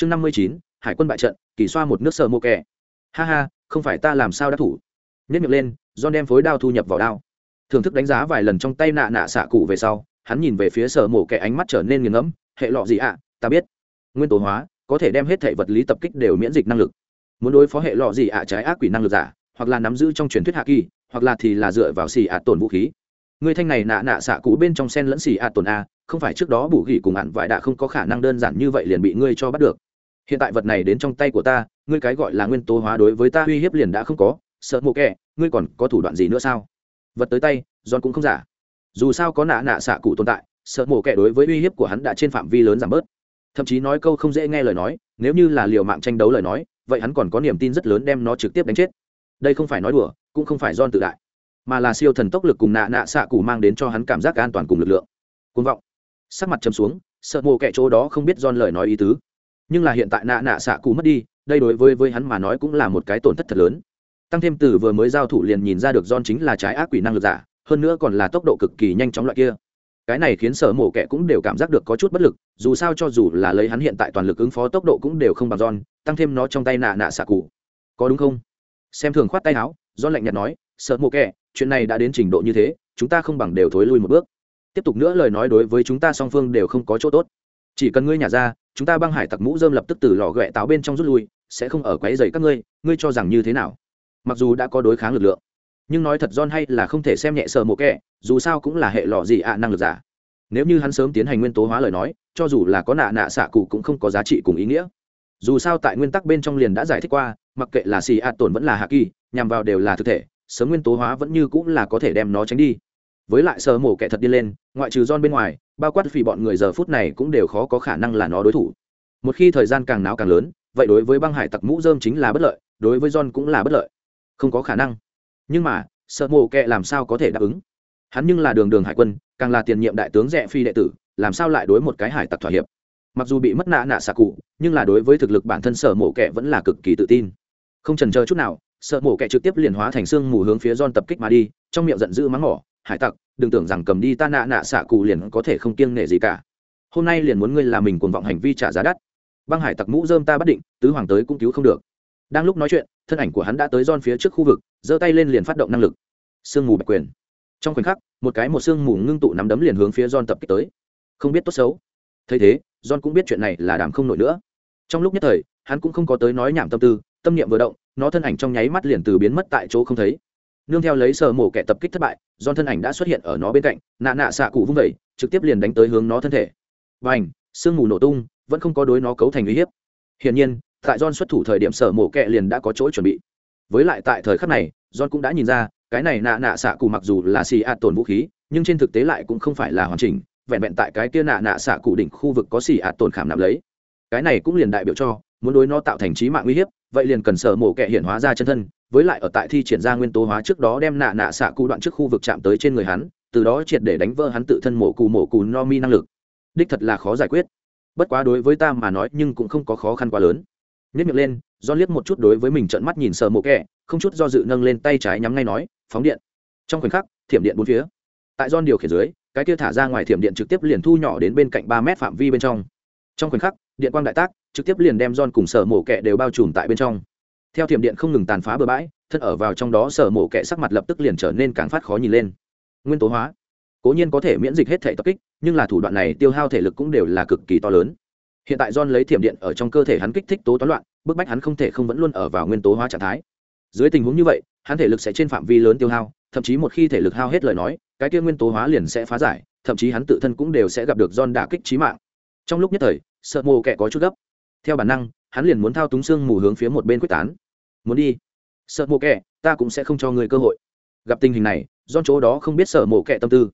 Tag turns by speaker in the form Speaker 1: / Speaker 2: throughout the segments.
Speaker 1: chương năm mươi chín, hải quân bại trận, kỳ xoa một nước sờ mô kẻ ha ha, không phải ta làm sao đã thủ. Nhất miệng lên, john đem phối đao thu nhập vào đao. Thưởng thức đánh giá vài lần trong tay nạ nạ xạ cụ về sau, hắn nhìn về phía sở mổ kẻ ánh mắt trở nên nghiền ngẫm, hệ lọ gì ạ? Ta biết. Nguyên tố hóa, có thể đem hết thể vật lý tập kích đều miễn dịch năng lực. Muốn đối phó hệ lọ gì ạ trái ác quỷ năng lực giả, hoặc là nắm giữ trong truyền thuyết hạ kỳ, hoặc là thì là dựa vào xì ạ tổn vũ khí. Người thanh này nạ nạ xạ cụ bên trong sen lẫn xì ạ tổn a, không phải trước đó bù gỉ cùng ạn vải đã không có khả năng đơn giản như vậy liền bị ngươi cho bắt được hiện tại vật này đến trong tay của ta, ngươi cái gọi là nguyên tố hóa đối với ta uy hiếp liền đã không có, sợ mộ kẻ, ngươi còn có thủ đoạn gì nữa sao? Vật tới tay, john cũng không giả. Dù sao có nạ nạ xạ cụ tồn tại, sợ mộ kẻ đối với uy hiếp của hắn đã trên phạm vi lớn giảm bớt. Thậm chí nói câu không dễ nghe lời nói, nếu như là liều mạng tranh đấu lời nói, vậy hắn còn có niềm tin rất lớn đem nó trực tiếp đánh chết. Đây không phải nói đùa, cũng không phải don tự đại, mà là siêu thần tốc lực cùng nạ nạ xạ cụ mang đến cho hắn cảm giác an toàn cùng lực lượng. Côn vọng. Sắc mặt chấm xuống, sợ mộ kẻ chỗ đó không biết don lời nói ý tứ nhưng là hiện tại nạ nạ xạ cụ mất đi, đây đối với với hắn mà nói cũng là một cái tổn thất thật lớn. Tăng thêm từ vừa mới giao thủ liền nhìn ra được don chính là trái ác quỷ năng lực giả, hơn nữa còn là tốc độ cực kỳ nhanh chóng loại kia. Cái này khiến sở mổ kẻ cũng đều cảm giác được có chút bất lực, dù sao cho dù là lấy hắn hiện tại toàn lực ứng phó tốc độ cũng đều không bằng don tăng thêm nó trong tay nạ nạ xạ cụ. Có đúng không? Xem thường khoát tay áo don lạnh nhạt nói sợ mổ kẻ, chuyện này đã đến trình độ như thế, chúng ta không bằng đều thối lui một bước. Tiếp tục nữa lời nói đối với chúng ta song phương đều không có chỗ tốt chỉ cần ngươi nhả ra, chúng ta băng hải tặc mũ dơm lập tức từ lò ghẹ táo bên trong rút lui, sẽ không ở quấy dày các ngươi ngươi cho rằng như thế nào? Mặc dù đã có đối kháng lực lượng, nhưng nói thật John hay là không thể xem nhẹ sờ mộ kẹ, dù sao cũng là hệ lọ gì ạ, năng lực giả. Nếu như hắn sớm tiến hành nguyên tố hóa lời nói, cho dù là có nạ nạ xạ cụ cũng không có giá trị cùng ý nghĩa. Dù sao tại nguyên tắc bên trong liền đã giải thích qua, mặc kệ là xì ạ tổn vẫn là hạ kỳ, nhằm vào đều là thực thể, sớm nguyên tố hóa vẫn như cũng là có thể đem nó tránh đi. Với lại sờ mổ kẻ thật đi lên, ngoại trừ John bên ngoài bao quát vì bọn người giờ phút này cũng đều khó có khả năng là nó đối thủ. Một khi thời gian càng náo càng lớn, vậy đối với băng hải tặc mũ dơm chính là bất lợi, đối với john cũng là bất lợi. Không có khả năng. Nhưng mà, sợ mộ kệ làm sao có thể đáp ứng? Hắn nhưng là đường đường hải quân, càng là tiền nhiệm đại tướng rẽ phi đệ tử, làm sao lại đối một cái hải tặc thỏa hiệp? Mặc dù bị mất nạ nạ xạ cụ, nhưng là đối với thực lực bản thân sở mộ kệ vẫn là cực kỳ tự tin. Không trần chờ chút nào, sợ mộ kệ trực tiếp liền hóa thành xương mù hướng phía John tập kích mà đi, trong miệng giận dữ mắng mỏ hải tặc, đừng tưởng rằng cầm đi ta nạ nạ xạ cụ liền có thể không kiêng nể gì cả. Hôm nay liền muốn ngươi làm mình cuồng vọng hành vi trả giá đắt. Băng hải tặc mũ dơm ta bắt định, tứ hoàng tới cũng cứu không được. Đang lúc nói chuyện, thân ảnh của hắn đã tới don phía trước khu vực, giơ tay lên liền phát động năng lực. Sương mù bạch quyền. Trong khoảnh khắc, một cái một sương mù ngưng tụ nắm đấm liền hướng phía don tập kích tới. Không biết tốt xấu. Thấy thế don cũng biết chuyện này là đảm không nổi nữa. Trong lúc nhất thời, hắn cũng không có tới nói nhảm tâm tư, tâm niệm vừa động, nó thân ảnh trong nháy mắt liền từ biến mất tại chỗ không thấy nương theo lấy sờ mổ kẻ tập kích thất bại do thân ảnh đã xuất hiện ở nó bên cạnh, nạ nạ xạ cụ vung vẩy, trực tiếp liền đánh tới hướng nó thân thể. Và ảnh sương mù nổ tung, vẫn không có đối nó cấu thành uy hiếp. Hiển nhiên, tại john xuất thủ thời điểm sở mổ kẹ liền đã có chỗ chuẩn bị. Với lại tại thời khắc này, john cũng đã nhìn ra, cái này nạ nạ xạ cụ mặc dù là xì ạt tổn vũ khí, nhưng trên thực tế lại cũng không phải là hoàn chỉnh, vẹn vẹn tại cái kia nạ nạ xạ cụ đỉnh khu vực có xì ạt tổn khảm nạm lấy. Cái này cũng liền đại biểu cho, muốn đối nó tạo thành trí mạng uy hiếp, vậy liền cần sở mổ kẹ hiện hóa ra chân thân với lại ở tại thi triển ra nguyên tố hóa trước đó đem nạ nạ xạ cụ đoạn trước khu vực chạm tới trên người hắn, từ đó triệt để đánh vỡ hắn tự thân mổ cù mổ cù no mi năng lực. Đích thật là khó giải quyết. Bất quá đối với ta mà nói nhưng cũng không có khó khăn quá lớn. Nhất miệng lên, do liếc một chút đối với mình trợn mắt nhìn sờ mộ kẹ không chút do dự nâng lên tay trái nhắm ngay nói, phóng điện. Trong khoảnh khắc, thiểm điện bốn phía. Tại don điều khiển dưới, cái kia thả ra ngoài thiểm điện trực tiếp liền thu nhỏ đến bên cạnh ba mét phạm vi bên trong. Trong khoảnh khắc, điện quang đại tác trực tiếp liền đem don cùng sở mổ kẹ đều bao trùm tại bên trong theo thiểm điện không ngừng tàn phá bừa bãi, thân ở vào trong đó sở mổ kẻ sắc mặt lập tức liền trở nên càng phát khó nhìn lên. Nguyên tố hóa. Cố nhiên có thể miễn dịch hết thể tập kích, nhưng là thủ đoạn này tiêu hao thể lực cũng đều là cực kỳ to lớn. Hiện tại john lấy thiểm điện ở trong cơ thể hắn kích thích tố toán loạn, bức bách hắn không thể không vẫn luôn ở vào nguyên tố hóa trạng thái. Dưới tình huống như vậy, hắn thể lực sẽ trên phạm vi lớn tiêu hao, thậm chí một khi thể lực hao hết lời nói, cái kia nguyên tố hóa liền sẽ phá giải, thậm chí hắn tự thân cũng đều sẽ gặp được john đả kích trí mạng. Trong lúc nhất thời, sợ mồ kẻ có chút gấp. Theo bản năng, hắn liền muốn thao túng xương mù hướng phía một bên quyết tán muốn đi. Sợ mộ kẻ, ta cũng sẽ không cho người cơ hội. Gặp tình hình này do chỗ đó không biết sợ mộ kẻ tâm tư.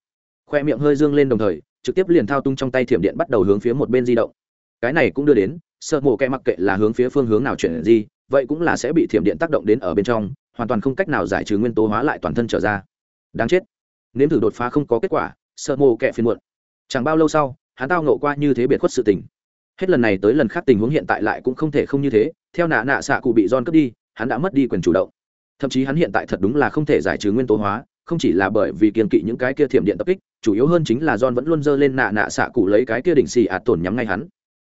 Speaker 1: Khoe miệng hơi dương lên đồng thời, trực tiếp liền thao tung trong tay thiểm điện bắt đầu hướng phía một bên di động. Cái này cũng đưa đến, sợ mộ kẻ mặc kệ là hướng phía phương hướng nào chuyển gì, vậy cũng là sẽ bị thiểm điện tác động đến ở bên trong, hoàn toàn không cách nào giải trừ nguyên tố hóa lại toàn thân trở ra. Đáng chết. Nếm thử đột phá không có kết quả, sợ mộ kẻ phiền muộn. Chẳng bao lâu sau, hắn tao nộ qua như thế biệt khuất sự tình. Hết lần này tới lần khác tình huống hiện tại lại cũng không thể không như thế, theo nạ nạ xạ cụ bị don cướp đi hắn đã mất đi quyền chủ động. Thậm chí hắn hiện tại thật đúng là không thể giải trừ nguyên tố hóa, không chỉ là bởi vì kiên kỵ những cái kia thiểm điện tập kích, chủ yếu hơn chính là john vẫn luôn giơ lên nạ nạ xạ cụ lấy cái kia đỉnh xì ạt tổn nhắm ngay hắn.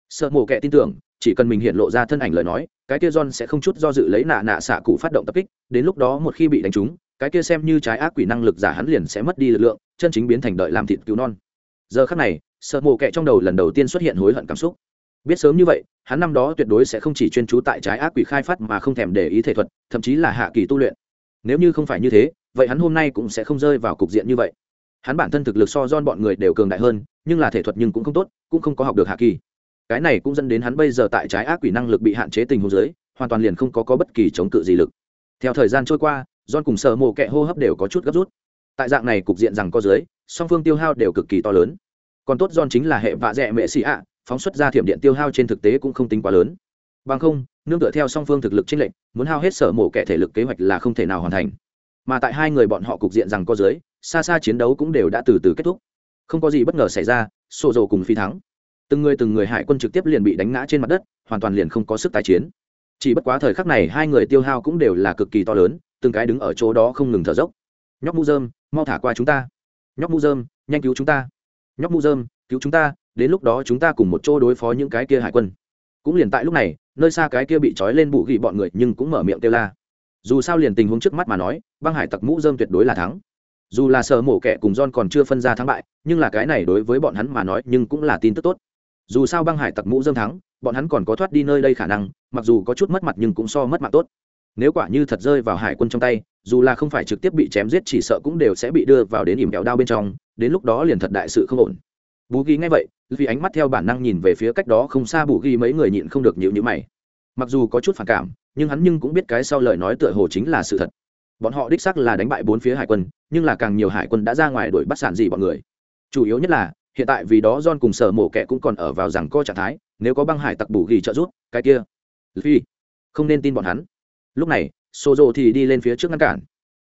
Speaker 1: Sợ mổ kẹ tin tưởng, chỉ cần mình hiện lộ ra thân ảnh lời nói, cái kia john sẽ không chút do dự lấy nạ nạ xạ cụ phát động tập kích, đến lúc đó một khi bị đánh trúng, cái kia xem như trái ác quỷ năng lực giả hắn liền sẽ mất đi lực lượng, chân chính biến thành đợi làm thịt cứu non. Giờ khắc này, sợ mổ kẹ trong đầu lần đầu tiên xuất hiện hối hận cảm xúc biết sớm như vậy hắn năm đó tuyệt đối sẽ không chỉ chuyên trú tại trái ác quỷ khai phát mà không thèm để ý thể thuật thậm chí là hạ kỳ tu luyện. Nếu như không phải như thế vậy hắn hôm nay cũng sẽ không rơi vào cục diện như vậy. Hắn bản thân thực lực so don bọn người đều cường đại hơn nhưng là thể thuật nhưng cũng không tốt cũng không có học được hạ kỳ. Cái này cũng dẫn đến hắn bây giờ tại trái ác quỷ năng lực bị hạn chế tình huống giới hoàn toàn liền không có, có bất kỳ chống cự gì lực. Theo thời gian trôi qua don cùng sợ mộ kẹ hô hấp đều có chút gấp rút. Tại dạng này cục diện rằng có dưới song phương tiêu hao đều cực kỳ to lớn. Còn tốt don chính là hệ vạ dẹ mệ xị ạ phóng xuất ra thiểm điện tiêu hao trên thực tế cũng không tính quá lớn. Bằng không, nương tựa theo song phương thực lực trên lệnh muốn hao hết sở mổ kẻ thể lực kế hoạch là không thể nào hoàn thành. Mà tại hai người bọn họ cục diện rằng có dưới, xa xa chiến đấu cũng đều đã từ từ kết thúc. Không có gì bất ngờ xảy ra sổ dồ cùng phi thắng. Từng người từng người hải quân trực tiếp liền bị đánh ngã trên mặt đất, hoàn toàn liền không có sức tái chiến. Chỉ bất quá thời khắc này hai người tiêu hao cũng đều là cực kỳ to lớn, từng cái đứng ở chỗ đó không ngừng thở dốc. Nhóc mu dơm, mau thả qua chúng ta. Nhóc mu dơm, nhanh cứu chúng ta. Nhóc mu dơm, cứu chúng ta đến lúc đó chúng ta cùng một chỗ đối phó những cái kia hải quân. Cũng liền tại lúc này, nơi xa cái kia bị trói lên bụ ghi bọn người nhưng cũng mở miệng kêu la. Dù sao liền tình huống trước mắt mà nói, băng hải tặc mũ dơm tuyệt đối là thắng. Dù là sợ mổ kẻ cùng john còn chưa phân ra thắng bại, nhưng là cái này đối với bọn hắn mà nói nhưng cũng là tin tức tốt. Dù sao băng hải tặc mũ dơm thắng, bọn hắn còn có thoát đi nơi đây khả năng, mặc dù có chút mất mặt nhưng cũng so mất mặt tốt. Nếu quả như thật rơi vào hải quân trong tay, dù là không phải trực tiếp bị chém giết chỉ sợ cũng đều sẽ bị đưa vào đến ỉm kẹo đao bên trong, đến lúc đó liền thật đại sự không ổn bú ghi ngay vậy, vì ánh mắt theo bản năng nhìn về phía cách đó không xa bù ghi mấy người nhịn không được nhịu nhữ mày. Mặc dù có chút phản cảm, nhưng hắn nhưng cũng biết cái sau lời nói tựa hồ chính là sự thật. Bọn họ đích sắc là đánh bại bốn phía hải quân, nhưng là càng nhiều hải quân đã ra ngoài đuổi bắt sản gì bọn người. Chủ yếu nhất là, hiện tại vì đó john cùng sở mổ kẻ cũng còn ở vào rằng co trạng thái, nếu có băng hải tặc bù ghi trợ giúp, cái kia. Phi không nên tin bọn hắn. Lúc này Sô rộ thì đi lên phía trước ngăn cản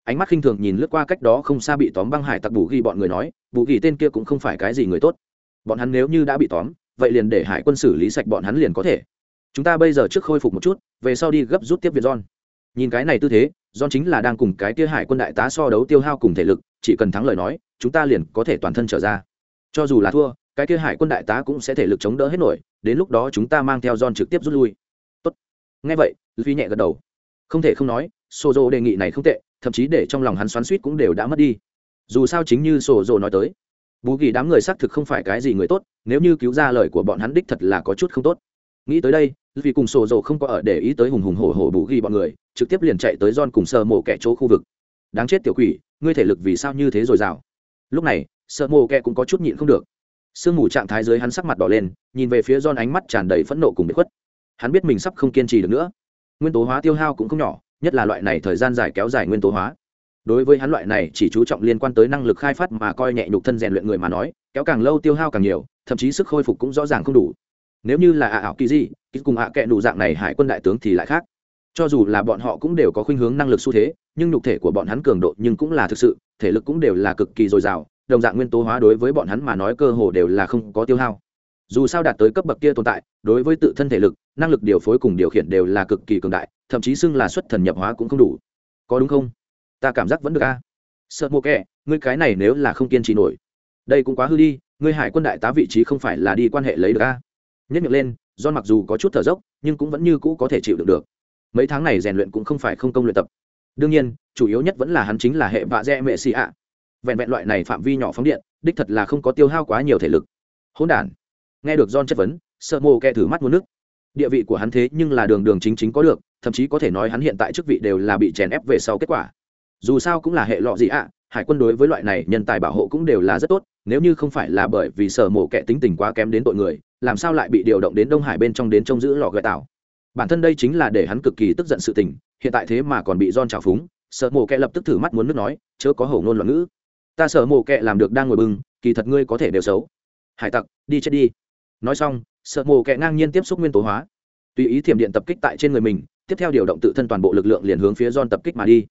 Speaker 1: ánh mắt khinh thường nhìn lướt qua cách đó không xa bị tóm băng hải tặc bù ghi bọn người nói, bù ghi tên kia cũng không phải cái gì người tốt. Bọn hắn nếu như đã bị tóm, vậy liền để hải quân xử lý sạch bọn hắn liền có thể. Chúng ta bây giờ trước khôi phục một chút, về sau đi gấp rút tiếp việt john. Nhìn cái này tư thế, john chính là đang cùng cái kia hải quân đại tá so đấu tiêu hao cùng thể lực, chỉ cần thắng lời nói, chúng ta liền có thể toàn thân trở ra. Cho dù là thua, cái kia hải quân đại tá cũng sẽ thể lực chống đỡ hết nổi, đến lúc đó chúng ta mang theo john trực tiếp rút lui. Tốt. Ngay vậy phi nhẹ gật đầu. Không thể không nói sô đề nghị này không tệ thậm chí để trong lòng hắn xoắn suýt cũng đều đã mất đi. Dù sao chính như sổ dồ nói tới, bù kỳ đám người xác thực không phải cái gì người tốt, nếu như cứu ra lời của bọn hắn đích thật là có chút không tốt. Nghĩ tới đây, vì cùng sổ dồ không có ở để ý tới hùng hùng hổ hổ bù ghi bọn người, trực tiếp liền chạy tới don cùng sơ mộ kẻ chỗ khu vực. Đáng chết tiểu quỷ, ngươi thể lực vì sao như thế rồi rào lúc này, sơ mộ kẻ cũng có chút nhịn không được. Sương mù trạng thái dưới hắn sắc mặt đỏ lên, nhìn về phía don ánh mắt tràn đầy phẫn nộ cùng bị khuất. Hắn biết mình sắp không kiên trì được nữa. Nguyên tố hóa tiêu hao cũng không nhỏ nhất là loại này thời gian dài kéo dài nguyên tố hóa. Đối với hắn loại này chỉ chú trọng liên quan tới năng lực khai phát mà coi nhẹ nhục thân rèn luyện người mà nói, kéo càng lâu tiêu hao càng nhiều, thậm chí sức khôi phục cũng rõ ràng không đủ. Nếu như là ạ ảo kỳ gì cùng ạ kệ đủ dạng này hải quân đại tướng thì lại khác. Cho dù là bọn họ cũng đều có khuynh hướng năng lực xu thế, nhưng nhục thể của bọn hắn cường độ nhưng cũng là thực sự, thể lực cũng đều là cực kỳ dồi dào, đồng dạng nguyên tố hóa đối với bọn hắn mà nói cơ hồ đều là không có tiêu hao. Dù sao đạt tới cấp bậc kia tồn tại, đối với tự thân thể lực, năng lực điều phối cùng điều khiển đều là cực kỳ cường đại thậm chí xưng là xuất thần nhập hóa cũng không đủ. Có đúng không? Ta cảm giác vẫn được a. Sợ mộ kẻ, ngươi cái này nếu là không kiên trì nổi. Đây cũng quá hư đi, ngươi hải quân đại tá vị trí không phải là đi quan hệ lấy được a. Nhất miệng lên do mặc dù có chút thở dốc, nhưng cũng vẫn như cũ có thể chịu được được. Mấy tháng này rèn luyện cũng không phải không công luyện tập. Đương nhiên, chủ yếu nhất vẫn là hắn chính là hệ vạ dẹ mệ xì ạ. Vẹn vẹn loại này phạm vi nhỏ phóng điện, đích thật là không có tiêu hao quá nhiều thể lực. Hỗn đản. Nghe được john chất vấn, sợ mộ kẻ thử mắt muốn nước. Địa vị của hắn thế nhưng là đường đường chính chính có được thậm chí có thể nói hắn hiện tại chức vị đều là bị chèn ép về sau kết quả. Dù sao cũng là hệ lọ gì ạ, hải quân đối với loại này nhân tài bảo hộ cũng đều là rất tốt, nếu như không phải là bởi vì sở mổ kẻ tính tình quá kém đến tội người, làm sao lại bị điều động đến đông hải bên trong đến trông giữ lò gợi tạo? Bản thân đây chính là để hắn cực kỳ tức giận sự tình, hiện tại thế mà còn bị don trào phúng, sở mổ kẻ lập tức thử mắt muốn nước nói, chớ có hổ ngôn loạn ngữ. Ta sở mổ kẻ làm được đang ngồi bưng, kỳ thật ngươi có thể đều xấu. Hải tặc, đi chết đi. Nói xong sợ mổ kẹ ngang nhiên tiếp xúc nguyên tố hóa. Tùy ý thiểm điện tập kích tại trên người mình tiếp theo điều động tự thân toàn bộ lực lượng liền hướng phía John tập kích mà đi.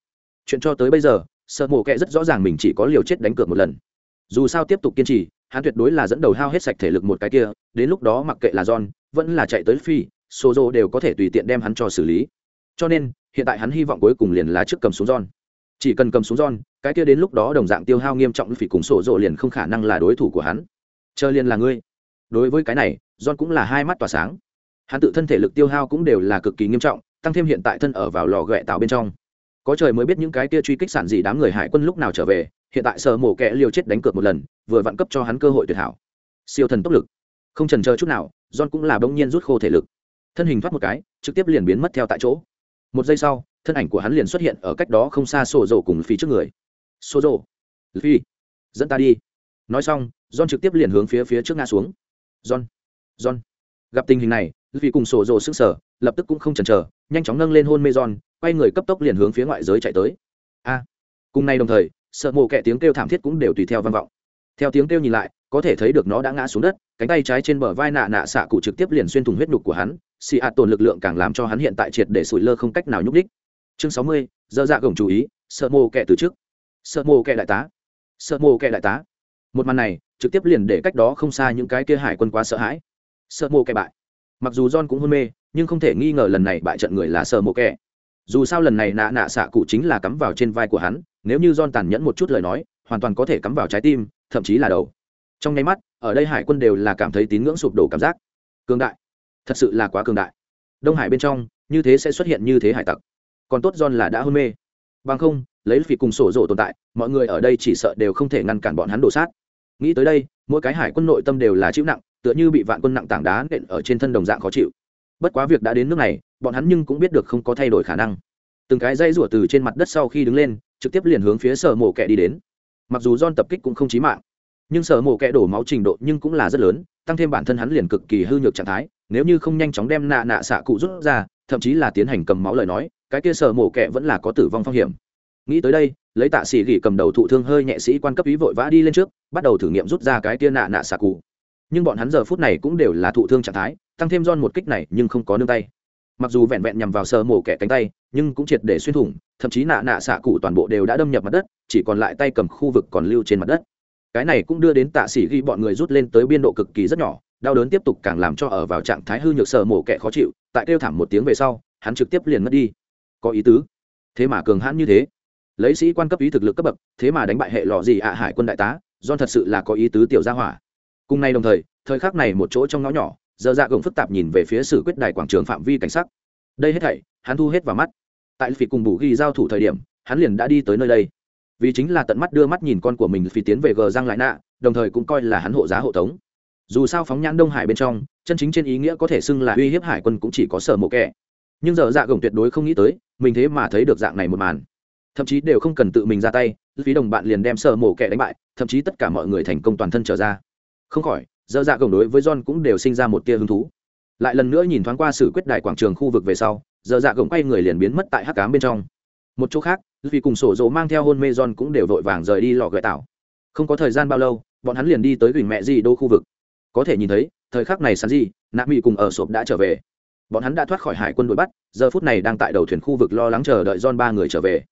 Speaker 1: Chuyện cho tới bây giờ sở mộ kệ rất rõ ràng mình chỉ có liều chết đánh cược một lần. Dù sao tiếp tục kiên trì, hắn tuyệt đối là dẫn đầu hao hết sạch thể lực một cái kia, đến lúc đó mặc kệ là john, vẫn là chạy tới phi số đều có thể tùy tiện đem hắn cho xử lý. Cho nên, hiện tại hắn hy vọng cuối cùng liền là trước cầm xuống john. Chỉ cần cầm xuống john, cái kia đến lúc đó đồng dạng tiêu hao nghiêm trọng phi cùng Sozo liền không khả năng là đối thủ của hắn. Chờ liền là ngươi. Đối với cái này, john cũng là hai mắt tỏa sáng. Hắn tự thân thể lực tiêu hao cũng đều là cực kỳ nghiêm trọng tăng thêm hiện tại thân ở vào lò ghẹ tạo bên trong. Có trời mới biết những cái kia truy kích sản gì đám người hải quân lúc nào trở về, hiện tại sở mổ kẹ liều chết đánh cược một lần, vừa vặn cấp cho hắn cơ hội tuyệt hảo. Siêu thần tốc lực. Không trần chờ chút nào, john cũng là bỗng nhiên rút khô thể lực. Thân hình thoát một cái, trực tiếp liền biến mất theo tại chỗ. Một giây sau, thân ảnh của hắn liền xuất hiện ở cách đó không xa sổ rổ cùng phi trước người. Sổ rổ phi dẫn ta đi. Nói xong, john trực tiếp liền hướng phía phía trước ngã xuống. John john. Gặp tình hình này phi cùng sổ rổ sức sở lập tức cũng không chần chờ, nhanh chóng nâng lên hôn mê john, quay người cấp tốc liền hướng phía ngoại giới chạy tới. A. Cùng nay đồng thời, sợ mộ kẹ tiếng kêu thảm thiết cũng đều tùy theo vang vọng. Theo tiếng kêu nhìn lại, có thể thấy được nó đã ngã xuống đất, cánh tay trái trên bờ vai nạ nạ xạ cụ trực tiếp liền xuyên thủng huyết nhục của hắn, xì ạt tổn lực lượng càng làm cho hắn hiện tại triệt để sủi lơ không cách nào nhúc đích chương sáu mươi dơ dạ gồng chú ý, sợ mộ kẹ từ trước. Sợ mộ kẹ đại tá. Sợ mộ kẹ đại tá. Một màn này, trực tiếp liền để cách đó không xa những cái kia hải quân quá sợ hãi. Sợ mộ kẹ bại. Mặc dù john cũng hôn mê nhưng không thể nghi ngờ lần này bại trận người là sợ mộ kẻ dù sao lần này nạ nạ xạ cụ chính là cắm vào trên vai của hắn nếu như John tàn nhẫn một chút lời nói, hoàn toàn có thể cắm vào trái tim, thậm chí là đầu. Trong nháy mắt, ở đây hải quân đều là cảm thấy tín ngưỡng sụp đổ cảm giác. Cường đại, thật sự là quá cường đại. Đông Hải bên trong, như thế sẽ xuất hiện như thế hải tặc. Còn tốt John là đã hôn mê. Bằng không, lấy phỉ cùng sổ rổ tồn tại, mọi người ở đây chỉ sợ đều không thể ngăn cản bọn hắn đổ sát. Nghĩ tới đây, mỗi cái hải quân nội tâm đều là chịu nặng, tựa như bị vạn quân nặng tảng đá nện ở trên thân đồng dạng khó chịu. Bất quá việc đã đến nước này, bọn hắn nhưng cũng biết được không có thay đổi khả năng. Từng cái dây rủa từ trên mặt đất sau khi đứng lên, trực tiếp liền hướng phía sở mổ kẹ đi đến. Mặc dù don tập kích cũng không chí mạng nhưng sở mổ kẹ đổ máu trình độ nhưng cũng là rất lớn tăng thêm bản thân hắn liền cực kỳ hư nhược trạng thái nếu như không nhanh chóng đem nạ nạ xạ cụ rút ra thậm chí là tiến hành cầm máu lời nói cái kia sở mổ kẹ vẫn là có tử vong phong hiểm. Nghĩ tới đây lấy tạ sĩ gỉ cầm đầu thụ thương hơi nhẹ sĩ quan cấp ý vội vã đi lên trước bắt đầu thử nghiệm rút ra cái kia nạ nạ xạ cụ nhưng bọn hắn giờ phút này cũng đều là thụ thương trạng thái, tăng thêm don một kích này nhưng không có nương tay. Mặc dù vẹn vẹn nhằm vào sờ mổ kẻ cánh tay, nhưng cũng triệt để xuyên thủng, thậm chí nạ nạ xạ cụ toàn bộ đều đã đâm nhập mặt đất, chỉ còn lại tay cầm khu vực còn lưu trên mặt đất. Cái này cũng đưa đến tạ sĩ ghi bọn người rút lên tới biên độ cực kỳ rất nhỏ, đau đớn tiếp tục càng làm cho ở vào trạng thái hư nhược sờ mổ kẻ khó chịu, tại kêu thảm một tiếng về sau, hắn trực tiếp liền mất đi. Có ý tứ. Thế mà cường hãn như thế. Lấy sĩ quan cấp ý thực lực cấp bậc, thế mà đánh bại hệ lò gì ạ, hải quân đại tá do thật sự là có ý tứ tiểu gia hỏa cùng nay đồng thời thời khắc này một chỗ trong ngõ nhỏ, giờ dạ gồng phức tạp nhìn về phía sử quyết đài quảng trường phạm vi cảnh sắc. Đây hết thảy, hắn thu hết vào mắt. Tại phi cùng bù ghi giao thủ thời điểm, hắn liền đã đi tới nơi đây. Vì chính là tận mắt đưa mắt nhìn con của mình phi tiến về gờ giang lại nạ, đồng thời cũng coi là hắn hộ giá hộ tống. Dù sao phóng nhãn đông hải bên trong, chân chính trên ý nghĩa có thể xưng là uy hiếp hải quân cũng chỉ có sở mộ kẻ. Nhưng giờ dạ gồng tuyệt đối không nghĩ tới, mình thế mà thấy được dạng này một màn. Thậm chí đều không cần tự mình ra tay phí đồng bạn liền đem sở mộ kẻ đánh bại, thậm chí tất cả mọi người thành công toàn thân trở ra không khỏi, dơ dạ gồng đối với john cũng đều sinh ra một tia hứng thú. Lại lần nữa nhìn thoáng qua sự quyết đại quảng trường khu vực về sau, dơ dạ gồng quay người liền biến mất tại hắc cám bên trong. Một chỗ khác, vì cùng sổ dỗ mang theo hôn mê john cũng đều vội vàng rời đi lò gợi tảo không có thời gian bao lâu, bọn hắn liền đi tới gửi mẹ gì đô khu vực. Có thể nhìn thấy, thời khắc này sán gì nạ mỹ cùng ở sộp đã trở về. Bọn hắn đã thoát khỏi hải quân đuổi bắt, giờ phút này đang tại đầu thuyền khu vực lo lắng chờ đợi john ba người trở về.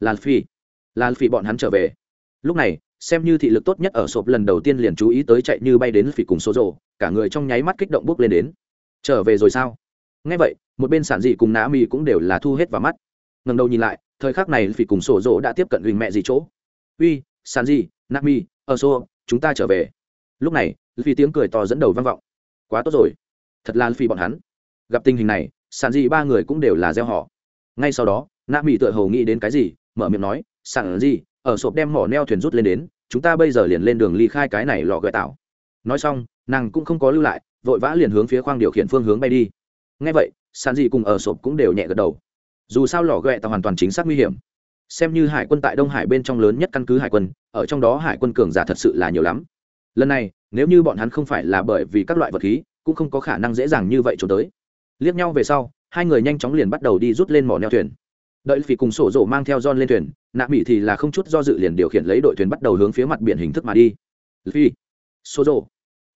Speaker 1: Lan phi lan phi bọn hắn trở về lúc này, xem như thị lực tốt nhất ở sộp lần đầu tiên liền chú ý tới chạy như bay đến phỉ cùng số rộ cả người trong nháy mắt kích động bước lên đến. Trở về rồi sao? Ngay vậy, một bên sản dị cùng nã mì cũng đều là thu hết vào mắt. Ngần đầu nhìn lại, thời khắc này phỉ cùng sổ rộ đã tiếp cận huỳnh mẹ gì chỗ. Uy, sản dị, nã mì ở xô chúng ta trở về. Lúc này phi tiếng cười to dẫn đầu vang vọng. Quá tốt rồi. Thật là phi bọn hắn. Gặp tình hình này, sản dị ba người cũng đều là gieo họ. Ngay sau đó, nã mì tựa hầu nghĩ đến cái gì, mở miệng nói, sản dị ở sộp đem mỏ neo thuyền rút lên đến, chúng ta bây giờ liền lên đường ly khai cái này lò gợi tạo. Nói xong, nàng cũng không có lưu lại, vội vã liền hướng phía khoang điều khiển phương hướng bay đi. Ngay vậy sàn dị cùng ở sộp cũng đều nhẹ gật đầu. Dù sao lò gợi tạo hoàn toàn chính xác nguy hiểm. Xem như hải quân tại đông hải bên trong lớn nhất căn cứ hải quân, ở trong đó hải quân cường giả thật sự là nhiều lắm. Lần này, nếu như bọn hắn không phải là bởi vì các loại vật khí, cũng không có khả năng dễ dàng như vậy trốn tới. Liếc nhau về sau, hai người nhanh chóng liền bắt đầu đi rút lên mỏ neo thuyền đợi phỉ cùng sổ rộ mang theo john lên thuyền, nạ mỹ thì là không chút do dự liền điều khiển lấy đội thuyền bắt đầu hướng phía mặt biển hình thức mà đi. Phi sổ rộ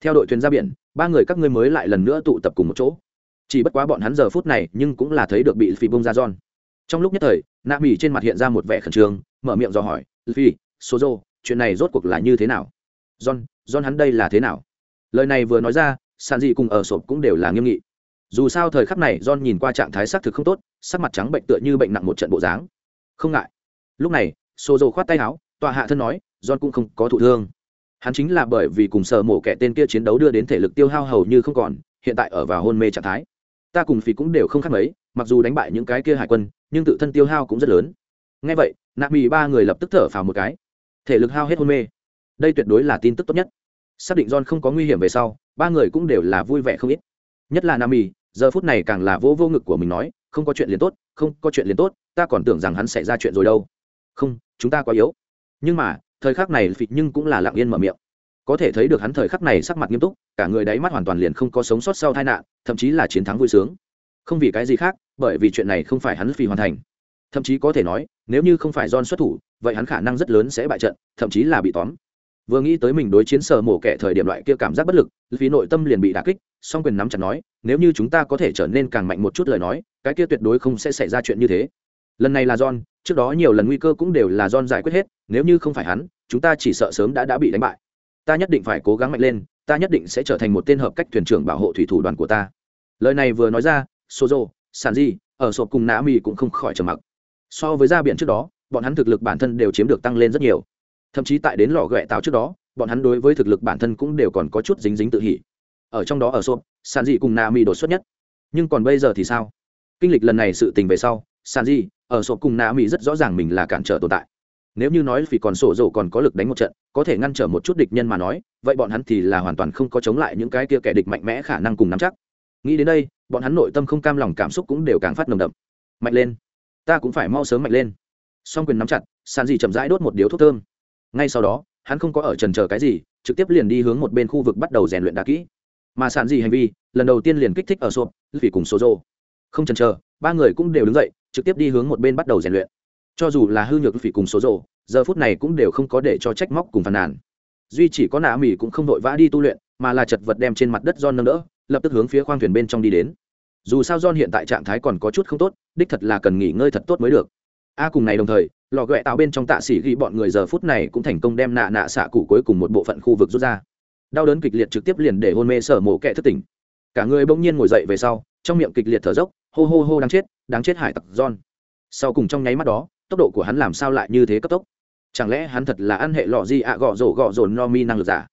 Speaker 1: theo đội thuyền ra biển, ba người các ngươi mới lại lần nữa tụ tập cùng một chỗ. Chỉ bất quá bọn hắn giờ phút này nhưng cũng là thấy được bị phi bông ra john. Trong lúc nhất thời, nạ mỹ trên mặt hiện ra một vẻ khẩn trương, mở miệng do hỏi phi sổ rộ chuyện này rốt cuộc là như thế nào? John john hắn đây là thế nào? Lời này vừa nói ra sàn dị cùng ở sộp cũng đều là nghiêm nghị. Dù sao thời khắc này john nhìn qua trạng thái xác thực không tốt sắc mặt trắng bệnh tựa như bệnh nặng một trận bộ dáng. Không ngại. Lúc này xô dầu khoát tay áo, tòa hạ thân nói, john cũng không có thụ thương. Hắn chính là bởi vì cùng sợ mổ kẻ tên kia chiến đấu đưa đến thể lực tiêu hao hầu như không còn, hiện tại ở vào hôn mê trạng thái. Ta cùng phí cũng đều không khác mấy, mặc dù đánh bại những cái kia hải quân, nhưng tự thân tiêu hao cũng rất lớn. Ngay vậy, nạp mì ba người lập tức thở phào một cái. Thể lực hao hết hôn mê. Đây tuyệt đối là tin tức tốt nhất. Xác định john không có nguy hiểm về sau, ba người cũng đều là vui vẻ không ít. Nhất là nam mì, giờ phút này càng là vô vô ngực của mình nói không có chuyện liền tốt, không có chuyện liền tốt, ta còn tưởng rằng hắn sẽ ra chuyện rồi đâu. Không, chúng ta quá yếu. Nhưng mà, thời khắc này phịch nhưng cũng là lặng yên mở miệng. Có thể thấy được hắn thời khắc này sắc mặt nghiêm túc, cả người đáy mắt hoàn toàn liền không có sống sót sau tai nạn, thậm chí là chiến thắng vui sướng. Không vì cái gì khác, bởi vì chuyện này không phải hắn phi hoàn thành. Thậm chí có thể nói, nếu như không phải don xuất thủ, vậy hắn khả năng rất lớn sẽ bại trận, thậm chí là bị tóm vừa nghĩ tới mình đối chiến sở mổ kẻ thời điểm loại kia cảm giác bất lực vì nội tâm liền bị đà kích, song quyền nắm chặt nói, nếu như chúng ta có thể trở nên càng mạnh một chút lời nói, cái kia tuyệt đối không sẽ xảy ra chuyện như thế. Lần này là john, trước đó nhiều lần nguy cơ cũng đều là john giải quyết hết, nếu như không phải hắn, chúng ta chỉ sợ sớm đã đã bị đánh bại. Ta nhất định phải cố gắng mạnh lên, ta nhất định sẽ trở thành một tên hợp cách thuyền trưởng bảo hộ thủy thủ đoàn của ta. Lời này vừa nói ra, sozo sàn di ở sộp cùng nã mì cũng không khỏi trầm mặc. So với ra biển trước đó, bọn hắn thực lực bản thân đều chiếm được tăng lên rất nhiều thậm chí tại đến lò ghẹ tạo trước đó, bọn hắn đối với thực lực bản thân cũng đều còn có chút dính dính tự hỉ. Ở trong đó ở sộp sàn dị cùng nã mì đột xuất nhất. Nhưng còn bây giờ thì sao? Kinh lịch lần này sự tình về sau sàn dị ở sộp cùng nã mì rất rõ ràng mình là cản trở tồn tại. Nếu như nói vì còn sổ dầu còn có lực đánh một trận, có thể ngăn trở một chút địch nhân mà nói, vậy bọn hắn thì là hoàn toàn không có chống lại những cái kia kẻ địch mạnh mẽ khả năng cùng nắm chắc. Nghĩ đến đây, bọn hắn nội tâm không cam lòng cảm xúc cũng đều càng phát nồng đậm. Mạnh lên. Ta cũng phải mau sớm mạnh lên. Song quyền nắm chặt sàn dị chậm rãi đốt một điếu thuốc thơm ngay sau đó, hắn không có ở trần chờ cái gì, trực tiếp liền đi hướng một bên khu vực bắt đầu rèn luyện đá kỹ. Mà sàn gì hành vi, lần đầu tiên liền kích thích ở sộp vì cùng số rô không chần chờ, ba người cũng đều đứng dậy, trực tiếp đi hướng một bên bắt đầu rèn luyện. Cho dù là hư nhược vì cùng số rộ giờ phút này cũng đều không có để cho trách móc cùng phàn nàn. Duy chỉ có nạ mỹ cũng không vội vã đi tu luyện, mà là chật vật đem trên mặt đất don nâng đỡ, lập tức hướng phía khoang thuyền bên trong đi đến. Dù sao don hiện tại trạng thái còn có chút không tốt, đích thật là cần nghỉ ngơi thật tốt mới được. A cùng này đồng thời lò ghẹ tạo bên trong tạ sĩ ghi bọn người giờ phút này cũng thành công đem nạ nạ xạ cụ cuối cùng một bộ phận khu vực rút ra. Đau đớn kịch liệt trực tiếp liền để hôn mê sở mổ kẹ thất tỉnh. Cả người bỗng nhiên ngồi dậy về sau, trong miệng kịch liệt thở dốc, hô hô hô đáng chết đáng chết hải tặc john. Sau cùng trong nháy mắt đó, tốc độ của hắn làm sao lại như thế cấp tốc? Chẳng lẽ hắn thật là ăn hệ lọ gì ạ, gọ rổ gọ rồn no mi năng lực giả?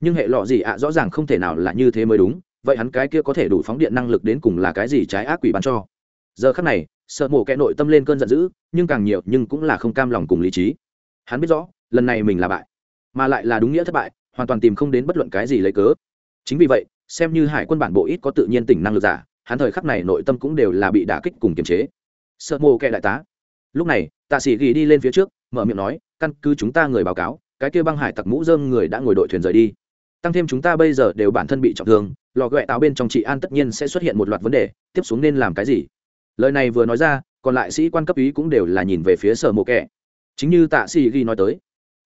Speaker 1: Nhưng hệ lọ gì ạ rõ ràng không thể nào là như thế mới đúng, vậy hắn cái kia có thể đủ phóng điện năng lực đến cùng là cái gì trái ác quỷ bán cho? Giờ khắc này sợ mổ kẻ nội tâm lên cơn giận dữ, nhưng càng nhiều nhưng cũng là không cam lòng cùng lý trí. Hắn biết rõ, lần này mình là bại, mà lại là đúng nghĩa thất bại, hoàn toàn tìm không đến bất luận cái gì lấy cớ. Chính vì vậy, xem như hải quân bản bộ ít có tự nhiên tỉnh năng lực giả, hắn thời khắc này nội tâm cũng đều là bị đả kích cùng kiềm chế. Sợ mổ kẻ đại tá. Lúc này, tạ sĩ ghi đi lên phía trước, mở miệng nói, căn cứ chúng ta người báo cáo, cái kia băng hải tặc mũ dơm người đã ngồi đội thuyền rời đi. Tăng thêm chúng ta bây giờ đều bản thân bị trọng thương, lò ghẹ táo bên trong chị an tất nhiên sẽ xuất hiện một loạt vấn đề, tiếp xuống nên làm cái gì? Lời này vừa nói ra, còn lại sĩ quan cấp ý cũng đều là nhìn về phía sở mộ kẻ. Chính như tạ sĩ ghi nói tới,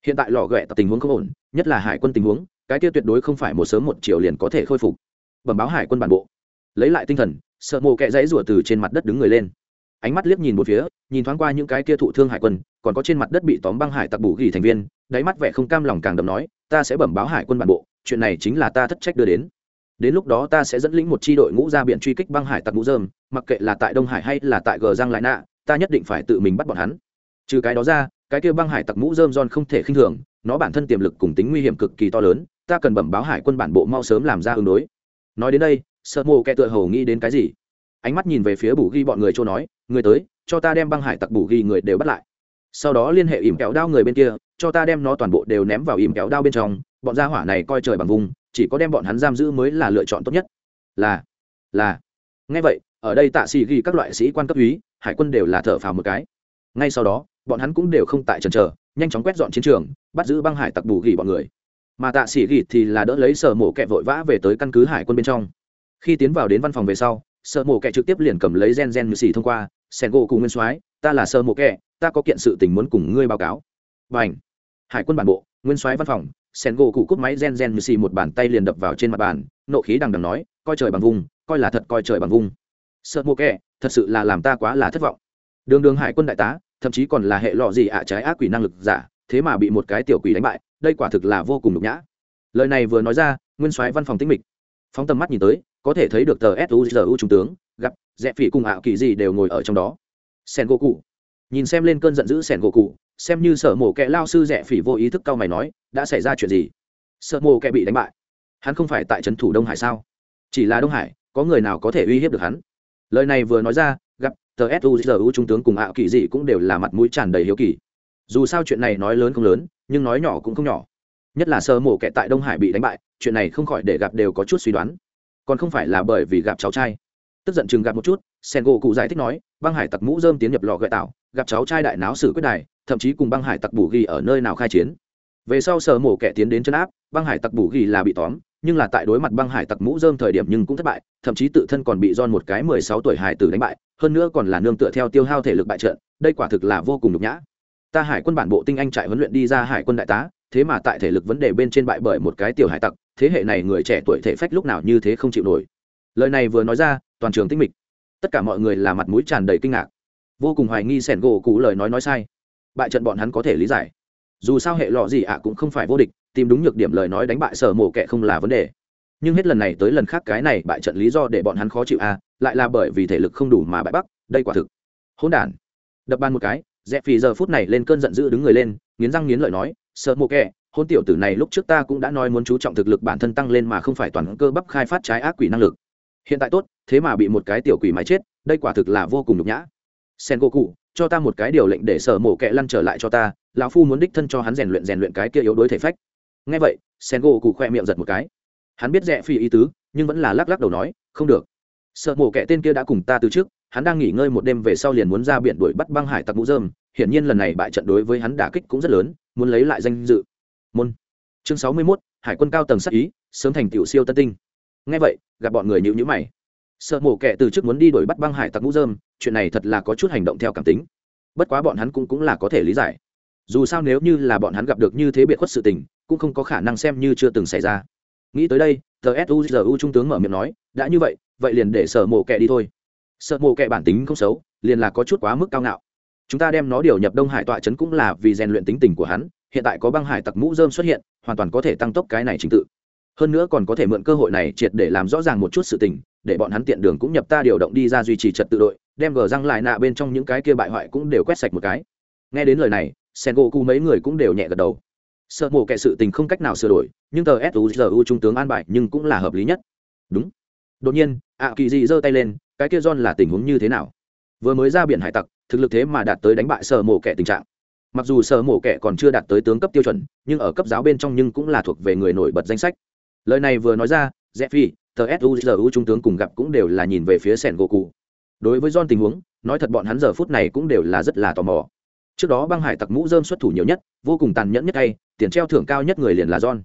Speaker 1: hiện tại lò ghẹ tình huống không ổn, nhất là hải quân tình huống, cái kia tuyệt đối không phải một sớm một chiều liền có thể khôi phục. Bẩm báo hải quân bản bộ. Lấy lại tinh thần sợ mộ kẹ dãy rủa từ trên mặt đất đứng người lên. Ánh mắt liếc nhìn một phía, nhìn thoáng qua những cái kia thụ thương hải quân, còn có trên mặt đất bị tóm băng hải tặc bù ghi thành viên, đáy mắt vẻ không cam lòng càng đầm nói, ta sẽ bẩm báo hải quân bản bộ, chuyện này chính là ta thất trách đưa đến đến lúc đó ta sẽ dẫn lĩnh một c h i đội ngũ ra biển truy kích băng hải tặc ngũ dơm mặc kệ là tại đông hải hay là tại gờ giang lại nạ, ta nhất định phải tự mình bắt bọn hắn. Trừ cái đó ra, cái kia băng hải tặc ngũ dơm giòn không thể khinh thường, nó bản thân tiềm lực cùng tính nguy hiểm cực kỳ to lớn, ta cần bẩm báo hải quân bản bộ mau sớm làm ra ứng đối. Nói đến đây, sợ mồ kẻ tựa hầu nghĩ đến cái gì? Ánh mắt nhìn về phía bù ghi bọn người châu nói, người tới, cho ta đem băng hải tặc bù ghi người đều bắt lại. Sau đó liên hệ ỉm kéo đao người bên kia, cho ta đem nó toàn bộ đều ném vào ỉm kéo đao bên trong, bọn gia hỏa này coi trời bằng vùng chỉ có đem bọn hắn giam giữ mới là lựa chọn tốt nhất. Là là. Ngay vậy, ở đây tạ xì ghi các loại sĩ quan cấp úy, hải quân đều là thở phào một cái. Ngay sau đó, bọn hắn cũng đều không tại trần trờ, nhanh chóng quét dọn chiến trường, bắt giữ băng hải tặc bù ghi bọn người. Mà tạ sĩ ghi thì là đỡ lấy sở mổ kẹ vội vã về tới căn cứ hải quân bên trong. Khi tiến vào đến văn phòng về sau, sở mổ kẹ trực tiếp liền cầm lấy gen gen như xì thông qua, sen gỗ cùng nguyên soái, ta là sở mổ kẹ, ta có kiện sự tình muốn cùng ngươi báo cáo. Và ảnh hải quân bản bộ, nguyên soái văn phòng sen gỗ cụ cúp máy gen gen như xì một bàn tay liền đập vào trên mặt bàn, nộ khí đằng đằng nói, coi trời bằng vùng, coi là thật coi trời bằng vùng. Sợ mô kẹ thật sự là làm ta quá là thất vọng. Đường đường hải quân đại tá, thậm chí còn là hệ lọ gì ạ trái ác quỷ năng lực giả, thế mà bị một cái tiểu quỷ đánh bại, đây quả thực là vô cùng nhục nhã. Lời này vừa nói ra, nguyên soái văn phòng tinh mịch. Phóng tầm mắt nhìn tới, có thể thấy được tờ suzu trung tướng, gặp, rẽ phỉ cùng ảo kỳ gì đều ngồi ở trong đó. Sen gỗ cụ. Nhìn xem lên cơn giận dữ sen gỗ cụ xem như sở mổ kẹ lao sư rẻ phỉ vô ý thức cao mày nói, đã xảy ra chuyện gì? Sở mổ kẹ bị đánh bại. Hắn không phải tại trấn thủ đông hải sao? Chỉ là đông hải, có người nào có thể uy hiếp được hắn? Lời này vừa nói ra, gặp tờ suzu trung tướng cùng ạ kỳ dị cũng đều là mặt mũi tràn đầy hiếu kỳ. Dù sao chuyện này nói lớn không lớn, nhưng nói nhỏ cũng không nhỏ. Nhất là sơ mổ kẻ tại đông hải bị đánh bại, chuyện này không khỏi để gặp đều có chút suy đoán. Còn không phải là bởi vì gặp cháu trai. Tức giận chừng gặp một chút sen gỗ cụ giải thích nói, băng hải tặc mũ dơm tiến nhập lò gợi tạo, gặp cháu trai đại náo sử quyết đài thậm chí cùng băng hải tặc bù ghi ở nơi nào khai chiến. Về sau sở mổ kẻ tiến đến chân áp, băng hải tặc bù ghi là bị tóm, nhưng là tại đối mặt băng hải tặc mũ dơm thời điểm nhưng cũng thất bại, thậm chí tự thân còn bị don một cái mười sáu tuổi hải tử đánh bại, hơn nữa còn là nương tựa theo tiêu hao thể lực bại trận, đây quả thực là vô cùng nhục nhã. Ta hải quân bản bộ tinh anh trại huấn luyện đi ra hải quân đại tá, thế mà tại thể lực vấn đề bên trên bại bởi một cái tiểu hải tặc, thế hệ này người trẻ tuổi thể phách lúc nào như thế không chịu nổi. Lời này vừa nói ra, toàn trường tinh mịch. Tất cả mọi người là mặt mũi tràn đầy kinh ngạc. Vô cùng hoài nghi sẻn gỗ cụ lời nói nói sai bại trận bọn hắn có thể lý giải. Dù sao hệ lọ gì ạ cũng không phải vô địch, tìm đúng nhược điểm lời nói đánh bại sở mổ kệ không là vấn đề. Nhưng hết lần này tới lần khác cái này bại trận lý do để bọn hắn khó chịu a lại là bởi vì thể lực không đủ mà bại bắc, đây quả thực. Hỗn đản. Đập ban một cái, dẹp phì giờ phút này lên cơn giận dữ đứng người lên, nghiến răng nghiến lợi nói sợ mộ kẹ hôn tiểu tử này lúc trước ta cũng đã nói muốn chú trọng thực lực bản thân tăng lên mà không phải toàn cơ bắp khai phát trái ác quỷ năng lực. Hiện tại tốt, thế mà bị một cái tiểu quỷ máy chết, đây quả thực là vô cùng nhục nhã. Sen go cụ cho ta một cái điều lệnh để sở mổ kẹ lăn trở lại cho ta lão phu muốn đích thân cho hắn rèn luyện rèn luyện cái kia yếu đối thể phách. Ngay vậy sen gỗ cụ khoe miệng giật một cái. Hắn biết rẽ phi ý tứ nhưng vẫn là lắc lắc đầu nói không được. Sợ mổ kẹ tên kia đã cùng ta từ trước hắn đang nghỉ ngơi một đêm về sau liền muốn ra biển đuổi bắt băng hải tặc mũ dơm hiển nhiên lần này bại trận đối với hắn đả kích cũng rất lớn muốn lấy lại danh dự. Môn. Chương sáu mươi 61, hải quân cao tầng sắc ý sớm thành tiểu siêu tân tinh. Ngay vậy gặp bọn người nhịu nhữ mày sợ mổ kẻ từ trước muốn đi đuổi bắt băng hải tặc mũ dơm chuyện này thật là có chút hành động theo cảm tính. Bất quá bọn hắn cũng cũng là có thể lý giải. Dù sao nếu như là bọn hắn gặp được như thế biệt khuất sự tình, cũng không có khả năng xem như chưa từng xảy ra. Nghĩ tới đây, tờ suzu trung tướng mở miệng nói, đã như vậy vậy liền để sở mổ kẻ đi thôi. Sợ mổ kẻ bản tính không xấu, liền là có chút quá mức cao ngạo. Chúng ta đem nó điều nhập đông hải tọa trấn cũng là vì rèn luyện tính tình của hắn, hiện tại có băng hải tặc mũ dơm xuất hiện, hoàn toàn có thể tăng tốc cái này trình tự. Hơn nữa còn có thể mượn cơ hội này triệt để làm rõ ràng một chút sự tình để bọn hắn tiện đường cũng nhập ta điều động đi ra duy trì trật tự đội, đem gờ răng lại nạ bên trong những cái kia bại hoại cũng đều quét sạch một cái. Nghe đến lời này sen gỗ cu mấy người cũng đều nhẹ gật đầu. Sợ mổ kệ sự tình không cách nào sửa đổi, nhưng tờ suzu trung tướng an bài nhưng cũng là hợp lý nhất. Đúng. Đột nhiên ạ kỳ dị giơ tay lên, cái kia john là tình huống như thế nào? Vừa mới ra biển hải tặc, thực lực thế mà đạt tới đánh bại sở mổ kẻ tình trạng. Mặc dù sở mổ kẻ còn chưa đạt tới tướng cấp tiêu chuẩn, nhưng ở cấp giáo bên trong nhưng cũng là thuộc về người nổi bật danh sách. Lời này vừa nói ra rẽ phi tờ suzu trung tướng cùng gặp cũng đều là nhìn về phía sẻn gỗ cụ đối với john tình huống, nói thật bọn hắn giờ phút này cũng đều là rất là tò mò. Trước đó băng hải tặc mũ dơm xuất thủ nhiều nhất, vô cùng tàn nhẫn nhất hay, tiền treo thưởng cao nhất người liền là john.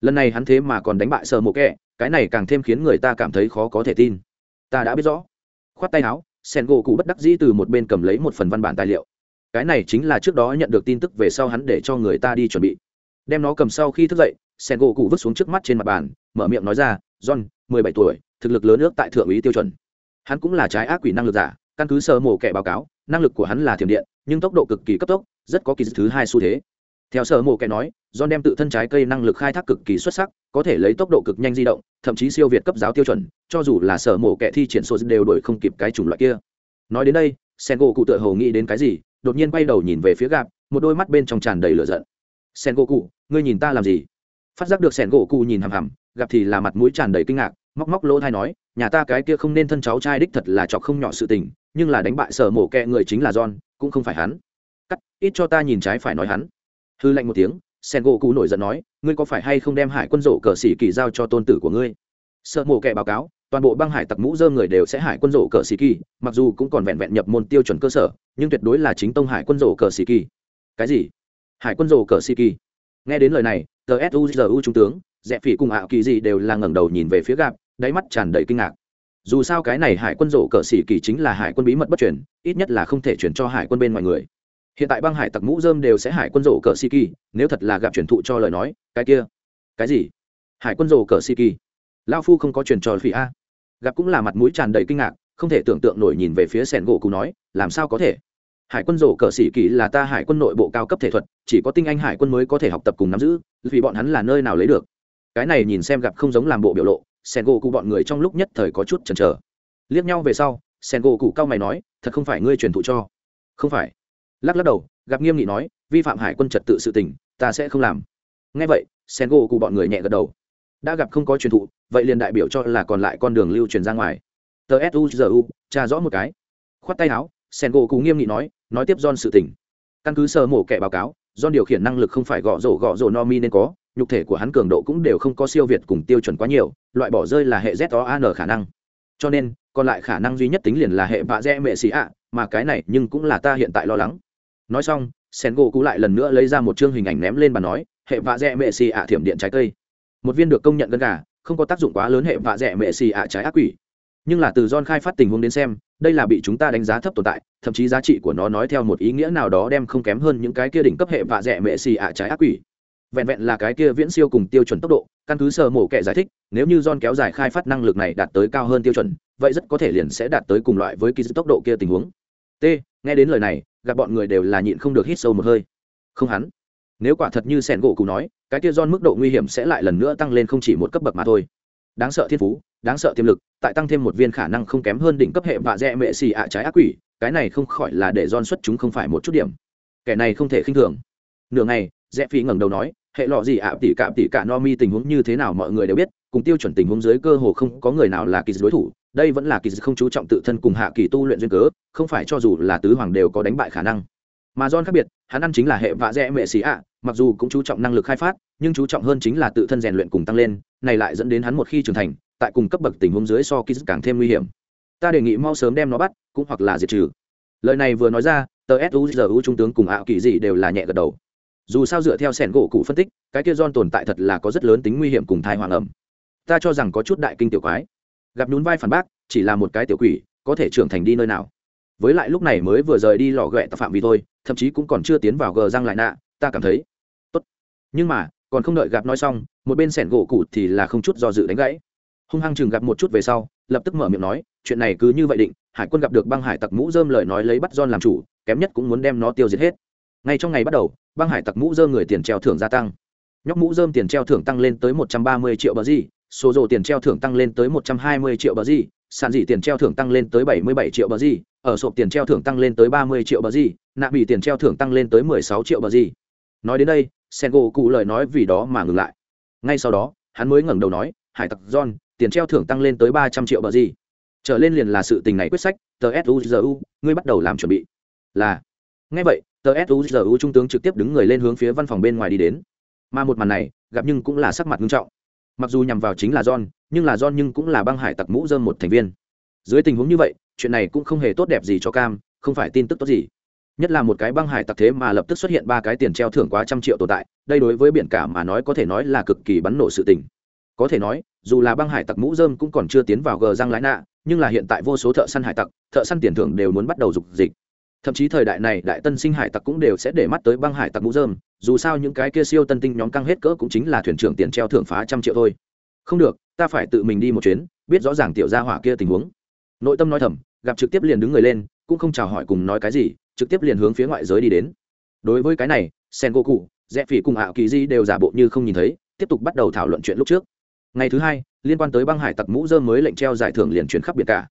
Speaker 1: Lần này hắn thế mà còn đánh bại sợ mộ kẹ cái này càng thêm khiến người ta cảm thấy khó có thể tin. Ta đã biết rõ. Khoát tay áo sen gỗ cụ bất đắc dĩ từ một bên cầm lấy một phần văn bản tài liệu. Cái này chính là trước đó nhận được tin tức về sau hắn để cho người ta đi chuẩn bị. Đem nó cầm sau khi thức dậy sen gỗ cụ vứt xuống trước mắt trên mặt bàn, mở miệng nói ra, john mười bảy tuổi, thực lực lớn ước tại thượng úy tiêu chuẩn. Hắn cũng là trái ác quỷ năng lực giả, căn cứ sơ mổ kẻ báo cáo, năng lực của hắn là thiểm điện, nhưng tốc độ cực kỳ cấp tốc, rất có kỳ thứ hai xu thế. Theo sở mộ kẻ nói, john đem tự thân trái cây năng lực khai thác cực kỳ xuất sắc, có thể lấy tốc độ cực nhanh di động, thậm chí siêu việt cấp giáo tiêu chuẩn, cho dù là sở mộ kẻ thi triển số đều đổi không kịp cái chủng loại kia. Nói đến đây sen gỗ cụ tựa hồ nghĩ đến cái gì, đột nhiên quay đầu nhìn về phía gạp một đôi mắt bên trong tràn đầy lửa giận. Sen gỗ cụ, ngươi nhìn ta làm gì? Phát giác được sen gỗ cụ nhìn hằm hằm gặp thì là mặt mũi tràn đầy kinh ngạc, móc móc lỗ thai nói, nhà ta cái kia không nên thân cháu trai đích thật là chọc không nhỏ sự tình, nhưng là đánh bại sở mổ kẹ người chính là john, cũng không phải hắn. Cắt, ít cho ta nhìn trái phải nói hắn. Hư lạnh một tiếng sen gỗ cụ nổi giận nói, ngươi có phải hay không đem hải quân rổ cờ xỉ kỳ giao cho tôn tử của ngươi? Sợ mổ kẹ báo cáo, toàn bộ băng hải tặc mũ dơm người đều sẽ hải quân rổ cờ xỉ kỳ, mặc dù cũng còn vẹn vẹn nhập môn tiêu chuẩn cơ sở, nhưng tuyệt đối là chính tông hải quân rổ cờ xỉ kỳ. Cái gì? Hải quân rổ cờ xỉ kỳ. Nghe đến lời này, tờ suzu trung tướng rẽ phỉ cùng ảo kỳ gì đều là ngẩng đầu nhìn về phía gạp, đáy mắt tràn đầy kinh ngạc. Dù sao cái này hải quân rổ cờ xỉ kỳ chính là hải quân bí mật bất chuyển ít nhất là không thể chuyển cho hải quân bên ngoài người. Hiện tại băng hải tặc mũ dơm đều sẽ hải quân rổ cờ xỉ kỳ, nếu thật là gặp chuyển thụ cho lời nói, cái kia, cái gì? Hải quân rổ cờ xỉ kỳ? Lao phu không có truyền trò phỉ a. Gặp cũng là mặt mũi tràn đầy kinh ngạc, không thể tưởng tượng nổi nhìn về phía sẻn gỗ cụ nói, làm sao có thể? Hải quân rổ cờ sĩ kỳ là ta hải quân nội bộ cao cấp thể thuật, chỉ có tinh anh hải quân mới có thể học tập cùng nắm giữ, vì bọn hắn là nơi nào lấy được? Cái này nhìn xem gặp không giống làm bộ biểu lộ sen gỗ cụ bọn người trong lúc nhất thời có chút chần chờ. Liếc nhau về sau sen gỗ cụ cao mày nói, thật không phải ngươi truyền thụ cho? Không phải. Lắc lắc đầu, gặp nghiêm nghị nói, vi phạm hải quân trật tự sự tình, ta sẽ không làm. Ngay vậy sen gỗ cụ bọn người nhẹ gật đầu. Đã gặp không có truyền thụ, vậy liền đại biểu cho là còn lại con đường lưu truyền ra ngoài. Tờ suzu tra rõ một cái. Khoát tay áo sen gỗ cụ nghiêm nghị nói nói tiếp john sự tình. Căn cứ sơ mổ kẻ báo cáo, John điều khiển năng lực không phải gõ rổ gõ rổ no mi nên có nhục thể của hắn cường độ cũng đều không có siêu việt cùng tiêu chuẩn quá nhiều, loại bỏ rơi là hệ z o an khả năng. Cho nên, còn lại khả năng duy nhất tính liền là hệ vạ dẹ mệ xì ạ, mà cái này nhưng cũng là ta hiện tại lo lắng. Nói xong sen gỗ cú lại lần nữa lấy ra một chương hình ảnh ném lên bàn nói, hệ vạ dẹ mệ xì ạ thiểm điện trái cây. Một viên được công nhận gần cả không có tác dụng quá lớn hệ vạ dẹ mệ xì ạ trái ác quỷ. Nhưng là từ don khai phát tình huống đến xem, đây là bị chúng ta đánh giá thấp tồn tại, thậm chí giá trị của nó nói theo một ý nghĩa nào đó đem không kém hơn những cái kia đỉnh cấp hệ vạ dẹ mệ xì ạ trái ác quỷ vẹn vẹn là cái kia viễn siêu cùng tiêu chuẩn tốc độ, căn cứ sơ mổ kệ giải thích, nếu như don kéo dài khai phát năng lực này đạt tới cao hơn tiêu chuẩn, vậy rất có thể liền sẽ đạt tới cùng loại với kỳ tốc độ kia tình huống. T, nghe đến lời này, gặp bọn người đều là nhịn không được hít sâu một hơi. Không hắn. Nếu quả thật như sẻn gỗ cụ nói, cái kia don mức độ nguy hiểm sẽ lại lần nữa tăng lên không chỉ một cấp bậc mà thôi. Đáng sợ thiên phú, đáng sợ tiềm lực, tại tăng thêm một viên khả năng không kém hơn đỉnh cấp hệ vạ dẹ mệ xì ạ trái ác quỷ, cái này không khỏi là để don xuất chúng không phải một chút điểm. Kẻ này không thể khinh thường. Nửa ngày rẽ phi ngẩng đầu nói, hệ lọ gì ạ? Tỷ cạm tỷ cả no mi tình huống như thế nào mọi người đều biết, cùng tiêu chuẩn tình huống dưới cơ hồ không có người nào là kỳ đối thủ, đây vẫn là kỳ không chú trọng tự thân cùng hạ kỳ tu luyện duyên cớ, không phải cho dù là tứ hoàng đều có đánh bại khả năng. Mà john khác biệt, hắn ăn chính là hệ vạ rẽ mệ xì ạ, mặc dù cũng chú trọng năng lực khai phát, nhưng chú trọng hơn chính là tự thân rèn luyện cùng tăng lên, này lại dẫn đến hắn một khi trưởng thành, tại cùng cấp bậc tình huống dưới so kỳ càng thêm nguy hiểm. Ta đề nghị mau sớm đem nó bắt, cũng hoặc là diệt trừ. Lời này vừa nói ra, tờ suzu trung tướng cùng ảo kỳ dị đều là nhẹ gật đầu dù sao dựa theo sẻn gỗ cụ phân tích, cái kia don tồn tại thật là có rất lớn tính nguy hiểm cùng thai hoàng ẩm. Ta cho rằng có chút đại kinh tiểu quái. Gặp nhún vai phản bác, chỉ là một cái tiểu quỷ, có thể trưởng thành đi nơi nào. Với lại lúc này mới vừa rời đi lò ghẹ tập phạm vì thôi, thậm chí cũng còn chưa tiến vào gờ răng lại nạ, ta cảm thấy tốt. Nhưng mà, còn không đợi gặp nói xong, một bên sẻn gỗ cụ thì là không chút do dự đánh gãy. Hung hăng chừng gặp một chút về sau, lập tức mở miệng nói, chuyện này cứ như vậy định, hải quân gặp được băng hải tặc mũ dơm lời nói lấy bắt don làm chủ, kém nhất cũng muốn đem nó tiêu diệt hết ngay trong ngày bắt đầu, băng hải tặc mũ dơm người tiền treo thưởng gia tăng. Nhóc mũ dơm tiền treo thưởng tăng lên tới một trăm ba mươi triệu bờ gì, số rồ tiền treo thưởng tăng lên tới một trăm hai mươi triệu bờ gì sàn dị tiền treo thưởng tăng lên tới bảy mươi bảy triệu bờ gì, ở sộp tiền treo thưởng tăng lên tới ba mươi triệu bờ gì, nạ bị tiền treo thưởng tăng lên tới mười sáu triệu bờ gì. Nói đến đây sen gỗ cụ lời nói vì đó mà ngừng lại. Ngay sau đó, hắn mới ngẩng đầu nói, hải tặc john, tiền treo thưởng tăng lên tới ba trăm triệu bờ gì. Trở lên liền là sự tình này quyết sách tờ suzu ngươi bắt đầu làm chuẩn bị. Là ngay vậy, tờ suzu trung tướng trực tiếp đứng người lên hướng phía văn phòng bên ngoài đi đến. Mà một màn này, gặp nhưng cũng là sắc mặt nghiêm trọng. Mặc dù nhằm vào chính là john, nhưng là john nhưng cũng là băng hải tặc mũ dơm một thành viên. Dưới tình huống như vậy, chuyện này cũng không hề tốt đẹp gì cho cam, không phải tin tức tốt gì. Nhất là một cái băng hải tặc thế mà lập tức xuất hiện ba cái tiền treo thưởng quá trăm triệu tồn tại, đây đối với biển cả mà nói có thể nói là cực kỳ bắn nổ sự tình. Có thể nói, dù là băng hải tặc mũ dơm cũng còn chưa tiến vào gờ răng lái nạ, nhưng là hiện tại vô số thợ săn hải tặc, thợ săn tiền thưởng đều muốn bắt đầu dục dịch thậm chí thời đại này đại tân sinh hải tặc cũng đều sẽ để mắt tới băng hải tặc mũ dơm dù sao những cái kia siêu tân tinh nhóm căng hết cỡ cũng chính là thuyền trưởng tiền treo thưởng phá trăm triệu thôi. Không được, ta phải tự mình đi một chuyến, biết rõ ràng tiểu gia hỏa kia tình huống. Nội tâm nói thầm, gặp trực tiếp liền đứng người lên, cũng không chào hỏi cùng nói cái gì, trực tiếp liền hướng phía ngoại giới đi đến. Đối với cái này sen go cụ rẽ phỉ cùng ảo kỳ di đều giả bộ như không nhìn thấy, tiếp tục bắt đầu thảo luận chuyện lúc trước. Ngày thứ hai, liên quan tới băng hải tặc mũ dơm mới lệnh treo giải thưởng liền chuyển khắp biệt cả.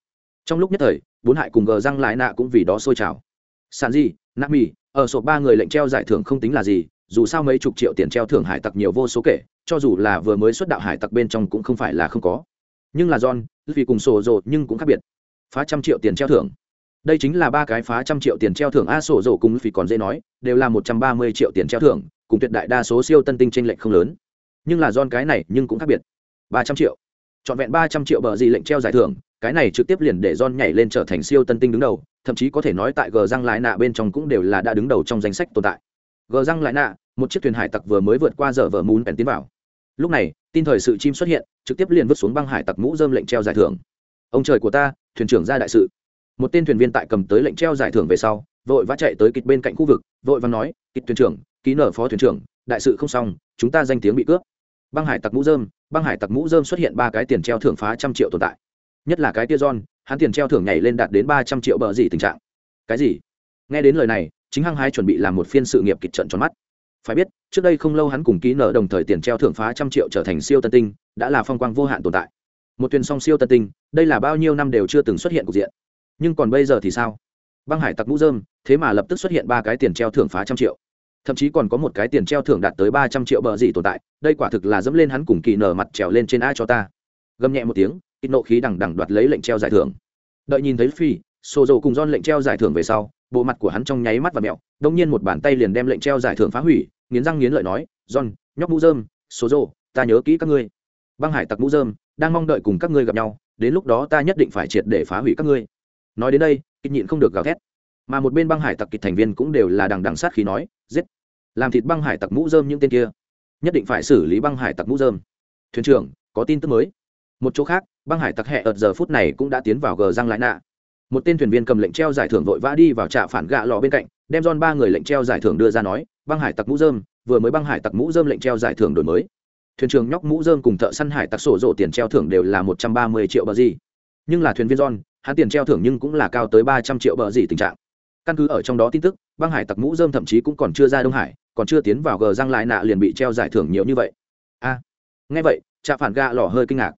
Speaker 1: Trong lúc nhất thời, bốn hại cùng gờ răng lại nạ cũng vì đó sôi trào sàn di nạ mì ở sổ ba người lệnh treo giải thưởng không tính là gì, dù sao mấy chục triệu tiền treo thưởng hải tặc nhiều vô số kể, cho dù là vừa mới xuất đạo hải tặc bên trong cũng không phải là không có. Nhưng là john, vì cùng sổ rộ nhưng cũng khác biệt. Phá trăm triệu tiền treo thưởng. Đây chính là ba cái phá trăm triệu tiền treo thưởng. A, sổ rộ cùng vì còn dễ nói, đều là một trăm ba mươi triệu tiền treo thưởng, cùng tuyệt đại đa số siêu tân tinh t lệch không lớn. Nhưng là john cái này nhưng cũng khác biệt. ba trăm triệu. Trọn vẹn ba trăm triệu bờ gì lệnh treo giải thưởng cái này trực tiếp liền để John nhảy lên trở thành siêu tân tinh đứng đầu, thậm chí có thể nói tại gờ răng lái nạ bên trong cũng đều là đã đứng đầu trong danh sách tồn tại. Gờ răng lái nạ, một chiếc thuyền hải tặc vừa mới vượt qua giờ vở muốn bèn tiến vào. Lúc này, tin thời sự chim xuất hiện, trực tiếp liền vứt xuống băng hải tặc mũ rơm lệnh treo giải thưởng. Ông trời của ta, thuyền trưởng ra đại sự. Một tên thuyền viên tại cầm tới lệnh treo giải thưởng về sau, vội vã chạy tới kịch bên cạnh khu vực, vội vàng nói, "Kịch thuyền trưởng, ký nở phó thuyền trưởng, đại sự không xong, chúng ta danh tiếng bị cướp." Băng hải tặc mũ rơm, băng hải tặc mũ rơm xuất hiện ba cái tiền treo thưởng phá trăm triệu tồn tại nhất là cái tia john, hắn tiền treo thưởng nhảy lên đạt đến ba trăm triệu bờ gì tình trạng. Cái gì? Nghe đến lời này, chính hăng hái chuẩn bị làm một phiên sự nghiệp kịch trận tròn mắt. Phải biết, trước đây không lâu hắn cùng ký nợ đồng thời tiền treo thưởng phá trăm triệu trở thành siêu tân tinh, đã là phong quang vô hạn tồn tại. Một thuyền song siêu tân tinh, đây là bao nhiêu năm đều chưa từng xuất hiện cục diện. Nhưng còn bây giờ thì sao? Băng hải tặc mũ dơm thế mà lập tức xuất hiện ba cái tiền treo thưởng phá trăm triệu. Thậm chí còn có một cái tiền treo thưởng đạt tới ba trăm triệu bờ gì tồn tại, đây quả thực là dẫm lên hắn cùng kỳ nở mặt trèo lên trên ai cho ta. Gầm nhẹ một tiếng ít nộ khí đằng đằng đoạt lấy lệnh treo giải thưởng. Đợi nhìn thấy phi sổ dầu cùng don lệnh treo giải thưởng về sau bộ mặt của hắn trong nháy mắt và mẹo đông nhiên một bàn tay liền đem lệnh treo giải thưởng phá hủy nghiến răng nghiến lợi nói don, nhóc mũ dơm số dầu ta nhớ kỹ các ngươi. Băng hải tặc mũ dơm đang mong đợi cùng các ngươi gặp nhau đến lúc đó ta nhất định phải triệt để phá hủy các ngươi. Nói đến đây kịch nhịn không được gào thét. Mà một bên băng hải tặc kịch thành viên cũng đều là đằng đằng sát khí nói giết! Làm thịt băng hải tặc mũ dơm những tên kia nhất định phải xử lý băng hải tặc mũ dơm thuyền trưởng có tin tức mới. Một chỗ khác băng hải tặc hẹ ợt giờ phút này cũng đã tiến vào gờ răng lại nạ. Một tên thuyền viên cầm lệnh treo giải thưởng vội vã đi vào trạ phản gạ lò bên cạnh, đem don ba người lệnh treo giải thưởng đưa ra nói, băng hải tặc mũ dơm vừa mới băng hải tặc mũ dơm lệnh treo giải thưởng đổi mới. Thuyền trưởng nhóc mũ dơm cùng thợ săn hải tặc sổ rộ tiền treo thưởng đều là một trăm ba mươi triệu bờ gì. Nhưng là thuyền viên don hắn tiền treo thưởng nhưng cũng là cao tới ba trăm triệu bờ gì tình trạng. Căn cứ ở trong đó tin tức, băng hải tặc mũ dơm thậm chí cũng còn chưa ra đông hải, còn chưa tiến vào gờ răng lại nạ liền bị treo giải thưởng nhiều như vậy. A. Nghe vậy trạ phản gạ lò hơi kinh ngạc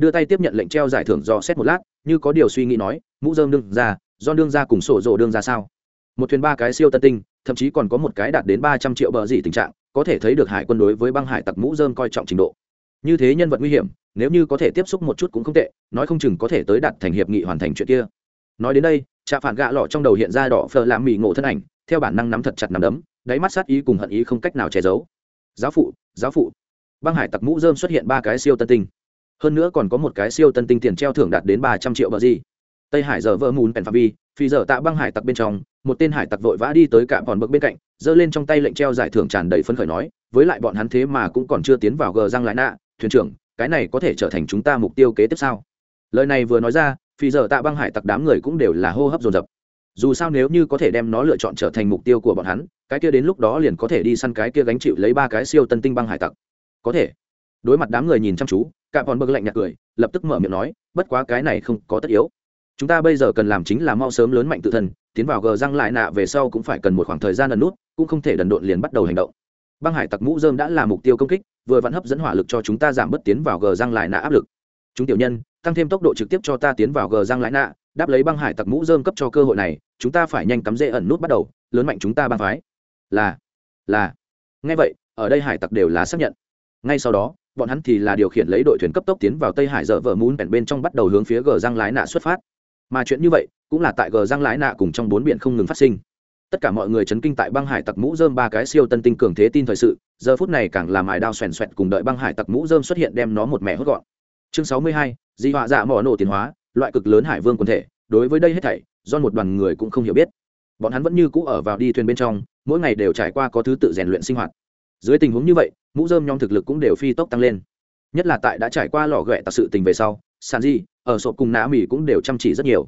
Speaker 1: đưa tay tiếp nhận lệnh treo giải thưởng do xét một lát, như có điều suy nghĩ nói, mũ dơm đương ra, do đương ra cùng sổ rộ đương ra sao? Một thuyền ba cái siêu tân tinh, thậm chí còn có một cái đạt đến ba trăm triệu bờ gì tình trạng, có thể thấy được hải quân đối với băng hải tặc mũ dơm coi trọng trình độ. Như thế nhân vật nguy hiểm, nếu như có thể tiếp xúc một chút cũng không tệ, nói không chừng có thể tới đặt thành hiệp nghị hoàn thành chuyện kia. Nói đến đây, trạ phản gạ lọ trong đầu hiện ra đỏ phờ làm mì ngộ thân ảnh, theo bản năng nắm thật chặt nắm đấm, đáy mắt sát ý cùng hận ý không cách nào che giấu. Giáo phụ giáo phụ. Băng hải tặc mũ dơm xuất hiện ba cái siêu tân tinh hơn nữa còn có một cái siêu tân tinh tiền treo thưởng đạt đến ba trăm triệu bờ gì. Tây hải giờ vỡ mùn pèn phạm vi, phi giờ tạ băng hải tặc bên trong, một tên hải tặc vội vã đi tới cả bọn bậc bên cạnh, giơ lên trong tay lệnh treo giải thưởng tràn đầy phấn khởi nói, với lại bọn hắn thế mà cũng còn chưa tiến vào gờ răng lại nạ, thuyền trưởng, cái này có thể trở thành chúng ta mục tiêu kế tiếp sau lời này vừa nói ra, phi giờ tạ băng hải tặc đám người cũng đều là hô hấp dồn dập. Dù sao nếu như có thể đem nó lựa chọn trở thành mục tiêu của bọn hắn, cái kia đến lúc đó liền có thể đi săn cái kia gánh chịu lấy ba cái siêu tân tinh băng hải tặc. Có thể. Đối mặt đám người nhìn chăm chú cả bọn bực lạnh nhạt cười, lập tức mở miệng nói, bất quá cái này không có tất yếu. Chúng ta bây giờ cần làm chính là mau sớm lớn mạnh tự thân, tiến vào gờ răng lại nạ về sau cũng phải cần một khoảng thời gian ẩn nút, cũng không thể đần độn liền bắt đầu hành động. Băng hải tặc mũ dơm đã là mục tiêu công kích, vừa vẫn hấp dẫn hỏa lực cho chúng ta giảm bớt tiến vào gờ răng lại nạ áp lực. Chúng tiểu nhân, tăng thêm tốc độ trực tiếp cho ta tiến vào gờ răng lại nạ, đáp lấy băng hải tặc mũ dơm cấp cho cơ hội này, chúng ta phải nhanh cắm rễ ẩn nút bắt đầu, lớn mạnh chúng ta băng phái. Là là. Ngay vậy, ở đây hải tặc đều là xác nhận. Ngay sau đó bọn hắn thì là điều khiển lấy đội thuyền cấp tốc tiến vào tây hải dở vợ mún bèn bên trong bắt đầu hướng phía gờ răng lái nạ xuất phát. Mà chuyện như vậy cũng là tại gờ răng lái nạ cùng trong bốn biển không ngừng phát sinh. Tất cả mọi người chấn kinh tại băng hải tặc mũ dơm ba cái siêu tân tinh cường thế tin thời sự, giờ phút này càng làm ải đao xoèn xoẹt cùng đợi băng hải tặc mũ dơm xuất hiện đem nó một mẹ hốt gọn. Chương sáu mươi hai, di họa dạ mỏ nổ tiến hóa, loại cực lớn hải vương quần thể, đối với đây hết thảy do một đoàn người cũng không hiểu biết. Bọn hắn vẫn như cũ ở vào đi thuyền bên trong, mỗi ngày đều trải qua có thứ tự rèn luyện sinh hoạt. Dưới tình huống như vậy mũ dơm nhóm thực lực cũng đều phi tốc tăng lên. Nhất là tại đã trải qua lò ghẹ tặc sự tình về sau sàn di ở sộp cùng nã mì cũng đều chăm chỉ rất nhiều.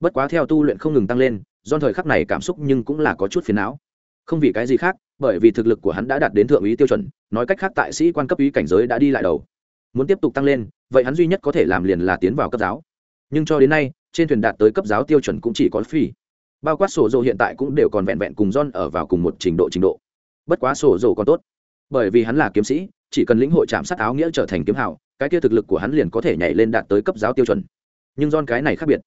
Speaker 1: Bất quá theo tu luyện không ngừng tăng lên, do thời khắc này cảm xúc nhưng cũng là có chút phiền não. Không vì cái gì khác, bởi vì thực lực của hắn đã đạt đến thượng úy tiêu chuẩn, nói cách khác tại sĩ quan cấp úy cảnh giới đã đi lại đầu. Muốn tiếp tục tăng lên, vậy hắn duy nhất có thể làm liền là tiến vào cấp giáo. Nhưng cho đến nay, trên thuyền đạt tới cấp giáo tiêu chuẩn cũng chỉ có phi. Bao quát sổ dồ hiện tại cũng đều còn vẹn vẹn cùng John ở vào cùng một trình độ trình độ. Bất quá sổ dồ còn tốt bởi vì hắn là kiếm sĩ, chỉ cần lĩnh hội chạm sát áo nghĩa trở thành kiếm hào, cái kia thực lực của hắn liền có thể nhảy lên đạt tới cấp giáo tiêu chuẩn. Nhưng don cái này khác biệt.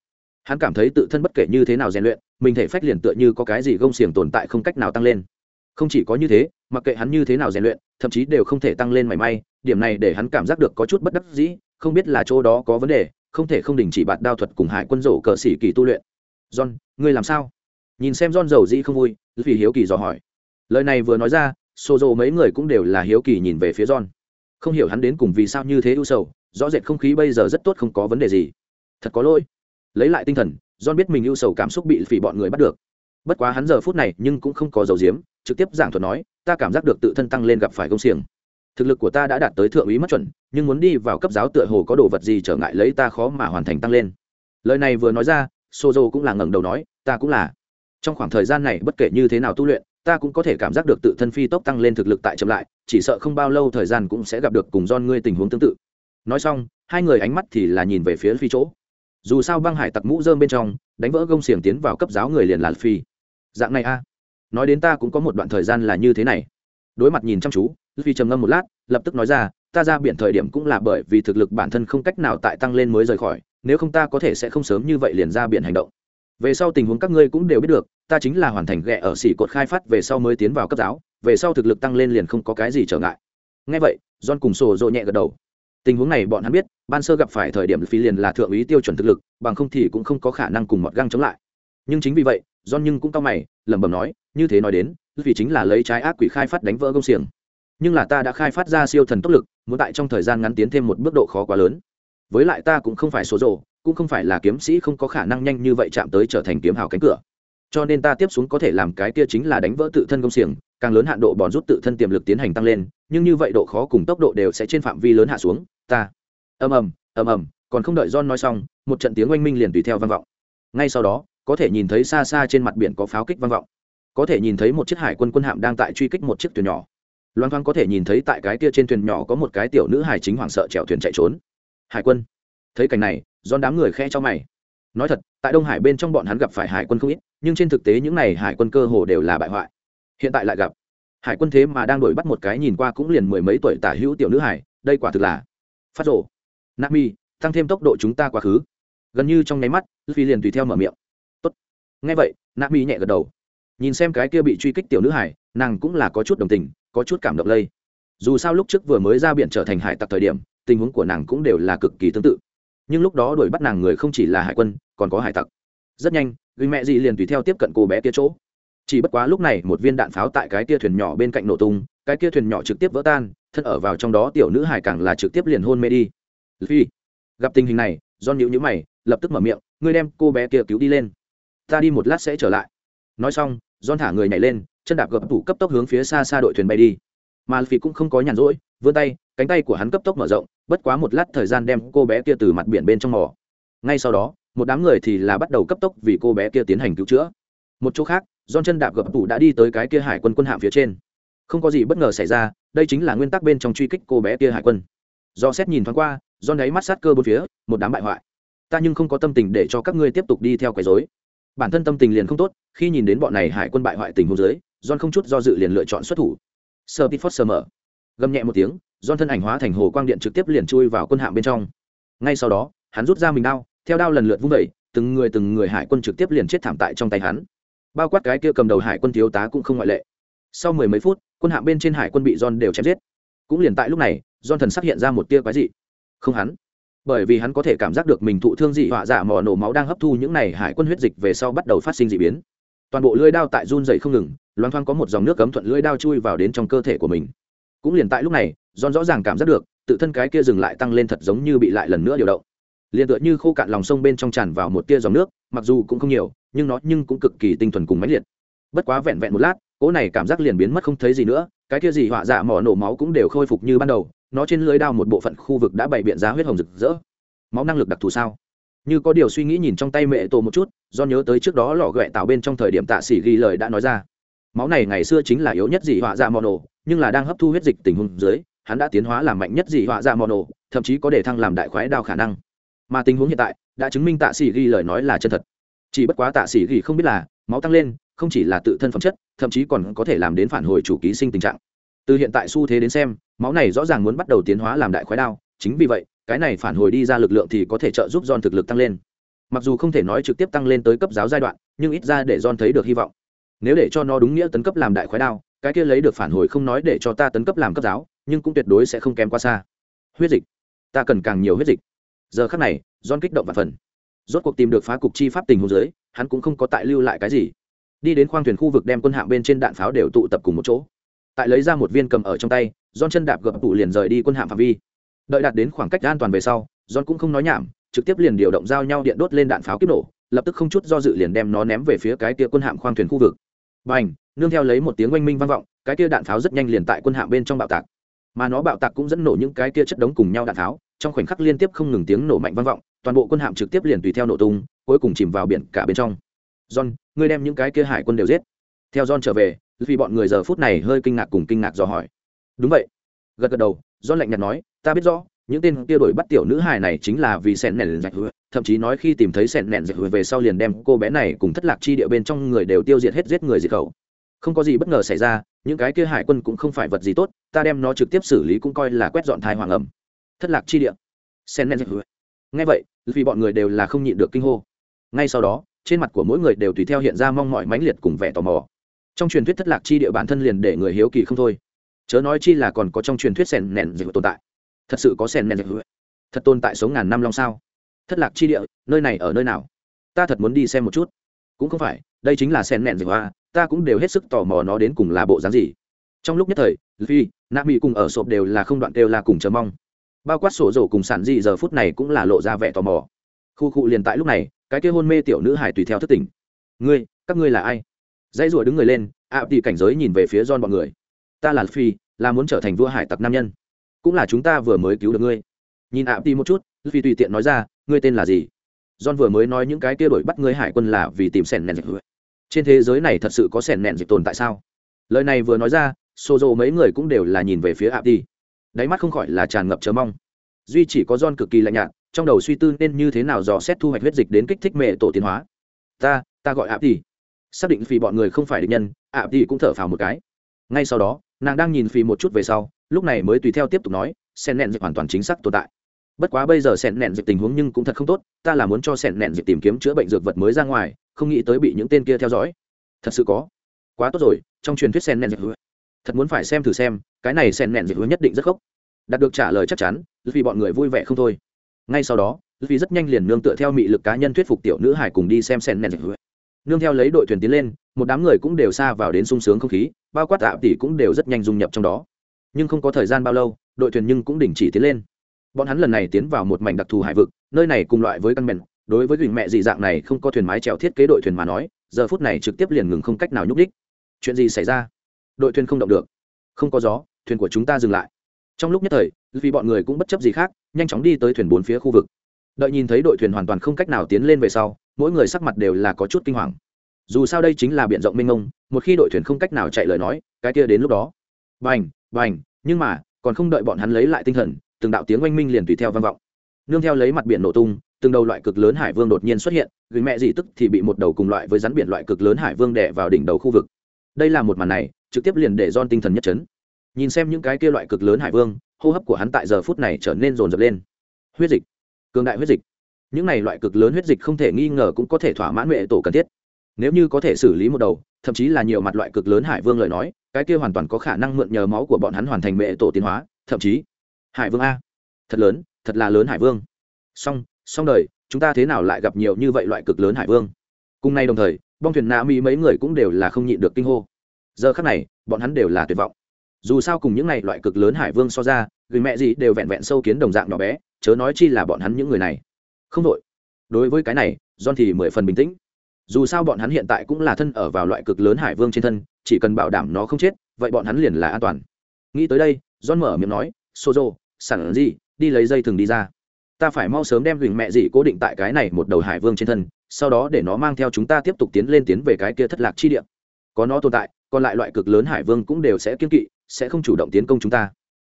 Speaker 1: Hắn cảm thấy tự thân bất kể như thế nào rèn luyện, mình thể phách liền tựa như có cái gì gông xiềng tồn tại không cách nào tăng lên. Không chỉ có như thế, mặc kệ hắn như thế nào rèn luyện, thậm chí đều không thể tăng lên mảy may, điểm này để hắn cảm giác được có chút bất đắc dĩ, không biết là chỗ đó có vấn đề, không thể không đình chỉ bạt đao thuật cùng hải quân rổ cờ sĩ kỳ tu luyện. John, ngươi làm sao? Nhìn xem john giàu dĩ không vui vì hiếu kỳ dò hỏi. Lời này vừa nói ra xô dầu mấy người cũng đều là hiếu kỳ nhìn về phía john. Không hiểu hắn đến cùng vì sao như thế ưu sầu, rõ rệt không khí bây giờ rất tốt không có vấn đề gì. Thật có lỗi. Lấy lại tinh thần, john biết mình ưu sầu cảm xúc bị phỉ bọn người bắt được. Bất quá hắn giờ phút này nhưng cũng không có dầu diếm, trực tiếp giảng thuật nói, ta cảm giác được tự thân tăng lên gặp phải công xiềng. Thực lực của ta đã đạt tới thượng úy mất chuẩn, nhưng muốn đi vào cấp giáo tựa hồ có đồ vật gì trở ngại lấy ta khó mà hoàn thành tăng lên. Lời này vừa nói ra sozo cũng là ngẩng đầu nói, ta cũng là. Trong khoảng thời gian này, bất kể như thế nào tu luyện ta cũng có thể cảm giác được tự thân phi tốc tăng lên thực lực tại chậm lại, chỉ sợ không bao lâu thời gian cũng sẽ gặp được cùng don ngươi tình huống tương tự. Nói xong, hai người ánh mắt thì là nhìn về phía phi chỗ. Dù sao băng hải tặc mũ dơm bên trong, đánh vỡ gông xiềng tiến vào cấp giáo người liền là phi. Dạng này a. Nói đến ta cũng có một đoạn thời gian là như thế này. Đối mặt nhìn chăm chú, phi trầm ngâm một lát, lập tức nói ra, ta ra biển thời điểm cũng là bởi vì thực lực bản thân không cách nào tại tăng lên mới rời khỏi, nếu không ta có thể sẽ không sớm như vậy liền ra biển hành động về sau tình huống các ngươi cũng đều biết được, ta chính là hoàn thành ghẹ ở xỉ cột khai phát, về sau mới tiến vào cấp giáo, về sau thực lực tăng lên liền không có cái gì trở ngại. Ngay vậy, john cùng sổ rộ nhẹ gật đầu. Tình huống này bọn hắn biết, ban sơ gặp phải thời điểm phi liền là thượng úy tiêu chuẩn thực lực, bằng không thì cũng không có khả năng cùng mọt găng chống lại. Nhưng chính vì vậy, john nhưng cũng cao mày, lẩm bẩm nói, như thế nói đến, vì chính là lấy trái ác quỷ khai phát đánh vỡ công xiềng. Nhưng là ta đã khai phát ra siêu thần tốc lực, muốn tại trong thời gian ngắn tiến thêm một bước độ khó quá lớn. Với lại ta cũng không phải số rộ cũng không phải là kiếm sĩ không có khả năng nhanh như vậy chạm tới trở thành kiếm hào cánh cửa. Cho nên ta tiếp xuống có thể làm cái kia chính là đánh vỡ tự thân công xiềng, càng lớn hạn độ bòn rút tự thân tiềm lực tiến hành tăng lên, nhưng như vậy độ khó cùng tốc độ đều sẽ trên phạm vi lớn hạ xuống. Ta. Ầm ầm ầm ầm, còn không đợi john nói xong, một trận tiếng oanh minh liền tùy theo vang vọng. Ngay sau đó, có thể nhìn thấy xa xa trên mặt biển có pháo kích vang vọng. Có thể nhìn thấy một chiếc hải quân quân hạm đang tại truy kích một chiếc thuyền nhỏ. Loan thoáng có thể nhìn thấy tại cái kia trên thuyền nhỏ có một cái tiểu nữ hải chính hoảng sợ chèo thuyền chạy trốn. Hải quân. Thấy cảnh này do đám người khe cho mày. Nói thật, tại đông hải bên trong bọn hắn gặp phải hải quân không ít, nhưng trên thực tế những n à y hải quân cơ hồ đều là bại hoại. Hiện tại lại gặp. Hải quân thế mà đang đuổi bắt một cái nhìn qua cũng liền mười mấy tuổi tả hữu tiểu nữ hải, đây quả thực là phát rổ nami, tăng thêm tốc độ chúng ta quá khứ. Gần như trong nháy mắt phi liền tùy theo mở miệng. Tốt. ngay vậy, nami nhẹ gật đầu. Nhìn xem cái kia bị truy kích tiểu nữ hải, nàng cũng là có chút đồng tình, có chút cảm động lây. Dù sao lúc trước vừa mới ra biển trở thành hải tặc thời điểm, tình huống của nàng cũng đều là cực kỳ tương tự nhưng lúc đó đuổi bắt nàng người không chỉ là hải quân, còn có hải tặc. Rất nhanh người mẹ dì liền tùy theo tiếp cận cô bé kia chỗ. Chỉ bất quá lúc này một viên đạn pháo tại cái kia thuyền nhỏ bên cạnh nổ tung, cái kia thuyền nhỏ trực tiếp vỡ tan, thân ở vào trong đó tiểu nữ hải càng là trực tiếp liền hôn mê đi. Phi, gặp tình hình này do nhữ nhữ mày, lập tức mở miệng, ngươi đem cô bé kia cứu đi lên. Ta đi một lát sẽ trở lại. Nói xong don thả người nhảy lên, chân đạp gập tủ cấp tốc hướng phía xa xa đội thuyền bay đi. Mà phi cũng không có nhàn rỗi, vươn tay cánh tay của hắn cấp tốc mở rộng, bất quá một lát thời gian đem cô bé kia từ mặt biển bên trong mỏ ngay sau đó, một đám người thì là bắt đầu cấp tốc vì cô bé kia tiến hành cứu chữa. Một chỗ khác don chân đạp gập tủ đã đi tới cái kia hải quân quân hạm phía trên. Không có gì bất ngờ xảy ra, đây chính là nguyên tắc bên trong truy kích cô bé kia hải quân. Do xét nhìn thoáng qua don đáy mắt sát cơ bốn phía, một đám bại hoại. Ta nhưng không có tâm tình để cho các ngươi tiếp tục đi theo quấy dối bản thân tâm tình liền không tốt, khi nhìn đến bọn này hải quân bại hoại tình huống dưới, john không chút do dự liền lựa chọn xuất thủ. Sơ pitford sơ mở. Gầm nhẹ một tiếng john thân ảnh hóa thành hồ quang điện trực tiếp liền chui vào quân hạm bên trong. Ngay sau đó, hắn rút ra mình đao, theo đao lần lượt vung vẩy từng người từng người hải quân trực tiếp liền chết thảm tại trong tay hắn. Bao quát cái kia cầm đầu hải quân thiếu tá cũng không ngoại lệ. Sau mười mấy phút, quân hạm bên trên hải quân bị john đều chém giết. Cũng liền tại lúc này, john thần xác hiện ra một tia quái dị. Không hắn. Bởi vì hắn có thể cảm giác được mình thụ thương dị họa giả mò nổ máu đang hấp thu những này hải quân huyết dịch về sau bắt đầu phát sinh d ị biến. Toàn bộ lưỡi đao tại run dày không ngừng, loang thoang có một dòng nước cấm thuận lưỡi đao chui vào đến trong cơ thể của mình cũng liền tại lúc này, john rõ ràng cảm giác được, tự thân cái kia dừng lại tăng lên thật giống như bị lại lần nữa điều động. Liền tựa như khô cạn lòng sông bên trong tràn vào một tia dòng nước, mặc dù cũng không nhiều, nhưng nó nhưng cũng cực kỳ tinh thuần cùng mãnh liệt. Bất quá vẹn vẹn một lát, cỗ này cảm giác liền biến mất không thấy gì nữa, cái kia gì họa dạ mỏ nổ máu cũng đều khôi phục như ban đầu, nó trên lưới đao một bộ phận khu vực đã bày biện giá huyết hồng rực rỡ. Máu năng lực đặc thù sao? Như có điều suy nghĩ nhìn trong tay mẹ tổ một chút, do nhớ tới trước đó lò ghẹ tạo bên trong thời điểm tạ sĩ ghi lời đã nói ra. Máu này ngày xưa chính là yếu nhất gì họa dạ mỏ nổ nhưng là đang hấp thu huyết dịch tình huống dưới hắn đã tiến hóa làm mạnh nhất dị họa ra mò nổ thậm chí có để thăng làm đại khoái đao khả năng mà tình huống hiện tại đã chứng minh tạ sĩ ghi lời nói là chân thật chỉ bất quá tạ sĩ ghi không biết là máu tăng lên không chỉ là tự thân phẩm chất thậm chí còn có thể làm đến phản hồi chủ ký sinh tình trạng từ hiện tại xu thế đến xem máu này rõ ràng muốn bắt đầu tiến hóa làm đại khoái đao chính vì vậy cái này phản hồi đi ra lực lượng thì có thể trợ giúp don thực lực tăng lên. Mặc dù không thể nói trực tiếp tăng lên tới cấp giáo giai đoạn, nhưng ít ra để don thấy được hy vọng. Nếu để cho nó đúng nghĩa tấn cấp làm đại khoái đao, cái kia lấy được phản hồi không nói để cho ta tấn cấp làm cấp giáo, nhưng cũng tuyệt đối sẽ không kém quá xa. Huyết dịch, ta cần càng nhiều huyết dịch. Giờ khắc này, John kích động và phần. Rốt cuộc tìm được phá cục chi pháp tình huống giới, hắn cũng không có tại lưu lại cái gì. Đi đến khoang thuyền khu vực đem quân hạng bên trên đạn pháo đều tụ tập cùng một chỗ. Tại lấy ra một viên cầm ở trong tay, John chân đạp gập tụ liền rời đi quân hạm phạm vi đợi đạt đến khoảng cách an toàn về sau john cũng không nói nhảm trực tiếp liền điều động giao nhau điện đốt lên đạn pháo kiếp nổ lập tức không chút do dự liền đem nó ném về phía cái kia quân hạm khoang thuyền khu vực b à n h nương theo lấy một tiếng oanh minh vang vọng, cái kia đạn pháo rất nhanh liền tại quân hạm bên trong bạo tạc. Mà nó bạo tạc cũng dẫn nổ những cái kia chất đống cùng nhau đạn pháo trong khoảnh khắc liên tiếp không ngừng tiếng nổ mạnh vang vọng, toàn bộ quân hạm trực tiếp liền tùy theo nổ tung, cuối cùng chìm vào biển cả bên trong. John, ngươi đem những cái kia hải quân đều giết. Theo john trở về, vì bọn người giờ phút này hơi kinh ngạc cùng kinh ngạc dò hỏi. Đúng vậy. Gật gật đầu, john lạnh nhạt nói, ta biết rõ, những tên kia đổi bắt tiểu nữ hài này chính là vì sẹn nẹn dạch hứa, thậm chí nói khi tìm thấy sẹn nẹn dạch hứa về sau liền đem cô bé này cùng thất lạc chi địa bên trong người đều tiêu diệt hết giết người diệt khẩu không có gì bất ngờ xảy ra, những cái kia hải quân cũng không phải vật gì tốt, ta đem nó trực tiếp xử lý cũng coi là quét dọn thai hoàng ẩm. Thất lạc chi địa. Sẹn nẹn ngay vậy, vì bọn người đều là không nhịn được kinh hô. Ngay sau đó, trên mặt của mỗi người đều tùy theo hiện ra mong mọi mãnh liệt cùng vẻ tò mò. Trong truyền thuyết thất lạc chi địa bản thân liền để người hiếu kỳ không thôi. Chớ nói chi là còn có trong truyền thuyết sẹn nèn dịch tồn tại. Thật sự có sen nẹn thật tồn tại số ngàn năm long sao? Thất lạc chi địa, nơi này ở nơi nào? Ta thật muốn đi xem một chút. Cũng không phải, đây chính là sen nẹn dịch hoa ta cũng đều hết sức tò mò nó đến cùng là bộ dáng gì. Trong lúc nhất thời phi nạ mỹ cùng ở sộp đều là không đoạn đều là cùng chờ mong. Bao quát sổ rổ cùng sản dị giờ phút này cũng là lộ ra vẻ tò mò. Khu cụ liền tại lúc này cái kia hôn mê tiểu nữ hải tùy theo thất tỉnh. Ngươi các ngươi là ai? Dãy rủa đứng người lên ạ à, cảnh giới nhìn về phía don bọn người. Ta là phi là muốn trở thành vua hải tặc nam nhân. Cũng là chúng ta vừa mới cứu được ngươi. Nhìn ạ à, một chút phi tùy tiện nói ra ngươi tên là gì? John vừa mới nói những cái kia đổi bắt ngươi hải quân là vì tìm sẻn nẹn dịch trên thế giới này thật sự có sẻn nẹn dịch tồn tại sao? Lời này vừa nói ra xô rộ mấy người cũng đều là nhìn về phía ạ đi đáy mắt không khỏi là tràn ngập chờ mong. Duy chỉ có john cực kỳ lạnh nhạt, trong đầu suy tư nên như thế nào dò xét thu hoạch huyết dịch đến kích thích mẹ tổ tiến hóa. Ta ta gọi ạ đi xác định vì bọn người không phải định nhân ạ đi cũng thở phào một cái. Ngay sau đó, nàng đang nhìn phì một chút về sau, lúc này mới tùy theo tiếp tục nói sen nẹn dịch hoàn toàn chính xác tồn tại. Bất quá bây giờ sen nẹn dịch tình huống nhưng cũng thật không tốt, ta là muốn cho sen nẹn dịch tìm kiếm chữa bệnh dược vật mới ra ngoài không nghĩ tới bị những tên kia theo dõi. Thật sự có. Quá tốt rồi, trong truyền thuyết sen nẹn dịch thật muốn phải xem thử xem, cái này sen nẹn dịch nhất định rất khóc đạt được trả lời chắc chắn vì bọn người vui vẻ không thôi. Ngay sau đó vì rất nhanh liền nương tựa theo mị lực cá nhân thuyết phục tiểu nữ hải cùng đi xem sen nẹn dịch nương theo lấy đội thuyền tiến lên, một đám người cũng đều xa vào đến sung sướng không khí, bao quát tạ tỷ cũng đều rất nhanh dung nhập trong đó. Nhưng không có thời gian bao lâu, đội thuyền nhưng cũng đình chỉ tiến lên. Bọn hắn lần này tiến vào một mảnh đặc thù hải vực, nơi này cùng loại với căn mền đối với gửi mẹ dị dạng này không có thuyền mái trèo thiết kế đội thuyền mà nói, giờ phút này trực tiếp liền ngừng không cách nào nhúc đích chuyện gì xảy ra? Đội thuyền không động được. Không có gió, thuyền của chúng ta dừng lại. Trong lúc nhất thời, vì bọn người cũng bất chấp gì khác, nhanh chóng đi tới thuyền bốn phía khu vực. Đợi nhìn thấy đội thuyền hoàn toàn không cách nào tiến lên về sau, mỗi người sắc mặt đều là có chút kinh hoàng. Dù sao đây chính là b i ể n rộng mênh mông, một khi đội thuyền không cách nào chạy lời nói, cái kia đến lúc đó. Bành bành, nhưng mà, còn không đợi bọn hắn lấy lại tinh thần, từng đạo tiếng oanh minh liền tùy theo vang vọng. Nương theo lấy mặt biển nổ tung từng đầu loại cực lớn hải vương đột nhiên xuất hiện, gửi mẹ gì tức thì bị một đầu cùng loại với rắn biển loại cực lớn hải vương đẻ vào đỉnh đầu khu vực. Đây là một màn này, trực tiếp liền để don tinh thần nhất chấn. Nhìn xem những cái kia loại cực lớn hải vương, hô hấp của hắn tại giờ phút này trở nên rồn rập lên. Huyết dịch. Cường đại huyết dịch. Những này loại cực lớn huyết dịch không thể nghi ngờ cũng có thể thỏa mãn huệ tổ cần thiết. Nếu như có thể xử lý một đầu, thậm chí là nhiều mặt loại cực lớn hải vương lời nói, cái kia hoàn toàn có khả năng mượn nhờ máu của bọn hắn hoàn thành mệ tổ tiến hóa, thậm chí. Hải vương a. Thật lớn, thật là lớn hải vương. Song song đời, chúng ta thế nào lại gặp nhiều như vậy loại cực lớn hải vương? Cùng nay đồng thời, bong thuyền nạ mỹ mấy người cũng đều là không nhịn được kinh hô. Giờ khác này, bọn hắn đều là tuyệt vọng. Dù sao cùng những này loại cực lớn hải vương so ra, người mẹ gì đều vẹn vẹn sâu kiến đồng dạng nhỏ bé, chớ nói chi là bọn hắn những người này. Không đội đối với cái này, john thì mười phần bình tĩnh. Dù sao bọn hắn hiện tại cũng là thân ở vào loại cực lớn hải vương trên thân, chỉ cần bảo đảm nó không chết, vậy bọn hắn liền là an toàn. Nghĩ tới đây, john mở miệng nói, sozo, sẵn gì, đi lấy dây thừng đi ra ta phải mau sớm đem gửi mẹ dị cố định tại cái này một đầu hải vương trên thân, sau đó để nó mang theo chúng ta tiếp tục tiến lên tiến về cái kia thất lạc chi địa. Có nó tồn tại, còn lại loại cực lớn hải vương cũng đều sẽ kiên kỵ, sẽ không chủ động tiến công chúng ta.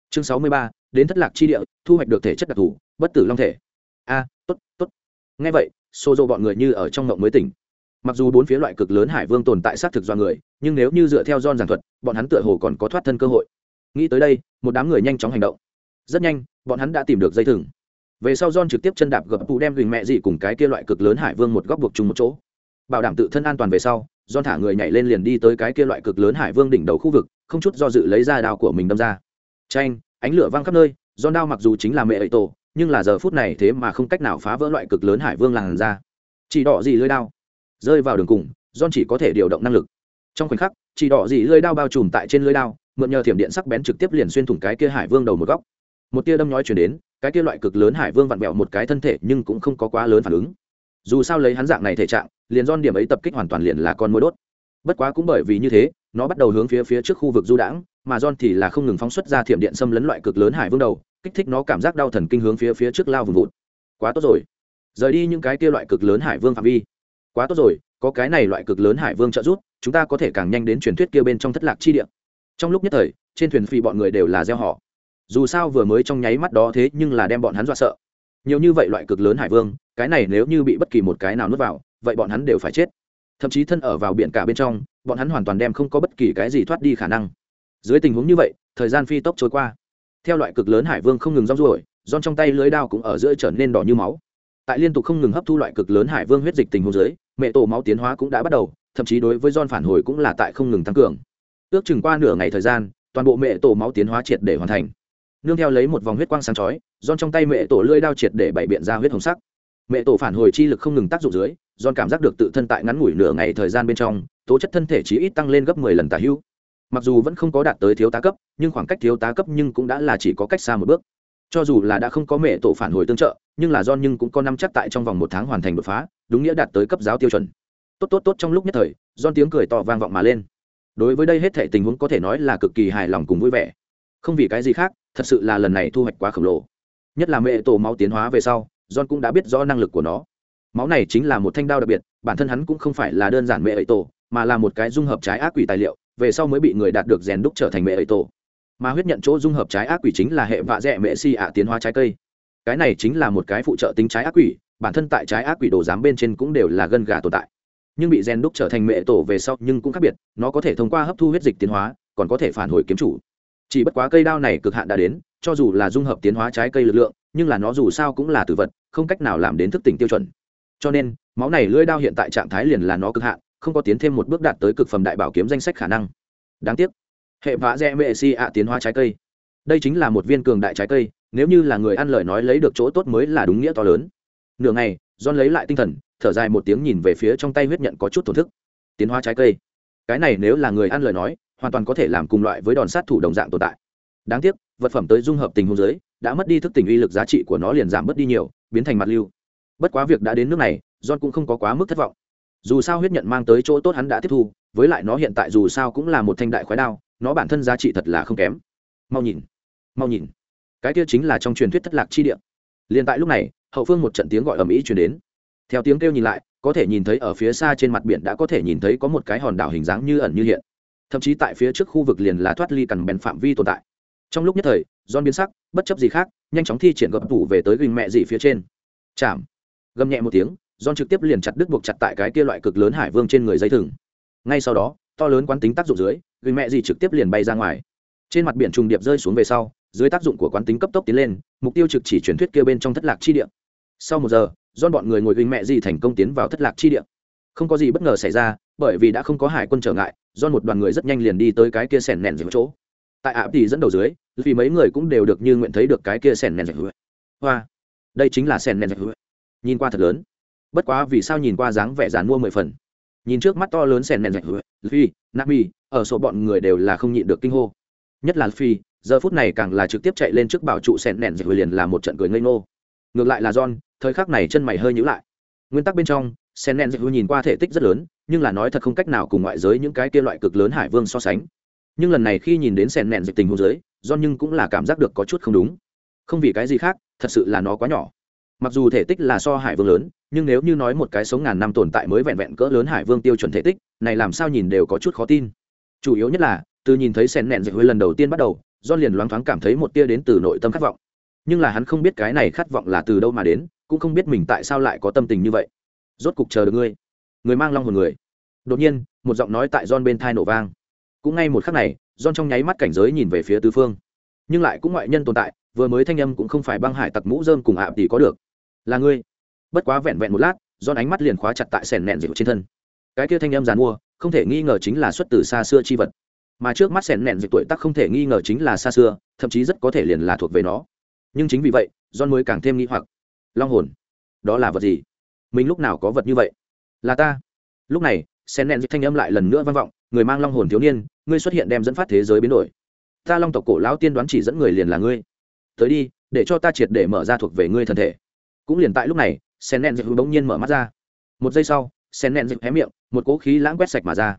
Speaker 1: Chương sáu mươi ba, đến thất lạc chi địa, thu hoạch được thể chất đặc thù, bất tử long thể. A, tốt tốt. Nghe vậy xô dô bọn người như ở trong ngộng mới tỉnh. Mặc dù bốn phía loại cực lớn hải vương tồn tại xác thực do người, nhưng nếu như dựa theo don giảng thuật, bọn hắn tựa hồ còn có thoát thân cơ hội. Nghĩ tới đây, một đám người nhanh chóng hành động. Rất nhanh, bọn hắn đã tìm được dây thừng về sau John trực tiếp chân đạp gập phụ đem gừng mẹ dị cùng cái kia loại cực lớn hải vương một góc buộc chung một chỗ. Bảo đảm tự thân an toàn về sau, John thả người nhảy lên liền đi tới cái kia loại cực lớn hải vương đỉnh đầu khu vực, không chút do dự lấy ra đao của mình đâm ra. Tranh ánh lửa văng khắp nơi, John đao mặc dù chính là mẹ ấy tổ, nhưng là giờ phút này thế mà không cách nào phá vỡ loại cực lớn hải vương làn ra chỉ đỏ gì lưới đao. Rơi vào đường cùng, John chỉ có thể điều động năng lực. Trong khoảnh khắc, chỉ đỏ gì lưới đao bao trùm tại trên lưới đao, mượn nhờ thiểm điện sắc bén trực tiếp liền xuyên thủng cái kia hải vương đầu một góc một tia đâm nhói chuyển đến, cái tia loại cực lớn hải vương vặn vẹo một cái thân thể nhưng cũng không có quá lớn phản ứng. Dù sao lấy hắn dạng này thể trạng, liền don điểm ấy tập kích hoàn toàn liền là con mối đốt. Bất quá cũng bởi vì như thế, nó bắt đầu hướng phía phía trước khu vực du đãng, mà don thì là không ngừng phóng xuất ra thiểm điện xâm lấn loại cực lớn hải vương đầu, kích thích nó cảm giác đau thần kinh hướng phía phía trước lao vùng vụt. Quá tốt rồi. Rời đi những cái kia loại cực lớn hải vương phạm vi. Quá tốt rồi, có cái này loại cực lớn hải vương trợ giúp, chúng ta có thể càng nhanh đến truyền thuyết kia bên trong thất lạc chi địa. Trong lúc nhất thời, trên thuyền phi bọn người đều là gieo họ dù sao vừa mới trong nháy mắt đó thế nhưng là đem bọn hắn dọa sợ. Nhiều như vậy loại cực lớn hải vương, cái này nếu như bị bất kỳ một cái nào nuốt vào, vậy bọn hắn đều phải chết. Thậm chí thân ở vào biển cả bên trong, bọn hắn hoàn toàn đem không có bất kỳ cái gì thoát đi khả năng. Dưới tình huống như vậy, thời gian phi tốc trôi qua. Theo loại cực lớn hải vương không ngừng rong ruổi, giòn trong tay lưới đao cũng ở giữa trở nên đỏ như máu. Tại liên tục không ngừng hấp thu loại cực lớn hải vương huyết dịch tình huống dưới, mẹ tổ máu tiến hóa cũng đã bắt đầu, thậm chí đối với giòn phản hồi cũng là tại không ngừng tăng cường. Ước chừng qua nửa ngày thời gian, toàn bộ mẹ tổ máu tiến hóa triệt để hoàn thành nương theo lấy một vòng huyết quang sáng chói giòn trong tay mẹ tổ lưỡi đao triệt để bày biện ra huyết hồng sắc. Mẹ tổ phản hồi chi lực không ngừng tác dụng dưới giòn cảm giác được tự thân tại ngắn ngủi nửa ngày thời gian bên trong, tố chất thân thể chỉ ít tăng lên gấp mười lần tả hữu mặc dù vẫn không có đạt tới thiếu tá cấp, nhưng khoảng cách thiếu tá cấp nhưng cũng đã là chỉ có cách xa một bước. Cho dù là đã không có mẹ tổ phản hồi tương trợ, nhưng là do nhưng cũng có năm chắc tại trong vòng một tháng hoàn thành đột phá, đúng nghĩa đạt tới cấp giáo tiêu chuẩn. Tốt tốt tốt trong lúc nhất thời don tiếng cười to vang vọng mà lên. Đối với đây hết thể tình huống có thể nói là cực kỳ hài lòng cùng vui vẻ. Không vì cái gì khác thật sự là lần này thu hoạch quá khổng lồ. Nhất là mẹ tổ máu tiến hóa về sau, john cũng đã biết rõ năng lực của nó. Máu này chính là một thanh đao đặc biệt, bản thân hắn cũng không phải là đơn giản mẹ ấy tổ, mà là một cái dung hợp trái ác quỷ tài liệu, về sau mới bị người đạt được rèn đúc trở thành mẹ ấy tổ. Mà huyết nhận chỗ dung hợp trái ác quỷ chính là hệ vạ dẹ mẹ si ạ tiến hóa trái cây. Cái này chính là một cái phụ trợ tính trái ác quỷ, bản thân tại trái ác quỷ đồ giám bên trên cũng đều là gân gà tồn tại. Nhưng bị rèn đúc trở thành mẹ tổ về sau nhưng cũng khác biệt, nó có thể thông qua hấp thu huyết dịch tiến hóa, còn có thể phản hồi kiếm chủ chỉ bất quá cây đao này cực hạn đã đến, cho dù là dung hợp tiến hóa trái cây lực lượng, nhưng là nó dù sao cũng là tử vật, không cách nào làm đến thức tỉnh tiêu chuẩn. Cho nên, máu này lưỡi đao hiện tại trạng thái liền là nó cực hạn, không có tiến thêm một bước đạt tới cực phẩm đại bảo kiếm danh sách khả năng. Đáng tiếc, hệ vã rẽ mệ si ạ tiến hóa trái cây. Đây chính là một viên cường đại trái cây, nếu như là người ăn lời nói lấy được chỗ tốt mới là đúng nghĩa to lớn. Nửa ngày, john lấy lại tinh thần, thở dài một tiếng nhìn về phía trong tay huyết nhận có chút thổn thức. Tiến hóa trái cây. Cái này nếu là người ăn lời nói hoàn toàn có thể làm cùng loại với đòn sát thủ đồng dạng tồn tại. Đáng tiếc, vật phẩm tới dung hợp tình huống giới đã mất đi thức tình uy lực giá trị của nó liền giảm mất đi nhiều, biến thành mặt lưu. Bất quá việc đã đến nước này, john cũng không có quá mức thất vọng. Dù sao huyết nhận mang tới chỗ tốt hắn đã tiếp thu, với lại nó hiện tại dù sao cũng là một thanh đại khói đao, nó bản thân giá trị thật là không kém. Mau nhìn mau nhìn. Cái kia chính là trong truyền thuyết thất lạc chi địa. Liền tại lúc này, hậu phương một trận tiếng gọi ầm ĩ truyền đến. Theo tiếng kêu nhìn lại, có thể nhìn thấy ở phía xa trên mặt biển đã có thể nhìn thấy có một cái hòn đảo hình dáng như ẩn như hiện thậm chí tại phía trước khu vực liền là thoát ly cằn bèn phạm vi tồn tại. Trong lúc nhất thời don biến sắc, bất chấp gì khác, nhanh chóng thi triển gập tủ về tới gừng mẹ dị phía trên. Chạm. Gầm nhẹ một tiếng don trực tiếp liền chặt đứt buộc chặt tại cái kia loại cực lớn hải vương trên người dây thừng. Ngay sau đó, to lớn quán tính tác dụng dưới, gừng mẹ dị trực tiếp liền bay ra ngoài. Trên mặt biển trùng điệp rơi xuống về sau, dưới tác dụng của quán tính cấp tốc tiến lên, mục tiêu trực chỉ truyền thuyết kia bên trong thất lạc chi địa. Sau một giờ don bọn người ngồi gừng mẹ dị thành công tiến vào thất lạc chi địa. Không có gì bất ngờ xảy ra bởi vì đã không có hải quân trở ngại, do một đoàn người rất nhanh liền đi tới cái kia sèn nèn dưới chỗ. Tại ạ thì dẫn đầu dưới, vì mấy người cũng đều được như nguyện thấy được cái kia sèn nèn dưới hoa, đây chính là sèn nèn dưới nhìn qua thật lớn. Bất quá vì sao nhìn qua dáng vẻ dán mua mười phần? Nhìn trước mắt to lớn sèn nèn dưới phi nami, ở số bọn người đều là không nhịn được kinh hô. Nhất là phi giờ phút này càng là trực tiếp chạy lên trước bảo trụ sèn nèn dịp liền là một trận cười ngây ngô. Ngược lại là john, thời khắc này chân mày hơi nhíu lại. Nguyên tắc bên trong sen nèn dịu nhìn qua thể tích rất lớn nhưng là nói thật không cách nào cùng ngoại giới những cái kia loại cực lớn hải vương so sánh. Nhưng lần này khi nhìn đến sèn nẹn dịch tình hồ giới do nhưng cũng là cảm giác được có chút không đúng. Không vì cái gì khác, thật sự là nó quá nhỏ. Mặc dù thể tích là so hải vương lớn, nhưng nếu như nói một cái sống ngàn năm tồn tại mới vẹn vẹn cỡ lớn hải vương tiêu chuẩn thể tích, này làm sao nhìn đều có chút khó tin. Chủ yếu nhất là, từ nhìn thấy sen nẹn dịch hơi lần đầu tiên bắt đầu do liền loáng thoáng cảm thấy một tia đến từ nội tâm khát vọng. Nhưng là hắn không biết cái này khát vọng là từ đâu mà đến, cũng không biết mình tại sao lại có tâm tình như vậy. Rốt cục chờ được ngươi người mang long hồn người. Đột nhiên, một giọng nói tại don bên thai nổ vang. Cũng ngay một khắc này don trong nháy mắt cảnh giới nhìn về phía tứ phương. Nhưng lại cũng ngoại nhân tồn tại, vừa mới thanh âm cũng không phải băng hải tặc mũ dơm cùng ạ tỷ có được. Là ngươi. Bất quá vẹn vẹn một lát don ánh mắt liền khóa chặt tại sẻn nẹn dịu trên thân. Cái kia thanh âm dàn mua, không thể nghi ngờ chính là xuất từ xa xưa chi vật. Mà trước mắt sẻn nẹn dịu tuổi tác không thể nghi ngờ chính là xa xưa, thậm chí rất có thể liền là thuộc về nó. Nhưng chính vì vậy don mới càng thêm nghi hoặc. Long hồn, đó là vật gì? Mình lúc nào có vật như vậy? Là ta. Lúc này sen nện thanh âm lại lần nữa vang vọng, người mang long hồn thiếu niên, ngươi xuất hiện đem dẫn phát thế giới biến đổi. Ta long tộc cổ lão tiên đoán chỉ dẫn người liền là ngươi. Tới đi, để cho ta triệt để mở ra thuộc về ngươi thân thể. Cũng liền tại lúc này sen nện dịch bỗng nhiên mở mắt ra. Một giây sau sen nện dịch hé miệng, một cỗ khí lãng quét sạch mà ra.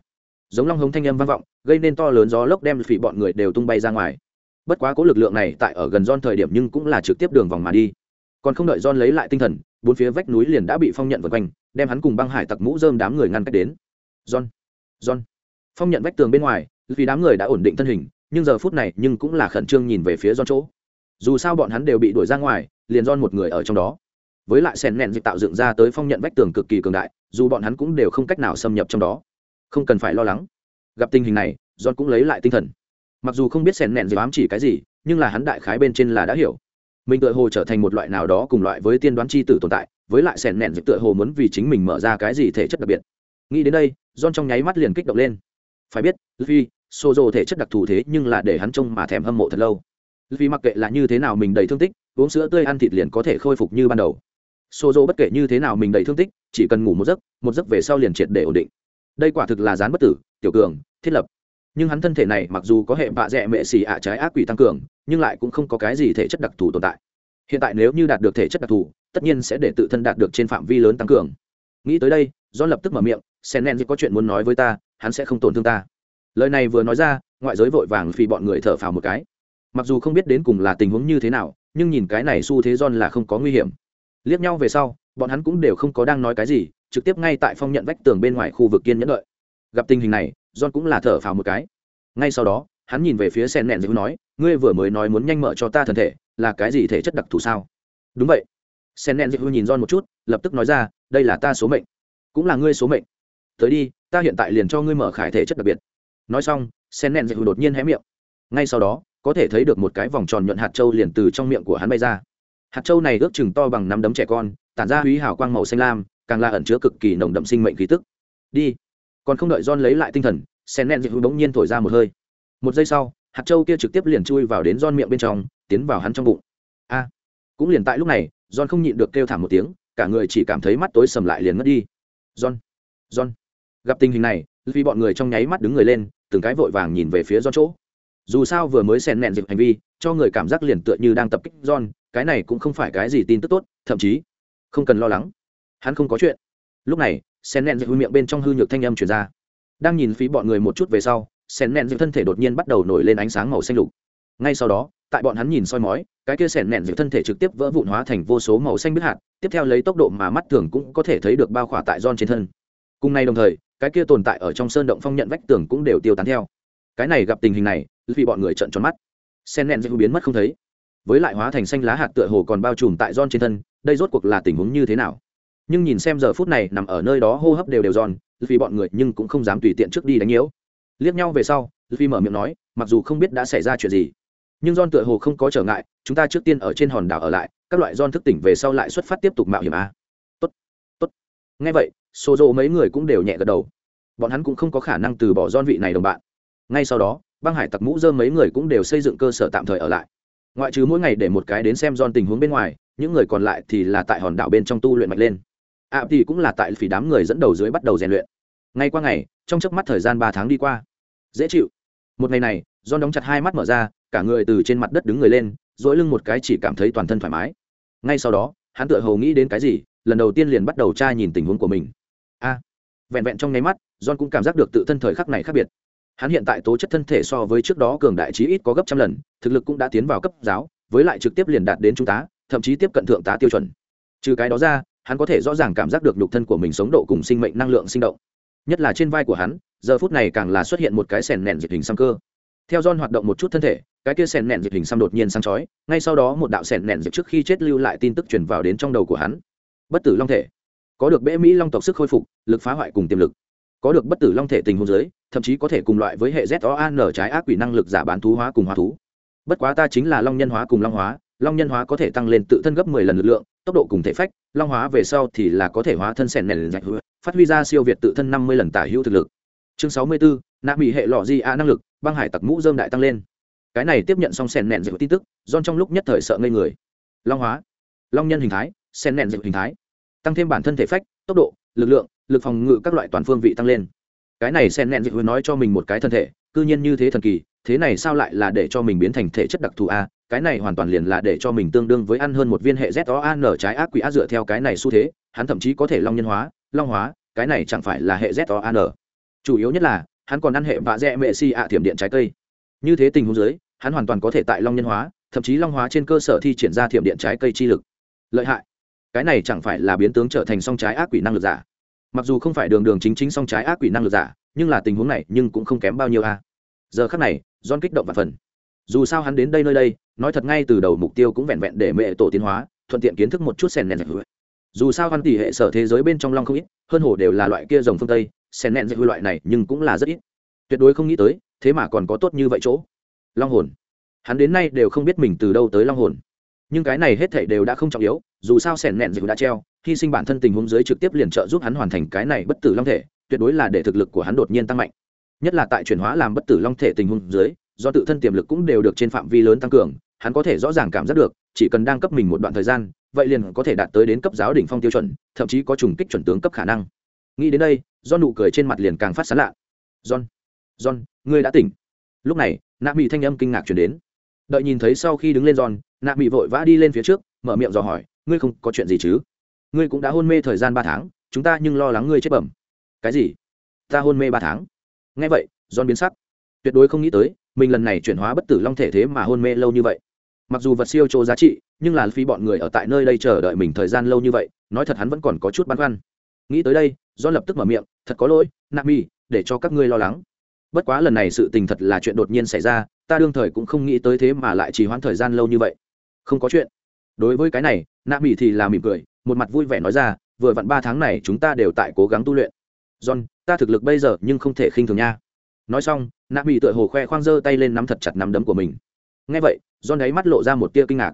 Speaker 1: Giống long hống thanh âm vang vọng, gây nên to lớn gió lốc đem phỉ bọn người đều tung bay ra ngoài. Bất quá cố lực lượng này tại ở gần don thời điểm nhưng cũng là trực tiếp đường vòng mà đi. Còn không đợi don lấy lại tinh thần bốn phía vách núi liền đã bị phong nhận vượt quanh, đem hắn cùng băng hải tặc mũ dơm đám người ngăn cách đến. John john. Phong nhận vách tường bên ngoài, vì đám người đã ổn định thân hình, nhưng giờ phút này nhưng cũng là khẩn trương nhìn về phía john chỗ. Dù sao bọn hắn đều bị đuổi ra ngoài, liền john một người ở trong đó. Với lại sèn nẹn dịch tạo dựng ra tới phong nhận vách tường cực kỳ cường đại, dù bọn hắn cũng đều không cách nào xâm nhập trong đó. Không cần phải lo lắng. Gặp tình hình này, john cũng lấy lại tinh thần. Mặc dù không biết sèn nẹn dịch ám chỉ cái gì, nhưng là hắn đại khái bên trên là đã hiểu mình tựa hồ trở thành một loại nào đó cùng loại với tiên đoán c h i tử tồn tại, với lại sẻn nẹn dịch tựa hồ muốn vì chính mình mở ra cái gì thể chất đặc biệt. Nghĩ đến đây, john trong nháy mắt liền kích động lên. Phải biết vì xô dồ thể chất đặc thù thế nhưng là để hắn trông mà thèm hâm mộ thật lâu. Vì mặc kệ là như thế nào mình đầy thương tích, uống sữa tươi ăn thịt liền có thể khôi phục như ban đầu. Xô dỗ bất kể như thế nào mình đầy thương tích, chỉ cần ngủ một giấc một giấc về sau liền triệt để ổn định. Đây quả thực là dán bất tử, tiểu cường, thiết lập nhưng hắn thân thể này mặc dù có hệ bạ rẽ mệ xì ạ trái ác quỷ tăng cường, nhưng lại cũng không có cái gì thể chất đặc thù tồn tại. Hiện tại nếu như đạt được thể chất đặc thù, tất nhiên sẽ để tự thân đạt được trên phạm vi lớn tăng cường. Nghĩ tới đây do lập tức mở miệng, sen nen, có chuyện muốn nói với ta, hắn sẽ không tổn thương ta. Lời này vừa nói ra, ngoại giới vội vàng vì bọn người thở phào một cái. Mặc dù không biết đến cùng là tình huống như thế nào, nhưng nhìn cái này xu thế John là không có nguy hiểm. Liếc nhau về sau, bọn hắn cũng đều không có đang nói cái gì, trực tiếp ngay tại phong nhận vách tường bên ngoài khu vực kiên nhẫn đợi gặp tình hình này, John cũng là thở phào một cái. Ngay sau đó, hắn nhìn về phía sen nẹn dịu nói, ngươi vừa mới nói muốn nhanh mở cho ta thân thể, là cái gì thể chất đặc thù sao? Đúng vậy. Sen nẹn dịu nhìn John một chút, lập tức nói ra, đây là ta số mệnh. Cũng là ngươi số mệnh. Tới đi, ta hiện tại liền cho ngươi mở khải thể chất đặc biệt. Nói xong, sen nẹn dịu đột nhiên hé miệng. Ngay sau đó, có thể thấy được một cái vòng tròn nhuận hạt trâu liền từ trong miệng của hắn bay ra. Hạt trâu này ước chừng to bằng năm đấm trẻ con, tản ra húy hào quang màu xanh lam, càng là ẩn chứa cực kỳ nồng đậm sinh mệnh khí tức. Đi còn không đợi john lấy lại tinh thần, sen nẹn dịu bỗng nhiên thổi ra một hơi. Một giây sau, hạt châu kia trực tiếp liền chui vào đến john miệng bên trong, tiến vào hắn trong bụng. A! Cũng liền tại lúc này, john không nhịn được kêu thảm một tiếng, cả người chỉ cảm thấy mắt tối sầm lại liền ngất đi. John! John! Gặp tình hình này, vì bọn người trong nháy mắt đứng người lên, từng cái vội vàng nhìn về phía john chỗ. Dù sao vừa mới sen nẹn dịp hành vi, cho người cảm giác liền tựa như đang tập kích john, cái này cũng không phải cái gì tin tức tốt, thậm chí không cần lo lắng. Hắn không có chuyện lúc này, sen nẹn dịp miệng bên trong hư nhược thanh âm truyền ra. Đang nhìn phí bọn người một chút về sau, sen nẹn dịp thân thể đột nhiên bắt đầu nổi lên ánh sáng màu xanh lục. Ngay sau đó, tại bọn hắn nhìn soi mói, cái kia sẻn nẹn dịu thân thể trực tiếp vỡ vụn hóa thành vô số màu xanh biết hạt, tiếp theo lấy tốc độ mà mắt thường cũng có thể thấy được bao khỏa tại giòn trên thân. Cùng ngày đồng thời, cái kia tồn tại ở trong sơn động phong nhận vách tường cũng đều tiêu tán theo. Cái này gặp tình hình này vì bọn người trợn tròn mắt. Sen nẹn dịu biến mất không thấy. Với lại hóa thành xanh lá hạt tựa hồ còn bao trùm tại giòn trên thân, đây rốt cuộc là tình huống như thế nào? Nhưng nhìn xem giờ phút này nằm ở nơi đó hô hấp đều đều giòn vì bọn người nhưng cũng không dám tùy tiện trước đi đánh nhiễu. Liếc nhau về sau vì mở miệng nói, mặc dù không biết đã xảy ra chuyện gì, nhưng John tựa hồ không có trở ngại, chúng ta trước tiên ở trên hòn đảo ở lại, các loại John thức tỉnh về sau lại xuất phát tiếp tục mạo hiểm a. Tốt tốt. Nghe vậy số dỗ mấy người cũng đều nhẹ gật đầu. Bọn hắn cũng không có khả năng từ bỏ John vị này đồng bạn. Ngay sau đó, băng hải tặc mũ dơ mấy người cũng đều xây dựng cơ sở tạm thời ở lại. Ngoại trừ mỗi ngày để một cái đến xem John tình huống bên ngoài, những người còn lại thì là tại hòn đảo bên trong tu luyện mạnh lên ạ thì cũng là tại phỉ đám người dẫn đầu dưới bắt đầu rèn luyện. Ngay qua ngày, trong chớp mắt thời gian ba tháng đi qua. Dễ chịu. Một ngày này, John đóng chặt hai mắt mở ra, cả người từ trên mặt đất đứng người lên, dỗi lưng một cái chỉ cảm thấy toàn thân thoải mái. Ngay sau đó, hắn tựa hồ nghĩ đến cái gì, lần đầu tiên liền bắt đầu tra nhìn tình huống của mình. A. Vẹn vẹn trong nháy mắt, john cũng cảm giác được tự thân thời khắc này khác biệt. Hắn hiện tại tố chất thân thể so với trước đó cường đại trí ít có gấp trăm lần, thực lực cũng đã tiến vào cấp giáo, với lại trực tiếp liền đạt đến trung tá, thậm chí tiếp cận thượng tá tiêu chuẩn. Trừ cái đó ra hắn có thể rõ ràng cảm giác được nhục thân của mình sống độ cùng sinh mệnh năng lượng sinh động. Nhất là trên vai của hắn, giờ phút này càng là xuất hiện một cái sèn nẹn dịch hình xăm cơ. Theo John hoạt động một chút thân thể, cái kia sèn nẹn dịch hình xăm đột nhiên sáng chói, ngay sau đó một đạo sèn nẹn dịch trước khi chết lưu lại tin tức truyền vào đến trong đầu của hắn. Bất tử long thể. Có được bệ mỹ long tộc sức khôi phục, lực phá hoại cùng tiềm lực. Có được bất tử long thể tình huống dưới, thậm chí có thể cùng loại với hệ z o an trái ác quỷ năng lực giả bán thú hóa cùng hóa thú. Bất quá ta chính là long nhân hóa cùng long hóa, long nhân hóa có thể tăng lên tự thân gấp mười lần lực lượng tốc độ cùng thể phách, long hóa về sau thì là có thể hóa thân sèn nền dạch phát huy ra siêu việt tự thân năm mươi lần tả hữu thực lực. Chương sáu mươi bốn nạ bị hệ lọ di a năng lực, băng hải tặc mũ dơm đại tăng lên. Cái này tiếp nhận xong sèn nẹn dịu tin tức don trong lúc nhất thời sợ ngây người. Long hóa, long nhân hình thái sen nẹn dịu hình thái. Tăng thêm bản thân thể phách, tốc độ, lực lượng, lực phòng ngự các loại toàn phương vị tăng lên. Cái này sen nẹn dịu nói cho mình một cái thân thể, cư nhiên như thế thần kỳ, thế này sao lại là để cho mình biến thành thể chất đặc thù a? Cái này hoàn toàn liền là để cho mình tương đương với ăn hơn một viên hệ z o n trái ác quỷ á dựa theo cái này xu thế, hắn thậm chí có thể long nhân hóa, long hóa, cái này chẳng phải là hệ z o n. chủ yếu nhất là, hắn còn ăn hệ vạ dẹ mệ si ạ thiểm điện trái cây. Như thế tình huống dưới, hắn hoàn toàn có thể tại long nhân hóa, thậm chí long hóa trên cơ sở thi triển ra thiểm điện trái cây chi lực. Lợi hại. Cái này chẳng phải là biến tướng trở thành song trái ác quỷ năng lực giả. Mặc dù không phải đường đường chính chính song trái ác quỷ năng lực giả, nhưng là tình huống này nhưng cũng không kém bao nhiêu a. Giờ khác này don kích động và phần dù sao hắn đến đây nơi đây, nói thật ngay từ đầu mục tiêu cũng vẹn vẹn để mẹ tổ tiến hóa, thuận tiện kiến thức một chút sèn nẹn dù sao hắn tỷ hệ sở thế giới bên trong long không ít, hơn hồ đều là loại kia rồng phương tây sèn nẹn dạy loại này nhưng cũng là rất ít. Tuyệt đối không nghĩ tới, thế mà còn có tốt như vậy chỗ. Long hồn. Hắn đến nay đều không biết mình từ đâu tới long hồn. Nhưng cái này hết thảy đều đã không trọng yếu, dù sao sèn nẹn dạy đã treo, hy sinh bản thân tình huống dưới trực tiếp liền trợ giúp hắn hoàn thành cái này bất tử long thể, tuyệt đối là để thực lực của hắn đột nhiên tăng mạnh. Nhất là tại chuyển hóa làm bất tử long thể tình huống dưới do tự thân tiềm lực cũng đều được trên phạm vi lớn tăng cường, hắn có thể rõ ràng cảm giác được, chỉ cần đang cấp mình một đoạn thời gian, vậy liền có thể đạt tới đến cấp giáo đỉnh phong tiêu chuẩn, thậm chí có trùng kích chuẩn tướng cấp khả năng. Nghĩ đến đây do nụ cười trên mặt liền càng phát sán lạ. John john, ngươi đã tỉnh. Lúc này, nạ mỹ thanh âm kinh ngạc chuyển đến. Đợi nhìn thấy sau khi đứng lên john, nạ mỹ vội vã đi lên phía trước, mở miệng dò hỏi, ngươi không có chuyện gì chứ? Ngươi cũng đã hôn mê thời gian ba tháng, chúng ta nhưng lo lắng ngươi chết bẩm. Cái gì? Ta hôn mê ba tháng? Nghe vậy, john biến sắc. Tuyệt đối không nghĩ tới mình lần này chuyển hóa bất tử long thể thế mà hôn mê lâu như vậy. Mặc dù vật siêu chỗ giá trị, nhưng là phi bọn người ở tại nơi đây chờ đợi mình thời gian lâu như vậy, nói thật hắn vẫn còn có chút băn khoăn. Nghĩ tới đây, do lập tức mở miệng, thật có lỗi, nạp mi, để cho các ngươi lo lắng. Bất quá lần này sự tình thật là chuyện đột nhiên xảy ra, ta đương thời cũng không nghĩ tới thế mà lại trì hoãn thời gian lâu như vậy. Không có chuyện. Đối với cái này, nạp mi thì là mỉm cười, một mặt vui vẻ nói ra, vừa vặn ba tháng này chúng ta đều tại cố gắng tu luyện. John, ta thực lực bây giờ nhưng không thể khinh thường nha nói xong, nạ mỹ tựa hồ khoe khoang giơ tay lên nắm thật chặt nắm đấm của mình. Ngay vậy, john đáy mắt lộ ra một tia kinh ngạc.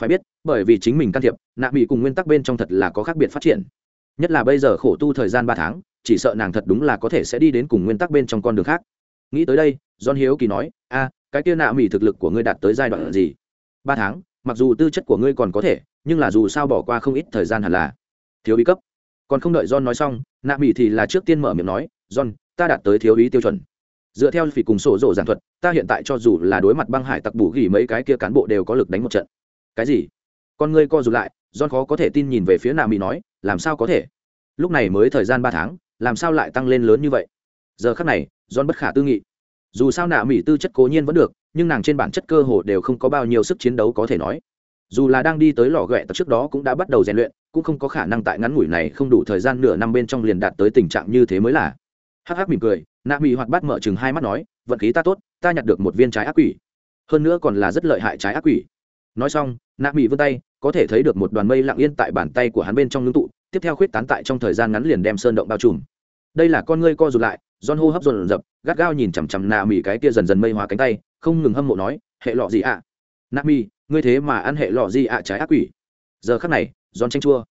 Speaker 1: Phải biết, bởi vì chính mình can thiệp, nạ mỹ cùng nguyên tắc bên trong thật là có khác biệt phát triển. Nhất là bây giờ khổ tu thời gian ba tháng, chỉ sợ nàng thật đúng là có thể sẽ đi đến cùng nguyên tắc bên trong con đường khác. Nghĩ tới đây, john hiếu kỳ nói, a, cái kia nạ mỹ thực lực của ngươi đạt tới giai đoạn gì? Ba tháng, mặc dù tư chất của ngươi còn có thể, nhưng là dù sao bỏ qua không ít thời gian hẳn là thiếu ý cấp. Còn không đợi john nói xong, nạ mỹ thì là trước tiên mở miệng nói, john, ta đạt tới thiếu ý tiêu chuẩn dựa theo phỉ cùng sổ rộ giảng thuật, ta hiện tại cho dù là đối mặt băng hải tặc bù gỉ mấy cái kia cán bộ đều có lực đánh một trận. Cái gì? Con ngươi co rụt lại, john khó có thể tin nhìn về phía nà mỹ nói, làm sao có thể? Lúc này mới thời gian ba tháng, làm sao lại tăng lên lớn như vậy? Giờ khắc này, john bất khả tư nghị. Dù sao nạ mỹ tư chất cố nhiên vẫn được, nhưng nàng trên bản chất cơ hồ đều không có bao nhiêu sức chiến đấu có thể nói. Dù là đang đi tới lò ghẹ tập trước đó cũng đã bắt đầu rèn luyện, cũng không có khả năng tại ngắn ngủi này không đủ thời gian nửa năm bên trong liền đạt tới tình trạng như thế mới là hắc hắc mỉm cười, nạ mỹ hoạt bát mở chừng hai mắt nói, vận khí ta tốt, ta nhặt được một viên trái ác quỷ. Hơn nữa còn là rất lợi hại trái ác quỷ. Nói xong, nạ mỹ vươn tay, có thể thấy được một đoàn mây lặng yên tại bàn tay của hắn bên trong ngưng tụ, tiếp theo khuyết tán tại trong thời gian ngắn liền đem sơn động bao trùm. Đây là con ngươi co rụt lại don hô hấp dồn dập, gắt gao nhìn chằm chằm nạ mỹ cái kia dần dần mây hóa cánh tay, không ngừng hâm mộ nói, hệ lọ gì ạ? À? nạ mỹ ngươi thế mà ăn hệ lọ gì ạ, trái ác quỷ? Giờ khắc này don tranh chua.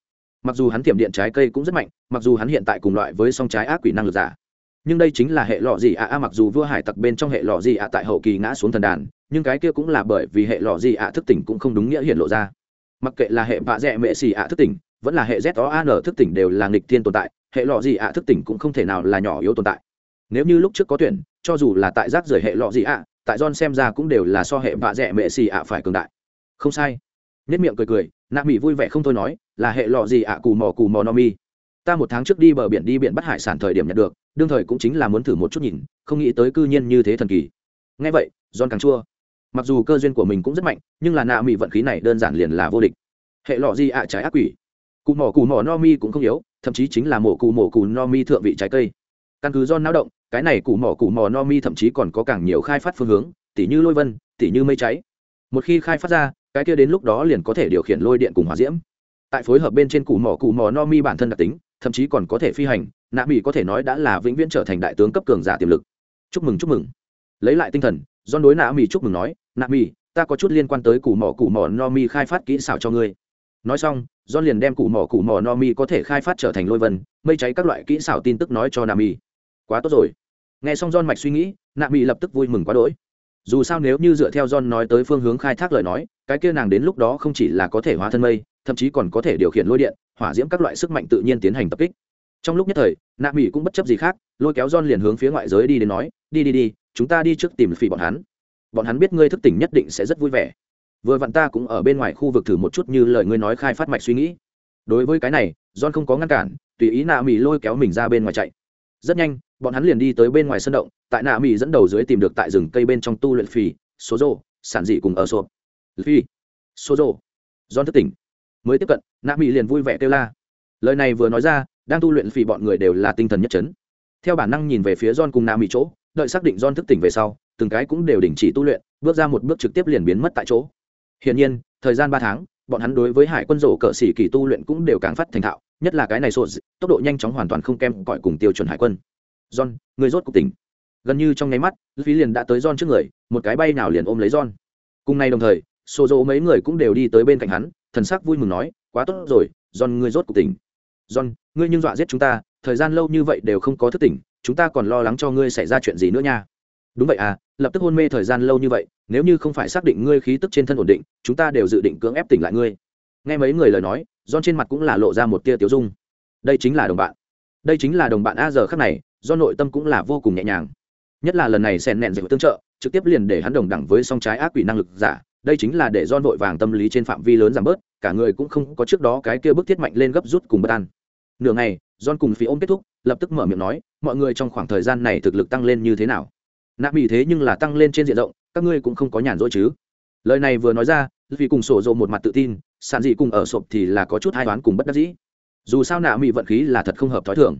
Speaker 1: Mặc dù hắn tiềm điện trái cây cũng rất mạnh, mặc dù hắn hiện tại cùng loại với song trái ác quỷ năng lực giả nhưng đây chính là hệ lọ gì ạ? À, mặc dù vua hải tặc bên trong hệ lọ gì ạ tại hậu kỳ ngã xuống thần đàn nhưng cái kia cũng là bởi vì hệ lọ gì ạ thức tỉnh cũng không đúng nghĩa hiện lộ ra. Mặc kệ là hệ vạ dẹ mệ xì ạ thức tỉnh vẫn là hệ z o an thức tỉnh đều là nghịch thiên tồn tại hệ lọ gì ạ thức tỉnh cũng không thể nào là nhỏ yếu tồn tại. Nếu như lúc trước có tuyển cho dù là tại rác rời hệ lọ gì ạ tại john xem ra cũng đều là so hệ vạ dẹ mệ xì ạ phải cường đại. Không sai. Nhất miệng cười cười nạ mỹ vui vẻ không thôi nói là hệ lọ gì ạ cù mò cù mò no mi. Ta một tháng trước đi bờ biển đi biển bắt hải sản thời điểm nhận được đương thời cũng chính là muốn thử một chút nhìn, không nghĩ tới cư nhiên như thế thần kỳ. Ngay vậy, john càng chua. Mặc dù cơ duyên của mình cũng rất mạnh, nhưng là nạ mỹ vận khí này đơn giản liền là vô địch. Hệ lọ gì ạ, trái ác quỷ. Cụ mỏ cụ mỏ no mi cũng không yếu, thậm chí chính là mổ cụ mổ cụ no mi thượng vị trái cây. Căn cứ do náo động, cái này cụ mỏ cụ mỏ no mi thậm chí còn có càng nhiều khai phát phương hướng, tỉ như lôi vân, tỉ như mây cháy. Một khi khai phát ra, cái kia đến lúc đó liền có thể điều khiển lôi điện cùng hỏa diễm. Tại phối hợp bên trên cụ mỏ cụ mỏ no mi bản thân đặc tính, thậm chí còn có thể phi hành nạ mỹ có thể nói đã là vĩnh viễn trở thành đại tướng cấp cường giả tiềm lực. Chúc mừng chúc mừng. Lấy lại tinh thần do đối nạ mỹ chúc mừng nói, nạ mỹ, ta có chút liên quan tới củ mỏ củ mỏ no mi khai phát kỹ xảo cho ngươi. Nói xong do liền đem củ mỏ củ mỏ no mi có thể khai phát trở thành lôi vân, mây cháy các loại kỹ xảo tin tức nói cho nami quá tốt rồi. Nghe xong don mạch suy nghĩ nami lập tức vui mừng quá đỗi. Dù sao nếu như dựa theo don nói tới phương hướng khai thác lời nói, cái kia nàng đến lúc đó không chỉ là có thể hóa thân mây, thậm chí còn có thể điều khiển lôi điện, hỏa diễm các loại sức mạnh tự nhiên tiến hành tập kích trong lúc nhất thời, nạ mỹ cũng bất chấp gì khác, lôi kéo john liền hướng phía ngoại giới đi đến nói, đi đi đi, chúng ta đi trước tìm phỉ bọn hắn. Bọn hắn biết ngươi thức tỉnh nhất định sẽ rất vui vẻ. Vừa vặn ta cũng ở bên ngoài khu vực thử một chút như lời ngươi nói khai phát mạch suy nghĩ. Đối với cái này, john không có ngăn cản, tùy ý nạ mỹ lôi kéo mình ra bên ngoài chạy. Rất nhanh, bọn hắn liền đi tới bên ngoài sân động, tại nạ mỹ dẫn đầu dưới tìm được tại rừng cây bên trong tu luyện phì số rô sản dị cùng ở sộp. Phi số rô john thức tỉnh. Mới tiếp cận, nạ mỹ liền vui vẻ kêu la. Lời này vừa nói ra đang tu luyện phì bọn người đều là tinh thần nhất trấn theo bản năng nhìn về phía john cùng nam mỹ chỗ, đợi xác định john thức tỉnh về sau, từng cái cũng đều đình chỉ tu luyện, bước ra một bước trực tiếp liền biến mất tại chỗ. Hiển nhiên, thời gian ba tháng, bọn hắn đối với hải quân rổ cờ xỉ kỳ tu luyện cũng đều càng phát thành thạo, nhất là cái này sổ tốc độ nhanh chóng hoàn toàn không kém cõi cùng tiêu chuẩn hải quân. John, người rốt cuộc tỉnh. Gần như trong nháy mắt, phí liền đã tới john trước người, một cái bay nào liền ôm lấy john. Cùng nay đồng thời, sổ dỗ mấy người cũng đều đi tới bên cạnh hắn, thần sắc vui mừng nói, quá tốt rồi, john, người rốt cuộc tỉnh. John ngươi nhưng dọa giết chúng ta, thời gian lâu như vậy đều không có thức tỉnh, chúng ta còn lo lắng cho ngươi xảy ra chuyện gì nữa nha. Đúng vậy à lập tức hôn mê thời gian lâu như vậy, nếu như không phải xác định ngươi khí tức trên thân ổn định, chúng ta đều dự định cưỡng ép tỉnh lại ngươi. Nghe mấy người lời nói don trên mặt cũng là lộ ra một tia tiếu dung. Đây chính là đồng bạn. Đây chính là đồng bạn a giờ khắc này, do nội tâm cũng là vô cùng nhẹ nhàng. Nhất là lần này sen nẹn dịch tương trợ, trực tiếp liền để hắn đồng đẳng với song trái ác quỷ năng lực giả. Đây chính là để don vội vàng tâm lý trên phạm vi lớn giảm bớt, cả người cũng không có trước đó cái kia bức thiết mạnh lên gấp rút cùng bất an nửa ngày john cùng phi ôm kết thúc lập tức mở miệng nói mọi người trong khoảng thời gian này thực lực tăng lên như thế nào? Nạ bị thế nhưng là tăng lên trên diện rộng các ngươi cũng không có nhàn rỗi chứ. Lời này vừa nói ra vì cùng sổ dồ một mặt tự tin sàn dị cùng ở sộp thì là có chút hai toán cùng bất đắc dĩ. Dù sao nạ mỹ vận khí là thật không hợp thói thường.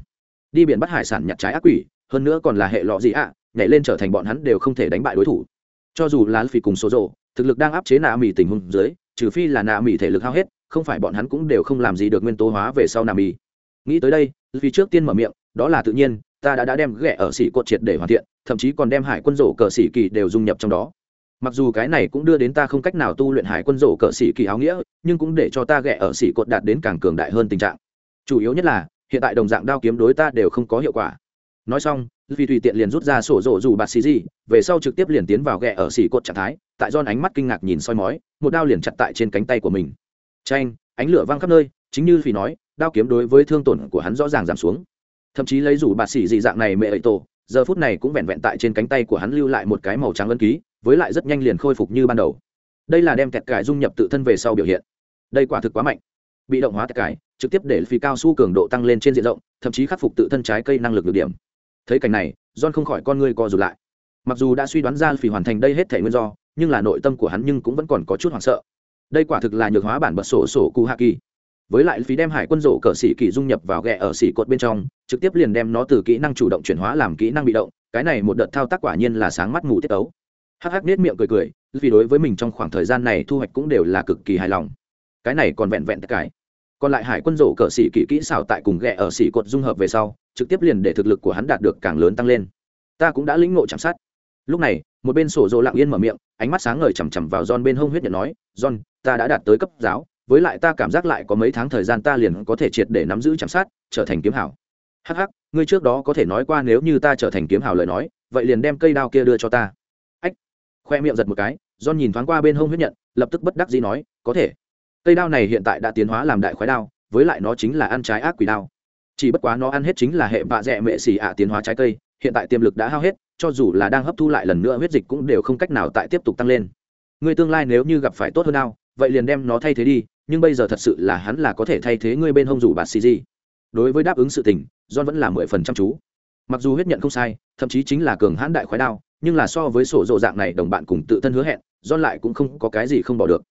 Speaker 1: Đi biển bắt hải sản nhặt trái ác quỷ hơn nữa còn là hệ lọ gì ạ nhảy lên trở thành bọn hắn đều không thể đánh bại đối thủ. Cho dù là phi cùng sổ dồ, thực lực đang áp chế nạ mỹ tình huống dưới trừ phi là nạ mỹ thể lực hao hết không phải bọn hắn cũng đều không làm gì được nguyên tố hóa về sau nạ mỹ nghĩ tới đây vì trước tiên mở miệng, đó là tự nhiên, ta đã đã đem ghẻ ở xỉ cột triệt để hoàn thiện, thậm chí còn đem hải quân rổ cờ xỉ kỳ đều dung nhập trong đó. Mặc dù cái này cũng đưa đến ta không cách nào tu luyện hải quân rổ cờ xỉ kỳ áo nghĩa, nhưng cũng để cho ta ghẻ ở xỉ cột đạt đến càng cường đại hơn tình trạng. Chủ yếu nhất là, hiện tại đồng dạng đao kiếm đối ta đều không có hiệu quả. Nói xong vì tùy tiện liền rút ra sổ rổ dù bạt xì gì, về sau trực tiếp liền tiến vào ghẹ ở xỉ cột trạng thái, tại don ánh mắt kinh ngạc nhìn soi mói, một đao liền chặt tại trên cánh tay của mình. Tranh ánh lửa văng khắp nơi, chính như phi nói đao kiếm đối với thương tổn của hắn rõ ràng giảm xuống. Thậm chí lấy rủ bà xỉ dị dạng này mẹ ấy tổ, giờ phút này cũng vẹn vẹn tại trên cánh tay của hắn lưu lại một cái màu trắng ân ký, với lại rất nhanh liền khôi phục như ban đầu. Đây là đem kẹt cải dung nhập tự thân về sau biểu hiện. Đây quả thực quá mạnh. Bị động hóa kẹt cải, trực tiếp để phi cao su cường độ tăng lên trên diện rộng, thậm chí khắc phục tự thân trái cây năng lực được điểm. Thấy cảnh này, john không khỏi con ngươi co rụt lại. Mặc dù đã suy đoán ra phi hoàn thành đây hết thể nguyên do, nhưng là nội tâm của hắn nhưng cũng vẫn còn có chút hoảng sợ. Đây quả thực là nhược hóa bản bật sổ sổ cu hạ kỳ với lại phí đem hải quân rổ cờ xỉ kỳ dung nhập vào ghẹ ở xỉ cột bên trong, trực tiếp liền đem nó từ kỹ năng chủ động chuyển hóa làm kỹ năng bị động, cái này một đợt thao tác quả nhiên là sáng mắt ngủ tiết ấu hắc hắc nết miệng cười cười, vì đối với mình trong khoảng thời gian này thu hoạch cũng đều là cực kỳ hài lòng. Cái này còn vẹn vẹn tất cả. Còn lại hải quân rổ cờ xỉ kỳ kỹ xảo tại cùng ghẹ ở xỉ cột dung hợp về sau, trực tiếp liền để thực lực của hắn đạt được càng lớn tăng lên. Ta cũng đã lĩnh ngộ chạm sát. Lúc này, một bên sổ rộ lặng yên mở miệng, ánh mắt sáng ngời chằm chằm vào John bên hông huyết nhận nói, John, ta đã đạt tới cấp giáo với lại ta cảm giác lại có mấy tháng thời gian ta liền có thể triệt để nắm giữ chạm sát, trở thành kiếm hảo. Hắc hắc, ngươi trước đó có thể nói qua nếu như ta trở thành kiếm hảo lời nói, vậy liền đem cây đao kia đưa cho ta. Ách, khoe miệng giật một cái, John nhìn thoáng qua bên hông huyết nhận, lập tức bất đắc dĩ nói, có thể. Cây đao này hiện tại đã tiến hóa làm đại khoái đao, với lại nó chính là ăn trái ác quỷ đao. Chỉ bất quá nó ăn hết chính là hệ bạ rẽ mệ xỉ ạ tiến hóa trái cây, hiện tại tiềm lực đã hao hết, cho dù là đang hấp thu lại lần nữa huyết dịch cũng đều không cách nào tại tiếp tục tăng lên. Người tương lai nếu như gặp phải tốt hơn đao, vậy liền đem nó thay thế đi nhưng bây giờ thật sự là hắn là có thể thay thế ngươi bên hông rủ bạt xì gì. Đối với đáp ứng sự tình, john vẫn là mười phần trăm chú. Mặc dù huyết nhận không sai, thậm chí chính là cường hãn đại khoái đao, nhưng là so với sổ rộ dạng này đồng bạn cùng tự thân hứa hẹn, john lại cũng không có cái gì không bỏ được.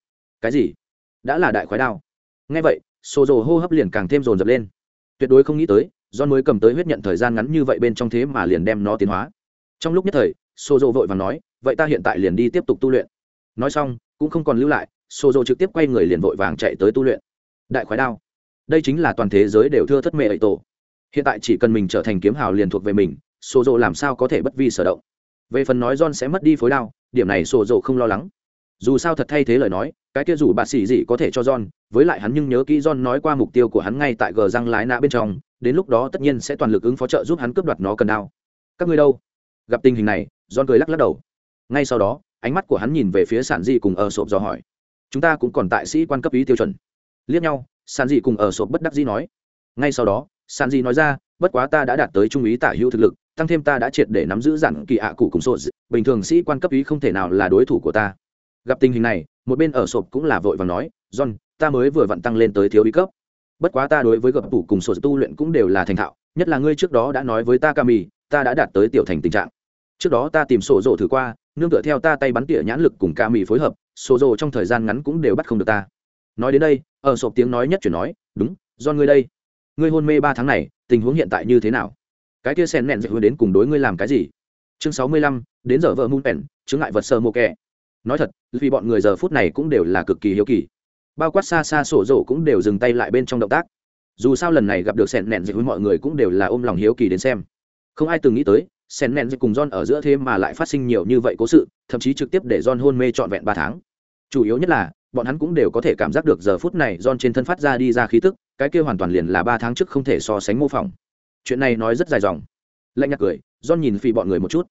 Speaker 1: Cái gì? Đã là đại khoái đao. Ngay vậy, sổ rộ hô hấp liền càng thêm rồn rập lên. Tuyệt đối không nghĩ tới, john mới cầm tới huyết nhận thời gian ngắn như vậy bên trong thế mà liền đem nó tiến hóa. Trong lúc nhất thời, sổ rộ vội và nói, vậy ta hiện tại liền đi tiếp tục tu luyện. Nói xong, cũng không còn lưu lại sổ dồ trực tiếp quay người liền vội vàng chạy tới tu luyện. Đại khoái đao. Đây chính là toàn thế giới đều thưa thất mệ ấy tổ. Hiện tại chỉ cần mình trở thành kiếm hào liền thuộc về mình sổ dồ làm sao có thể bất vi sở động? Về phần nói john sẽ mất đi phối đao, điểm này sổ dồ không lo lắng. Dù sao thật thay thế lời nói, cái kia rủ bà xỉ gì có thể cho john, với lại hắn nhưng nhớ kỹ john nói qua mục tiêu của hắn ngay tại gờ răng lái nạ bên trong, đến lúc đó tất nhiên sẽ toàn lực ứng phó trợ giúp hắn cướp đoạt nó cần đao. Các ngươi đâu? Gặp tình hình này, john cười lắc lắc đầu. Ngay sau đó, ánh mắt của hắn nhìn về phía sản di cùng ở sộp do hỏi chúng ta cũng còn tại sĩ quan cấp ý tiêu chuẩn. Liếc nhau sản di cùng ở sộp bất đắc dĩ nói. Ngay sau đó sản di nói ra, bất quá ta đã đạt tới trung ý tả hữu thực lực, tăng thêm ta đã triệt để nắm giữ giản kỳ ạ cụ cùng sộp bình thường sĩ quan cấp ý không thể nào là đối thủ của ta. Gặp tình hình này, một bên ở sộp cũng là vội và nói, john, ta mới vừa vặn tăng lên tới thiếu ý cấp. Bất quá ta đối với gập tủ cùng sổ tu luyện cũng đều là thành thạo, nhất là ngươi trước đó đã nói với ta ca mì ta đã đạt tới tiểu thành tình trạng. Trước đó ta tìm sổ rộ thử qua, nương tựa theo ta tay bắn tỉa nhãn lực cùng ca mì phối hợp sổ rồ trong thời gian ngắn cũng đều bắt không được ta. Nói đến đây, ở sộp tiếng nói nhất chuyển nói, đúng, do ngươi đây. Ngươi hôn mê ba tháng này, tình huống hiện tại như thế nào? Cái kia sen nẹn dạy hứa đến cùng đối ngươi làm cái gì? Chương sáu mươi lăm, đến giờ vợ mung pèn chứng ngại vật sơ mô kẹ nói thật, vì bọn người giờ phút này cũng đều là cực kỳ hiếu kỳ. Bao quát xa xa sổ rộ cũng đều dừng tay lại bên trong động tác. Dù sao lần này gặp được sen nẹn dịch hứa mọi người cũng đều là ôm lòng hiếu kỳ đến xem. Không ai từng nghĩ tới sen nẹn cùng john ở giữa thế mà lại phát sinh nhiều như vậy cố sự, thậm chí trực tiếp để john hôn mê trọn vẹn ba tháng chủ yếu nhất là, bọn hắn cũng đều có thể cảm giác được giờ phút này Don trên thân phát ra đi ra khí tức, cái kia hoàn toàn liền là ba tháng trước không thể so sánh mô phỏng. Chuyện này nói rất dài dòng. Lạnh nhạt cười Don nhìn phi bọn người một chút.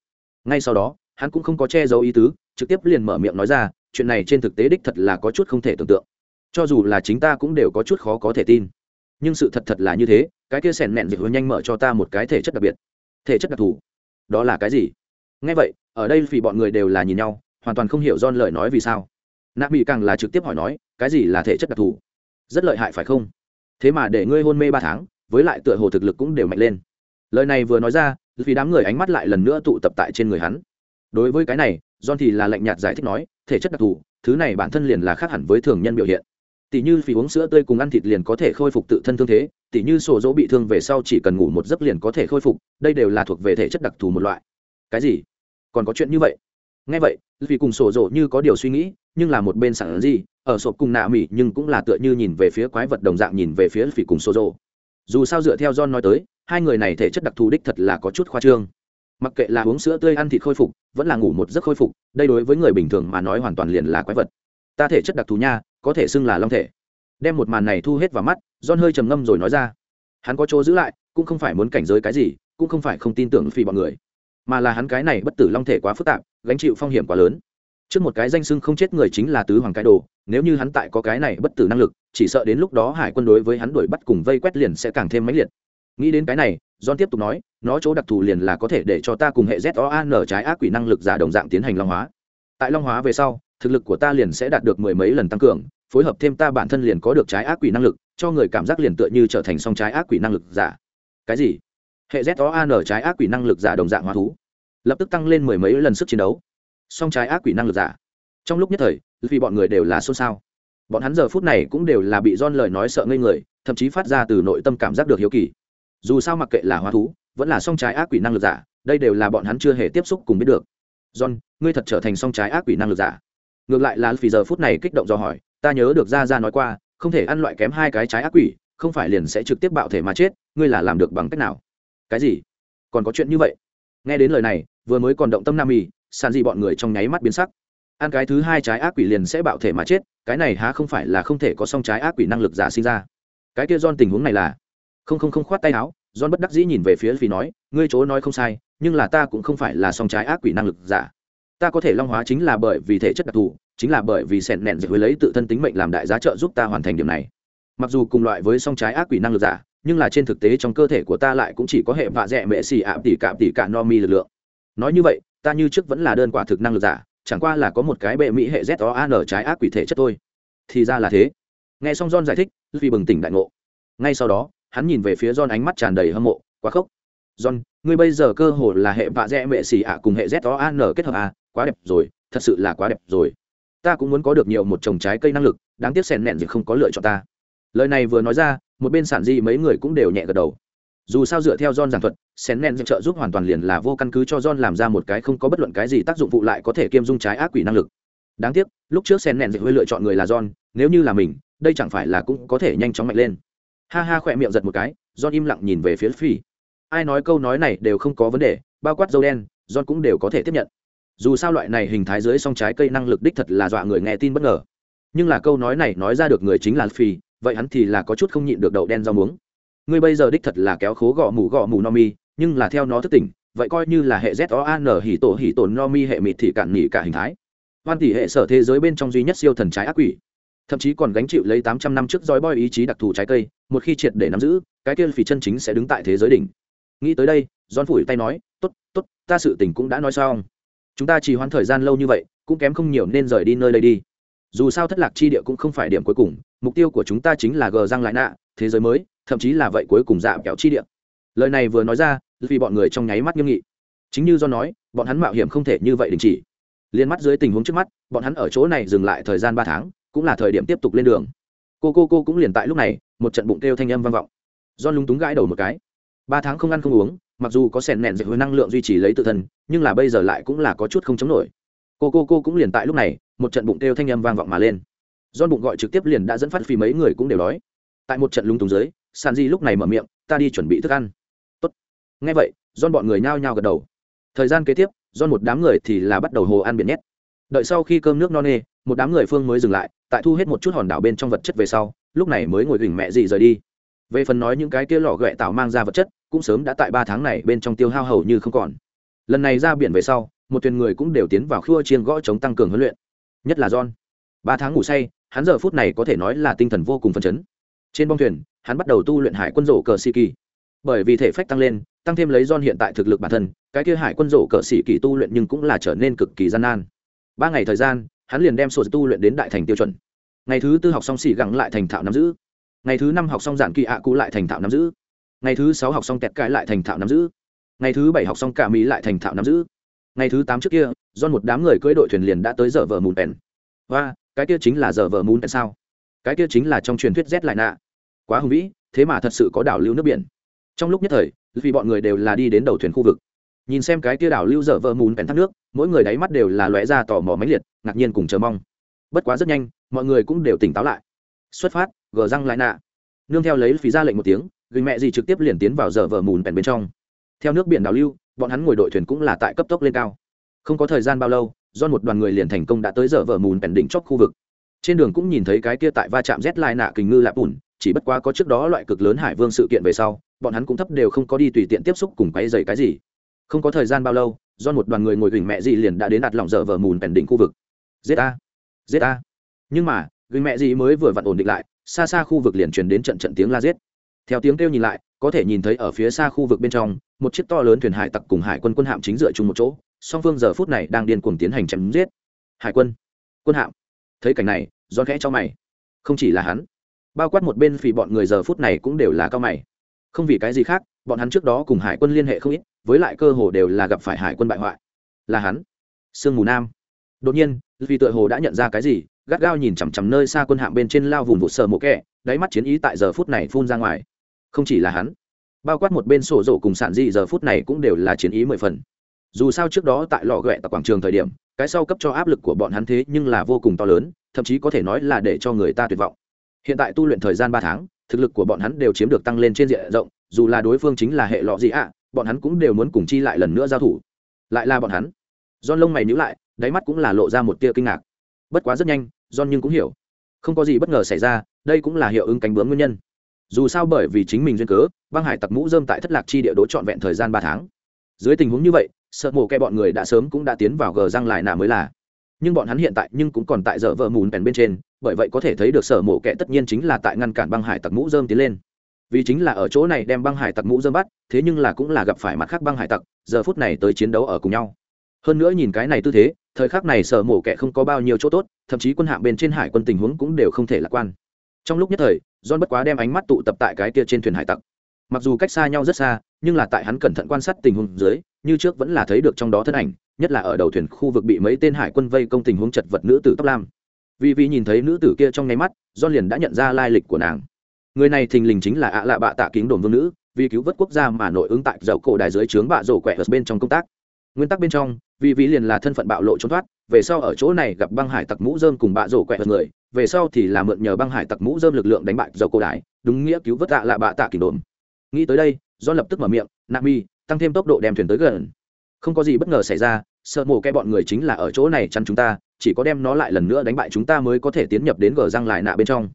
Speaker 1: Ngay sau đó, hắn cũng không có che giấu ý tứ, trực tiếp liền mở miệng nói ra, chuyện này trên thực tế đích thật là có chút không thể tưởng tượng. Cho dù là chính ta cũng đều có chút khó có thể tin. Nhưng sự thật thật là như thế, cái kia sèn nẹn dịch hơi nhanh mở cho ta một cái thể chất đặc biệt. Thể chất đặc thù? Đó là cái gì? Ngay vậy, ở đây vì bọn người đều là nhìn nhau, hoàn toàn không hiểu don lời nói vì sao nạ bị càng là trực tiếp hỏi nói, cái gì là thể chất đặc thù? Rất lợi hại phải không? Thế mà để ngươi hôn mê ba tháng, với lại tựa hồ thực lực cũng đều mạnh lên. Lời này vừa nói ra, vì đám người ánh mắt lại lần nữa tụ tập tại trên người hắn. Đối với cái này, John thì là lạnh nhạt giải thích nói, thể chất đặc thù, thứ này bản thân liền là khác hẳn với thường nhân biểu hiện. Tỷ như vì uống sữa tươi cùng ăn thịt liền có thể khôi phục tự thân thương thế tỷ như sổ dỗ bị thương về sau chỉ cần ngủ một giấc liền có thể khôi phục, đây đều là thuộc về thể chất đặc thù một loại. Cái gì? Còn có chuyện như vậy? Ngay vậy, vì cùng sổ rộ như có điều suy nghĩ, nhưng là một bên sẵn gì, ở sộp cùng nạ mỉ, nhưng cũng là tựa như nhìn về phía quái vật đồng dạng nhìn về phía vì cùng sổ rộ dù sao dựa theo john nói tới, hai người này thể chất đặc thù đích thật là có chút khoa trương. Mặc kệ là uống sữa tươi ăn thịt khôi phục, vẫn là ngủ một giấc khôi phục, đây đối với người bình thường mà nói hoàn toàn liền là quái vật. Ta thể chất đặc thù nha, có thể xưng là long thể. Đem một màn này thu hết vào mắt, john hơi trầm ngâm rồi nói ra. Hắn có chỗ giữ lại, cũng không phải muốn cảnh giới cái gì, cũng không phải không tin tưởng phi bọn người. Mà là hắn cái này bất tử long thể quá phức tạp gánh chịu phong hiểm quá lớn. Trước một cái danh sưng không chết người chính là tứ hoàng cái đồ, nếu như hắn tại có cái này bất tử năng lực, chỉ sợ đến lúc đó hải quân đối với hắn đuổi bắt cùng vây quét liền sẽ càng thêm mãnh liệt. Nghĩ đến cái này, john tiếp tục nói, nó chỗ đặc thù liền là có thể để cho ta cùng hệ z o an trái ác quỷ năng lực giả đồng dạng tiến hành long hóa. Tại long hóa về sau, thực lực của ta liền sẽ đạt được mười mấy lần tăng cường, phối hợp thêm ta bản thân liền có được trái ác quỷ năng lực, cho người cảm giác liền tựa như trở thành song trái ác quỷ năng lực giả. Cái gì? Hệ z o an trái ác quỷ năng lực giả đồng dạng hóa thú lập tức tăng lên mười mấy lần sức chiến đấu. Song trái ác quỷ năng lực giả. Trong lúc nhất thời, vì bọn người đều là xôn xao. Bọn hắn giờ phút này cũng đều là bị don lời nói sợ ngây người, thậm chí phát ra từ nội tâm cảm giác được hiếu kỳ. Dù sao mặc kệ là hoa thú, vẫn là song trái ác quỷ năng lực giả, đây đều là bọn hắn chưa hề tiếp xúc cùng biết được. John, ngươi thật trở thành song trái ác quỷ năng lực giả. Ngược lại là vì giờ phút này kích động do hỏi, ta nhớ được ra ra nói qua, không thể ăn loại kém hai cái trái ác quỷ, không phải liền sẽ trực tiếp bạo thể mà chết, ngươi là làm được bằng cách nào? Cái gì? Còn có chuyện như vậy? Nghe đến lời này, vừa mới còn động tâm nam mì sàn gì bọn người trong nháy mắt biến sắc. Ăn cái thứ hai trái ác quỷ liền sẽ bạo thể mà chết, cái này há không phải là không thể có song trái ác quỷ năng lực giả sinh ra. Cái kia don tình huống này là, không không không khoát tay áo don bất đắc dĩ nhìn về phía vì nói, ngươi chỗ nói không sai, nhưng là ta cũng không phải là song trái ác quỷ năng lực giả. Ta có thể long hóa chính là bởi vì thể chất đặc thù, chính là bởi vì sẹn nẹn dịch với lấy tự thân tính mệnh làm đại giá trợ giúp ta hoàn thành điểm này. Mặc dù cùng loại với song trái ác quỷ năng lực giả nhưng là trên thực tế trong cơ thể của ta lại cũng chỉ có hệ vạ dẹ mệ xì ạ tỉ cạm tỉ cả no mi lực lượng. Nói như vậy, ta như trước vẫn là đơn quả thực năng lực giả, chẳng qua là có một cái bệ mỹ hệ z o an trái ác quỷ thể chất thôi. Thì ra là thế. Nghe xong john giải thích vì bừng tỉnh đại ngộ. Ngay sau đó, hắn nhìn về phía john ánh mắt tràn đầy hâm mộ, quá khốc. John, ngươi bây giờ cơ hồ là hệ vạ dẹ mệ xì ạ cùng hệ z o an kết hợp a quá đẹp rồi, thật sự là quá đẹp rồi. Ta cũng muốn có được nhiều một trồng trái cây năng lực, đáng tiếc sèn nẹn gì không có lựa chọn ta. Lời này vừa nói ra một bên sản di mấy người cũng đều nhẹ gật đầu dù sao dựa theo John giảng thuật, Sen Nen trợ giúp hoàn toàn liền là vô căn cứ cho John làm ra một cái không có bất luận cái gì tác dụng phụ lại có thể kiêm dung trái ác quỷ năng lực. Đáng tiếc, lúc trước Sen Nen hơi lựa chọn người là John, nếu như là mình, đây chẳng phải là cũng có thể nhanh chóng mạnh lên. Ha ha khỏe miệng giật một cái, John im lặng nhìn về phía Phi. Ai nói câu nói này đều không có vấn đề, bao quát dâu đen, John cũng đều có thể tiếp nhận. Dù sao loại này hình thái dưới song trái cây năng lực đích thật là dọa người nghe tin bất ngờ. Nhưng là câu nói này nói ra được người chính là Phi, vậy hắn thì là có chút không nhịn được đậu đen rau muống. Ngươi bây giờ đích thật là kéo khố gõ mù gõ mù no mi, nhưng là theo nó thức tỉnh, vậy coi như là hệ z o an hỉ tổ hỉ tổ no mi hệ mịt thì cạn nỉ cả hình thái. Hoan tỷ hệ sở thế giới bên trong duy nhất siêu thần trái ác quỷ. Thậm chí còn gánh chịu lấy tám trăm năm trước roi boy ý chí đặc thù trái cây, một khi triệt để nắm giữ, cái kia phỉ chân chính sẽ đứng tại thế giới đỉnh. Nghĩ tới đây don phủi tay nói, tốt tốt, ta sự tình cũng đã nói xong. Chúng ta chỉ hoãn thời gian lâu như vậy, cũng kém không nhiều nên rời đi nơi đây đi dù sao thất lạc chi địa cũng không phải điểm cuối cùng, mục tiêu của chúng ta chính là gờ răng lại nạ, thế giới mới, thậm chí là vậy cuối cùng dạ kẹo chi địa. Lời này vừa nói ra vì bọn người trong nháy mắt nghiêm nghị. Chính như do nói, bọn hắn mạo hiểm không thể như vậy đình chỉ. Liên mắt dưới tình huống trước mắt, bọn hắn ở chỗ này dừng lại thời gian ba tháng, cũng là thời điểm tiếp tục lên đường. Cô cô cô cũng liền tại lúc này, một trận bụng kêu thanh âm vang vọng. Do lúng túng gãi đầu một cái. Ba tháng không ăn không uống, mặc dù có sèn nẹn dịch hơi năng lượng duy trì lấy tự thân, nhưng là bây giờ lại cũng là có chút không chống nổi cô cô cô cũng liền tại lúc này, một trận bụng kêu thanh âm vang vọng mà lên. Do bụng gọi trực tiếp liền đã dẫn phát phi mấy người cũng đều đói. Tại một trận lúng túng dưới sàn di lúc này mở miệng, ta đi chuẩn bị thức ăn. Tốt. ngay vậy don bọn người nhao nhao gật đầu. Thời gian kế tiếp do một đám người thì là bắt đầu hồ ăn biển nhét. Đợi sau khi cơm nước no nê, một đám người phương mới dừng lại, tại thu hết một chút hòn đảo bên trong vật chất về sau, lúc này mới ngồi gỉnh mẹ gì rời đi. Về phần nói những cái kia lò ghẹ tạo mang ra vật chất, cũng sớm đã tại ba tháng này bên trong tiêu hao hầu như không còn. Lần này ra biển về sau một thuyền người cũng đều tiến vào khua chiên gõ chống tăng cường huấn luyện. Nhất là john. Ba tháng ngủ say, hắn giờ phút này có thể nói là tinh thần vô cùng phấn chấn. Trên bong thuyền, hắn bắt đầu tu luyện hải quân rổ cờ sĩ kỳ. Bởi vì thể phách tăng lên, tăng thêm lấy John hiện tại thực lực bản thân, cái kia hải quân rổ cờ sĩ kỳ tu luyện nhưng cũng là trở nên cực kỳ gian nan. Ba ngày thời gian, hắn liền đem sổ tu luyện đến đại thành tiêu chuẩn. Ngày thứ tư học xong xỉ gắng lại thành thạo nắm giữ. Ngày thứ năm học xong giản kỳ ạ cũ lại thành thạo nắm giữ. Ngày thứ sáu học xong kẹt cãi lại thành thạo nắm giữ. Ngày thứ bảy học xong cả mỹ lại thành thạo nắm giữ ngày thứ tám trước kia do một đám người cưỡi đội thuyền liền đã tới giờ vợ mùn pèn. Và, cái kia chính là giờ vợ mùn pèn sao? Cái kia chính là trong truyền thuyết z lại nạ. Quá hùng vĩ, thế mà thật sự có đảo lưu nước biển. Trong lúc nhất thời, vì bọn người đều là đi đến đầu thuyền khu vực. Nhìn xem cái kia đảo lưu dở vợ mùn bèn thác nước, mỗi người đáy mắt đều là lóe ra tò mò mãnh liệt, ngạc nhiên cùng chờ mong. Bất quá rất nhanh, mọi người cũng đều tỉnh táo lại. Xuất phát, gờ răng lại nạ. Nương theo lấy phí ra lệnh một tiếng gửi mẹ gì trực tiếp liền tiến vào giờ vợ mùn bèn bên trong. Theo nước biển đảo lưu bọn hắn ngồi đội thuyền cũng là tại cấp tốc lên cao. Không có thời gian bao lâu do một đoàn người liền thành công đã tới giờ vợ mùn bèn đỉnh chóp khu vực. Trên đường cũng nhìn thấy cái kia tại va chạm rét lai nạ kình ngư lạp ủn chỉ bất quá có trước đó loại cực lớn hải vương sự kiện về sau, bọn hắn cũng thấp đều không có đi tùy tiện tiếp xúc cùng quay dày cái gì. Không có thời gian bao lâu do một đoàn người ngồi gửi mẹ gì liền đã đến đặt lòng dở vờ mùn bèn đỉnh khu vực. Giết a giết a. Nhưng mà, gửi mẹ gì mới vừa vặn ổn định lại, xa xa khu vực liền truyền đến trận trận tiếng la giết. Theo tiếng kêu nhìn lại có thể nhìn thấy ở phía xa khu vực bên trong, một chiếc to lớn thuyền hải tặc cùng hải quân quân hạm chính dựa chung một chỗ, song phương giờ phút này đang điên cuồng tiến hành chém giết. Hải quân quân hạm. Thấy cảnh này do khẽ cho mày. Không chỉ là hắn, bao quát một bên phì bọn người giờ phút này cũng đều là cao mày. Không vì cái gì khác, bọn hắn trước đó cùng hải quân liên hệ không ít, với lại cơ hồ đều là gặp phải hải quân bại hoại. Là hắn. Sương mù nam. Đột nhiên vì tựa hồ đã nhận ra cái gì, gắt gao nhìn chằm chằm nơi xa quân hạm bên trên lao vùng vụ sờ mộ kẹ, đáy mắt chiến ý tại giờ phút này phun ra ngoài không chỉ là hắn, bao quát một bên sổ rổ cùng sản dị giờ phút này cũng đều là chiến ý mười phần. Dù sao trước đó tại lò ghẹ tại quảng trường thời điểm, cái sau cấp cho áp lực của bọn hắn thế nhưng là vô cùng to lớn, thậm chí có thể nói là để cho người ta tuyệt vọng. Hiện tại tu luyện thời gian ba tháng, thực lực của bọn hắn đều chiếm được tăng lên trên diện rộng, dù là đối phương chính là hệ lọ gì ạ, bọn hắn cũng đều muốn cùng chi lại lần nữa giao thủ. Lại là bọn hắn. Don lông mày nhữ lại, đáy mắt cũng là lộ ra một tia kinh ngạc. Bất quá rất nhanh don nhưng cũng hiểu. Không có gì bất ngờ xảy ra, đây cũng là hiệu ứng cánh bướm nguyên nhân dù sao bởi vì chính mình duyên cớ, băng hải tặc mũ dơm tại thất lạc chi địa đỗ trọn vẹn thời gian ba tháng. Dưới tình huống như vậy, sợ mổ kẹ bọn người đã sớm cũng đã tiến vào gờ răng lại nà mới là. Nhưng bọn hắn hiện tại nhưng cũng còn tại dở vợ mùn bèn bên trên, bởi vậy có thể thấy được sở mổ kẹ tất nhiên chính là tại ngăn cản băng hải tặc mũ dơm tiến lên. Vì chính là ở chỗ này đem băng hải tặc mũ dơm bắt, thế nhưng là cũng là gặp phải mặt khác băng hải tặc, giờ phút này tới chiến đấu ở cùng nhau. Hơn nữa nhìn cái này tư thế, thời khắc này sở mổ kẹ không có bao nhiêu chỗ tốt, thậm chí quân hạm bên trên hải quân tình huống cũng đều không thể lạc quan trong lúc nhất thời, john bất quá đem ánh mắt tụ tập tại cái kia trên thuyền hải tặc. Mặc dù cách xa nhau rất xa, nhưng là tại hắn cẩn thận quan sát tình huống dưới, như trước vẫn là thấy được trong đó thân ảnh, nhất là ở đầu thuyền khu vực bị mấy tên hải quân vây công tình huống chật vật nữ tử tóc lam. Vì vì nhìn thấy nữ tử kia trong nháy mắt, john liền đã nhận ra lai lịch của nàng. Người này thình lình chính là ạ lạ bạ tạ kính đồn vương nữ, vì cứu vớt quốc gia mà nội ứng tại dậu cổ đài dưới trướng bạ rổ quẹ ở bên trong công tác. Nguyên tắc bên trong, vì vì liền là thân phận bạo lộ trốn thoát, về sau ở chỗ này gặp băng hải tặc mũ dơm cùng bạ rổ quẹ người về sau thì là mượn nhờ băng hải tặc mũ dơm lực lượng đánh bại dầu cổ đài đúng nghĩa cứu vớt tạ lạ bạ tạ kỷ đồn. Nghĩ tới đây do lập tức mở miệng nạp mi, tăng thêm tốc độ đem thuyền tới gần. Không có gì bất ngờ xảy ra, sợ mổ cái bọn người chính là ở chỗ này chăn chúng ta, chỉ có đem nó lại lần nữa đánh bại chúng ta mới có thể tiến nhập đến gờ răng lại nạ bên trong.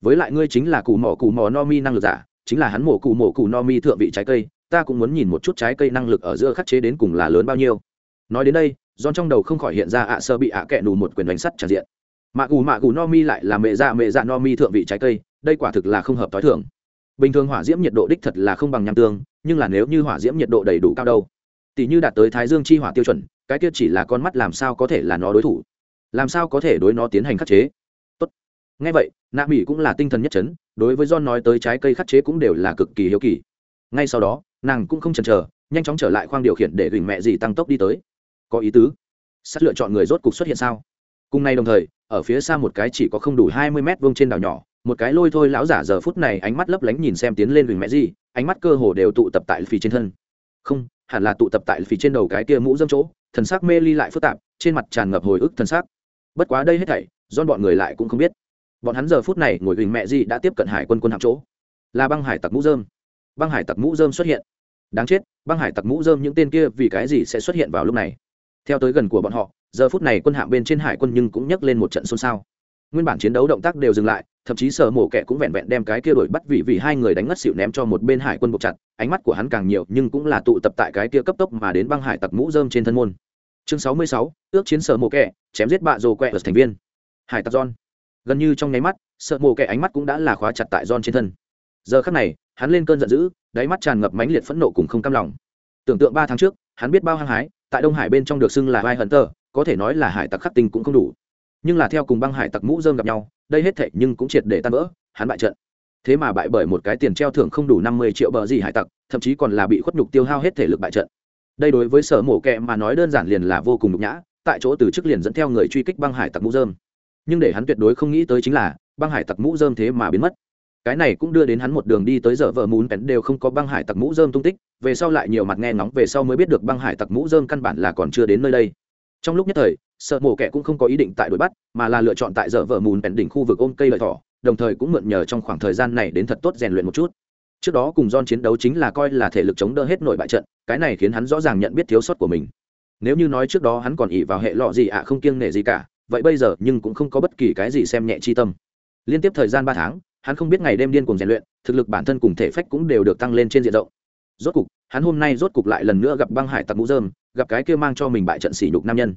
Speaker 1: Với lại ngươi chính là cù mỏ cù mỏ no mi năng lực giả, chính là hắn mổ cù mổ cù no mi thượng vị trái cây, ta cũng muốn nhìn một chút trái cây năng lực ở giữa khắc chế đến cùng là lớn bao nhiêu. Nói đến đây don trong đầu không khỏi hiện ra ạ sơ bị ạ kẹ nù một quyền đánh sắt tràn diện mạ gù mạ gù no mi lại là mẹ dạ mẹ dạ no mi thượng vị trái cây, đây quả thực là không hợp t h o i thưởng bình thường hỏa diễm nhiệt độ đích thật là không bằng nham tương, nhưng là nếu như hỏa diễm nhiệt độ đầy đủ cao đâu, tỷ như đạt tới thái dương chi hỏa tiêu chuẩn, cái kia chỉ là con mắt làm sao có thể là nó đối thủ? Làm sao có thể đối nó tiến hành khắc chế? Tốt. Ngay vậy, nạ mỹ cũng là tinh thần nhất chấn, đối với john nói tới trái cây khắc chế cũng đều là cực kỳ hiếu kỳ. Ngay sau đó, nàng cũng không chần chờ, nhanh chóng trở lại khoang điều khiển để gửi mẹ gì tăng tốc đi tới. Có ý tứ. Sắt lựa chọn người rốt cục xuất hiện sao? Cùng nay đồng thời ở phía xa một cái chỉ có không đủ hai mươi mét vuông trên đảo nhỏ, một cái lôi thôi lão giả giờ phút này ánh mắt lấp lánh nhìn xem tiến lên huỳnh mẹ gì, ánh mắt cơ hồ đều tụ tập tại phì trên thân. Không, hẳn là tụ tập tại phì trên đầu cái kia mũ dâm chỗ, thần sắc mê ly lại phức tạp, trên mặt tràn ngập hồi ức thần sắc. Bất quá đây hết thảy do bọn người lại cũng không biết. Bọn hắn giờ phút này ngồi huỳnh mẹ gì đã tiếp cận hải quân quân hạm chỗ. Là băng hải tặc mũ dơm. Băng hải tặc mũ dơm xuất hiện. Đáng chết, băng hải tặc mũ dơm những tên kia vì cái gì sẽ xuất hiện vào lúc này? Theo tới gần của bọn họ giờ phút này quân hạm bên trên hải quân nhưng cũng nhấc lên một trận xôn xao. Nguyên bản chiến đấu động tác đều dừng lại, thậm chí sở mổ kẻ cũng vẹn vẹn đem cái kia đổi bắt vị vì hai người đánh ngất xịu ném cho một bên hải quân buộc chặt, ánh mắt của hắn càng nhiều nhưng cũng là tụ tập tại cái kia cấp tốc mà đến băng hải tặc mũ dơm trên thân môn. Chương sáu mươi sáu, ước chiến sở mổ kẹ chém giết bạ rồ quẹ ở thành viên. Hải tặc john. Gần như trong nháy mắt sợ mổ kẹ ánh mắt cũng đã là khóa chặt tại john trên thân. Giờ khắc này, hắn lên cơn giận dữ, đáy mắt tràn ngập mãnh liệt phẫn nộ cùng không cam lòng. Tưởng tượng ba tháng trước, hắn biết bao hăng hái, tại đông hải bên trong được xưng là vai hận tờ có thể nói là hải tặc khắc tinh cũng không đủ. Nhưng là theo cùng băng hải tặc mũ dơm gặp nhau, đây hết thệ nhưng cũng triệt để tan vỡ, hắn bại trận. Thế mà bại bởi một cái tiền treo thưởng không đủ năm mươi triệu bờ gì hải tặc, thậm chí còn là bị khuất nhục tiêu hao hết thể lực bại trận. Đây đối với sở mổ kẹ mà nói đơn giản liền là vô cùng nhục nhã, tại chỗ từ chức liền dẫn theo người truy kích băng hải tặc mũ dơm nhưng để hắn tuyệt đối không nghĩ tới chính là, băng hải tặc mũ dơm thế mà biến mất. Cái này cũng đưa đến hắn một đường đi tới giờ vợ mún bén đều không có băng hải tặc mũ dơm tung tích, về sau lại nhiều mặt nghe ngóng về sau mới biết được băng hải tặc mũ dơm căn bản là còn chưa đến nơi đây trong lúc nhất thời, sợ mổ kẻ cũng không có ý định tại đuổi bắt, mà là lựa chọn tại dở vợ mùn bèn đỉnh khu vực ôm cây lợi thỏ, đồng thời cũng mượn nhờ trong khoảng thời gian này đến thật tốt rèn luyện một chút. Trước đó cùng don chiến đấu chính là coi là thể lực chống đỡ hết nội bại trận, cái này khiến hắn rõ ràng nhận biết thiếu sót của mình. Nếu như nói trước đó hắn còn ỉ vào hệ lọ gì ạ, không kiêng nể gì cả, vậy bây giờ nhưng cũng không có bất kỳ cái gì xem nhẹ chi tâm. Liên tiếp thời gian ba tháng, hắn không biết ngày đêm điên cùng rèn luyện, thực lực bản thân cùng thể phách cũng đều được tăng lên trên diện rộng. Rốt cục, hắn hôm nay rốt cục lại lần nữa gặp băng hải tặc mũ dơm gặp cái kia mang cho mình bại trận sỉ nhục nam nhân.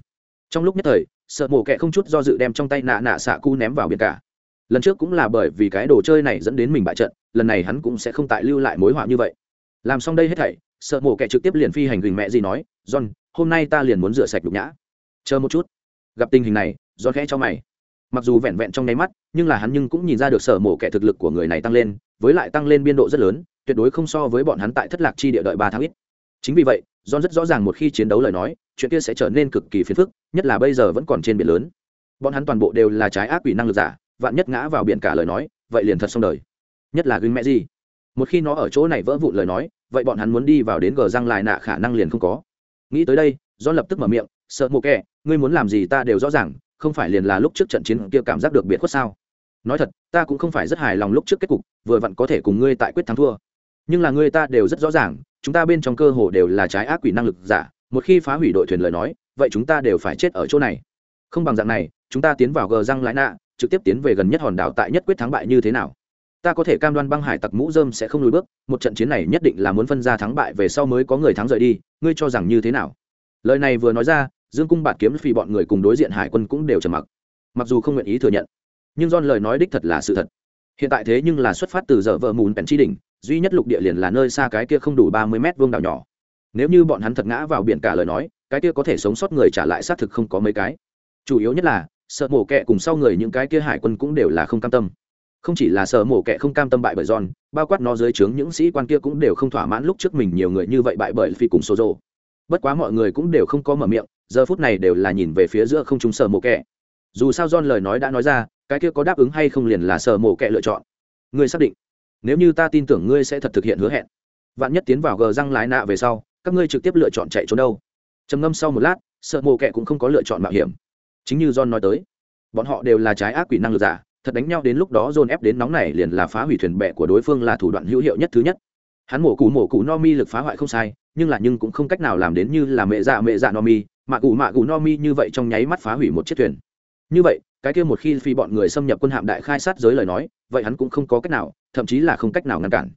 Speaker 1: Trong lúc nhất thời, sợ mổ kẹ không chút do dự đem trong tay nạ nạ xạ cu ném vào biển cả. Lần trước cũng là bởi vì cái đồ chơi này dẫn đến mình bại trận, lần này hắn cũng sẽ không tại lưu lại mối họa như vậy. Làm xong đây hết thảy, sợ mổ kẹ trực tiếp liền phi hành gừng mẹ gì nói, john, hôm nay ta liền muốn rửa sạch nhục nhã. Chờ một chút. Gặp tình hình này do khẽ cho mày. Mặc dù vẹn vẹn trong nháy mắt, nhưng là hắn nhưng cũng nhìn ra được sở mổ kẻ thực lực của người này tăng lên, với lại tăng lên biên độ rất lớn, tuyệt đối không so với bọn hắn tại thất lạc chi địa đợi ba tháng ít chính vì vậy, john rất rõ ràng một khi chiến đấu lời nói, chuyện kia sẽ trở nên cực kỳ phiền phức, nhất là bây giờ vẫn còn trên biển lớn. Bọn hắn toàn bộ đều là trái ác quỷ năng lực giả, vạn nhất ngã vào biển cả lời nói, vậy liền thật xong đời. Nhất là gương mẹ gì một khi nó ở chỗ này vỡ vụn lời nói, vậy bọn hắn muốn đi vào đến gờ răng lại nạ khả năng liền không có. Nghĩ tới đây, john lập tức mở miệng, sợ mộ kẻ, ngươi muốn làm gì ta đều rõ ràng, không phải liền là lúc trước trận chiến kia cảm giác được biệt khuất sao? Nói thật, ta cũng không phải rất hài lòng lúc trước kết cục, vừa vặn có thể cùng ngươi tại quyết thắng thua nhưng là người ta đều rất rõ ràng, chúng ta bên trong cơ hồ đều là trái ác quỷ năng lực giả, một khi phá hủy đội thuyền lời nói, vậy chúng ta đều phải chết ở chỗ này. Không bằng dạng này, chúng ta tiến vào gờ răng lái nạ, trực tiếp tiến về gần nhất hòn đảo tại nhất quyết thắng bại như thế nào. Ta có thể cam đoan băng hải tặc mũ dơm sẽ không lùi bước, một trận chiến này nhất định là muốn phân ra thắng bại về sau mới có người thắng rời đi, ngươi cho rằng như thế nào? Lời này vừa nói ra, dương cung bạt kiếm phi bọn người cùng đối diện hải quân cũng đều trầm mặc. Mặc dù không nguyện ý thừa nhận, nhưng don lời nói đích thật là sự thật. Hiện tại thế nhưng là xuất phát từ giờ vợ mùn bèn chi đỉnh duy nhất lục địa liền là nơi xa cái kia không đủ ba mươi mét vuông đảo nhỏ. Nếu như bọn hắn thật ngã vào biển cả lời nói, cái kia có thể sống sót người trả lại xác thực không có mấy cái. Chủ yếu nhất là, sợ mổ kẹ cùng sau người những cái kia hải quân cũng đều là không cam tâm. Không chỉ là sợ mổ kẹ không cam tâm bại bởi giòn bao quát nó dưới trướng những sĩ quan kia cũng đều không thỏa mãn lúc trước mình nhiều người như vậy bại bởi phi cùng số rồ bất quá mọi người cũng đều không có mở miệng, giờ phút này đều là nhìn về phía giữa không chúng sợ mổ kẹ. Dù sao john lời nói đã nói ra, cái kia có đáp ứng hay không liền là sợ mổ kẹ lựa chọn. Người xác định nếu như ta tin tưởng ngươi sẽ thật thực hiện hứa hẹn. Vạn nhất tiến vào gờ răng lái nạ về sau, các ngươi trực tiếp lựa chọn chạy trốn đâu? Trầm ngâm sau một lát, sợ mồ kẹ cũng không có lựa chọn mạo hiểm. Chính như john nói tới, bọn họ đều là trái ác quỷ năng lực giả, thật đánh nhau đến lúc đó john ép đến nóng này liền là phá hủy thuyền bè của đối phương là thủ đoạn hữu hiệu nhất thứ nhất. Hắn mổ cụ mổ cụ no mi lực phá hoại không sai, nhưng là nhưng cũng không cách nào làm đến như là mẹ dạ mẹ dạ no mi mạ cụ mạ cụ no mi như vậy trong nháy mắt phá hủy một chiếc thuyền. Như vậy, cái kia một khi phi bọn người xâm nhập quân hạm đại khai sát giới lời nói vậy hắn cũng không có cách nào, thậm chí là không cách nào ngăn cản.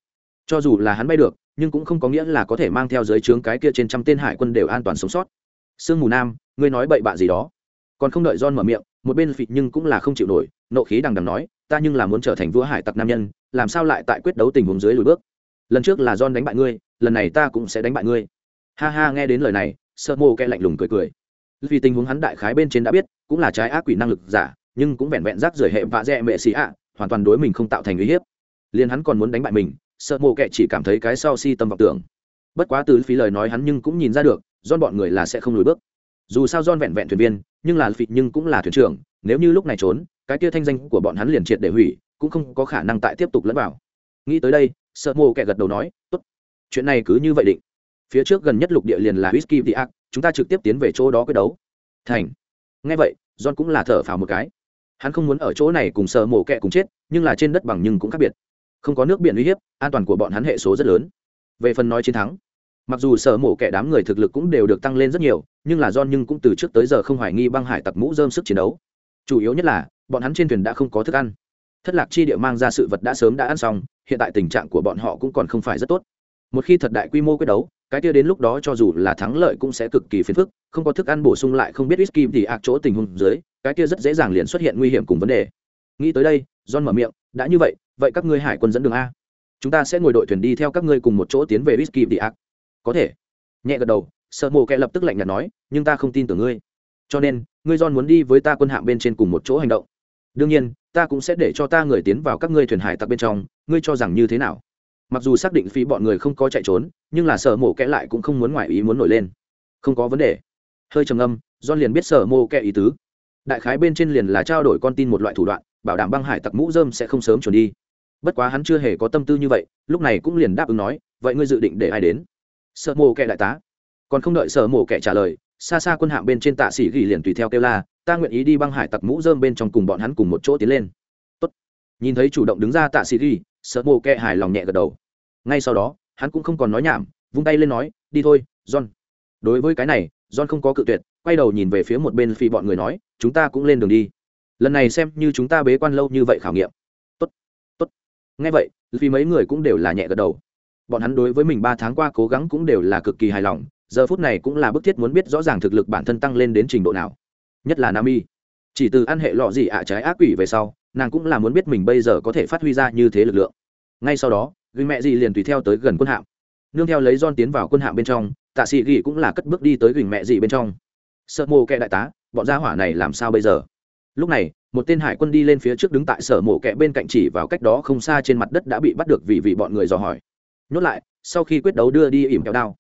Speaker 1: Cho dù là hắn bay được, nhưng cũng không có nghĩa là có thể mang theo giới trướng cái kia trên trăm tên hải quân đều an toàn sống sót. Sương mù nam, ngươi nói bậy bạ gì đó? Còn không đợi john mở miệng, một bên phịt nhưng cũng là không chịu nổi, nộ khí đằng đằng nói, ta nhưng là muốn trở thành vua hải tặc nam nhân, làm sao lại tại quyết đấu tình huống dưới lùi bước? Lần trước là john đánh bại ngươi, lần này ta cũng sẽ đánh bại ngươi. Ha ha, nghe đến lời này, sợ mô kẹ lạnh lùng cười cười. Vì tình huống hắn đại khái bên trên đã biết, cũng là trái ác quỷ năng lực giả, nhưng cũng vẹn vẹn rác rời hệ vạ dẹ mệ xì ạ hoàn toàn đối mình không tạo thành uy hiếp. Liền hắn còn muốn đánh bại mình, sợ Mộ Kệ chỉ cảm thấy cái sau si tâm vọng tưởng. Bất quá từ phí lời nói hắn nhưng cũng nhìn ra được don bọn người là sẽ không lùi bước. Dù sao don vẹn vẹn thuyền viên, nhưng là phịt nhưng cũng là thuyền trưởng, nếu như lúc này trốn, cái kia thanh danh của bọn hắn liền triệt để hủy, cũng không có khả năng tại tiếp tục lẫn vào. Nghĩ tới đây, sợ Mộ Kệ gật đầu nói, tốt, chuyện này cứ như vậy định. Phía trước gần nhất lục địa liền là whisky the ác chúng ta trực tiếp tiến về chỗ đó quyết đấu. Thành. Ngay vậy, john cũng là thở phào một cái hắn không muốn ở chỗ này cùng sợ mổ kẹ cùng chết, nhưng là trên đất bằng nhưng cũng khác biệt. Không có nước biển uy hiếp, an toàn của bọn hắn hệ số rất lớn. Về phần nói chiến thắng, mặc dù sở mổ kẻ đám người thực lực cũng đều được tăng lên rất nhiều, nhưng là do nhưng cũng từ trước tới giờ không hoài nghi băng hải tặc mũ dơm sức chiến đấu. Chủ yếu nhất là, bọn hắn trên thuyền đã không có thức ăn. Thất lạc chi địa mang ra sự vật đã sớm đã ăn xong, hiện tại tình trạng của bọn họ cũng còn không phải rất tốt một khi thật đại quy mô quyết đấu, cái kia đến lúc đó cho dù là thắng lợi cũng sẽ cực kỳ phiền phức, không có thức ăn bổ sung lại không biết whisky thì ạc chỗ tình huống dưới, cái kia rất dễ dàng liền xuất hiện nguy hiểm cùng vấn đề. Nghĩ tới đây, john mở miệng, đã như vậy vậy các ngươi hải quân dẫn đường a. Chúng ta sẽ ngồi đội thuyền đi theo các ngươi cùng một chỗ tiến về whisky thì ạc. Có thể. Nhẹ gật đầu, sợ mồ kẹ lập tức lạnh nhạt nói, nhưng ta không tin tưởng ngươi. Cho nên, ngươi john muốn đi với ta quân hạm bên trên cùng một chỗ hành động. Đương nhiên, ta cũng sẽ để cho ta người tiến vào các ngươi thuyền hải tặc bên trong, ngươi cho rằng như thế nào? Mặc dù xác định phí bọn người không có chạy trốn, nhưng là sở mổ kẽ lại cũng không muốn ngoại ý muốn nổi lên. Không có vấn đề. Hơi trầm âm john liền biết sở mô kẽ ý tứ. Đại khái bên trên liền là trao đổi con tin một loại thủ đoạn, bảo đảm băng hải tặc mũ dơm sẽ không sớm chuẩn đi. Bất quá hắn chưa hề có tâm tư như vậy, lúc này cũng liền đáp ứng nói, vậy ngươi dự định để ai đến? Sở mộ kẽ đại tá. Còn không đợi sở mộ kẻ trả lời, xa xa quân hạm bên trên tạ sĩ ghi liền tùy theo kêu la, ta nguyện ý đi băng hải tặc mũ dơm bên trong cùng bọn hắn cùng một chỗ tiến lên. Tốt. nhìn thấy chủ động đứng ra tạ sĩ ghi, sở mộ kẻ hài lòng nhẹ gật đầu ngay sau đó, hắn cũng không còn nói nhảm, vung tay lên nói, đi thôi, john. Đối với cái này, john không có cự tuyệt, quay đầu nhìn về phía một bên phi bọn người nói, chúng ta cũng lên đường đi. Lần này xem như chúng ta bế quan lâu như vậy khảo nghiệm. Tốt tốt. Nghe vậy vì mấy người cũng đều là nhẹ gật đầu. Bọn hắn đối với mình ba tháng qua cố gắng cũng đều là cực kỳ hài lòng, giờ phút này cũng là bức thiết muốn biết rõ ràng thực lực bản thân tăng lên đến trình độ nào. Nhất là nam y chỉ từ ăn hệ lọ gì ạ trái ác quỷ về sau, nàng cũng là muốn biết mình bây giờ có thể phát huy ra như thế lực lượng. Ngay sau đó ghi mẹ gì liền tùy theo tới gần quân hạm. Nương theo lấy don tiến vào quân hạm bên trong, tạ sĩ ghi cũng là cất bước đi tới gửi mẹ gì bên trong. Sợ mồ kẹ đại tá, bọn gia hỏa này làm sao bây giờ? Lúc này, một tên hải quân đi lên phía trước đứng tại sở mổ kẹ bên cạnh chỉ vào cách đó không xa trên mặt đất đã bị bắt được vì vị bọn người dò hỏi. Nhốt lại, sau khi quyết đấu đưa đi ỉm kéo đao.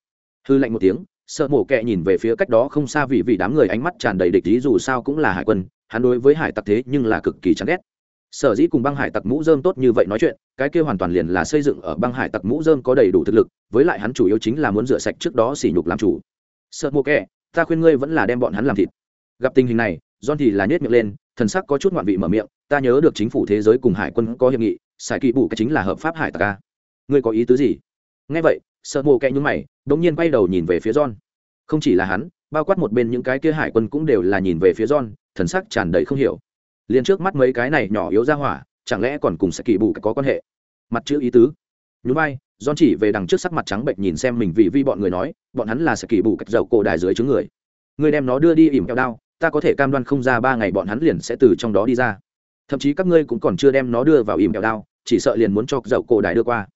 Speaker 1: Hư lạnh một tiếng, sợ mổ kẹ nhìn về phía cách đó không xa vì vị đám người ánh mắt tràn đầy địch ý dù sao cũng là hải quân, hắn đối với hải tặc thế nhưng là cực kỳ chán ghét sở dĩ cùng băng hải tặc mũ dơm tốt như vậy nói chuyện, cái kia hoàn toàn liền là xây dựng ở băng hải tặc mũ dơm có đầy đủ thực lực, với lại hắn chủ yếu chính là muốn rửa sạch trước đó xỉ nhục làm chủ. Sợ mô kẹ ta khuyên ngươi vẫn là đem bọn hắn làm thịt. Gặp tình hình này, john thì là nhét miệng lên, thần sắc có chút ngoạn vị mở miệng, ta nhớ được chính phủ thế giới cùng hải quân có hiệp nghị xài kỵ bù cái chính là hợp pháp hải tặc ca ngươi có ý tứ gì? Nghe vậy, sợ mô kẹ nhúng mày đ nhiên quay đầu nhìn về phía john. Không chỉ là hắn, bao quát một bên những cái kia hải quân cũng đều là nhìn về phía john, thần sắc tràn đầy không hiểu liền trước mắt mấy cái này nhỏ yếu ra hỏa, chẳng lẽ còn cùng sẽ kỳ bù có quan hệ? Mặt chữ ý tứ. Nhún vai don chỉ về đằng trước sắc mặt trắng bệnh nhìn xem mình vì vi bọn người nói, bọn hắn là sẽ kỳ bù cách dầu cổ đài dưới chứng người. Người đem nó đưa đi ỉm keo đao, ta có thể cam đoan không ra ba ngày bọn hắn liền sẽ từ trong đó đi ra. Thậm chí các ngươi cũng còn chưa đem nó đưa vào ỉm kẹo đao, chỉ sợ liền muốn cho dầu cổ đài đưa qua.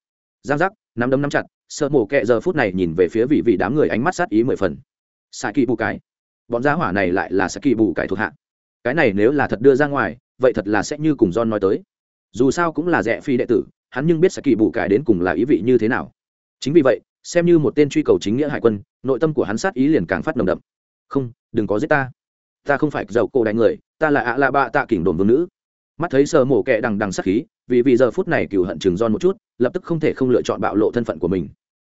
Speaker 1: Giang giác, nắm đấm nắm chặt, sợ mổ kẹ giờ phút này nhìn về phía vị vị đám người ánh mắt sát ý mười phần. Sai kỳ bù cái. Bọn giá hỏa này lại là sai kỳ bù cái thuộc hạ cái này nếu là thật đưa ra ngoài, vậy thật là sẽ như cùng john nói tới. Dù sao cũng là rẻ phi đệ tử, hắn nhưng biết sẽ kỳ bù cải đến cùng là ý vị như thế nào. Chính vì vậy, xem như một tên truy cầu chính nghĩa hải quân, nội tâm của hắn sát ý liền càng phát nồng đậm. Không, đừng có giết ta. Ta không phải dậu cổ đánh người, ta là ạ à lạ bạ tạ kỉnh đồn vương nữ. Mắt thấy sờ mổ kẹ đằng đằng sát khí, vì vì giờ phút này cựu hận chừng John một chút, lập tức không thể không lựa chọn bạo lộ thân phận của mình.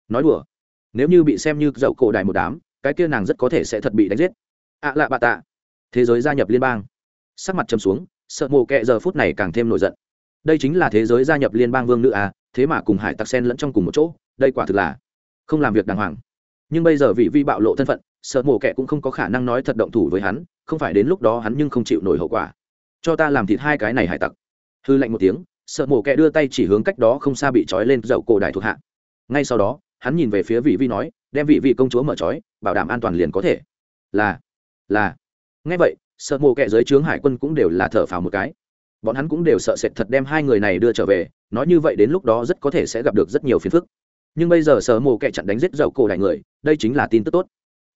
Speaker 1: Nói đùa, nếu như bị xem như dậu cổ đài một đám, cái kia nàng rất có thể sẽ thật bị đánh giết. Ạ à lạ bạ tạ thế giới gia nhập liên bang. Sắc mặt châm xuống, sợ mộ kệ giờ phút này càng thêm nổi giận. Đây chính là thế giới gia nhập liên bang vương nữ à thế mà cùng hải tặc sen lẫn trong cùng một chỗ, đây quả thực là không làm việc đàng hoàng. Nhưng bây giờ vị vi bạo lộ thân phận, sợ mộ kệ cũng không có khả năng nói thật động thủ với hắn, không phải đến lúc đó hắn nhưng không chịu nổi hậu quả. Cho ta làm thịt hai cái này hải tặc. Hư lạnh một tiếng, sợ mộ kệ đưa tay chỉ hướng cách đó không xa bị trói lên dậu cổ đài thuộc hạ. Ngay sau đó, hắn nhìn về phía vị vi nói, đem vị vị công chúa mở trói, bảo đảm an toàn liền có thể. Là là ngay vậy, sợ mộ kệ dưới trướng hải quân cũng đều là thở phào một cái. Bọn hắn cũng đều sợ sệt thật đem hai người này đưa trở về, nói như vậy đến lúc đó rất có thể sẽ gặp được rất nhiều phiền phức. Nhưng bây giờ sợ mộ kệ chặn đánh giết dầu cổ đại người, đây chính là tin tức tốt.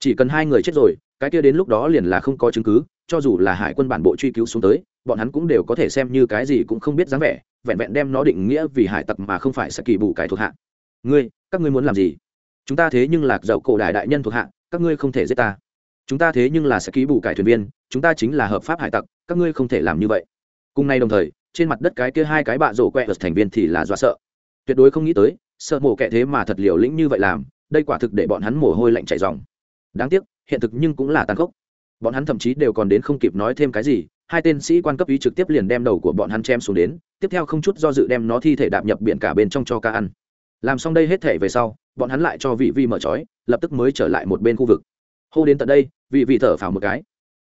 Speaker 1: Chỉ cần hai người chết rồi, cái kia đến lúc đó liền là không có chứng cứ, cho dù là hải quân bản bộ truy cứu xuống tới, bọn hắn cũng đều có thể xem như cái gì cũng không biết dáng vẻ, vẹn vẹn đem nó định nghĩa vì hải tặc mà không phải sẽ kỳ bù cái thuộc hạ. Ngươi, các ngươi muốn làm gì? Chúng ta thế nhưng lạc dậu cổ đại đại nhân thuộc hạ, các ngươi không thể giết ta chúng ta thế nhưng là sẽ ký bù cải thuyền viên, chúng ta chính là hợp pháp hải tặc, các ngươi không thể làm như vậy. Cùng nay đồng thời, trên mặt đất cái kia hai cái bạ rổ quẹ thành viên thì là do sợ. Tuyệt đối không nghĩ tới, sợ mổ kệ thế mà thật liều lĩnh như vậy làm, đây quả thực để bọn hắn mồ hôi lạnh chảy dòng đáng tiếc, hiện thực nhưng cũng là tàn khốc. Bọn hắn thậm chí đều còn đến không kịp nói thêm cái gì, hai tên sĩ quan cấp ý trực tiếp liền đem đầu của bọn hắn chém xuống đến, tiếp theo không chút do dự đem nó thi thể đạp nhập biển cả bên trong cho ca ăn. Làm xong đây hết thể về sau, bọn hắn lại cho vị vi mở trói, lập tức mới trở lại một bên khu vực. Hô đến tận đây vị vị thở phào một cái.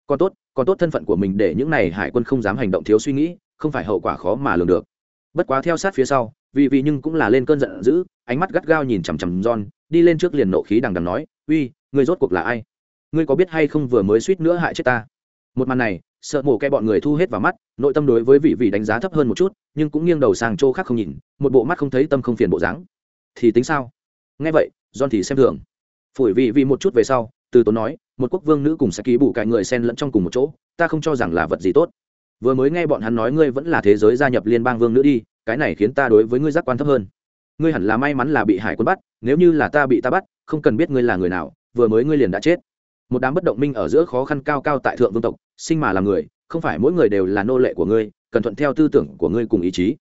Speaker 1: Còn tốt còn tốt thân phận của mình để những này hải quân không dám hành động thiếu suy nghĩ, không phải hậu quả khó mà lường được. Bất quá theo sát phía sau, vì vị nhưng cũng là lên cơn giận dữ, ánh mắt gắt gao nhìn chằm chằm john, đi lên trước liền nộ khí đằng đằng nói, uy, ngươi rốt cuộc là ai? Ngươi có biết hay không vừa mới suýt nữa hại chết ta? Một màn này, sợ mổ kẹ bọn người thu hết vào mắt, nội tâm đối với vị vị đánh giá thấp hơn một chút, nhưng cũng nghiêng đầu sang chỗ khác không nhìn, một bộ mắt không thấy tâm không phiền bộ dáng. Thì tính sao? Nghe vậy, john thì xem thường. Phủi vị vị một chút về sau từ tốn nói, một quốc vương nữ cùng sẽ ký bù cải người xen lẫn trong cùng một chỗ, ta không cho rằng là vật gì tốt. Vừa mới nghe bọn hắn nói ngươi vẫn là thế giới gia nhập liên bang vương nữ đi, cái này khiến ta đối với ngươi giác quan thấp hơn. Ngươi hẳn là may mắn là bị hải quân bắt, nếu như là ta bị ta bắt, không cần biết ngươi là người nào, vừa mới ngươi liền đã chết. Một đám bất động minh ở giữa khó khăn cao cao tại thượng vương tộc, sinh mà là người, không phải mỗi người đều là nô lệ của ngươi, cần thuận theo tư tưởng của ngươi cùng ý chí.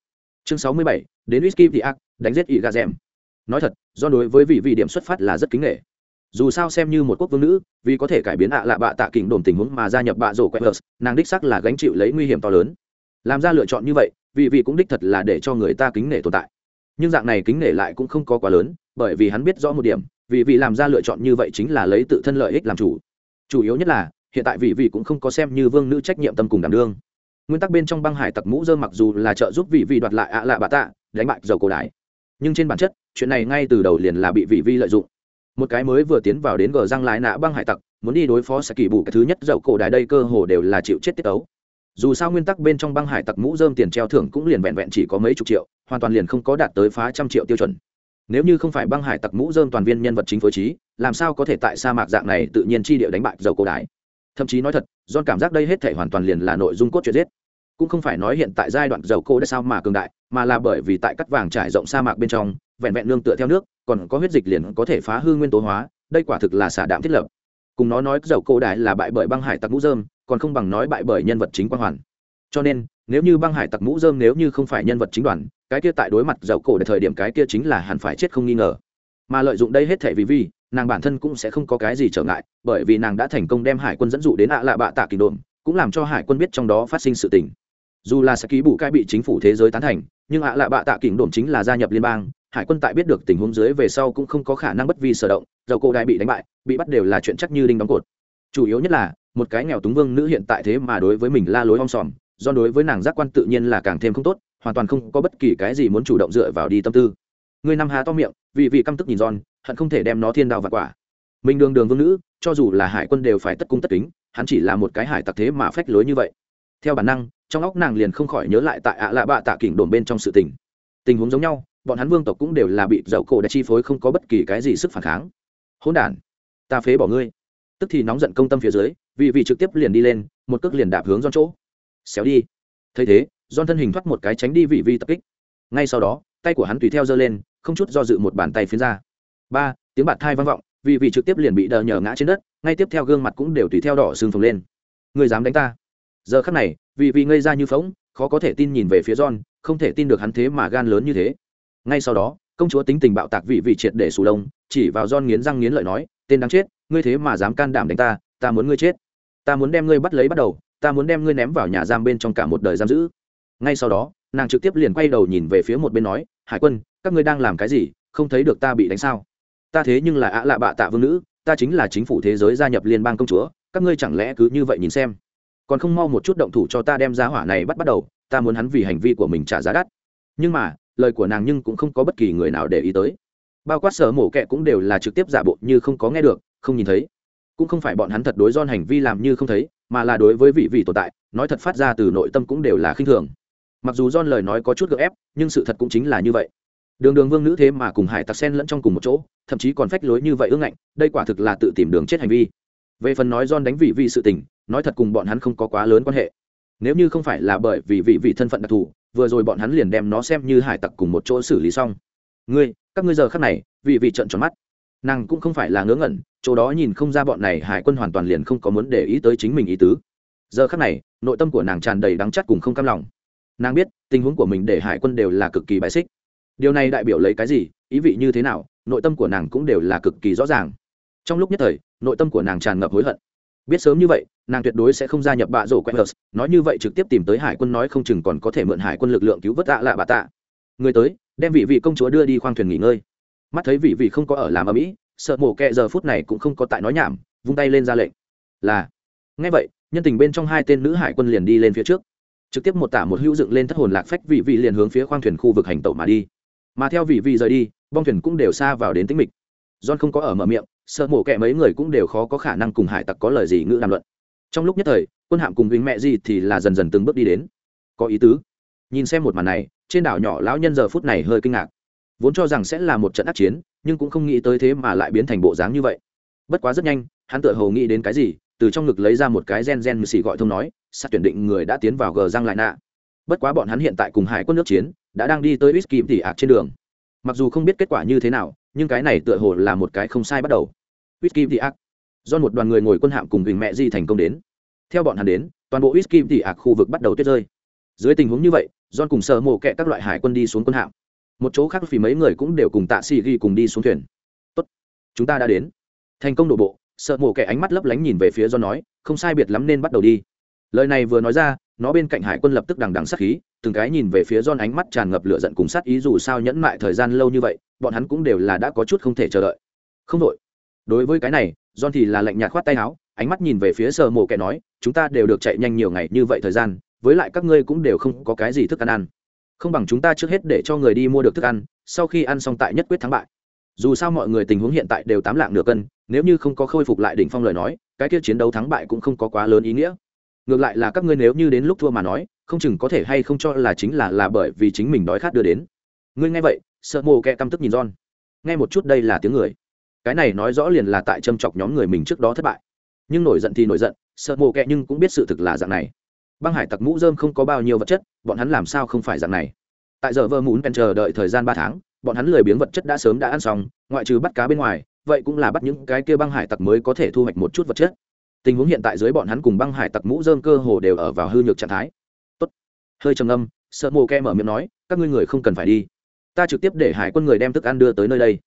Speaker 1: Chương sáu mươi bảy, đến whisky thì ác đánh giết ỵ gà rèm nói thật, do đối với vị vị điểm xuất phát là rất kính nghệ dù sao xem như một quốc vương nữ, vì có thể cải biến ạ lạ bạ tạ kỉnh đồn tình huống mà gia nhập bạ rổ quẹt nàng đích sắc là gánh chịu lấy nguy hiểm to lớn. Làm ra lựa chọn như vậy, vị vị cũng đích thật là để cho người ta kính nể tồn tại. Nhưng dạng này kính nể lại cũng không có quá lớn, bởi vì hắn biết rõ một điểm, vị vị làm ra lựa chọn như vậy chính là lấy tự thân lợi ích làm chủ. Chủ yếu nhất là, hiện tại vị vị cũng không có xem như vương nữ trách nhiệm tâm cùng đảm đương. Nguyên tắc bên trong băng hải tặc mũ dơ mặc dù là trợ giúp vị vị đoạt lại ạ lạ bạ tạ, đánh bại dầu cổ đái nhưng trên bản chất, chuyện này ngay từ đầu liền là bị vị vi lợi dụng một cái mới vừa tiến vào đến gờ răng lái nạ băng hải tặc, muốn đi đối phó sẽ kỳ bù, cái thứ nhất dậu cổ đài đây cơ hồ đều là chịu chết tiết ấu dù sao nguyên tắc bên trong băng hải tặc mũ dơm tiền treo thưởng cũng liền vẹn vẹn chỉ có mấy chục triệu, hoàn toàn liền không có đạt tới phá trăm triệu tiêu chuẩn. Nếu như không phải băng hải tặc mũ dơm toàn viên nhân vật chính phối trí, làm sao có thể tại sa mạc dạng này tự nhiên chi địa đánh bại dầu cổ đái thậm chí nói thật, John cảm giác đây hết thể hoàn toàn liền là nội dung cốt truyện giết. Cũng không phải nói hiện tại giai đoạn dầu cổ đã sao mà cường đại, mà là bởi vì tại cắt vàng trải rộng sa mạc bên trong vẹn vẹn nương tựa theo nước, còn có huyết dịch liền có thể phá hư nguyên tố hóa, đây quả thực là xả đạm thiết lập. Cùng nó nói dầu cổ đại là bại bởi băng hải tặc mũ dơm, còn không bằng nói bại bởi nhân vật chính quan hoàn. Cho nên, nếu như băng hải tặc mũ dơm nếu như không phải nhân vật chính đoàn, cái kia tại đối mặt dầu cổ đại thời điểm cái kia chính là hẳn phải chết không nghi ngờ. Mà lợi dụng đây hết thể vì vi, nàng bản thân cũng sẽ không có cái gì trở ngại, bởi vì nàng đã thành công đem hải quân dẫn dụ đến ạ lạ bạ tạ kỳ đồn, cũng làm cho hải quân biết trong đó phát sinh sự tình. Dù là sẽ ký bù cai bị chính phủ thế giới tán thành, nhưng ạ lạ bạ tạ kỳ đồn chính là gia nhập liên bang hải quân tại biết được tình huống dưới về sau cũng không có khả năng bất vi sở động, dầu cổ đại bị đánh bại, bị bắt đều là chuyện chắc như đinh đóng cột. Chủ yếu nhất là, một cái nghèo túng vương nữ hiện tại thế mà đối với mình la lối om sòm, do đối với nàng giác quan tự nhiên là càng thêm không tốt, hoàn toàn không có bất kỳ cái gì muốn chủ động dựa vào đi tâm tư. Người năm hà to miệng, vì vị căm tức nhìn giòn hận không thể đem nó thiên đao và quả. Mình đường đường vương nữ, cho dù là hải quân đều phải tất cung tất kính, hắn chỉ là một cái hải tặc thế mà phách lối như vậy. Theo bản năng, trong óc nàng liền không khỏi nhớ lại tại ạ lạ bạ tạ kỉnh đồn bên trong sự tình. Tình huống giống nhau bọn hắn vương tộc cũng đều là bị dậu cổ đã chi phối không có bất kỳ cái gì sức phản kháng. Hỗn đản, ta phế bỏ ngươi. Tức thì nóng giận công tâm phía dưới, vị vị trực tiếp liền đi lên, một cước liền đạp hướng don chỗ. Xéo đi. Thấy thế don thân hình thoát một cái tránh đi vị vi tập kích. Ngay sau đó, tay của hắn tùy theo giơ lên, không chút do dự một bàn tay phiến ra. Ba, tiếng bạt thai vang vọng, vị vị trực tiếp liền bị đờ nhờ ngã trên đất, ngay tiếp theo gương mặt cũng đều tùy theo đỏ xương phồng lên. Người dám đánh ta? Giờ khắc này, vị vị ngây ra như phóng khó có thể tin nhìn về phía john không thể tin được hắn thế mà gan lớn như thế ngay sau đó, công chúa tính tình bạo tạc vị vị triệt để sù lông, chỉ vào don nghiến răng nghiến lợi nói, tên đáng chết, ngươi thế mà dám can đảm đánh ta ta muốn ngươi chết. Ta muốn đem ngươi bắt lấy bắt đầu, ta muốn đem ngươi ném vào nhà giam bên trong cả một đời giam giữ. Ngay sau đó, nàng trực tiếp liền quay đầu nhìn về phía một bên nói, hải quân, các ngươi đang làm cái gì? Không thấy được ta bị đánh sao? Ta thế nhưng là ạ lạ bạ tạ vương nữ, ta chính là chính phủ thế giới gia nhập liên bang công chúa, các ngươi chẳng lẽ cứ như vậy nhìn xem? Còn không mau một chút động thủ cho ta đem giá hỏa này bắt bắt đầu, ta muốn hắn vì hành vi của mình trả giá đắt. Nhưng mà lời của nàng nhưng cũng không có bất kỳ người nào để ý tới. Bao quát sở mổ kẹ cũng đều là trực tiếp giả bộ như không có nghe được, không nhìn thấy. Cũng không phải bọn hắn thật đối don hành vi làm như không thấy, mà là đối với vị vị tồn tại, nói thật phát ra từ nội tâm cũng đều là khinh thường. Mặc dù don lời nói có chút gợ ép, nhưng sự thật cũng chính là như vậy. Đường đường vương nữ thế mà cùng hải tặc sen lẫn trong cùng một chỗ, thậm chí còn phách lối như vậy ương ngạnh, đây quả thực là tự tìm đường chết hành vi. Về phần nói don đánh vị vị sự tình, nói thật cùng bọn hắn không có quá lớn quan hệ. Nếu như không phải là bởi vì vị vị thân phận đặc thù vừa rồi bọn hắn liền đem nó xem như hải tặc cùng một chỗ xử lý xong. Ngươi, các ngươi giờ khác này, vị vị trận tròn mắt. Nàng cũng không phải là ngớ ngẩn, chỗ đó nhìn không ra bọn này hải quân hoàn toàn liền không có muốn để ý tới chính mình ý tứ. Giờ khác này, nội tâm của nàng tràn đầy đắng chắt cùng không cam lòng. Nàng biết, tình huống của mình để hải quân đều là cực kỳ bài xích. Điều này đại biểu lấy cái gì, ý vị như thế nào, nội tâm của nàng cũng đều là cực kỳ rõ ràng. Trong lúc nhất thời, nội tâm của nàng tràn ngập hối hận biết sớm như vậy, nàng tuyệt đối sẽ không gia nhập bạ rổ quen hờ. Nói như vậy trực tiếp tìm tới hải quân nói không chừng còn có thể mượn hải quân lực lượng cứu vớt tạ lạ bà tạ. Người tới, đem vị vị công chúa đưa đi khoang thuyền nghỉ ngơi. Mắt thấy vị vị không có ở làm ở mỹ, sợ mổ kẹ giờ phút này cũng không có tại nói nhảm, vung tay lên ra lệnh. Là. Ngay vậy, nhân tình bên trong hai tên nữ hải quân liền đi lên phía trước. Trực tiếp một tả một hữu dựng lên thất hồn lạc phách, vị vị liền hướng phía khoang thuyền khu vực hành tẩu mà đi. Mà theo vị vị rời đi, bong thuyền cũng đều xa vào đến tĩnh mịch. John không có ở mở miệng sợ mổ kẹ mấy người cũng đều khó có khả năng cùng hải tặc có lời gì ngữ đàm luận. Trong lúc nhất thời, quân hạm cùng vinh mẹ gì thì là dần dần từng bước đi đến. Có ý tứ. Nhìn xem một màn này, trên đảo nhỏ lão nhân giờ phút này hơi kinh ngạc. Vốn cho rằng sẽ là một trận ác chiến, nhưng cũng không nghĩ tới thế mà lại biến thành bộ dáng như vậy. Bất quá rất nhanh, hắn tựa hồ nghĩ đến cái gì, từ trong ngực lấy ra một cái gen gen xì gọi thông nói, sát tuyển định người đã tiến vào gờ răng lại nạ. Bất quá bọn hắn hiện tại cùng hải quân nước chiến, đã đang đi tới whisky tỉ ạc trên đường. Mặc dù không biết kết quả như thế nào, nhưng cái này tựa hồ là một cái không sai bắt đầu whisky tỉ ác. do một đoàn người ngồi quân hạm cùng huỳnh mẹ di thành công đến. Theo bọn hắn đến toàn bộ whisky tỉ ạc khu vực bắt đầu tuyết rơi. Dưới tình huống như vậy john cùng sợ mổ kẹ các loại hải quân đi xuống quân hạm. Một chỗ khác vì mấy người cũng đều cùng tạ xì ghi cùng đi xuống thuyền. Tốt chúng ta đã đến. Thành công đổ bộ sợ mổ kẻ ánh mắt lấp lánh nhìn về phía do nói không sai biệt lắm nên bắt đầu đi. Lời này vừa nói ra nó bên cạnh hải quân lập tức đằng đằng sát khí từng cái nhìn về phía John ánh mắt tràn ngập lửa giận cùng sát ý dù sao nhẫn mại thời gian lâu như vậy, bọn hắn cũng đều là đã có chút không thể chờ đợi. Không đội Đối với cái này, John thì là lạnh nhạt khoát tay áo, ánh mắt nhìn về phía Sở Mộ kẻ nói, chúng ta đều được chạy nhanh nhiều ngày như vậy thời gian, với lại các ngươi cũng đều không có cái gì thức ăn ăn. Không bằng chúng ta trước hết để cho người đi mua được thức ăn, sau khi ăn xong tại nhất quyết thắng bại. Dù sao mọi người tình huống hiện tại đều tám lạng nửa cân, nếu như không có khôi phục lại đỉnh phong lời nói, cái kia chiến đấu thắng bại cũng không có quá lớn ý nghĩa ngược lại là các ngươi nếu như đến lúc thua mà nói không chừng có thể hay không cho là chính là là bởi vì chính mình đói khát đưa đến ngươi nghe vậy sợ mồ kẹ căm tức nhìn John nghe một chút đây là tiếng người cái này nói rõ liền là tại châm chọc nhóm người mình trước đó thất bại. Nhưng nổi giận thì nổi giận, sợ mồ kẹ nhưng cũng biết sự thực là dạng này. Băng hải tặc mũ dơm không có bao nhiêu vật chất, bọn hắn làm sao không phải dạng này? Tại giờ vơ mún pen chờ đợi thời gian ba tháng, bọn hắn lười biếng vật chất đã sớm đã ăn xong, ngoại trừ bắt cá bên ngoài, vậy cũng là bắt những cái kia băng hải tặc mới có thể thu hoạch một chút vật chất. Tình huống hiện tại dưới bọn hắn cùng băng hải tặc mũ dơm cơ hồ đều ở vào hư nhược trạng thái. Tốt. hơi trầm âm sợ mồ kẹ mở miệng nói, các ngươi người không cần phải đi. Ta trực tiếp để hải quân người đem thức ăn đưa tới nơi đây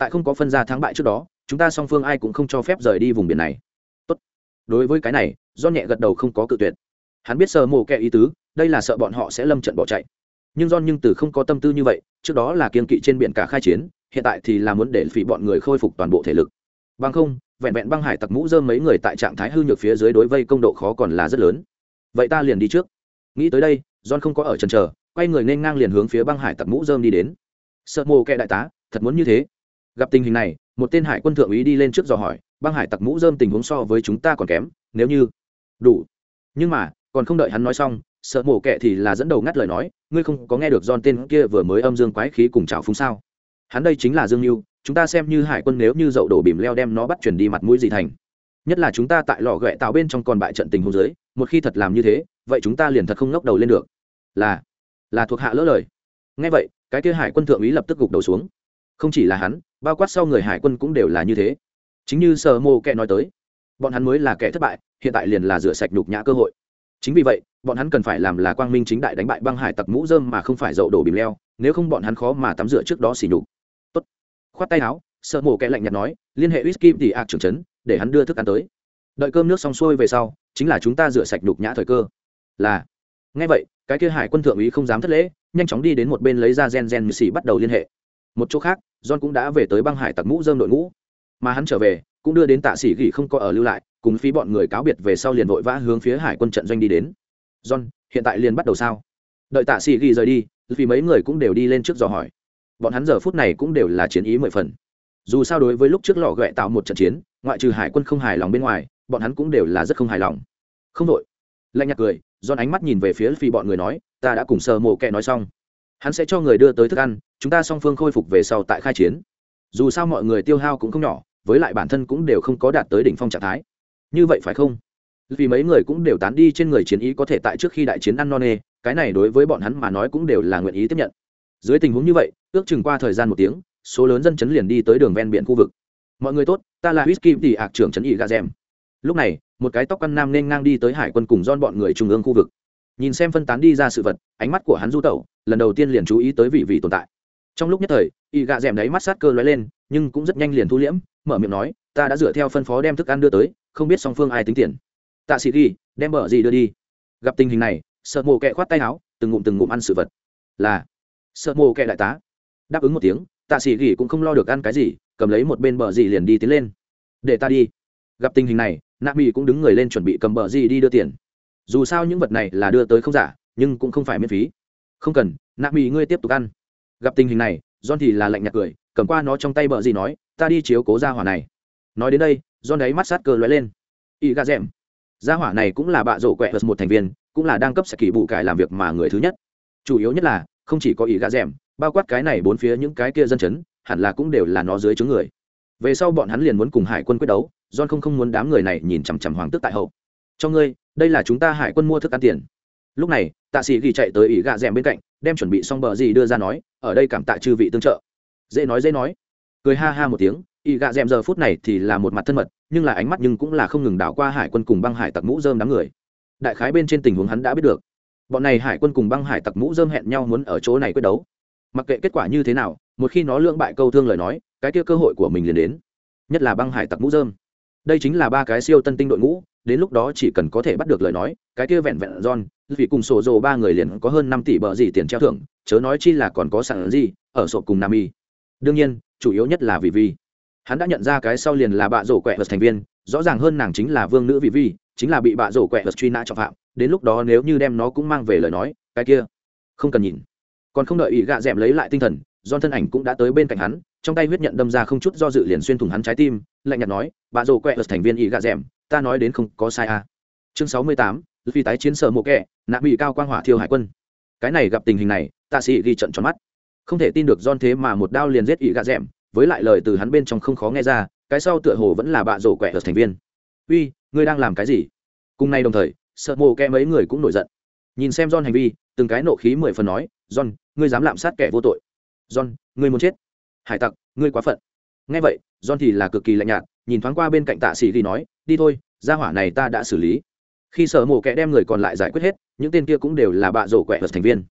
Speaker 1: tại không có phân ra thắng bại trước đó chúng ta song phương ai cũng không cho phép rời đi vùng biển này. Tốt. đối với cái này do nhẹ gật đầu không có cự tuyệt. Hắn biết sợ mồ kẹ ý tứ đây là sợ bọn họ sẽ lâm trận bỏ chạy. Nhưng John nhưng từ không có tâm tư như vậy, trước đó là kiên kỵ trên biển cả khai chiến, hiện tại thì là muốn để phỉ bọn người khôi phục toàn bộ thể lực. Bằng không, vẹn vẹn băng hải tặc mũ dơm mấy người tại trạng thái hư nhược phía dưới đối vây công độ khó còn là rất lớn. Vậy ta liền đi trước. Nghĩ tới đây john không có ở trần trờ quay người nên ngang liền hướng phía băng hải tặc mũ dơm đi đến. Sợ mồ kệ đại tá thật muốn như thế gặp tình hình này, một tên hải quân thượng úy đi lên trước dò hỏi, băng hải tặc mũ dơm tình huống so với chúng ta còn kém, nếu như đủ. Nhưng mà, còn không đợi hắn nói xong, sợ mổ kệ thì là dẫn đầu ngắt lời nói, ngươi không có nghe được don tên kia vừa mới âm dương quái khí cùng chào phúng sao? Hắn đây chính là dương mưu chúng ta xem như hải quân nếu như dậu đổ bìm leo đem nó bắt chuyển đi mặt mũi gì thành. Nhất là chúng ta tại lò ghẹ tạo bên trong còn bại trận tình hôn giới một khi thật làm như thế, vậy chúng ta liền thật không ngóc đầu lên được. Là là thuộc hạ lỡ lời. Ngay vậy, cái kia hải quân thượng úy lập tức gục đầu xuống. Không chỉ là hắn bao quát sau người hải quân cũng đều là như thế. Chính như sơ mô kệ nói tới, bọn hắn mới là kẻ thất bại, hiện tại liền là rửa sạch nhục nhã cơ hội. Chính vì vậy, bọn hắn cần phải làm là quang minh chính đại đánh bại băng hải tặc mũ dơm mà không phải dậu đổ bìm leo, nếu không bọn hắn khó mà tắm rửa trước đó xỉ nhục. Tốt. Khoát tay áo sợ mổ kẻ lạnh nhạt nói, liên hệ whisky thì ạc trưởng trấn, để hắn đưa thức ăn tới. Đợi cơm nước xong xuôi về sau, chính là chúng ta rửa sạch đục nhã thời cơ. Là. Ngay vậy, cái kia hải quân thượng úy không dám thất lễ, nhanh chóng đi đến một bên lấy ra gen gen xỉ bắt đầu liên hệ một chỗ khác, john cũng đã về tới băng hải tặc mũ dơm đội ngũ. Mà hắn trở về, cũng đưa đến tạ sĩ gỉ không có ở lưu lại, cùng phí bọn người cáo biệt về sau liền vội vã hướng phía hải quân trận doanh đi đến. John, hiện tại liền bắt đầu sao? Đợi tạ sĩ gỉ rời đi vì mấy người cũng đều đi lên trước dò hỏi. Bọn hắn giờ phút này cũng đều là chiến ý mười phần. Dù sao đối với lúc trước lò ghẹ tạo một trận chiến, ngoại trừ hải quân không hài lòng bên ngoài, bọn hắn cũng đều là rất không hài lòng. Không đội. Lạnh nhạt cười, John ánh mắt nhìn về phía phi bọn người nói, ta đã cùng sơ mộ kẹ nói xong hắn sẽ cho người đưa tới thức ăn, chúng ta song phương khôi phục về sau tại khai chiến. Dù sao mọi người tiêu hao cũng không nhỏ, với lại bản thân cũng đều không có đạt tới đỉnh phong trạng thái. Như vậy phải không? Vì mấy người cũng đều tán đi trên người chiến ý có thể tại trước khi đại chiến ăn non nê, cái này đối với bọn hắn mà nói cũng đều là nguyện ý tiếp nhận. Dưới tình huống như vậy, ước chừng qua thời gian một tiếng, số lớn dân chấn liền đi tới đường ven biển khu vực. Mọi người tốt, ta là whisky tỷ ạc trưởng trấn ý gà rèm lúc này, một cái tóc căn nam nên ngang đi tới hải quân cùng don bọn người trung ương khu vực. Nhìn xem phân tán đi ra sự vật, ánh mắt của hắn du tẩu lần đầu tiên liền chú ý tới vị vị tồn tại. Trong lúc nhất thời, y gạ rèm đấy mắt sát cơ lóe lên, nhưng cũng rất nhanh liền thu liễm, mở miệng nói, ta đã dựa theo phân phó đem thức ăn đưa tới, không biết song phương ai tính tiền. Tạ sĩ ghi, đem bờ gì đưa đi? Gặp tình hình này, sợ mồ kẹ khoát tay áo, từng ngụm từng ngụm ăn sự vật. Là. Sợ mồ kẹ đại tá đáp ứng một tiếng, tạ sĩ gỉ cũng không lo được ăn cái gì, cầm lấy một bên bờ gì liền đi tiến lên. Để ta đi. Gặp tình hình này, nạ mỹ cũng đứng người lên chuẩn bị cầm bờ gì đi đưa tiền. Dù sao những vật này là đưa tới không giả, nhưng cũng không phải miễn phí không cần, nạ mỹ ngươi tiếp tục ăn. Gặp tình hình này, john thì là lạnh nhạt cười, cầm qua nó trong tay bờ gì nói, ta đi chiếu cố ra hỏa này. Nói đến đây, john đấy mắt sát cơ lóe lên. Y gà rèm gia hỏa này cũng là bạ rổ quẹ một thành viên, cũng là đang cấp sẽ kỳ bù cải làm việc mà người thứ nhất. Chủ yếu nhất là, không chỉ có ý gà rèm bao quát cái này bốn phía những cái kia dân chấn, hẳn là cũng đều là nó dưới chướng người. Về sau bọn hắn liền muốn cùng hải quân quyết đấu, john không không muốn đám người này nhìn chằm chằm hoàng tước tại hậu. Cho ngươi, đây là chúng ta hải quân mua thức ăn tiền lúc này tạ sĩ ghi chạy tới ỉ gạ rèm bên cạnh đem chuẩn bị xong bờ gì đưa ra nói ở đây cảm tạ chư vị tương trợ. Dễ nói dễ nói. Cười ha ha một tiếng ỉ gạ rèm giờ phút này thì là một mặt thân mật nhưng là ánh mắt nhưng cũng là không ngừng đảo qua hải quân cùng băng hải tặc mũ dơm đám người. Đại khái bên trên tình huống hắn đã biết được. Bọn này hải quân cùng băng hải tặc mũ dơm hẹn nhau muốn ở chỗ này quyết đấu. Mặc kệ kết quả như thế nào một khi nó lưỡng bại câu thương lời nói cái kia cơ hội của mình liền đến. Nhất là băng hải tặc mũ dơm đây chính là ba cái siêu tân tinh đội ngũ đến lúc đó chỉ cần có thể bắt được lời nói cái kia vẹn vẹn John, vì cùng sổ dồ ba người liền có hơn năm tỷ bờ gì tiền treo thưởng, chớ nói chi là còn có sản gì, ở sổ cùng Nam Y. Đương nhiên, chủ yếu nhất là vì Vi, hắn đã nhận ra cái sau liền là bạ rổ quẹ vật thành viên, rõ ràng hơn nàng chính là vương nữ vì Vi, chính là bị bạ rổ quẹ vật truy nã trọng phạm, đến lúc đó nếu như đem nó cũng mang về lời nói, cái kia không cần nhìn. Còn không đợi ý gạ dẹm lấy lại tinh thần, John thân ảnh cũng đã tới bên cạnh hắn, trong tay huyết nhận đâm ra không chút do dự liền xuyên thủng hắn trái tim, lạnh nhạt nói, "Bạ rồ quẹ thành viên ý gạ dẹm, ta nói đến không có sai à?" Chương sáu mươi tám, vì tái chiến sở mộ kẹ, nạ bị cao quang hỏa thiêu hải quân. Cái này gặp tình hình này, tạ sĩ ghi trận tròn mắt. Không thể tin được John thế mà một đao liền giết ý gạ dẹm, với lại lời từ hắn bên trong không khó nghe ra, cái sau tựa hồ vẫn là bạ rổ quẹ thành viên. "Uy, ngươi đang làm cái gì?" Cùng nay đồng thời, sợ mộ kẹ mấy người cũng nổi giận. Nhìn xem John hành vi, từng cái nộ khí mười phần nói, "John, ngươi dám lạm sát kẻ vô tội." "John, ngươi muốn chết." hải tặc ngươi quá phận Nghe vậy john thì là cực kỳ lạnh nhạt nhìn thoáng qua bên cạnh tạ sĩ ghi nói đi thôi ra hỏa này ta đã xử lý khi sở mổ kẻ đem người còn lại giải quyết hết, những tên kia cũng đều là bạ rổ quẹ vật thành viên.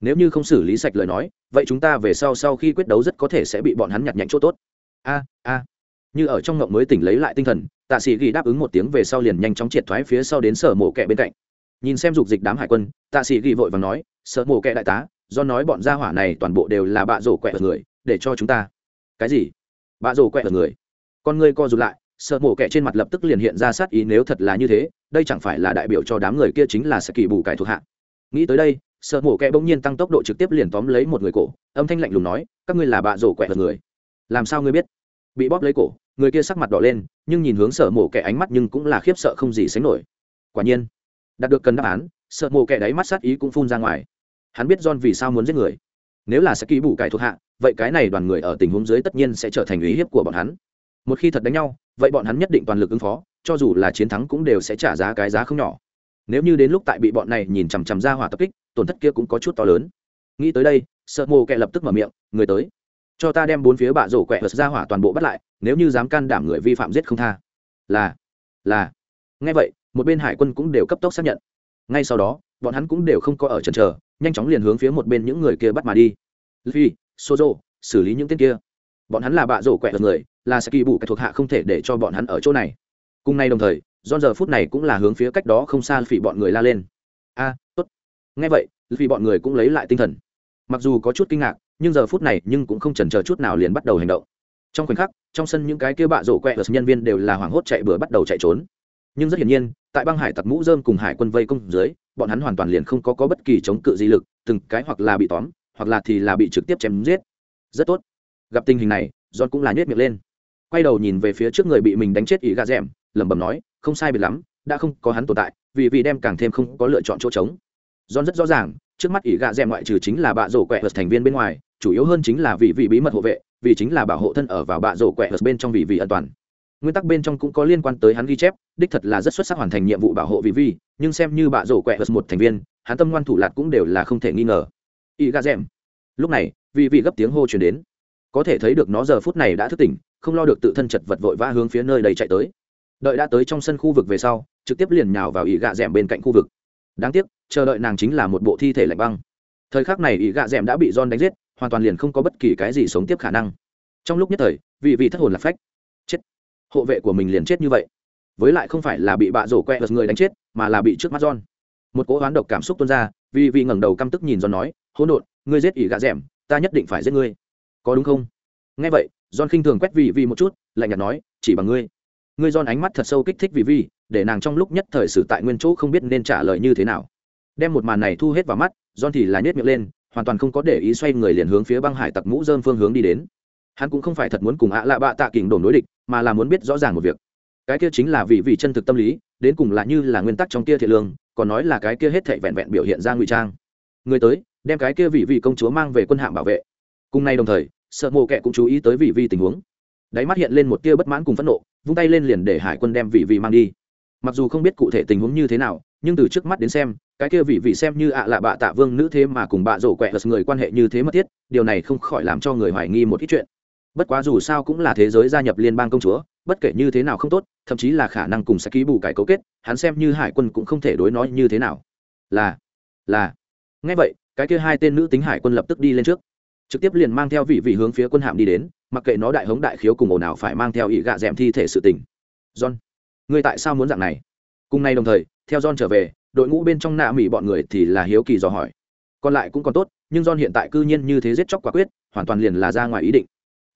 Speaker 1: Nếu như không xử lý sạch lời nói, vậy chúng ta về sau sau khi quyết đấu rất có thể sẽ bị bọn hắn nhặt nhạnh chỗ tốt. A a. Như ở trong ngộng mới tỉnh lấy lại tinh thần, tạ sĩ ghi đáp ứng một tiếng về sau liền nhanh chóng triệt thoái phía sau đến sở mổ kẹ bên cạnh. Nhìn xem dục dịch đám hải quân, tạ sĩ ghi vội và nói, sở mổ kẹ đại tá, do nói bọn gia hỏa này toàn bộ đều là bạ rổ quẹ vật người, để cho chúng ta. Cái gì? Bạ rổ quẹ vật người. Con ngươi co rụt lại sợ mổ kẻ trên mặt lập tức liền hiện ra sát ý nếu thật là như thế, đây chẳng phải là đại biểu cho đám người kia chính là sẽ kỳ bù cải thuộc hạ. Nghĩ tới đây, sợ mổ kẻ bỗng nhiên tăng tốc độ trực tiếp liền tóm lấy một người cổ, âm thanh lạnh lùng nói, các ngươi là bạ rổ quẹt người. Làm sao ngươi biết? Bị bóp lấy cổ, người kia sắc mặt đỏ lên, nhưng nhìn hướng sợ mổ kẻ ánh mắt nhưng cũng là khiếp sợ không gì sánh nổi. Quả nhiên, đạt được cần đáp án, sợ mổ kẻ đáy mắt sát ý cũng phun ra ngoài. Hắn biết john vì sao muốn giết người. Nếu là sẽ kỳ bù cải thuộc hạ, vậy cái này đoàn người ở tình huống dưới tất nhiên sẽ trở thành ý hiếp của bọn hắn. Một khi thật đánh nhau vậy bọn hắn nhất định toàn lực ứng phó cho dù là chiến thắng cũng đều sẽ trả giá cái giá không nhỏ. Nếu như đến lúc tại bị bọn này nhìn chằm chằm ra hỏa tập kích tổn thất kia cũng có chút to lớn. Nghĩ tới đây sợ mồ kẹ lập tức mở miệng người tới cho ta đem bốn phía bạ rổ quẹ ra hỏa toàn bộ bắt lại nếu như dám can đảm người vi phạm giết không tha. Là là. Ngay vậy một bên hải quân cũng đều cấp tốc xác nhận. Ngay sau đó bọn hắn cũng đều không có ở trần chờ nhanh chóng liền hướng phía một bên những người kia bắt mà đi. Luffy, Sozo, xử lý những tên kia. Bọn hắn là bạ rổ quẹ người, là sẽ kỳ bù cái thuộc hạ không thể để cho bọn hắn ở chỗ này. Cùng nay đồng thời, do giờ phút này cũng là hướng phía cách đó không xa phỉ bọn người la lên. A, tốt. Nghe vậy, vì bọn người cũng lấy lại tinh thần. Mặc dù có chút kinh ngạc, nhưng giờ phút này nhưng cũng không chần chờ chút nào liền bắt đầu hành động. Trong khoảnh khắc, trong sân những cái kia bạ rổ quẹ nhân viên đều là hoảng hốt chạy bừa bắt đầu chạy trốn. Nhưng rất hiển nhiên, tại băng hải tặc mũ dơm cùng hải quân vây công dưới, bọn hắn hoàn toàn liền không có có bất kỳ chống cự gì lực, từng cái hoặc là bị tóm, hoặc là thì là bị trực tiếp chém giết rất tốt gặp tình hình này john cũng là nhếch miệng lên quay đầu nhìn về phía trước người bị mình đánh chết ý gà rẽm lẩm bẩm nói, không sai biệt lắm, đã không có hắn tồn tại, vì vì đem càng thêm không có lựa chọn chỗ trống. John rất rõ ràng, trước mắt ỷ gạ rẽm ngoại trừ chính là bạ rổ quẹt thành viên bên ngoài, chủ yếu hơn chính là vì vị bí mật hộ vệ, vì chính là bảo hộ thân ở vào bạ rổ quẹt bên trong vì vị an toàn. Nguyên tắc bên trong cũng có liên quan tới hắn ghi chép, đích thật là rất xuất sắc hoàn thành nhiệm vụ bảo hộ vì vi nhưng xem như bạ rổ quẹt một thành viên, hắn tâm ngoan thủ lạt cũng đều là không thể nghi ngờ. Y ga rèm. Lúc này, vì vị gấp tiếng hô chuyển đến. Có thể thấy được nó giờ phút này đã thức tỉnh không lo được tự thân chật vật vội vã hướng phía nơi đầy chạy tới. Đợi đã tới trong sân khu vực về sau, trực tiếp liền nhào vào ỉ gạ d bên cạnh khu vực. Đáng tiếc, chờ đợi nàng chính là một bộ thi thể lạnh băng. Thời khắc này ỉ gạ d đã bị don đánh giết, hoàn toàn liền không có bất kỳ cái gì sống tiếp khả năng. Trong lúc nhất thời, vị vị thất hồn lạc phách. Chết. Hộ vệ của mình liền chết như vậy. Với lại không phải là bị bạ rổ quẹt vật người đánh chết, mà là bị trước mắt don một cỗ hoán độc cảm xúc tuôn ra vì vị ngẩng đầu căm tức nhìn don nói, hỗn độn, ngươi giết ỉ ẻ m ta nhất định phải giết ngươi. Có đúng không? Nghe vậy John khinh thường quét vị vị một chút, lạnh nhạt nói, chỉ bằng ngươi. Ngươi John ánh mắt thật sâu kích thích vị vị để nàng trong lúc nhất thời xử tại nguyên chỗ không biết nên trả lời như thế nào. Đem một màn này thu hết vào mắt, John thì là nhếch miệng lên, hoàn toàn không có để ý xoay người liền hướng phía băng hải tặc mũ dơm phương hướng đi đến. Hắn cũng không phải thật muốn cùng ạ lạ bạ tạ kình đổ đối địch, mà là muốn biết rõ ràng một việc. Cái kia chính là vị vị chân thực tâm lý, đến cùng là như là nguyên tắc trong kia thiện lương, còn nói là cái kia hết thảy vẹn vẹn biểu hiện ra ngụy trang. Người tới, đem cái kia vị vị công chúa mang về quân hạm bảo vệ. Cùng nay đồng thời sợ mộ kệ cũng chú ý tới vị vi tình huống. Đáy mắt hiện lên một tia bất mãn cùng phẫn nộ, vung tay lên liền để hải quân đem vị vị mang đi. Mặc dù không biết cụ thể tình huống như thế nào, nhưng từ trước mắt đến xem, cái kia vị vị xem như ạ là bạ tạ vương nữ thế mà cùng bạ rổ quẹ người quan hệ như thế mất thiết, điều này không khỏi làm cho người hoài nghi một ít chuyện. Bất quá dù sao cũng là thế giới gia nhập liên bang công chúa, bất kể như thế nào không tốt, thậm chí là khả năng cùng sẽ ký bù cải cấu kết, hắn xem như hải quân cũng không thể đối nói như thế nào. Là là. Ngay vậy, cái kia hai tên nữ tính hải quân lập tức đi lên trước trực tiếp liền mang theo vị vị hướng phía quân hạm đi đến, mặc kệ nó đại hống đại khiếu cùng ồn ào phải mang theo ý gạ d thi thể sự tình. John người tại sao muốn dạng này? Cùng nay đồng thời, theo john trở về, đội ngũ bên trong nạ mỹ bọn người thì là hiếu kỳ dò hỏi. Còn lại cũng còn tốt, nhưng john hiện tại cư nhiên như thế giết chóc quả quyết, hoàn toàn liền là ra ngoài ý định.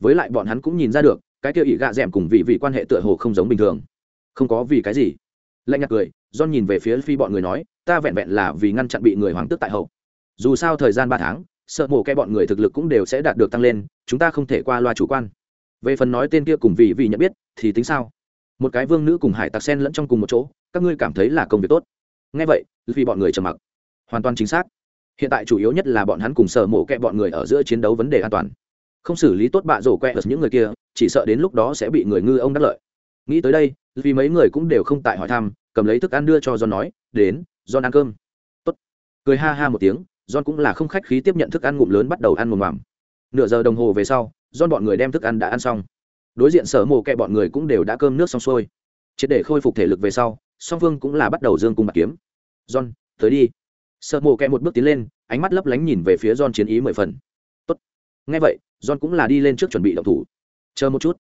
Speaker 1: Với lại bọn hắn cũng nhìn ra được, cái kia ỷ gạ d cùng vị vị quan hệ tựa hồ không giống bình thường. Không có vì cái gì. Lạnh nhạt cười, john nhìn về phía phi bọn người nói, ta vẹn vẹn là vì ngăn chặn bị người hoàng tước tại hậu. Dù sao thời gian ba tháng sợ mổ cái bọn người thực lực cũng đều sẽ đạt được tăng lên, chúng ta không thể qua loa chủ quan. Về phần nói tên kia cùng vì vì nhận biết, thì tính sao? Một cái vương nữ cùng hải tặc sen lẫn trong cùng một chỗ, các ngươi cảm thấy là công việc tốt. Ngay vậy, vì bọn người trầm mặc. Hoàn toàn chính xác. Hiện tại chủ yếu nhất là bọn hắn cùng sợ mổ kẹ bọn người ở giữa chiến đấu vấn đề an toàn. Không xử lý tốt bạ rổ quẹ ở những người kia, chỉ sợ đến lúc đó sẽ bị người ngư ông đắc lợi. Nghĩ tới đây, vì mấy người cũng đều không tại hỏi thăm, cầm lấy thức ăn đưa cho john nói, đến, john ăn cơm. Tốt. Cười ha ha một tiếng john cũng là không khách khí tiếp nhận thức ăn ngụm lớn bắt đầu ăn mồm mòm nửa giờ đồng hồ về sau, john bọn người đem thức ăn đã ăn xong. Đối diện sở mồ kẹ bọn người cũng đều đã cơm nước xong xuôi. Triệt để khôi phục thể lực về sau, song phương cũng là bắt đầu dương cung bạc kiếm. John, tới đi. Sợ mồ kẹ một bước tiến lên, ánh mắt lấp lánh nhìn về phía john chiến ý mười phần. Tốt. Ngay vậy, john cũng là đi lên trước chuẩn bị động thủ. Chờ một chút.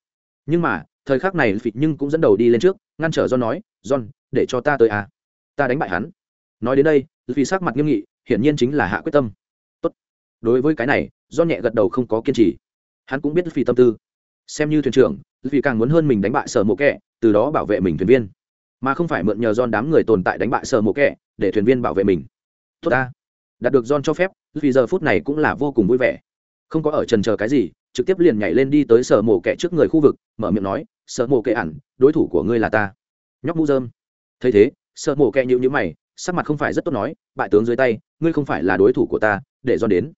Speaker 1: Nhưng mà, thời khắc này phịch nhưng cũng dẫn đầu đi lên trước, ngăn trở john nói, john, để cho ta tới à. Ta đánh bại hắn. Nói đến đây vì sắc mặt nghiêm nghị hiển nhiên chính là hạ quyết tâm. Tốt. đối với cái này, do nhẹ gật đầu không có kiên trì. Hắn cũng biết phi tâm tư. Xem như thuyền trưởng vì càng muốn hơn mình đánh bại sở mộ kẻ, từ đó bảo vệ mình thuyền viên. Mà không phải mượn nhờ John đám người tồn tại đánh bại sở mộ kẻ, để thuyền viên bảo vệ mình. Tốt ta. Đạt được John cho phép vì giờ phút này cũng là vô cùng vui vẻ. Không có ở trần chờ cái gì, trực tiếp liền nhảy lên đi tới sở mộ kẻ trước người khu vực, mở miệng nói, sở mộ kẻ ẩn, đối thủ của ngươi là ta. Nhóc mũ dơm thấy thế, sở mộ kẻ nhịu nhữ mày, sắc mặt không phải rất tốt nói, bại tướng dưới tay ngươi không phải là đối thủ của ta, để do đến.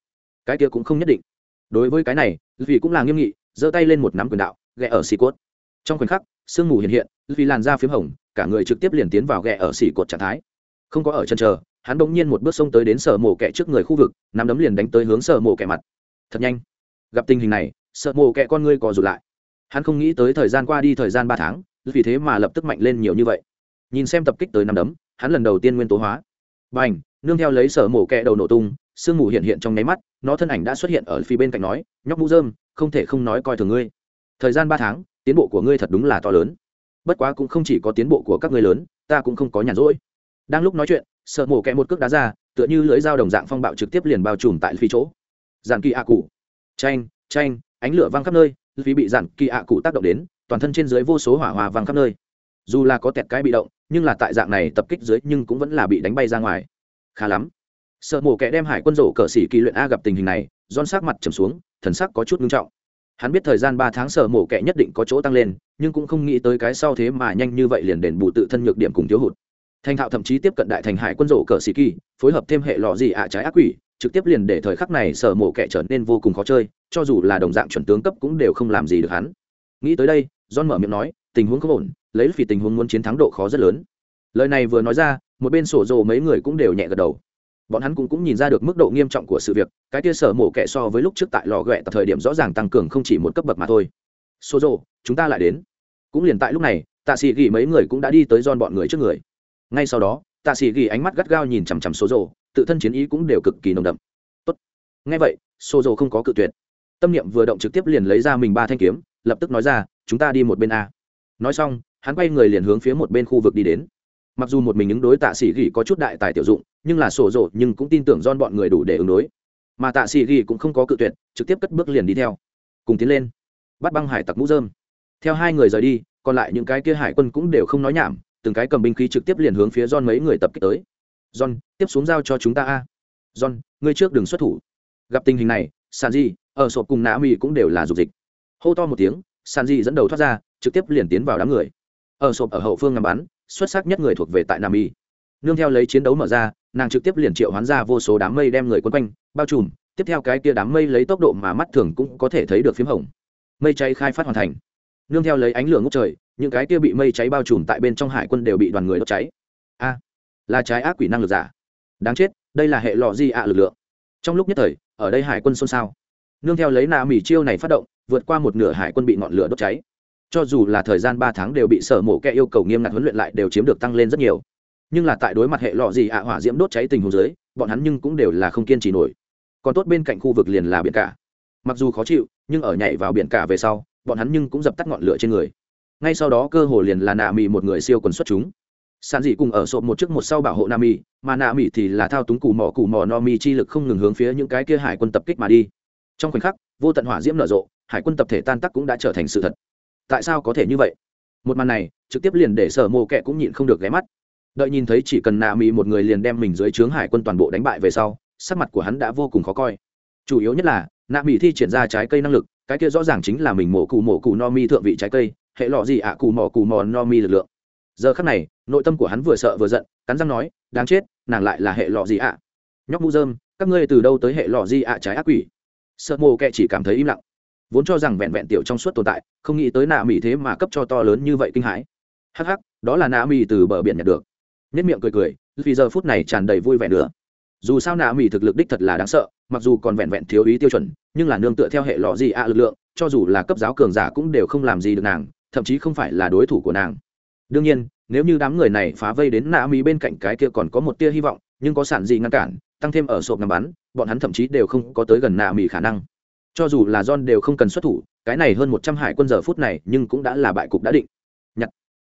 Speaker 1: Cái kia cũng không nhất định. Đối với cái này vì cũng là nghiêm nghị, giơ tay lên một nắm quyền đạo ghẹ ở xì cốt. Trong khoảnh khắc, sương mù hiện hiện vì làn da p h í m hồng, cả người trực tiếp liền tiến vào ghẹ ở xì cột trạng thái. Không có ở chân chờ, hắn bỗng nhiên một bước xông tới đến sở mổ kẹ trước người khu vực, nắm đấm liền đánh tới hướng sở mổ kẹ mặt. Thật nhanh. Gặp tình hình này sợ mổ kẹ con ngươi cò rụt lại. Hắn không nghĩ tới thời gian qua đi thời gian ba tháng vì thế mà lập tức mạnh lên nhiều như vậy. Nhìn xem tập kích tới nắm đấm, hắn lần đầu tiên nguyên tố hóa. B à n h nương theo lấy sở mổ kẹ đầu nổ tung, sương mù hiện hiện trong nháy mắt, nó thân ảnh đã xuất hiện ở phía bên cạnh nói, nhóc mũ dơm không thể không nói coi thường ngươi. Thời gian ba tháng, tiến bộ của ngươi thật đúng là to lớn. Bất quá cũng không chỉ có tiến bộ của các ngươi lớn, ta cũng không có nhàn rỗi. Đang lúc nói chuyện sợ mổ kẹ một cước đá ra, tựa như lưỡi dao đồng dạng phong bạo trực tiếp liền bao trùm tại phi chỗ. Dàn kỳ ạ cụ. Tranh tranh ánh lửa văng khắp nơi vì bị dàn kỳ ạ cụ tác động đến, toàn thân trên dưới vô số hỏa hòa văng khắp nơi. Dù là có tẹt cái bị động, nhưng là tại dạng này tập kích dưới nhưng cũng vẫn là bị đánh bay ra ngoài khá lắm. Sợ mổ kẻ đem hải quân rổ cờ xỉ kỳ luyện a gặp tình hình này don sắc mặt trầm xuống, thần sắc có chút ngưng trọng. Hắn biết thời gian ba tháng sở mổ kẻ nhất định có chỗ tăng lên, nhưng cũng không nghĩ tới cái sau thế mà nhanh như vậy liền đền bù tự thân nhược điểm cùng thiếu hụt. Thành thạo thậm chí tiếp cận đại thành hải quân rổ cờ xỉ kỳ, phối hợp thêm hệ lọ gì ạ trái ác quỷ, trực tiếp liền để thời khắc này sở mổ kẻ trở nên vô cùng khó chơi, cho dù là đồng dạng chuẩn tướng cấp cũng đều không làm gì được hắn. Nghĩ tới đây, john mở miệng nói, tình huống không ổn, lấy vì tình huống muốn chiến thắng độ khó rất lớn. Lời này vừa nói ra một bên sổ rồ mấy người cũng đều nhẹ gật đầu. Bọn hắn cũng cũng nhìn ra được mức độ nghiêm trọng của sự việc, cái kia sở mổ kẻ so với lúc trước tại lò ghẹ tập thời điểm rõ ràng tăng cường không chỉ một cấp bậc mà thôi. Sổ rồ, chúng ta lại đến. Cũng liền tại lúc này, tạ sĩ ghi mấy người cũng đã đi tới don bọn người trước người. Ngay sau đó, tạ sĩ ghi ánh mắt gắt gao nhìn chằm chằm sổ rồ, tự thân chiến ý cũng đều cực kỳ nồng đậm. Tốt. Ngay vậy, sổ rồ không có cự tuyệt. Tâm niệm vừa động trực tiếp liền lấy ra mình ba thanh kiếm, lập tức nói ra, chúng ta đi một bên a. Nói xong, hắn quay người liền hướng phía một bên khu vực đi đến mặc dù một mình ứng đối tạ sĩ ghi có chút đại tài tiểu dụng, nhưng là sổ rộ nhưng cũng tin tưởng don bọn người đủ để ứng đối. Mà tạ sĩ ghi cũng không có cự tuyệt, trực tiếp cất bước liền đi theo. Cùng tiến lên. Bắt băng hải tặc mũ dơm theo hai người rời đi, còn lại những cái kia hải quân cũng đều không nói nhảm, từng cái cầm binh khí trực tiếp liền hướng phía don mấy người tập kích tới. Don tiếp xuống giao cho chúng ta a. Don ngươi trước đừng xuất thủ. Gặp tình hình này sàn di ở sộp cùng nã mỹ cũng đều là dục dịch. Hô to một tiếng sàn di dẫn đầu thoát ra, trực tiếp liền tiến vào đám người. Ở sộp ở hậu phương ngắm bắn xuất sắc nhất người thuộc về tại nam y. Nương theo lấy chiến đấu mở ra, nàng trực tiếp liền triệu hoán ra vô số đám mây đem người quân quanh, bao trùm. Tiếp theo cái kia đám mây lấy tốc độ mà mắt thường cũng có thể thấy được phím hồng. Mây cháy khai phát hoàn thành. Nương theo lấy ánh lửa ngốc trời, những cái kia bị mây cháy bao trùm tại bên trong hải quân đều bị đoàn người đốt cháy. A, là trái ác quỷ năng lực giả. Đáng chết, đây là hệ lọ di ạ lực lượng. Trong lúc nhất thời, ở đây hải quân xôn xao. Nương theo lấy nà mỹ chiêu này phát động, vượt qua một nửa hải quân bị ngọn lửa đốt cháy cho dù là thời gian ba tháng đều bị sở mổ kẹ yêu cầu nghiêm ngặt huấn luyện lại đều chiếm được tăng lên rất nhiều. Nhưng là tại đối mặt hệ lọ gì ạ, hỏa diễm đốt cháy tình huống dưới, bọn hắn nhưng cũng đều là không kiên trì nổi. Còn tốt bên cạnh khu vực liền là biển cả. Mặc dù khó chịu, nhưng ở nhảy vào biển cả về sau, bọn hắn nhưng cũng dập tắt ngọn lửa trên người. Ngay sau đó cơ hồ liền là nạ mì một người siêu quần xuất chúng. Sàn dị cùng ở sộp một trước một sau bảo hộ nam mì, mà nạ mì thì là thao túng cù mỏ cù mỏ no mi chi lực không ngừng hướng phía những cái kia hải quân tập kích mà đi. Trong khoảnh khắc, vô tận hỏa diễm nở rộ, hải quân tập thể tan tắc cũng đã trở thành sự thật tại sao có thể như vậy? Một màn này trực tiếp liền để sở mộ kệ cũng nhịn không được ghé mắt. Đợi nhìn thấy chỉ cần nạ mỹ một người liền đem mình dưới trướng hải quân toàn bộ đánh bại về sau sắc mặt của hắn đã vô cùng khó coi. Chủ yếu nhất là nạ mỹ thi triển ra trái cây năng lực cái kia rõ ràng chính là mình mổ cụ mổ cụ no mi thượng vị trái cây hệ lọ gì ạ à, cụ mỏ cụ mò no mi lực lượng. Giờ khắc này nội tâm của hắn vừa sợ vừa giận cắn răng nói đáng chết nàng lại là hệ lọ gì ạ? Nhóc mũ dơm các ngươi từ đâu tới hệ lọ gì ạ trái ác quỷ? Sợ mồ kệ chỉ cảm thấy im lặng vốn cho rằng vẹn vẹn tiểu trong suốt tồn tại, không nghĩ tới nạ mỹ thế mà cấp cho to lớn như vậy kinh hãi. Hắc hắc, đó là nạ mỹ từ bờ biển nhận được. Nhất miệng cười cười, vì giờ phút này tràn đầy vui vẻ nữa. Dù sao nạ mỹ thực lực đích thật là đáng sợ, mặc dù còn vẹn vẹn thiếu ý tiêu chuẩn, nhưng là nương tựa theo hệ lọ gì ạ lực lượng, cho dù là cấp giáo cường giả cũng đều không làm gì được nàng, thậm chí không phải là đối thủ của nàng. Đương nhiên, nếu như đám người này phá vây đến nạ mỹ bên cạnh cái kia còn có một tia hy vọng, nhưng có sản gì ngăn cản, tăng thêm ở sộp ngắm bắn, bọn hắn thậm chí đều không có tới gần nạ mỹ khả năng cho dù là john đều không cần xuất thủ, cái này hơn một trăm hải quân giờ phút này nhưng cũng đã là bại cục đã định. Nhặt.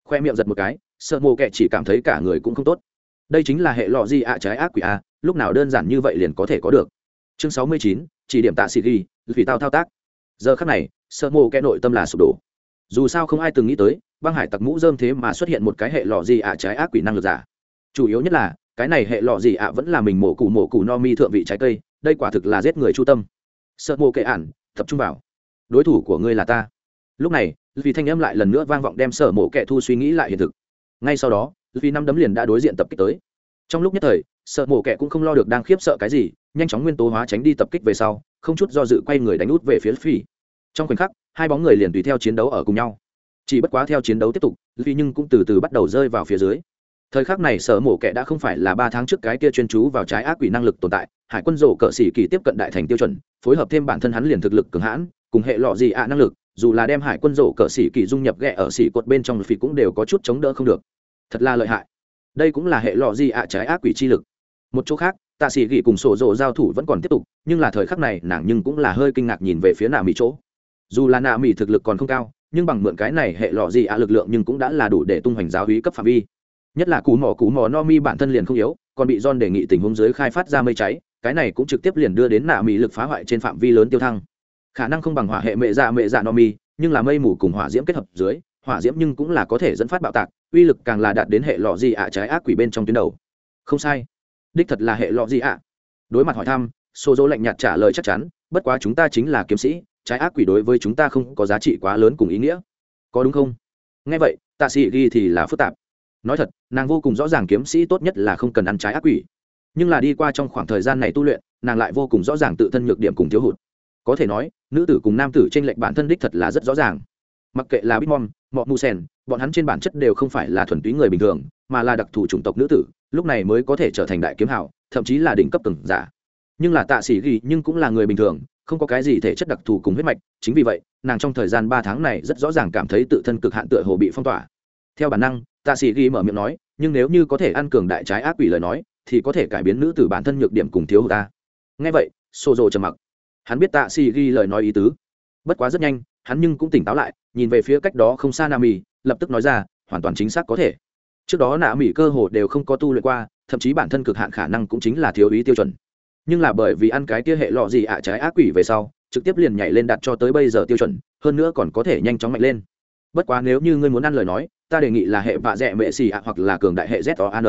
Speaker 1: Khoe miệng giật một cái, sợ mồ kệ chỉ cảm thấy cả người cũng không tốt. Đây chính là hệ lọ gì ạ, trái ác quỷ a lúc nào đơn giản như vậy liền có thể có được. Chương sáu mươi chín, chỉ điểm tạ sĩ ghi, vì tao thao tác. Giờ khắc này, sợ mồ kệ nội tâm là sụp đổ. Dù sao không ai từng nghĩ tới, băng hải tặc mũ dơm thế mà xuất hiện một cái hệ lọ gì ạ, trái ác quỷ năng lực giả. Chủ yếu nhất là, cái này hệ lọ gì ạ vẫn là mình mổ cụ mổ cụ no mi thượng vị trái cây, đây quả thực là giết người chu tâm sợ mộ kệ ản, tập trung vào. Đối thủ của ngươi là ta. Lúc này, vì thanh âm lại lần nữa vang vọng đem sở mộ kệ thu suy nghĩ lại hiện thực. Ngay sau đó, vì năm đấm liền đã đối diện tập kích tới. Trong lúc nhất thời, sợ mộ kệ cũng không lo được đang khiếp sợ cái gì, nhanh chóng nguyên tố hóa tránh đi tập kích về sau, không chút do dự quay người đánh út về phía phi trong khoảnh khắc, hai bóng người liền tùy theo chiến đấu ở cùng nhau. Chỉ bất quá theo chiến đấu tiếp tục vì nhưng cũng từ từ bắt đầu rơi vào phía dưới thời khắc này sở mổ kẻ đã không phải là ba tháng trước cái kia chuyên chú vào trái ác quỷ năng lực tồn tại, hải quân rổ cỡ xỉ kỳ tiếp cận đại thành tiêu chuẩn, phối hợp thêm bản thân hắn liền thực lực cường hãn, cùng hệ lọ gì ạ năng lực, dù là đem hải quân rổ cỡ xỉ kỳ dung nhập ghẹ ở xỉ cột bên trong phi cũng đều có chút chống đỡ không được. Thật là lợi hại. Đây cũng là hệ lọ gì ạ trái ác quỷ chi lực. Một chỗ khác, tạ xỉ gỉ cùng sổ rộ giao thủ vẫn còn tiếp tục, nhưng là thời khắc này nàng nhưng cũng là hơi kinh ngạc nhìn về phía nạ mỹ chỗ. Dù là nạ mỹ thực lực còn không cao, nhưng bằng mượn cái này hệ lọ gì ạ lực lượng nhưng cũng đã là đủ để tung hoành giáo hí cấp phạm vi nhất là cú mỏ cú mỏ no mi bản thân liền không yếu, còn bị john đề nghị tình huống dưới khai phát ra mây cháy, cái này cũng trực tiếp liền đưa đến nạ mỹ lực phá hoại trên phạm vi lớn tiêu thăng. Khả năng không bằng hỏa hệ mệ dạ mệ dạ no mi, nhưng là mây mù cùng hỏa diễm kết hợp dưới, hỏa diễm nhưng cũng là có thể dẫn phát bạo tạc, uy lực càng là đạt đến hệ lọ gì ạ trái ác quỷ bên trong tuyến đầu. Không sai. Đích thật là hệ lọ gì ạ. Đối mặt hỏi thăm xô dỗ lạnh nhạt trả lời chắc chắn, bất quá chúng ta chính là kiếm sĩ, trái ác quỷ đối với chúng ta không có giá trị quá lớn cùng ý nghĩa. Có đúng không? Nghe vậy, tạ sĩ ghi thì là phức tạp nói thật, nàng vô cùng rõ ràng kiếm sĩ tốt nhất là không cần ăn trái ác quỷ. Nhưng là đi qua trong khoảng thời gian này tu luyện, nàng lại vô cùng rõ ràng tự thân nhược điểm cùng thiếu hụt. Có thể nói, nữ tử cùng nam tử t r ê n lệch bản thân đích thật là rất rõ ràng. Mặc kệ là bitmom mọ mu sen bọn hắn trên bản chất đều không phải là thuần túy người bình thường, mà là đặc thù chủng tộc nữ tử, lúc này mới có thể trở thành đại kiếm hảo, thậm chí là đỉnh cấp từng giả. Nhưng là tạ sĩ ghi nhưng cũng là người bình thường, không có cái gì thể chất đặc thù cùng huyết mạch, chính vì vậy, nàng trong thời gian ba tháng này rất rõ ràng cảm thấy tự thân cực hạn tựa hồ bị phong tỏa. Theo bản năng tạ sĩ ghi mở miệng nói, nhưng nếu như có thể ăn cường đại trái ác quỷ lời nói, thì có thể cải biến nữ tử bản thân nhược điểm cùng thiếu hụt ta. Ngay vậy xô rồ trầm mặc. Hắn biết tạ sĩ ghi lời nói ý tứ. Bất quá rất nhanh, hắn nhưng cũng tỉnh táo lại, nhìn về phía cách đó không xa nam mỹ lập tức nói ra, hoàn toàn chính xác có thể. Trước đó nạ mỹ cơ hồ đều không có tu luyện qua, thậm chí bản thân cực hạn khả năng cũng chính là thiếu ý tiêu chuẩn. Nhưng là bởi vì ăn cái kia hệ lọ gì ạ, trái ác quỷ về sau, trực tiếp liền nhảy lên đặt cho tới bây giờ tiêu chuẩn, hơn nữa còn có thể nhanh chóng mạnh lên. Bất quá nếu như ngươi muốn ăn lời nói ta đề nghị là hệ vạ dẹ mệ xì ạ hoặc là cường đại hệ z o an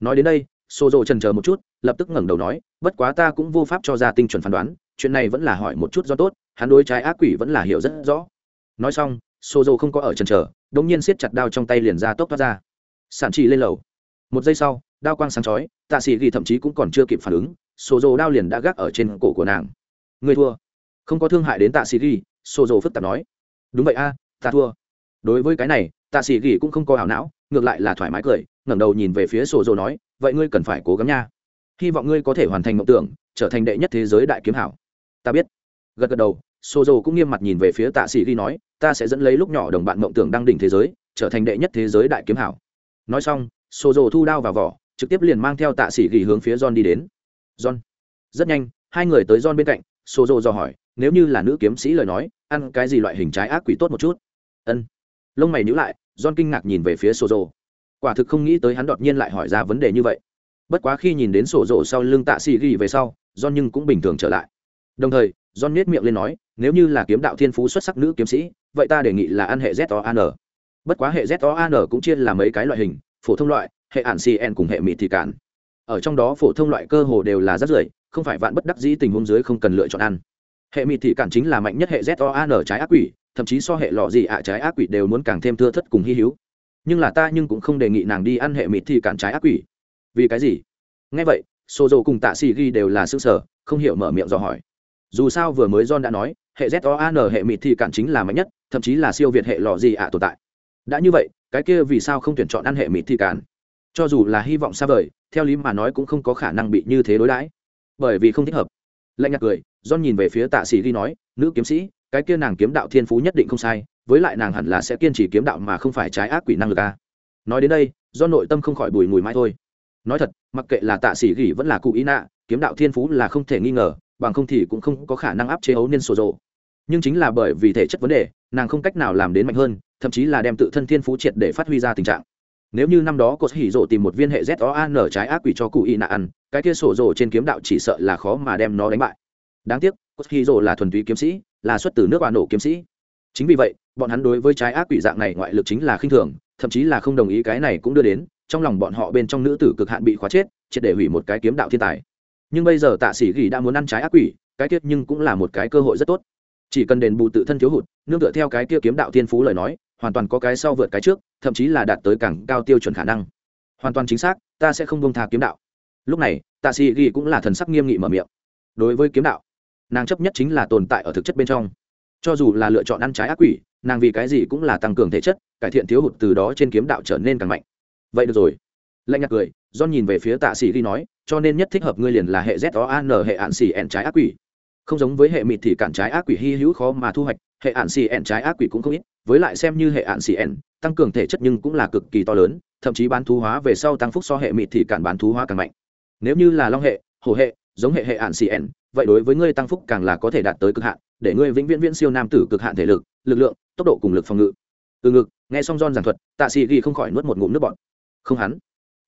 Speaker 1: nói đến đây xô rộ trần chờ một chút lập tức ngẩng đầu nói bất quá ta cũng vô pháp cho ra tinh chuẩn phán đoán chuyện này vẫn là hỏi một chút do tốt hắn đối trái ác quỷ vẫn là hiểu rất rõ. Nói xong xô rộ không có ở trần chờ, đống nhiên siết chặt đao trong tay liền ra tốc thoát ra. Sản chỉ lên lầu. Một giây sau đao quang sáng chói tạ sĩ ghi thậm chí cũng còn chưa kịp phản ứng xô rộ đao liền đã gác ở trên cổ của nàng. Người thua. Không có thương hại đến tạ sĩ ghi xô rộ phức tạp nói. Đúng vậy a ta thua. Đối với cái này tạ sĩ gỉ cũng không có ảo não, ngược lại là thoải mái cười, ngẩng đầu nhìn về phía sổ dồ nói, vậy ngươi cần phải cố gắng nha. Hy vọng ngươi có thể hoàn thành mộng tưởng, trở thành đệ nhất thế giới đại kiếm hảo. Ta biết. Gật gật đầu, sổ dầu cũng nghiêm mặt nhìn về phía tạ sĩ ghi nói, ta sẽ dẫn lấy lúc nhỏ đồng bạn mộng tưởng đang đỉnh thế giới, trở thành đệ nhất thế giới đại kiếm hảo. Nói xong, sổ dầu thu đao vào vỏ, trực tiếp liền mang theo tạ sĩ ghi hướng phía john đi đến. John. Rất nhanh, hai người tới john bên cạnh, sổ dầu dò hỏi, nếu như là nữ kiếm sĩ lời nói, ăn cái gì loại hình trái ác quỷ tốt một chút? Ân. Lông mày nhữ lại john kinh ngạc nhìn về phía sổ quả thực không nghĩ tới hắn đột nhiên lại hỏi ra vấn đề như vậy. Bất quá khi nhìn đến sổ sau lưng tạ sĩ ghi về sau, john nhưng cũng bình thường trở lại. Đồng thời, john nhếch miệng lên nói, nếu như là kiếm đạo thiên phú xuất sắc nữ kiếm sĩ, vậy ta đề nghị là ăn hệ ZOAN. bất quá hệ ZOAN cũng chia là mấy cái loại hình, phổ thông loại, hệ ản cn cùng hệ mịt thì cản ở trong đó phổ thông loại cơ hồ đều là rất rưởi, không phải vạn bất đắc dĩ tình huống dưới không cần lựa chọn ăn. Hệ mịt thì cản chính là mạnh nhất hệ ZOAN trái ác quỷ thậm chí so hệ lọ gì ạ, trái ác quỷ đều muốn càng thêm thưa thất cùng hy hữu. Nhưng là ta nhưng cũng không đề nghị nàng đi ăn hệ mịt thì cản trái ác quỷ. Vì cái gì? Ngay vậy xô dầu cùng tạ xì ghi đều là xương sở không hiểu mở miệng dò hỏi. Dù sao vừa mới john đã nói, hệ z o an hệ mịt thì cản chính là mạnh nhất, thậm chí là siêu việt hệ lọ gì ạ tồn tại. Đã như vậy, cái kia vì sao không tuyển chọn ăn hệ mịt thì cản? Cho dù là hy vọng xa vời, theo lý mà nói cũng không có khả năng bị như thế đối đãi. Bởi vì không thích hợp. Lạnh nhạt cười, john nhìn về phía tạ sĩ ghi nói, nữ kiếm sĩ cái kia nàng kiếm đạo thiên phú nhất định không sai, với lại nàng hẳn là sẽ kiên trì kiếm đạo mà không phải trái ác quỷ năng lực a nói đến đây, do nội tâm không khỏi bùi mùi mãi thôi. Nói thật, mặc kệ là tạ sĩ gỉ vẫn là cụ ý nạ, kiếm đạo thiên phú là không thể nghi ngờ, bằng không thì cũng không có khả năng áp chế ấu niên sổ rộ. Nhưng chính là bởi vì thể chất vấn đề, nàng không cách nào làm đến mạnh hơn, thậm chí là đem tự thân thiên phú triệt để phát huy ra tình trạng. Nếu như năm đó cô hỉ rộ tìm một viên hệ z o an trái ác quỷ cho cụ ý nạ ăn, cái kia sổ rộ trên kiếm đạo chỉ sợ là khó mà đem nó đánh bại. Đáng tiếc, cô hỉ rộ là thuần túy kiếm sĩ là xuất từ nước bà nổ kiếm sĩ. Chính vì vậy, bọn hắn đối với trái ác quỷ dạng này ngoại lực chính là khinh thường, thậm chí là không đồng ý cái này cũng đưa đến, trong lòng bọn họ bên trong nữ tử cực hạn bị khóa chết, triệt để hủy một cái kiếm đạo thiên tài. Nhưng bây giờ tạ sĩ gỉ đã muốn ăn trái ác quỷ, cái tiết nhưng cũng là một cái cơ hội rất tốt. Chỉ cần đền bù tự thân thiếu hụt, nương tựa theo cái kia kiếm đạo thiên phú lời nói, hoàn toàn có cái sau vượt cái trước, thậm chí là đạt tới càng cao tiêu chuẩn khả năng. Hoàn toàn chính xác, ta sẽ không bông tha kiếm đạo. Lúc này, tạ sĩ gỉ cũng là thần sắc nghiêm nghị mở miệng. Đối với kiếm đạo nàng chấp nhất chính là tồn tại ở thực chất bên trong. Cho dù là lựa chọn ăn trái ác quỷ, nàng vì cái gì cũng là tăng cường thể chất, cải thiện thiếu hụt từ đó trên kiếm đạo trở nên càng mạnh. Vậy được rồi. Lạnh nhạt cười do nhìn về phía tạ sĩ ghi nói, cho nên nhất thích hợp ngươi liền là hệ z o an hệ ạn xì ẹn trái ác quỷ. Không giống với hệ mịt thì cản trái ác quỷ hy hữu khó mà thu hoạch, hệ ạn xì ẹn trái ác quỷ cũng không ít, với lại xem như hệ ạn xì ẹn tăng cường thể chất nhưng cũng là cực kỳ to lớn, thậm chí bán thú hóa về sau tăng phúc so hệ mịt thì cản bán thú hóa càng mạnh. Nếu như là long hệ, hổ hệ, giống hệ hệ ạn xì ẹn vậy đối với ngươi tăng phúc càng là có thể đạt tới cực hạn, để ngươi vĩnh viễn viễn siêu nam tử cực hạn thể lực lực lượng, tốc độ cùng lực phòng ngự. Từ ngực, nghe xong don giảng thuật, tạ sĩ ghi không khỏi nuốt một ngụm nước bọt. Không hắn.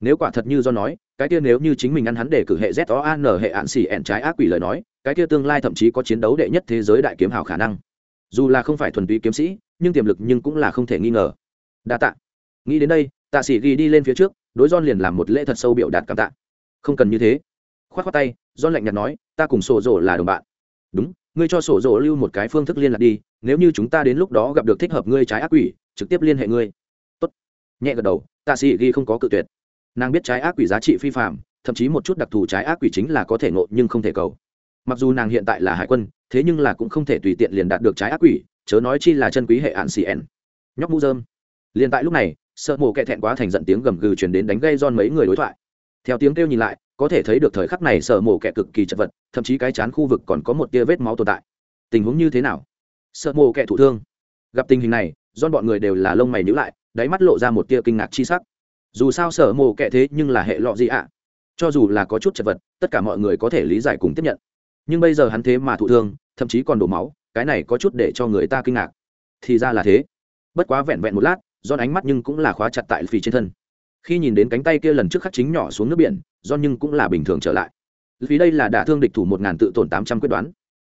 Speaker 1: Nếu quả thật như do nói, cái kia nếu như chính mình ăn hắn để cử hệ z o an hệ ạn xỉ ẹn trái ác quỷ lời nói, cái kia tương lai thậm chí có chiến đấu đệ nhất thế giới đại kiếm hào khả năng. Dù là không phải thuần túy kiếm sĩ, nhưng tiềm lực nhưng cũng là không thể nghi ngờ. Đa tạ. Nghĩ đến đây, tạ sĩ ghi đi lên phía trước, đối don liền làm một lễ thật sâu biểu đạt cảm tạ. Không cần như thế khoát khoát tay, do lạnh nhạt nói, ta cùng sổ rổ là đồng bạn. Đúng, ngươi cho sổ rổ lưu một cái phương thức liên lạc đi, nếu như chúng ta đến lúc đó gặp được thích hợp ngươi trái ác quỷ, trực tiếp liên hệ ngươi. Tốt. Nhẹ gật đầu tạ sĩ ghi không có cự tuyệt. Nàng biết trái ác quỷ giá trị phi phạm thậm chí một chút đặc thù trái ác quỷ chính là có thể ngộ nhưng không thể cầu. Mặc dù nàng hiện tại là hải quân, thế nhưng là cũng không thể tùy tiện liền đạt được trái ác quỷ, chớ nói chi là chân quý hệ ạn cn nhóc mũ dơm liền tại lúc này, sợ mổ kẹ thẹn quá thành giận tiếng gầm gừ chuyển đến đánh gây don mấy người đối thoại. Theo tiếng kêu nhìn lại có thể thấy được thời khắc này sở mổ kẹ cực kỳ chật vật, thậm chí cái chán khu vực còn có một tia vết máu tồn tại. Tình huống như thế nào? Sợ mổ kẹ thụ thương. Gặp tình hình này don bọn người đều là lông mày nhữ lại, đáy mắt lộ ra một tia kinh ngạc chi sắc. Dù sao sở mổ kệ thế nhưng là hệ lọ gì ạ? Cho dù là có chút chật vật, tất cả mọi người có thể lý giải cùng tiếp nhận. Nhưng bây giờ hắn thế mà thụ thương, thậm chí còn đổ máu, cái này có chút để cho người ta kinh ngạc. Thì ra là thế. Bất quá vẹn vẹn một lát do ánh mắt nhưng cũng là khóa chặt tại phì trên thân khi nhìn đến cánh tay kia lần trước khắc chính nhỏ xuống nước biển do nhưng cũng là bình thường trở lại. Vì đây là đả thương địch thủ một ngàn tự tổn tám trăm quyết đoán.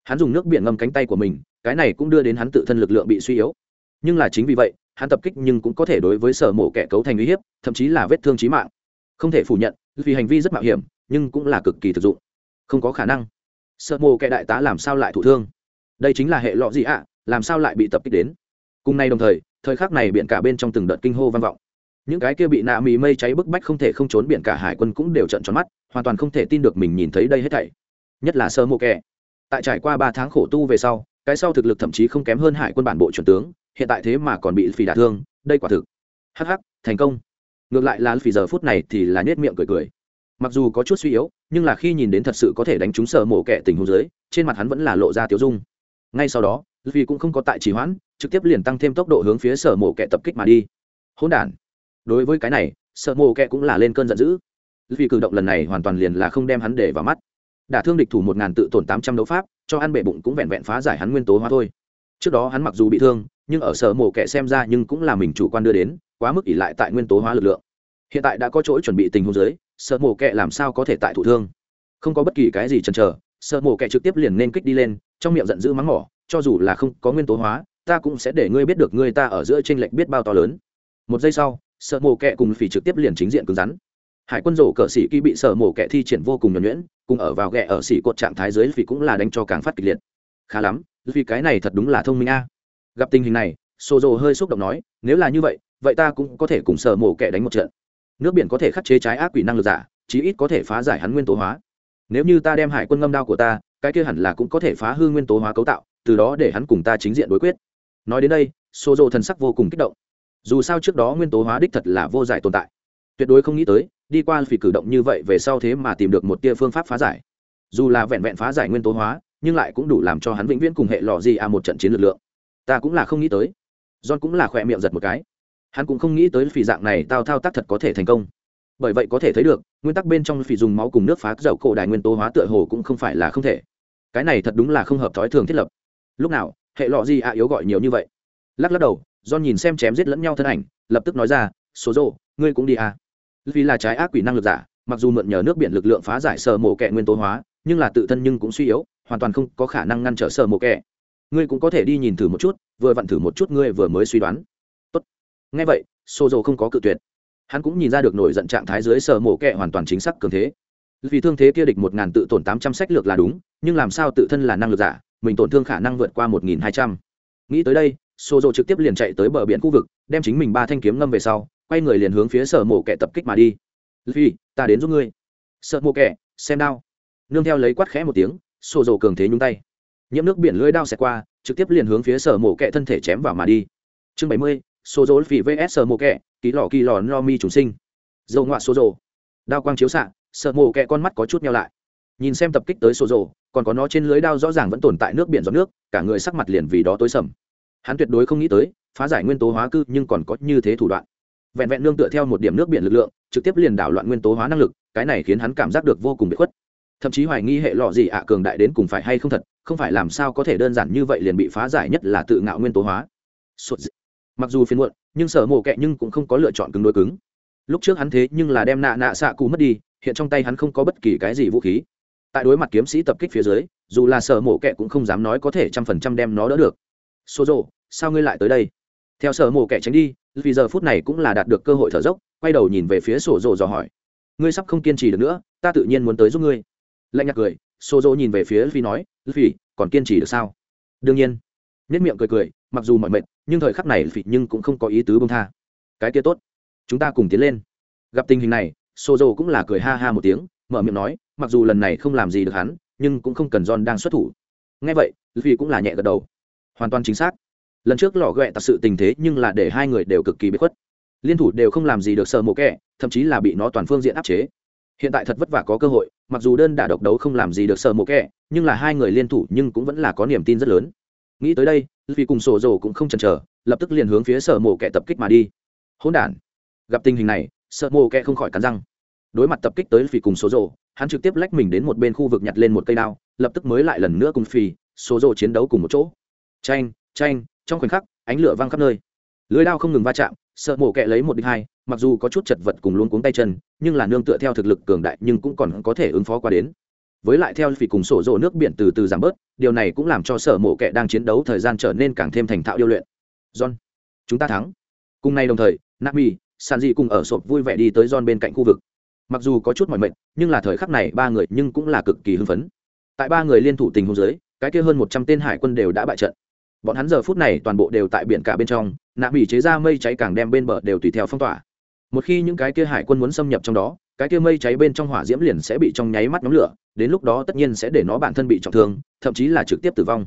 Speaker 1: Hắn dùng nước biển ngâm cánh tay của mình, cái này cũng đưa đến hắn tự thân lực lượng bị suy yếu. Nhưng là chính vì vậy, hắn tập kích nhưng cũng có thể đối với sở mổ kẻ cấu thành uy hiếp, thậm chí là vết thương trí mạng. Không thể phủ nhận, vì hành vi rất mạo hiểm, nhưng cũng là cực kỳ thực dụng. Không có khả năng. Sợ mổ kẻ đại tá làm sao lại thụ thương? Đây chính là hệ lọ gì ạ? Làm sao lại bị tập kích đến? Cùng nay đồng thời thời khắc này biển cả bên trong từng đợt kinh hô vang vọng những cái kia bị nạ mì mây cháy bức bách không thể không trốn biển cả hải quân cũng đều trận tròn mắt, hoàn toàn không thể tin được mình nhìn thấy đây hết thảy. Nhất là sơ mộ kẻ. Tại trải qua ba tháng khổ tu về sau, cái sau thực lực thậm chí không kém hơn hải quân bản bộ chuẩn tướng, hiện tại thế mà còn bị phì đả thương, đây quả thực. Hh thành công. Ngược lại là phì giờ phút này thì là nết miệng cười cười. Mặc dù có chút suy yếu, nhưng là khi nhìn đến thật sự có thể đánh trúng sở mộ kẻ tình huống dưới, trên mặt hắn vẫn là lộ ra tiếu dung. Ngay sau đó vì cũng không có tại trì hoãn, trực tiếp liền tăng thêm tốc độ hướng phía sở mổ kẻ tập kích mà đi. Hỗn đản đối với cái này sở mộ kẹ cũng là lên cơn giận dữ. Vì cử động lần này hoàn toàn liền là không đem hắn để vào mắt. Đả thương địch thủ một ngàn tự tổn tám trăm đấu pháp, cho ăn bệ bụng cũng vẹn vẹn phá giải hắn nguyên tố hóa thôi. Trước đó hắn mặc dù bị thương, nhưng ở sở mổ kẻ xem ra nhưng cũng là mình chủ quan đưa đến, quá mức ỉ lại tại nguyên tố hóa lực lượng. Hiện tại đã có chỗ chuẩn bị tình huống dưới sở mổ kẻ làm sao có thể tại thủ thương? Không có bất kỳ cái gì chần chờ sở mổ kẻ trực tiếp liền nên kích đi lên, trong miệng giận dữ mắng mỏ, cho dù là không có nguyên tố hóa, ta cũng sẽ để ngươi biết được ngươi ta ở giữa tranh lệch biết bao to lớn. Một giây sau sở mổ kẹ cùng phỉ trực tiếp liền chính diện cứng rắn. Hải quân rổ cờ sĩ kỳ bị sở mổ kẹ thi triển vô cùng nhuẩn nhuyễn, cùng ở vào ghẹ ở xỉ cột trạng thái dưới phỉ cũng là đánh cho càng phát kịch liệt. Khá lắm vì cái này thật đúng là thông minh a. Gặp tình hình này sô dô hơi xúc động nói, nếu là như vậy vậy ta cũng có thể cùng sở mổ kẹ đánh một trận. Nước biển có thể khắc chế trái ác quỷ năng lực giả, chí ít có thể phá giải hắn nguyên tố hóa. Nếu như ta đem hải quân ngâm đao của ta, cái kia hẳn là cũng có thể phá hư nguyên tố hóa cấu tạo, từ đó để hắn cùng ta chính diện đối quyết. Nói đến đây Sô dô thần sắc vô cùng kích động dù sao trước đó nguyên tố hóa đích thật là vô giải tồn tại. Tuyệt đối không nghĩ tới, đi qua phỉ cử động như vậy về sau thế mà tìm được một tia phương pháp phá giải. Dù là vẹn vẹn phá giải nguyên tố hóa, nhưng lại cũng đủ làm cho hắn vĩnh viễn cùng hệ lò gì à một trận chiến lực lượng. Ta cũng là không nghĩ tới. John cũng là khỏe miệng giật một cái. Hắn cũng không nghĩ tới phỉ dạng này tao thao tác thật có thể thành công. Bởi vậy có thể thấy được, nguyên tắc bên trong phỉ dùng máu cùng nước phá dầu cổ đài nguyên tố hóa tựa hồ cũng không phải là không thể. Cái này thật đúng là không hợp thói thường thiết lập. Lúc nào, hệ lọ gì ạ yếu gọi nhiều như vậy? Lắc lắc đầu do nhìn xem chém giết lẫn nhau thân ảnh, lập tức nói ra, số rộ ngươi cũng đi à? Vì là trái ác quỷ năng lực giả, mặc dù mượn nhờ nước biển lực lượng phá giải sờ mổ kẹ nguyên tố hóa, nhưng là tự thân nhưng cũng suy yếu, hoàn toàn không có khả năng ngăn trở sờ mổ kẹ ngươi cũng có thể đi nhìn thử một chút, vừa vặn thử một chút ngươi vừa mới suy đoán. Tốt. Ngay vậy xô dầu không có cự tuyệt. Hắn cũng nhìn ra được nổi giận trạng thái dưới sờ mổ kẹ hoàn toàn chính xác cường thế. Vì thương thế kia địch một ngàn tự tổn tám trăm sách lược là đúng, nhưng làm sao tự thân là năng lực giả, mình tổn thương khả năng vượt qua một nghìn hai trăm. Nghĩ tới đây xô rộ trực tiếp liền chạy tới bờ biển khu vực đem chính mình ba thanh kiếm ngâm về sau quay người liền hướng phía sở mổ kẻ tập kích mà đi. Phi ta đến giúp ngươi. Sợ mổ kẻ xem đao. Nương theo lấy quát khẽ một tiếng xô rộ cường thế nhúng tay. Nhiễm nước biển lưỡi đao xẹt qua trực tiếp liền hướng phía sở mổ kẹ thân thể chém vào mà đi. Chương bảy mươi xô rộ vì vs sở mổ kẹ ký lò kỳ lò no mi trùng sinh. Dầu ngoạ xô rộ, đao quang chiếu xạ sợ mổ kẹ con mắt có chút nhau lại. Nhìn xem tập kích tới xô rộ, còn có nó trên lưới đao rõ ràng vẫn tồn tại nước biển giọt nước cả người sắc mặt liền vì đó tối sầm hắn tuyệt đối không nghĩ tới, phá giải nguyên tố hóa cư nhưng còn có như thế thủ đoạn. Vẹn vẹn nương tựa theo một điểm nước biển lực lượng, trực tiếp liền đảo loạn nguyên tố hóa năng lực, cái này khiến hắn cảm giác được vô cùng bị khuất. Thậm chí hoài nghi hệ lọ gì ạ à cường đại đến cùng phải hay không thật, không phải làm sao có thể đơn giản như vậy liền bị phá giải nhất là tự ngạo nguyên tố hóa. Mặc dù phiền muộn, nhưng sở mổ kẹ nhưng cũng không có lựa chọn cứng đối cứng. Lúc trước hắn thế nhưng là đem nạ nạ xạ cụ mất đi, hiện trong tay hắn không có bất kỳ cái gì vũ khí. Tại đối mặt kiếm sĩ tập kích phía dưới, dù là sở mổ kẹ cũng không dám nói có thể trăm phần trăm đem nó đỡ được xô rộ sao ngươi lại tới đây? Theo sở mổ kẻ tránh đi, vì giờ phút này cũng là đạt được cơ hội thở dốc, quay đầu nhìn về phía sổ rộ dò hỏi. Ngươi sắp không kiên trì được nữa, ta tự nhiên muốn tới giúp ngươi. Lạnh nhạt cười sổ rộ nhìn về phía vì nói vì còn kiên trì được sao? Đương nhiên. Nhất miệng cười cười, mặc dù mọi mệt, nhưng thời khắc này vì nhưng cũng không có ý tứ bông tha. Cái kia tốt, chúng ta cùng tiến lên. Gặp tình hình này sổ rộ cũng là cười ha ha một tiếng, mở miệng nói, mặc dù lần này không làm gì được hắn, nhưng cũng không cần john đang xuất thủ. Ngay vậy vì cũng là nhẹ gật đầu hoàn toàn chính xác. Lần trước lò ghẹ thật sự tình thế nhưng là để hai người đều cực kỳ bất khuất. Liên thủ đều không làm gì được sợ mộ kẻ thậm chí là bị nó toàn phương diện áp chế. Hiện tại thật vất vả có cơ hội, mặc dù đơn đả độc đấu không làm gì được sợ mộ kẻ nhưng là hai người liên thủ nhưng cũng vẫn là có niềm tin rất lớn. Nghĩ tới đây vì cùng sổ rồ cũng không chần chờ, lập tức liền hướng phía sợ mộ kẻ tập kích mà đi. Hỗn đản. Gặp tình hình này, sợ mộ kẻ không khỏi cắn răng. Đối mặt tập kích tới phi cùng số rồ hắn trực tiếp lách mình đến một bên khu vực nhặt lên một cây đao, lập tức mới lại lần nữa cùng phi số rồ chiến đấu cùng một chỗ tranh tranh trong khoảnh khắc, ánh lửa văng khắp nơi. Lưới đao không ngừng va chạm, sợ mổ kẹ lấy một đích hai, mặc dù có chút chật vật cùng luôn cuống tay chân, nhưng là nương tựa theo thực lực cường đại nhưng cũng còn có thể ứng phó qua đến. Với lại theo phỉ cùng sổ rộ nước biển từ từ giảm bớt, điều này cũng làm cho sở mổ kẹ đang chiến đấu thời gian trở nên càng thêm thành thạo điêu luyện. John, chúng ta thắng. Cùng nay đồng thời, nami san di cùng ở sộp vui vẻ đi tới john bên cạnh khu vực. Mặc dù có chút mọi mệnh nhưng là thời khắc này ba người nhưng cũng là cực kỳ hưng phấn. Tại ba người liên thủ tình hôn giới cái kia hơn một trăm tên hải quân đều đã bại trận bọn hắn giờ phút này toàn bộ đều tại biển cả bên trong, nạ bị chế ra mây cháy càng đem bên bờ đều tùy theo phong tỏa. Một khi những cái kia hải quân muốn xâm nhập trong đó, cái kia mây cháy bên trong hỏa diễm liền sẽ bị trong nháy mắt nhóm lửa, đến lúc đó tất nhiên sẽ để nó bản thân bị trọng thương, thậm chí là trực tiếp tử vong.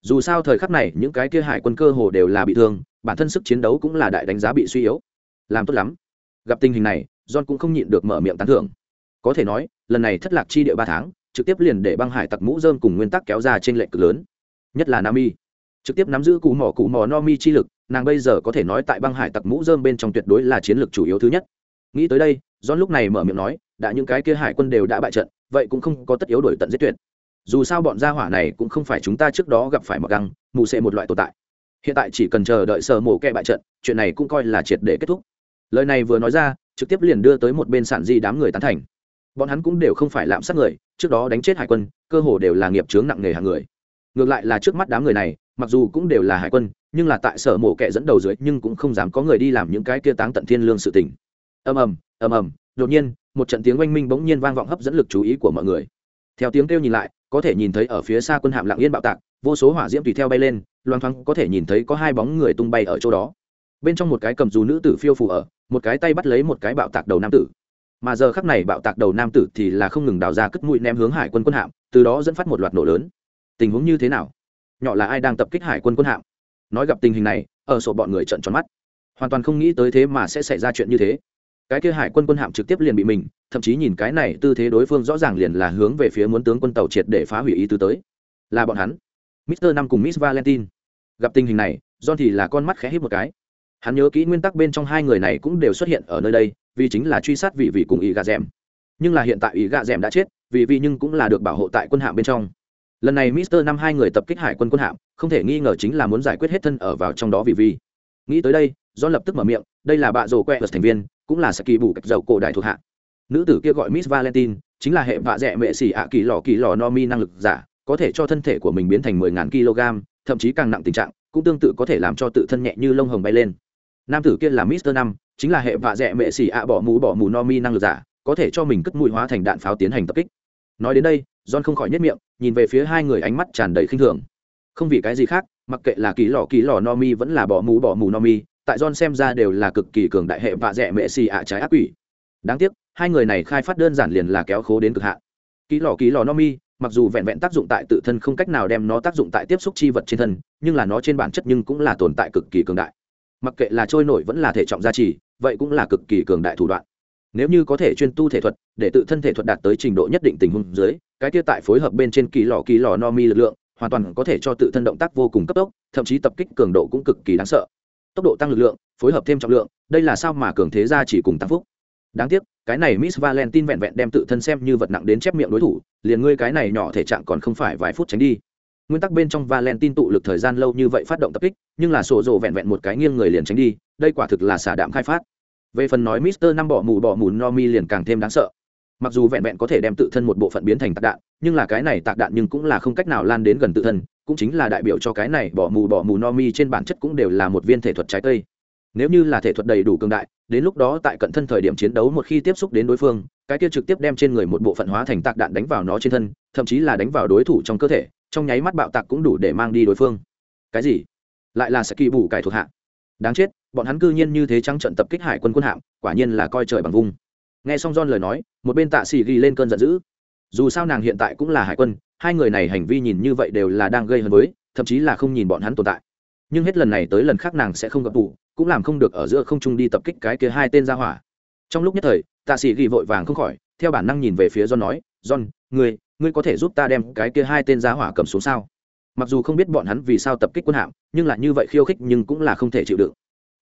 Speaker 1: Dù sao thời khắc này, những cái kia hải quân cơ hồ đều là bị thương, bản thân sức chiến đấu cũng là đại đánh giá bị suy yếu. Làm tốt lắm. Gặp tình hình này, john cũng không nhịn được mở miệng tán thưởng. Có thể nói, lần này thất lạc chi địa ba tháng, trực tiếp liền để băng hải tặc mũ dơm cùng nguyên tắc kéo ra trên lệnh cực lớn. Nhất là nam y trực tiếp nắm giữ cụ mỏ cụ mỏ no mi chi lực, nàng bây giờ có thể nói tại băng hải tặc mũ dơm bên trong tuyệt đối là chiến lược chủ yếu thứ nhất. Nghĩ tới đây, john lúc này mở miệng nói, đã những cái kia hải quân đều đã bại trận, vậy cũng không có tất yếu đổi tận giết tuyệt. Dù sao bọn gia hỏa này cũng không phải chúng ta trước đó gặp phải mặc găng, mù sệ một loại tồn tại. Hiện tại chỉ cần chờ đợi sở mổ kẹ bại trận, chuyện này cũng coi là triệt để kết thúc. Lời này vừa nói ra, trực tiếp liền đưa tới một bên sản di đám người tán thành. Bọn hắn cũng đều không phải lạm sát người, trước đó đánh chết hải quân, cơ hồ đều là nghiệp chướng nặng nề hàng người. Ngược lại là trước mắt đám người này mặc dù cũng đều là hải quân, nhưng là tại sở mổ kẻ dẫn đầu dưới, nhưng cũng không dám có người đi làm những cái kia táng tận thiên lương sự tình. Ầm ầm ầm ầm, đột nhiên, một trận tiếng oanh minh bỗng nhiên vang vọng hấp dẫn lực chú ý của mọi người. Theo tiếng kêu nhìn lại, có thể nhìn thấy ở phía xa quân hạm lặng yên bạo tạc, vô số hỏa diễm tùy theo bay lên, loang thoáng có thể nhìn thấy có hai bóng người tung bay ở chỗ đó. Bên trong một cái cầm dù nữ tử phiêu phù ở, một cái tay bắt lấy một cái bạo tạc đầu nam tử. Mà giờ khắc này bạo tạc đầu nam tử thì là không ngừng đào ra cất mũi ném hướng hải quân quân hạm, từ đó dẫn phát một loạt nổ lớn. Tình huống như thế nào? Nhỏ là ai đang tập kích hải quân quân hạm. Nói gặp tình hình này, ở sổ bọn người trận tròn mắt. Hoàn toàn không nghĩ tới thế mà sẽ xảy ra chuyện như thế. Cái kia hải quân quân hạm trực tiếp liền bị mình, thậm chí nhìn cái này tư thế đối phương rõ ràng liền là hướng về phía muốn tướng quân tàu triệt để phá hủy ý tứ tới. Là bọn hắn. Mister năm cùng miss valentine. Gặp tình hình này, john thì là con mắt khẽ hít một cái. Hắn nhớ kỹ nguyên tắc bên trong hai người này cũng đều xuất hiện ở nơi đây, vì chính là truy sát vị vị cùng ý gà rèm nhưng là hiện tại ý gà rèm đã chết vì vị nhưng cũng là được bảo hộ tại quân hạm bên trong lần này mister năm hai người tập kích hải quân quân hạm, không thể nghi ngờ chính là muốn giải quyết hết thân ở vào trong đó vì vì. Nghĩ tới đây do lập tức mở miệng, đây là bạ rồ quẹ thành viên, cũng là saki bù cách dầu cổ đại thuộc hạ. Nữ tử kia gọi miss valentine, chính là hệ vạ dẹ mệ xỉ ạ kỳ lò kỳ lò no mi năng lực giả, có thể cho thân thể của mình biến thành mười ngàn kg, thậm chí càng nặng tình trạng, cũng tương tự có thể làm cho tự thân nhẹ như lông hồng bay lên. Nam tử kia là mister năm, chính là hệ vạ dẹ mệ xỉ ạ bỏ mũ bỏ mù no mi năng lực giả, có thể cho mình cất mũi hóa thành đạn pháo tiến hành tập kích. Nói đến đây, john không khỏi nhất miệng nhìn về phía hai người ánh mắt tràn đầy khinh thường. Không vì cái gì khác, mặc kệ là kỳ lò kỳ lò no mi vẫn là bỏ mù bỏ mù no mi, tại john xem ra đều là cực kỳ cường đại hệ vạ dẹ mệ xì ạ trái ác quỷ. Đáng tiếc, hai người này khai phát đơn giản liền là kéo khố đến cực hạn. Kỳ lò kỳ lò no mi, mặc dù vẹn vẹn tác dụng tại tự thân không cách nào đem nó tác dụng tại tiếp xúc chi vật trên thân, nhưng là nó trên bản chất nhưng cũng là tồn tại cực kỳ cường đại. Mặc kệ là trôi nổi vẫn là thể trọng gia trì, vậy cũng là cực kỳ cường đại thủ đoạn. Nếu như có thể chuyên tu thể thuật, để tự thân thể thuật đạt tới trình độ nhất định tình huống dưới cái kia tại phối hợp bên trên kỳ lò kỳ lò no mi lực lượng, hoàn toàn có thể cho tự thân động tác vô cùng cấp tốc, thậm chí tập kích cường độ cũng cực kỳ đáng sợ. Tốc độ tăng lực lượng, phối hợp thêm trọng lượng, đây là sao mà cường thế gia chỉ cùng tăng phúc. Đáng tiếc, cái này miss valentine vẹn vẹn đem tự thân xem như vật nặng đến chép miệng đối thủ, liền ngươi cái này nhỏ thể trạng còn không phải vài phút tránh đi. Nguyên tắc bên trong valentine tụ lực thời gian lâu như vậy phát động tập kích, nhưng là sổ rộ vẹn vẹn một cái nghiêng người liền tránh đi, đây quả thực là xả đạm khai phát. Về phần nói mister năm bỏ mù bỏ mù no mi liền càng thêm đáng sợ mặc dù vẹn vẹn có thể đem tự thân một bộ phận biến thành tạc đạn, nhưng là cái này tạc đạn nhưng cũng là không cách nào lan đến gần tự thân, cũng chính là đại biểu cho cái này bỏ mù bỏ mù no mi trên bản chất cũng đều là một viên thể thuật trái cây. Nếu như là thể thuật đầy đủ cường đại, đến lúc đó tại cận thân thời điểm chiến đấu một khi tiếp xúc đến đối phương, cái kia trực tiếp đem trên người một bộ phận hóa thành tạc đạn đánh vào nó trên thân, thậm chí là đánh vào đối thủ trong cơ thể, trong nháy mắt bạo tạc cũng đủ để mang đi đối phương. Cái gì? Lại là sẽ kỳ bù cải thuộc hạ. Đáng chết, bọn hắn cư nhiên như thế trắng trận tập kích hải quân quân hạm, quả nhiên là coi trời bằng vung nghe xong john lời nói, một bên tạ xì ghi lên cơn giận dữ. Dù sao nàng hiện tại cũng là hải quân, hai người này hành vi nhìn như vậy đều là đang gây hấn với, thậm chí là không nhìn bọn hắn tồn tại. Nhưng hết lần này tới lần khác nàng sẽ không gặp tù, cũng làm không được ở giữa không trung đi tập kích cái kia hai tên ra hỏa. Trong lúc nhất thời, tạ sĩ ghi vội vàng không khỏi, theo bản năng nhìn về phía john nói, john, ngươi ngươi có thể giúp ta đem cái kia hai tên ra hỏa cầm xuống sao? Mặc dù không biết bọn hắn vì sao tập kích quân hạm, nhưng là như vậy khiêu khích nhưng cũng là không thể chịu đựng.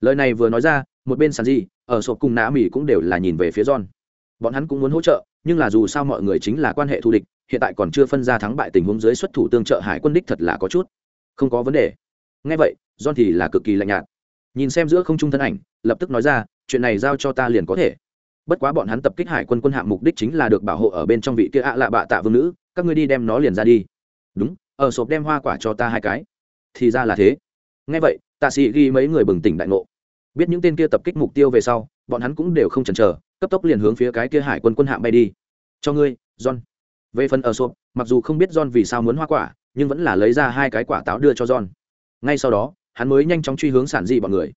Speaker 1: Lời này vừa nói ra một bên sàn di ở sộp cùng nã mỹ cũng đều là nhìn về phía john. Bọn hắn cũng muốn hỗ trợ, nhưng là dù sao mọi người chính là quan hệ thù địch, hiện tại còn chưa phân ra thắng bại tình huống dưới xuất thủ tương trợ hải quân đích thật là có chút không có vấn đề. Ngay vậy, john thì là cực kỳ lạnh nhạt. Nhìn xem giữa không trung thân ảnh, lập tức nói ra, chuyện này giao cho ta liền có thể. Bất quá bọn hắn tập kích hải quân quân hạng mục đích chính là được bảo hộ ở bên trong vị kia ạ lạ bạ tạ vương nữ, các ngươi đi đem nó liền ra đi. Đúng, ở sộp đem hoa quả cho ta hai cái. Thì ra là thế. Ngay vậy, tạ sĩ ghi mấy người bừng tỉnh đại ngộ biết những tên kia tập kích mục tiêu về sau, bọn hắn cũng đều không chần chờ, cấp tốc liền hướng phía cái kia hải quân quân hạm bay đi. Cho ngươi, john. Về phần ở sộp, mặc dù không biết john vì sao muốn hoa quả, nhưng vẫn là lấy ra hai cái quả táo đưa cho john. Ngay sau đó, hắn mới nhanh chóng truy hướng sản dị bọn người.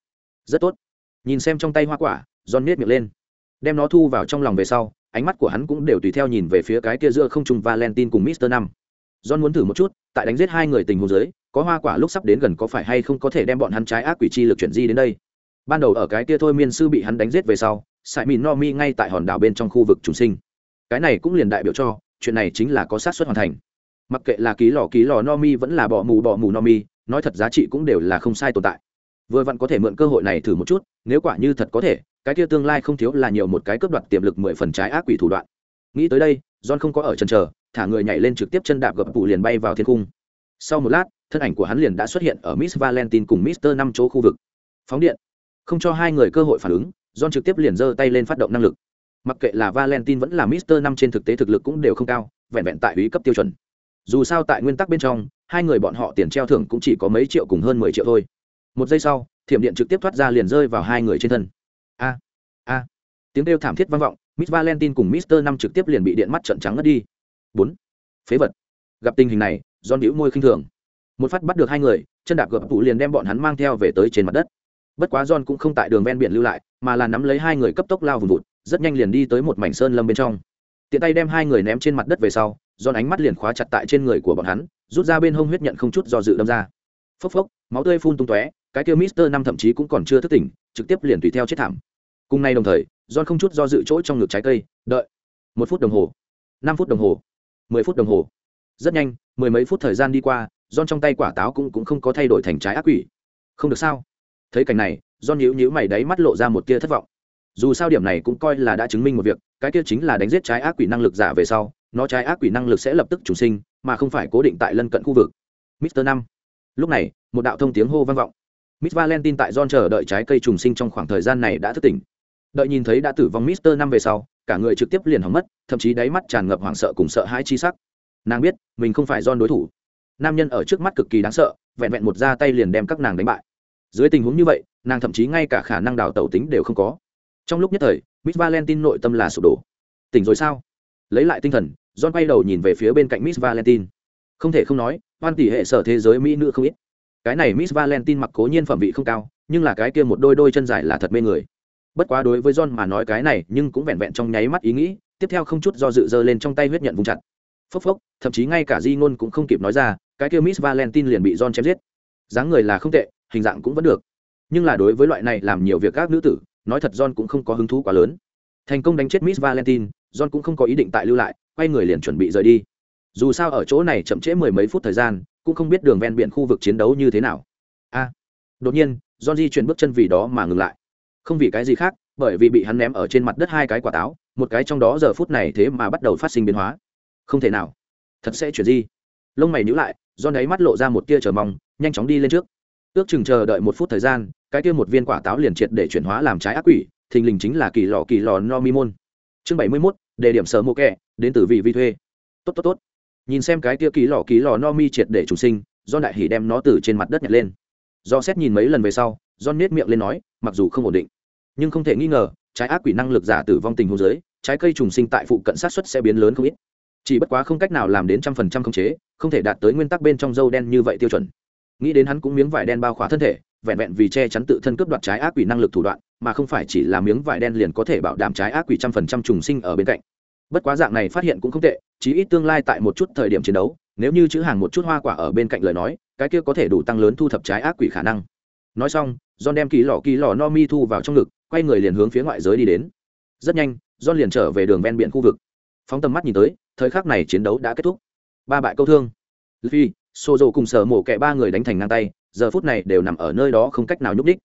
Speaker 1: Rất tốt. Nhìn xem trong tay hoa quả, john miết miệng lên. Đem nó thu vào trong lòng về sau, ánh mắt của hắn cũng đều tùy theo nhìn về phía cái kia giữa không trùng valentine cùng mister năm john muốn thử một chút, tại đánh giết hai người tình hồ dưới, có hoa quả lúc sắp đến gần có phải hay không có thể đem bọn hắn trái ác quỷ chi lực chuyển di đến đây? Ban đầu ở cái kia thôi miên sư bị hắn đánh giết về sau, sải mìn no mi ngay tại hòn đảo bên trong khu vực trùng sinh. Cái này cũng liền đại biểu cho, chuyện này chính là có sát xuất hoàn thành. Mặc kệ là ký lò ký lò no mi vẫn là bỏ mù bỏ mù no mi, nói thật giá trị cũng đều là không sai tồn tại. Vừa vặn có thể mượn cơ hội này thử một chút, nếu quả như thật có thể, cái kia tương lai không thiếu là nhiều một cái cướp đoạt tiềm lực mười phần trái ác quỷ thủ đoạn. Nghĩ tới đây, john không có ở chân chờ, thả người nhảy lên trực tiếp chân đạp gập cụ liền bay vào thiên cung sau một lát, thân ảnh của hắn liền đã xuất hiện ở miss valentine cùng mister năm chỗ khu vực. Phóng điện không cho hai người cơ hội phản ứng, john trực tiếp liền giơ tay lên phát động năng lực. Mặc kệ là valentine vẫn là mister năm trên thực tế thực lực cũng đều không cao, vẹn vẹn tại ý cấp tiêu chuẩn. Dù sao tại nguyên tắc bên trong, hai người bọn họ tiền treo thưởng cũng chỉ có mấy triệu cùng hơn mười triệu thôi. Một giây sau, thiểm điện trực tiếp thoát ra liền rơi vào hai người trên thân. A a. Tiếng kêu thảm thiết vang vọng, miss valentine cùng mister năm trực tiếp liền bị điện mắt trận trắng ngất đi. Bốn. Phế vật. Gặp tình hình này do đĩu môi khinh thường. Một phát bắt được hai người, chân đạp gập tủ liền đem bọn hắn mang theo về tới trên mặt đất bất quá john cũng không tại đường ven biển lưu lại, mà là nắm lấy hai người cấp tốc lao vùng vụt, rất nhanh liền đi tới một mảnh sơn lâm bên trong tiện tay đem hai người ném trên mặt đất về sau, john ánh mắt liền khóa chặt tại trên người của bọn hắn, rút ra bên hông huyết nhận không chút do dự đâm ra phốc phốc, máu tươi phun tung tóe, cái kia mister năm thậm chí cũng còn chưa thức tỉnh, trực tiếp liền tùy theo chết thảm cùng nay đồng thời, john không chút do dự chỗ trong ngực trái cây, đợi một phút đồng hồ, năm phút đồng hồ, mười phút đồng hồ rất nhanh, mười mấy phút thời gian đi qua, John trong tay quả táo cũng cũng không có thay đổi thành trái ác quỷ. Không được sao? Thấy cảnh này, John nhíu nhíu mày đáy mắt lộ ra một tia thất vọng. Dù sao điểm này cũng coi là đã chứng minh một việc, cái kia chính là đánh giết trái ác quỷ năng lực giả về sau, nó trái ác quỷ năng lực sẽ lập tức trùng sinh, mà không phải cố định tại lân cận khu vực. Mister Năm. Lúc này, một đạo thông tiếng hô vang vọng. Miss Valentine tại John chờ đợi trái cây trùng sinh trong khoảng thời gian này đã thức tỉnh. Đợi nhìn thấy đã tử vong Mister Năm về sau, cả người trực tiếp liền hỏng mất, thậm chí đáy mắt tràn ngập hoảng sợ cùng sợ hãi chi sắc. Nàng biết, mình không phải John đối thủ nam nhân ở trước mắt cực kỳ đáng sợ vẹn vẹn một ra tay liền đem các nàng đánh bại dưới tình huống như vậy, nàng thậm chí ngay cả khả năng đào tẩu tính đều không có. Trong lúc nhất thời, miss valentine nội tâm là sụp đổ. Tỉnh rồi sao? Lấy lại tinh thần, john quay đầu nhìn về phía bên cạnh miss valentine. Không thể không nói, hoan tỷ hệ sở thế giới mỹ nữ không ít. Cái này miss valentine mặc cố nhiên phẩm vị không cao, nhưng là cái kia một đôi đôi chân dài là thật mê người. Bất quá đối với john mà nói cái này nhưng cũng vẹn vẹn trong nháy mắt ý nghĩ, tiếp theo không chút do dự dơ lên trong tay huyết nhận vùng chặt. Phốc phốc, thậm chí ngay cả di ngôn cũng không kịp nói ra, cái kia miss valentine liền bị john chém giết. Dáng người là không tệ hình dạng cũng vẫn được. Nhưng là đối với loại này làm nhiều việc các nữ tử, nói thật john cũng không có hứng thú quá lớn. Thành công đánh chết miss valentine, john cũng không có ý định tại lưu lại, quay người liền chuẩn bị rời đi. Dù sao ở chỗ này chậm trễ mười mấy phút thời gian, cũng không biết đường ven biển khu vực chiến đấu như thế nào. A, đột nhiên, john di chuyển bước chân vì đó mà ngừng lại. Không vì cái gì khác, bởi vì bị hắn ném ở trên mặt đất hai cái quả táo, một cái trong đó giờ phút này thế mà bắt đầu phát sinh biến hóa. Không thể nào. Thật sẽ chuyển di. Lông mày nhữ lại do đáy mắt lộ ra một tia chờ mong, nhanh chóng đi lên trước ước chừng chờ đợi một phút thời gian, cái kia một viên quả táo liền triệt để chuyển hóa làm trái ác quỷ, thình lình chính là kỳ lò kỳ lò no mi môn. Chương bảy mươi mốt, đề điểm sở mô kẹ đến từ vị vi thuê. Tốt tốt tốt. Nhìn xem cái kia kỳ lò kỳ lò no mi triệt để chủ sinh do đại hỉ đem nó từ trên mặt đất nhặt lên. Do xét nhìn mấy lần về sau do nết miệng lên nói, mặc dù không ổn định, nhưng không thể nghi ngờ, trái ác quỷ năng lực giả tử vong tình hồ dưới, trái cây trùng sinh tại phụ cận sát xuất sẽ biến lớn không ít. Chỉ bất quá không cách nào làm đến trăm phần trăm khống chế, không thể đạt tới nguyên tắc bên trong dâu đen như vậy tiêu chuẩn nghĩ đến hắn cũng miếng vải đen bao khóa thân thể, vẹn vẹn vì che chắn tự thân cướp đoạt trái ác quỷ năng lực thủ đoạn, mà không phải chỉ là miếng vải đen liền có thể bảo đảm trái ác quỷ trăm phần trăm trùng sinh ở bên cạnh. Bất quá dạng này phát hiện cũng không tệ, chí ít tương lai tại một chút thời điểm chiến đấu, nếu như chữ hàng một chút hoa quả ở bên cạnh lời nói, cái kia có thể đủ tăng lớn thu thập trái ác quỷ khả năng. Nói xong, john đem ký lò ký lò no mi thu vào trong ngực, quay người liền hướng phía ngoại giới đi đến. Rất nhanh, john liền trở về đường ven biển khu vực. Phóng tầm mắt nhìn tới, thời khắc này chiến đấu đã kết thúc. Ba bại câu thương. Phi xô dầu cùng sở mổ kẹ ba người đánh thành ngang tay, giờ phút này đều nằm ở nơi đó không cách nào nhúc đích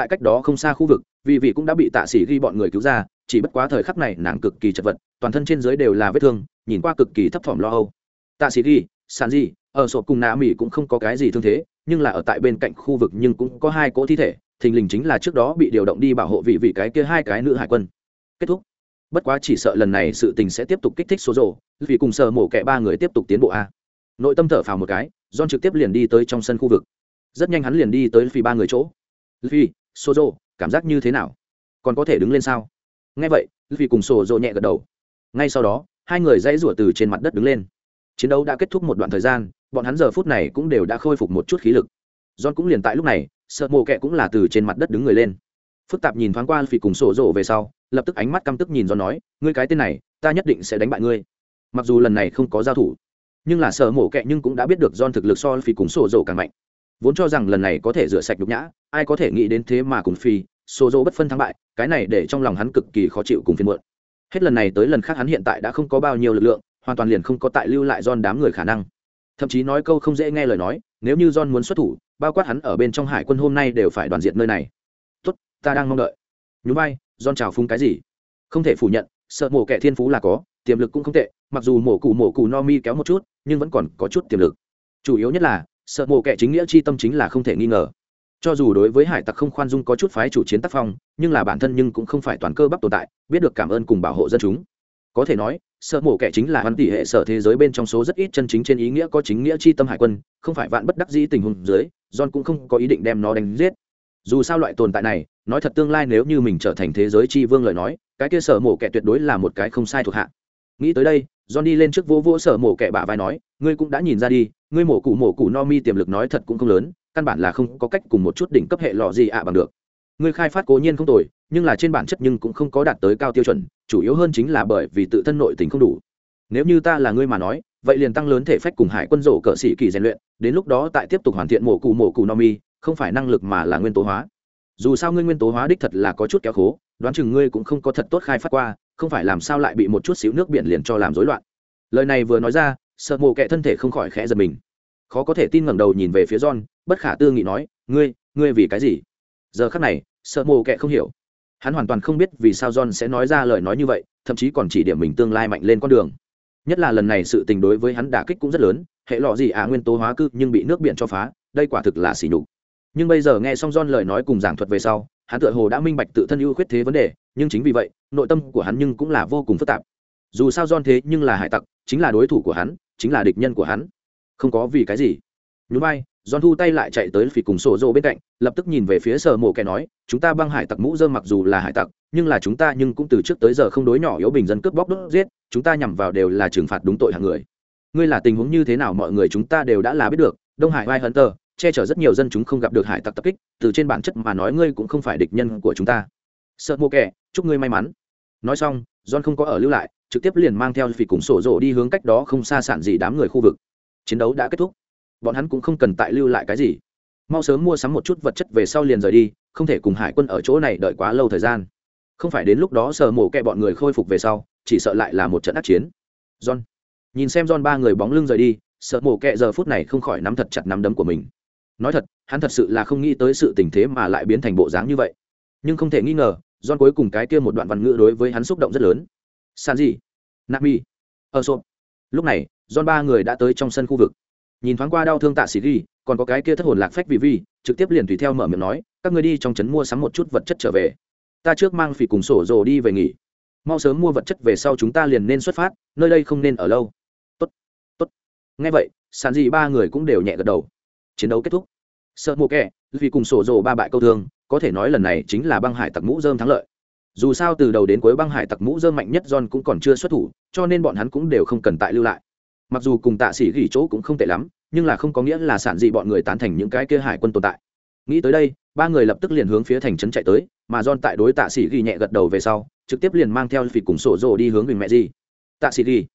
Speaker 1: tại cách đó không xa khu vực vì vị cũng đã bị tạ sĩ ghi bọn người cứu ra, chỉ bất quá thời khắc này nàng cực kỳ chật vật, toàn thân trên dưới đều là vết thương, nhìn qua cực kỳ thấp thỏm lo âu. Tạ sĩ ghi sàn di ở sổ cùng nạ mỹ cũng không có cái gì thương thế, nhưng là ở tại bên cạnh khu vực nhưng cũng có hai cỗ thi thể, thình lình chính là trước đó bị điều động đi bảo hộ vị vị cái kia hai cái nữ hải quân. Kết thúc. Bất quá chỉ sợ lần này sự tình sẽ tiếp tục kích thích số rồ vì cùng sợ mổ kẻ ba người tiếp tục tiến bộ a nội tâm thở phào một cái, john trực tiếp liền đi tới trong sân khu vực. Rất nhanh hắn liền đi tới phi ba người chỗ. Phi số cảm giác như thế nào? Còn có thể đứng lên sao? Ngay vậy phi cùng sổ nhẹ gật đầu. Ngay sau đó, hai người dãy rủa từ trên mặt đất đứng lên. Chiến đấu đã kết thúc một đoạn thời gian, bọn hắn giờ phút này cũng đều đã khôi phục một chút khí lực. John cũng liền tại lúc này, sợ mồ kẹ cũng là từ trên mặt đất đứng người lên. Phức tạp nhìn thoáng qua phi cùng sổ rộ về sau, lập tức ánh mắt căm tức nhìn do nói, ngươi cái tên này, ta nhất định sẽ đánh bại ngươi. Mặc dù lần này không có giao thủ nhưng là sợ mổ kẹ nhưng cũng đã biết được don thực lực so phi cùng sổ Dỗ càng mạnh. Vốn cho rằng lần này có thể rửa sạch nhục nhã, ai có thể nghĩ đến thế mà cùng phi sổ Dỗ bất phân thắng bại, cái này để trong lòng hắn cực kỳ khó chịu cùng phiền muộn. Hết lần này tới lần khác hắn hiện tại đã không có bao nhiêu lực lượng, hoàn toàn liền không có tại lưu lại don đám người khả năng. Thậm chí nói câu không dễ nghe lời nói, nếu như don muốn xuất thủ, bao quát hắn ở bên trong hải quân hôm nay đều phải đoàn diệt nơi này. Tốt, ta đang mong đợi. Nhún vai don chào phung cái gì? Không thể phủ nhận, sợ mổ kẻ thiên phú là có tiềm lực cũng không tệ, mặc dù mổ cụ mổ cụ no mi kéo một chút, nhưng vẫn còn có chút tiềm lực. Chủ yếu nhất là, sợ mổ kẻ chính nghĩa chi tâm chính là không thể nghi ngờ. Cho dù đối với hải tặc không khoan dung có chút phái chủ chiến tác phong, nhưng là bản thân nhưng cũng không phải toàn cơ bắp tồn tại, biết được cảm ơn cùng bảo hộ dân chúng. Có thể nói, sợ mổ kẻ chính là văn tỷ hệ sở thế giới bên trong số rất ít chân chính trên ý nghĩa có chính nghĩa chi tâm hải quân, không phải vạn bất đắc dĩ tình huống dưới, john cũng không có ý định đem nó đánh giết. Dù sao loại tồn tại này, nói thật tương lai nếu như mình trở thành thế giới chi vương lời nói, cái kia sở mổ kẻ tuyệt đối là một cái không sai thuộc hạ nghĩ tới đây john đi lên trước vô vỗ sở mổ kẻ bả vai nói, ngươi cũng đã nhìn ra đi, ngươi mổ cụ mổ cụ no mi tiềm lực nói thật cũng không lớn, căn bản là không có cách cùng một chút đỉnh cấp hệ lọ gì ạ bằng được. Ngươi khai phát cố nhiên không tồi, nhưng là trên bản chất nhưng cũng không có đạt tới cao tiêu chuẩn, chủ yếu hơn chính là bởi vì tự thân nội tình không đủ. Nếu như ta là ngươi mà nói, vậy liền tăng lớn thể phách cùng hải quân rổ cỡ sĩ kỳ rèn luyện, đến lúc đó tại tiếp tục hoàn thiện mổ cụ mổ cụ no mi, không phải năng lực mà là nguyên tố hóa. Dù sao ngươi nguyên tố hóa đích thật là có chút kéo khố, đoán chừng ngươi cũng không có thật tốt khai phát qua không phải làm sao lại bị một chút xíu nước biển liền cho làm rối loạn. Lời này vừa nói ra, sợ mộ kệ thân thể không khỏi khẽ giật mình. Khó có thể tin ngẩng đầu nhìn về phía john, bất khả tư nghị nói, ngươi ngươi vì cái gì? Giờ khắc này, sợ mộ kệ không hiểu. Hắn hoàn toàn không biết vì sao john sẽ nói ra lời nói như vậy, thậm chí còn chỉ điểm mình tương lai mạnh lên con đường. Nhất là lần này sự tình đối với hắn đả kích cũng rất lớn, hệ lọ gì à nguyên tố hóa cư nhưng bị nước biển cho phá, đây quả thực là xỉ nhục. Nhưng bây giờ nghe xong John lời nói cùng giảng thuật về sau, hắn tựa hồ đã minh bạch tự thân ưu khuyết thế vấn đề, nhưng chính vì vậy nội tâm của hắn nhưng cũng là vô cùng phức tạp. Dù sao John thế nhưng là hải tặc, chính là đối thủ của hắn, chính là địch nhân của hắn. Không có vì cái gì. Nhún vai, John thu tay lại chạy tới phỉ cùng sổ rộ bên cạnh, lập tức nhìn về phía sở mộ kẻ nói, chúng ta băng hải tặc mũ dơ mặc dù là hải tặc, nhưng là chúng ta nhưng cũng từ trước tới giờ không đối nhỏ yếu bình dân cướp bóc đốt giết, chúng ta nhằm vào đều là trừng phạt đúng tội hàng người. Ngươi là tình huống như thế nào mọi người chúng ta đều đã là biết được, đông hải vai hunter, che chở rất nhiều dân chúng không gặp được hải tặc tập kích, từ trên bản chất mà nói ngươi cũng không phải địch nhân của chúng ta. Sợ mô kẻ chúc ngươi may mắn. Nói xong, john không có ở lưu lại, trực tiếp liền mang theo phỉ cùng sổ rộ đi hướng cách đó không xa sản gì đám người khu vực. Chiến đấu đã kết thúc. Bọn hắn cũng không cần tại lưu lại cái gì. Mau sớm mua sắm một chút vật chất về sau liền rời đi, không thể cùng hải quân ở chỗ này đợi quá lâu thời gian. Không phải đến lúc đó sờ mổ kẹ bọn người khôi phục về sau, chỉ sợ lại là một trận ác chiến. John, nhìn xem john ba người bóng lưng rời đi sợ mổ kẹ giờ phút này không khỏi nắm thật chặt nắm đấm của mình. Nói thật, hắn thật sự là không nghĩ tới sự tình thế mà lại biến thành bộ dáng như vậy. Nhưng không thể nghi ngờ don cuối cùng cái kia một đoạn văn ngữ đối với hắn xúc động rất lớn. San gì nami ở sộp lúc này don ba người đã tới trong sân khu vực. Nhìn thoáng qua đau thương tạ sĩ ghi còn có cái kia thất hồn lạc phách vì vi trực tiếp liền tùy theo mở miệng nói các người đi trong trấn mua sắm một chút vật chất trở về. Ta trước mang phỉ cùng sổ rồ đi về nghỉ. Mau sớm mua vật chất về sau chúng ta liền nên xuất phát nơi đây không nên ở lâu. Tốt tốt. Nghe vậy sàn dị ba người cũng đều nhẹ gật đầu. Chiến đấu kết thúc. Sợ mộ kẻ, vì cùng sổ rồ ba bại câu thương có thể nói lần này chính là băng hải tặc mũ dơm thắng lợi. Dù sao từ đầu đến cuối băng hải tặc mũ dơm mạnh nhất john cũng còn chưa xuất thủ, cho nên bọn hắn cũng đều không cần tại lưu lại. Mặc dù cùng tạ sĩ gỉ chỗ cũng không tệ lắm, nhưng là không có nghĩa là sản dị bọn người tán thành những cái kia hải quân tồn tại. Nghĩ tới đây, ba người lập tức liền hướng phía thành trấn chạy tới, mà john tại đối tạ sĩ gỉ nhẹ gật đầu về sau, trực tiếp liền mang theo phỉ cùng sổ rồ đi hướng bình mẹ gì. Tạ sĩ gỉ.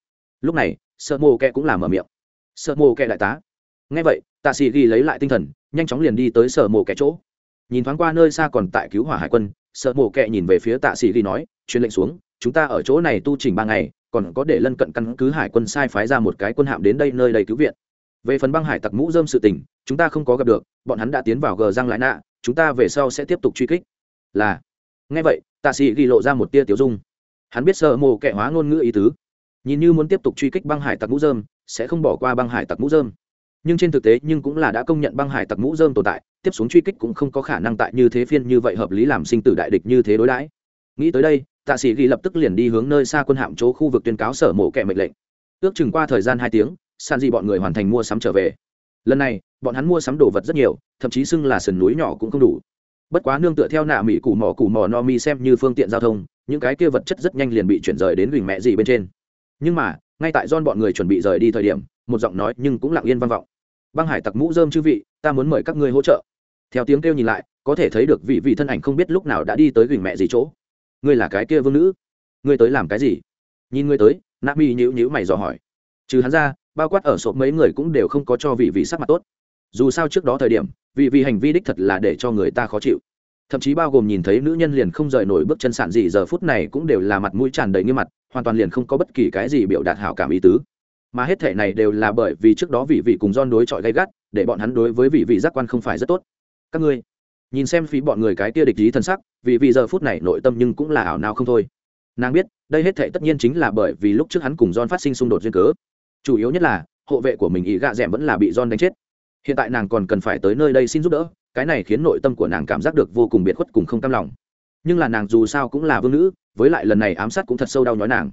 Speaker 1: Lúc này, sợ mô kẹ cũng làm mở miệng. Sợ mô kẹ đại tá. Ngay vậy, tạ sĩ gỉ lấy lại tinh thần, nhanh chóng liền đi tới sở mộ kẻ chỗ nhìn thoáng qua nơi xa còn tại cứu hỏa hải quân, sợ mổ kẹ nhìn về phía tạ sĩ ghi nói, truyền lệnh xuống, chúng ta ở chỗ này tu trình ba ngày, còn có để lân cận căn cứ hải quân sai phái ra một cái quân hạm đến đây nơi đầy cứu viện. Về phần băng hải tặc mũ dơm sự tình, chúng ta không có gặp được, bọn hắn đã tiến vào gờ răng lại nạ, chúng ta về sau sẽ tiếp tục truy kích. Là. Ngay vậy, tạ sĩ ghi lộ ra một tia tiểu dung. Hắn biết sợ mổ kẹ hóa ngôn ngữ ý tứ. Nhìn như muốn tiếp tục truy kích băng hải tặc mũ dơm, sẽ không bỏ qua băng hải tặc mũ dơm nhưng trên thực tế nhưng cũng là đã công nhận băng hải tặc mũ dơm tồn tại, tiếp xuống truy kích cũng không có khả năng tại như thế phiên như vậy hợp lý làm sinh tử đại địch như thế đối đãi. Nghĩ tới đây, tạ sĩ ghi lập tức liền đi hướng nơi xa quân hạm chỗ khu vực tuyên cáo sở mộ kẻ mệnh lệnh. Ước chừng qua thời gian hai tiếng, san di bọn người hoàn thành mua sắm trở về. Lần này, bọn hắn mua sắm đồ vật rất nhiều, thậm chí xưng là sườn núi nhỏ cũng không đủ. Bất quá nương tựa theo nạ mỹ củ mỏ củ mỏ no mi xem như phương tiện giao thông, những cái kia vật chất rất nhanh liền bị chuyển rời đến gửi mẹ gì bên trên. Nhưng mà, ngay tại don bọn người chuẩn bị rời đi thời điểm, một giọng nói nhưng cũng lặng yên vang vọng băng hải tặc mũ dơm chư vị, ta muốn mời các ngươi hỗ trợ. Theo tiếng kêu nhìn lại, có thể thấy được vị vị thân ảnh không biết lúc nào đã đi tới gửi mẹ gì chỗ. Ngươi là cái kia vương nữ. Ngươi tới làm cái gì? Nhìn ngươi tới, nạ mi nhữ nhữ mày dò hỏi. Trừ hắn ra, bao quát ở sộp mấy người cũng đều không có cho vị vị sắc mặt tốt. Dù sao trước đó thời điểm, vị vị hành vi đích thật là để cho người ta khó chịu. Thậm chí bao gồm nhìn thấy nữ nhân liền không rời nổi bước chân sản gì, giờ phút này cũng đều là mặt mũi tràn đầy nghiêm mặt, hoàn toàn liền không có bất kỳ cái gì biểu đạt hảo cảm ý tứ mà hết thể này đều là bởi vì trước đó vị vị cùng don đối chọi gay gắt, để bọn hắn đối với vị vị giác quan không phải rất tốt. Các ngươi, nhìn xem phí bọn người cái kia địch ý thân sắc vì vì giờ phút này nội tâm nhưng cũng là ảo nào không thôi. Nàng biết, đây hết thể tất nhiên chính là bởi vì lúc trước hắn cùng don phát sinh xung đột duyên cớ. Chủ yếu nhất là, hộ vệ của mình ý gạ d ẻ m vẫn là bị don đánh chết. Hiện tại nàng còn cần phải tới nơi đây xin giúp đỡ, cái này khiến nội tâm của nàng cảm giác được vô cùng biệt khuất cùng không cam lòng. Nhưng là nàng dù sao cũng là vương nữ, với lại lần này ám sát cũng thật sâu đau nhói nàng.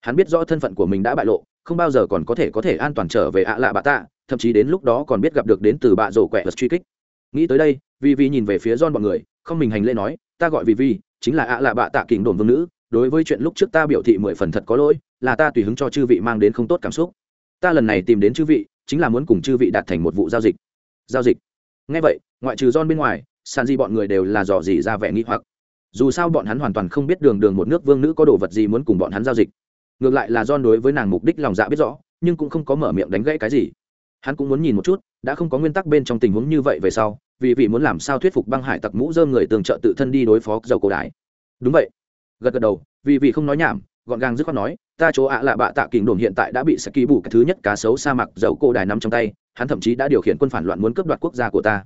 Speaker 1: Hắn biết rõ thân phận của mình đã bại lộ không bao giờ còn có thể có thể an toàn trở về ạ lạ bạ tạ, thậm chí đến lúc đó còn biết gặp được đến từ bạ rổ quẹ vật truy kích. Nghĩ tới đây vì vì nhìn về phía don bọn người, không mình hành lễ nói, ta gọi vì vi, chính là ạ lạ bạ tạ kình đồn vương nữ, đối với chuyện lúc trước ta biểu thị mười phần thật có lỗi, là ta tùy hứng cho chư vị mang đến không tốt cảm xúc. Ta lần này tìm đến chư vị, chính là muốn cùng chư vị đạt thành một vụ giao dịch. Giao dịch? Ngay vậy, ngoại trừ don bên ngoài sàn di bọn người đều là dò dỉ ra vẻ nghi hoặc. Dù sao bọn hắn hoàn toàn không biết đường đường một nước vương nữ có đồ vật gì muốn cùng bọn hắn giao dịch ngược lại là don đối với nàng mục đích lòng dạ biết rõ, nhưng cũng không có mở miệng đánh gãy cái gì. Hắn cũng muốn nhìn một chút, đã không có nguyên tắc bên trong tình huống như vậy về sau, vì vị muốn làm sao thuyết phục băng hải tặc mũ dơm người tường trợ tự thân đi đối phó dầu cổ đái đúng vậy. Gật gật đầu, vì vị không nói nhảm, gọn gàng dứt khoát nói, ta chỗ ạ là bạ tạ kình đồn hiện tại đã bị saki bù cái thứ nhất cá sấu sa mạc dầu cổ đài nằm trong tay, hắn thậm chí đã điều khiển quân phản loạn muốn cướp đoạt quốc gia của ta.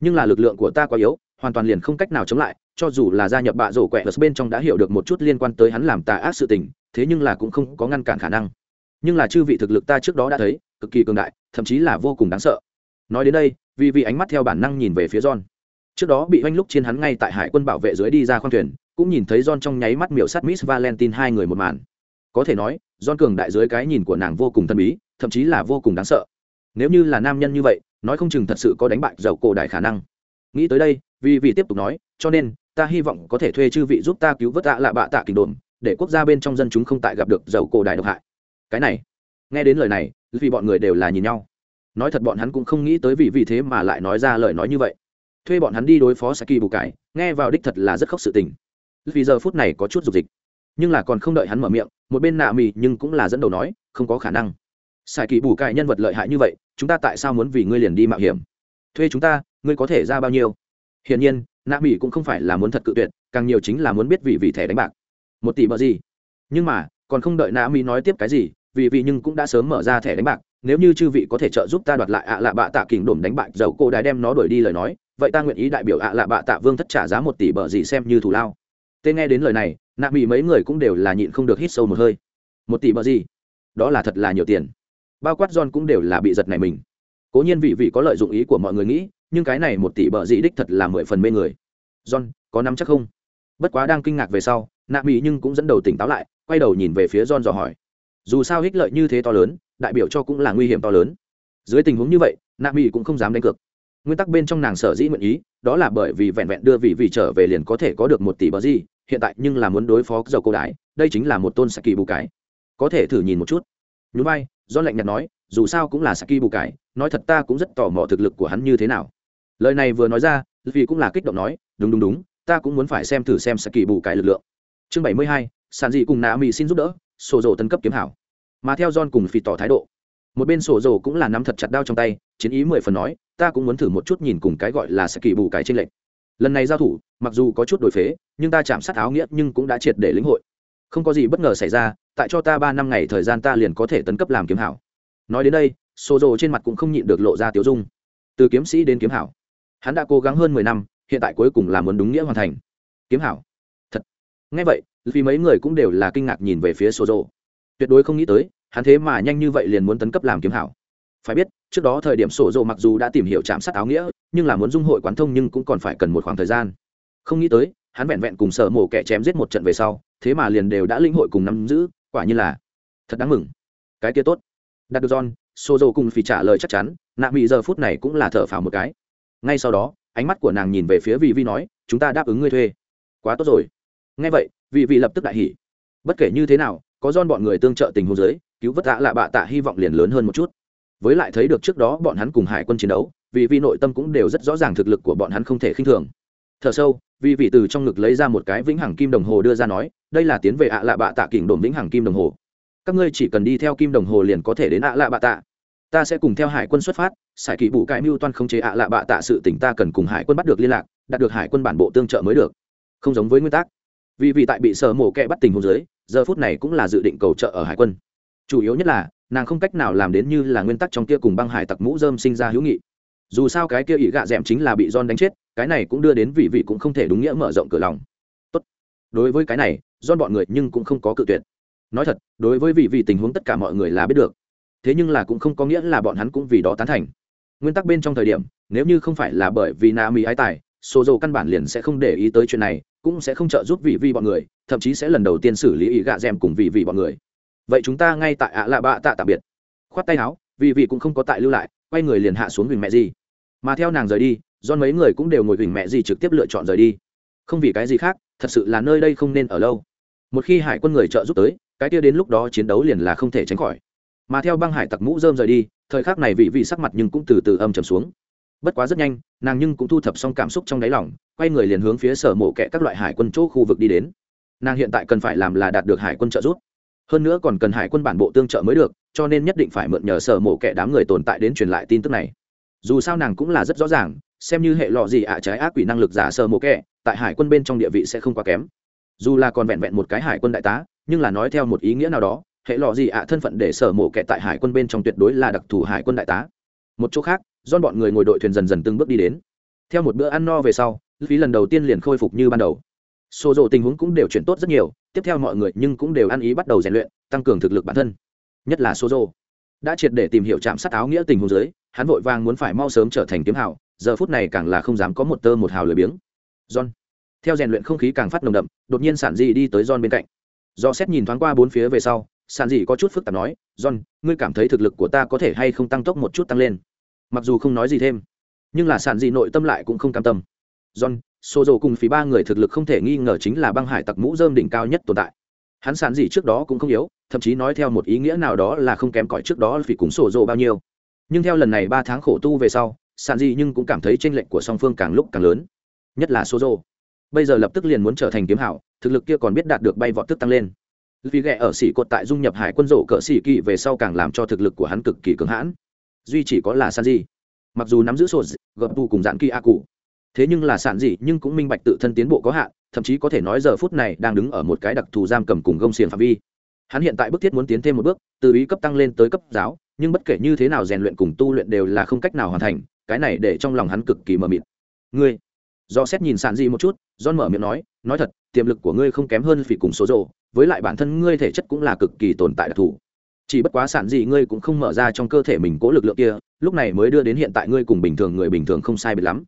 Speaker 1: Nhưng là lực lượng của ta quá yếu hoàn toàn liền không cách nào chống lại, cho dù là gia nhập bạ rổ quẹ bên trong đã hiểu được một chút liên quan tới hắn làm tà ác sự tình, thế nhưng là cũng không có ngăn cản khả năng. Nhưng là chư vị thực lực ta trước đó đã thấy, cực kỳ cường đại, thậm chí là vô cùng đáng sợ. Nói đến đây, vì vì ánh mắt theo bản năng nhìn về phía john. Trước đó bị oanh lúc trên hắn ngay tại hải quân bảo vệ dưới đi ra khoang thuyền, cũng nhìn thấy john trong nháy mắt miểu sát miss valentine hai người một màn. Có thể nói, john cường đại dưới cái nhìn của nàng vô cùng thân bí, thậm chí là vô cùng đáng sợ. Nếu như là nam nhân như vậy, nói không chừng thật sự có đánh bại dầu cổ đại khả năng nghĩ tới đây vì vì tiếp tục nói, cho nên, ta hy vọng có thể thuê chư vị giúp ta cứu vớt tạ lạ bạ tạ kình đồn, để quốc gia bên trong dân chúng không tại gặp được dầu cổ đại độc hại. Cái này, nghe đến lời này vì bọn người đều là nhìn nhau. Nói thật bọn hắn cũng không nghĩ tới vì vì thế mà lại nói ra lời nói như vậy. Thuê bọn hắn đi đối phó saki bù cải nghe vào đích thật là rất khóc sự tình. Vì giờ phút này có chút dục dịch. Nhưng là còn không đợi hắn mở miệng, một bên nạ mì nhưng cũng là dẫn đầu nói, không có khả năng. Saki bù cải nhân vật lợi hại như vậy, chúng ta tại sao muốn vì ngươi liền đi mạo hiểm? Thuê chúng ta, ngươi có thể ra bao nhiêu? Hiển nhiên, nạ mỹ cũng không phải là muốn thật cự tuyệt, càng nhiều chính là muốn biết vì vì thẻ đánh bạc. Một tỷ bờ gì? Nhưng mà, còn không đợi nạ mỹ nói tiếp cái gì vì Vì nhưng cũng đã sớm mở ra thẻ đánh bạc, nếu như chư vị có thể trợ giúp ta đoạt lại ạ lạ bạ tạ kình đồn đánh bạc dầu cô đã đem nó đuổi đi lời nói, vậy ta nguyện ý đại biểu ạ lạ bạ tạ vương thất trả giá một tỷ bờ gì xem như thủ lao. Tên nghe đến lời này, nạ mỹ mấy người cũng đều là nhịn không được hít sâu một hơi. Một tỷ bờ gì? Đó là thật là nhiều tiền. Bao quát john cũng đều là bị giật này mình cố nhiên vị vị có lợi dụng ý của mọi người nghĩ, nhưng cái này một tỷ bờ dị đích thật là mười phần mê người. John, có nắm chắc không? Bất quá đang kinh ngạc về sau, nạ mỹ nhưng cũng dẫn đầu tỉnh táo lại, quay đầu nhìn về phía john dò hỏi. Dù sao ích lợi như thế to lớn, đại biểu cho cũng là nguy hiểm to lớn. Dưới tình huống như vậy, nạ mỹ cũng không dám đánh cược. Nguyên tắc bên trong nàng sở dĩ nguyện ý, đó là bởi vì vẹn vẹn đưa vị vị trở về liền có thể có được một tỷ bờ gì hiện tại nhưng là muốn đối phó dầu cô đái, đây chính là một tôn saki bù cái có thể thử nhìn một chút. Nhún bay do lạnh nhạt nói, dù sao cũng là saki bù cái nói thật ta cũng rất tò mò thực lực của hắn như thế nào. Lời này vừa nói ra vì cũng là kích động nói, đúng đúng đúng, ta cũng muốn phải xem thử xem saki bù cái lực lượng. Chương bảy mươi hai sàn dị cùng nạ mỹ xin giúp đỡ, sổ dồ tân cấp kiếm hảo. Mà theo john cùng phi tỏ thái độ, một bên sổ dồ cũng là nắm thật chặt đao trong tay, chiến ý mười phần nói, ta cũng muốn thử một chút nhìn cùng cái gọi là saki bù cái trên lệnh lần này giao thủ, mặc dù có chút đổi phế, nhưng ta chạm sát áo nghĩa nhưng cũng đã triệt để lĩnh hội. Không có gì bất ngờ xảy ra, tại cho ta ba năm ngày thời gian ta liền có thể tấn cấp làm kiếm hảo. Nói đến đây xô rồ trên mặt cũng không nhịn được lộ ra tiếu dung. Từ kiếm sĩ đến kiếm hảo. Hắn đã cố gắng hơn mười năm, hiện tại cuối cùng là muốn đúng nghĩa hoàn thành. Kiếm hảo. Thật. Ngay vậy, vì mấy người cũng đều là kinh ngạc nhìn về phía xô rồ tuyệt đối không nghĩ tới, hắn thế mà nhanh như vậy liền muốn tấn cấp làm kiếm hảo. Phải biết, trước đó thời điểm sổ rồ mặc dù đã tìm hiểu chạm sát áo nghĩa, nhưng là muốn dung hội quán thông nhưng cũng còn phải cần một khoảng thời gian. Không nghĩ tới, hắn vẹn vẹn cùng sở mổ kẻ chém giết một trận về sau, thế mà liền đều đã linh hội cùng nắm giữ, quả như là thật đáng mừng. Cái kia tốt. Đạt được john xô dầu cùng phì trả lời chắc chắn, nạ mỹ giờ phút này cũng là thở phào một cái. Ngay sau đó, ánh mắt của nàng nhìn về phía vị vi nói, chúng ta đáp ứng ngươi thuê. Quá tốt rồi. Ngay vậy, vị Vi lập tức đại hỉ. Bất kể như thế nào, có don bọn người tương trợ tình huống giới cứu vất tạ lạ bạ tạ hy vọng liền lớn hơn một chút. Với lại thấy được trước đó bọn hắn cùng hải quân chiến đấu vì Vi nội tâm cũng đều rất rõ ràng thực lực của bọn hắn không thể khinh thường. Thở sâu vì vị từ trong ngực lấy ra một cái vĩnh hằng kim đồng hồ đưa ra nói, đây là tiến về ạ lạ bạ tạ kỉnh đồn vĩnh hằng kim đồng hồ. Các ngươi chỉ cần đi theo kim đồng hồ liền có thể đến ạ lạ bạ tạ ta sẽ cùng theo hải quân xuất phát, sải kỳ bụ cãi mưu toan không chế ạ lạ bạ tạ sự tỉnh ta cần cùng hải quân bắt được liên lạc, đạt được hải quân bản bộ tương trợ mới được. Không giống với nguyên tắc. Vì vì tại bị sở mổ kẹ bắt tình hôn giới giờ phút này cũng là dự định cầu trợ ở hải quân. Chủ yếu nhất là, nàng không cách nào làm đến như là nguyên tắc trong kia cùng băng hải tặc mũ dơm sinh ra hữu nghị. Dù sao cái kia ỉ gạ d ẻ m chính là bị don đánh chết, cái này cũng đưa đến vị vị cũng không thể đúng nghĩa mở rộng cửa lòng. Tốt. đối với cái này don bọn người nhưng cũng không có cự tuyệt. Nói thật, đối với vị vị tình huống tất cả mọi người là biết được thế nhưng là cũng không có nghĩa là bọn hắn cũng vì đó tán thành. Nguyên tắc bên trong thời điểm, nếu như không phải là bởi vì na mỹ ái tài số dầu căn bản liền sẽ không để ý tới chuyện này, cũng sẽ không trợ giúp vị vi bọn người, thậm chí sẽ lần đầu tiên xử lý ý gạ d è m cùng vị vị bọn người. Vậy chúng ta ngay tại ạ lạ bạ tạ tạm biệt. Khoát tay áo, vị vị cũng không có tại lưu lại, quay người liền hạ xuống huỳnh mẹ gì. Mà theo nàng rời đi, do mấy người cũng đều ngồi huỳnh mẹ gì trực tiếp lựa chọn rời đi. Không vì cái gì khác, thật sự là nơi đây không nên ở lâu. Một khi hải quân người trợ giúp tới, cái kia đến lúc đó chiến đấu liền là không thể tránh khỏi mà theo băng hải tặc mũ rơm rời đi, thời khắc này vị vị sắc mặt nhưng cũng từ từ âm trầm xuống. Bất quá rất nhanh, nàng nhưng cũng thu thập xong cảm xúc trong đáy lòng, quay người liền hướng phía sở mộ kẹ các loại hải quân chỗ khu vực đi đến. Nàng hiện tại cần phải làm là đạt được hải quân trợ giúp. Hơn nữa còn cần hải quân bản bộ tương trợ mới được, cho nên nhất định phải mượn nhờ sở mộ kẻ đám người tồn tại đến truyền lại tin tức này. Dù sao nàng cũng là rất rõ ràng, xem như hệ lọ gì ạ, trái ác quỷ năng lực giả sở mộ kẻ tại hải quân bên trong địa vị sẽ không quá kém. Dù là còn vẹn vẹn một cái hải quân đại tá, nhưng là nói theo một ý nghĩa nào đó hệ lọ gì ạ à, thân phận để sở mộ kẹt tại hải quân bên trong tuyệt đối là đặc thù hải quân đại tá. Một chỗ khác do bọn người ngồi đội thuyền dần dần từng bước đi đến. Theo một bữa ăn no về sau, phí lần đầu tiên liền khôi phục như ban đầu. Xô rộ tình huống cũng đều chuyển tốt rất nhiều, tiếp theo mọi người nhưng cũng đều ăn ý bắt đầu rèn luyện, tăng cường thực lực bản thân. Nhất là xô rộ đã triệt để tìm hiểu chạm sát áo nghĩa tình huống dưới, hắn vội vàng muốn phải mau sớm trở thành kiếm hào, giờ phút này càng là không dám có một tơ một hào lười biếng. John. Theo rèn luyện không khí càng phát nồng đậm, đột nhiên sản di đi tới john bên cạnh. Do xét nhìn thoáng qua bốn phía về sau sản dị có chút phức tạp nói, john, ngươi cảm thấy thực lực của ta có thể hay không tăng tốc một chút tăng lên? Mặc dù không nói gì thêm, nhưng là sản dị nội tâm lại cũng không cam tâm. John xô dầu cùng phí ba người thực lực không thể nghi ngờ chính là băng hải tặc mũ dơm đỉnh cao nhất tồn tại. Hắn sản dị trước đó cũng không yếu, thậm chí nói theo một ý nghĩa nào đó là không kém cỏi trước đó vì cùng xô dầu bao nhiêu. Nhưng theo lần này ba tháng khổ tu về sau sản dị nhưng cũng cảm thấy tranh lệch của song phương càng lúc càng lớn, nhất là xô dầu. Bây giờ lập tức liền muốn trở thành kiếm hảo, thực lực kia còn biết đạt được bay vọt tức tăng lên vì ghẹ ở xỉ cột tại dung nhập hải quân rộ cỡ xỉ kỳ về sau càng làm cho thực lực của hắn cực kỳ cưỡng hãn. Duy chỉ có là san di mặc dù nắm giữ sổ gập tu cùng dạn kỳ a cụ thế nhưng là sản gì nhưng cũng minh bạch tự thân tiến bộ có hạn, thậm chí có thể nói giờ phút này đang đứng ở một cái đặc thù giam cầm cùng gông xiềng phạm vi. Hắn hiện tại bức thiết muốn tiến thêm một bước, từ ý cấp tăng lên tới cấp giáo, nhưng bất kể như thế nào rèn luyện cùng tu luyện đều là không cách nào hoàn thành, cái này để trong lòng hắn cực kỳ mờ mịt. Ngươi? Do xét nhìn sản gì một chút, john mở miệng nói nói thật, tiềm lực của ngươi không kém hơn vì cùng số rộ với lại bản thân ngươi thể chất cũng là cực kỳ tồn tại đặc thù. Chỉ bất quá sản gì ngươi cũng không mở ra trong cơ thể mình cố lực lượng kia, lúc này mới đưa đến hiện tại ngươi cùng bình thường người bình thường không sai biệt lắm.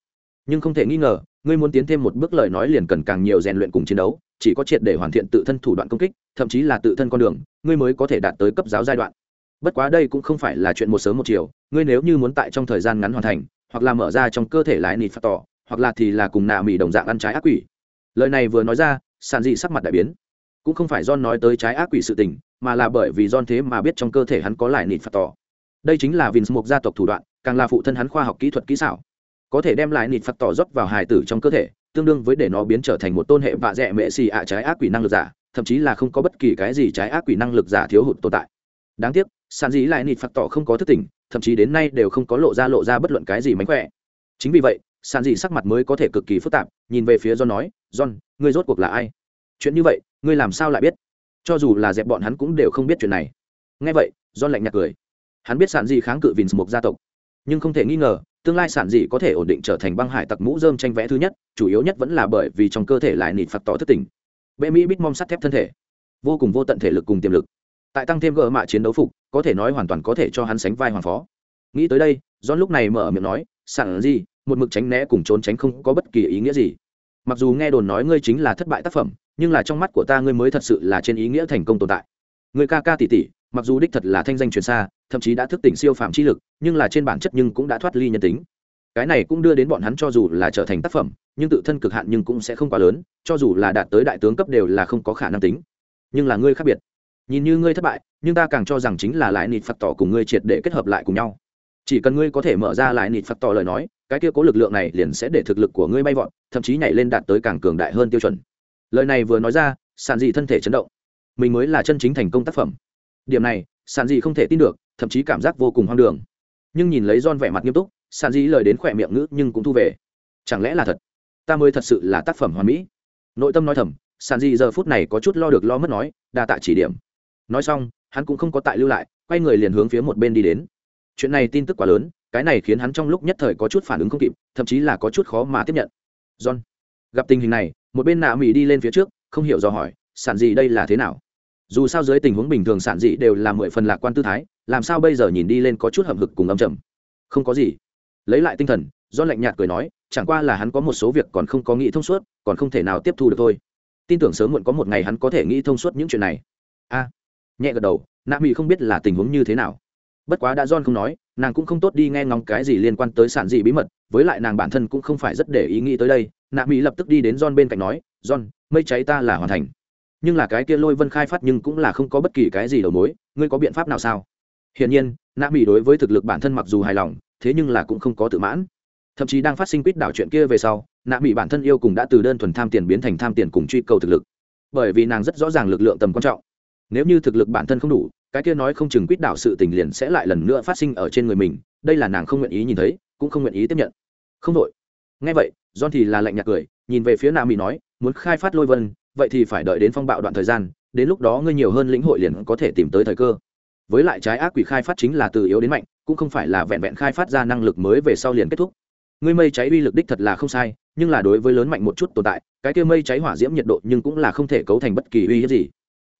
Speaker 1: Nhưng không thể nghi ngờ, ngươi muốn tiến thêm một bước lời nói liền cần càng nhiều rèn luyện cùng chiến đấu, chỉ có triệt để hoàn thiện tự thân thủ đoạn công kích, thậm chí là tự thân con đường, ngươi mới có thể đạt tới cấp giáo giai đoạn. Bất quá đây cũng không phải là chuyện một sớm một chiều, ngươi nếu như muốn tại trong thời gian ngắn hoàn thành, hoặc là mở ra trong cơ thể lại nịt phát tỏ, hoặc là thì là cùng nạ mì đồng dạng ăn trái ác quỷ lời này vừa nói ra sàn dị sắc mặt đại biến. Cũng không phải John nói tới trái ác quỷ sự tình, mà là bởi vì John thế mà biết trong cơ thể hắn có lại nịt phạt tỏ. Đây chính là vinh mục gia tộc thủ đoạn, càng là phụ thân hắn khoa học kỹ thuật kỹ xảo. Có thể đem lại nịt phạt tỏ rót vào hài tử trong cơ thể tương đương với để nó biến trở thành một tôn hệ vạ dẹ mệ xì ạ trái ác quỷ năng lực giả thậm chí là không có bất kỳ cái gì trái ác quỷ năng lực giả thiếu hụt tồn tại. Đáng tiếc sàn dĩ lại nịt phạt tỏ không có thức tỉnh thậm chí đến nay đều không có lộ ra lộ ra bất luận cái gì mánh khỏe. Chính vì vậy sàn dĩ sắc mặt mới có thể cực kỳ phức tạp nhìn về phía do nói john, ngươi rốt cuộc là ai? Chuyện như vậy, ngươi làm sao lại biết? Cho dù là dẹp bọn hắn cũng đều không biết chuyện này. Ngay vậy, john lạnh nhạt cười. Hắn biết sản gì kháng cự vì một gia tộc. Nhưng không thể nghi ngờ, tương lai sản dị có thể ổn định trở thành băng hải tặc mũ dơm tranh vẽ thứ nhất, chủ yếu nhất vẫn là bởi vì trong cơ thể lại nịt phạt tỏ thất tình. Bệ mỹ bít mong sắt thép thân thể. Vô cùng vô tận thể lực cùng tiềm lực. Tại tăng thêm gỡ mạ chiến đấu phục, có thể nói hoàn toàn có thể cho hắn sánh vai hoàng phó. Nghĩ tới đây, john lúc này mở miệng nói, sản gì một mực tránh né cùng trốn tránh không có bất kỳ ý nghĩa gì mặc dù nghe đồn nói ngươi chính là thất bại tác phẩm, nhưng là trong mắt của ta ngươi mới thật sự là trên ý nghĩa thành công tồn tại. Người ca ca tỷ tỷ, mặc dù đích thật là thanh danh truyền xa, thậm chí đã thức tỉnh siêu phạm chi lực, nhưng là trên bản chất nhưng cũng đã thoát ly nhân tính. Cái này cũng đưa đến bọn hắn cho dù là trở thành tác phẩm, nhưng tự thân cực hạn nhưng cũng sẽ không quá lớn, cho dù là đạt tới đại tướng cấp đều là không có khả năng tính. Nhưng là ngươi khác biệt. Nhìn như ngươi thất bại, nhưng ta càng cho rằng chính là lại nịt phật tỏ cùng ngươi triệt để kết hợp lại cùng nhau chỉ cần ngươi có thể mở ra lại nịt phật tỏ lời nói, cái kia cố lực lượng này liền sẽ để thực lực của ngươi bay vọt, thậm chí nhảy lên đạt tới càng cường đại hơn tiêu chuẩn. Lời này vừa nói ra, sàn dị thân thể chấn động. Mình mới là chân chính thành công tác phẩm. Điểm này, sàn dị không thể tin được, thậm chí cảm giác vô cùng hoang đường. Nhưng nhìn lấy don vẻ mặt nghiêm túc, sàn dị lời đến khỏe miệng ngữ nhưng cũng thu về. Chẳng lẽ là thật? Ta mới thật sự là tác phẩm hoàn mỹ. Nội tâm nói thầm, sàn dị giờ phút này có chút lo được lo mất nói, đa tạ chỉ điểm. Nói xong, hắn cũng không có tại lưu lại, quay người liền hướng phía một bên đi đến chuyện này tin tức quá lớn, cái này khiến hắn trong lúc nhất thời có chút phản ứng không kịp, thậm chí là có chút khó mà tiếp nhận. John, gặp tình hình này, một bên nạ mỹ đi lên phía trước, không hiểu do hỏi, sản dị đây là thế nào? Dù sao dưới tình huống bình thường sản dị đều là mười phần lạc quan tư thái, làm sao bây giờ nhìn đi lên có chút hậm hực cùng âm trầm? Không có gì. Lấy lại tinh thần do lạnh nhạt cười nói, chẳng qua là hắn có một số việc còn không có nghĩ thông suốt, còn không thể nào tiếp thu được thôi. Tin tưởng sớm muộn có một ngày hắn có thể nghĩ thông suốt những chuyện này. A, nhẹ gật đầu, nạ mỹ không biết là tình huống như thế nào bất quá đã john không nói, nàng cũng không tốt đi nghe ngóng cái gì liên quan tới sản dị bí mật, với lại nàng bản thân cũng không phải rất để ý nghĩ tới đây. Nạ mỹ lập tức đi đến john bên cạnh nói, john, mây cháy ta là hoàn thành. Nhưng là cái kia lôi vân khai phát nhưng cũng là không có bất kỳ cái gì đầu mối, ngươi có biện pháp nào sao? Hiển nhiên, nạ mỹ đối với thực lực bản thân mặc dù hài lòng, thế nhưng là cũng không có tự mãn. Thậm chí đang phát sinh quýt đảo chuyện kia về sau, nạ mỹ bản thân yêu cùng đã từ đơn thuần tham tiền biến thành tham tiền cùng truy cầu thực lực. Bởi vì nàng rất rõ ràng lực lượng tầm quan trọng. Nếu như thực lực bản thân không đủ cái kia nói không chừng quýt đảo sự tình liền sẽ lại lần nữa phát sinh ở trên người mình, đây là nàng không nguyện ý nhìn thấy, cũng không nguyện ý tiếp nhận. Không đội ngay vậy, john thì là lạnh nhạt cười, nhìn về phía Nam mỹ nói, muốn khai phát lôi vân, vậy thì phải đợi đến phong bạo đoạn thời gian, đến lúc đó ngươi nhiều hơn lĩnh hội liền có thể tìm tới thời cơ. Với lại trái ác quỷ khai phát chính là từ yếu đến mạnh, cũng không phải là vẹn vẹn khai phát ra năng lực mới về sau liền kết thúc. Ngươi mây cháy uy lực đích thật là không sai, nhưng là đối với lớn mạnh một chút tồn tại, cái kia mây cháy hỏa diễm nhiệt độ nhưng cũng là không thể cấu thành bất kỳ uy hiếp gì.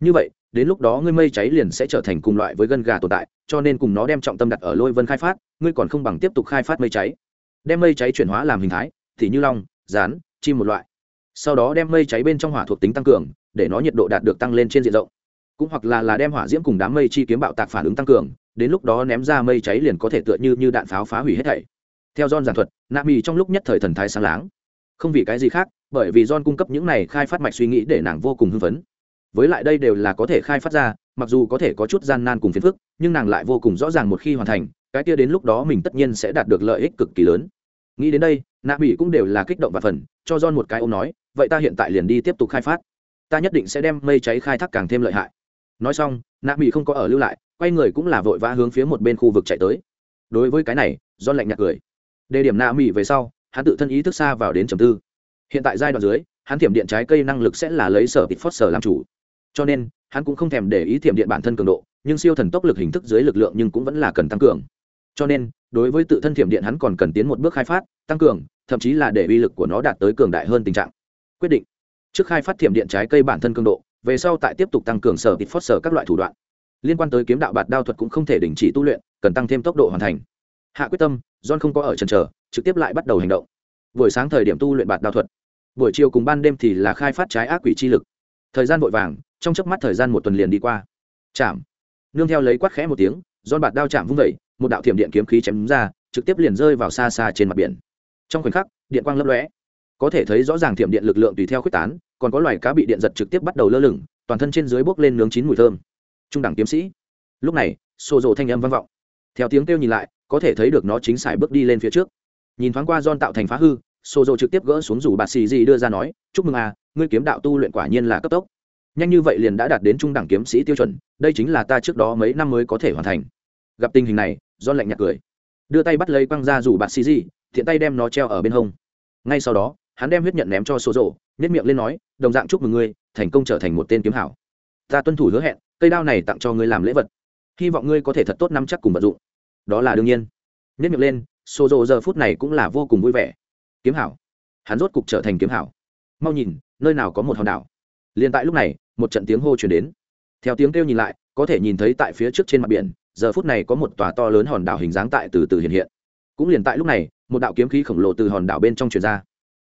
Speaker 1: Như vậy đến lúc đó ngươi mây cháy liền sẽ trở thành cùng loại với gân gà tồn tại, cho nên cùng nó đem trọng tâm đặt ở lôi vân khai phát, ngươi còn không bằng tiếp tục khai phát mây cháy. Đem mây cháy chuyển hóa làm hình thái, thì như long, rán, chim một loại. Sau đó đem mây cháy bên trong hỏa thuộc tính tăng cường, để nó nhiệt độ đạt được tăng lên trên diện rộng. Cũng hoặc là là đem hỏa diễm cùng đám mây chi kiếm bạo tạc phản ứng tăng cường, đến lúc đó ném ra mây cháy liền có thể tựa như như đạn pháo phá hủy hết thảy. Theo don giảng thuật nạ mì trong lúc nhất thời thần thái sáng láng. Không vì cái gì khác, bởi vì don cung cấp những này khai phát mạch suy nghĩ để nàng vô cùng hưng phấn với lại đây đều là có thể khai phát ra, mặc dù có thể có chút gian nan cùng phiền phức, nhưng nàng lại vô cùng rõ ràng một khi hoàn thành, cái kia đến lúc đó mình tất nhiên sẽ đạt được lợi ích cực kỳ lớn. Nghĩ đến đây, nạ mỹ cũng đều là kích động và phần, cho john một cái ô m nói, vậy ta hiện tại liền đi tiếp tục khai phát. Ta nhất định sẽ đem mây cháy khai thác càng thêm lợi hại. Nói xong, nạ mỹ không có ở lưu lại, quay người cũng là vội vã hướng phía một bên khu vực chạy tới. Đối với cái này, john lạnh nhạt cười. Đề điểm nạ mỹ về sau, hắn tự thân ý thức xa vào đến trầm tư. Hiện tại giai đoạn dưới, hắn thiểm điện trái cây năng lực sẽ là lấy sở tịch phót sở làm chủ cho nên, hắn cũng không thèm để ý thiểm điện bản thân cường độ, nhưng siêu thần tốc lực hình thức dưới lực lượng nhưng cũng vẫn là cần tăng cường. Cho nên, đối với tự thân thiểm điện hắn còn cần tiến một bước khai phát, tăng cường, thậm chí là để uy lực của nó đạt tới cường đại hơn tình trạng. Quyết định. Trước khai phát thiểm điện trái cây bản thân cường độ, về sau tại tiếp tục tăng cường sở thịt phót sở các loại thủ đoạn. Liên quan tới kiếm đạo bạt đao thuật cũng không thể đình chỉ tu luyện, cần tăng thêm tốc độ hoàn thành. Hạ quyết tâm, john không có ở trần trở trực tiếp lại bắt đầu hành động. Buổi sáng thời điểm tu luyện bạt đao thuật. Buổi chiều cùng ban đêm thì là khai phát trái ác quỷ chi lực. Thời gian vội vàng trong chớp mắt thời gian một tuần liền đi qua. Chạm. Nương theo lấy quát khẽ một tiếng, giòn bạt đao chạm vung vẩy một đạo thiểm điện kiếm khí chém ra, trực tiếp liền rơi vào xa xa trên mặt biển. Trong khoảnh khắc, điện quang lấp lóe. Có thể thấy rõ ràng thiểm điện lực lượng tùy theo khuếch tán, còn có loài cá bị điện giật trực tiếp bắt đầu lơ lửng, toàn thân trên dưới bốc lên nướng chín mùi thơm. Trung đẳng kiếm sĩ. Lúc này, xô rộ thanh âm vang vọng. Theo tiếng kêu nhìn lại, có thể thấy được nó chính xài bước đi lên phía trước. Nhìn thoáng qua don tạo thành phá hư, xô rộ trực tiếp gỡ xuống rủ bà xì gì đưa ra nói, chúc mừng à ngươi kiếm đạo tu luyện quả nhiên là cấp tốc nhanh như vậy liền đã đạt đến trung đẳng kiếm sĩ tiêu chuẩn, đây chính là ta trước đó mấy năm mới có thể hoàn thành. Gặp tình hình này do lạnh nhạt cười. Đưa tay bắt lấy quăng ra rủ bạt xì gì, thiện tay đem nó treo ở bên hông. Ngay sau đó, hắn đem huyết nhận ném cho số rộ nhét miệng lên nói, đồng dạng chúc mừng ngươi, thành công trở thành một tên kiếm hảo. Ta tuân thủ hứa hẹn, cây đao này tặng cho ngươi làm lễ vật. Hy vọng ngươi có thể thật tốt nắm chắc cùng vận dụng. Đó là đương nhiên. Nhét miệng lên số rộ giờ phút này cũng là vô cùng vui vẻ. Kiếm hảo. Hắn rốt cục trở thành kiếm hảo. Mau nhìn, nơi nào có một hòn đảo liền tại lúc này, một trận tiếng hô chuyển đến. Theo tiếng kêu nhìn lại, có thể nhìn thấy tại phía trước trên mặt biển, giờ phút này có một tòa to lớn hòn đảo hình dáng tại từ từ hiện hiện. Cũng liền tại lúc này, một đạo kiếm khí khổng lồ từ hòn đảo bên trong truyền ra.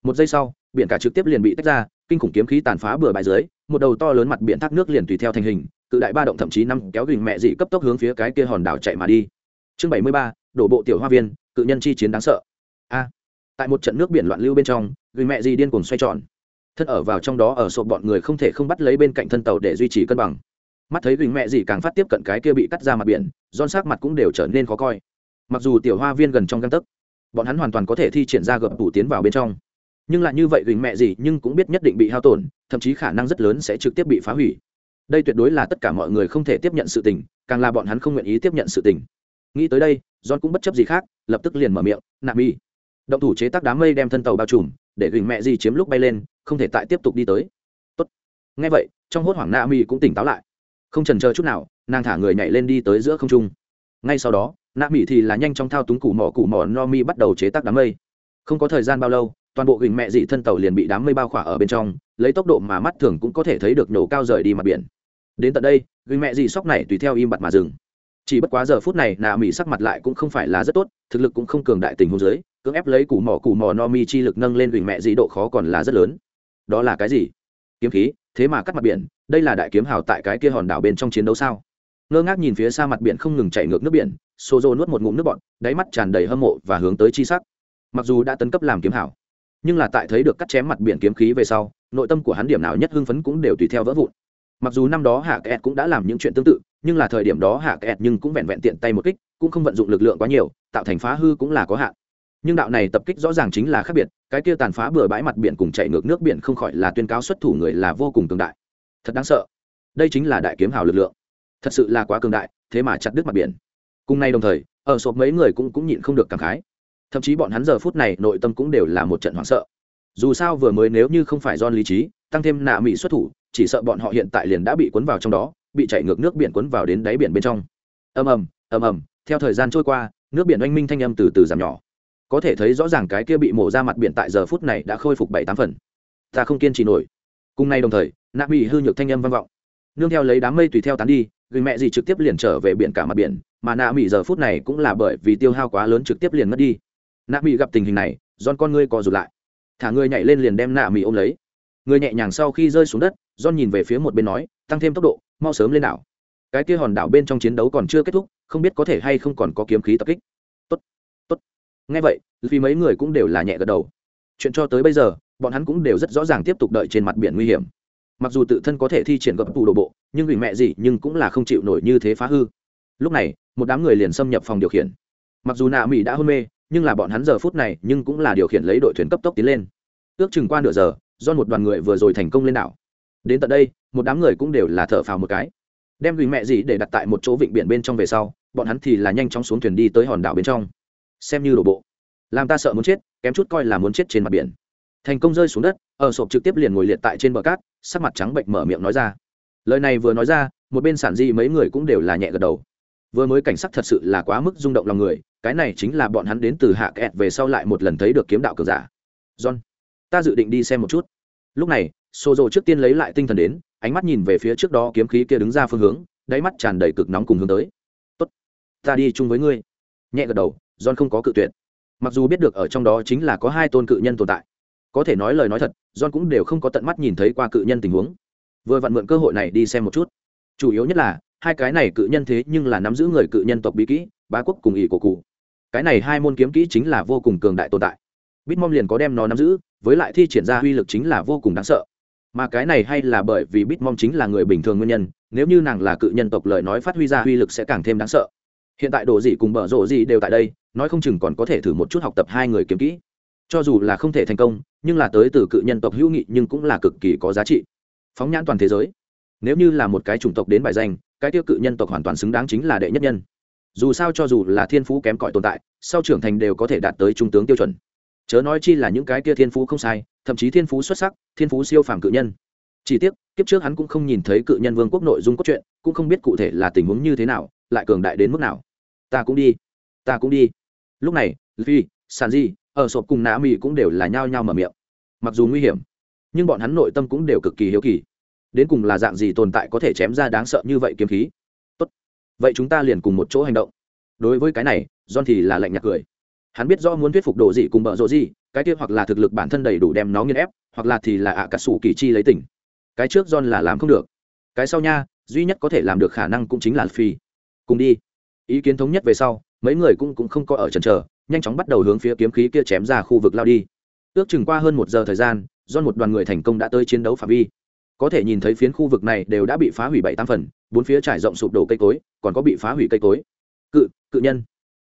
Speaker 1: Một giây sau, biển cả trực tiếp liền bị tách ra, kinh khủng kiếm khí tàn phá bừa bãi dưới, một đầu to lớn mặt biển thác nước liền tùy theo thành hình, cự đại ba động thậm chí năm kéo ghình mẹ dị cấp tốc hướng phía cái kia hòn đảo chạy mà đi. Chương bảy mươi ba, đổ bộ tiểu hoa viên, cự nhân chi chiến đáng sợ. A. Tại một trận nước biển loạn lưu bên trong người mẹ dị điên cuồng xoay tròn thân ở vào trong đó ở sộp bọn người không thể không bắt lấy bên cạnh thân tàu để duy trì cân bằng. Mắt thấy gừng mẹ gì càng phát tiếp cận cái kia bị cắt ra mặt biển don sắc mặt cũng đều trở nên khó coi. Mặc dù tiểu hoa viên gần trong găng tấc, bọn hắn hoàn toàn có thể thi triển ra gập tủ tiến vào bên trong. Nhưng lại như vậy gừng mẹ gì nhưng cũng biết nhất định bị hao tổn, thậm chí khả năng rất lớn sẽ trực tiếp bị phá hủy. Đây tuyệt đối là tất cả mọi người không thể tiếp nhận sự tình, càng là bọn hắn không nguyện ý tiếp nhận sự tình. Nghĩ tới đây, john cũng bất chấp gì khác, lập tức liền mở miệng, nạp mi. Động thủ chế tác đám mây đem thân tàu bao trùm, để gừng mẹ gì chiếm lúc bay lên không thể tại tiếp tục đi tới. Tốt. Ngay vậy, trong hốt hoảng na mi cũng tỉnh táo lại. Không trần chờ chút nào, nàng thả người nhảy lên đi tới giữa không trung. Ngay sau đó na mi thì là nhanh chóng thao túng củ mỏ củ mỏ no mi bắt đầu chế tác đám mây. Không có thời gian bao lâu, toàn bộ gừng mẹ dị thân tàu liền bị đám mây bao khỏa ở bên trong, lấy tốc độ mà mắt thường cũng có thể thấy được nổ cao rời đi mặt biển. Đến tận đây, gừng mẹ dị sóc này tùy theo im bặt mà dừng. Chỉ bất quá giờ phút này nà mỹ sắc mặt lại cũng không phải là rất tốt, thực lực cũng không cường đại tình huống dưới, cưỡng ép lấy củ mỏ củ mỏ no mi chi lực nâng lên gừng mẹ dị độ khó còn là rất lớn đó là cái gì? Kiếm khí, thế mà cắt mặt biển, đây là đại kiếm hào tại cái kia hòn đảo bên trong chiến đấu sao? Ngơ ngác nhìn phía xa mặt biển không ngừng chảy ngược nước biển xô rô nuốt một ngụm nước bọn đáy mắt tràn đầy hâm mộ và hướng tới chi sắc. Mặc dù đã tấn cấp làm kiếm hảo nhưng là tại thấy được cắt chém mặt biển kiếm khí về sau, nội tâm của hắn điểm nào nhất hưng phấn cũng đều tùy theo vỡ vụn. Mặc dù năm đó hạ kẹt cũng đã làm những chuyện tương tự, nhưng là thời điểm đó hạ kẹt nhưng cũng vẹn vẹn tiện tay một kích, cũng không vận dụng lực lượng quá nhiều, tạo thành phá hư cũng là có hạn. Nhưng đạo này tập kích rõ ràng chính là khác biệt cái kia tàn phá bừa bãi mặt biển cùng chạy ngược nước biển không khỏi là tuyên cáo xuất thủ người là vô cùng cường đại. Thật đáng sợ. Đây chính là đại kiếm hào lực lượng. Thật sự là quá cường đại, thế mà chặt đứt mặt biển. Cùng nay đồng thời, ở sộp mấy người cũng cũng nhịn không được cảm khái. Thậm chí bọn hắn giờ phút này nội tâm cũng đều là một trận hoảng sợ. Dù sao vừa mới nếu như không phải do lý trí, tăng thêm nạ mỹ xuất thủ, chỉ sợ bọn họ hiện tại liền đã bị cuốn vào trong đó, bị chạy ngược nước biển cuốn vào đến đáy biển bên trong. Ầm ầm ầm ầm, theo thời gian trôi qua, nước biển oanh minh thanh âm từ từ giảm nhỏ có thể thấy rõ ràng cái kia bị mổ ra mặt biển tại giờ phút này đã khôi phục bảy tám phần. Ta không kiên trì nổi. Cùng nay đồng thời, nạ mỹ hư nhược thanh âm vang vọng. Nương theo lấy đám mây tùy theo tán đi, người mẹ gì trực tiếp liền trở về biển cả mặt biển, mà nạ mỹ giờ phút này cũng là bởi vì tiêu hao quá lớn trực tiếp liền mất đi. Nạ mỹ gặp tình hình này don con ngươi co rụt lại. Thả người nhảy lên liền đem nạ mỹ ôm lấy. Người nhẹ nhàng sau khi rơi xuống đất don nhìn về phía một bên nói, tăng thêm tốc độ, mau sớm lên đảo. Cái kia hòn đảo bên trong chiến đấu còn chưa kết thúc, không biết có thể hay không còn có kiếm khí tập kích ngay vậy vì mấy người cũng đều là nhẹ gật đầu. Chuyện cho tới bây giờ, bọn hắn cũng đều rất rõ ràng tiếp tục đợi trên mặt biển nguy hiểm. Mặc dù tự thân có thể thi triển gập tù đổ bộ, nhưng vì mẹ gì nhưng cũng là không chịu nổi như thế phá hư. Lúc này, một đám người liền xâm nhập phòng điều khiển. Mặc dù nạ mỹ đã hôn mê, nhưng là bọn hắn giờ phút này nhưng cũng là điều khiển lấy đội thuyền cấp tốc tiến lên. Ước chừng qua nửa giờ, do một đoàn người vừa rồi thành công lên đảo. Đến tận đây, một đám người cũng đều là thở phào một cái. Đem vì mẹ gì để đặt tại một chỗ vịnh biển bên trong về sau, bọn hắn thì là nhanh chóng xuống thuyền đi tới hòn đảo bên trong xem như đổ bộ. Làm ta sợ muốn chết, kém chút coi là muốn chết trên mặt biển. Thành công rơi xuống đất, ở sộp trực tiếp liền ngồi liệt tại trên bờ cát, sắc mặt trắng bệnh mở miệng nói ra. Lời này vừa nói ra, một bên sản di mấy người cũng đều là nhẹ gật đầu. Vừa mới cảnh sắc thật sự là quá mức rung động lòng người, cái này chính là bọn hắn đến từ hạ kẹt về sau lại một lần thấy được kiếm đạo cường giả. John, ta dự định đi xem một chút. Lúc này xô rộ trước tiên lấy lại tinh thần đến, ánh mắt nhìn về phía trước đó kiếm khí kia đứng ra phương hướng, đáy mắt tràn đầy cực nóng cùng hướng tới. Tốt, ta đi chung với ngươi. Nhẹ gật đầu john không có cự tuyệt. Mặc dù biết được ở trong đó chính là có hai tôn cự nhân tồn tại. Có thể nói lời nói thật, john cũng đều không có tận mắt nhìn thấy qua cự nhân tình huống. Vừa vặn mượn cơ hội này đi xem một chút. Chủ yếu nhất là, hai cái này cự nhân thế nhưng là nắm giữ người cự nhân tộc bí kỹ, bá quốc cùng ỷ cổ cụ. Cái này hai môn kiếm kỹ chính là vô cùng cường đại tồn tại. Bitmom liền có đem nó nắm giữ, với lại thi triển ra uy lực chính là vô cùng đáng sợ. Mà cái này hay là bởi vì bitmom chính là người bình thường nguyên nhân, nếu như nàng là cự nhân tộc lời nói phát huy ra uy lực sẽ càng thêm đáng sợ. Hiện tại đồ gì cùng bở rộ gì đều tại đây nói không chừng còn có thể thử một chút học tập hai người kiếm kỹ. Cho dù là không thể thành công, nhưng là tới từ cự nhân tộc hữu nghị nhưng cũng là cực kỳ có giá trị. Phóng nhãn toàn thế giới. Nếu như là một cái chủng tộc đến bài danh, cái tiêu cự nhân tộc hoàn toàn xứng đáng chính là đệ nhất nhân. Dù sao cho dù là thiên phú kém cỏi tồn tại, sau trưởng thành đều có thể đạt tới trung tướng tiêu chuẩn. Chớ nói chi là những cái kia thiên phú không sai, thậm chí thiên phú xuất sắc, thiên phú siêu phàm cự nhân. Chỉ tiếc, kiếp trước hắn cũng không nhìn thấy cự nhân vương quốc nội dung cốt truyện, cũng không biết cụ thể là tình huống như thế nào, lại cường đại đến mức nào. Ta cũng đi. Ta cũng đi lúc này phi sàn di ở sộp cùng nã mỹ cũng đều là nhao nhao mở miệng. Mặc dù nguy hiểm, nhưng bọn hắn nội tâm cũng đều cực kỳ hiếu kỳ. Đến cùng là dạng gì tồn tại có thể chém ra đáng sợ như vậy kiếm khí? Tốt. Vậy chúng ta liền cùng một chỗ hành động. Đối với cái này, john thì là lạnh nhạt cười. Hắn biết do muốn thuyết phục đồ gì cùng bợ rộ gì cái kia hoặc là thực lực bản thân đầy đủ đem nó nghiên ép, hoặc là thì là ạ cả sủ kỳ chi lấy tỉnh. Cái trước john là làm không được. Cái sau nha, duy nhất có thể làm được khả năng cũng chính là phi cùng đi. Ý kiến thống nhất về sau mấy người cũng cũng không có ở chần chờ, nhanh chóng bắt đầu hướng phía kiếm khí kia chém ra khu vực lao đi. Ước chừng qua hơn một giờ thời gian do một đoàn người thành công đã tới chiến đấu phạm vi. Có thể nhìn thấy phiến khu vực này đều đã bị phá hủy bảy tam phần bốn phía trải rộng sụp đổ cây cối còn có bị phá hủy cây cối. Cự cự nhân.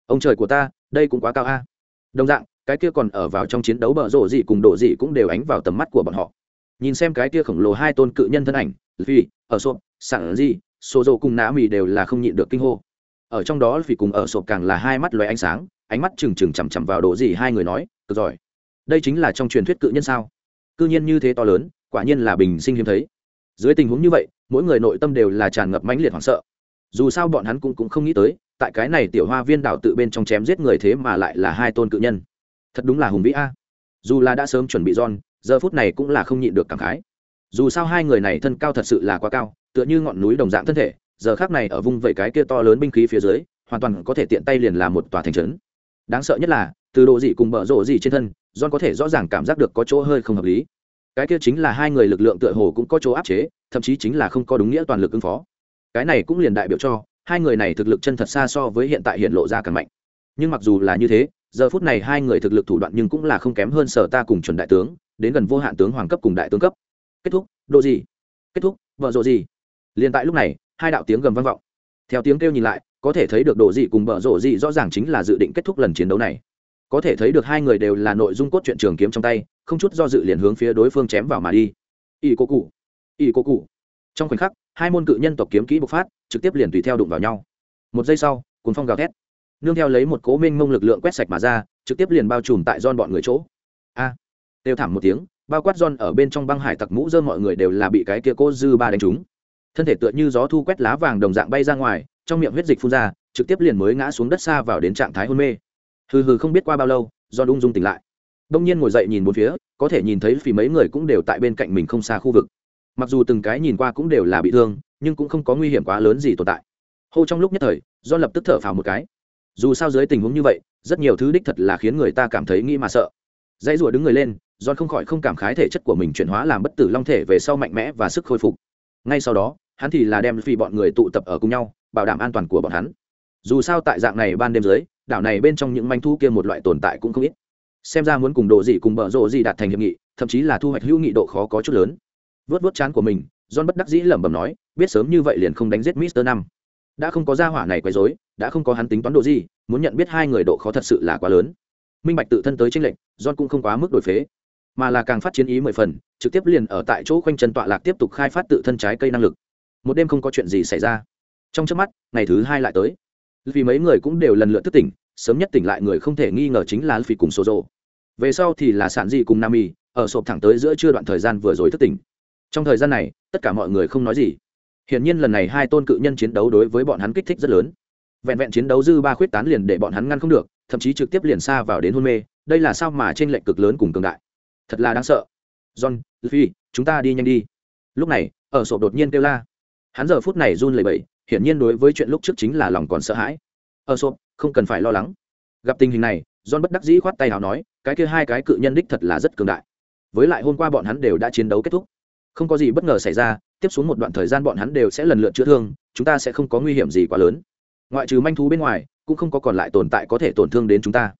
Speaker 1: Ông trời của ta đây cũng quá cao a. Đồng dạng cái kia còn ở vào trong chiến đấu bờ rổ gì cùng đổ gì cũng đều ánh vào tầm mắt của bọn họ. Nhìn xem cái kia khổng lồ hai tôn cự nhân thân ảnh vì ở xô sẵn gì số dầu cùng nã mì đều là không nhịn được kinh hô ở trong đó vì cùng ở sộp càng là hai mắt loé ánh sáng ánh mắt trừng trừng chằm chằm vào đồ gì hai người nói cực giỏi. Đây chính là trong truyền thuyết cự nhân sao? Cư nhiên như thế to lớn quả nhiên là bình sinh hiếm thấy. Dưới tình huống như vậy mỗi người nội tâm đều là tràn ngập mãnh liệt hoảng sợ. Dù sao bọn hắn cũng, cũng không nghĩ tới tại cái này tiểu hoa viên đảo tự bên trong chém giết người thế mà lại là hai tôn cự nhân. Thật đúng là hùng vĩ a. Dù là đã sớm chuẩn bị giòn giờ phút này cũng là không nhịn được cảm khái. Dù sao hai người này thân cao thật sự là quá cao tựa như ngọn núi đồng dạng thân thể giờ khác này ở vùng vẩy cái kia to lớn binh khí phía dưới, hoàn toàn có thể tiện tay liền làm một tòa thành trấn. Đáng sợ nhất là, từ độ dị cùng bở rộ dị trên thân, john có thể rõ ràng cảm giác được có chỗ hơi không hợp lý. Cái kia chính là hai người lực lượng tựa hồ cũng có chỗ áp chế, thậm chí chính là không có đúng nghĩa toàn lực ứng phó. Cái này cũng liền đại biểu cho, hai người này thực lực chân thật xa so với hiện tại hiện lộ ra càng mạnh. Nhưng mặc dù là như thế, giờ phút này hai người thực lực thủ đoạn nhưng cũng là không kém hơn sở ta cùng chuẩn đại tướng, đến gần vô hạn tướng hoàng cấp cùng đại tướng cấp. Kết thúc độ gì kết thúc vợ rộ gì liền tại lúc này hai đạo tiếng gầm vang vọng. Theo tiếng kêu nhìn lại có thể thấy được độ dị cùng bở rộ dị rõ ràng chính là dự định kết thúc lần chiến đấu này. Có thể thấy được hai người đều là nội dung cốt truyện trường kiếm trong tay không chút do dự liền hướng phía đối phương chém vào mà đi. Ỷ cô cụ ỷ cô cụ. Trong khoảnh khắc hai môn cự nhân tộc kiếm kỹ bộc phát trực tiếp liền tùy theo đụng vào nhau. Một giây sau cuốn phong gào thét. Nương theo lấy một cố minh mông lực lượng quét sạch mà ra trực tiếp liền bao trùm tại don bọn người chỗ. A! À, đều thảm một tiếng bao quát don ở bên trong băng hải tặc mũ dơ mọi người đều là bị cái kia cô dư ba đánh trúng thân thể tựa như gió thu quét lá vàng đồng dạng bay ra ngoài, trong miệng huyết dịch phun ra, trực tiếp liền mới ngã xuống đất xa vào đến trạng thái hôn mê. Hừ hừ, không biết qua bao lâu do ung dung tỉnh lại. Đông nhiên ngồi dậy nhìn một phía, có thể nhìn thấy vì mấy người cũng đều tại bên cạnh mình không xa khu vực. Mặc dù từng cái nhìn qua cũng đều là bị thương, nhưng cũng không có nguy hiểm quá lớn gì tồn tại. Hô trong lúc nhất thời do lập tức thở phào một cái. Dù sao dưới tình huống như vậy, rất nhiều thứ đích thật là khiến người ta cảm thấy nghĩ mà sợ. Dãy rủa đứng người lên, john không khỏi không cảm khái thể chất của mình chuyển hóa làm bất tử long thể về sau mạnh mẽ và sức khôi phục. Ngay sau đó hắn thì là đem phi bọn người tụ tập ở cùng nhau, bảo đảm an toàn của bọn hắn. Dù sao tại dạng này ban đêm dưới, đảo này bên trong những manh thu kia một loại tồn tại cũng không ít. Xem ra muốn cùng độ gì cùng bở rộ gì đạt thành hiệp nghị, thậm chí là thu hoạch hữu nghị độ khó có chút lớn. Vớt vớt chán của mình, john bất đắc dĩ lẩm bẩm nói, biết sớm như vậy liền không đánh giết mister năm. Đã không có gia hỏa này quấy rối, đã không có hắn tính toán độ gì, muốn nhận biết hai người độ khó thật sự là quá lớn. Minh bạch tự thân tới tranh lệnh john cũng không quá mức đổi phế. Mà là càng phát chiến ý mười phần, trực tiếp liền ở tại chỗ khoanh chân tọa lạc tiếp tục khai phát tự thân trái cây năng lực một đêm không có chuyện gì xảy ra. Trong trước mắt, ngày thứ hai lại tới. Vì mấy người cũng đều lần lượt thức tỉnh, sớm nhất tỉnh lại người không thể nghi ngờ chính là phi cùng sổ rộ về sau thì là sản dị cùng nam y ở sộp thẳng tới giữa chưa đoạn thời gian vừa rồi thức tỉnh. Trong thời gian này, tất cả mọi người không nói gì. Hiển nhiên lần này hai tôn cự nhân chiến đấu đối với bọn hắn kích thích rất lớn. Vẹn vẹn chiến đấu dư ba khuyết tán liền để bọn hắn ngăn không được, thậm chí trực tiếp liền xa vào đến hôn mê, đây là sao mà trên lệnh cực lớn cùng cường đại. Thật là đáng sợ. John phi chúng ta đi nhanh đi. Lúc này, ở sộp đột nhiên kêu la hắn giờ phút này run lẩy bẩy, hiển nhiên đối với chuyện lúc trước chính là lòng còn sợ hãi. Ờ, ở sộp không cần phải lo lắng. Gặp tình hình này, john bất đắc dĩ khoát tay nào nói, cái kia hai cái cự nhân đích thật là rất cường đại. Với lại hôm qua bọn hắn đều đã chiến đấu kết thúc. Không có gì bất ngờ xảy ra, tiếp xuống một đoạn thời gian bọn hắn đều sẽ lần lượt chữa thương, chúng ta sẽ không có nguy hiểm gì quá lớn. Ngoại trừ manh thú bên ngoài, cũng không có còn lại tồn tại có thể tổn thương đến chúng ta.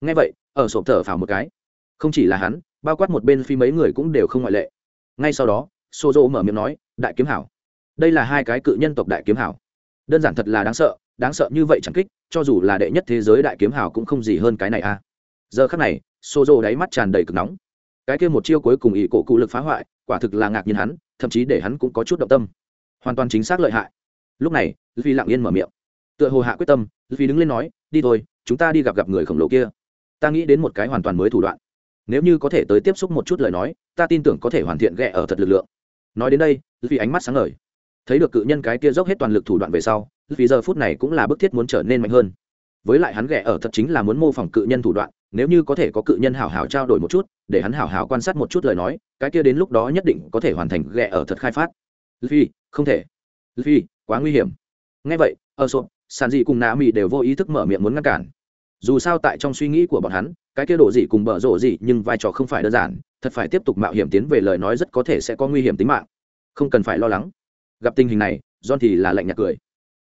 Speaker 1: Ngay vậy, ở sộp thở phào một cái. Không chỉ là hắn, bao quát một bên phi mấy người cũng đều không ngoại lệ. Ngay sau đó xô dô mở miệng nói, đại kiếm hảo đây là hai cái cự nhân tộc đại kiếm hảo. Đơn giản thật là đáng sợ đáng sợ như vậy chẳng kích, cho dù là đệ nhất thế giới đại kiếm hảo cũng không gì hơn cái này a à. giờ khắc này xô dô đáy mắt tràn đầy cực nóng. Cái kia một chiêu cuối cùng ỷ cổ cụ lực phá hoại, quả thực là ngạc nhiên hắn, thậm chí để hắn cũng có chút động tâm. Hoàn toàn chính xác lợi hại. Lúc này vì lặng yên mở miệng. Tựa hồ hạ quyết tâm vì đứng lên nói, đi thôi, chúng ta đi gặp gặp người khổng lồ kia. Ta nghĩ đến một cái hoàn toàn mới thủ đoạn. Nếu như có thể tới tiếp xúc một chút lời nói, ta tin tưởng có thể hoàn thiện ghẹ ở thật lực lượng. Nói đến đây vì ánh mắt sáng ngời thấy được cự nhân cái kia dốc hết toàn lực thủ đoạn về sau, vì giờ phút này cũng là bức thiết muốn trở nên mạnh hơn. Với lại hắn ghẻ ở thật chính là muốn mô phỏng cự nhân thủ đoạn, nếu như có thể có cự nhân hảo hảo trao đổi một chút, để hắn hảo hảo quan sát một chút lời nói, cái kia đến lúc đó nhất định có thể hoàn thành ghẻ ở thật khai phát. Phi không thể. Phi quá nguy hiểm. Ngay vậy, ở sộp sàn dị cùng nạ mỹ đều vô ý thức mở miệng muốn ngăn cản. Dù sao tại trong suy nghĩ của bọn hắn, cái kia đổ dị cùng bở rộ dị nhưng vai trò không phải đơn giản, thật phải tiếp tục mạo hiểm tiến về lời nói rất có thể sẽ có nguy hiểm tính mạng. Không cần phải lo lắng gặp tình hình này, john thì là lạnh nhạt cười.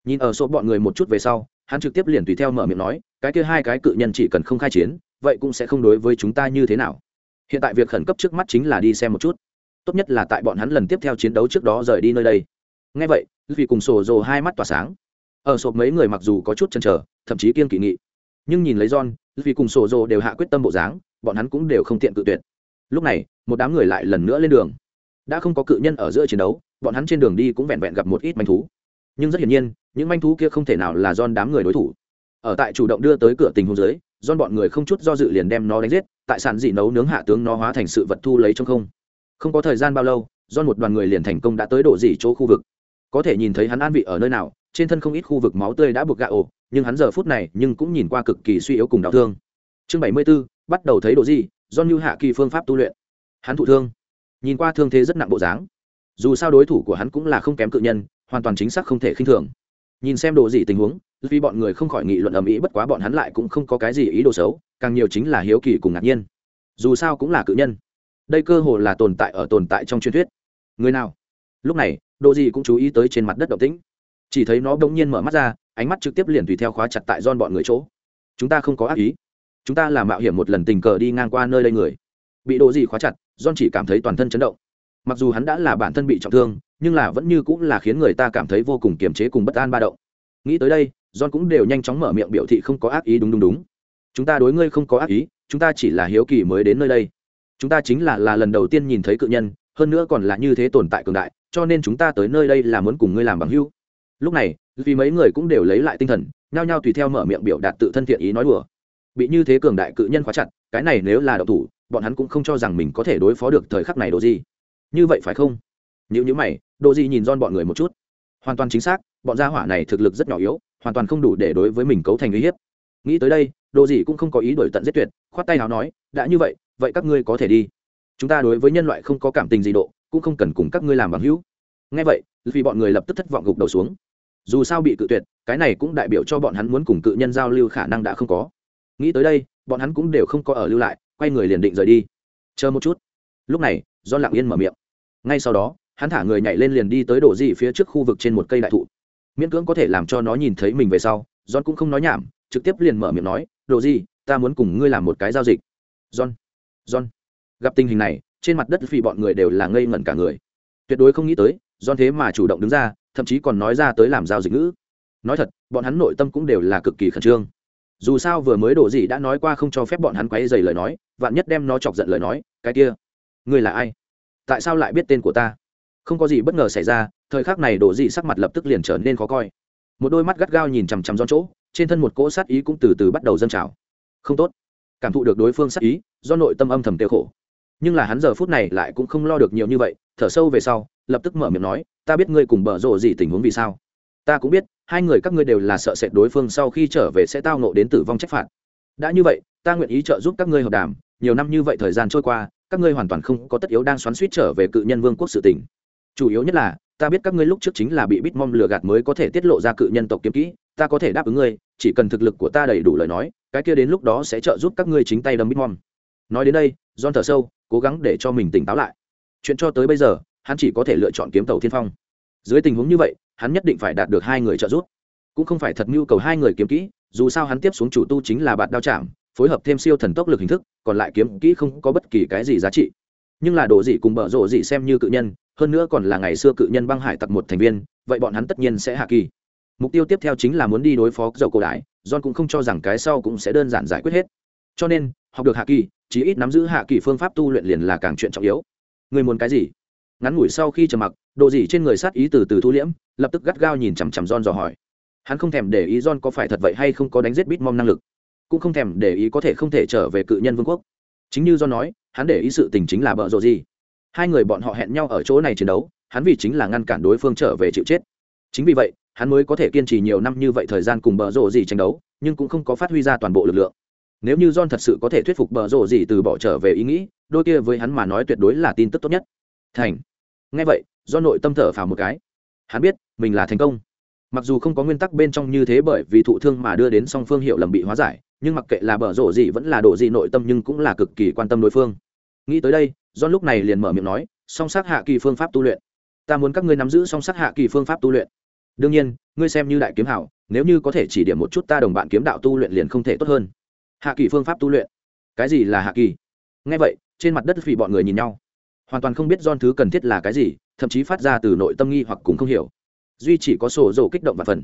Speaker 1: Nhìn ở số bọn người một chút về sau, hắn trực tiếp liền tùy theo mở miệng nói, cái kia hai cái cự nhân chỉ cần không khai chiến, vậy cũng sẽ không đối với chúng ta như thế nào. Hiện tại việc khẩn cấp trước mắt chính là đi xem một chút. Tốt nhất là tại bọn hắn lần tiếp theo chiến đấu trước đó rời đi nơi đây. Ngay vậy, vì cùng sổ rồ hai mắt tỏa sáng. Ở sộp mấy người mặc dù có chút chần trở thậm chí kiên kỵ nghị. Nhưng nhìn lấy john, vì cùng sổ rồ đều hạ quyết tâm bộ dáng, bọn hắn cũng đều không tiện cự tuyệt. Lúc này, một đám người lại lần nữa lên đường đã không có cự nhân ở giữa chiến đấu bọn hắn trên đường đi cũng vẹn vẹn gặp một ít manh thú. Nhưng rất hiển nhiên những manh thú kia không thể nào là don đám người đối thủ. Ở tại chủ động đưa tới cửa tình huống dưới don bọn người không chút do dự liền đem nó đánh giết tại sản dị nấu nướng hạ tướng nó hóa thành sự vật thu lấy trong không. Không có thời gian bao lâu don một đoàn người liền thành công đã tới đổ dỉ chỗ khu vực. Có thể nhìn thấy hắn an vị ở nơi nào trên thân không ít khu vực máu tươi đã buộc gạ ổ nhưng hắn giờ phút này nhưng cũng nhìn qua cực kỳ suy yếu cùng đau thương. Chương bảy mươi 74, bắt đầu thấy độ gì do như hạ kỳ phương pháp tu luyện. Hắn thụ thương nhìn qua thương thế rất nặng bộ dáng. Dù sao đối thủ của hắn cũng là không kém cự nhân, hoàn toàn chính xác không thể khinh thường. Nhìn xem đồ gì tình huống, vì bọn người không khỏi nghị luận ầm ĩ bất quá bọn hắn lại cũng không có cái gì ý đồ xấu, càng nhiều chính là hiếu kỳ cùng ngạc nhiên. Dù sao cũng là cự nhân. Đây cơ hồ là tồn tại ở tồn tại trong truyền thuyết. Người nào? Lúc này, đồ gì cũng chú ý tới trên mặt đất động tĩnh. Chỉ thấy nó bỗng nhiên mở mắt ra, ánh mắt trực tiếp liền tùy theo khóa chặt tại don bọn người chỗ. Chúng ta không có ác ý. Chúng ta là mạo hiểm một lần tình cờ đi ngang qua nơi đây người. Bị đồ gì khóa chặt John chỉ cảm thấy toàn thân chấn động. Mặc dù hắn đã là bản thân bị trọng thương, nhưng là vẫn như cũng là khiến người ta cảm thấy vô cùng kiềm chế cùng bất an ba động. Nghĩ tới đây, john cũng đều nhanh chóng mở miệng biểu thị không có ác ý đúng đúng đúng. Chúng ta đối ngươi không có ác ý, chúng ta chỉ là hiếu kỳ mới đến nơi đây. Chúng ta chính là là lần đầu tiên nhìn thấy cự nhân, hơn nữa còn là như thế tồn tại cường đại, cho nên chúng ta tới nơi đây là muốn cùng ngươi làm bằng hữu. Lúc này, vì mấy người cũng đều lấy lại tinh thần, nhao nhao tùy theo mở miệng biểu đạt tự thân thiện ý nói đùa. Bị như thế cường đại cự nhân khóa chặt, cái này nếu là đậu thủ bọn hắn cũng không cho rằng mình có thể đối phó được thời khắc này đồ gì như vậy phải không? Nếu như mày đồ gì nhìn don bọn người một chút. Hoàn toàn chính xác, bọn gia hỏa này thực lực rất nhỏ yếu, hoàn toàn không đủ để đối với mình cấu thành uy hiếp. Nghĩ tới đây đồ gì cũng không có ý đổi tận giết tuyệt, khoát tay nào nói, đã như vậy vậy các ngươi có thể đi. Chúng ta đối với nhân loại không có cảm tình gì độ, cũng không cần cùng các ngươi làm bằng hữu. Ngay vậy, vì bọn người lập tức thất vọng gục đầu xuống. Dù sao bị cự tuyệt, cái này cũng đại biểu cho bọn hắn muốn cùng cự nhân giao lưu khả năng đã không có. Nghĩ tới đây, bọn hắn cũng đều không có ở lưu lại quay người liền định rời đi. Chờ một chút. Lúc này do lặng yên mở miệng. Ngay sau đó, hắn thả người nhảy lên liền đi tới đổ dị phía trước khu vực trên một cây đại thụ. Miễn cưỡng có thể làm cho nó nhìn thấy mình về sau, john cũng không nói nhảm, trực tiếp liền mở miệng nói đồ gì ta muốn cùng ngươi làm một cái giao dịch. John john. Gặp tình hình này, trên mặt đất vì bọn người đều là ngây ngẩn cả người. Tuyệt đối không nghĩ tới, john thế mà chủ động đứng ra, thậm chí còn nói ra tới làm giao dịch ngữ. Nói thật, bọn hắn nội tâm cũng đều là cực kỳ khẩn trương dù sao vừa mới đổ gì đã nói qua không cho phép bọn hắn quấy dày lời nói, vạn nhất đem nó chọc giận lời nói, cái kia, ngươi là ai? Tại sao lại biết tên của ta? Không có gì bất ngờ xảy ra, thời khắc này đổ dị sắc mặt lập tức liền trở nên khó coi. Một đôi mắt gắt gao nhìn chằm chằm don chỗ, trên thân một cỗ sát ý cũng từ từ bắt đầu dâng trào. Không tốt. Cảm thụ được đối phương sát ý, do nội tâm âm thầm tiêu khổ. Nhưng là hắn giờ phút này lại cũng không lo được nhiều như vậy, thở sâu về sau, lập tức mở miệng nói, ta biết ngươi cùng bở rộ gì tình huống vì sao ta cũng biết, hai người các ngươi đều là sợ sệt đối phương sau khi trở về sẽ tao nộ đến tử vong trách phạt. Đã như vậy, ta nguyện ý trợ giúp các ngươi hợp đàm, nhiều năm như vậy thời gian trôi qua, các ngươi hoàn toàn không có tất yếu đang xoắn suýt trở về cự nhân vương quốc sự tỉnh chủ yếu nhất là, ta biết các ngươi lúc trước chính là bị bitmom lừa gạt mới có thể tiết lộ ra cự nhân tộc kiếm kỹ, ta có thể đáp ứng ngươi, chỉ cần thực lực của ta đầy đủ lời nói, cái kia đến lúc đó sẽ trợ giúp các ngươi chính tay đâm bitmom nói đến đây, john thở sâu, cố gắng để cho mình tỉnh táo lại. Chuyện cho tới bây giờ, hắn chỉ có thể lựa chọn kiếm tàu thiên phong. Dưới tình huống như vậy hắn nhất định phải đạt được hai người trợ giúp. Cũng không phải thật nhu cầu hai người kiếm kỹ, dù sao hắn tiếp xuống chủ tu chính là bạt đao chạm, phối hợp thêm siêu thần tốc lực hình thức, còn lại kiếm kỹ không có bất kỳ cái gì giá trị. Nhưng là đồ dị cùng bợ rộ dị xem như cự nhân, hơn nữa còn là ngày xưa cự nhân băng hải tặc một thành viên, vậy bọn hắn tất nhiên sẽ hạ kỳ. Mục tiêu tiếp theo chính là muốn đi đối phó dầu cổ đại, john cũng không cho rằng cái sau cũng sẽ đơn giản giải quyết hết. Cho nên, học được hạ kỳ, chí ít nắm giữ hạ kỳ phương pháp tu luyện liền là càng chuyện trọng yếu. Người muốn cái gì? Ngắn ngủi sau khi trầm mặc độ gì trên người sát ý từ từ thu liễm, lập tức gắt gao nhìn chằm chằm john dò hỏi. Hắn không thèm để ý john có phải thật vậy hay không có đánh giết bitmom năng lực, cũng không thèm để ý có thể không thể trở về cự nhân vương quốc. Chính như John nói, hắn để ý sự tình chính là bợ rộ gì. Hai người bọn họ hẹn nhau ở chỗ này chiến đấu, hắn vì chính là ngăn cản đối phương trở về chịu chết. Chính vì vậy, hắn mới có thể kiên trì nhiều năm như vậy thời gian cùng bờ rộ gì tranh đấu, nhưng cũng không có phát huy ra toàn bộ lực lượng. Nếu như john thật sự có thể thuyết phục bờ rộ gì từ bỏ trở về ý nghĩ, đôi kia với hắn mà nói tuyệt đối là tin tức tốt nhất. Thành ngay vậy, do nội tâm thở phào một cái. Hắn biết, mình là thành công. Mặc dù không có nguyên tắc bên trong như thế bởi vì thụ thương mà đưa đến song phương hiệu lầm bị hóa giải, nhưng mặc kệ là bở rộ gì vẫn là độ gì nội tâm nhưng cũng là cực kỳ quan tâm đối phương. Nghĩ tới đây do lúc này liền mở miệng nói, song sắc hạ kỳ phương pháp tu luyện. Ta muốn các ngươi nắm giữ song sắc hạ kỳ phương pháp tu luyện. Đương nhiên, ngươi xem như đại kiếm hảo, nếu như có thể chỉ điểm một chút ta đồng bạn kiếm đạo tu luyện liền không thể tốt hơn. Hạ kỳ phương pháp tu luyện. Cái gì là hạ kỳ? Ngay vậy, trên mặt đất vì bọn người nhìn nhau hoàn toàn không biết don thứ cần thiết là cái gì, thậm chí phát ra từ nội tâm nghi hoặc cũng không hiểu. Duy chỉ có sổ dầu kích động và phần.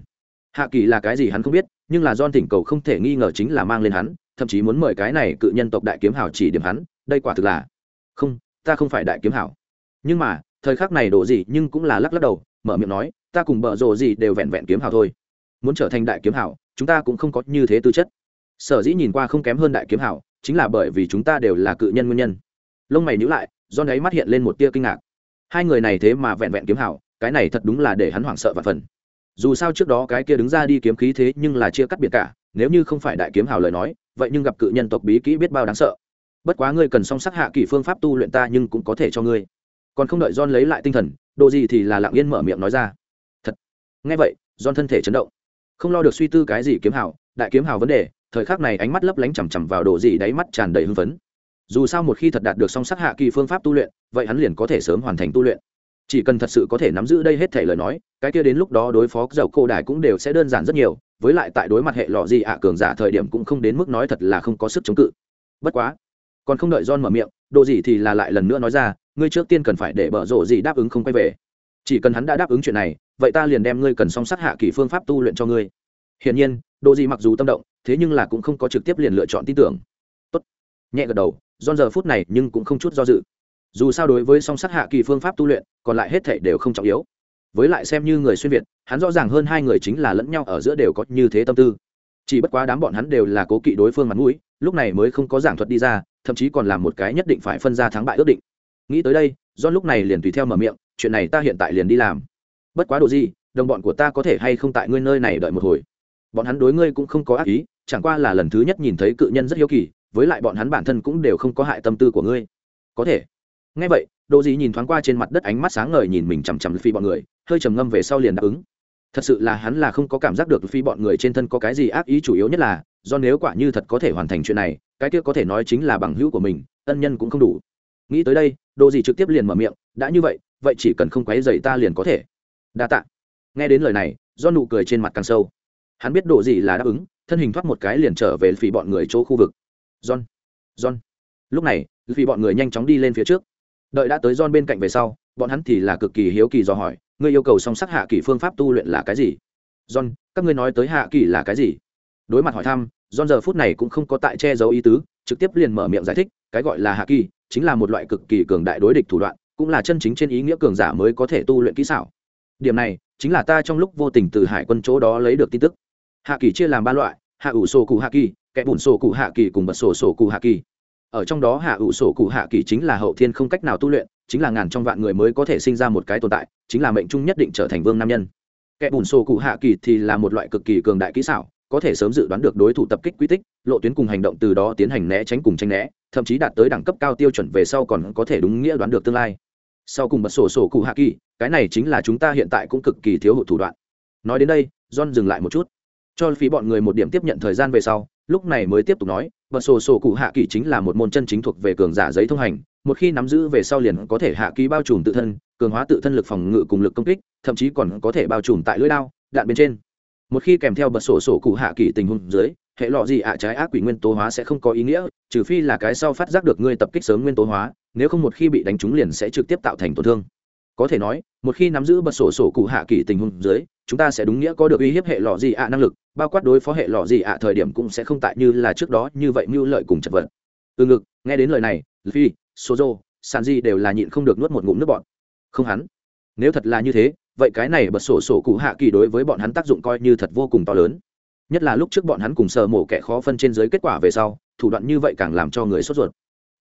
Speaker 1: Hạ kỳ là cái gì hắn không biết, nhưng là don thỉnh cầu không thể nghi ngờ chính là mang lên hắn, thậm chí muốn mời cái này cự nhân tộc đại kiếm hảo chỉ điểm hắn, đây quả thực là không, ta không phải đại kiếm hảo nhưng mà, thời khắc này đổ gì nhưng cũng là lắc lắc đầu, mở miệng nói, ta cùng bợ rồ gì đều vẹn vẹn kiếm hảo thôi. Muốn trở thành đại kiếm hảo chúng ta cũng không có như thế tư chất. Sở dĩ nhìn qua không kém hơn đại kiếm hảo chính là bởi vì chúng ta đều là cự nhân nguyên nhân. Lông mày nhữ lại do ấy mắt hiện lên một tia kinh ngạc. Hai người này thế mà vẹn vẹn kiếm hảo, cái này thật đúng là để hắn hoảng sợ và phần. Dù sao trước đó cái kia đứng ra đi kiếm khí thế nhưng là chia cắt biệt cả, nếu như không phải đại kiếm hảo lời nói, vậy nhưng gặp cự nhân tộc bí kỹ biết bao đáng sợ. Bất quá ngươi cần song sắc hạ kỷ phương pháp tu luyện ta nhưng cũng có thể cho ngươi. Còn không đợi john lấy lại tinh thần đồ gì thì là lặng yên mở miệng nói ra. Thật. Nghe vậy, john thân thể chấn động. Không lo được suy tư cái gì kiếm hảo, đại kiếm hảo vấn đề, thời khắc này ánh mắt lấp lánh chằm chằm vào đồ gì đáy mắt tràn đầy hưng phấn dù sao một khi thật đạt được song sắc hạ kỳ phương pháp tu luyện, vậy hắn liền có thể sớm hoàn thành tu luyện. Chỉ cần thật sự có thể nắm giữ đây hết thể lời nói, cái kia đến lúc đó đối phó dầu cô đài cũng đều sẽ đơn giản rất nhiều, với lại tại đối mặt hệ lọ gì ạ cường giả thời điểm cũng không đến mức nói thật là không có sức chống cự. Bất quá, còn không đợi john mở miệng, đồ gì thì là lại lần nữa nói ra, ngươi trước tiên cần phải để bở rộ gì đáp ứng không quay về. Chỉ cần hắn đã đáp ứng chuyện này, vậy ta liền đem ngươi cần song sát hạ kỳ phương pháp tu luyện cho ngươi. Hiển nhiên, đồ gì mặc dù tâm động, thế nhưng là cũng không có trực tiếp liền lựa chọn tin tưởng. Tốt. Nhẹ gật đầu john giờ phút này nhưng cũng không chút do dự. Dù sao đối với song sát hạ kỳ phương pháp tu luyện, còn lại hết thảy đều không trọng yếu. Với lại xem như người xuyên việt, hắn rõ ràng hơn hai người chính là lẫn nhau ở giữa đều có như thế tâm tư. Chỉ bất quá đám bọn hắn đều là cố kỵ đối phương mặt mũi, lúc này mới không có giảng thuật đi ra, thậm chí còn làm một cái nhất định phải phân ra thắng bại ước định. Nghĩ tới đây, John lúc này liền tùy theo mở miệng, chuyện này ta hiện tại liền đi làm. Bất quá độ gì, đồng bọn của ta có thể hay không tại ngươi nơi này đợi một hồi? Bọn hắn đối ngươi cũng không có ác ý, chẳng qua là lần thứ nhất nhìn thấy cự nhân rất hiếu kỳ với lại bọn hắn bản thân cũng đều không có hại tâm tư của ngươi. Có thể. Ngay vậy đồ gì nhìn thoáng qua trên mặt đất ánh mắt sáng ngời nhìn mình chằm chằm phi bọn người, hơi trầm ngâm về sau liền đáp ứng. Thật sự là hắn là không có cảm giác được phi bọn người trên thân có cái gì ác ý chủ yếu nhất là, do nếu quả như thật có thể hoàn thành chuyện này, cái kia có thể nói chính là bằng hữu của mình, ân nhân cũng không đủ. Nghĩ tới đây đồ gì trực tiếp liền mở miệng, đã như vậy vậy chỉ cần không quấy dày ta liền có thể. Đa tạ. Nghe đến lời này, do nụ cười trên mặt càng sâu. Hắn biết đồ gì là đáp ứng, thân hình thoát một cái liền trở về phỉ bọn người chỗ khu vực john. John. Lúc này, vì bọn người nhanh chóng đi lên phía trước. Đợi đã tới john bên cạnh về sau, bọn hắn thì là cực kỳ hiếu kỳ dò hỏi, ngươi yêu cầu song sắc hạ kỳ phương pháp tu luyện là cái gì? John, các ngươi nói tới hạ kỳ là cái gì? Đối mặt hỏi thăm, john giờ phút này cũng không có tại che giấu ý tứ, trực tiếp liền mở miệng giải thích, cái gọi là hạ kỳ chính là một loại cực kỳ cường đại đối địch thủ đoạn, cũng là chân chính trên ý nghĩa cường giả mới có thể tu luyện kỹ xảo. Điểm này, chính là ta trong lúc vô tình từ hải quân chỗ đó lấy được tin tức. Hạ kỳ chia làm ba loại, hạ ủ sổ cụ hạ kỳ kẻ bùn sổ cụ hạ kỳ cùng bật sổ sổ cụ hạ kỳ. Ở trong đó hạ ủ sổ cụ hạ kỳ chính là hậu thiên không cách nào tu luyện, chính là ngàn trong vạn người mới có thể sinh ra một cái tồn tại, chính là mệnh trung nhất định trở thành vương nam nhân. Kẻ bùn sổ cụ hạ kỳ thì là một loại cực kỳ cường đại kỹ xảo, có thể sớm dự đoán được đối thủ tập kích quy tích, lộ tuyến cùng hành động từ đó tiến hành né tránh cùng tranh né, thậm chí đạt tới đẳng cấp cao tiêu chuẩn về sau còn có thể đúng nghĩa đoán được tương lai. Sau cùng bật sổ sổ cụ hạ kỳ, cái này chính là chúng ta hiện tại cũng cực kỳ thiếu hụt thủ đoạn. Nói đến đây, john dừng lại một chút cho phí bọn người một điểm tiếp nhận thời gian về sau, lúc này mới tiếp tục nói bật sổ sổ cụ hạ kỳ chính là một môn chân chính thuộc về cường giả giấy thông hành, một khi nắm giữ về sau liền có thể hạ ký bao trùm tự thân, cường hóa tự thân lực phòng ngự cùng lực công kích, thậm chí còn có thể bao trùm tại lưỡi đao, đạn bên trên. Một khi kèm theo bật sổ sổ cụ hạ kỳ tình huống dưới, hệ lọ gì ạ trái ác quỷ nguyên tố hóa sẽ không có ý nghĩa, trừ phi là cái sau phát giác được ngươi tập kích sớm nguyên tố hóa, nếu không một khi bị đánh trúng liền sẽ trực tiếp tạo thành tổn thương. Có thể nói, một khi nắm giữ bật sổ sổ cụ hạ kỳ tình huống dưới chúng ta sẽ đúng nghĩa có được uy hiếp hệ lọ gì ạ năng lực, bao quát đối phó hệ lọ gì ạ thời điểm cũng sẽ không tại như là trước đó như vậy mưu lợi cùng chật vật. Từ ngực, nghe đến lời này phi sozo, sanji đều là nhịn không được nuốt một ngụm nước bọn không hắn. Nếu thật là như thế, vậy cái này bật sổ sổ cụ hạ kỳ đối với bọn hắn tác dụng coi như thật vô cùng to lớn. Nhất là lúc trước bọn hắn cùng sờ mổ kẻ khó phân trên dưới kết quả về sau, thủ đoạn như vậy càng làm cho người sốt ruột.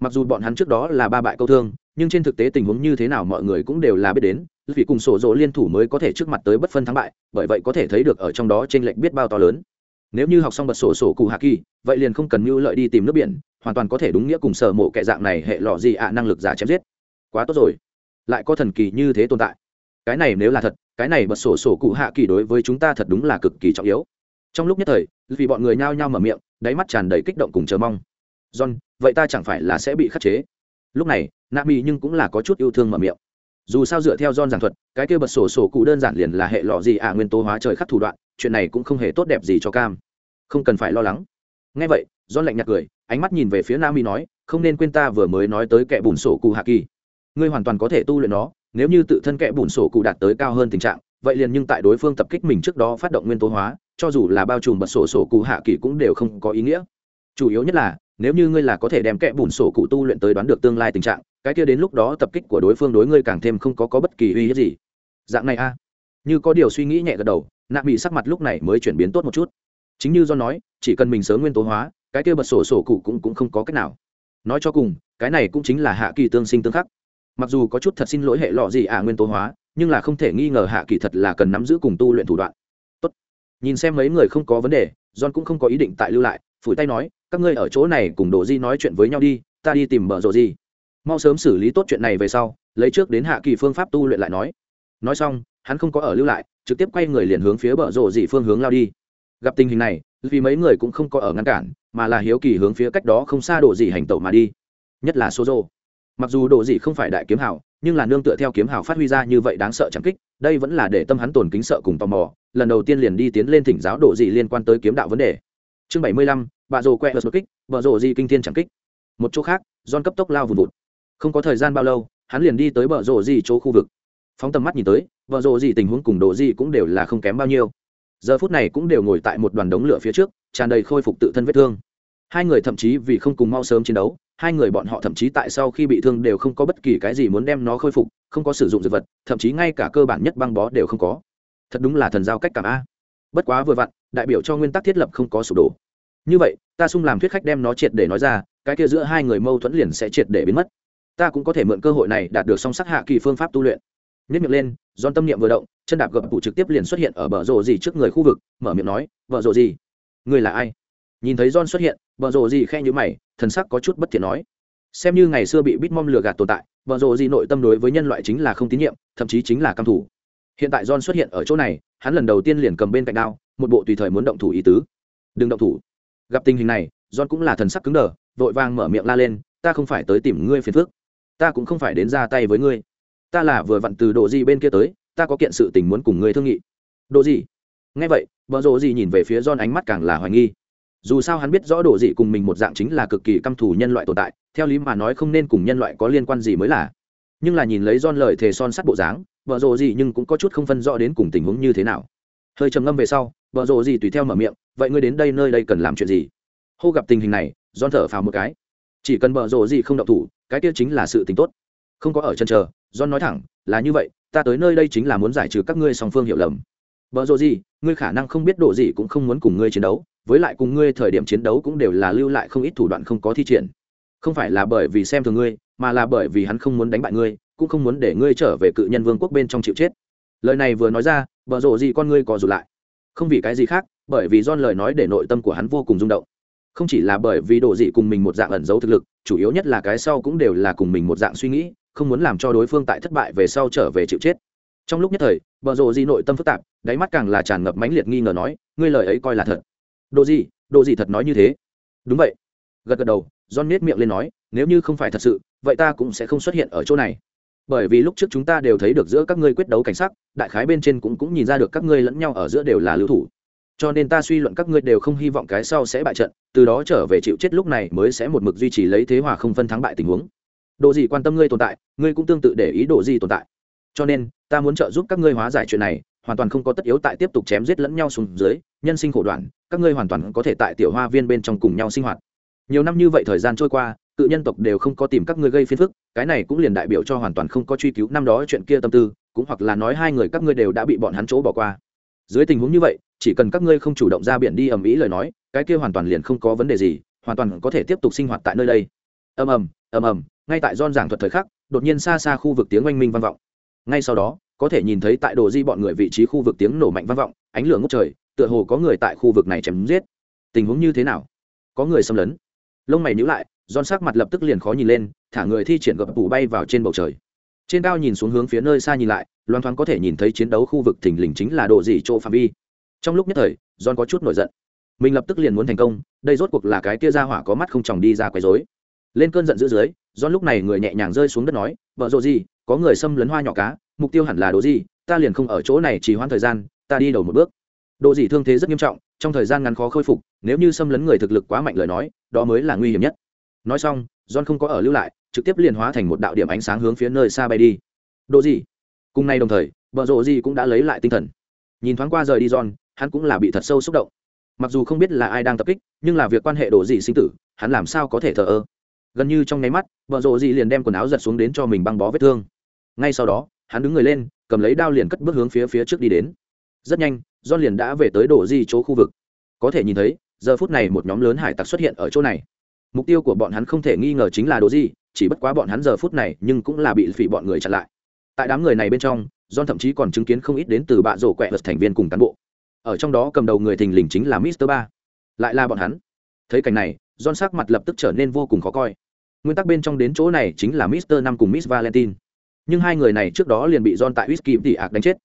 Speaker 1: Mặc dù bọn hắn trước đó là ba bại câu thương nhưng trên thực tế tình huống như thế nào mọi người cũng đều là biết đến, vì cùng sổ dỗ liên thủ mới có thể trước mặt tới bất phân thắng bại, bởi vậy có thể thấy được ở trong đó t r ê n lệch biết bao to lớn. Nếu như học xong bật sổ sổ cụ hạ kỳ, vậy liền không cần mưu lợi đi tìm nước biển, hoàn toàn có thể đúng nghĩa cùng sở mộ kệ dạng này hệ lọ gì ạ, năng lực giả chém giết. Quá tốt rồi. Lại có thần kỳ như thế tồn tại. Cái này nếu là thật, cái này bật sổ sổ cụ hạ kỳ đối với chúng ta thật đúng là cực kỳ trọng yếu. Trong lúc nhất thời, vì bọn người nhao nhao mở miệng, đáy mắt tràn đầy kích động cùng chờ mong. John, vậy ta chẳng phải là sẽ bị khắc chế? Lúc này nami nhưng cũng là có chút yêu thương mở miệng. Dù sao dựa theo don giảng thuật, cái kia bật sổ sổ cụ đơn giản liền là hệ lọ gì ạ, nguyên tố hóa trời khắc thủ đoạn, chuyện này cũng không hề tốt đẹp gì cho cam. Không cần phải lo lắng. Ngay vậy, john lạnh nhạt cười, ánh mắt nhìn về phía nam mỹ nói, không nên quên ta vừa mới nói tới kẻ bùn sổ cụ hạ kỳ. Ngươi hoàn toàn có thể tu luyện nó, nếu như tự thân kẻ bùn sổ cụ đạt tới cao hơn tình trạng, vậy liền nhưng tại đối phương tập kích mình trước đó phát động nguyên tố hóa, cho dù là bao trùm bật sổ sổ cụ hạ kỳ cũng đều không có ý nghĩa. Chủ yếu nhất là nếu như ngươi là có thể đem kẽ bùn sổ cụ tu luyện tới đoán được tương lai tình trạng cái kia đến lúc đó tập kích của đối phương đối ngươi càng thêm không có, có bất kỳ uy hiếp gì. Dạng này a. Như có điều suy nghĩ nhẹ gật đầu nạ bị sắc mặt lúc này mới chuyển biến tốt một chút. Chính như do nói chỉ cần mình sớm nguyên tố hóa cái kia bật sổ sổ cụ cũng, cũng không có cách nào. Nói cho cùng cái này cũng chính là hạ kỳ tương sinh tương khắc. Mặc dù có chút thật xin lỗi hệ lọ gì à nguyên tố hóa nhưng là không thể nghi ngờ hạ kỳ thật là cần nắm giữ cùng tu luyện thủ đoạn. Tốt. Nhìn xem mấy người không có vấn đề john cũng không có ý định tại lưu lại phủi tay nói các ngươi ở chỗ này cùng đồ di nói chuyện với nhau đi, ta đi tìm bờ rộ di. Mau sớm xử lý tốt chuyện này về sau, lấy trước đến hạ kỳ phương pháp tu luyện lại nói. Nói xong, hắn không có ở lưu lại, trực tiếp quay người liền hướng phía bờ rộ di phương hướng lao đi. Gặp tình hình này, vì mấy người cũng không có ở ngăn cản, mà là hiếu kỳ hướng phía cách đó không xa đồ gì hành tẩu mà đi. Nhất là số rộ mặc dù đồ gì không phải đại kiếm hảo nhưng là nương tựa theo kiếm hảo phát huy ra như vậy đáng sợ chẳng kích, đây vẫn là để tâm hắn tồn kính sợ cùng tò mò, lần đầu tiên liền đi tiến lên thỉnh giáo đồ dị liên quan tới kiếm đạo vấn đề. Chương bảy mươi lăm bà rồ quẹ một kích vợ rồ di kinh thiên chẳng kích. Một chỗ khác don cấp tốc lao vùn vụt. Không có thời gian bao lâu, hắn liền đi tới bờ rồ di chỗ khu vực. Phóng tầm mắt nhìn tới vợ rồ di tình huống cùng đồ di cũng đều là không kém bao nhiêu. Giờ phút này cũng đều ngồi tại một đoàn đống lửa phía trước, tràn đầy khôi phục tự thân vết thương. Hai người thậm chí vì không cùng mau sớm chiến đấu, hai người bọn họ thậm chí tại sau khi bị thương đều không có bất kỳ cái gì muốn đem nó khôi phục, không có sử dụng dược vật, thậm chí ngay cả cơ bản nhất băng bó đều không có. Thật đúng là thần giao cách cảm a. Bất quá vừa vặn, đại biểu cho nguyên tắc thiết lập không có sụp đổ như vậy, ta sung làm thuyết khách đem nó triệt để nói ra, cái kia giữa hai người mâu thuẫn liền sẽ triệt để biến mất. Ta cũng có thể mượn cơ hội này đạt được song sắc hạ kỳ phương pháp tu luyện. Nhất miệng lên don tâm niệm vừa động, chân đạp gập cụ trực tiếp liền xuất hiện ở bờ rồ gì trước người khu vực, mở miệng nói vợ rồ gì? Người là ai? Nhìn thấy don xuất hiện, bờ rồ gì khe như mày, thần sắc có chút bất thiện nói, xem như ngày xưa bị bitmom lừa gạt tồn tại, bờ rồ gì nội tâm đối với nhân loại chính là không tín nhiệm, thậm chí chính là căm thủ hiện tại don xuất hiện ở chỗ này, hắn lần đầu tiên liền cầm bên cạnh đao, một bộ tùy thời muốn động thủ ý tứ. Đừng động thủ gặp tình hình này, john cũng là thần sắc cứng đờ, vội vàng mở miệng la lên, ta không phải tới tìm ngươi phiền phức. Ta cũng không phải đến ra tay với ngươi. Ta là vừa vặn từ độ gì bên kia tới, ta có kiện sự tình muốn cùng ngươi thương nghị. Độ gì nghe vậy vợ rộ gì nhìn về phía john ánh mắt càng là hoài nghi. Dù sao hắn biết rõ độ gì cùng mình một dạng chính là cực kỳ căm thù nhân loại tồn tại, theo lý mà nói không nên cùng nhân loại có liên quan gì mới là. Nhưng là nhìn lấy john lời thề son sắt bộ dáng vợ rộ gì nhưng cũng có chút không phân rõ đến cùng tình huống như thế nào. Hơi trầm ngâm về sau vợ rộ gì tùy theo mở miệng, vậy ngươi đến đây nơi đây cần làm chuyện gì? Hô gặp tình hình này don thở phào một cái. Chỉ cần bờ rộ gì không động thủ, cái kia chính là sự tính tốt. Không có ở chân chờ don nói thẳng, là như vậy, ta tới nơi đây chính là muốn giải trừ các ngươi song phương hiểu lầm. Bờ rộ gì, ngươi khả năng không biết độ gì cũng không muốn cùng ngươi chiến đấu, với lại cùng ngươi thời điểm chiến đấu cũng đều là lưu lại không ít thủ đoạn không có thi triển. Không phải là bởi vì xem thường ngươi, mà là bởi vì hắn không muốn đánh bại ngươi, cũng không muốn để ngươi trở về cự nhân vương quốc bên trong chịu chết. Lời này vừa nói ra, bờ rộ gì con ngươi có rụt lại không vì cái gì khác, bởi vì don lời nói để nội tâm của hắn vô cùng rung động. Không chỉ là bởi vì đồ dị cùng mình một dạng ẩn giấu thực lực, chủ yếu nhất là cái sau cũng đều là cùng mình một dạng suy nghĩ, không muốn làm cho đối phương tại thất bại về sau trở về chịu chết. Trong lúc nhất thời, bờ rộ dị nội tâm phức tạp, đáy mắt càng là tràn ngập mãnh liệt nghi ngờ nói, ngươi lời ấy coi là thật. Đồ gì? Đồ gì thật nói như thế? Đúng vậy. Gật gật đầu, john nết miệng lên nói, nếu như không phải thật sự, vậy ta cũng sẽ không xuất hiện ở chỗ này bởi vì lúc trước chúng ta đều thấy được giữa các ngươi quyết đấu cảnh sắc, đại khái bên trên cũng cũng nhìn ra được các ngươi lẫn nhau ở giữa đều là lưu thủ. Cho nên ta suy luận các ngươi đều không hy vọng cái sau sẽ bại trận, từ đó trở về chịu chết lúc này mới sẽ một mực duy trì lấy thế hòa không phân thắng bại tình huống. Đồ gì quan tâm ngươi tồn tại, ngươi cũng tương tự để ý đồ gì tồn tại. Cho nên, ta muốn trợ giúp các ngươi hóa giải chuyện này, hoàn toàn không có tất yếu tại tiếp tục chém giết lẫn nhau xuống dưới, nhân sinh khổ đoạn, các ngươi hoàn toàn có thể tại tiểu hoa viên bên trong cùng nhau sinh hoạt. Nhiều năm như vậy thời gian trôi qua cự nhân tộc đều không có tìm các ngươi gây phiền phức, cái này cũng liền đại biểu cho hoàn toàn không có truy cứu. Năm đó chuyện kia tâm tư, cũng hoặc là nói hai người các ngươi đều đã bị bọn hắn chỗ bỏ qua. Dưới tình huống như vậy, chỉ cần các ngươi không chủ động ra biển đi ầm ĩ lời nói, cái kia hoàn toàn liền không có vấn đề gì, hoàn toàn có thể tiếp tục sinh hoạt tại nơi đây. Ầm ầm ầm ầm, ngay tại don giảng thuật thời khắc, đột nhiên xa xa khu vực tiếng oanh minh vang vọng. Ngay sau đó, có thể nhìn thấy tại đồ di bọn người vị trí khu vực tiếng nổ mạnh vang vọng, ánh lửa ngốc trời, tựa hồ có người tại khu vực này chém giết. Tình huống như thế nào? Có người xâm lấn. Lông mày nhíu lại giòn sắc mặt lập tức liền khó nhìn lên, thả người thi triển gập phủ bay vào trên bầu trời. Trên cao nhìn xuống hướng phía nơi xa nhìn lại, loan thoáng có thể nhìn thấy chiến đấu khu vực thình lình chính là độ dị chỗ phạm vi. Trong lúc nhất thời, john có chút nổi giận. Mình lập tức liền muốn thành công, đây rốt cuộc là cái kia ra hỏa có mắt không chồng đi ra quấy rối. Lên cơn giận dữ dưới, john lúc này người nhẹ nhàng rơi xuống đất nói, vợ rộ gì, có người xâm lấn hoa nhỏ cá, mục tiêu hẳn là đồ gì ta liền không ở chỗ này chỉ hoãn thời gian, ta đi đầu một bước. Độ dị thương thế rất nghiêm trọng, trong thời gian ngắn khó khôi phục, nếu như xâm lấn người thực lực quá mạnh lời nói, đó mới là nguy hiểm nhất nói xong john không có ở lưu lại trực tiếp liền hóa thành một đạo điểm ánh sáng hướng phía nơi xa bay đi. Độ gì, cùng nay đồng thời vợ rộ gì cũng đã lấy lại tinh thần. Nhìn thoáng qua rời đi john hắn cũng là bị thật sâu xúc động. Mặc dù không biết là ai đang tập kích nhưng là việc quan hệ đồ gì sinh tử hắn làm sao có thể thờ ơ? Gần như trong nháy mắt vợ rộ gì liền đem quần áo giật xuống đến cho mình băng bó vết thương. Ngay sau đó hắn đứng người lên cầm lấy đao liền cất bước hướng phía phía trước đi đến. Rất nhanh john liền đã về tới đồ di chỗ khu vực. Có thể nhìn thấy giờ phút này một nhóm lớn hải tặc xuất hiện ở chỗ này mục tiêu của bọn hắn không thể nghi ngờ chính là đồ gì, chỉ bất quá bọn hắn giờ phút này nhưng cũng là bị phỉ bọn người chặn lại. Tại đám người này bên trong john thậm chí còn chứng kiến không ít đến từ bạ rổ quẹ vật thành viên cùng cán bộ. Ở trong đó cầm đầu người thình lình chính là mister ba. Lại là bọn hắn. Thấy cảnh này john sắc mặt lập tức trở nên vô cùng khó coi. Nguyên tắc bên trong đến chỗ này chính là mister năm cùng miss valentine. Nhưng hai người này trước đó liền bị John tại whisky tỉ ạc đánh chết.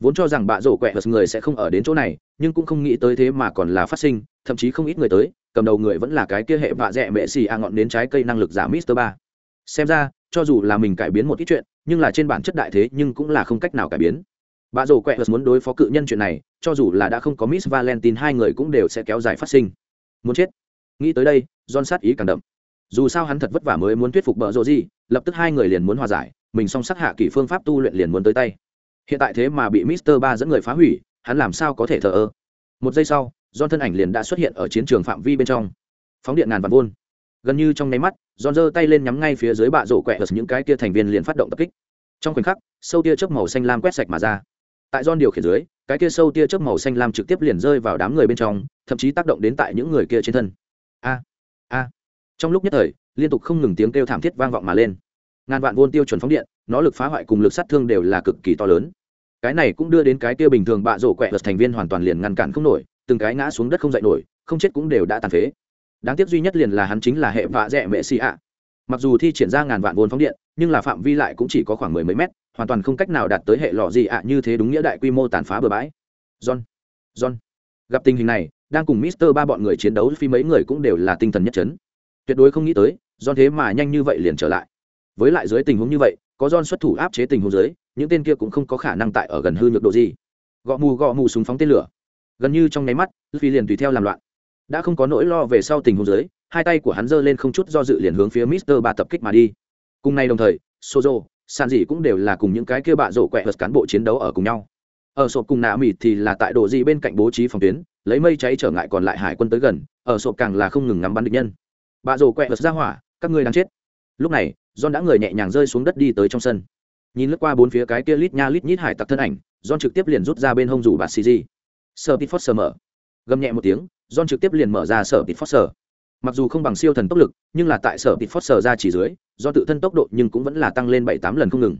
Speaker 1: Vốn cho rằng bạ rổ quẹ vật người sẽ không ở đến chỗ này nhưng cũng không nghĩ tới thế mà còn là phát sinh thậm chí không ít người tới cầm đầu người vẫn là cái kia hệ vạ dẹ mẹ xì a ngọn đến trái cây năng lực giả mister ba. Xem ra, cho dù là mình cải biến một ít chuyện, nhưng là trên bản chất đại thế nhưng cũng là không cách nào cải biến. Bà rổ quẹt muốn đối phó cự nhân chuyện này, cho dù là đã không có miss valentine, hai người cũng đều sẽ kéo dài phát sinh. Muốn chết. Nghĩ tới đây, John sát ý càng đậm. Dù sao hắn thật vất vả mới muốn thuyết phục bợ rộ gì, lập tức hai người liền muốn hòa giải, mình song sắc hạ kỷ phương pháp tu luyện liền muốn tới tay. Hiện tại thế mà bị mister ba dẫn người phá hủy, hắn làm sao có thể thờ ơ? Một giây sau don thân ảnh liền đã xuất hiện ở chiến trường phạm vi bên trong. Phóng điện ngàn vạn vôn. Gần như trong nháy mắt don giơ tay lên nhắm ngay phía dưới bạ rổ quẹt những cái kia thành viên liền phát động tập kích. Trong khoảnh khắc, sâu tia chớp màu xanh lam quét sạch mà ra. Tại don điều khiển dưới, cái kia sâu tia chớp màu xanh lam trực tiếp liền rơi vào đám người bên trong, thậm chí tác động đến tại những người kia trên thân. A a. Trong lúc nhất thời, liên tục không ngừng tiếng kêu thảm thiết vang vọng mà lên. Ngàn vạn vôn tiêu chuẩn phóng điện, nó lực phá hoại cùng lực sát thương đều là cực kỳ to lớn. Cái này cũng đưa đến cái kia bình thường bạ rổ quẹt vật thành viên hoàn toàn liền ngăn cản không nổi từng cái ngã xuống đất không dậy nổi, không chết cũng đều đã tàn phế. Đáng tiếc duy nhất liền là hắn chính là hệ vạ dẹ mệ xì ạ. Mặc dù thi triển ra ngàn vạn vốn phóng điện, nhưng là phạm vi lại cũng chỉ có khoảng mười mấy mét, hoàn toàn không cách nào đạt tới hệ lọ gì ạ như thế đúng nghĩa đại quy mô tàn phá bừa bãi. John john, gặp tình hình này, đang cùng mister ba bọn người chiến đấu phi mấy người cũng đều là tinh thần nhất chấn. Tuyệt đối không nghĩ tới, John thế mà nhanh như vậy liền trở lại. Với lại dưới tình huống như vậy, có John xuất thủ áp chế tình huống dưới, những tên kia cũng không có khả năng tại ở gần hư nhược độ gì. Gõ mù gõ mù súng phóng tên lửa gần như trong nháy mắt phi liền tùy theo làm loạn. Đã không có nỗi lo về sau tình huống dưới, hai tay của hắn giơ lên không chút do dự liền hướng phía mister ba tập kích mà đi. Cùng nay đồng thời, sozo, san dị cũng đều là cùng những cái kia bạ rổ quẹ vật cán bộ chiến đấu ở cùng nhau. Ở sộp cùng nạ mịt thì là tại độ gì bên cạnh bố trí phòng tuyến, lấy mây cháy trở ngại còn lại hải quân tới gần, ở sộp càng là không ngừng ngắm bắn địch nhân. Bạ rổ quẹ vật ra hỏa, các ngươi đang chết. Lúc này, john đã người nhẹ nhàng rơi xuống đất đi tới trong sân. Nhìn lướt qua bốn phía cái kia lít nha lít nhít hải tặc thân ảnh, john trực tiếp liền rút ra bên hông rủ bà gì sơ pit foster mở. Gầm nhẹ một tiếng, john trực tiếp liền mở ra sở pit foster. Mặc dù không bằng siêu thần tốc lực, nhưng là tại sở pit foster ra chỉ dưới do tự thân tốc độ nhưng cũng vẫn là tăng lên bảy tám lần không ngừng.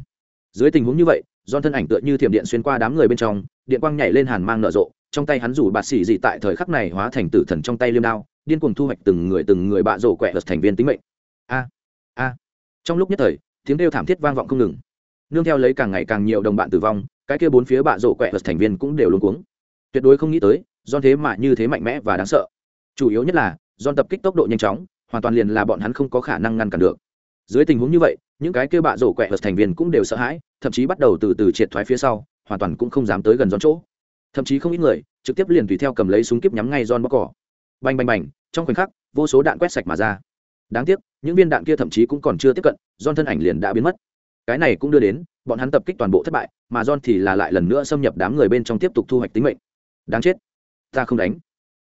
Speaker 1: Dưới tình huống như vậy, John thân ảnh tựa như thiểm điện xuyên qua đám người bên trong, điện quang nhảy lên hàn mang nở rộ, trong tay hắn rủ bạt xỉ dị tại thời khắc này hóa thành tử thần trong tay liêm đao, điên cuồng thu hoạch từng người từng người bạ rổ quẹt thành viên tính mệnh. A a. Trong lúc nhất thời, tiếng kêu thảm thiết vang vọng không ngừng. Nương theo lấy càng ngày càng nhiều đồng bạn tử vong, cái kia bốn phía bạ rổ quẹt thành viên cũng đều luống cuống tuyệt đối không nghĩ tới do thế mà như thế mạnh mẽ và đáng sợ. Chủ yếu nhất là do tập kích tốc độ nhanh chóng, hoàn toàn liền là bọn hắn không có khả năng ngăn cản được. Dưới tình huống như vậy, những cái kia bạ rổ quẹ vật thành viên cũng đều sợ hãi, thậm chí bắt đầu từ từ triệt thoái phía sau, hoàn toàn cũng không dám tới gần giòn chỗ. Thậm chí không ít người, trực tiếp liền tùy theo cầm lấy súng kíp nhắm ngay giòn bóc cỏ. Bành bành bành, trong khoảnh khắc, vô số đạn quét sạch mà ra. Đáng tiếc, những viên đạn kia thậm chí cũng còn chưa tiếp cận don thân ảnh liền đã biến mất. Cái này cũng đưa đến, bọn hắn tập kích toàn bộ thất bại, mà don thì là lại lần nữa xâm nhập đám người bên trong tiếp tục thu hoạch tính mệnh đáng chết. Ta không đánh.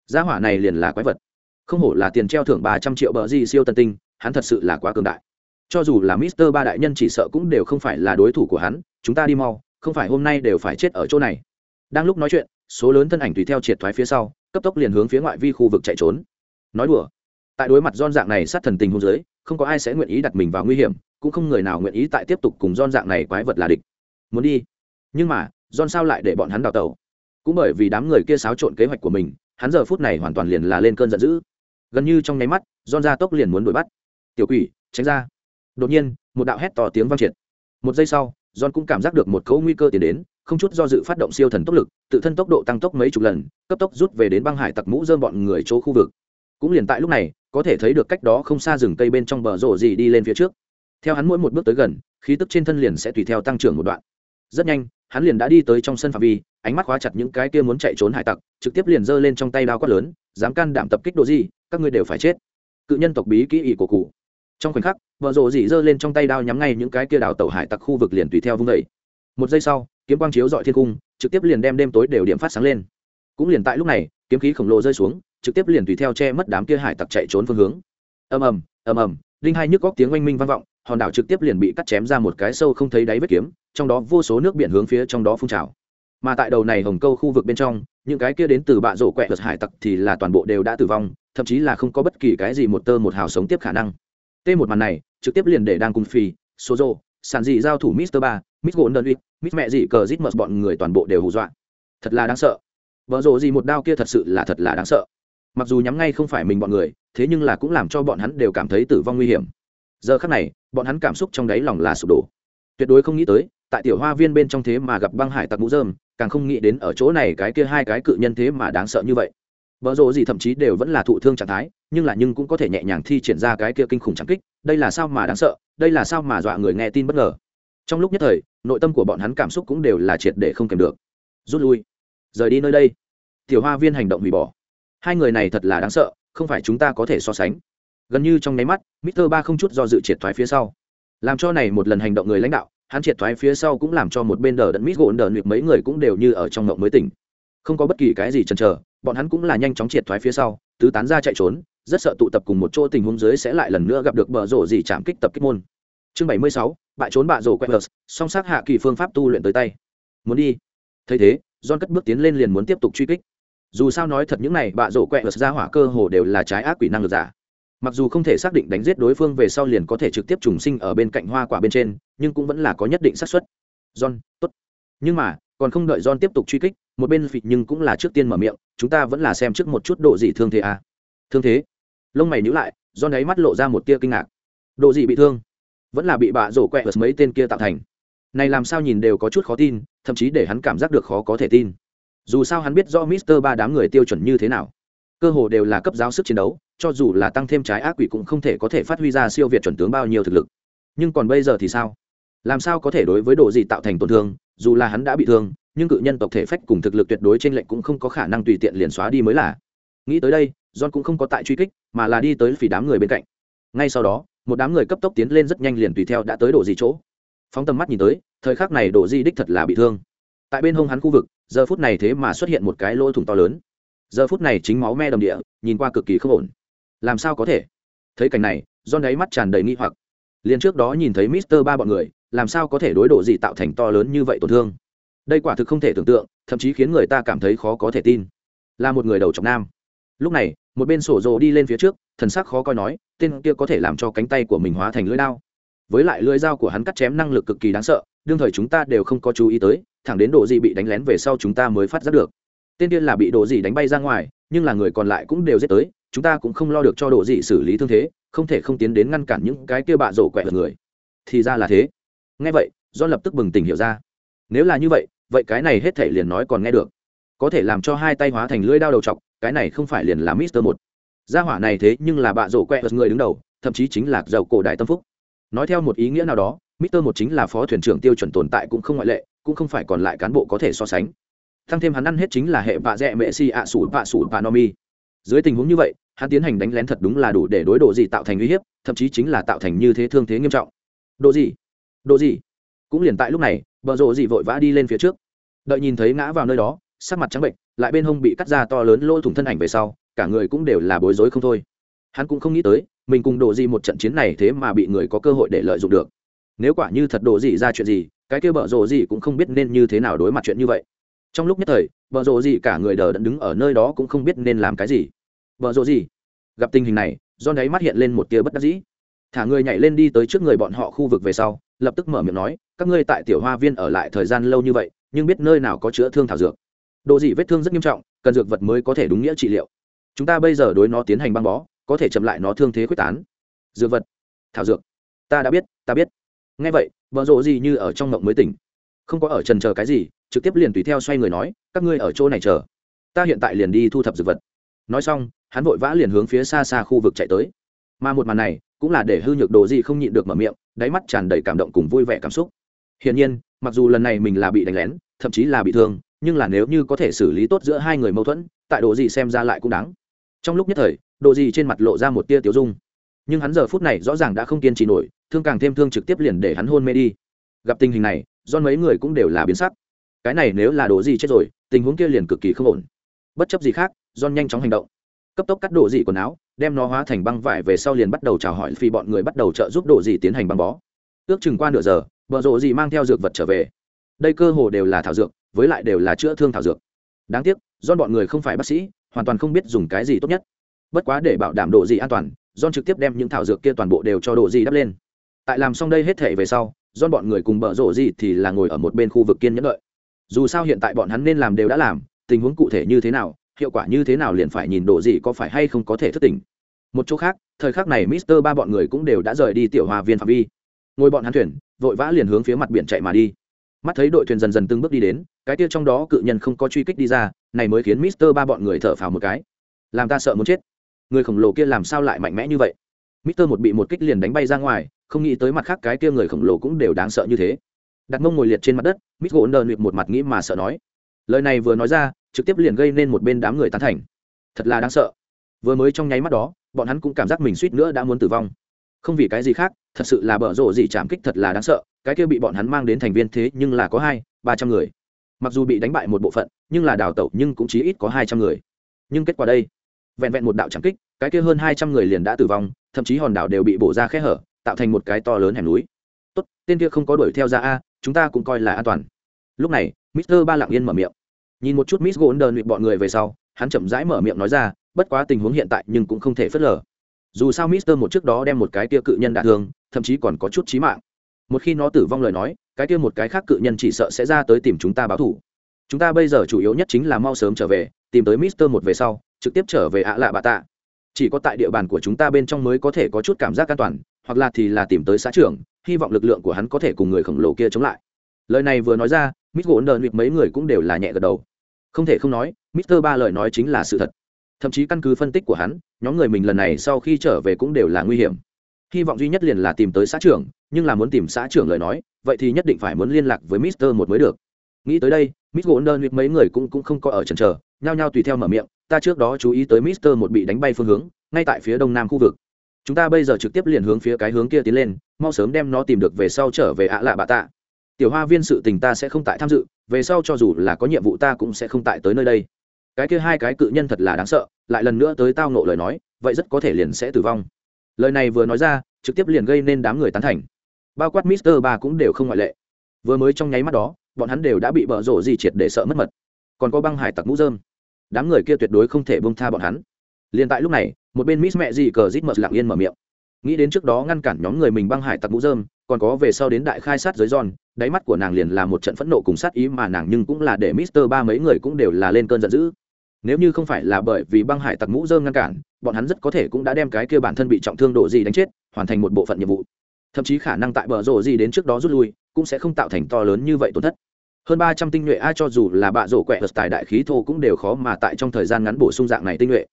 Speaker 1: Gia hỏa này liền là quái vật. Không hổ là tiền treo thưởng ba trăm triệu bờ di siêu tân tinh, hắn thật sự là quá cường đại. Cho dù là mister ba đại nhân chỉ sợ cũng đều không phải là đối thủ của hắn, chúng ta đi mau, không phải hôm nay đều phải chết ở chỗ này. Đang lúc nói chuyện, số lớn thân ảnh tùy theo triệt thoái phía sau, cấp tốc liền hướng phía ngoại vi khu vực chạy trốn. Nói đùa. Tại đối mặt don dạng này sát thần tình hôn giới không có ai sẽ nguyện ý đặt mình vào nguy hiểm, cũng không người nào nguyện ý tại tiếp tục cùng don dạng này quái vật là địch. Muốn đi. Nhưng mà don sao lại để bọn hắn đào tẩu? Cũng bởi vì đám người kia xáo trộn kế hoạch của mình, hắn giờ phút này hoàn toàn liền là lên cơn giận dữ. Gần như trong nháy mắt don ra tốc liền muốn đuổi bắt. Tiểu quỷ, tránh ra. Đột nhiên, một đạo hét to tiếng vang triệt. Một giây sau, john cũng cảm giác được một cấu nguy cơ tiến đến, không chút do dự phát động siêu thần tốc lực, tự thân tốc độ tăng tốc mấy chục lần, cấp tốc rút về đến băng hải tặc mũ dơm bọn người chỗ khu vực. Cũng liền tại lúc này, có thể thấy được cách đó không xa rừng cây bên trong bờ rổ gì đi lên phía trước. Theo hắn mỗi một bước tới gần, khí tức trên thân liền sẽ tùy theo tăng trưởng một đoạn. Rất nhanh hắn liền đã đi tới trong sân phạm vi, ánh mắt khóa chặt những cái kia muốn chạy trốn hải tặc, trực tiếp liền giơ lên trong tay đao quát lớn, dám can đảm tập kích đồ gì, các ngươi đều phải chết. Cự nhân tộc bí kỹ ỷ của cụ. Trong khoảnh khắc, vợ rộ dỉ giơ lên trong tay đao nhắm ngay những cái kia đào tàu hải tặc khu vực liền tùy theo vung vẩy một giây sau, kiếm quang chiếu dọi thiên cung, trực tiếp liền đem đêm tối đều điểm phát sáng lên. Cũng liền tại lúc này, kiếm khí khổng lồ rơi xuống, trực tiếp liền tùy theo che mất đám kia hải tặc chạy trốn phương hướng. Ầm ầm ầm ầm, đinh hai nhức góc tiếng oanh minh vang vọng hòn đảo trực tiếp liền bị cắt chém ra một cái sâu không thấy đáy vết kiếm trong đó vô số nước biển hướng phía trong đó phun trào. Mà tại đầu này hồng câu khu vực bên trong những cái kia đến từ bạ rổ quẹt vật hải tặc thì là toàn bộ đều đã tử vong thậm chí là không có bất kỳ cái gì một tơ một hào sống tiếp khả năng. T một màn này trực tiếp liền để đang cùng phi số rô sản dị giao thủ mister ba mít gỗ đơn uy, mít mẹ dị cờ rít mật bọn người toàn bộ đều hù dọa. Thật là đáng sợ. Vợ rộ gì một đao kia thật sự là thật là đáng sợ. Mặc dù nhắm ngay không phải mình bọn người thế nhưng là cũng làm cho bọn hắn đều cảm thấy tử vong nguy hiểm giờ khắc này, bọn hắn cảm xúc trong đáy lòng là sụp đổ. Tuyệt đối không nghĩ tới, tại tiểu hoa viên bên trong thế mà gặp băng hải tặc mũ dơm càng không nghĩ đến ở chỗ này cái kia hai cái cự nhân thế mà đáng sợ như vậy. Vợ rộ gì thậm chí đều vẫn là thụ thương trạng thái, nhưng là nhưng cũng có thể nhẹ nhàng thi triển ra cái kia kinh khủng trắng kích, đây là sao mà đáng sợ, đây là sao mà dọa người nghe tin bất ngờ. Trong lúc nhất thời, nội tâm của bọn hắn cảm xúc cũng đều là triệt để không kèm được. Rút lui. Rời đi nơi đây. Tiểu hoa viên hành động hủy bỏ. Hai người này thật là đáng sợ, không phải chúng ta có thể so sánh gần như trong nháy mắt Mister Ba không chút do dự triệt thoái phía sau. Làm cho này một lần hành động người lãnh đạo, hắn triệt thoái phía sau cũng làm cho một bên đờ đẫn Mít gộn đờ nguyệt mấy người cũng đều như ở trong ngộng mới tỉnh. Không có bất kỳ cái gì chần chờ, bọn hắn cũng là nhanh chóng triệt thoái phía sau, tứ tán ra chạy trốn, rất sợ tụ tập cùng một chỗ tình huống dưới sẽ lại lần nữa gặp được bờ rổ gì chạm kích tập kích môn. Chương 76, bại trốn bạ rổ Quẹt song sát hạ kỳ phương pháp tu luyện tới tay. Muốn đi. Thấy thế, John cất bước tiến lên liền muốn tiếp tục truy kích. Dù sao nói thật những này bạ rổ Quẹt ra hỏa cơ hồ đều là trái ác quỷ năng lực giả mặc dù không thể xác định đánh giết đối phương về sau liền có thể trực tiếp trùng sinh ở bên cạnh hoa quả bên trên, nhưng cũng vẫn là có nhất định xác suất. John, tốt. Nhưng mà, còn không đợi john tiếp tục truy kích, một bên phịch nhưng cũng là trước tiên mở miệng, chúng ta vẫn là xem trước một chút độ gì thương thế à. thương thế? Lông mày nhữ lại, john ấy mắt lộ ra một tia kinh ngạc. Độ gì bị thương? Vẫn là bị bạ rổ quẹ mấy tên kia tạo thành? Này làm sao nhìn đều có chút khó tin, thậm chí để hắn cảm giác được khó có thể tin. Dù sao hắn biết do mister ba đám người tiêu chuẩn như thế nào cơ hồ đều là cấp giáo sức chiến đấu, cho dù là tăng thêm trái ác quỷ cũng không thể có thể phát huy ra siêu việt chuẩn tướng bao nhiêu thực lực. Nhưng còn bây giờ thì sao? Làm sao có thể đối với độ gì tạo thành tổn thương, dù là hắn đã bị thương, nhưng cự nhân tộc thể phách cùng thực lực tuyệt đối trên lệnh cũng không có khả năng tùy tiện liền xóa đi mới là. Nghĩ tới đây, john cũng không có tại truy kích, mà là đi tới phỉ đám người bên cạnh. Ngay sau đó, một đám người cấp tốc tiến lên rất nhanh liền tùy theo đã tới độ gì chỗ. Phóng tầm mắt nhìn tới, thời khắc này độ di đích thật là bị thương. Tại bên hông hắn khu vực, giờ phút này thế mà xuất hiện một cái lỗ thủng to lớn giờ phút này chính máu me đầm địa, nhìn qua cực kỳ không ổn. Làm sao có thể? Thấy cảnh này do đáy mắt tràn đầy nghi hoặc. Liền trước đó nhìn thấy mister ba bọn người, làm sao có thể đối độ gì tạo thành to lớn như vậy tổn thương? Đây quả thực không thể tưởng tượng, thậm chí khiến người ta cảm thấy khó có thể tin. Là một người đầu trọc nam. Lúc này, một bên sổ rồ đi lên phía trước, thần sắc khó coi nói, tên kia có thể làm cho cánh tay của mình hóa thành lưỡi đao. Với lại lưỡi dao của hắn cắt chém năng lực cực kỳ đáng sợ, đương thời chúng ta đều không có chú ý tới, thẳng đến độ gì bị đánh lén về sau chúng ta mới phát giác được tên tiên là bị đồ gì đánh bay ra ngoài, nhưng là người còn lại cũng đều giết tới, chúng ta cũng không lo được cho đồ gì xử lý thương thế, không thể không tiến đến ngăn cản những cái kia bạ rổ quẹt người. Thì ra là thế. Nghe vậy do lập tức bừng tỉnh hiểu ra. Nếu là như vậy vậy cái này hết thể liền nói còn nghe được. Có thể làm cho hai tay hóa thành lưỡi đao đầu chọc, cái này không phải liền là mister một. Gia hỏa này thế nhưng là bạ rổ quẹt người đứng đầu, thậm chí chính là giàu cổ đại tâm phúc. Nói theo một ý nghĩa nào đó, mister một chính là phó thuyền trưởng tiêu chuẩn tồn tại cũng không ngoại lệ, cũng không phải còn lại cán bộ có thể so sánh thăng thêm hắn ăn hết chính là hệ vạ dẹ mẹ si ạ sủ vạ sủ vạ no mi. Dưới tình huống như vậy, hắn tiến hành đánh lén thật đúng là đủ để đối độ gì tạo thành uy hiếp, thậm chí chính là tạo thành như thế thương thế nghiêm trọng. Độ gì độ gì cũng liền tại lúc này, bờ rộ gì vội vã đi lên phía trước. Đợi nhìn thấy ngã vào nơi đó, sắc mặt trắng bệnh, lại bên hông bị cắt ra to lớn lỗ thủng thân ảnh về sau, cả người cũng đều là bối rối không thôi. Hắn cũng không nghĩ tới, mình cùng độ gì một trận chiến này thế mà bị người có cơ hội để lợi dụng được. Nếu quả như thật độ gì ra chuyện gì, cái kia bờ rộ gì cũng không biết nên như thế nào đối mặt chuyện như vậy trong lúc nhất thời bờ rộ gì cả người đờ đẫn đứng ở nơi đó cũng không biết nên làm cái gì. Vợ rộ gì? Gặp tình hình này do đấy mắt hiện lên một tia bất đắc dĩ. Thả người nhảy lên đi tới trước người bọn họ khu vực về sau, lập tức mở miệng nói, các ngươi tại tiểu hoa viên ở lại thời gian lâu như vậy, nhưng biết nơi nào có chữa thương thảo dược? Độ dị vết thương rất nghiêm trọng, cần dược vật mới có thể đúng nghĩa trị liệu. Chúng ta bây giờ đối nó tiến hành băng bó, có thể chậm lại nó thương thế quyết tán. Dược vật, thảo dược. Ta đã biết, ta biết. Nghe vậy, vợ rộ gì như ở trong mộng mới tỉnh. Không có ở trần chờ cái gì trực tiếp liền tùy theo xoay người nói, các ngươi ở chỗ này chờ. Ta hiện tại liền đi thu thập dược vật. Nói xong, hắn vội vã liền hướng phía xa xa khu vực chạy tới. Mà một màn này cũng là để hư nhược đồ gì không nhịn được mở miệng, đáy mắt tràn đầy cảm động cùng vui vẻ cảm xúc. Hiển nhiên, mặc dù lần này mình là bị đánh lén, thậm chí là bị thương, nhưng là nếu như có thể xử lý tốt giữa hai người mâu thuẫn, tại đồ gì xem ra lại cũng đáng. Trong lúc nhất thời, đồ gì trên mặt lộ ra một tia tiểu dung. Nhưng hắn giờ phút này rõ ràng đã không kiên trì nổi, thương càng thêm thương trực tiếp liền để hắn hôn mê đi. Gặp tình hình này, do mấy người cũng đều là biến sắc cái này nếu là đồ gì chết rồi, tình huống kia liền cực kỳ không ổn. Bất chấp gì khác, John nhanh chóng hành động. Cấp tốc cắt đồ dị quần áo, đem nó hóa thành băng vải về sau liền bắt đầu chào hỏi phi bọn người bắt đầu trợ giúp đồ dị tiến hành băng bó. Ước chừng qua nửa giờ vợ rộ dị mang theo dược vật trở về. Đây cơ hồ đều là thảo dược, với lại đều là chữa thương thảo dược. Đáng tiếc do bọn người không phải bác sĩ, hoàn toàn không biết dùng cái gì tốt nhất. Bất quá để bảo đảm đồ dị an toàn, John trực tiếp đem những thảo dược kia toàn bộ đều cho đồ dị đắp lên. Tại làm xong đây hết thể về sau, John bọn người cùng bợ rộ gì thì là ngồi ở một bên khu vực kiên nhẫn đợi dù sao hiện tại bọn hắn nên làm đều đã làm, tình huống cụ thể như thế nào, hiệu quả như thế nào liền phải nhìn đồ gì có phải hay không có thể thức tỉnh. Một chỗ khác, thời khắc này mister ba bọn người cũng đều đã rời đi tiểu hòa viên phạm vi. Ngồi bọn hắn thuyền, vội vã liền hướng phía mặt biển chạy mà đi. Mắt thấy đội thuyền dần dần từng bước đi đến, cái tia trong đó cự nhân không có truy kích đi ra, này mới khiến mister ba bọn người thở phào một cái. Làm ta sợ muốn chết. Người khổng lồ kia làm sao lại mạnh mẽ như vậy? Mister một bị một kích liền đánh bay ra ngoài, không nghĩ tới mặt khác cái kia người khổng lồ cũng đều đáng sợ như thế đặt mông ngồi liệt trên mặt đất mít gỗ nợ nịp một mặt nghĩ mà sợ nói. Lời này vừa nói ra, trực tiếp liền gây nên một bên đám người tán thành. Thật là đáng sợ. Vừa mới trong nháy mắt đó, bọn hắn cũng cảm giác mình suýt nữa đã muốn tử vong. Không vì cái gì khác, thật sự là bở rộ gì chạm kích thật là đáng sợ, cái kia bị bọn hắn mang đến thành viên thế nhưng là có hai, ba trăm người. Mặc dù bị đánh bại một bộ phận, nhưng là đào tẩu nhưng cũng chỉ ít có hai trăm người. Nhưng kết quả đây, vẹn vẹn một đạo chạm kích, cái kia hơn hai trăm người liền đã tử vong, thậm chí hòn đảo đều bị bổ ra khe hở, tạo thành một cái to lớn hẻm núi. Tốt, tên kia không có đuổi theo ra a chúng ta cũng coi là an toàn. Lúc này, mister ba lặng yên mở miệng. Nhìn một chút miss golden bị bọn người về sau, hắn chậm rãi mở miệng nói ra, bất quá tình huống hiện tại nhưng cũng không thể phớt lờ. Dù sao mister một trước đó đem một cái kia cự nhân đã thương, thậm chí còn có chút chí mạng. Một khi nó tử vong lời nói, cái kia một cái khác cự nhân chỉ sợ sẽ ra tới tìm chúng ta báo thủ. Chúng ta bây giờ chủ yếu nhất chính là mau sớm trở về, tìm tới mister một về sau, trực tiếp trở về ạ lạ bà tạ. Chỉ có tại địa bàn của chúng ta bên trong mới có thể có chút cảm giác an toàn, hoặc là thì là tìm tới xã trưởng hy vọng lực lượng của hắn có thể cùng người khổng lồ kia chống lại. Lời này vừa nói ra mít gỗ nợ nịp mấy người cũng đều là nhẹ gật đầu. Không thể không nói mister ba lời nói chính là sự thật. Thậm chí căn cứ phân tích của hắn nhóm người mình lần này sau khi trở về cũng đều là nguy hiểm. Hy vọng duy nhất liền là tìm tới xã trưởng nhưng là muốn tìm xã trưởng lời nói vậy thì nhất định phải muốn liên lạc với mister một mới được. Nghĩ tới đây mít gỗ nợ mấy người cũng, cũng không có ở trần trờ nhao nhao tùy theo mở miệng ta trước đó chú ý tới mister một bị đánh bay phương hướng ngay tại phía đông nam khu vực chúng ta bây giờ trực tiếp liền hướng phía cái hướng kia tiến lên, mau sớm đem nó tìm được về sau trở về ạ lạ bà tạ. Tiểu hoa viên sự tình ta sẽ không tại tham dự, về sau cho dù là có nhiệm vụ ta cũng sẽ không tại tới nơi đây. Cái kia hai cái cự nhân thật là đáng sợ, lại lần nữa tới tao nộ lời nói, vậy rất có thể liền sẽ tử vong. Lời này vừa nói ra, trực tiếp liền gây nên đám người tán thành. Bao quát mister ba cũng đều không ngoại lệ. Vừa mới trong nháy mắt đó, bọn hắn đều đã bị bở rổ gì triệt để sợ mất mật. Còn có băng hải tặc mũ dơm đám người kia tuyệt đối không thể bông tha bọn hắn. Liền tại lúc này một bên miss mẹ gì cờ rít mật lặng yên mở miệng. Nghĩ đến trước đó ngăn cản nhóm người mình băng hải tặc mũ dơm còn có về sau đến đại khai sát giới giòn đáy mắt của nàng liền là một trận phẫn nộ cùng sát ý mà nàng nhưng cũng là để mister ba mấy người cũng đều là lên cơn giận dữ. Nếu như không phải là bởi vì băng hải tặc mũ dơm ngăn cản, bọn hắn rất có thể cũng đã đem cái kia bản thân bị trọng thương độ gì đánh chết, hoàn thành một bộ phận nhiệm vụ. Thậm chí khả năng tại bờ rổ gì đến trước đó rút lui, cũng sẽ không tạo thành to lớn như vậy tổn thất. Hơn ba trăm tinh nhuệ ai cho dù là bạ rổ quẹt tài đại khí thô cũng đều khó mà tại trong thời gian ngắn bổ sung dạng này tinh nhuệ.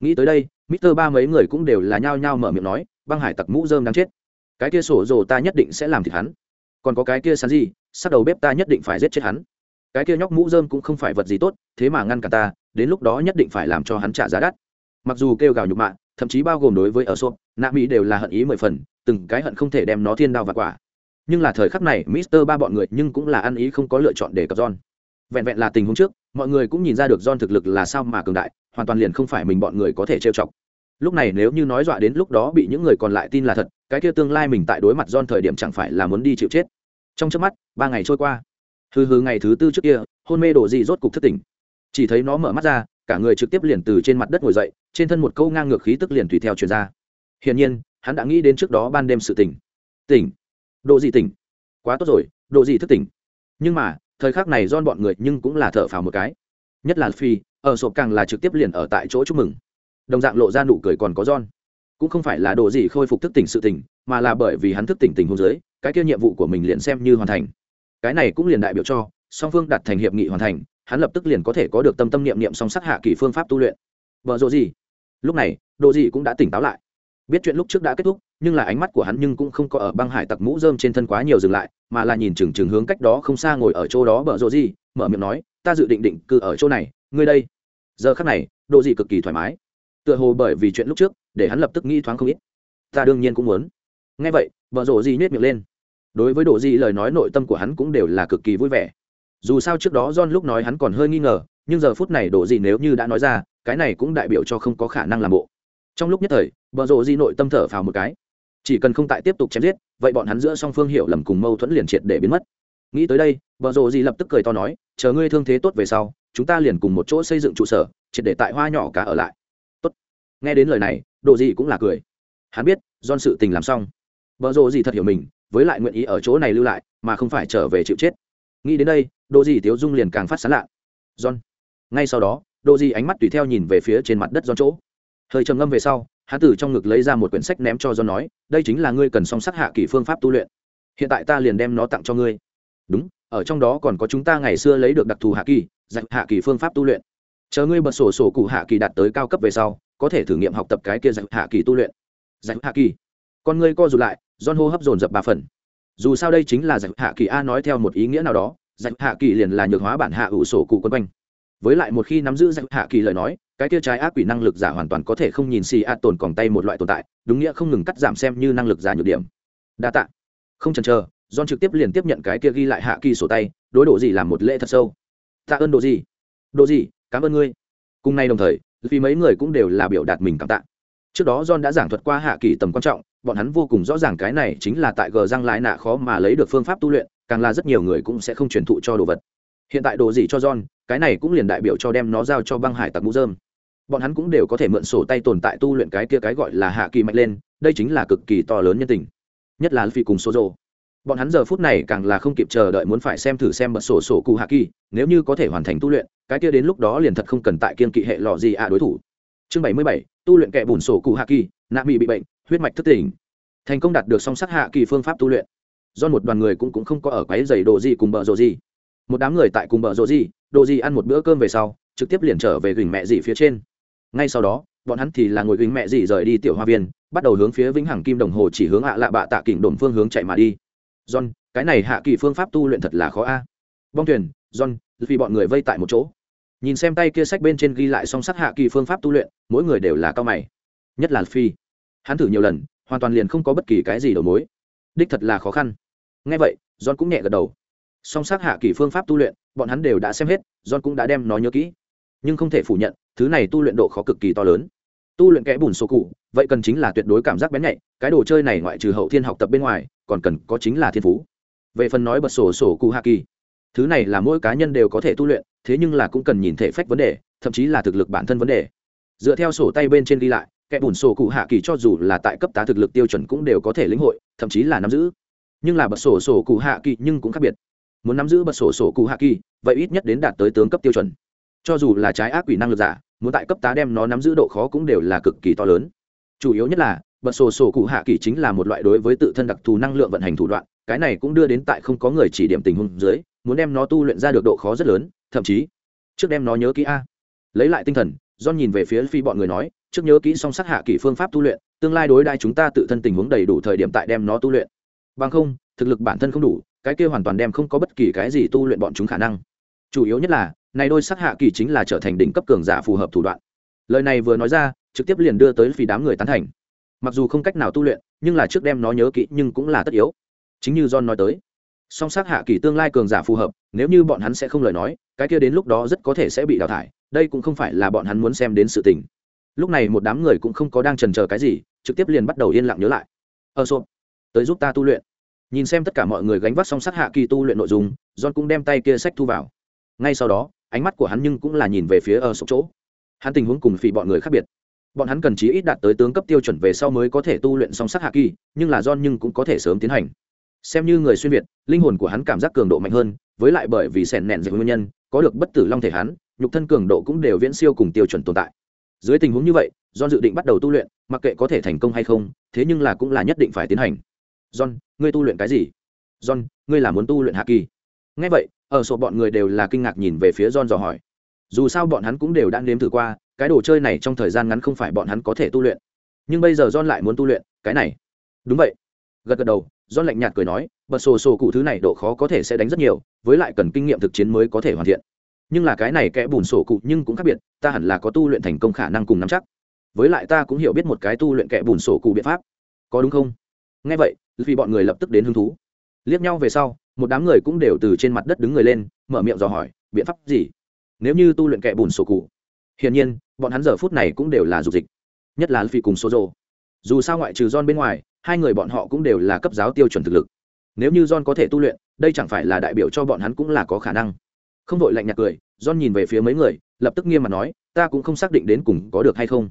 Speaker 1: Nghĩ tới đây mister ba mấy người cũng đều là nhao nhao mở miệng nói băng hải tặc mũ rơm đang chết. Cái kia sổ rồ ta nhất định sẽ làm thịt hắn. Còn có cái kia sán gì sát đầu bếp ta nhất định phải giết chết hắn. Cái kia nhóc mũ rơm cũng không phải vật gì tốt thế mà ngăn cả ta đến lúc đó nhất định phải làm cho hắn trả giá đắt. Mặc dù kêu gào nhục mạ thậm chí bao gồm đối với ở sộp, nạ mỹ đều là hận ý mười phần từng cái hận không thể đem nó thiên đao và quả. Nhưng là thời khắc này mister ba bọn người nhưng cũng là ăn ý không có lựa chọn để cặp john vẹn vẹn là tình huống trước, mọi người cũng nhìn ra được john thực lực là sao mà cường đại, hoàn toàn liền không phải mình bọn người có thể trêu chọc. Lúc này nếu như nói dọa đến lúc đó bị những người còn lại tin là thật, cái kia tương lai mình tại đối mặt John thời điểm chẳng phải là muốn đi chịu chết. Trong trước mắt, ba ngày trôi qua. Hừ hừ, ngày thứ tư trước kia, hôn mê đổ gì rốt cục thất tỉnh. Chỉ thấy nó mở mắt ra, cả người trực tiếp liền từ trên mặt đất ngồi dậy, trên thân một câu ngang ngược khí tức liền tùy theo truyền ra. Hiển nhiên, hắn đã nghĩ đến trước đó ban đêm sự tỉnh. Tỉnh. Độ gì tỉnh. Quá tốt rồi độ gì thức tỉnh. Nhưng mà thời khắc này don bọn người nhưng cũng là thở phào một cái. Nhất là phi, ở sộp càng là trực tiếp liền ở tại chỗ chúc mừng. Đồng dạng lộ ra nụ cười còn có don cũng không phải là đồ gì khôi phục thức tỉnh sự tỉnh, mà là bởi vì hắn thức tỉnh tình hôn giới cái kia nhiệm vụ của mình liền xem như hoàn thành. Cái này cũng liền đại biểu cho, song phương đặt thành hiệp nghị hoàn thành, hắn lập tức liền có thể có được tâm tâm niệm niệm song sắc hạ kỳ phương pháp tu luyện. Vợ rộ gì? Lúc này, đồ gì cũng đã tỉnh táo lại. Biết chuyện lúc trước đã kết thúc nhưng là ánh mắt của hắn nhưng cũng không có ở băng hải tặc mũ rơm trên thân quá nhiều dừng lại, mà là nhìn chừng chừng hướng cách đó không xa ngồi ở chỗ đó bở rộ gì, mở miệng nói, ta dự định định cư ở chỗ này, ngươi đây. Giờ khắc này, độ gì cực kỳ thoải mái. Tựa hồ bởi vì chuyện lúc trước, để hắn lập tức nghĩ thoáng không ít. Ta đương nhiên cũng muốn. Ngay vậy bở rộ gì nhếch miệng lên. Đối với độ gì lời nói nội tâm của hắn cũng đều là cực kỳ vui vẻ. Dù sao trước đó john lúc nói hắn còn hơi nghi ngờ, nhưng giờ phút này độ gì nếu như đã nói ra, cái này cũng đại biểu cho không có khả năng làm bộ. Trong lúc nhất thời vợ rộ gì nội tâm thở phào một cái chỉ cần không tại tiếp tục chém giết, vậy bọn hắn giữa song phương hiểu lầm cùng mâu thuẫn liền triệt để biến mất. Nghĩ tới đây vợ rộ gì lập tức cười to nói, chờ ngươi thương thế tốt về sau, chúng ta liền cùng một chỗ xây dựng trụ sở, triệt để tại hoa nhỏ cá ở lại. Tốt. Nghe đến lời này độ gì cũng là cười. Hắn biết don sự tình làm xong. Vợ rộ gì thật hiểu mình, với lại nguyện ý ở chỗ này lưu lại, mà không phải trở về chịu chết. Nghĩ đến đây độ gì tiếu dung liền càng phát sán lạ. Don ngay sau đó độ gì ánh mắt tùy theo nhìn về phía trên mặt đất don chỗ. Hơi trầm ngâm về sau hắn từ trong ngực lấy ra một quyển sách ném cho do nói, đây chính là ngươi cần song sắc hạ kỳ phương pháp tu luyện. Hiện tại ta liền đem nó tặng cho ngươi. Đúng, ở trong đó còn có chúng ta ngày xưa lấy được đặc thù hạ kỳ dạy hạ kỳ phương pháp tu luyện. Chờ ngươi bật sổ sổ cụ hạ kỳ đạt tới cao cấp về sau, có thể thử nghiệm học tập cái kia dạy hạ kỳ tu luyện. Dạy hạ kỳ con ngươi co rụt lại don hô hấp dồn dập ba phần. Dù sao đây chính là dạy hạ kỳ a nói theo một ý nghĩa nào đó dạy hạ kỳ liền là nhược hóa bản hạ ủ sổ cụ quân quanh với lại một khi nắm giữ dạy hạ kỳ lời nói, cái tiêu trái ác quỷ năng lực giả hoàn toàn có thể không nhìn xì a tồn còn tay một loại tồn tại, đúng nghĩa không ngừng cắt giảm xem như năng lực giả nhược điểm. Đa tạ. Không chần chờ, john trực tiếp liền tiếp nhận cái kia ghi lại hạ kỳ sổ tay, đối độ gì làm một lễ thật sâu. Tạ ơn độ gì độ gì cảm ơn ngươi. Cùng nay đồng thời, vì mấy người cũng đều là biểu đạt mình cảm tạ. Trước đó john đã giảng thuật qua hạ kỳ tầm quan trọng, bọn hắn vô cùng rõ ràng cái này chính là tại gờ răng lái nạ khó mà lấy được phương pháp tu luyện, càng là rất nhiều người cũng sẽ không truyền thụ cho đồ vật hiện tại đồ gì cho john cái này cũng liền đại biểu cho đem nó giao cho băng hải tặc mũ dơm bọn hắn cũng đều có thể mượn sổ tay tồn tại tu luyện cái kia cái gọi là hạ kỳ mạnh lên đây chính là cực kỳ to lớn nhân tình. Nhất là phi cùng số rồ bọn hắn giờ phút này càng là không kịp chờ đợi muốn phải xem thử xem bật sổ sổ cụ hạ kỳ nếu như có thể hoàn thành tu luyện cái kia đến lúc đó liền thật không cần tại kiên kỵ hệ lò gì ạ đối thủ. Chương bảy mươi bảy tu luyện kẻ bùn sổ cụ hạ kỳ nạ bị bị bệnh huyết mạch thất tỉnh. Thành công đạt được song sắc hạ kỳ phương pháp tu luyện. Do một đoàn người cũng, cũng không có ở quái giày đồ gì cùng bờ rồ gì một đám người tại cùng bờ rồ gì, đồ gì ăn một bữa cơm về sau, trực tiếp liền trở về gửi mẹ dì phía trên. Ngay sau đó, bọn hắn thì là ngồi gửi mẹ dì rời đi tiểu hoa viên, bắt đầu hướng phía vĩnh hằng kim đồng hồ chỉ hướng ạ lạ bạ tạ kỉnh đồn phương hướng chạy mà đi. John, cái này hạ kỳ phương pháp tu luyện thật là khó a. Bong thuyền, john, vì bọn người vây tại một chỗ. Nhìn xem tay kia sách bên trên ghi lại song sắc hạ kỳ phương pháp tu luyện, mỗi người đều là cao mày. Nhất là phi. Hắn thử nhiều lần, hoàn toàn liền không có bất kỳ cái gì đầu mối. Đích thật là khó khăn. Ngay vậy, john cũng nhẹ gật đầu song sắc hạ kỳ phương pháp tu luyện, bọn hắn đều đã xem hết, john cũng đã đem nó nhớ kỹ. Nhưng không thể phủ nhận, thứ này tu luyện độ khó cực kỳ to lớn. Tu luyện kẽ bùn số cụ, vậy cần chính là tuyệt đối cảm giác bén nhạy, cái đồ chơi này ngoại trừ hậu thiên học tập bên ngoài, còn cần có chính là thiên phú. Về phần nói bật sổ sổ cụ hạ kỳ, thứ này là mỗi cá nhân đều có thể tu luyện, thế nhưng là cũng cần nhìn thể phách vấn đề, thậm chí là thực lực bản thân vấn đề. Dựa theo sổ tay bên trên ghi lại, kẻ bùn sổ cụ hạ kỳ cho dù là tại cấp tá thực lực tiêu chuẩn cũng đều có thể lĩnh hội, thậm chí là nắm giữ. Nhưng là bật sổ sổ cụ hạ kỳ nhưng cũng khác biệt muốn nắm giữ bật sổ sổ cụ hạ kỳ vậy ít nhất đến đạt tới tướng cấp tiêu chuẩn. Cho dù là trái ác quỷ năng lực giả, muốn tại cấp tá đem nó nắm giữ độ khó cũng đều là cực kỳ to lớn. Chủ yếu nhất là, bật sổ sổ cụ hạ kỳ chính là một loại đối với tự thân đặc thù năng lượng vận hành thủ đoạn, cái này cũng đưa đến tại không có người chỉ điểm tình huống dưới, muốn đem nó tu luyện ra được độ khó rất lớn, thậm chí, trước đem nó nhớ kỹ a. Lấy lại tinh thần do nhìn về phía phi bọn người nói, trước nhớ kỹ song sắc hạ kỳ phương pháp tu luyện, tương lai đối đai chúng ta tự thân tình huống đầy đủ thời điểm tại đem nó tu luyện. Bằng không, thực lực bản thân không đủ cái kia hoàn toàn đem không có bất kỳ cái gì tu luyện bọn chúng khả năng. Chủ yếu nhất là, này đôi sắc hạ kỳ chính là trở thành đỉnh cấp cường giả phù hợp thủ đoạn. Lời này vừa nói ra, trực tiếp liền đưa tới phi đám người tán thành. Mặc dù không cách nào tu luyện, nhưng là trước đem nó nhớ kỹ nhưng cũng là tất yếu. Chính như john nói tới, song sắc hạ kỳ tương lai cường giả phù hợp, nếu như bọn hắn sẽ không lời nói, cái kia đến lúc đó rất có thể sẽ bị đào thải, đây cũng không phải là bọn hắn muốn xem đến sự tình. Lúc này một đám người cũng không có đang trần chờ cái gì, trực tiếp liền bắt đầu yên lặng nhớ lại. Ờ, Ơ xô tới giúp ta tu luyện nhìn xem tất cả mọi người gánh vác song sắt hạ kỳ tu luyện nội dung, john cũng đem tay kia sách thu vào. Ngay sau đó, ánh mắt của hắn nhưng cũng là nhìn về phía ở sốc chỗ. Hắn tình huống cùng phỉ bọn người khác biệt. Bọn hắn cần chí ít đạt tới tướng cấp tiêu chuẩn về sau mới có thể tu luyện song sắt hạ kỳ, nhưng là john nhưng cũng có thể sớm tiến hành. Xem như người xuyên việt, linh hồn của hắn cảm giác cường độ mạnh hơn, với lại bởi vì sẻn nẹn dịch nguyên nhân, có được bất tử long thể hắn, nhục thân cường độ cũng đều viễn siêu cùng tiêu chuẩn tồn tại. Dưới tình huống như vậy, john dự định bắt đầu tu luyện, mặc kệ có thể thành công hay không, thế nhưng là cũng là nhất định phải tiến hành john, ngươi tu luyện cái gì? John, ngươi là muốn tu luyện hạ kỳ. Ngay vậy, ở sổ bọn người đều là kinh ngạc nhìn về phía john dò hỏi. Dù sao bọn hắn cũng đều đã nếm thử qua, cái đồ chơi này trong thời gian ngắn không phải bọn hắn có thể tu luyện. Nhưng bây giờ john lại muốn tu luyện, cái này. Đúng vậy. Gật gật đầu, john lạnh nhạt cười nói, bật sổ sổ cụ thứ này độ khó có thể sẽ đánh rất nhiều, với lại cần kinh nghiệm thực chiến mới có thể hoàn thiện. Nhưng là cái này kẽ bùn sổ cụ nhưng cũng khác biệt, ta hẳn là có tu luyện thành công khả năng cùng nắm chắc. Với lại ta cũng hiểu biết một cái tu luyện kẽ bùn sổ cụ biện pháp. Có đúng không? Nghe vậy, vì bọn người lập tức đến hứng thú. Liếc nhau về sau, một đám người cũng đều từ trên mặt đất đứng người lên, mở miệng dò hỏi, biện pháp gì? Nếu như tu luyện kẻ bùn sổ cụ, hiển nhiên, bọn hắn giờ phút này cũng đều là dục dịch, nhất là phi cùng số rồ. Dù sao ngoại trừ John bên ngoài, hai người bọn họ cũng đều là cấp giáo tiêu chuẩn thực lực. Nếu như John có thể tu luyện, đây chẳng phải là đại biểu cho bọn hắn cũng là có khả năng. Không vội lạnh nhạt cười, John nhìn về phía mấy người, lập tức nghiêm mặt nói, ta cũng không xác định đến cùng có được hay không.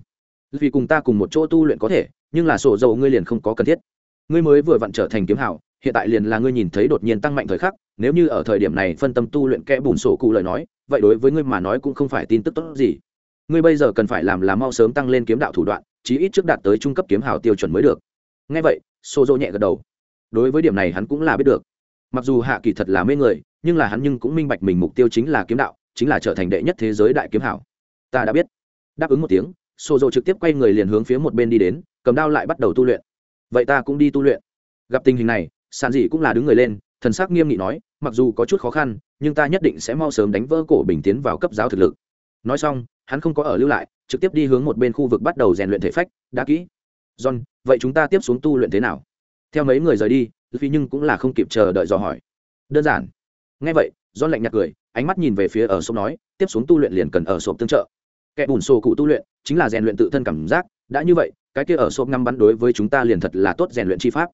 Speaker 1: Vì cùng ta cùng một chỗ tu luyện có thể, nhưng là sổ dầu ngươi liền không có cần thiết ngươi mới vừa vặn trở thành kiếm hảo, hiện tại liền là ngươi nhìn thấy đột nhiên tăng mạnh thời khắc, nếu như ở thời điểm này phân tâm tu luyện kẽ bùn sổ cụ lời nói, vậy đối với ngươi mà nói cũng không phải tin tức tốt gì. Ngươi bây giờ cần phải làm là mau sớm tăng lên kiếm đạo thủ đoạn, chí ít trước đạt tới trung cấp kiếm hào tiêu chuẩn mới được. Ngay vậy xô dô nhẹ gật đầu. Đối với điểm này hắn cũng là biết được. Mặc dù hạ kỳ thật là mê người, nhưng là hắn nhưng cũng minh bạch mình mục tiêu chính là kiếm đạo, chính là trở thành đệ nhất thế giới đại kiếm hảo. Ta đã biết. Đáp ứng một tiếng xô dô trực tiếp quay người liền hướng phía một bên đi đến, cầm đao lại bắt đầu tu luyện vậy ta cũng đi tu luyện. Gặp tình hình này, sàn dị cũng là đứng người lên, thần sắc nghiêm nghị nói, mặc dù có chút khó khăn, nhưng ta nhất định sẽ mau sớm đánh vỡ cổ bình tiến vào cấp giáo thực lực. Nói xong, hắn không có ở lưu lại, trực tiếp đi hướng một bên khu vực bắt đầu rèn luyện thể phách, đã kỹ. John, vậy chúng ta tiếp xuống tu luyện thế nào? Theo mấy người rời đi, phi nhưng cũng là không kịp chờ đợi dò hỏi. Đơn giản. Ngay vậy, john lạnh nhạt cười, ánh mắt nhìn về phía ở sông nói, tiếp xuống tu luyện liền cần ở sộp tương trợ. Kẻ bùn sổ cụ tu luyện, chính là rèn luyện tự thân cảm giác đã như vậy, cái kia ở sộp ngắm bắn đối với chúng ta liền thật là tốt rèn luyện chi pháp.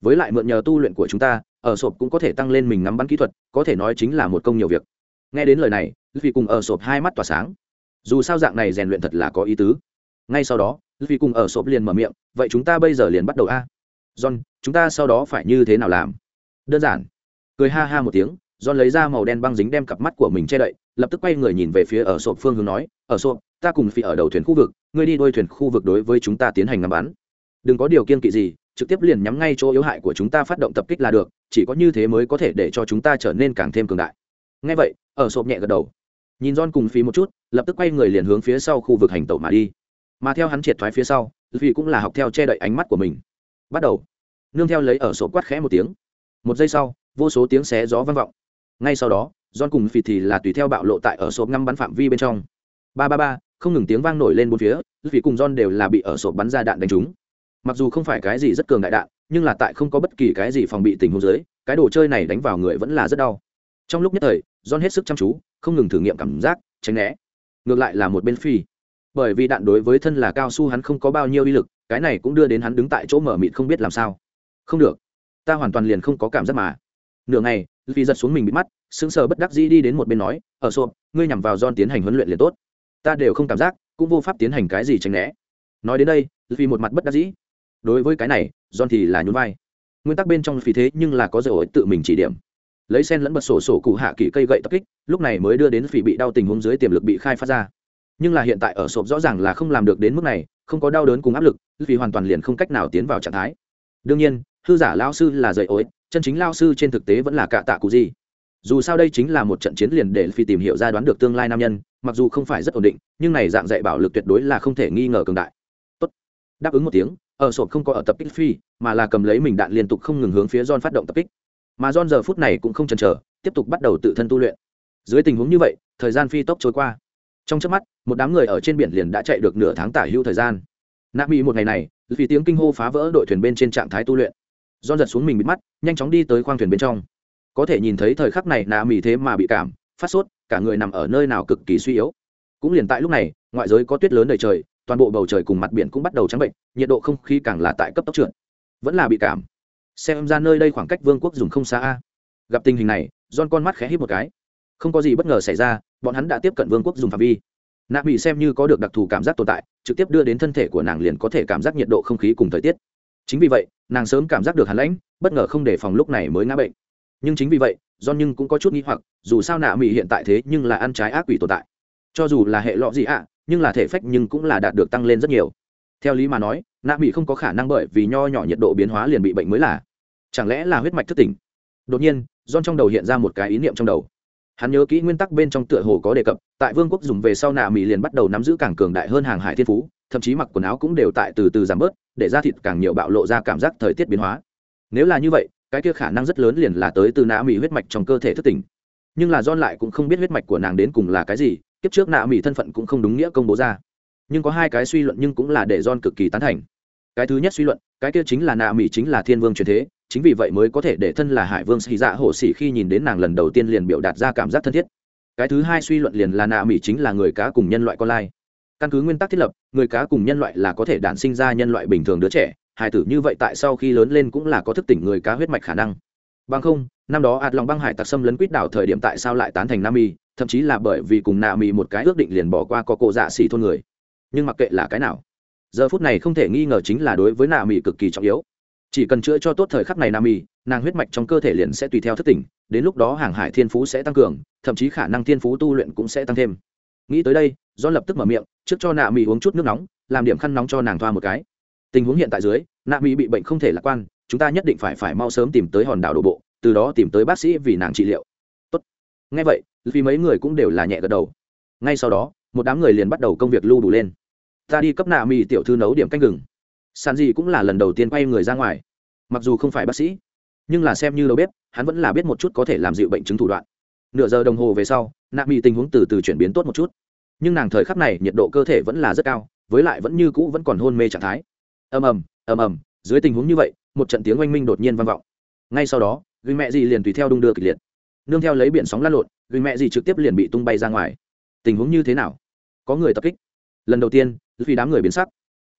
Speaker 1: Với lại mượn nhờ tu luyện của chúng ta, ở sộp cũng có thể tăng lên mình ngắm bắn kỹ thuật, có thể nói chính là một công nhiều việc. Nghe đến lời này vì cùng ở sộp hai mắt tỏa sáng. Dù sao dạng này rèn luyện thật là có ý tứ. Ngay sau đó vì cùng ở sộp liền mở miệng, vậy chúng ta bây giờ liền bắt đầu a? John, chúng ta sau đó phải như thế nào làm? Đơn giản. Cười ha ha một tiếng, john lấy ra màu đen băng dính đem cặp mắt của mình che đậy lập tức quay người nhìn về phía ở sộp phương hướng nói, ở sộp, ta cùng phi ở đầu thuyền khu vực, ngươi đi đôi thuyền khu vực đối với chúng ta tiến hành ngắm bắn. Đừng có điều kiên kỵ gì, trực tiếp liền nhắm ngay chỗ yếu hại của chúng ta phát động tập kích là được, chỉ có như thế mới có thể để cho chúng ta trở nên càng thêm cường đại. Ngay vậy, ở sộp nhẹ gật đầu. Nhìn John cùng phí một chút, lập tức quay người liền hướng phía sau khu vực hành tẩu mà đi. Mà theo hắn triệt thoái phía sau vì cũng là học theo che đậy ánh mắt của mình. Bắt đầu. Nương theo lấy ở sổ quát khẽ một tiếng. Một giây sau, vô số tiếng xé gió vang vọng. Ngay sau đó John cùng phi thì là tùy theo bạo lộ tại ở sộp ngắm bắn phạm vi bên trong. Ba ba ba, không ngừng tiếng vang nổi lên bốn phía vì cùng John đều là bị ở sộp bắn ra đạn đánh trúng. Mặc dù không phải cái gì rất cường đại đạn, nhưng là tại không có bất kỳ cái gì phòng bị tình huống dưới, cái đồ chơi này đánh vào người vẫn là rất đau. Trong lúc nhất thời, John hết sức chăm chú, không ngừng thử nghiệm cảm giác, tránh né. Ngược lại là một bên phi bởi vì đạn đối với thân là cao su hắn không có bao nhiêu uy lực, cái này cũng đưa đến hắn đứng tại chỗ mở mịt không biết làm sao. Không được. Ta hoàn toàn liền không có cảm giác mà. Nửa ngày vì giật xuống mình bị mắt, sững sờ bất đắc dĩ đi đến một bên nói, ở xộp ngươi nhằm vào don tiến hành huấn luyện liền tốt. Ta đều không cảm giác, cũng vô pháp tiến hành cái gì tránh né. Nói đến đây vì một mặt bất đắc dĩ. Đối với cái này don thì là nhún vai. Nguyên tắc bên trong vì thế nhưng là có dấu tự mình chỉ điểm. Lấy sen lẫn bật sổ sổ cụ hạ kỳ cây gậy tập kích, lúc này mới đưa đến phỉ bị đau tình huống dưới tiềm lực bị khai phát ra. Nhưng là hiện tại ở sộp rõ ràng là không làm được đến mức này, không có đau đớn cùng áp lực vì hoàn toàn liền không cách nào tiến vào trạng thái. Đương nhiên hư giả lao sư là dạy ối, chân chính lao sư trên thực tế vẫn là cạ tạ cụ gì dù sao đây chính là một trận chiến liền để phi tìm hiểu ra đoán được tương lai nam nhân, mặc dù không phải rất ổn định, nhưng này dạng dạy bảo lực tuyệt đối là không thể nghi ngờ cường đại. Tốt. đáp ứng một tiếng, ở sộp không có ở tập kích phi, mà là cầm lấy mình đạn liên tục không ngừng hướng phía john phát động tập kích. Mà John giờ phút này cũng không chần chờ, tiếp tục bắt đầu tự thân tu luyện. Dưới tình huống như vậy, thời gian phi tốc trôi qua. Trong chớp mắt, một đám người ở trên biển liền đã chạy được nửa tháng tả hữu thời gian. Nạ mỹ một ngày này, vì tiếng kinh hô phá vỡ đội thuyền bên trên trạng thái tu luyện John giật xuống mình bịt mắt, nhanh chóng đi tới khoang thuyền bên trong. Có thể nhìn thấy thời khắc này nạ mì thế mà bị cảm, phát sốt, cả người nằm ở nơi nào cực kỳ suy yếu. Cũng liền tại lúc này, ngoại giới có tuyết lớn đầy trời, toàn bộ bầu trời cùng mặt biển cũng bắt đầu trắng bệnh, nhiệt độ không khí càng là tại cấp tốc trượt. Vẫn là bị cảm. Xem ra nơi đây khoảng cách vương quốc dùng không xa a. Gặp tình hình này don con mắt khẽ hít một cái. Không có gì bất ngờ xảy ra, bọn hắn đã tiếp cận vương quốc dùng phạm vi. Nạ bị xem như có được đặc thù cảm giác tồn tại, trực tiếp đưa đến thân thể của nàng liền có thể cảm giác nhiệt độ không khí cùng thời tiết chính vì vậy, nàng sớm cảm giác được hàn lãnh, bất ngờ không đề phòng lúc này mới ngã bệnh. Nhưng chính vì vậy do nhưng cũng có chút nghi hoặc, dù sao nạ mỹ hiện tại thế nhưng là ăn trái ác quỷ tồn tại. Cho dù là hệ lọ gì ạ, nhưng là thể phách nhưng cũng là đạt được tăng lên rất nhiều. Theo lý mà nói, nạ mỹ không có khả năng bởi vì nho nhỏ nhiệt độ biến hóa liền bị bệnh mới là. Chẳng lẽ là huyết mạch thất tỉnh? Đột nhiên don trong đầu hiện ra một cái ý niệm trong đầu. Hắn nhớ kỹ nguyên tắc bên trong tựa hồ có đề cập, tại vương quốc dùng về sau nạ mỹ liền bắt đầu nắm giữ càng cường đại hơn hàng hải thiên phú thậm chí mặc quần áo cũng đều tại từ từ giảm bớt, để da thịt càng nhiều bạo lộ ra cảm giác thời tiết biến hóa. Nếu là như vậy, cái kia khả năng rất lớn liền là tới từ nạ mỹ huyết mạch trong cơ thể thất tình. nhưng là don lại cũng không biết huyết mạch của nàng đến cùng là cái gì, kiếp trước nạ mỹ thân phận cũng không đúng nghĩa công bố ra. Nhưng có hai cái suy luận nhưng cũng là để don cực kỳ tán thành. Cái thứ nhất suy luận, cái kia chính là nạ mỹ chính là thiên vương truyền thế, chính vì vậy mới có thể để thân là hải vương xì dạ hổ xỉ khi nhìn đến nàng lần đầu tiên liền biểu đạt ra cảm giác thân thiết. Cái thứ hai suy luận liền là nạ mỹ chính là người cá cùng nhân loại con lai căn cứ nguyên tắc thiết lập, người cá cùng nhân loại là có thể đản sinh ra nhân loại bình thường đứa trẻ hải tử như vậy tại sau khi lớn lên cũng là có thức tỉnh người cá huyết mạch khả năng. Bằng không, năm đó ạt lòng băng hải tặc xâm lấn quýt đảo thời điểm tại sao lại tán thành nam mi thậm chí là bởi vì cùng nạ mỹ một cái ước định liền bỏ qua có cổ dạ xỉ thôn người. Nhưng mặc kệ là cái nào, giờ phút này không thể nghi ngờ chính là đối với nạ mỹ cực kỳ trọng yếu. Chỉ cần chữa cho tốt thời khắc này nam y nàng huyết mạch trong cơ thể liền sẽ tùy theo thức tỉnh, đến lúc đó hàng hải thiên phú sẽ tăng cường, thậm chí khả năng thiên phú tu luyện cũng sẽ tăng thêm nghĩ tới đây do lập tức mở miệng, trước cho nạ mỹ uống chút nước nóng, làm điểm khăn nóng cho nàng thoa một cái. Tình huống hiện tại dưới, nạ mỹ bị bệnh không thể lạc quan, chúng ta nhất định phải phải mau sớm tìm tới hòn đảo đổ bộ, từ đó tìm tới bác sĩ vì nàng trị liệu. Tốt. Ngay vậy, vì mấy người cũng đều là nhẹ gật đầu. Ngay sau đó, một đám người liền bắt đầu công việc lưu đủ lên. Ta đi cấp nạ mỹ tiểu thư nấu điểm canh gừng. Sàn gì cũng là lần đầu tiên quay người ra ngoài. Mặc dù không phải bác sĩ, nhưng là xem như đầu bếp, hắn vẫn là biết một chút có thể làm dịu bệnh chứng thủ đoạn nửa giờ đồng hồ về sau, nạ mỹ tình huống từ từ chuyển biến tốt một chút. Nhưng nàng thời khắc này nhiệt độ cơ thể vẫn là rất cao, với lại vẫn như cũ vẫn còn hôn mê trạng thái. Ầm ầm ầm ầm, dưới tình huống như vậy, một trận tiếng oanh minh đột nhiên vang vọng. Ngay sau đó, gửi mẹ gì liền tùy theo đung đưa kịch liệt. Nương theo lấy biển sóng lăn lộn, gửi mẹ gì trực tiếp liền bị tung bay ra ngoài. Tình huống như thế nào? Có người tập kích. Lần đầu tiên, vì đám người biến sắc.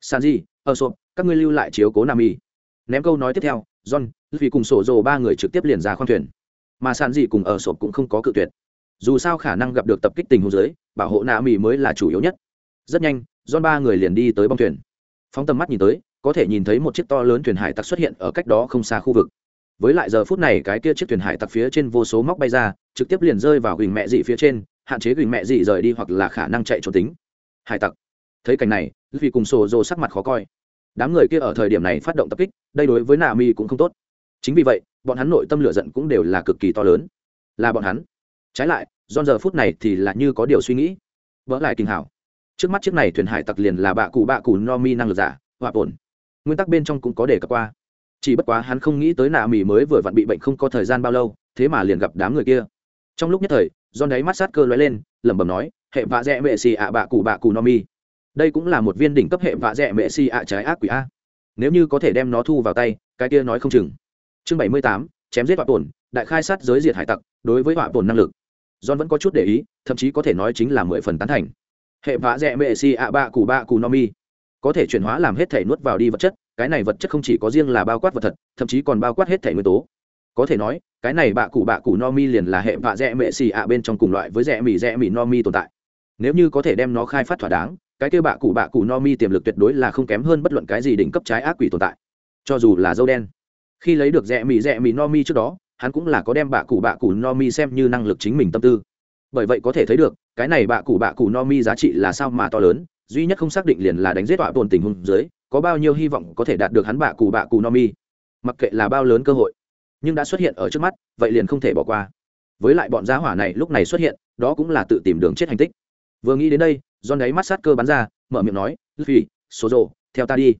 Speaker 1: San di ở ờ sộp, các ngươi lưu lại chiếu cố nam y ném câu nói tiếp theo, john, vì cùng sổ rồ ba người trực tiếp liền ra khoang thuyền mà sàn gì cùng ở sộp cũng không có cự tuyệt. Dù sao khả năng gặp được tập kích tình huống dưới, bảo hộ nạ mỹ mới là chủ yếu nhất. Rất nhanh don ba người liền đi tới bong thuyền. Phóng tầm mắt nhìn tới, có thể nhìn thấy một chiếc to lớn thuyền hải tặc xuất hiện ở cách đó không xa khu vực. Với lại giờ phút này cái kia chiếc thuyền hải tặc phía trên vô số móc bay ra, trực tiếp liền rơi vào gửi mẹ dị phía trên, hạn chế gửi mẹ dị rời đi hoặc là khả năng chạy trốn tính. Hải tặc. Thấy cảnh này vì cùng sổ rồ sắc mặt khó coi. Đám người kia ở thời điểm này phát động tập kích, đây đối với nà mi cũng không tốt. Chính vì vậy bọn hắn nội tâm lửa giận cũng đều là cực kỳ to lớn. Là bọn hắn. Trái lại do giờ phút này thì là như có điều suy nghĩ. Vỡ lại kinh hảo. Trước mắt chiếc này thuyền hải tặc liền là bạ cụ bạ cụ no mi năng lực giả hòa ổn. Nguyên tắc bên trong cũng có đề cập qua. Chỉ bất quá hắn không nghĩ tới nạ mì mới vừa vặn bị bệnh không có thời gian bao lâu, thế mà liền gặp đám người kia. Trong lúc nhất thời do đáy mắt sát cơ lóe lên, lẩm bẩm nói, hệ vạ dẹ mệ xì ạ bạ cụ bạ cụ no mi đây cũng là một viên đỉnh cấp hệ vạ dẹ mệ xì ạ trái ác quỷ a. Nếu như có thể đem nó thu vào tay, cái kia nói không chừng chương bảy mươi tám, chém giết họa tổn đại khai sát giới diệt hải tặc, đối với họa tổn năng lực. John vẫn có chút để ý, thậm chí có thể nói chính là mười phần tán thành. Hệ vạ dẹ mệ si ạ bạ cụ bạ cụ no mi. Có thể chuyển hóa làm hết thể nuốt vào đi vật chất, cái này vật chất không chỉ có riêng là bao quát vật thật, thậm chí còn bao quát hết thể nguyên tố. Có thể nói, cái này bạ cụ bạ cụ no mi liền là hệ vạ dẹ mệ xì ạ bên trong cùng loại với rẽ mì rẽ mì no mi tồn tại. Nếu như có thể đem nó khai phát thỏa đáng, cái kêu bạ cụ bạ cụ no mi tiềm lực tuyệt đối là không kém hơn bất luận cái gì đỉnh cấp trái ác quỷ tồn tại. Cho dù là dâu đen khi lấy được rẽ mì rẽ mì no mi trước đó, hắn cũng là có đem bạ cụ bạ cụ no mi xem như năng lực chính mình tâm tư. Bởi vậy có thể thấy được, cái này bạ cụ bạ cụ no mi giá trị là sao mà to lớn, duy nhất không xác định liền là đánh giết tọa tồn tình hùng dưới, có bao nhiêu hy vọng có thể đạt được hắn bạ cụ bạ cụ no mi. Mặc kệ là bao lớn cơ hội, nhưng đã xuất hiện ở trước mắt, vậy liền không thể bỏ qua. Với lại bọn giá hỏa này lúc này xuất hiện, đó cũng là tự tìm đường chết hành tích. Vừa nghĩ đến đây do đáy mắt sát cơ bắn ra, mở miệng nói phì số rồ, theo ta đi.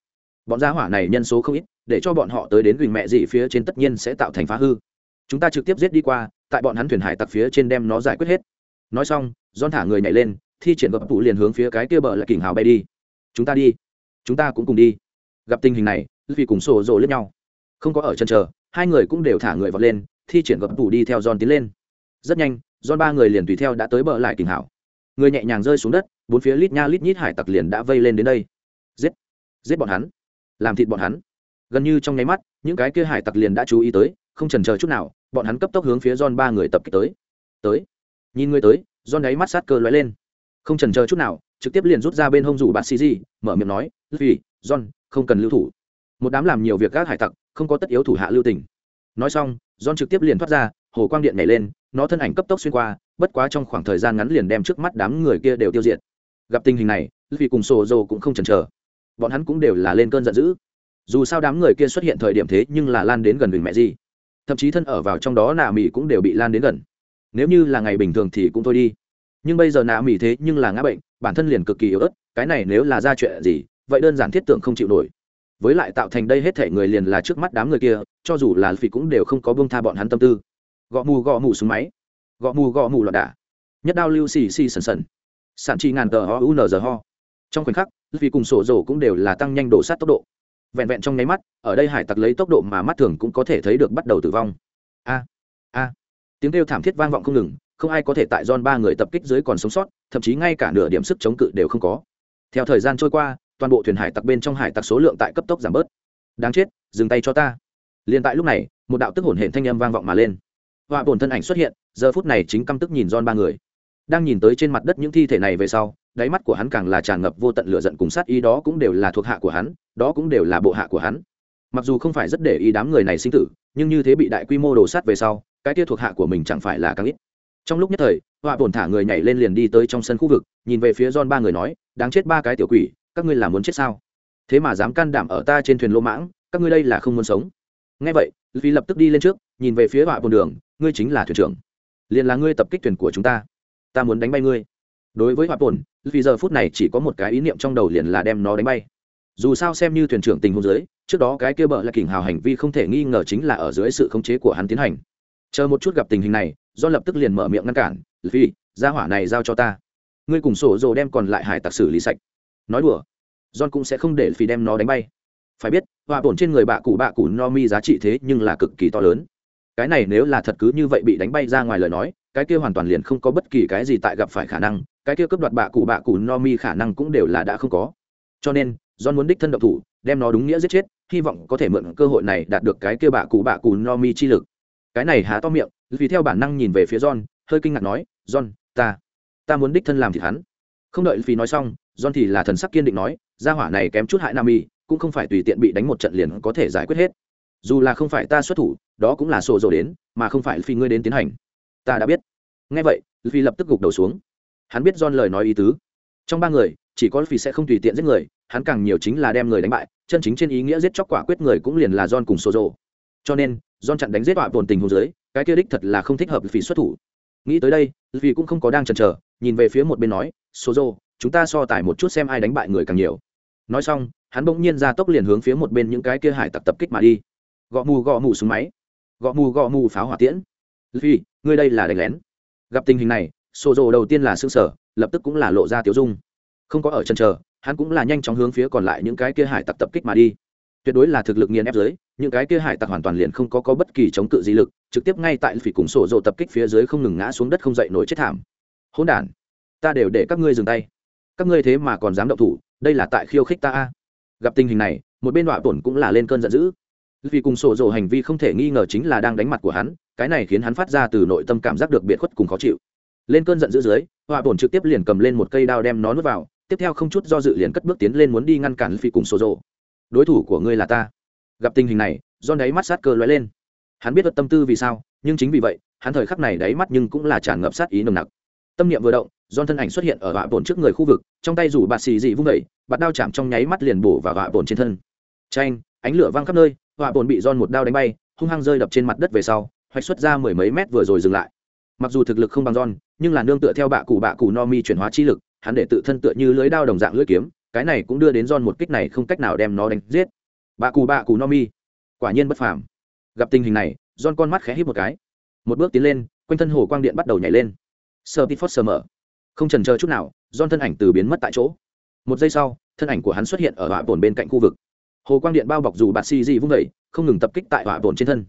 Speaker 1: Bọn giá hỏa này nhân số không ít để cho bọn họ tới đến gừng mẹ gì phía trên tất nhiên sẽ tạo thành phá hư. Chúng ta trực tiếp giết đi qua, tại bọn hắn thuyền hải tặc phía trên đem nó giải quyết hết. Nói xong don thả người nhảy lên, thi triển gập tụ liền hướng phía cái kia bờ lại kình hào bay đi. Chúng ta đi. Chúng ta cũng cùng đi. Gặp tình hình này vì cùng sổ rồ lẫn nhau. Không có ở chân chờ, hai người cũng đều thả người vọt lên, thi triển gập tụ đi theo giòn tiến lên. Rất nhanh giòn ba người liền tùy theo đã tới bờ lại kình hào. Người nhẹ nhàng rơi xuống đất, bốn phía lít nha lít nhít hải tặc liền đã vây lên đến đây. Giết. Giết bọn hắn. Làm thịt bọn hắn gần như trong nháy mắt những cái kia hải tặc liền đã chú ý tới không trần chờ chút nào bọn hắn cấp tốc hướng phía John ba người tập kích tới. Tới. Nhìn người tới, John đáy mắt sát cơ lóe lên. Không chần chờ chút nào trực tiếp liền rút ra bên hông rủ bạn xì gì mở miệng nói vì john không cần lưu thủ. Một đám làm nhiều việc các hải tặc không có tất yếu thủ hạ lưu tình. Nói xong john trực tiếp liền thoát ra hồ quang điện nhảy lên nó thân ảnh cấp tốc xuyên qua bất quá trong khoảng thời gian ngắn liền đem trước mắt đám người kia đều tiêu diệt. Gặp tình hình này vì cùng sổ dầu cũng không chần chờ. Bọn hắn cũng đều là lên cơn giận dữ dù sao đám người kia xuất hiện thời điểm thế nhưng là lan đến gần bình mẹ gì. Thậm chí thân ở vào trong đó nà mỹ cũng đều bị lan đến gần. Nếu như là ngày bình thường thì cũng thôi đi. Nhưng bây giờ nạ mỹ thế nhưng là ngã bệnh, bản thân liền cực kỳ yếu ớt, cái này nếu là ra chuyện gì, vậy đơn giản thiết tưởng không chịu nổi. Với lại tạo thành đây hết thể người liền là trước mắt đám người kia, cho dù là phỉ cũng đều không có bông tha bọn hắn tâm tư. Gõ mù gõ mù súng máy. Gõ mù gõ mù loạn đả. Nhất đao lưu xì xì sần sần. Sản chi ngàn tờ ho u n giờ ho trong khoảnh khắc vì cùng sổ rổ cũng đều là tăng nhanh đổ sát tốc độ vẹn vẹn trong nháy mắt, ở đây hải tặc lấy tốc độ mà mắt thường cũng có thể thấy được bắt đầu tử vong. A a, tiếng kêu thảm thiết vang vọng không ngừng, không ai có thể tại don ba người tập kích dưới còn sống sót, thậm chí ngay cả nửa điểm sức chống cự đều không có. Theo thời gian trôi qua, toàn bộ thuyền hải tặc bên trong hải tặc số lượng tại cấp tốc giảm bớt. Đáng chết, dừng tay cho ta. Liền tại lúc này, một đạo tức hổn hển thanh âm vang vọng mà lên. Họa bổn thân ảnh xuất hiện, giờ phút này chính căm tức nhìn don ba người đang nhìn tới trên mặt đất những thi thể này về sau, đáy mắt của hắn càng là tràn ngập vô tận lửa giận cùng sát ý, đó cũng đều là thuộc hạ của hắn, đó cũng đều là bộ hạ của hắn. Mặc dù không phải rất để ý đám người này sinh tử, nhưng như thế bị đại quy mô đồ sát về sau, cái tia thuộc hạ của mình chẳng phải là càng ít. Trong lúc nhất thời, họa bổn thả người nhảy lên liền đi tới trong sân khu vực, nhìn về phía don ba người nói, đáng chết ba cái tiểu quỷ, các ngươi là muốn chết sao? Thế mà dám can đảm ở ta trên thuyền lô mãng, các ngươi đây là không muốn sống. Ngay vậy vì lập tức đi lên trước, nhìn về phía họa bồn đường, ngươi chính là thuyền trưởng, liền là ngươi tập kích thuyền của chúng ta ta muốn đánh bay ngươi. Đối với hoạt bổn, vì giờ phút này chỉ có một cái ý niệm trong đầu liền là đem nó đánh bay. Dù sao xem như thuyền trưởng tình huống dưới, trước đó cái kia bợ là kỉnh hào hành vi không thể nghi ngờ chính là ở dưới sự khống chế của hắn tiến hành. Chờ một chút gặp tình hình này, do lập tức liền mở miệng ngăn cản, vì, gia hỏa này giao cho ta. Ngươi cùng sổ dồ đem còn lại hải tặc xử lý sạch. Nói đùa. John cũng sẽ không để phi đem nó đánh bay. Phải biết họa bổn trên người bạ cụ bạ cụ no mi giá trị thế nhưng là cực kỳ to lớn cái này nếu là thật cứ như vậy bị đánh bay ra ngoài lời nói, cái kia hoàn toàn liền không có bất kỳ cái gì tại gặp phải khả năng, cái kia cướp đoạt bạ cụ bạ cụ no mi khả năng cũng đều là đã không có. Cho nên, john muốn đích thân độc thủ, đem nó đúng nghĩa giết chết, hy vọng có thể mượn cơ hội này đạt được cái kia bạ cụ bạ cụ no mi chi lực. Cái này há to miệng, vì theo bản năng nhìn về phía john, hơi kinh ngạc nói, john, ta ta muốn đích thân làm thì hắn. Không đợi vì nói xong, john thì là thần sắc kiên định nói, gia hỏa này kém chút hại nam y cũng không phải tùy tiện bị đánh một trận liền có thể giải quyết hết dù là không phải ta xuất thủ, đó cũng là sổ dồ đến, mà không phải phi ngươi đến tiến hành. Ta đã biết. Ngay vậy, phi lập tức gục đầu xuống. Hắn biết don lời nói ý tứ. Trong ba người, chỉ có phi sẽ không tùy tiện giết người, hắn càng nhiều chính là đem người đánh bại, chân chính trên ý nghĩa giết chóc quả quyết người cũng liền là don cùng sổ dồ cho nên don chặn đánh giết họa tồn tình hồ dưới, cái kia đích thật là không thích hợp phi xuất thủ. Nghĩ tới đây, phi cũng không có đang chần chờ, nhìn về phía một bên nói số dồ chúng ta so tài một chút xem ai đánh bại người càng nhiều. Nói xong, hắn bỗng nhiên ra tốc liền hướng phía một bên những cái kia hải tặc tập kích mà đi gõ mù gõ mù súng máy, gõ mù gõ mù pháo hỏa tiễn. Vì ngươi đây là đánh lén. Gặp tình hình này sổ rồ đầu tiên là xương sở lập tức cũng là lộ ra tiểu dung. Không có ở chân chờ, hắn cũng là nhanh chóng hướng phía còn lại những cái kia hải tặc tập kích mà đi. Tuyệt đối là thực lực nghiền ép dưới những cái kia hải tặc hoàn toàn liền không có có bất kỳ chống cự gì lực, trực tiếp ngay tại phỉ cùng sổ rồ tập kích phía dưới không ngừng ngã xuống đất không dậy nổi chết thảm. Hỗn đản, ta đều để các ngươi dừng tay. Các ngươi thế mà còn dám động thủ, đây là tại khiêu khích ta a. Gặp tình hình này, một bên đọa tổn cũng là lên cơn giận dữ vì cùng sổ dồ hành vi không thể nghi ngờ chính là đang đánh mặt của hắn, cái này khiến hắn phát ra từ nội tâm cảm giác được biệt khuất cùng khó chịu. Lên cơn giận dữ dưới, họa bổn trực tiếp liền cầm lên một cây đao đem nó nuốt vào, tiếp theo không chút do dự liền cất bước tiến lên muốn đi ngăn cản phi cùng sổ dồ đối thủ của ngươi là ta. Gặp tình hình này do đáy mắt sát cơ lóe lên. Hắn biết được tâm tư vì sao, nhưng chính vì vậy, hắn thời khắc này đáy mắt nhưng cũng là tràn ngập sát ý nồng nặc. Tâm niệm vừa động don thân ảnh xuất hiện ở họa bổn trước người khu vực, trong tay rủ bạt xì dị vung vẩy bạt đao chạm trong nháy mắt liền bổ vào họa bổn trên thân. Tranh ánh lửa văng khắp nơi họa bồn bị don một đao đánh bay, hung hăng rơi đập trên mặt đất về sau, hoạch xuất ra mười mấy mét vừa rồi dừng lại. Mặc dù thực lực không bằng don nhưng là nương tựa theo bạ cụ bạ cụ no mi chuyển hóa chi lực, hắn để tự thân tựa như lưới đao đồng dạng lưỡi kiếm, cái này cũng đưa đến don một kích này không cách nào đem nó đánh giết. Bạ cụ bạ cụ no mi. Quả nhiên bất phàm. Gặp tình hình này don con mắt khẽ hít một cái. Một bước tiến lên, quanh thân hồ quang điện bắt đầu nhảy lên. Sơ tit phớt sơ mở. Không trần chờ chút nào don thân ảnh từ biến mất tại chỗ. Một giây sau, thân ảnh của hắn xuất hiện ở họa bồn bên cạnh khu vực hồ quang điện bao bọc dù bạt xì dị vung vẩy không ngừng tập kích tại hỏa bồn trên thân.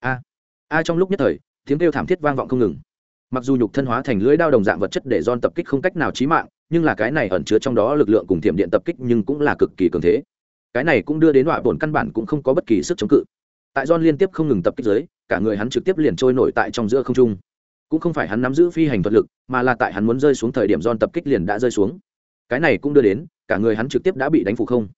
Speaker 1: A a trong lúc nhất thời tiếng kêu thảm thiết vang vọng không ngừng. Mặc dù nhục thân hóa thành lưỡi đao đồng dạng vật chất để don tập kích không cách nào chí mạng nhưng là cái này ẩn chứa trong đó lực lượng cùng thiểm điện tập kích nhưng cũng là cực kỳ cường thế. Cái này cũng đưa đến hỏa bồn căn bản cũng không có bất kỳ sức chống cự. Tại don liên tiếp không ngừng tập kích dưới, cả người hắn trực tiếp liền trôi nổi tại trong giữa không trung. Cũng không phải hắn nắm giữ phi hành thuật lực mà là tại hắn muốn rơi xuống thời điểm don tập kích liền đã rơi xuống. Cái này cũng đưa đến cả người hắn trực tiếp đã bị đánh phục không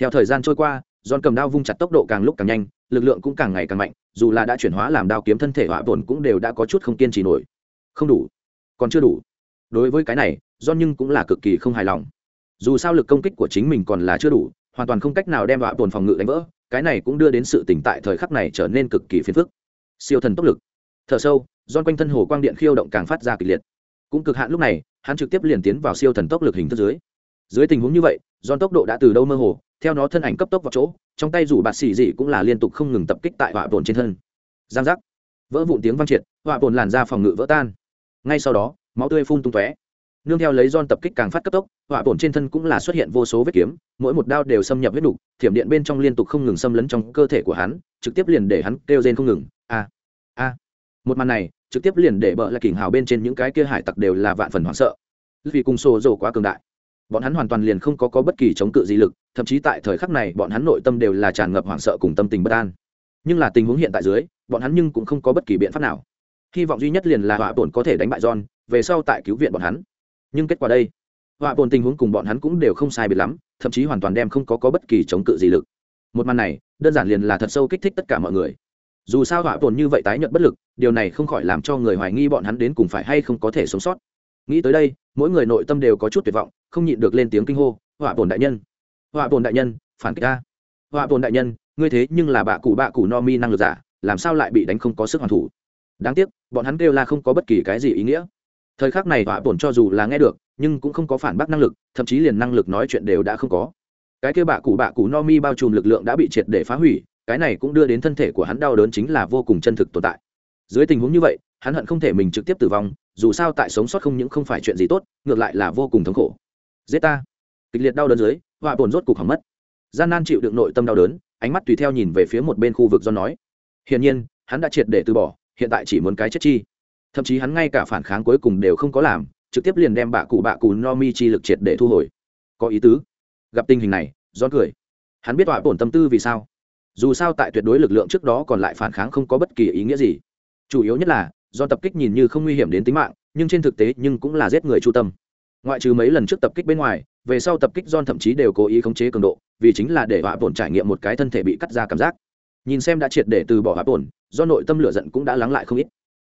Speaker 1: theo thời gian trôi qua don cầm đao vung chặt tốc độ càng lúc càng nhanh, lực lượng cũng càng ngày càng mạnh, dù là đã chuyển hóa làm đao kiếm thân thể họa bổn cũng đều đã có chút không kiên trì nổi. Không đủ. Còn chưa đủ. Đối với cái này don nhưng cũng là cực kỳ không hài lòng. Dù sao lực công kích của chính mình còn là chưa đủ, hoàn toàn không cách nào đem họa bổn phòng ngự đánh vỡ, cái này cũng đưa đến sự tỉnh tại thời khắc này trở nên cực kỳ phiền phức. Siêu thần tốc lực. Thở sâu don quanh thân hồ quang điện khiêu động càng phát ra kịch liệt. Cũng cực hạn lúc này, hắn trực tiếp liền tiến vào siêu thần tốc lực hình thức dưới dưới tình huống như vậy don tốc độ đã từ đâu mơ hồ, theo nó thân ảnh cấp tốc vào chỗ, trong tay rủ bạt xì dị cũng là liên tục không ngừng tập kích tại họa bồn trên thân. Giang giác. Vỡ vụn tiếng vang triệt, họa bồn làn ra phòng ngự vỡ tan. Ngay sau đó, máu tươi phun tung tóe. Nương theo lấy don tập kích càng phát cấp tốc, họa bồn trên thân cũng là xuất hiện vô số vết kiếm, mỗi một đao đều xâm nhập huyết đục thiểm điện bên trong liên tục không ngừng xâm lấn trong cơ thể của hắn, trực tiếp liền để hắn kêu rên không ngừng, a a. Một màn này, trực tiếp liền để bợ lại kỉnh hào bên trên những cái kia hải tặc đều là vạn phần hoảng sợ. Vì cùng xô rồ quá cường đại bọn hắn hoàn toàn liền không có, có bất kỳ chống cự gì lực thậm chí tại thời khắc này bọn hắn nội tâm đều là tràn ngập hoảng sợ cùng tâm tình bất an. Nhưng là tình huống hiện tại dưới bọn hắn nhưng cũng không có bất kỳ biện pháp nào. Hy vọng duy nhất liền là họa bổn có thể đánh bại john về sau tại cứu viện bọn hắn. Nhưng kết quả đây họa bổn tình huống cùng bọn hắn cũng đều không sai biệt lắm thậm chí hoàn toàn đem không có, có bất kỳ chống cự gì lực. Một màn này đơn giản liền là thật sâu kích thích tất cả mọi người. Dù sao họa bổn như vậy tái nhận bất lực điều này không khỏi làm cho người hoài nghi bọn hắn đến cùng phải hay không có thể sống sót. Nghĩ tới đây mỗi người nội tâm đều có chút tuyệt vọng không nhịn được lên tiếng kinh hô, họa bồn đại nhân, họa bồn đại nhân, phản kích ta. Họa bồn đại nhân, ngươi thế nhưng là bạ cụ bạ cụ no mi năng lực giả, làm sao lại bị đánh không có sức hoàn thủ? Đáng tiếc, bọn hắn kêu là không có bất kỳ cái gì ý nghĩa. Thời khắc này họa bổn cho dù là nghe được, nhưng cũng không có phản bác năng lực, thậm chí liền năng lực nói chuyện đều đã không có. Cái kêu bạ cụ bạ cụ no mi bao trùm lực lượng đã bị triệt để phá hủy, cái này cũng đưa đến thân thể của hắn đau đớn chính là vô cùng chân thực tồn tại. Dưới tình huống như vậy, hắn hận không thể mình trực tiếp tử vong, dù sao tại sống sót không những không phải chuyện gì tốt, ngược lại là vô cùng thống khổ giết ta. Kịch liệt đau đớn dưới, họa bồn rốt cục hỏng mất. Gian nan chịu đựng nội tâm đau đớn, ánh mắt tùy theo nhìn về phía một bên khu vực do nói. Hiển nhiên, hắn đã triệt để từ bỏ, hiện tại chỉ muốn cái chết chi. Thậm chí hắn ngay cả phản kháng cuối cùng đều không có làm, trực tiếp liền đem bạ cụ bạ cụ no mi chi lực triệt để thu hồi. Có ý tứ. Gặp tình hình này do cười. Hắn biết họa bổn tâm tư vì sao. Dù sao tại tuyệt đối lực lượng trước đó còn lại phản kháng không có bất kỳ ý nghĩa gì. Chủ yếu nhất là do tập kích nhìn như không nguy hiểm đến tính mạng, nhưng trên thực tế nhưng cũng là giết người chu tâm ngoại trừ mấy lần trước tập kích bên ngoài về sau tập kích John thậm chí đều cố ý khống chế cường độ, vì chính là để họa bổn trải nghiệm một cái thân thể bị cắt ra cảm giác. Nhìn xem đã triệt để từ bỏ họa bổn, do nội tâm lửa giận cũng đã lắng lại không ít.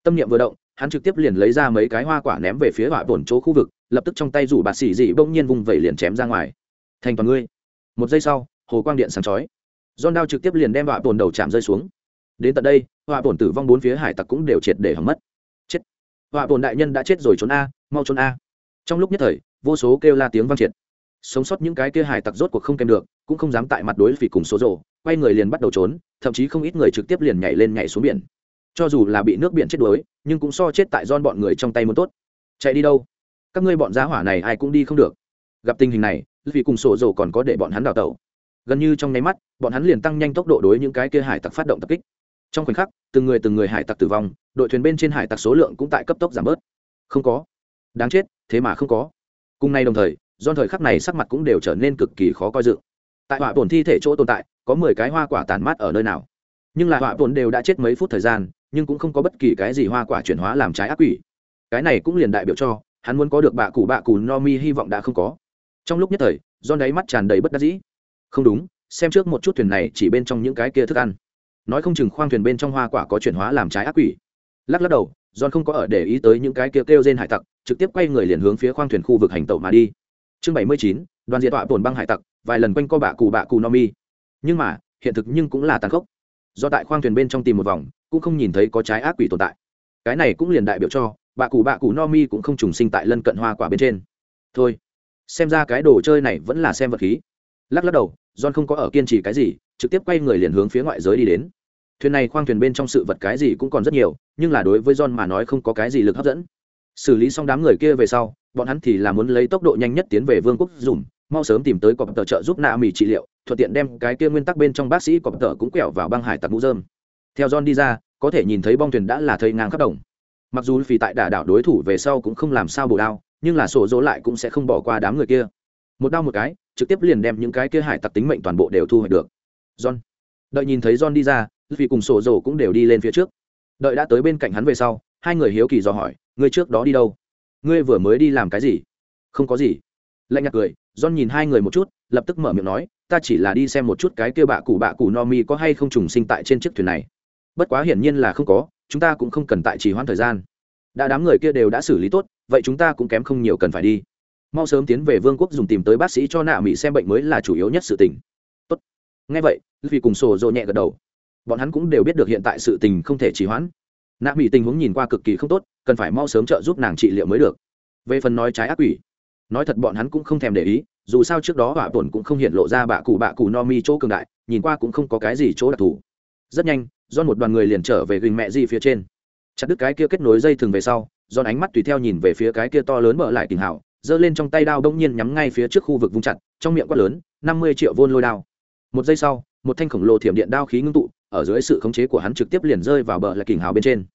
Speaker 1: Tâm niệm vừa động, hắn trực tiếp liền lấy ra mấy cái hoa quả ném về phía họa bổn chỗ khu vực, lập tức trong tay rủ bạt xỉ dị bỗng nhiên vùng vẩy liền chém ra ngoài. Thành toàn ngươi. Một giây sau, hồ quang điện sáng chói. John đao trực tiếp liền đem họa bổn đầu chạm rơi xuống. Đến tận đây, họa bổn tử vong bốn phía hải tặc cũng đều triệt để hỏng mất. Chết. Họa bổn đại nhân đã chết rồi trốn a, mau trốn a. Trong lúc nhất thời, vô số kêu la tiếng vang triệt. Sống sót những cái kia hải tặc rốt cuộc không kèm được cũng không dám tại mặt đối phỉ cùng số rộ quay người liền bắt đầu trốn thậm chí không ít người trực tiếp liền nhảy lên nhảy xuống biển. Cho dù là bị nước biển chết đuối nhưng cũng so chết tại don bọn người trong tay muốn tốt. Chạy đi đâu? Các ngươi bọn giá hỏa này ai cũng đi không được. Gặp tình hình này vì cùng sổ dầu còn có để bọn hắn đào tẩu. Gần như trong nháy mắt bọn hắn liền tăng nhanh tốc độ đối những cái kia hải tặc phát động tập kích. Trong khoảnh khắc từng người từng người hải tặc tử vong đội thuyền bên trên hải tặc số lượng cũng tại cấp tốc giảm bớt. Không có đáng chết, thế mà không có. Cùng nay đồng thời do thời khắc này sắc mặt cũng đều trở nên cực kỳ khó coi dự. Tại họa tổn thi thể chỗ tồn tại, có mười cái hoa quả tàn mát ở nơi nào? Nhưng là họa tổn đều đã chết mấy phút thời gian, nhưng cũng không có bất kỳ cái gì hoa quả chuyển hóa làm trái ác quỷ. Cái này cũng liền đại biểu cho, hắn muốn có được bạ cụ bạ cụ no mi hy vọng đã không có. Trong lúc nhất thời do đáy mắt tràn đầy bất đắc dĩ. Không đúng, xem trước một chút thuyền này chỉ bên trong những cái kia thức ăn. Nói không chừng khoang thuyền bên trong hoa quả có chuyển hóa làm trái ác quỷ. Lắc lắc đầu, john không có ở để ý tới những cái kia kêu trên hải tặc trực tiếp quay người liền hướng phía khoang thuyền khu vực hành tẩu mà đi. Chương bảy mươi chín, đoàn diệt tọa tổn băng hải tặc, vài lần quanh co bạ cù bạ cù no mi. Nhưng mà, hiện thực nhưng cũng là tàn khốc. Do tại khoang thuyền bên trong tìm một vòng, cũng không nhìn thấy có trái ác quỷ tồn tại. Cái này cũng liền đại biểu cho, bạ cù bạ cù no mi cũng không trùng sinh tại lân cận hoa quả bên trên. Thôi, xem ra cái đồ chơi này vẫn là xem vật khí. Lắc lắc đầu, john không có ở kiên trì cái gì, trực tiếp quay người liền hướng phía ngoại giới đi đến. Thuyền này khoang thuyền bên trong sự vật cái gì cũng còn rất nhiều, nhưng là đối với john mà nói không có cái gì lực hấp dẫn xử lý xong đám người kia về sau, bọn hắn thì là muốn lấy tốc độ nhanh nhất tiến về vương quốc dùm mau sớm tìm tới cọp tờ trợ giúp nạ mỹ trị liệu, thuận tiện đem cái kia nguyên tắc bên trong bác sĩ cọp tờ cũng quẹo vào băng hải tặc mũ dơm theo john đi ra, có thể nhìn thấy bong thuyền đã là thây ngang khắp đồng. Mặc dù vì tại đả đảo đối thủ về sau cũng không làm sao bổ đao, nhưng là sổ dỗ lại cũng sẽ không bỏ qua đám người kia. Một đau một cái, trực tiếp liền đem những cái kia hải tặc tính mệnh toàn bộ đều thu hoạch được. John, đợi nhìn thấy john đi ra vì cùng sổ dỗ cũng đều đi lên phía trước. Đợi đã tới bên cạnh hắn về sau, hai người hiếu kỳ dò hỏi Ngươi trước đó đi đâu? Ngươi vừa mới đi làm cái gì? Không có gì. Lạnh nhạt cười, john nhìn hai người một chút, lập tức mở miệng nói, ta chỉ là đi xem một chút cái kia bạ cụ bạ cụ no mi có hay không trùng sinh tại trên chiếc thuyền này. Bất quá hiển nhiên là không có, chúng ta cũng không cần tại trì hoãn thời gian. Đã đám người kia đều đã xử lý tốt, vậy chúng ta cũng kém không nhiều cần phải đi. Mau sớm tiến về vương quốc dùng tìm tới bác sĩ cho nạ mỹ xem bệnh mới là chủ yếu nhất sự tình. Tốt. Ngay vậy vì cùng sổ dội nhẹ gật đầu. Bọn hắn cũng đều biết được hiện tại sự tình không thể trì hoãn nạ mỹ tình huống nhìn qua cực kỳ không tốt cần phải mau sớm trợ giúp nàng trị liệu mới được về phần nói trái ác quỷ nói thật bọn hắn cũng không thèm để ý dù sao trước đó hỏa bổn cũng không hiện lộ ra bạ cụ bạ cụ no mi chỗ cường đại nhìn qua cũng không có cái gì chỗ đặc thù rất nhanh do một đoàn người liền trở về gừng mẹ di phía trên chặt đứt cái kia kết nối dây thừng về sau do ánh mắt tùy theo nhìn về phía cái kia to lớn mở lại tình hảo giơ lên trong tay đao đông nhiên nhắm ngay phía trước khu vực vung chặt trong miệng quát lớn năm mươi triệu vôn lôi đao một giây sau một thanh khổng lồ thiểm điện đao khí ngưng tụ ở dưới sự khống chế của hắn trực tiếp liền rơi vào bờ lại kình hào bên trên.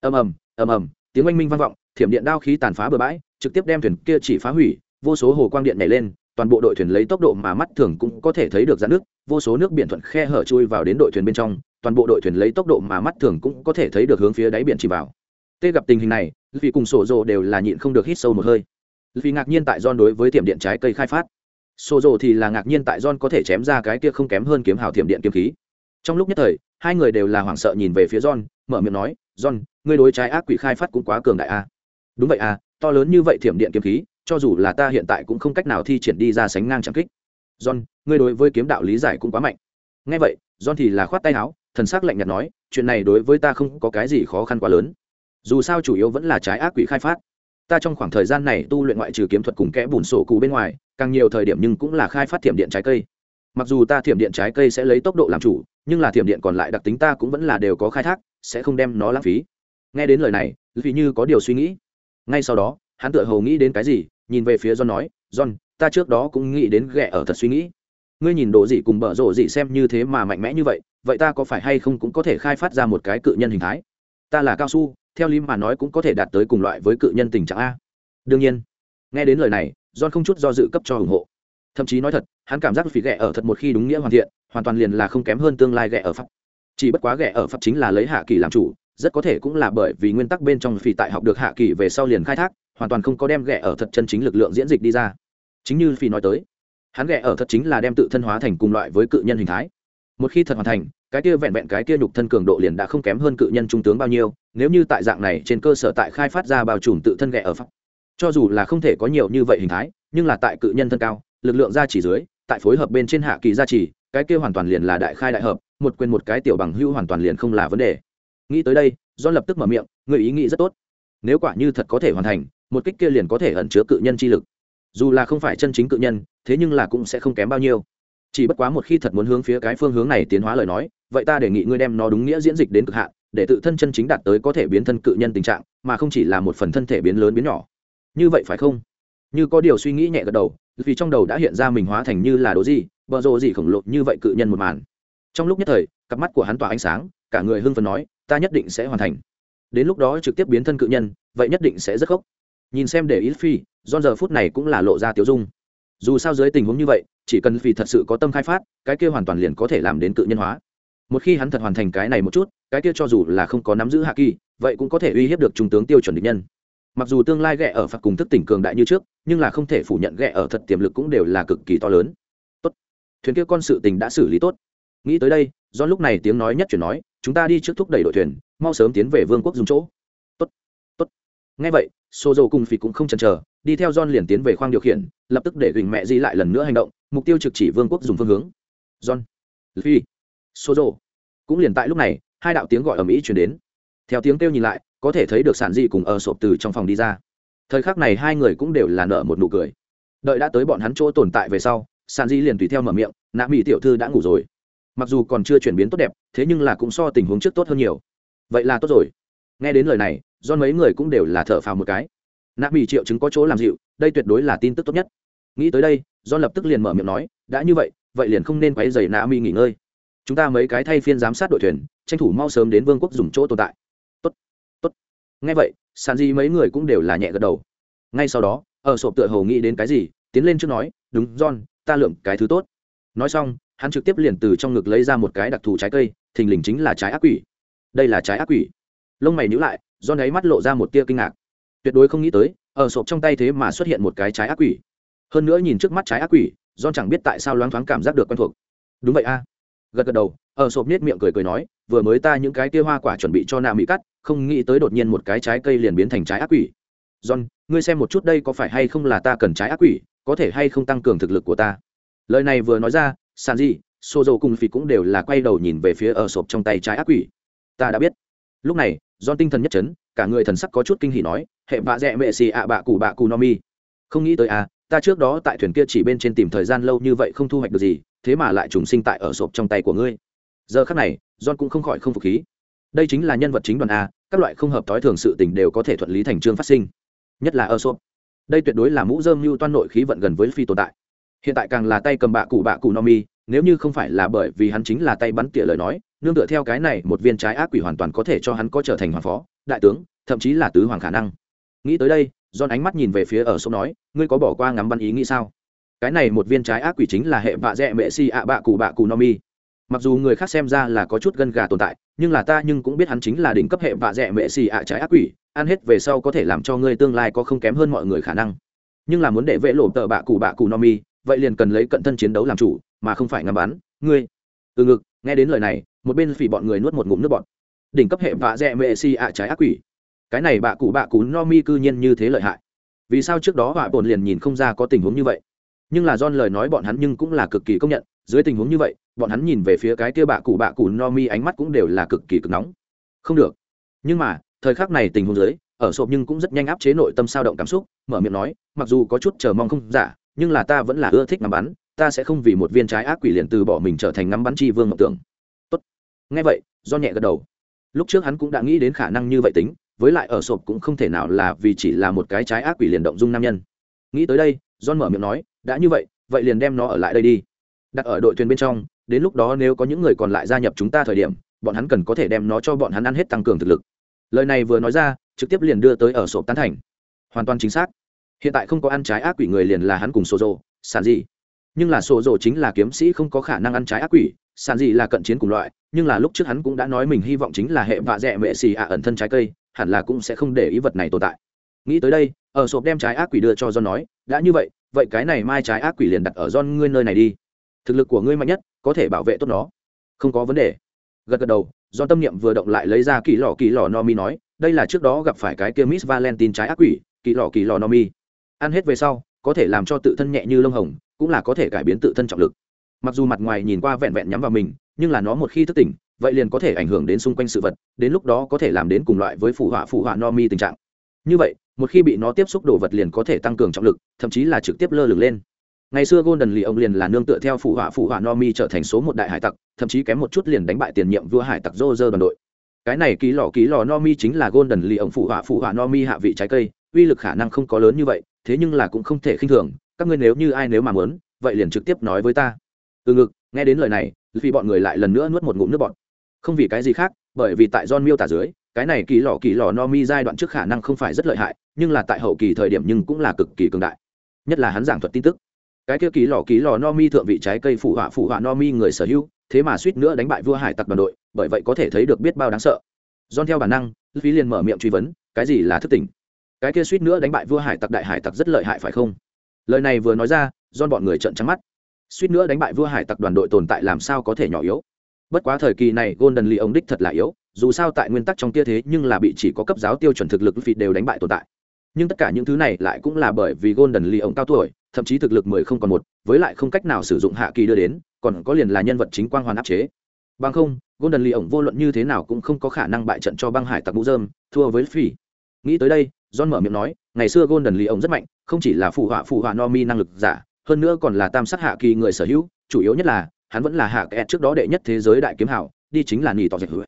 Speaker 1: Ầm ầm ầm ầm, tiếng oanh minh vang vọng, thiểm điện đao khí tàn phá bờ bãi, trực tiếp đem thuyền kia chỉ phá hủy, vô số hồ quang điện nhảy lên, toàn bộ đội thuyền lấy tốc độ mà mắt thường cũng có thể thấy được ra nước, vô số nước biển thuận khe hở chui vào đến đội thuyền bên trong, toàn bộ đội thuyền lấy tốc độ mà mắt thường cũng có thể thấy được hướng phía đáy biển chỉ vào. Tê gặp tình hình này, vì cùng sổ rồ đều là nhịn không được hít sâu một hơi. Vì ngạc nhiên tại don đối với tiệm điện trái cây khai phát. Sổ rồ thì là ngạc nhiên tại don có thể chém ra cái kia không kém hơn kiếm hào tiệm điện kiếm khí trong lúc nhất thời, hai người đều là hoảng sợ nhìn về phía John, mở miệng nói, John, ngươi đối trái ác quỷ khai phát cũng quá cường đại a đúng vậy à to lớn như vậy thiểm điện kiếm khí, cho dù là ta hiện tại cũng không cách nào thi triển đi ra sánh ngang chẳng kích. John, ngươi đối với kiếm đạo lý giải cũng quá mạnh. Ngay vậy, john thì là khoát tay áo, thần sắc lạnh nhạt nói, chuyện này đối với ta không có cái gì khó khăn quá lớn. Dù sao chủ yếu vẫn là trái ác quỷ khai phát. Ta trong khoảng thời gian này tu luyện ngoại trừ kiếm thuật cùng kẽ bùn sổ cụ bên ngoài, càng nhiều thời điểm nhưng cũng là khai phát thiểm điện trái cây mặc dù ta thiểm điện trái cây sẽ lấy tốc độ làm chủ, nhưng là thiểm điện còn lại đặc tính ta cũng vẫn là đều có khai thác, sẽ không đem nó lãng phí. Nghe đến lời này vì như có điều suy nghĩ. Ngay sau đó, hắn tựa hồ nghĩ đến cái gì, nhìn về phía john nói, john, ta trước đó cũng nghĩ đến ghẻ ở thật suy nghĩ. Ngươi nhìn đồ gì cùng bở rộ gì xem như thế mà mạnh mẽ như vậy vậy ta có phải hay không cũng có thể khai phát ra một cái cự nhân hình thái? Ta là cao su, theo lý mà nói cũng có thể đạt tới cùng loại với cự nhân tình trạng a. Đương nhiên, nghe đến lời này, john không chút do dự cấp cho ủng hộ thậm chí nói thật, hắn cảm giác phỉ ghẻ ở thật một khi đúng nghĩa hoàn thiện, hoàn toàn liền là không kém hơn tương lai ghẻ ở pháp. Chỉ bất quá ghẻ ở pháp chính là lấy hạ kỳ làm chủ, rất có thể cũng là bởi vì nguyên tắc bên trong phỉ tại học được hạ kỳ về sau liền khai thác, hoàn toàn không có đem ghẻ ở thật chân chính lực lượng diễn dịch đi ra. Chính như phỉ nói tới, hắn ghẻ ở thật chính là đem tự thân hóa thành cùng loại với cự nhân hình thái. Một khi thật hoàn thành, cái kia vẹn vẹn cái kia nhục thân cường độ liền đã không kém hơn cự nhân trung tướng bao nhiêu, nếu như tại dạng này trên cơ sở tại khai phát ra bao trùm tự thân ghẻ ở pháp. Cho dù là không thể có nhiều như vậy hình thái, nhưng là tại cự nhân thân cao lực lượng gia chỉ dưới, tại phối hợp bên trên hạ kỳ gia trì, cái kia hoàn toàn liền là đại khai đại hợp, một quyền một cái tiểu bằng hưu hoàn toàn liền không là vấn đề. Nghĩ tới đây do lập tức mở miệng, người ý nghĩ rất tốt. Nếu quả như thật có thể hoàn thành, một kích kia liền có thể ẩn chứa cự nhân chi lực. Dù là không phải chân chính cự nhân, thế nhưng là cũng sẽ không kém bao nhiêu. Chỉ bất quá một khi thật muốn hướng phía cái phương hướng này tiến hóa lời nói, vậy ta đề nghị ngươi đem nó đúng nghĩa diễn dịch đến cực hạn, để tự thân chân chính đạt tới có thể biến thân cự nhân tình trạng, mà không chỉ là một phần thân thể biến lớn biến nhỏ. Như vậy phải không? Như có điều suy nghĩ nhẹ gật đầu vì trong đầu đã hiện ra mình hóa thành như là đồ gì, bờ rồ gì khổng lồ như vậy cự nhân một màn. Trong lúc nhất thời, cặp mắt của hắn tỏa ánh sáng, cả người hưng phấn nói, ta nhất định sẽ hoàn thành. Đến lúc đó trực tiếp biến thân cự nhân, vậy nhất định sẽ rất khốc. Nhìn xem để ít phi giờ phút này cũng là lộ ra tiêu dung. Dù sao dưới tình huống như vậy, chỉ cần vì thật sự có tâm khai phát, cái kia hoàn toàn liền có thể làm đến cự nhân hóa. Một khi hắn thật hoàn thành cái này một chút, cái kia cho dù là không có nắm giữ hạ kỳ, vậy cũng có thể uy hiếp được trung tướng tiêu chuẩn địch nhân mặc dù tương lai ghẹ ở phạt cùng thức tỉnh cường đại như trước, nhưng là không thể phủ nhận ghẹ ở thật tiềm lực cũng đều là cực kỳ to lớn. Tốt. Thuyền kia con sự tình đã xử lý tốt. Nghĩ tới đây do lúc này tiếng nói nhất chuyển nói, chúng ta đi trước thúc đẩy đội thuyền, mau sớm tiến về vương quốc dùng chỗ. Tốt. Tốt. Ngay vậy xô dầu cùng phì cũng không chần chờ, đi theo john liền tiến về khoang điều khiển, lập tức để gửi mẹ di lại lần nữa hành động, mục tiêu trực chỉ vương quốc dùng phương hướng. John. Phi. Xô dầu cũng liền tại lúc này, hai đạo tiếng gọi ở mỹ chuyển đến theo tiếng kêu nhìn lại, có thể thấy được sản di cùng ở sộp từ trong phòng đi ra. Thời khắc này hai người cũng đều là nợ một nụ cười. Đợi đã tới bọn hắn chỗ tồn tại về sau, sản di liền tùy theo mở miệng, nạ mỹ tiểu thư đã ngủ rồi. Mặc dù còn chưa chuyển biến tốt đẹp, thế nhưng là cũng so tình huống trước tốt hơn nhiều. Vậy là tốt rồi. Nghe đến lời này, do mấy người cũng đều là thở phào một cái. Nạ mỹ triệu chứng có chỗ làm dịu, đây tuyệt đối là tin tức tốt nhất. Nghĩ tới đây, do lập tức liền mở miệng nói, đã như vậy vậy liền không nên quấy dày nạ mỹ nghỉ ngơi. Chúng ta mấy cái thay phiên giám sát đội thuyền, tranh thủ mau sớm đến vương quốc dùng chỗ tồn tại ngay vậy sàn di mấy người cũng đều là nhẹ gật đầu. Ngay sau đó, ở sộp tựa hồ nghĩ đến cái gì, tiến lên trước nói, đúng, john, ta lượm cái thứ tốt. Nói xong, hắn trực tiếp liền từ trong ngực lấy ra một cái đặc thù trái cây, thình lình chính là trái ác quỷ. Đây là trái ác quỷ. Lông mày nhữ lại do ấy mắt lộ ra một tia kinh ngạc. Tuyệt đối không nghĩ tới, ở sộp trong tay thế mà xuất hiện một cái trái ác quỷ. Hơn nữa nhìn trước mắt trái ác quỷ do chẳng biết tại sao loáng thoáng cảm giác được quen thuộc. Đúng vậy a. Gật gật đầu, ở sộp nết miệng cười cười nói, vừa mới ta những cái tia hoa quả chuẩn bị cho nạ mỹ cắt không nghĩ tới đột nhiên một cái trái cây liền biến thành trái ác quỷ. John, ngươi xem một chút đây có phải hay không là ta cần trái ác quỷ, có thể hay không tăng cường thực lực của ta? Lời này vừa nói ra sàn gì xô dầu cùng phì cũng đều là quay đầu nhìn về phía ở sộp trong tay trái ác quỷ. Ta đã biết. Lúc này, john tinh thần nhất chấn, cả người thần sắc có chút kinh hỉ nói, hệ bạ dẹ mệ xì ạ bạ cụ bạ cụ no mi. Không nghĩ tới à ta trước đó tại thuyền kia chỉ bên trên tìm thời gian lâu như vậy không thu hoạch được gì, thế mà lại trùng sinh tại ở sộp trong tay của ngươi. Giờ khắc này, john cũng không khỏi không phục khí đây chính là nhân vật chính đoàn a, các loại không hợp thói thường sự tình đều có thể thuận lý thành trương phát sinh, nhất là ở sốp. đây tuyệt đối là mũ dơm mưu toan nội khí vận gần với phi tồn tại. Hiện tại càng là tay cầm bạ cụ bạ cụ no mi nếu như không phải là bởi vì hắn chính là tay bắn tỉa lời nói, nương tựa theo cái này, một viên trái ác quỷ hoàn toàn có thể cho hắn có trở thành hoàng phó, đại tướng, thậm chí là tứ hoàng khả năng. Nghĩ tới đây don ánh mắt nhìn về phía ở sông nói, ngươi có bỏ qua ngắm bắn ý nghĩ sao? Cái này một viên trái ác quỷ chính là hệ bạ dẹ mệ si ạ bạ cụ bạ cụ no mi mặc dù người khác xem ra là có chút gân gà tồn tại, nhưng là ta nhưng cũng biết hắn chính là đỉnh cấp hệ vạ dẹ mệ xì ạ trái ác quỷ, ăn hết về sau có thể làm cho ngươi tương lai có không kém hơn mọi người khả năng. Nhưng là muốn để vệ lộ tờ bạ cụ bạ cụ no mi, vậy liền cần lấy cận thân chiến đấu làm chủ, mà không phải ngắm bắn. Ngươi. Từ ngực, nghe đến lời này, một bên phỉ bọn người nuốt một ngụm nước bọt. Đỉnh cấp hệ vạ dẹ mệ xì ạ trái ác quỷ. Cái này bạ cụ bạ cụ no mi cư nhiên như thế lợi hại. Vì sao trước đó họa bồn liền nhìn không ra có tình huống như vậy? Nhưng là don lời nói bọn hắn nhưng cũng là cực kỳ công nhận, dưới tình huống như vậy bọn hắn nhìn về phía cái kia bạ cụ bạ cụ no mi ánh mắt cũng đều là cực kỳ cực nóng. Không được. Nhưng mà, thời khắc này tình huống dưới, ở sộp nhưng cũng rất nhanh áp chế nội tâm sao động cảm xúc, mở miệng nói, mặc dù có chút chờ mong không giả, nhưng là ta vẫn là ưa thích ngắm bắn, ta sẽ không vì một viên trái ác quỷ liền từ bỏ mình trở thành ngắm bắn chi vương ngọc tưởng. Tốt. Ngay vậy, do nhẹ gật đầu. Lúc trước hắn cũng đã nghĩ đến khả năng như vậy tính, với lại ở sộp cũng không thể nào là vì chỉ là một cái trái ác quỷ liền động dung nam nhân. Nghĩ tới đây, john mở miệng nói, đã như vậy vậy liền đem nó ở lại đây đi. Đặt ở đội thuyền bên trong đến lúc đó nếu có những người còn lại gia nhập chúng ta thời điểm, bọn hắn cần có thể đem nó cho bọn hắn ăn hết tăng cường thực lực. Lời này vừa nói ra, trực tiếp liền đưa tới ở sộp tán thành. Hoàn toàn chính xác. Hiện tại không có ăn trái ác quỷ người liền là hắn cùng sổ rồ sản dị. nhưng là sổ rồ chính là kiếm sĩ không có khả năng ăn trái ác quỷ sản dị là cận chiến cùng loại, nhưng là lúc trước hắn cũng đã nói mình hy vọng chính là hệ vạ dẹ mệ xì ạ ẩn thân trái cây, hẳn là cũng sẽ không để ý vật này tồn tại. Nghĩ tới đây, ở sộp đem trái ác quỷ đưa cho john nói, đã như vậy vậy cái này mai trái ác quỷ liền đặt ở john ngươi nơi này đi. Thực lực của ngươi mạnh nhất có thể bảo vệ tốt nó. Không có vấn đề. Gật gật đầu, do tâm niệm vừa động lại lấy ra kỳ lò kỳ lò no mi nói, đây là trước đó gặp phải cái kia miss valentine trái ác quỷ, kỳ lò kỳ lò no mi. Ăn hết về sau, có thể làm cho tự thân nhẹ như lông hồng, cũng là có thể cải biến tự thân trọng lực. Mặc dù mặt ngoài nhìn qua vẹn vẹn nhắm vào mình, nhưng là nó một khi thức tỉnh, vậy liền có thể ảnh hưởng đến xung quanh sự vật, đến lúc đó có thể làm đến cùng loại với phụ họa phụ họa no mi tình trạng. Như vậy, một khi bị nó tiếp xúc đồ vật liền có thể tăng cường trọng lực, thậm chí là trực tiếp lơ lửng lên ngày xưa golden lì ông liền là nương tựa theo phụ họa phụ họa no mi trở thành số một đại hải tặc, thậm chí kém một chút liền đánh bại tiền nhiệm vua hải tặc dô đoàn đội. Cái này ký lò ký lò no mi chính là golden lì ông phụ họa phụ họa no mi hạ vị trái cây, uy lực khả năng không có lớn như vậy, thế nhưng là cũng không thể khinh thường, các ngươi nếu như ai nếu mà muốn, vậy liền trực tiếp nói với ta. Từ ngực, nghe đến lời này vì bọn người lại lần nữa nuốt một ngụm nước bọt. Không vì cái gì khác, bởi vì tại John miêu tả dưới, cái này kỳ lò kỳ lò no mi giai đoạn trước khả năng không phải rất lợi hại, nhưng là tại hậu kỳ thời điểm nhưng cũng là cực kỳ cường đại. Nhất là hắn giảng thuật tin tức cái kia ký lò ký lò no mi thượng vị trái cây phụ họa phụ họa no mi người sở hữu, thế mà suýt nữa đánh bại vua hải tặc đoàn đội, bởi vậy có thể thấy được biết bao đáng sợ. Don theo bản năng phí liền mở miệng truy vấn, cái gì là thức tỉnh cái kia suýt nữa đánh bại vua hải tặc đại hải tặc rất lợi hại phải không? Lời này vừa nói ra don bọn người trợn trắng mắt. Suýt nữa đánh bại vua hải tặc đoàn đội tồn tại làm sao có thể nhỏ yếu? Bất quá thời kỳ này golden lee ông đích thật là yếu, dù sao tại nguyên tắc trong kia thế nhưng là bị chỉ có cấp giáo tiêu chuẩn thực lực vì đều đánh bại tồn tại nhưng tất cả những thứ này lại cũng là bởi vì golden lee ông cao tuổi, thậm chí thực lực mười không còn một, với lại không cách nào sử dụng hạ kỳ đưa đến, còn có liền là nhân vật chính quang hoàn áp chế. Bằng không, golden lee ông vô luận như thế nào cũng không có khả năng bại trận cho băng hải tặc mũ dơm thua với phi nghĩ tới đây, john mở miệng nói, ngày xưa golden lee ông rất mạnh, không chỉ là phụ họa phụ họa no mi năng lực giả, hơn nữa còn là tam sát hạ kỳ người sở hữu, chủ yếu nhất là, hắn vẫn là hạ kẹt trước đó đệ nhất thế giới đại kiếm hảo đi chính là nỉ tỏ dệt hứa.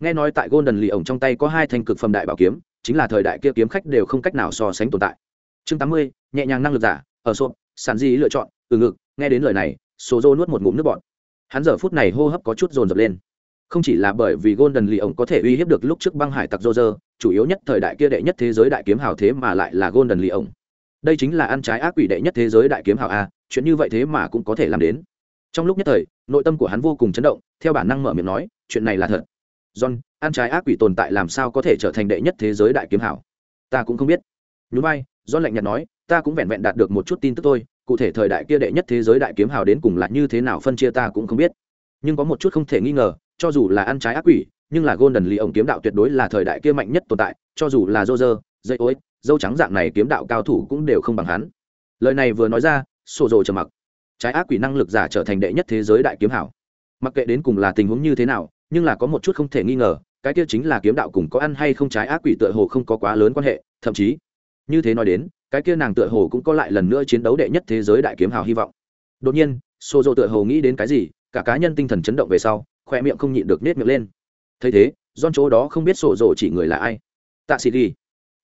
Speaker 1: Nghe nói tại golden lì ổng trong tay có hai thanh cực phẩm đại bảo kiếm chính là thời đại kia kiếm khách đều không cách nào so sánh tồn tại. Chương tám mươi, nhẹ nhàng năng lực giả, ở sộp, sản di lựa chọn, từ ngực, nghe đến lời này số dô nuốt một ngụm nước bọt. Hắn giờ phút này hô hấp có chút dồn dập lên. Không chỉ là bởi vì golden lì ổng có thể uy hiếp được lúc trước băng hải tặc dô dơ chủ yếu nhất thời đại kia đệ nhất thế giới đại kiếm hào thế mà lại là golden lì ổng đây chính là ăn trái ác quỷ đệ nhất thế giới đại kiếm hào a, chuyện như vậy thế mà cũng có thể làm đến. Trong lúc nhất thời, nội tâm của hắn vô cùng chấn động, theo bản năng mở miệng nói, chuyện này là thật john, ăn trái ác quỷ tồn tại làm sao có thể trở thành đệ nhất thế giới đại kiếm hảo? Ta cũng không biết. Nhún vai, john lạnh nhạt nói, ta cũng vẹn vẹn đạt được một chút tin tức thôi, cụ thể thời đại kia đệ nhất thế giới đại kiếm hào đến cùng là như thế nào phân chia ta cũng không biết. Nhưng có một chút không thể nghi ngờ, cho dù là ăn trái ác quỷ, nhưng là golden lee ổng kiếm đạo tuyệt đối là thời đại kia mạnh nhất tồn tại, cho dù là dô dây ối dâu trắng dạng này kiếm đạo cao thủ cũng đều không bằng hắn. Lời này vừa nói ra sổ rồ trầm mặc. Trái ác quỷ năng lực giả trở thành đệ nhất thế giới đại kiếm hảo. Mặc kệ đến cùng là tình huống như thế nào nhưng là có một chút không thể nghi ngờ, cái kia chính là kiếm đạo cùng có ăn hay không trái ác quỷ tựa hồ không có quá lớn quan hệ, thậm chí, như thế nói đến, cái kia nàng tựa hồ cũng có lại lần nữa chiến đấu đệ nhất thế giới đại kiếm hào hy vọng. Đột nhiên xô dô tựa hồ nghĩ đến cái gì, cả cá nhân tinh thần chấn động về sau, khoe miệng không nhịn được nết miệng lên. Thấy thế don chỗ đó không biết xô dô chỉ người là ai. Tạ sĩ ghi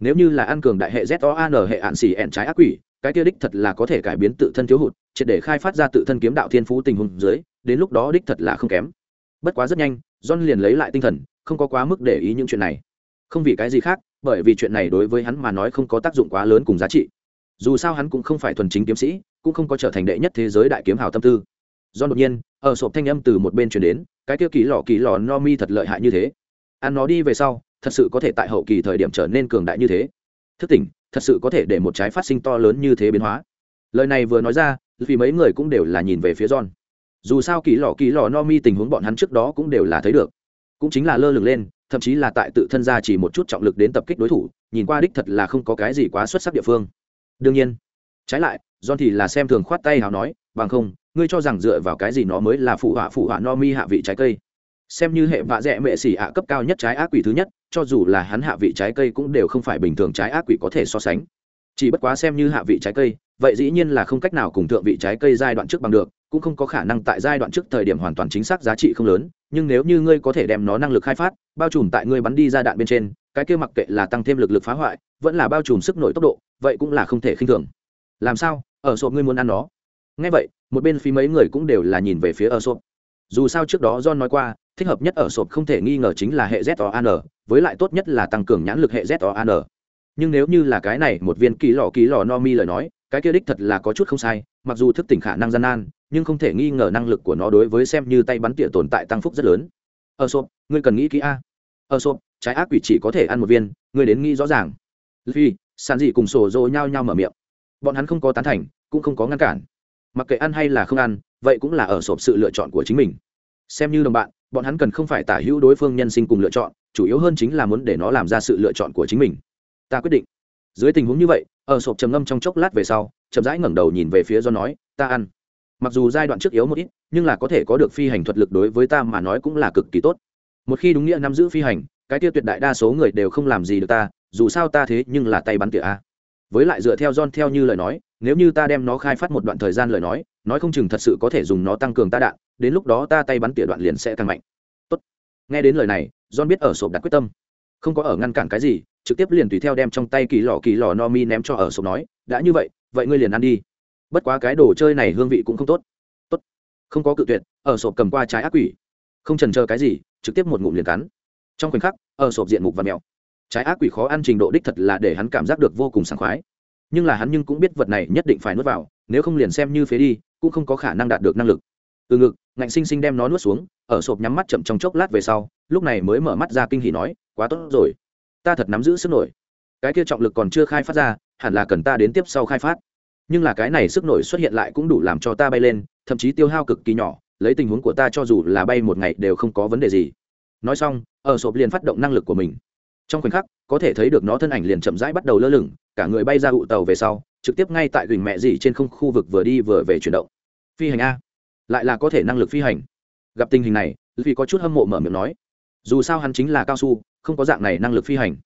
Speaker 1: nếu như là ăn cường đại hệ z o an hệ ạn xì ẹn trái ác quỷ, cái kia đích thật là có thể cải biến tự thân thiếu hụt, triệt để khai phát ra tự thân kiếm đạo thiên phú tình huống dưới, đến lúc đó đích thật là không kém. Bất quá rất nhanh john liền lấy lại tinh thần, không có quá mức để ý những chuyện này. Không vì cái gì khác, bởi vì chuyện này đối với hắn mà nói không có tác dụng quá lớn cùng giá trị. Dù sao hắn cũng không phải thuần chính kiếm sĩ, cũng không có trở thành đệ nhất thế giới đại kiếm hào tâm tư. Do đột nhiên, ở sộp thanh âm từ một bên chuyển đến, cái kia kỳ lò kỳ lò no mi thật lợi hại như thế. Ăn nó đi về sau, thật sự có thể tại hậu kỳ thời điểm trở nên cường đại như thế. Thức tỉnh, thật sự có thể để một trái phát sinh to lớn như thế biến hóa. Lời này vừa nói ra, vì mấy người cũng đều là nhìn về phía john dù sao kỳ lò kỳ lò no mi tình huống bọn hắn trước đó cũng đều là thấy được. Cũng chính là lơ lửng lên, thậm chí là tại tự thân ra chỉ một chút trọng lực đến tập kích đối thủ, nhìn qua đích thật là không có cái gì quá xuất sắc địa phương. Đương nhiên, trái lại, john thì là xem thường khoát tay hào nói, bằng không, ngươi cho rằng dựa vào cái gì nó mới là phụ họa phụ họa no mi hạ vị trái cây? Xem như hệ vạ dẹ mệ xỉ ạ cấp cao nhất trái ác quỷ thứ nhất, cho dù là hắn hạ vị trái cây cũng đều không phải bình thường trái ác quỷ có thể so sánh. Chỉ bất quá xem như hạ vị trái cây, vậy dĩ nhiên là không cách nào cùng thượng vị trái cây giai đoạn trước bằng được cũng không có khả năng tại giai đoạn trước thời điểm hoàn toàn chính xác giá trị không lớn, nhưng nếu như ngươi có thể đem nó năng lực khai phát, bao trùm tại ngươi bắn đi ra đạn bên trên, cái kia mặc kệ là tăng thêm lực lực phá hoại, vẫn là bao trùm sức nổi tốc độ, vậy cũng là không thể khinh thường. Làm sao? Ở sộp ngươi muốn ăn nó. Ngay vậy, một bên phía mấy người cũng đều là nhìn về phía ở sộp. Dù sao trước đó john nói qua, thích hợp nhất ở sộp không thể nghi ngờ chính là hệ z o an với lại tốt nhất là tăng cường nhãn lực hệ z o an nhưng nếu như là cái này, một viên ký lò ký lò no mi lời nói, cái kia đích thật là có chút không sai, mặc dù thức tỉnh khả năng gian nan nhưng không thể nghi ngờ năng lực của nó đối với xem như tay bắn tỉa tồn tại tăng phúc rất lớn. Ờ Ơ sộp ngươi cần nghĩ kỹ a. Ờ Ơ sộp trái ác quỷ chỉ có thể ăn một viên, ngươi đến nghĩ rõ ràng. Vì sàn dị cùng sổ dô nhau nhau mở miệng. Bọn hắn không có tán thành, cũng không có ngăn cản. Mặc kệ ăn hay là không ăn, vậy cũng là ở sộp sự lựa chọn của chính mình. Xem như đồng bạn, bọn hắn cần không phải tả hữu đối phương nhân sinh cùng lựa chọn, chủ yếu hơn chính là muốn để nó làm ra sự lựa chọn của chính mình. Ta quyết định. Dưới tình huống như vậy ờ ở sộp trầm ngâm trong chốc lát về sau, chậm rãi ngẩng đầu nhìn về phía do nói, ta ăn mặc dù giai đoạn trước yếu một ít, nhưng là có thể có được phi hành thuật lực đối với ta mà nói cũng là cực kỳ tốt. Một khi đúng nghĩa nắm giữ phi hành, cái tiêu tuyệt đại đa số người đều không làm gì được ta, dù sao ta thế nhưng là tay bắn tỉa a. Với lại dựa theo John theo như lời nói, nếu như ta đem nó khai phát một đoạn thời gian lời nói nói không chừng thật sự có thể dùng nó tăng cường ta đạn, đến lúc đó ta tay bắn tỉa đoạn liền sẽ tăng mạnh. Tốt. nghe đến lời này, John biết ở sộp đặt quyết tâm. Không có ở ngăn cản cái gì, trực tiếp liền tùy theo đem trong tay kỳ lò kỳ lò no mi ném cho ở sộp nói, đã như vậy vậy ngươi liền ăn đi bất quá cái đồ chơi này hương vị cũng không tốt. Tốt. Không có cự tuyệt, ở sộp cầm qua trái ác quỷ. Không trần chờ cái gì, trực tiếp một ngụm liền cắn. Trong khoảnh khắc, ở sộp diện mục và mèo. Trái ác quỷ khó ăn trình độ đích thật là để hắn cảm giác được vô cùng sảng khoái. Nhưng là hắn nhưng cũng biết vật này nhất định phải nuốt vào, nếu không liền xem như phế đi, cũng không có khả năng đạt được năng lực. Từ ngực, ngạnh sinh sinh đem nó nuốt xuống, ở sộp nhắm mắt chậm trong chốc lát về sau, lúc này mới mở mắt ra kinh hỉ nói, quá tốt rồi. Ta thật nắm giữ sức nổi. Cái kia trọng lực còn chưa khai phát ra, hẳn là cần ta đến tiếp sau khai phát nhưng là cái này sức nổi xuất hiện lại cũng đủ làm cho ta bay lên, thậm chí tiêu hao cực kỳ nhỏ, lấy tình huống của ta cho dù là bay một ngày đều không có vấn đề gì. Nói xong, ở sộp liền phát động năng lực của mình. Trong khoảnh khắc, có thể thấy được nó thân ảnh liền chậm rãi bắt đầu lơ lửng, cả người bay ra ụ tàu về sau, trực tiếp ngay tại gửi mẹ gì trên không khu vực vừa đi vừa về chuyển động. Phi hành a. Lại là có thể năng lực phi hành. Gặp tình hình này vì có chút hâm mộ mở miệng nói. Dù sao hắn chính là cao su, không có dạng này năng lực phi hành.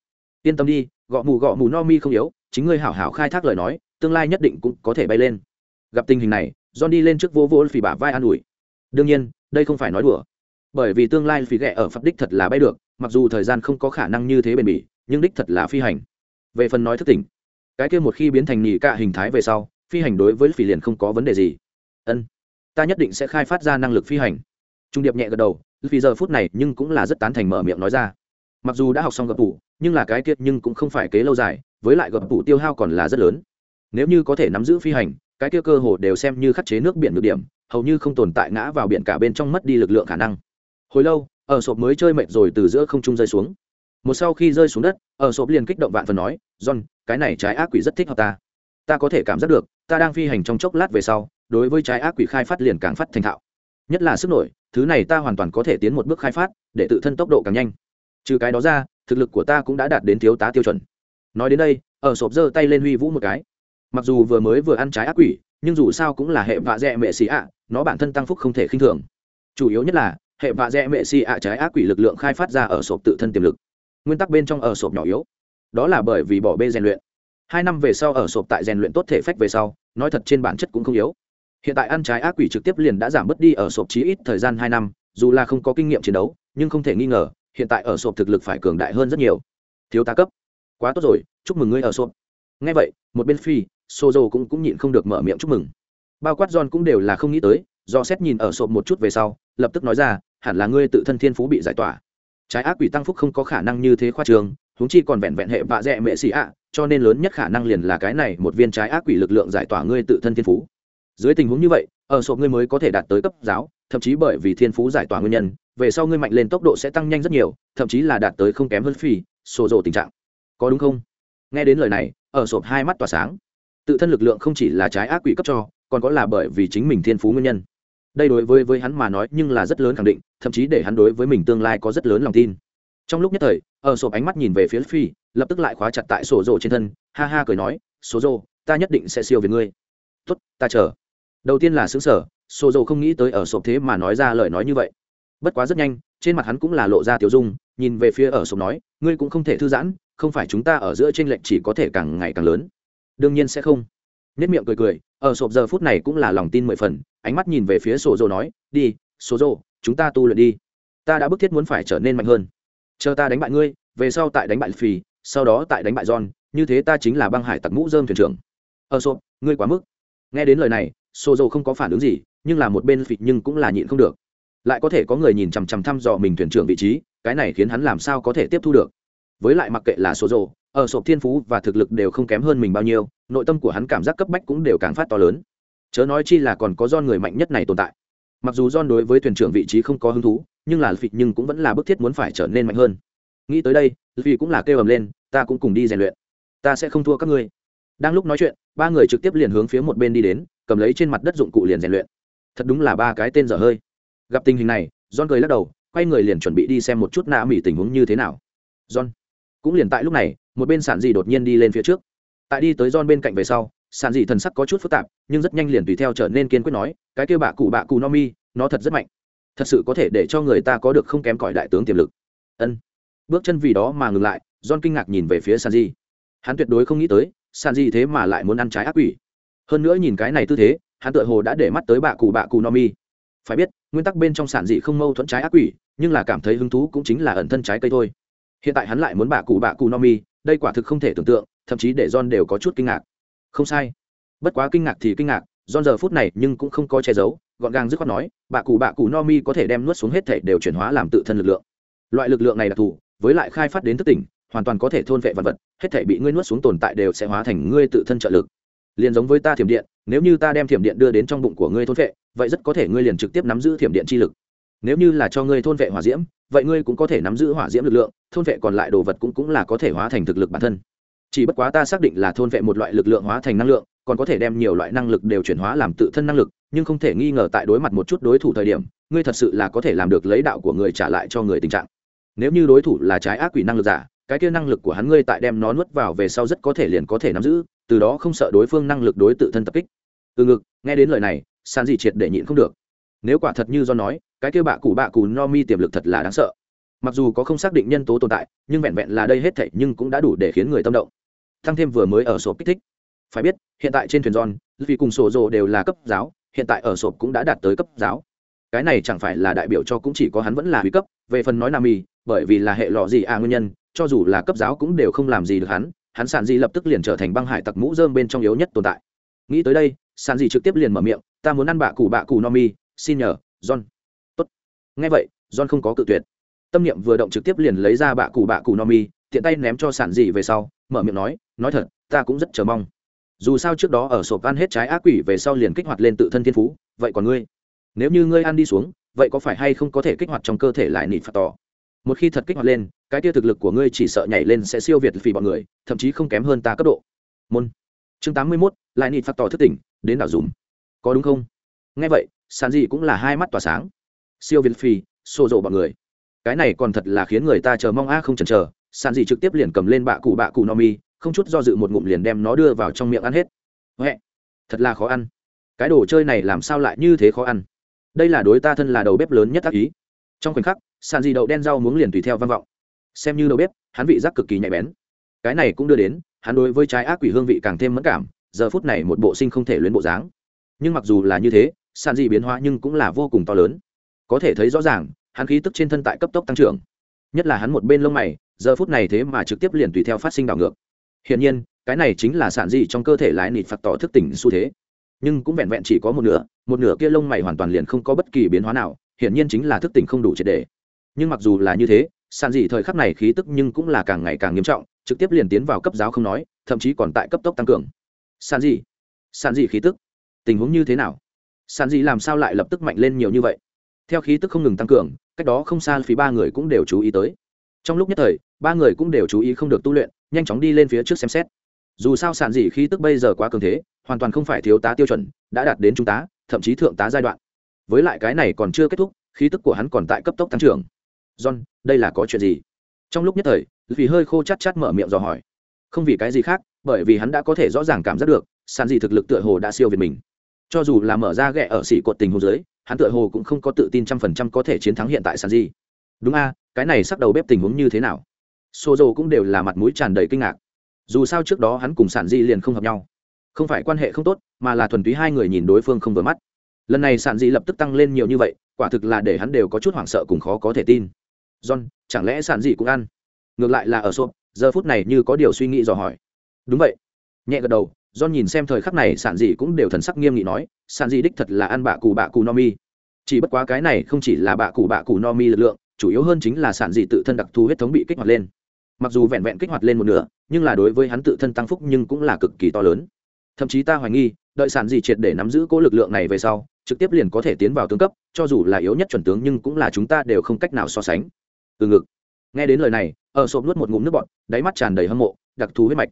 Speaker 1: Yên tâm đi gõ mù gõ mù no mi không yếu, chính ngươi hảo hảo khai thác lời nói tương lai nhất định cũng có thể bay lên. Gặp tình hình này, john đi lên trước vô vô phì bả vai an ủi. Đương nhiên, đây không phải nói đùa. Bởi vì tương lai phì ghẹ ở pháp đích thật là bay được, mặc dù thời gian không có khả năng như thế bền bỉ, nhưng đích thật là phi hành. Về phần nói thức tỉnh, cái kia một khi biến thành nhị cạ hình thái về sau, phi hành đối với phì liền không có vấn đề gì. Ân, ta nhất định sẽ khai phát ra năng lực phi hành. Trung điệp nhẹ gật đầu vì giờ phút này nhưng cũng là rất tán thành mở miệng nói ra. Mặc dù đã học xong gập tủ, nhưng là cái kiệt nhưng cũng không phải kế lâu dài, với lại gập tủ tiêu hao còn là rất lớn nếu như có thể nắm giữ phi hành, cái kia cơ hồ đều xem như khắc chế nước biển được điểm, hầu như không tồn tại ngã vào biển cả bên trong mất đi lực lượng khả năng. Hồi lâu, ở sộp mới chơi mệt rồi từ giữa không trung rơi xuống. Một sau khi rơi xuống đất, ở sộp liền kích động vạn phần nói, john, cái này trái ác quỷ rất thích hợp ta. Ta có thể cảm giác được, ta đang phi hành trong chốc lát về sau, đối với trái ác quỷ khai phát liền càng phát thành thạo. Nhất là sức nổi, thứ này ta hoàn toàn có thể tiến một bước khai phát, để tự thân tốc độ càng nhanh. Trừ cái đó ra, thực lực của ta cũng đã đạt đến thiếu tá tiêu chuẩn. Nói đến đây, ở sộp giơ tay lên huy vũ một cái mặc dù vừa mới vừa ăn trái ác quỷ, nhưng dù sao cũng là hệ vạ dẹ mệ xì ạ, nó bản thân tăng phúc không thể khinh thường. Chủ yếu nhất là, hệ vạ dẹ mệ xì ạ trái ác quỷ lực lượng khai phát ra ở sộp tự thân tiềm lực. Nguyên tắc bên trong ở sộp nhỏ yếu. Đó là bởi vì bỏ bê rèn luyện. Hai năm về sau ở sộp tại rèn luyện tốt thể phách về sau, nói thật trên bản chất cũng không yếu. Hiện tại ăn trái ác quỷ trực tiếp liền đã giảm bớt đi ở sộp chí ít thời gian hai năm, dù là không có kinh nghiệm chiến đấu, nhưng không thể nghi ngờ, hiện tại ở sộp thực lực phải cường đại hơn rất nhiều. Thiếu tá cấp. Quá tốt rồi, chúc mừng ngươi ở sộp. Ngay vậy, một bên phi sozo cũng cũng nhịn không được mở miệng chúc mừng. Bao quát john cũng đều là không nghĩ tới, do xét nhìn ở sộp một chút về sau, lập tức nói ra, hẳn là ngươi tự thân thiên phú bị giải tỏa. Trái ác quỷ tăng phúc không có khả năng như thế khoa trường, huống chi còn vẹn vẹn hệ vạ dẹ mệ xì ạ, cho nên lớn nhất khả năng liền là cái này một viên trái ác quỷ lực lượng giải tỏa ngươi tự thân thiên phú. Dưới tình huống như vậy, ở sộp ngươi mới có thể đạt tới cấp giáo, thậm chí bởi vì thiên phú giải tỏa nguyên nhân, về sau ngươi mạnh lên tốc độ sẽ tăng nhanh rất nhiều, thậm chí là đạt tới không kém hơn phi xô rộ tình trạng. Có đúng không? Nghe đến lời này, ở sộp hai mắt tỏa sáng tự thân lực lượng không chỉ là trái ác quỷ cấp cho, còn có là bởi vì chính mình thiên phú nguyên nhân. Đây đối với với hắn mà nói nhưng là rất lớn khẳng định, thậm chí để hắn đối với mình tương lai có rất lớn lòng tin. Trong lúc nhất thời, ở sộp ánh mắt nhìn về phía phi, lập tức lại khóa chặt tại sổ rộ trên thân, ha ha cười nói số rộ ta nhất định sẽ siêu về ngươi. Tốt, ta chờ. Đầu tiên là xứng sở sổ rộ không nghĩ tới ở sộp thế mà nói ra lời nói như vậy. Bất quá rất nhanh, trên mặt hắn cũng là lộ ra tiểu dung, nhìn về phía ở sộp nói, ngươi cũng không thể thư giãn, không phải chúng ta ở giữa trên lệnh chỉ có thể càng ngày càng lớn đương nhiên sẽ không. Nết miệng cười cười, ở sộp giờ phút này cũng là lòng tin mười phần, ánh mắt nhìn về phía sổ dồ nói, đi số dồ chúng ta tu luyện đi. Ta đã bức thiết muốn phải trở nên mạnh hơn. Chờ ta đánh bại ngươi, về sau tại đánh bại phì, sau đó tại đánh bại john, như thế ta chính là băng hải tặc mũ dơm thuyền trưởng. Ở sộp, ngươi quá mức. Nghe đến lời này, sổ dồ không có phản ứng gì, nhưng là một bên phì nhưng cũng là nhịn không được. Lại có thể có người nhìn chằm chằm thăm dò mình thuyền trưởng vị trí, cái này khiến hắn làm sao có thể tiếp thu được. Với lại mặc kệ là số dồ ở sộp thiên phú và thực lực đều không kém hơn mình bao nhiêu, nội tâm của hắn cảm giác cấp bách cũng đều càng phát to lớn. Chớ nói chi là còn có do người mạnh nhất này tồn tại. Mặc dù don đối với thuyền trưởng vị trí không có hứng thú, nhưng là phịch nhưng cũng vẫn là bức thiết muốn phải trở nên mạnh hơn. Nghĩ tới đây vì cũng là kêu ầm lên, ta cũng cùng đi rèn luyện. Ta sẽ không thua các ngươi. Đang lúc nói chuyện, ba người trực tiếp liền hướng phía một bên đi đến, cầm lấy trên mặt đất dụng cụ liền rèn luyện. Thật đúng là ba cái tên dở hơi. Gặp tình hình này, john cười lắc đầu, quay người liền chuẩn bị đi xem một chút nạ mỹ tình huống như thế nào. John cũng liền tại lúc này một bên sản dị đột nhiên đi lên phía trước. Tại đi tới john bên cạnh về sau, sản dị thần sắc có chút phức tạp, nhưng rất nhanh liền tùy theo trở nên kiên quyết nói, cái kêu bạ cụ bạ cụ no mi nó thật rất mạnh. Thật sự có thể để cho người ta có được không kém cỏi đại tướng tiềm lực. Ân. Bước chân vì đó mà ngừng lại, john kinh ngạc nhìn về phía sản dị. Hắn tuyệt đối không nghĩ tới, sản dị thế mà lại muốn ăn trái ác quỷ. Hơn nữa nhìn cái này tư thế, hắn tựa hồ đã để mắt tới bạ cụ bạ cụ no mi phải biết, nguyên tắc bên trong sản dị không mâu thuẫn trái ác quỷ, nhưng là cảm thấy hứng thú cũng chính là ẩn thân trái cây thôi. Hiện tại hắn lại muốn bạ cụ bạ cụ no mi đây quả thực không thể tưởng tượng, thậm chí để john đều có chút kinh ngạc. Không sai. Bất quá kinh ngạc thì kinh ngạc, john giờ phút này nhưng cũng không có che giấu, gọn gàng dứt khoát nói, bà cụ bà cụ no mi có thể đem nuốt xuống hết thể đều chuyển hóa làm tự thân lực lượng. Loại lực lượng này đặc thù với lại khai phát đến thức tỉnh, hoàn toàn có thể thôn vệ vật vật, hết thể bị ngươi nuốt xuống tồn tại đều sẽ hóa thành ngươi tự thân trợ lực. Liền giống với ta thiểm điện, nếu như ta đem thiểm điện đưa đến trong bụng của ngươi thôn vệ, vậy rất có thể ngươi liền trực tiếp nắm giữ thiểm điện chi lực. Nếu như là cho ngươi thôn vệ hỏa diễm vậy ngươi cũng có thể nắm giữ hỏa diễm lực lượng, thôn vệ còn lại đồ vật cũng cũng là có thể hóa thành thực lực bản thân. Chỉ bất quá ta xác định là thôn vệ một loại lực lượng hóa thành năng lượng, còn có thể đem nhiều loại năng lực đều chuyển hóa làm tự thân năng lực, nhưng không thể nghi ngờ tại đối mặt một chút đối thủ thời điểm, ngươi thật sự là có thể làm được lấy đạo của người trả lại cho người tình trạng. Nếu như đối thủ là trái ác quỷ năng lực giả, cái kia năng lực của hắn ngươi tại đem nó nuốt vào về sau rất có thể liền có thể nắm giữ, từ đó không sợ đối phương năng lực đối tự thân tập kích. Từ ngực, nghe đến lời này, san dị triệt để nhịn không được. Nếu quả thật như do nói cái kêu bạ cụ bạ cụ no mi tiềm lực thật là đáng sợ. Mặc dù có không xác định nhân tố tồn tại, nhưng vẹn vẹn là đây hết thảy nhưng cũng đã đủ để khiến người tâm động. Thăng thêm vừa mới ở sổ kích thích. Phải biết, hiện tại trên thuyền giòn vì cùng sổ rồ đều là cấp giáo, hiện tại ở sổ cũng đã đạt tới cấp giáo. Cái này chẳng phải là đại biểu cho cũng chỉ có hắn vẫn là huy cấp, về phần nói nam mi bởi vì là hệ lọ gì à nguyên nhân, cho dù là cấp giáo cũng đều không làm gì được hắn hắn sản di lập tức liền trở thành băng hải tặc mũ dơm bên trong yếu nhất tồn tại. Nghĩ tới đây sản di trực tiếp liền mở miệng, ta muốn ăn bạ cụ bạ cụ no mi, xin nhờ, john ngay vậy, john không có cự tuyệt. Tâm niệm vừa động trực tiếp liền lấy ra bạ cụ bạ cụ no mi tiện tay ném cho sản dị về sau, mở miệng nói nói thật, ta cũng rất chờ mong. Dù sao trước đó ở sộp ăn hết trái ác quỷ về sau liền kích hoạt lên tự thân thiên phú, vậy còn ngươi? Nếu như ngươi ăn đi xuống, vậy có phải hay không có thể kích hoạt trong cơ thể lại nịt phạt tỏ? Một khi thật kích hoạt lên, cái tia thực lực của ngươi chỉ sợ nhảy lên sẽ siêu việt vì bọn người, thậm chí không kém hơn ta cấp độ. Môn. Chương tám mươi mốt, lại nịt phạt tỏ thức tỉnh, đến đảo dùm. Có đúng không? Nghe vậy sàn dị cũng là hai mắt tỏa sáng siêu việt phi xô rộ bọn người. Cái này còn thật là khiến người ta chờ mong a, không chần chờ. Sàn gì trực tiếp liền cầm lên bạ cụ bạ cụ no mi không chút do dự một ngụm liền đem nó đưa vào trong miệng ăn hết. Huệ, thật là khó ăn. Cái đồ chơi này làm sao lại như thế khó ăn? Đây là đối ta thân là đầu bếp lớn nhất tác ý. Trong khoảnh khắc, sàn gì đậu đen rau muống liền tùy theo văn vọng. Xem như đầu bếp, hắn vị giác cực kỳ nhạy bén. Cái này cũng đưa đến, hắn đối với trái ác quỷ hương vị càng thêm mẫn cảm, giờ phút này một bộ sinh không thể luyến bộ dáng. Nhưng mặc dù là như thế, sàn dị biến hóa nhưng cũng là vô cùng to lớn có thể thấy rõ ràng, hắn khí tức trên thân tại cấp tốc tăng trưởng. Nhất là hắn một bên lông mày, giờ phút này thế mà trực tiếp liền tùy theo phát sinh đảo ngược. Hiển nhiên, cái này chính là sản dị trong cơ thể lái nịt phạt tỏ thức tỉnh xu thế. Nhưng cũng vẹn vẹn chỉ có một nửa một nửa kia lông mày hoàn toàn liền không có bất kỳ biến hóa nào, hiển nhiên chính là thức tỉnh không đủ triệt đề nhưng mặc dù là như thế, sản dị thời khắc này khí tức nhưng cũng là càng ngày càng nghiêm trọng, trực tiếp liền tiến vào cấp giáo không nói, thậm chí còn tại cấp tốc tăng cường. Sản dị sản dị khí tức, tình huống như thế nào? Sản dị làm sao lại lập tức mạnh lên nhiều như vậy? Theo khí tức không ngừng tăng cường, cách đó không xa phía ba người cũng đều chú ý tới. Trong lúc nhất thời, ba người cũng đều chú ý không được tu luyện, nhanh chóng đi lên phía trước xem xét. Dù sao sản dị khí tức bây giờ quá cường thế, hoàn toàn không phải thiếu tá tiêu chuẩn, đã đạt đến trung tá, thậm chí thượng tá giai đoạn. Với lại cái này còn chưa kết thúc, khí tức của hắn còn tại cấp tốc tăng trưởng. John, đây là có chuyện gì? Trong lúc nhất thời, vì hơi khô chát chát mở miệng dò hỏi. Không vì cái gì khác, bởi vì hắn đã có thể rõ ràng cảm giác được sản dị thực lực tựa hồ đã siêu việt mình. Cho dù là mở ra ghẹ ở xỉ cột tình hồ dưới hắn tựa hồ cũng không có tự tin trăm phần trăm có thể chiến thắng hiện tại sàn dị đúng a, cái này sắc đầu bếp tình huống như thế nào? Xô dầu cũng đều là mặt mũi tràn đầy kinh ngạc. Dù sao trước đó hắn cùng sản di liền không hợp nhau. Không phải quan hệ không tốt, mà là thuần túy hai người nhìn đối phương không vừa mắt. Lần này sản di lập tức tăng lên nhiều như vậy, quả thực là để hắn đều có chút hoảng sợ cùng khó có thể tin. John, chẳng lẽ sản di cũng ăn? Ngược lại là ở xô giờ phút này như có điều suy nghĩ dò hỏi. Đúng vậy. Nhẹ gật đầu john nhìn xem thời khắc này sản dị cũng đều thần sắc nghiêm nghị nói sản dị đích thật là ăn bạ cù bạ cù no mi. Chỉ bất quá cái này không chỉ là bạ cù bạ cù no mi lực lượng, chủ yếu hơn chính là sản dị tự thân đặc thù huyết thống bị kích hoạt lên. Mặc dù vẹn vẹn kích hoạt lên một nửa, nhưng là đối với hắn tự thân tăng phúc nhưng cũng là cực kỳ to lớn. Thậm chí ta hoài nghi, đợi sản dị triệt để nắm giữ cố lực lượng này về sau, trực tiếp liền có thể tiến vào tướng cấp, cho dù là yếu nhất chuẩn tướng nhưng cũng là chúng ta đều không cách nào so sánh. Từ ngực. Nghe đến lời này, ở sộp nuốt một ngụm nước bọt, đáy mắt tràn đầy hâm mộ, đặc thù huyết mạch.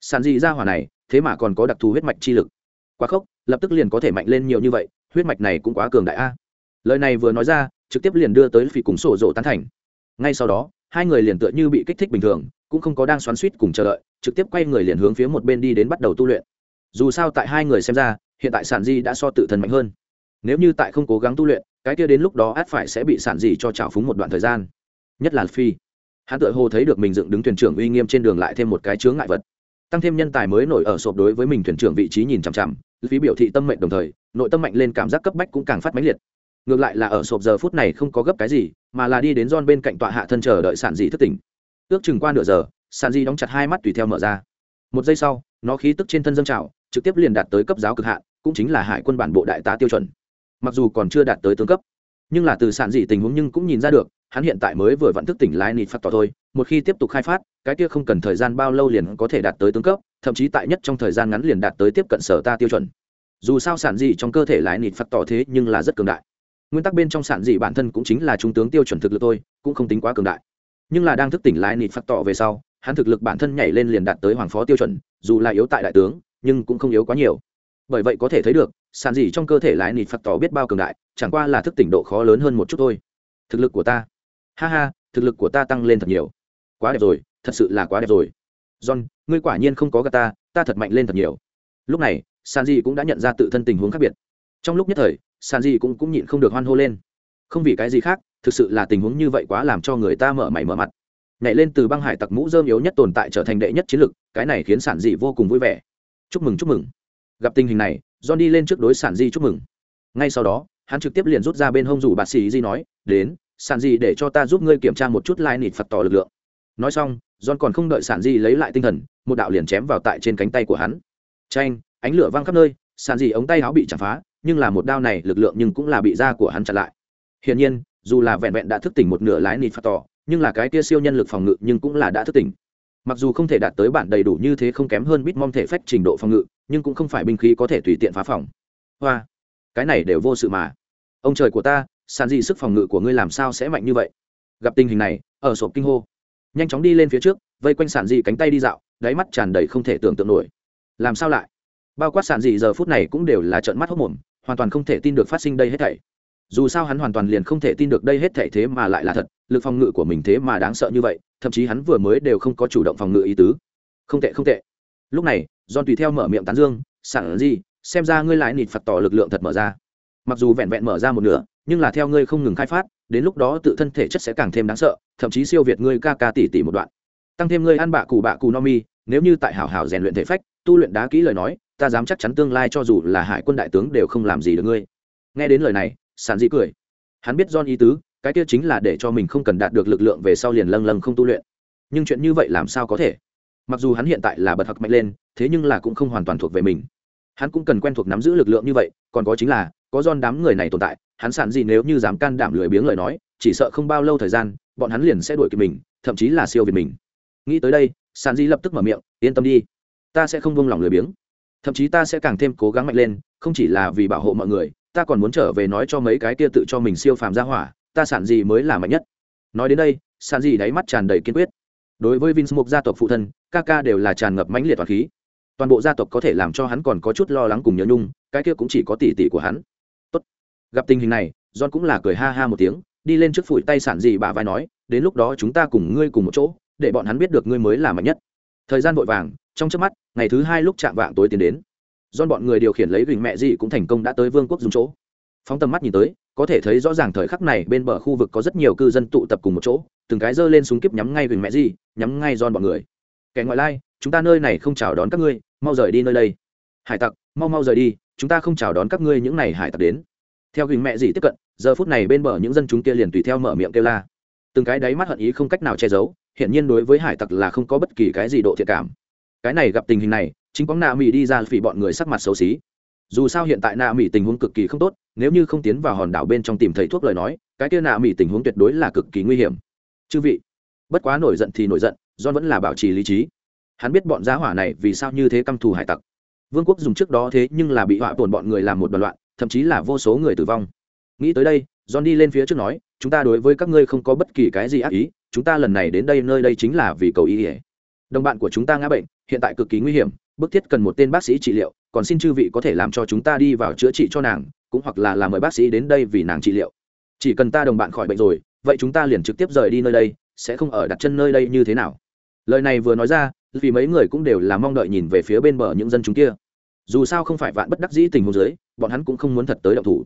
Speaker 1: Sản dị ra hỏa này thế mà còn có đặc thù huyết mạch chi lực. Quá khốc, lập tức liền có thể mạnh lên nhiều như vậy, huyết mạch này cũng quá cường đại a. Lời này vừa nói ra, trực tiếp liền đưa tới phi cùng sổ rộ tán thành. Ngay sau đó, hai người liền tựa như bị kích thích bình thường, cũng không có đang xoắn suýt cùng chờ đợi, trực tiếp quay người liền hướng phía một bên đi đến bắt đầu tu luyện. Dù sao tại hai người xem ra, hiện tại sản di đã so tự thân mạnh hơn. Nếu như tại không cố gắng tu luyện, cái kia đến lúc đó át phải sẽ bị sản di cho trào phúng một đoạn thời gian. Nhất là phi. Hắn tự hồ thấy được mình dựng đứng thuyền trưởng uy nghiêm trên đường lại thêm một cái chướng ngại vật tăng thêm nhân tài mới nổi ở sộp đối với mình thuyền trưởng vị trí nhìn chằm chằm, phí biểu thị tâm mệnh đồng thời, nội tâm mạnh lên cảm giác cấp bách cũng càng phát mãnh liệt. Ngược lại là ở sộp giờ phút này không có gấp cái gì, mà là đi đến don bên cạnh tọa hạ thân chờ đợi sản dị thức tỉnh. Ước chừng qua nửa giờ sản dị đóng chặt hai mắt tùy theo mở ra. Một giây sau, nó khí tức trên thân dâng trào, trực tiếp liền đạt tới cấp giáo cực hạn, cũng chính là hải quân bản bộ đại tá tiêu chuẩn. Mặc dù còn chưa đạt tới tướng cấp, nhưng là từ sản dị tình huống nhưng cũng nhìn ra được, hắn hiện tại mới vừa vận thức tỉnh lái nịt phát tỏ thôi, một khi tiếp tục khai phát cái kia không cần thời gian bao lâu liền có thể đạt tới tướng cấp, thậm chí tại nhất trong thời gian ngắn liền đạt tới tiếp cận sở ta tiêu chuẩn. Dù sao sản dị trong cơ thể lái nịt Phật tỏ thế nhưng là rất cường đại. Nguyên tắc bên trong sản dị bản thân cũng chính là trung tướng tiêu chuẩn thực lực tôi cũng không tính quá cường đại. Nhưng là đang thức tỉnh lái nịt Phật tỏ về sau, hắn thực lực bản thân nhảy lên liền đạt tới hoàng phó tiêu chuẩn, dù là yếu tại đại tướng, nhưng cũng không yếu quá nhiều. Bởi vậy có thể thấy được, sản dị trong cơ thể lái nịt Phật tỏ biết bao cường đại, chẳng qua là thức tỉnh độ khó lớn hơn một chút thôi. Thực lực của ta. Ha ha, thực lực của ta tăng lên thật nhiều. Quá đẹp rồi thật sự là quá đẹp rồi. John ngươi quả nhiên không có gà ta ta thật mạnh lên thật nhiều. Lúc này san di cũng đã nhận ra tự thân tình huống khác biệt. Trong lúc nhất thời san di cũng, cũng nhịn không được hoan hô lên. Không vì cái gì khác thực sự là tình huống như vậy quá làm cho người ta mở mày mở mặt. Nhảy lên từ băng hải tặc mũ dơm yếu nhất tồn tại trở thành đệ nhất chiến lực cái này khiến sản dị vô cùng vui vẻ. Chúc mừng chúc mừng. Gặp tình hình này john đi lên trước đối sản di chúc mừng. Ngay sau đó hắn trực tiếp liền rút ra bên hông rủ bà xì di nói đến sản để cho ta giúp ngươi kiểm tra một chút lai nịt phật tỏ lực lượng. Nói xong john còn không đợi sản gì lấy lại tinh thần một đạo liền chém vào tại trên cánh tay của hắn. Chanh, ánh lửa văng khắp nơi sản gì ống tay áo bị chặt phá nhưng là một đao này lực lượng nhưng cũng là bị da của hắn chặn lại. Hiển nhiên dù là vẹn vẹn đã thức tỉnh một nửa lái nịt phật tỏ nhưng là cái kia siêu nhân lực phòng ngự nhưng cũng là đã thức tỉnh. Mặc dù không thể đạt tới bản đầy đủ như thế không kém hơn bít thể phách trình độ phòng ngự nhưng cũng không phải binh khí có thể tùy tiện phá phòng. Hoa cái này đều vô sự mà. Ông trời của ta sản gì sức phòng ngự của ngươi làm sao sẽ mạnh như vậy? Gặp tình hình này ở sộp kinh hô nhanh chóng đi lên phía trước vây quanh sản dị cánh tay đi dạo đáy mắt tràn đầy không thể tưởng tượng nổi. Làm sao lại? Bao quát sản dị giờ phút này cũng đều là trợn mắt hốc mồm hoàn toàn không thể tin được phát sinh đây hết thảy. Dù sao hắn hoàn toàn liền không thể tin được đây hết thảy thế mà lại là thật lực phòng ngự của mình thế mà đáng sợ như vậy thậm chí hắn vừa mới đều không có chủ động phòng ngự ý tứ. Không tệ không tệ. Lúc này don tùy theo mở miệng tán dương sản dị, xem ra ngươi lại nịt phật tỏ lực lượng thật mở ra. Mặc dù vẹn vẹn mở ra một nửa nhưng là theo ngươi không ngừng khai phát đến lúc đó tự thân thể chất sẽ càng thêm đáng sợ, thậm chí siêu việt ngươi ca ca tỷ tỷ một đoạn. Tăng thêm ngươi ăn bạ cụ bạ cụ no mi, nếu như tại hảo hảo rèn luyện thể phách, tu luyện đá kỹ lời nói, ta dám chắc chắn tương lai cho dù là hải quân đại tướng đều không làm gì được ngươi. Nghe đến lời này sản dị cười. Hắn biết don ý tứ, cái kia chính là để cho mình không cần đạt được lực lượng về sau liền lâng lâng không tu luyện. Nhưng chuyện như vậy làm sao có thể? Mặc dù hắn hiện tại là bật học mạnh lên, thế nhưng là cũng không hoàn toàn thuộc về mình. Hắn cũng cần quen thuộc nắm giữ lực lượng như vậy, còn có chính là, có don đám người này tồn tại hắn sản gì nếu như dám can đảm lười biếng lời nói, chỉ sợ không bao lâu thời gian, bọn hắn liền sẽ đuổi kịp mình, thậm chí là siêu việt mình. Nghĩ tới đây, sản di lập tức mở miệng, yên tâm đi, ta sẽ không buông lỏng lười biếng. Thậm chí ta sẽ càng thêm cố gắng mạnh lên, không chỉ là vì bảo hộ mọi người, ta còn muốn trở về nói cho mấy cái kia tự cho mình siêu phàm ra hỏa, ta sản gì mới là mạnh nhất. Nói đến đây, sản gì đáy mắt tràn đầy kiên quyết. Đối với vince gia tộc phụ thân, ca ca đều là tràn ngập mãnh liệt toàn khí. Toàn bộ gia tộc có thể làm cho hắn còn có chút lo lắng cùng nhớ nhung, cái kia cũng chỉ có tỷ tỷ của hắn gặp tình hình này, john cũng là cười ha ha một tiếng, đi lên trước phủi tay sản gì bà vai nói, đến lúc đó chúng ta cùng ngươi cùng một chỗ, để bọn hắn biết được ngươi mới là mạnh nhất. Thời gian vội vàng, trong chớp mắt, ngày thứ hai lúc chạm vạng tối tiến đến. John bọn người điều khiển lấy gừng mẹ gì cũng thành công đã tới vương quốc dùng chỗ. Phóng tầm mắt nhìn tới, có thể thấy rõ ràng thời khắc này bên bờ khu vực có rất nhiều cư dân tụ tập cùng một chỗ, từng cái giơ lên súng kíp nhắm ngay gừng mẹ gì, nhắm ngay John bọn người. Kẻ ngoại lai, chúng ta nơi này không chào đón các ngươi, mau rời đi nơi đây. Hải tặc, mau mau rời đi, chúng ta không chào đón các ngươi những này hải tặc đến theo gửi mẹ gì tiếp cận, giờ phút này bên bờ những dân chúng kia liền tùy theo mở miệng kêu la. Từng cái đáy mắt hận ý không cách nào che giấu hiện nhiên đối với hải tặc là không có bất kỳ cái gì độ thiện cảm. Cái này gặp tình hình này, chính quãng nạ mỹ đi ra phỉ bọn người sắc mặt xấu xí. Dù sao hiện tại nạ mỹ tình huống cực kỳ không tốt, nếu như không tiến vào hòn đảo bên trong tìm thấy thuốc lời nói, cái kia nạ mỹ tình huống tuyệt đối là cực kỳ nguy hiểm. Chư vị, bất quá nổi giận thì nổi giận, john vẫn là bảo trì lý trí. Hắn biết bọn giá hỏa này vì sao như thế căm thù hải tặc. Vương quốc dùng trước đó thế nhưng là bị họa tổn bọn người làm một đoạn loạn thậm chí là vô số người tử vong. Nghĩ tới đây, john đi lên phía trước nói, chúng ta đối với các ngươi không có bất kỳ cái gì ác ý, chúng ta lần này đến đây, nơi đây chính là vì cầu ý ỉa đồng bạn của chúng ta ngã bệnh, hiện tại cực kỳ nguy hiểm, bức thiết cần một tên bác sĩ trị liệu, còn xin chư vị có thể làm cho chúng ta đi vào chữa trị cho nàng, cũng hoặc là làm mời bác sĩ đến đây vì nàng trị liệu. Chỉ cần ta đồng bạn khỏi bệnh rồi, vậy chúng ta liền trực tiếp rời đi nơi đây, sẽ không ở đặt chân nơi đây như thế nào. Lời này vừa nói ra, vì mấy người cũng đều là mong đợi nhìn về phía bên bờ những dân chúng kia dù sao không phải vạn bất đắc dĩ tình huống dưới, bọn hắn cũng không muốn thật tới động thủ.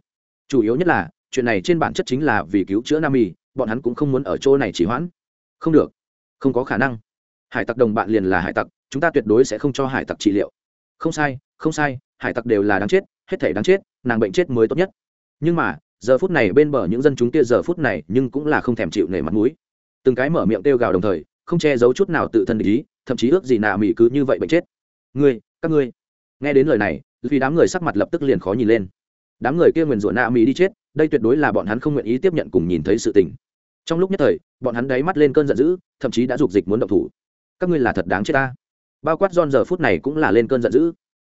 Speaker 1: Chủ yếu nhất là, chuyện này trên bản chất chính là vì cứu chữa nam y bọn hắn cũng không muốn ở chỗ này chỉ hoãn. Không được. Không có khả năng. Hải tặc đồng bạn liền là hải tặc, chúng ta tuyệt đối sẽ không cho hải tặc trị liệu. Không sai không sai, hải tặc đều là đáng chết, hết thể đáng chết, nàng bệnh chết mới tốt nhất. Nhưng mà, giờ phút này bên bờ những dân chúng kia giờ phút này nhưng cũng là không thèm chịu nể mặt mũi. Từng cái mở miệng kêu gào đồng thời, không che giấu chút nào tự thân ý, thậm chí ước gì nạ mỹ cứ như vậy bệnh chết. Ngươi, các ngươi nghe đến lời này, vì đám người sắc mặt lập tức liền khó nhìn lên. Đám người kia nguyền rủa nạ mỹ đi chết, đây tuyệt đối là bọn hắn không nguyện ý tiếp nhận cùng nhìn thấy sự tình. Trong lúc nhất thời, bọn hắn đáy mắt lên cơn giận dữ, thậm chí đã dục dịch muốn động thủ. Các ngươi là thật đáng chết ta. Bao quát giòn giờ phút này cũng là lên cơn giận dữ.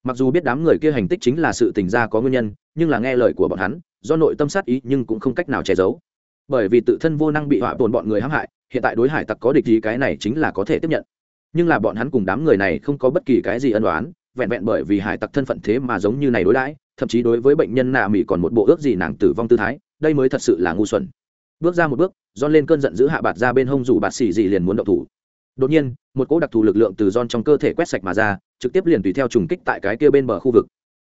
Speaker 1: Mặc dù biết đám người kia hành tích chính là sự tình ra có nguyên nhân, nhưng là nghe lời của bọn hắn, do nội tâm sát ý nhưng cũng không cách nào che giấu. Bởi vì tự thân vô năng bị họa tồn bọn người hãm hại, hiện tại đối hải tặc có địch gì cái này chính là có thể tiếp nhận. Nhưng là bọn hắn cùng đám người này không có bất kỳ cái gì ân đoán vẹn vẹn bởi vì hải tặc thân phận thế mà giống như này đối đãi, thậm chí đối với bệnh nhân nạ mỹ còn một bộ ước gì nàng tử vong tư thái, đây mới thật sự là ngu xuẩn. Bước ra một bước don lên cơn giận dữ hạ bạt ra bên hông rủ bạt xỉ gì liền muốn động thủ. Đột nhiên, một cỗ đặc thù lực lượng từ don trong cơ thể quét sạch mà ra, trực tiếp liền tùy theo trùng kích tại cái kia bên bờ khu vực.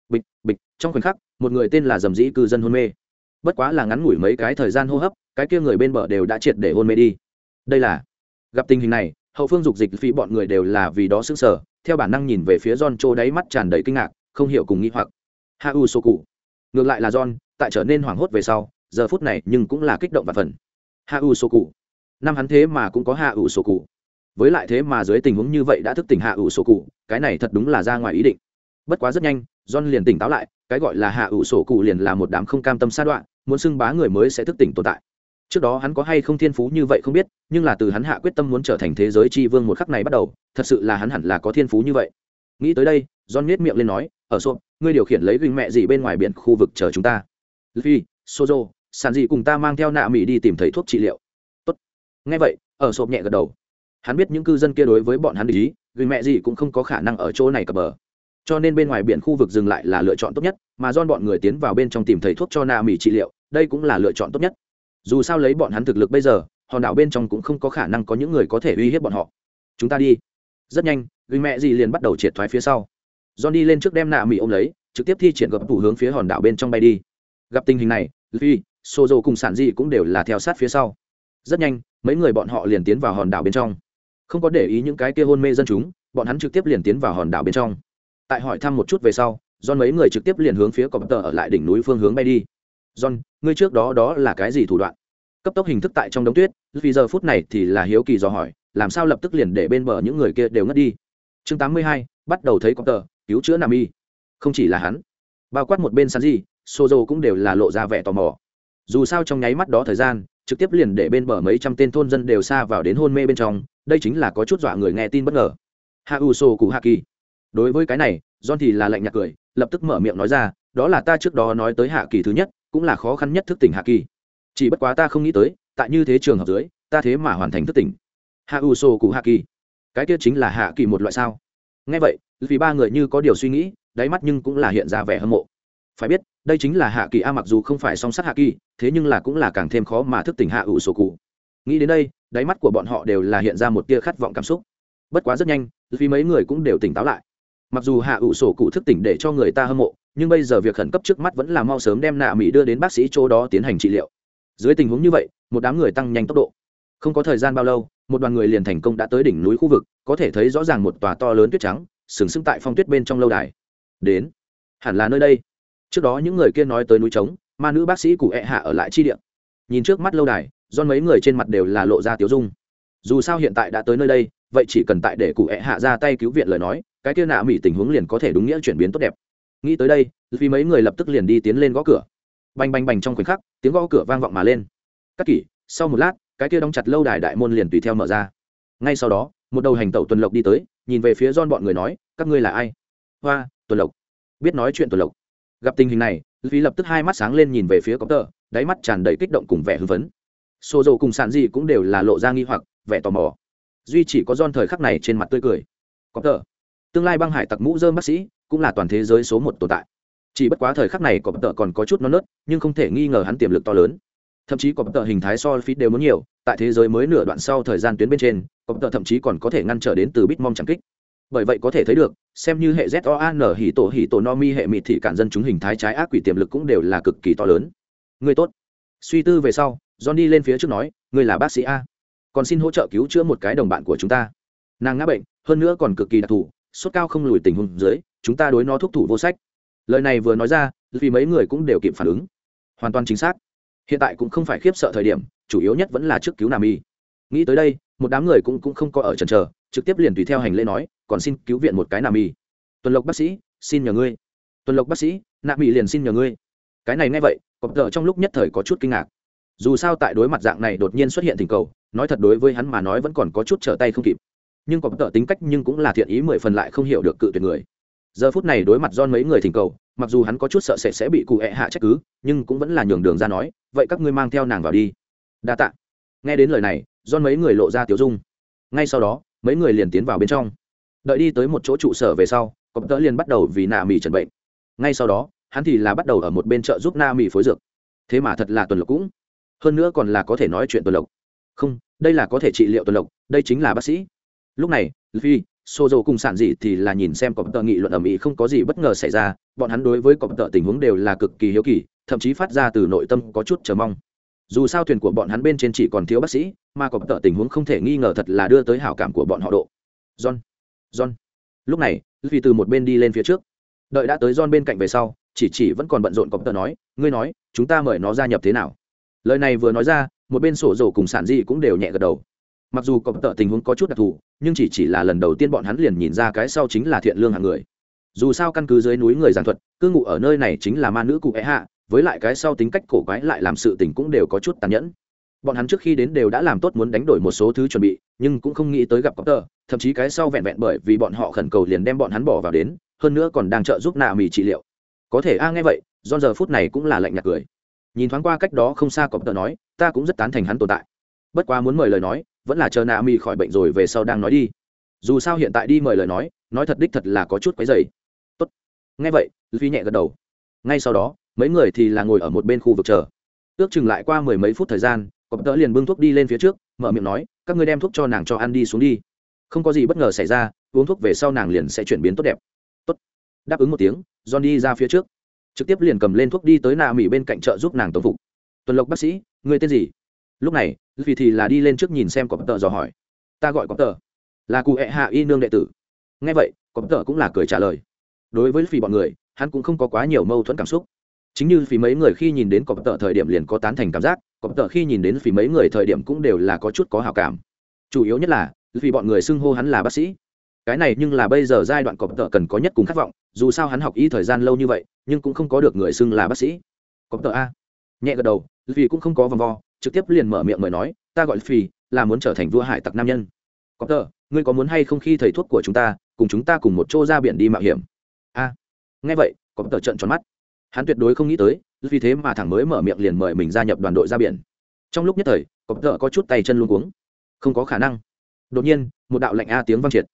Speaker 1: Bịch bịch, trong khoảnh khắc, một người tên là dầm dĩ cư dân hôn mê. Bất quá là ngắn ngủi mấy cái thời gian hô hấp, cái kia người bên bờ đều đã triệt để hôn mê đi. Đây là, gặp tình hình này hậu phương dục dịch phí bọn người đều là vì đó xứng sở theo bản năng nhìn về phía John Trô đáy mắt tràn đầy kinh ngạc, không hiểu cùng nghĩ hoặc. Ha U Soku. Ngược lại là John, tại trở nên hoảng hốt về sau, giờ phút này nhưng cũng là kích động và phần. Ha U Soku. Năm hắn thế mà cũng có Ha U cụ Với lại thế mà dưới tình huống như vậy đã thức tỉnh Hạ U cụ cái này thật đúng là ra ngoài ý định. Bất quá rất nhanh, John liền tỉnh táo lại, cái gọi là Hạ U cụ liền là một đám không cam tâm sa đoạn, muốn xưng bá người mới sẽ thức tỉnh tồn tại trước đó hắn có hay không thiên phú như vậy không biết, nhưng là từ hắn hạ quyết tâm muốn trở thành thế giới tri vương một khắc này bắt đầu, thật sự là hắn hẳn là có thiên phú như vậy. Nghĩ tới đây, john nhét miệng lên nói, ở xô, ngươi điều khiển lấy gừng mẹ gì bên ngoài biển khu vực chờ chúng ta. Luffy, sozo sàn gì cùng ta mang theo nạ mỹ đi tìm thấy thuốc trị liệu. Tốt. nghe vậy, ở sộp nhẹ gật đầu. Hắn biết những cư dân kia đối với bọn hắn ý, gừng mẹ gì cũng không có khả năng ở chỗ này cập bờ. Cho nên bên ngoài biển khu vực dừng lại là lựa chọn tốt nhất, mà don bọn người tiến vào bên trong tìm thấy thuốc cho nạ mỹ trị liệu, đây cũng là lựa chọn tốt nhất dù sao lấy bọn hắn thực lực bây giờ, hòn đảo bên trong cũng không có khả năng có những người có thể uy hiếp bọn họ. Chúng ta đi. Rất nhanh gửi mẹ gì liền bắt đầu triệt thoái phía sau. John đi lên trước đem nạ mỹ ôm lấy, trực tiếp thi triển gập thủ hướng phía hòn đảo bên trong bay đi. Gặp tình hình này phi sozo cùng sản dị cũng đều là theo sát phía sau. Rất nhanh, mấy người bọn họ liền tiến vào hòn đảo bên trong. Không có để ý những cái kia hôn mê dân chúng, bọn hắn trực tiếp liền tiến vào hòn đảo bên trong. Tại hỏi thăm một chút về sau, john mấy người trực tiếp liền hướng phía cọp tờ ở lại đỉnh núi phương hướng bay đi. John ngươi trước đó đó là cái gì thủ đoạn? Cấp tốc hình thức tại trong đống tuyết vì giờ phút này thì là hiếu kỳ dò hỏi làm sao lập tức liền để bên bờ những người kia đều ngất đi? Chương 82, bắt đầu thấy cọp tờ cứu chữa nam y không chỉ là hắn bao quát một bên sán gì dô cũng đều là lộ ra vẻ tò mò. Dù sao trong nháy mắt đó thời gian trực tiếp liền để bên bờ mấy trăm tên thôn dân đều xa vào đến hôn mê bên trong đây chính là có chút dọa người nghe tin bất ngờ. Hạ u sô cụ hạ kỳ đối với cái này john thì là lạnh nhạt cười lập tức mở miệng nói ra đó là ta trước đó nói tới hạ kỳ thứ nhất cũng là khó khăn nhất thức tỉnh hạ kỳ. Chỉ bất quá ta không nghĩ tới, tại như thế trường hợp dưới, ta thế mà hoàn thành thức tỉnh. Hạ u sô cụ hạ kỳ. Cái kia chính là hạ kỳ một loại sao? Nghe vậy, vì ba người như có điều suy nghĩ, đáy mắt nhưng cũng là hiện ra vẻ hâm mộ. Phải biết, đây chính là hạ kỳ a mặc dù không phải song sắt hạ kỳ, thế nhưng là cũng là càng thêm khó mà thức tỉnh hạ ủ sổ cụ. Nghĩ đến đây, đáy mắt của bọn họ đều là hiện ra một tia khát vọng cảm xúc. Bất quá rất nhanh, vì mấy người cũng đều tỉnh táo lại. Mặc dù hạ ủ sổ cụ thức tỉnh để cho người ta hâm mộ nhưng bây giờ việc khẩn cấp trước mắt vẫn là mau sớm đem nạ mỹ đưa đến bác sĩ chỗ đó tiến hành trị liệu. Dưới tình huống như vậy, một đám người tăng nhanh tốc độ. Không có thời gian bao lâu, một đoàn người liền thành công đã tới đỉnh núi khu vực, có thể thấy rõ ràng một tòa to lớn tuyết trắng, sừng sững tại phong tuyết bên trong lâu đài. Đến, hẳn là nơi đây. Trước đó những người kia nói tới núi trống, ma nữ bác sĩ cụ e hạ ở lại chi điện nhìn trước mắt lâu đài, do mấy người trên mặt đều là lộ ra tiếu dung. Dù sao hiện tại đã tới nơi đây, vậy chỉ cần tại để cụ e hạ ra tay cứu viện lời nói, cái kia nạ mỹ tình huống liền có thể đúng nghĩa chuyển biến tốt đẹp nghĩ tới đây vì mấy người lập tức liền đi tiến lên gõ cửa. Bành bành bành trong khoảnh khắc, tiếng gõ cửa vang vọng mà lên. Cắt kỷ, sau một lát, cái kia đóng chặt lâu đài đại môn liền tùy theo mở ra. Ngay sau đó, một đầu hành tẩu tuần lộc đi tới, nhìn về phía don bọn người nói, các ngươi là ai? Hoa, tuần lộc. Biết nói chuyện tuần lộc. Gặp tình hình này vì lập tức hai mắt sáng lên nhìn về phía cọp tờ, đáy mắt tràn đầy kích động cùng vẻ hưng phấn. Xô dầu cùng sàn gì cũng đều là lộ ra nghi hoặc, vẻ tò mò. Duy chỉ có don thời khắc này trên mặt tươi cười. Cọp tờ, tương lai băng hải tặc mũ dơm bác sĩ cũng là toàn thế giới số một tồn tại. Chỉ bất quá thời khắc này cọp tờ còn có chút non nớt, nhưng không thể nghi ngờ hắn tiềm lực to lớn. Thậm chí cọp tờ hình thái so phí đều muốn nhiều, tại thế giới mới nửa đoạn sau thời gian tuyến bên trên, cọp tờ thậm chí còn có thể ngăn trở đến từ bít mong kích. Bởi vậy có thể thấy được, xem như hệ z o a n, hỉ tổ hỉ tổ no mi hệ mịt thị cản dân chúng hình thái trái ác quỷ tiềm lực cũng đều là cực kỳ to lớn. Người tốt. Suy tư về sau john đi lên phía trước nói người là bác sĩ a. Còn xin hỗ trợ cứu chữa một cái đồng bạn của chúng ta. Nàng ngã bệnh, hơn nữa còn cực kỳ đặc thù, sốt cao không lùi tình huống dưới chúng ta đối nó thúc thủ vô sách. Lời này vừa nói ra, vì mấy người cũng đều kịp phản ứng. Hoàn toàn chính xác. Hiện tại cũng không phải khiếp sợ thời điểm, chủ yếu nhất vẫn là trước cứu nam y nghĩ tới đây, một đám người cũng cũng không có ở trần trờ trực tiếp liền tùy theo hành lễ nói, còn xin cứu viện một cái nam y tuần lộc bác sĩ, xin nhờ ngươi. Tuần lộc bác sĩ nam y liền xin nhờ ngươi. Cái này nghe vậy, cọp tợ trong lúc nhất thời có chút kinh ngạc. Dù sao tại đối mặt dạng này đột nhiên xuất hiện tình cầu, nói thật đối với hắn mà nói vẫn còn có chút trở tay không kịp. Nhưng cọp tợ tính cách nhưng cũng là thiện ý mười phần lại không hiểu được cự tuyệt người giờ phút này đối mặt don mấy người thỉnh cầu, mặc dù hắn có chút sợ sẽ sẽ bị cụ hẹ hạ trách cứ, nhưng cũng vẫn là nhường đường ra nói, vậy các ngươi mang theo nàng vào đi. Đa tạ. Nghe đến lời này don mấy người lộ ra tiểu dung. Ngay sau đó, mấy người liền tiến vào bên trong. Đợi đi tới một chỗ trụ sở về sau, cọp tớ liền bắt đầu vì nạ mì trần bệnh. Ngay sau đó, hắn thì là bắt đầu ở một bên chợ giúp na mì phối dược. Thế mà thật là tuần lộc cũng. Hơn nữa còn là có thể nói chuyện tuần lộc. Không, đây là có thể trị liệu tuần lộc, đây chính là bác sĩ. Lúc này phi xô dầu cùng sản dị thì là nhìn xem cọp tợ nghị luận ở mỹ không có gì bất ngờ xảy ra, bọn hắn đối với cọp tợ tình huống đều là cực kỳ hiếu kỳ, thậm chí phát ra từ nội tâm có chút chờ mong. Dù sao thuyền của bọn hắn bên trên chỉ còn thiếu bác sĩ, mà cọp tợ tình huống không thể nghi ngờ thật là đưa tới hảo cảm của bọn họ độ. John john. Lúc này vì từ một bên đi lên phía trước. Đợi đã tới john bên cạnh về sau, chỉ chỉ vẫn còn bận rộn cọp tợ nói, ngươi nói, chúng ta mời nó gia nhập thế nào? Lời này vừa nói ra, một bên sổ dầu cùng sản dị cũng đều nhẹ gật đầu mặc dù cọp tợ tình huống có chút đặc thù, nhưng chỉ chỉ là lần đầu tiên bọn hắn liền nhìn ra cái sau chính là thiện lương hàng người. Dù sao căn cứ dưới núi người giảng thuật, cư ngụ ở nơi này chính là ma nữ cụ é hạ với lại cái sau tính cách cổ quái lại làm sự tình cũng đều có chút tàn nhẫn. Bọn hắn trước khi đến đều đã làm tốt muốn đánh đổi một số thứ chuẩn bị, nhưng cũng không nghĩ tới gặp cọp tợ, thậm chí cái sau vẹn vẹn bởi vì bọn họ khẩn cầu liền đem bọn hắn bỏ vào đến, hơn nữa còn đang trợ giúp nạ mì trị liệu. Có thể, a, nghe vậy do giờ phút này cũng là lạnh nhạt cười. Nhìn thoáng qua cách đó không xa cọp tợ nói, ta cũng rất tán thành hắn tồn tại bất quá muốn mời lời nói, vẫn là chờ nạ mi khỏi bệnh rồi về sau đang nói đi. Dù sao hiện tại đi mời lời nói nói thật đích thật là có chút quấy dày tốt. Nghe vậy phi nhẹ gật đầu. Ngay sau đó, mấy người thì là ngồi ở một bên khu vực chờ. Ước chừng lại qua mười mấy phút thời gian cọp tớ liền bưng thuốc đi lên phía trước, mở miệng nói, các ngươi đem thuốc cho nàng cho ăn đi xuống đi. Không có gì bất ngờ xảy ra, uống thuốc về sau nàng liền sẽ chuyển biến tốt đẹp. Tốt. Đáp ứng một tiếng john đi ra phía trước. Trực tiếp liền cầm lên thuốc đi tới nạ mỹ bên cạnh chợ giúp nàng tổng phục. Tuần lộc bác sĩ người tên gì? Lúc này vì thì là đi lên trước nhìn xem cọp tờ dò hỏi. Ta gọi cọp tờ. Là cụ hẹ hạ y nương đệ tử. Nghe vậy, cọp tờ cũng là cười trả lời. Đối với phi bọn người, hắn cũng không có quá nhiều mâu thuẫn cảm xúc. Chính như phí mấy người khi nhìn đến cọp tợ thời điểm liền có tán thành cảm giác, cọp tợ khi nhìn đến phí mấy người thời điểm cũng đều là có chút có hào cảm. Chủ yếu nhất là vì bọn người xưng hô hắn là bác sĩ. Cái này nhưng là bây giờ giai đoạn cọp tợ cần có nhất cùng khát vọng, dù sao hắn học y thời gian lâu như vậy, nhưng cũng không có được người xưng là bác sĩ. Cọp tợ a. Nhẹ gật đầu vì cũng không có vòng vo trực tiếp liền mở miệng mời nói, ta gọi phì là muốn trở thành vua hải tặc nam nhân. Có tờ, ngươi có muốn hay không khi thầy thuốc của chúng ta cùng chúng ta cùng một chỗ ra biển đi mạo hiểm? A. Nghe vậy có tờ trận tròn mắt. Hắn tuyệt đối không nghĩ tới, vì thế mà thẳng mới mở miệng liền mời mình gia nhập đoàn đội ra biển. Trong lúc nhất thời có tờ có chút tay chân luôn cuống. Không có khả năng. Đột nhiên, một đạo lệnh a tiếng vang triệt.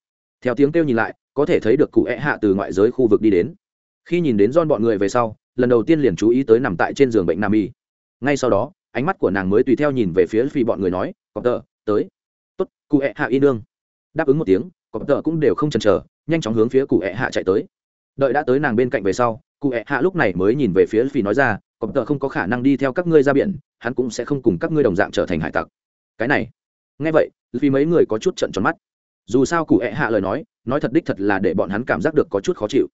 Speaker 1: Theo tiếng kêu nhìn lại, có thể thấy được cụ e hạ từ ngoại giới khu vực đi đến. Khi nhìn đến don bọn người về sau, lần đầu tiên liền chú ý tới nằm tại trên giường bệnh nam y. Ngay sau đó ánh mắt của nàng mới tùy theo nhìn về phía phi bọn người nói, cọp tờ, tới. Tốt, cụ hẹ hạ y nương. Đáp ứng một tiếng, cọp tờ cũng đều không chần chờ, nhanh chóng hướng phía cụ hẹ hạ chạy tới. Đợi đã tới nàng bên cạnh về sau, cụ hẹ hạ lúc này mới nhìn về phía phi nói ra, cọp tờ không có khả năng đi theo các ngươi ra biển, hắn cũng sẽ không cùng các ngươi đồng dạng trở thành hải tặc. Cái này. Nghe vậy vì mấy người có chút trận tròn mắt. Dù sao cụ hẹ hạ lời nói nói thật đích thật là để bọn hắn cảm giác được có chút khó chịu.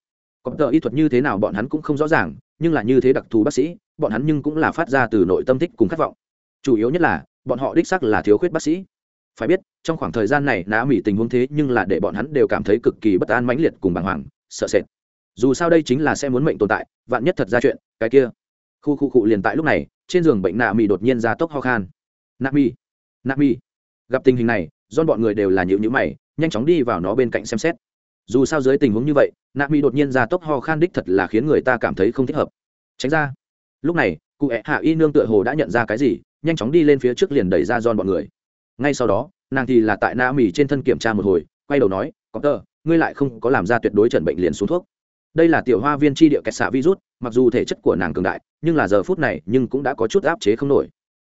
Speaker 1: Cọp tờ y thuật như thế nào bọn hắn cũng không rõ ràng, nhưng là như thế đặc thù bác sĩ bọn hắn nhưng cũng là phát ra từ nội tâm thích cùng khát vọng. Chủ yếu nhất là, bọn họ đích sắc là thiếu khuyết bác sĩ. Phải biết, trong khoảng thời gian này nã mỹ tình huống thế nhưng là để bọn hắn đều cảm thấy cực kỳ bất an mãnh liệt cùng bàng hoàng, sợ sệt. Dù sao đây chính là sẽ muốn mệnh tồn tại, vạn nhất thật ra chuyện, cái kia. Khu khu cụ liền tại lúc này, trên giường bệnh nạ mỹ đột nhiên ra tốc ho khan. Nạ mỹ nạ mỹ gặp tình hình này do bọn người đều là nhịu nhữ mày, nhanh chóng đi vào nó bên cạnh xem xét. Dù sao dưới tình huống như vậy nạ mỹ đột nhiên ra tốc ho khan đích thật là khiến người ta cảm thấy không thích hợp. Tránh ra lúc này, cụ ẹ hạ y nương tựa hồ đã nhận ra cái gì, nhanh chóng đi lên phía trước liền đẩy ra giòn bọn người. Ngay sau đó, nàng thì là tại na mì trên thân kiểm tra một hồi, quay đầu nói có tờ, ngươi lại không có làm ra tuyệt đối trần bệnh liền xuống thuốc. Đây là tiểu hoa viên tri địa kẹt xạ virus, mặc dù thể chất của nàng cường đại, nhưng là giờ phút này nhưng cũng đã có chút áp chế không nổi.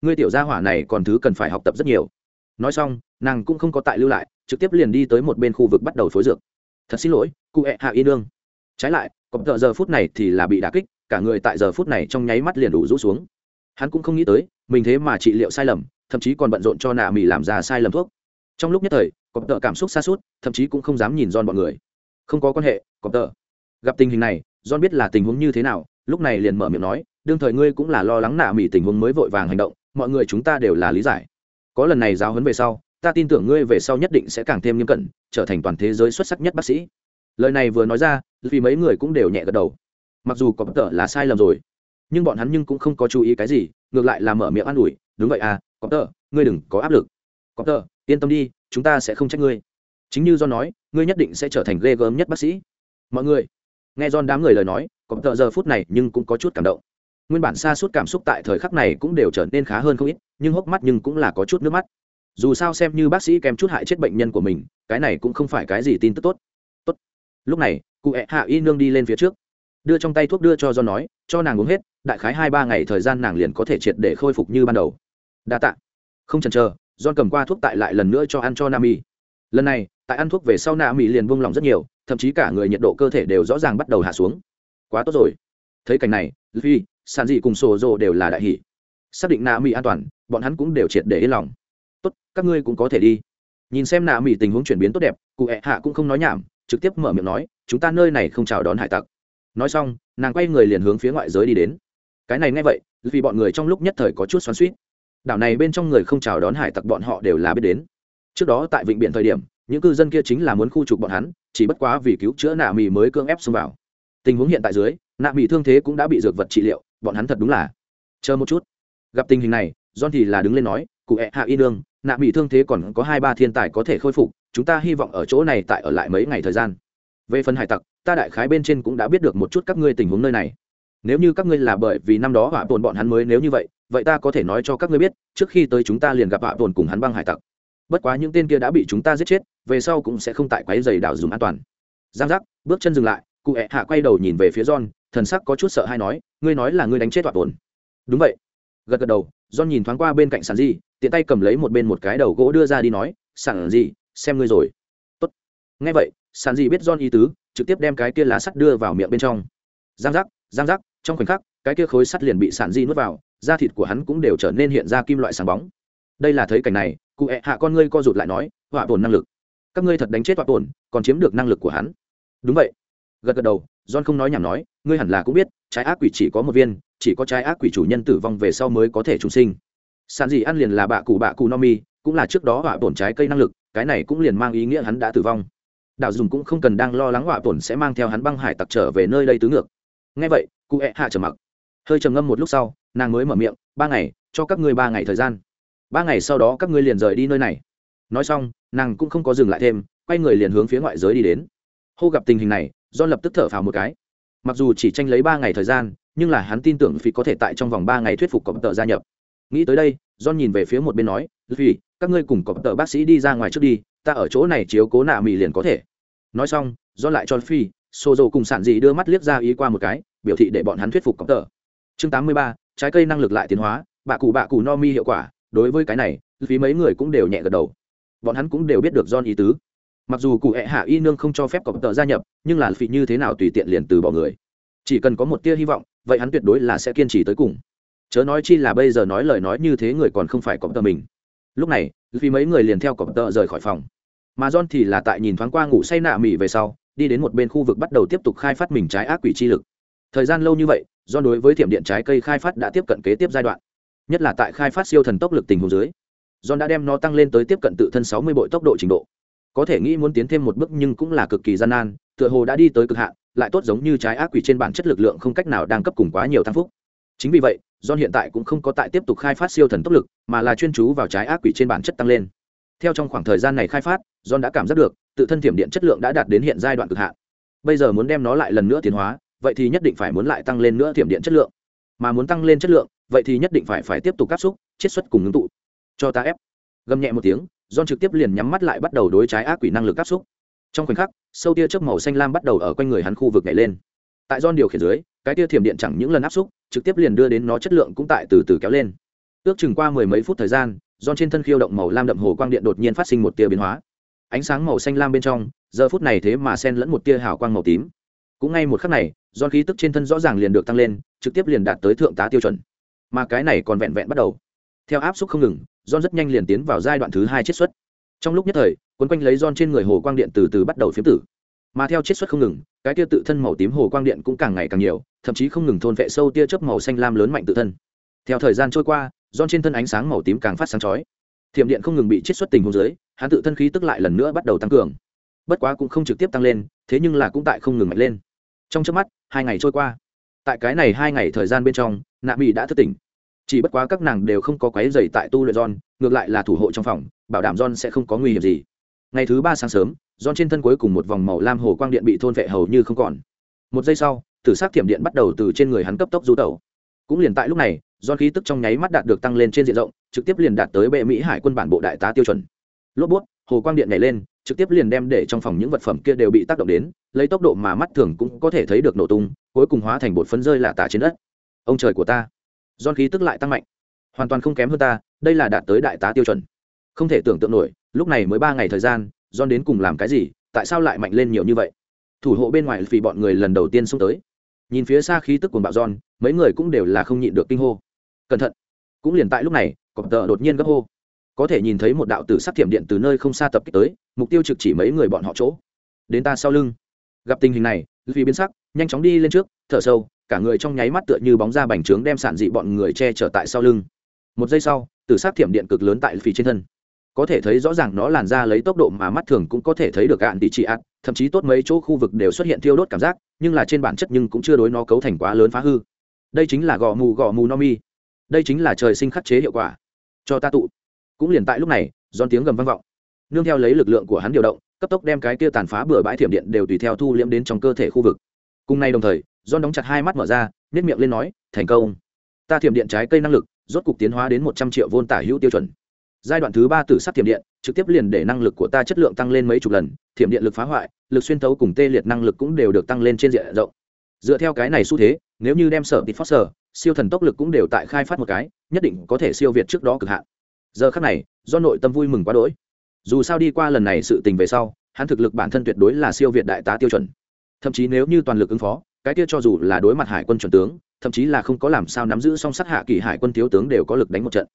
Speaker 1: Ngươi tiểu gia hỏa này còn thứ cần phải học tập rất nhiều. Nói xong, nàng cũng không có tại lưu lại, trực tiếp liền đi tới một bên khu vực bắt đầu phối dược. Thật xin lỗi, cụ ẹ hạ y nương. Trái lại, cọp tợ giờ phút này thì là bị đà kích cả người tại giờ phút này trong nháy mắt liền đủ rũ xuống. Hắn cũng không nghĩ tới, mình thế mà trị liệu sai lầm, thậm chí còn bận rộn cho nạ mỹ làm ra sai lầm thuốc. Trong lúc nhất thời, cọp tợ cảm xúc xa suốt, thậm chí cũng không dám nhìn don bọn người. Không có quan hệ, cọp tợ. Gặp tình hình này don biết là tình huống như thế nào, lúc này liền mở miệng nói, đương thời ngươi cũng là lo lắng nạ mỹ tình huống mới vội vàng hành động, mọi người chúng ta đều là lý giải. Có lần này giáo huấn về sau, ta tin tưởng ngươi về sau nhất định sẽ càng thêm nghiêm cẩn, trở thành toàn thế giới xuất sắc nhất bác sĩ. Lời này vừa nói ra, vì mấy người cũng đều nhẹ gật đầu mặc dù có bất tờ là sai lầm rồi, nhưng bọn hắn nhưng cũng không có chú ý cái gì, ngược lại là mở miệng an ủi, đúng vậy à có tờ, ngươi đừng có áp lực. Có tờ, yên tâm đi, chúng ta sẽ không trách ngươi. Chính như do nói, ngươi nhất định sẽ trở thành ghê gớm nhất bác sĩ. Mọi người, nghe John đám người lời nói, có tờ giờ phút này nhưng cũng có chút cảm động. Nguyên bản xa suốt cảm xúc tại thời khắc này cũng đều trở nên khá hơn không ít, nhưng hốc mắt nhưng cũng là có chút nước mắt. Dù sao xem như bác sĩ kèm chút hại chết bệnh nhân của mình, cái này cũng không phải cái gì tin tức tốt. Tốt. Lúc này, cụ ẹ hạ y nương đi lên phía trước đưa trong tay thuốc đưa cho do nói, cho nàng uống hết, đại khái hai ba ngày thời gian nàng liền có thể triệt để khôi phục như ban đầu. Đa t ạ không chần chờ don cầm qua thuốc tại lại lần nữa cho ăn cho nam y lần này, tại ăn thuốc về sau nam y liền buông lỏng rất nhiều, thậm chí cả người nhiệt độ cơ thể đều rõ ràng bắt đầu hạ xuống. Quá tốt rồi. Thấy cảnh này, luffy sàn dị cùng sổ rồ đều là đại hỷ xác định nạ mỹ an toàn, bọn hắn cũng đều triệt để yên lòng. Tốt, các ngươi cũng có thể đi. Nhìn xem nạ mỹ tình huống chuyển biến tốt đẹp, cụ ẹ hạ cũng không nói nhảm, trực tiếp mở miệng nói, chúng ta nơi này không chào đón hải tặc nói xong, nàng quay người liền hướng phía ngoại giới đi đến. Cái này nghe vậy, vì bọn người trong lúc nhất thời có chút xoắn suýt đảo này bên trong người không chào đón hải tặc bọn họ đều là biết đến. Trước đó tại vịnh biển thời điểm, những cư dân kia chính là muốn khu trục bọn hắn, chỉ bất quá vì cứu chữa nạ mì mới cưỡng ép xông vào. Tình huống hiện tại dưới, nạ mì thương thế cũng đã bị dược vật trị liệu, bọn hắn thật đúng là. Chờ một chút. Gặp tình hình này, john thì là đứng lên nói, cụ hẹ hạ y nương nạ mì thương thế còn có hai ba thiên tài có thể khôi phục, chúng ta hy vọng ở chỗ này tại ở lại mấy ngày thời gian về phần hải tặc, ta đại khái bên trên cũng đã biết được một chút các ngươi tình huống nơi này. Nếu như các ngươi là bởi vì năm đó họa tồn bọn hắn mới, nếu như vậy vậy ta có thể nói cho các ngươi biết, trước khi tới chúng ta liền gặp họa tồn cùng hắn băng hải tặc. Bất quá những tên kia đã bị chúng ta giết chết, về sau cũng sẽ không tại quái dày đảo dùng an toàn. Giang giác, bước chân dừng lại, cụ hẹ hạ quay đầu nhìn về phía john, thần sắc có chút sợ hay nói, ngươi nói là ngươi đánh chết họa tồn. Đúng vậy. Gật gật đầu, john nhìn thoáng qua bên cạnh sàn di, tiện tay cầm lấy một bên một cái đầu gỗ đưa ra đi nói sàn di, xem ngươi rồi. Tốt. Nghe vậy sàn di biết don ý tứ, trực tiếp đem cái kia lá sắt đưa vào miệng bên trong. Giang giác giang giác, trong khoảnh khắc, cái kia khối sắt liền bị sàn di nuốt vào, da thịt của hắn cũng đều trở nên hiện ra kim loại sáng bóng. Đây là thấy cảnh này, cụ hẹ hạ con ngươi co rụt lại nói, họa tổn năng lực. Các ngươi thật đánh chết họa tổn, còn chiếm được năng lực của hắn. Đúng vậy. Gật gật đầu, john không nói nhảm nói, ngươi hẳn là cũng biết, trái ác quỷ chỉ có một viên, chỉ có trái ác quỷ chủ nhân tử vong về sau mới có thể trùng sinh. Sản dị ăn liền là bạ cụ bạ cụ no mi, cũng là trước đó họa tổn trái cây năng lực, cái này cũng liền mang ý nghĩa hắn đã tử vong đạo dùng cũng không cần đang lo lắng họa tổn sẽ mang theo hắn băng hải tặc trở về nơi đây tứ ngược. Ngay vậy, cụ ẹ hạ trầm mặc. Hơi trầm ngâm một lúc sau, nàng mới mở miệng, ba ngày, cho các ngươi ba ngày thời gian. Ba ngày sau đó các ngươi liền rời đi nơi này. Nói xong, nàng cũng không có dừng lại thêm, quay người liền hướng phía ngoại giới đi đến. Hô gặp tình hình này, do lập tức thở phào một cái. Mặc dù chỉ tranh lấy ba ngày thời gian, nhưng là hắn tin tưởng phi có thể tại trong vòng ba ngày thuyết phục cọp tợ gia nhập. Nghĩ tới đây, john nhìn về phía một bên nói vì các ngươi cùng cọp tợ bác sĩ đi ra ngoài trước đi, ta ở chỗ này chiếu cố nạ mì liền có thể nói xong john lại cho phi xô dầu cùng sản dị đưa mắt liếc ra ý qua một cái biểu thị để bọn hắn thuyết phục cọc tờ. Chương 83, trái cây năng lực lại tiến hóa bạ cụ bạ cụ no mi hiệu quả. Đối với cái này phí mấy người cũng đều nhẹ gật đầu. Bọn hắn cũng đều biết được john ý tứ. Mặc dù cụ hẹ hạ y nương không cho phép cọc tờ gia nhập nhưng là phí như thế nào tùy tiện liền từ bỏ người. Chỉ cần có một tia hy vọng vậy hắn tuyệt đối là sẽ kiên trì tới cùng. Chớ nói chi là bây giờ nói lời nói như thế người còn không phải cọp tờ mình. Lúc này vì mấy người liền theo cọp tờ rời khỏi phòng mà john thì là tại nhìn thoáng qua ngủ say nạ mỉ về sau, đi đến một bên khu vực bắt đầu tiếp tục khai phát mình trái ác quỷ chi lực. Thời gian lâu như vậy do đối với thiểm điện trái cây khai phát đã tiếp cận kế tiếp giai đoạn, nhất là tại khai phát siêu thần tốc lực tình huống dưới. John đã đem nó tăng lên tới tiếp cận tự thân sáu mươi bội tốc độ trình độ. Có thể nghĩ muốn tiến thêm một bước nhưng cũng là cực kỳ gian nan, tựa hồ đã đi tới cực hạn, lại tốt giống như trái ác quỷ trên bản chất lực lượng không cách nào đang cấp cùng quá nhiều thăng phúc. Chính vì vậy, john hiện tại cũng không có tại tiếp tục khai phát siêu thần tốc lực, mà là chuyên chú vào trái ác quỷ trên bản chất tăng lên theo trong khoảng thời gian này khai phát john đã cảm giác được tự thân thiểm điện chất lượng đã đạt đến hiện giai đoạn cực hạn bây giờ muốn đem nó lại lần nữa tiến hóa vậy thì nhất định phải muốn lại tăng lên nữa thiểm điện chất lượng mà muốn tăng lên chất lượng vậy thì nhất định phải phải tiếp tục áp xúc chiết xuất cùng ngưng tụ cho ta ép gầm nhẹ một tiếng John trực tiếp liền nhắm mắt lại bắt đầu đối trái ác quỷ năng lực áp xúc. Trong khoảnh khắc, sâu tia chớp màu xanh lam bắt đầu ở quanh người hắn khu vực nhảy lên. Tại John điều khiển dưới, cái tia thiểm điện chẳng những lần áp xúc, trực tiếp liền đưa đến nó chất lượng cũng tại từ từ kéo lên. Ước chừng qua mười mấy phút thời gian, John trên thân khiêu động màu lam đậm hồ quang điện đột nhiên phát sinh một tia biến hóa. Ánh sáng màu xanh lam bên trong, giờ phút này thế mà xen lẫn một tia hào quang màu tím. Cũng ngay một khắc này, John khí tức trên thân rõ ràng liền được tăng lên, trực tiếp liền đạt tới thượng tá tiêu chuẩn. Mà cái này còn vẹn vẹn bắt đầu. Theo áp suất không ngừng, John rất nhanh liền tiến vào giai đoạn thứ hai chiết xuất trong lúc nhất thời quấn quanh lấy giòn trên người hồ quang điện từ từ bắt đầu phiếm tử mà theo chiết xuất không ngừng cái tia tự thân màu tím hồ quang điện cũng càng ngày càng nhiều thậm chí không ngừng thôn vệ sâu tia chớp màu xanh lam lớn mạnh tự thân theo thời gian trôi qua giòn trên thân ánh sáng màu tím càng phát sáng chói. Thiểm điện không ngừng bị chiết xuất tình hôn dưới hắn tự thân khí tức lại lần nữa bắt đầu tăng cường. Bất quá cũng không trực tiếp tăng lên thế nhưng là cũng tại không ngừng mạnh lên. Trong trước mắt hai ngày trôi qua. Tại cái này hai ngày thời gian bên trong nạ mỹ đã thức tỉnh. Chỉ bất quá các nàng đều không có quái dày tại tu luyện John, ngược lại là thủ hộ trong phòng bảo đảm John sẽ không có nguy hiểm gì. Ngày thứ ba sáng sớm John trên thân cuối cùng một vòng màu lam hồ quang điện bị thôn vệ hầu như không còn. Một giây sau tử s á c thiểm điện bắt đầu từ trên người hắn cấp tốc du tẩu. Cũng liền tại lúc này Giòn khí tức trong nháy mắt đạt được tăng lên trên diện rộng trực tiếp liền đạt tới bệ mỹ hải quân bản bộ đại tá tiêu chuẩn. Lốp bút hồ quang điện nhảy lên trực tiếp liền đem để trong phòng những vật phẩm kia đều bị tác động đến lấy tốc độ mà mắt thường cũng có thể thấy được nổ tung cuối cùng hóa thành bột phấn rơi là tả trên đất. Ông trời của ta. Giòn khí tức lại tăng mạnh. Hoàn toàn không kém hơn ta đây là đạt tới đại tá tiêu chuẩn. Không thể tưởng tượng nổi lúc này mới ba ngày thời gian giòn đến cùng làm cái gì tại sao lại mạnh lên nhiều như vậy? Thủ hộ bên ngoài vì bọn người lần đầu tiên xung tới. Nhìn phía xa khí tức của bạo giòn, mấy người cũng đều là không nhịn được kinh hô cẩn thận. Cũng liền tại lúc này, cọp tợ đột nhiên gấp hô. Có thể nhìn thấy một đạo tử sắc thiểm điện từ nơi không xa tập kích tới, mục tiêu trực chỉ mấy người bọn họ chỗ. Đến ta sau lưng. Gặp tình hình này vì biến sắc, nhanh chóng đi lên trước, thở sâu, cả người trong nháy mắt tựa như bóng ra bành trướng đem sản dị bọn người che chở tại sau lưng. Một giây sau, tử sát thiểm điện cực lớn tại phì trên thân. Có thể thấy rõ ràng nó làn ra lấy tốc độ mà mắt thường cũng có thể thấy được cạn tỷ trị ạt, thậm chí tốt mấy chỗ khu vực đều xuất hiện thiêu đốt cảm giác, nhưng là trên bản chất nhưng cũng chưa đối nó cấu thành quá lớn phá hư. Đây chính là gò mù gò mù no mi đây chính là trời sinh khắc chế hiệu quả cho ta tụ cũng liền tại lúc này giòn tiếng gầm vang vọng nương theo lấy lực lượng của hắn điều động cấp tốc đem cái kia tàn phá bừa bãi thiểm điện đều tùy theo thu liễm đến trong cơ thể khu vực cùng nay đồng thời giòn đóng chặt hai mắt mở ra, nếp miệng lên nói, "Thành công. Ta thiểm điện trái cây năng lực, rốt cục tiến hóa đến một trăm triệu vôn tả hữu tiêu chuẩn. Giai đoạn thứ ba tử sắc thiểm điện, trực tiếp liền để năng lực của ta chất lượng tăng lên mấy chục lần, thiểm điện lực phá hoại, lực xuyên thấu cùng tê liệt năng lực cũng đều được tăng lên trên diện rộng. Dựa theo cái này xu thế, nếu như đem sở tịt Foster, siêu thần tốc lực cũng đều tại khai phát một cái, nhất định có thể siêu việt trước đó cực hạn. Giờ khắc này, do nội tâm vui mừng quá đỗi. Dù sao đi qua lần này sự tình về sau, hắn thực lực bản thân tuyệt đối là siêu việt đại tá tiêu chuẩn. Thậm chí nếu như toàn lực ứng phó, cái kia cho dù là đối mặt hải quân chuẩn tướng thậm chí là không có làm sao nắm giữ song sát hạ kỳ hải quân thiếu tướng đều có lực đánh một trận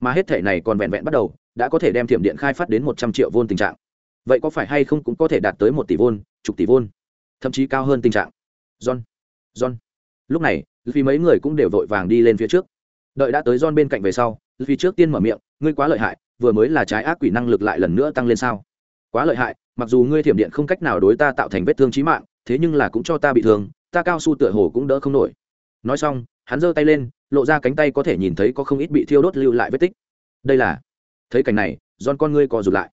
Speaker 1: mà hết thể này còn vẹn vẹn bắt đầu đã có thể đem thiểm điện khai phát đến một trăm triệu vôn tình trạng vậy có phải hay không cũng có thể đạt tới một tỷ vôn chục tỷ vôn thậm chí cao hơn tình trạng john john lúc này vì mấy người cũng đều vội vàng đi lên phía trước. Đợi đã tới john bên cạnh về sau vì trước tiên mở miệng, ngươi quá lợi hại, vừa mới là trái ác quỷ năng lực lại lần nữa tăng lên sao? Quá lợi hại, mặc dù ngươi thiểm điện không cách nào đối ta tạo thành vết thương trí mạng, thế nhưng là cũng cho ta bị thương, ta cao su tựa hồ cũng đỡ không nổi. Nói xong, hắn giơ tay lên, lộ ra cánh tay có thể nhìn thấy có không ít bị thiêu đốt lưu lại vết tích. Đây là thấy cảnh này don con ngươi co rụt lại.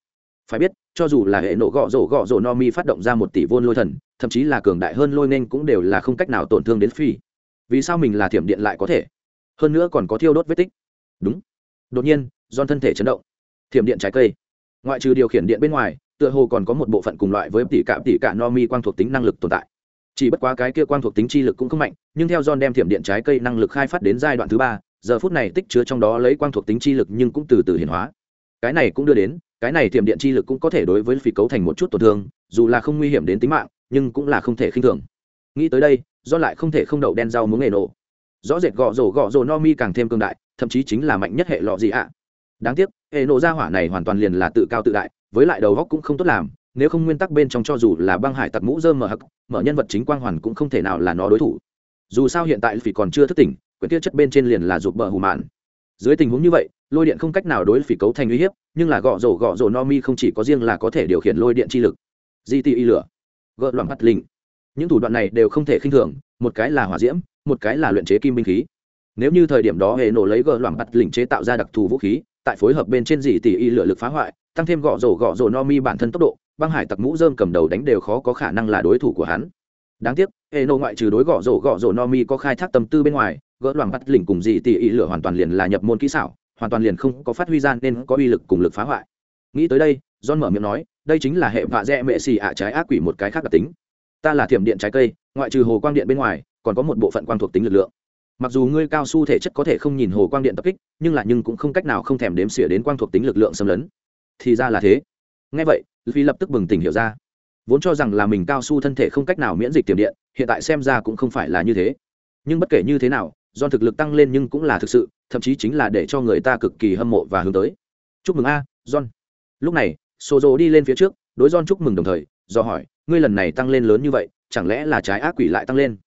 Speaker 1: Phải biết, cho dù là hệ nộ gõ rổ gõ rổ no mi phát động ra một tỷ vôn lôi thần, thậm chí là cường đại hơn lôi nên cũng đều là không cách nào tổn thương đến phi vì sao mình là thiểm điện lại có thể? Hơn nữa còn có thiêu đốt vết tích. Đúng. Đột nhiên don thân thể chấn động. Thiểm điện trái cây. Ngoại trừ điều khiển điện bên ngoài, tựa hồ còn có một bộ phận cùng loại với tỷ cả tỷ cả no mi quang thuộc tính năng lực tồn tại. Chỉ bất quá cái kia quang thuộc tính chi lực cũng không mạnh, nhưng theo don đem thiểm điện trái cây năng lực khai phát đến giai đoạn thứ ba, giờ phút này tích chứa trong đó lấy quang thuộc tính chi lực nhưng cũng từ từ hiển hóa. Cái này cũng đưa đến, cái này thiểm điện chi lực cũng có thể đối với phi cấu thành một chút tổn thương, dù là không nguy hiểm đến tính mạng, nhưng cũng là không thể khinh thường nghĩ tới đây do lại không thể không đậu đen rau muốn nghề nổ. Rõ rệt gõ rổ gõ rổ no mi càng thêm cương đại, thậm chí chính là mạnh nhất hệ lọ gì ạ. Đáng tiếc, hệ nổ ra hỏa này hoàn toàn liền là tự cao tự đại, với lại đầu góc cũng không tốt làm, nếu không nguyên tắc bên trong cho dù là băng hải tặc mũ dơm mở hắc, mở nhân vật chính quang hoàn cũng không thể nào là nó đối thủ. Dù sao hiện tại phỉ còn chưa thức tỉnh, quyển tiết chất bên trên liền là rụt bờ hù mạn. Dưới tình huống như vậy, lôi điện không cách nào đối phỉ cấu thành uy hiếp, nhưng là gõ rổ gõ rổ no mi không chỉ có riêng là có thể điều khiển lôi điện chi lực. Di y lửa. Gợn loạn bắt linh những thủ đoạn này đều không thể khinh thường, một cái là hỏa diễm, một cái là luyện chế kim binh khí. Nếu như thời điểm đó hệ nổ lấy gờ loảng bắt lỉnh chế tạo ra đặc thù vũ khí, tại phối hợp bên trên dị tỷ y lửa lực phá hoại, tăng thêm gõ rổ gõ rổ no mi bản thân tốc độ, băng hải tặc mũ dơm cầm đầu đánh đều khó có khả năng là đối thủ của hắn. Đáng tiếc, hệ nổ ngoại trừ đối gõ rổ gõ rổ no mi có khai thác tâm tư bên ngoài, gỡ loảng bắt lỉnh cùng dị tỷ y lửa hoàn toàn liền là nhập môn kỹ xảo, hoàn toàn liền không có phát huy gian nên có uy lực cùng lực phá hoại. Nghĩ tới đây, john mở miệng nói, đây chính là hệ vạ dẹ mệ xì ạ trái ác quỷ một cái khác đặc tính ta là thiểm điện trái cây, ngoại trừ hồ quang điện bên ngoài, còn có một bộ phận quang thuộc tính lực lượng. Mặc dù ngươi cao su thể chất có thể không nhìn hồ quang điện tập kích, nhưng là nhưng cũng không cách nào không thèm đếm xỉa đến quang thuộc tính lực lượng xâm lấn. Thì ra là thế. Ngay vậy phi lập tức bừng tỉnh hiểu ra. Vốn cho rằng là mình cao su thân thể không cách nào miễn dịch tiềm điện, hiện tại xem ra cũng không phải là như thế. Nhưng bất kể như thế nào, do thực lực tăng lên nhưng cũng là thực sự, thậm chí chính là để cho người ta cực kỳ hâm mộ và hướng tới. Chúc mừng a, john. Lúc này sô dô đi lên phía trước, đối john chúc mừng đồng thời, do hỏi ngươi lần này tăng lên lớn như vậy, chẳng lẽ là trái ác quỷ lại tăng lên?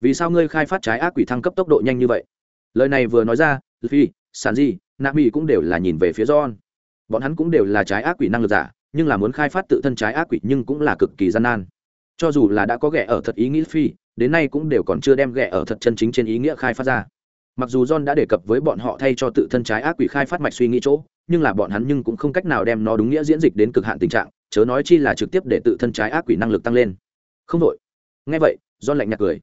Speaker 1: Vì sao ngươi khai phát trái ác quỷ thăng cấp tốc độ nhanh như vậy? Lời này vừa nói ra phi sàn di nạ mỹ cũng đều là nhìn về phía john. Bọn hắn cũng đều là trái ác quỷ năng lực giả, nhưng là muốn khai phát tự thân trái ác quỷ nhưng cũng là cực kỳ gian nan. Cho dù là đã có ghẻ ở thật ý nghĩ phi đến nay cũng đều còn chưa đem ghẻ ở thật chân chính trên ý nghĩa khai phát ra. Mặc dù john đã đề cập với bọn họ thay cho tự thân trái ác quỷ khai phát mạch suy nghĩ chỗ, nhưng là bọn hắn nhưng cũng không cách nào đem nó đúng nghĩa diễn dịch đến cực hạn tình trạng chớ nói chi là trực tiếp để tự thân trái ác quỷ năng lực tăng lên. Không đội ngay vậy do lạnh nhạt cười.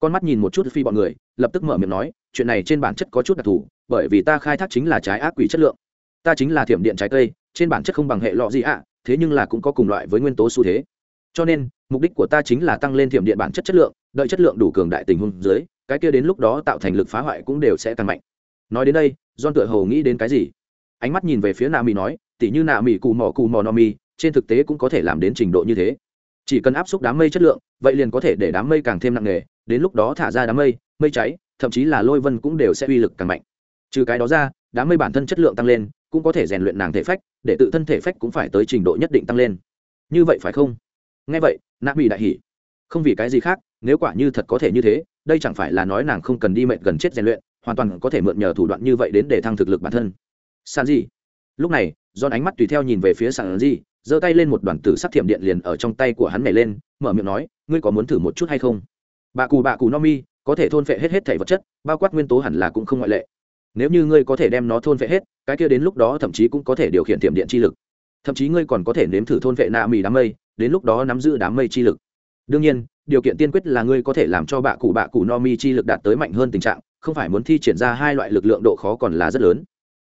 Speaker 1: Con mắt nhìn một chút phi bọn người, lập tức mở miệng nói, chuyện này trên bản chất có chút đặc thù, bởi vì ta khai thác chính là trái ác quỷ chất lượng. Ta chính là thiểm điện trái cây, trên bản chất không bằng hệ lọ gì ạ, thế nhưng là cũng có cùng loại với nguyên tố xu thế. Cho nên, mục đích của ta chính là tăng lên thiểm điện bản chất chất lượng, đợi chất lượng đủ cường đại tình huống dưới, cái kia đến lúc đó tạo thành lực phá hoại cũng đều sẽ tăng mạnh. Nói đến đây don tựa hồ nghĩ đến cái gì? Ánh mắt nhìn về phía nà mỹ nói, tỉ như nà mỹ cù mò cù mò no mi trên thực tế cũng có thể làm đến trình độ như thế. Chỉ cần áp suất đám mây chất lượng, vậy liền có thể để đám mây càng thêm nặng nề, đến lúc đó thả ra đám mây mây cháy, thậm chí là lôi vân cũng đều sẽ uy lực càng mạnh. Trừ cái đó ra, đám mây bản thân chất lượng tăng lên, cũng có thể rèn luyện nàng thể phách, để tự thân thể phách cũng phải tới trình độ nhất định tăng lên. Như vậy phải không? Nghe vậy nạ bị đại hỉ. Không vì cái gì khác, nếu quả như thật có thể như thế, đây chẳng phải là nói nàng không cần đi mệnh gần chết rèn luyện, hoàn toàn có thể mượn nhờ thủ đoạn như vậy đến để thăng thực lực bản thân. Sàn gì lúc này do ánh mắt tùy theo nhìn về phía sàn gì giơ tay lên một đoàn tử sắc thiểm điện liền ở trong tay của hắn nhảy lên, mở miệng nói, ngươi có muốn thử một chút hay không? Bà cù bà cù, no mi, có thể thôn phệ hết hết thể vật chất, bao quát nguyên tố hẳn là cũng không ngoại lệ. Nếu như ngươi có thể đem nó thôn phệ hết, cái kia đến lúc đó thậm chí cũng có thể điều khiển thiểm điện chi lực. Thậm chí ngươi còn có thể nếm thử thôn phệ nạ mì đám mây, đến lúc đó nắm giữ đám mây chi lực. Đương nhiên, điều kiện tiên quyết là ngươi có thể làm cho bạ cụ bạ cụ no mi chi lực đạt tới mạnh hơn tình trạng, không phải muốn thi triển ra hai loại lực lượng độ khó còn là rất lớn.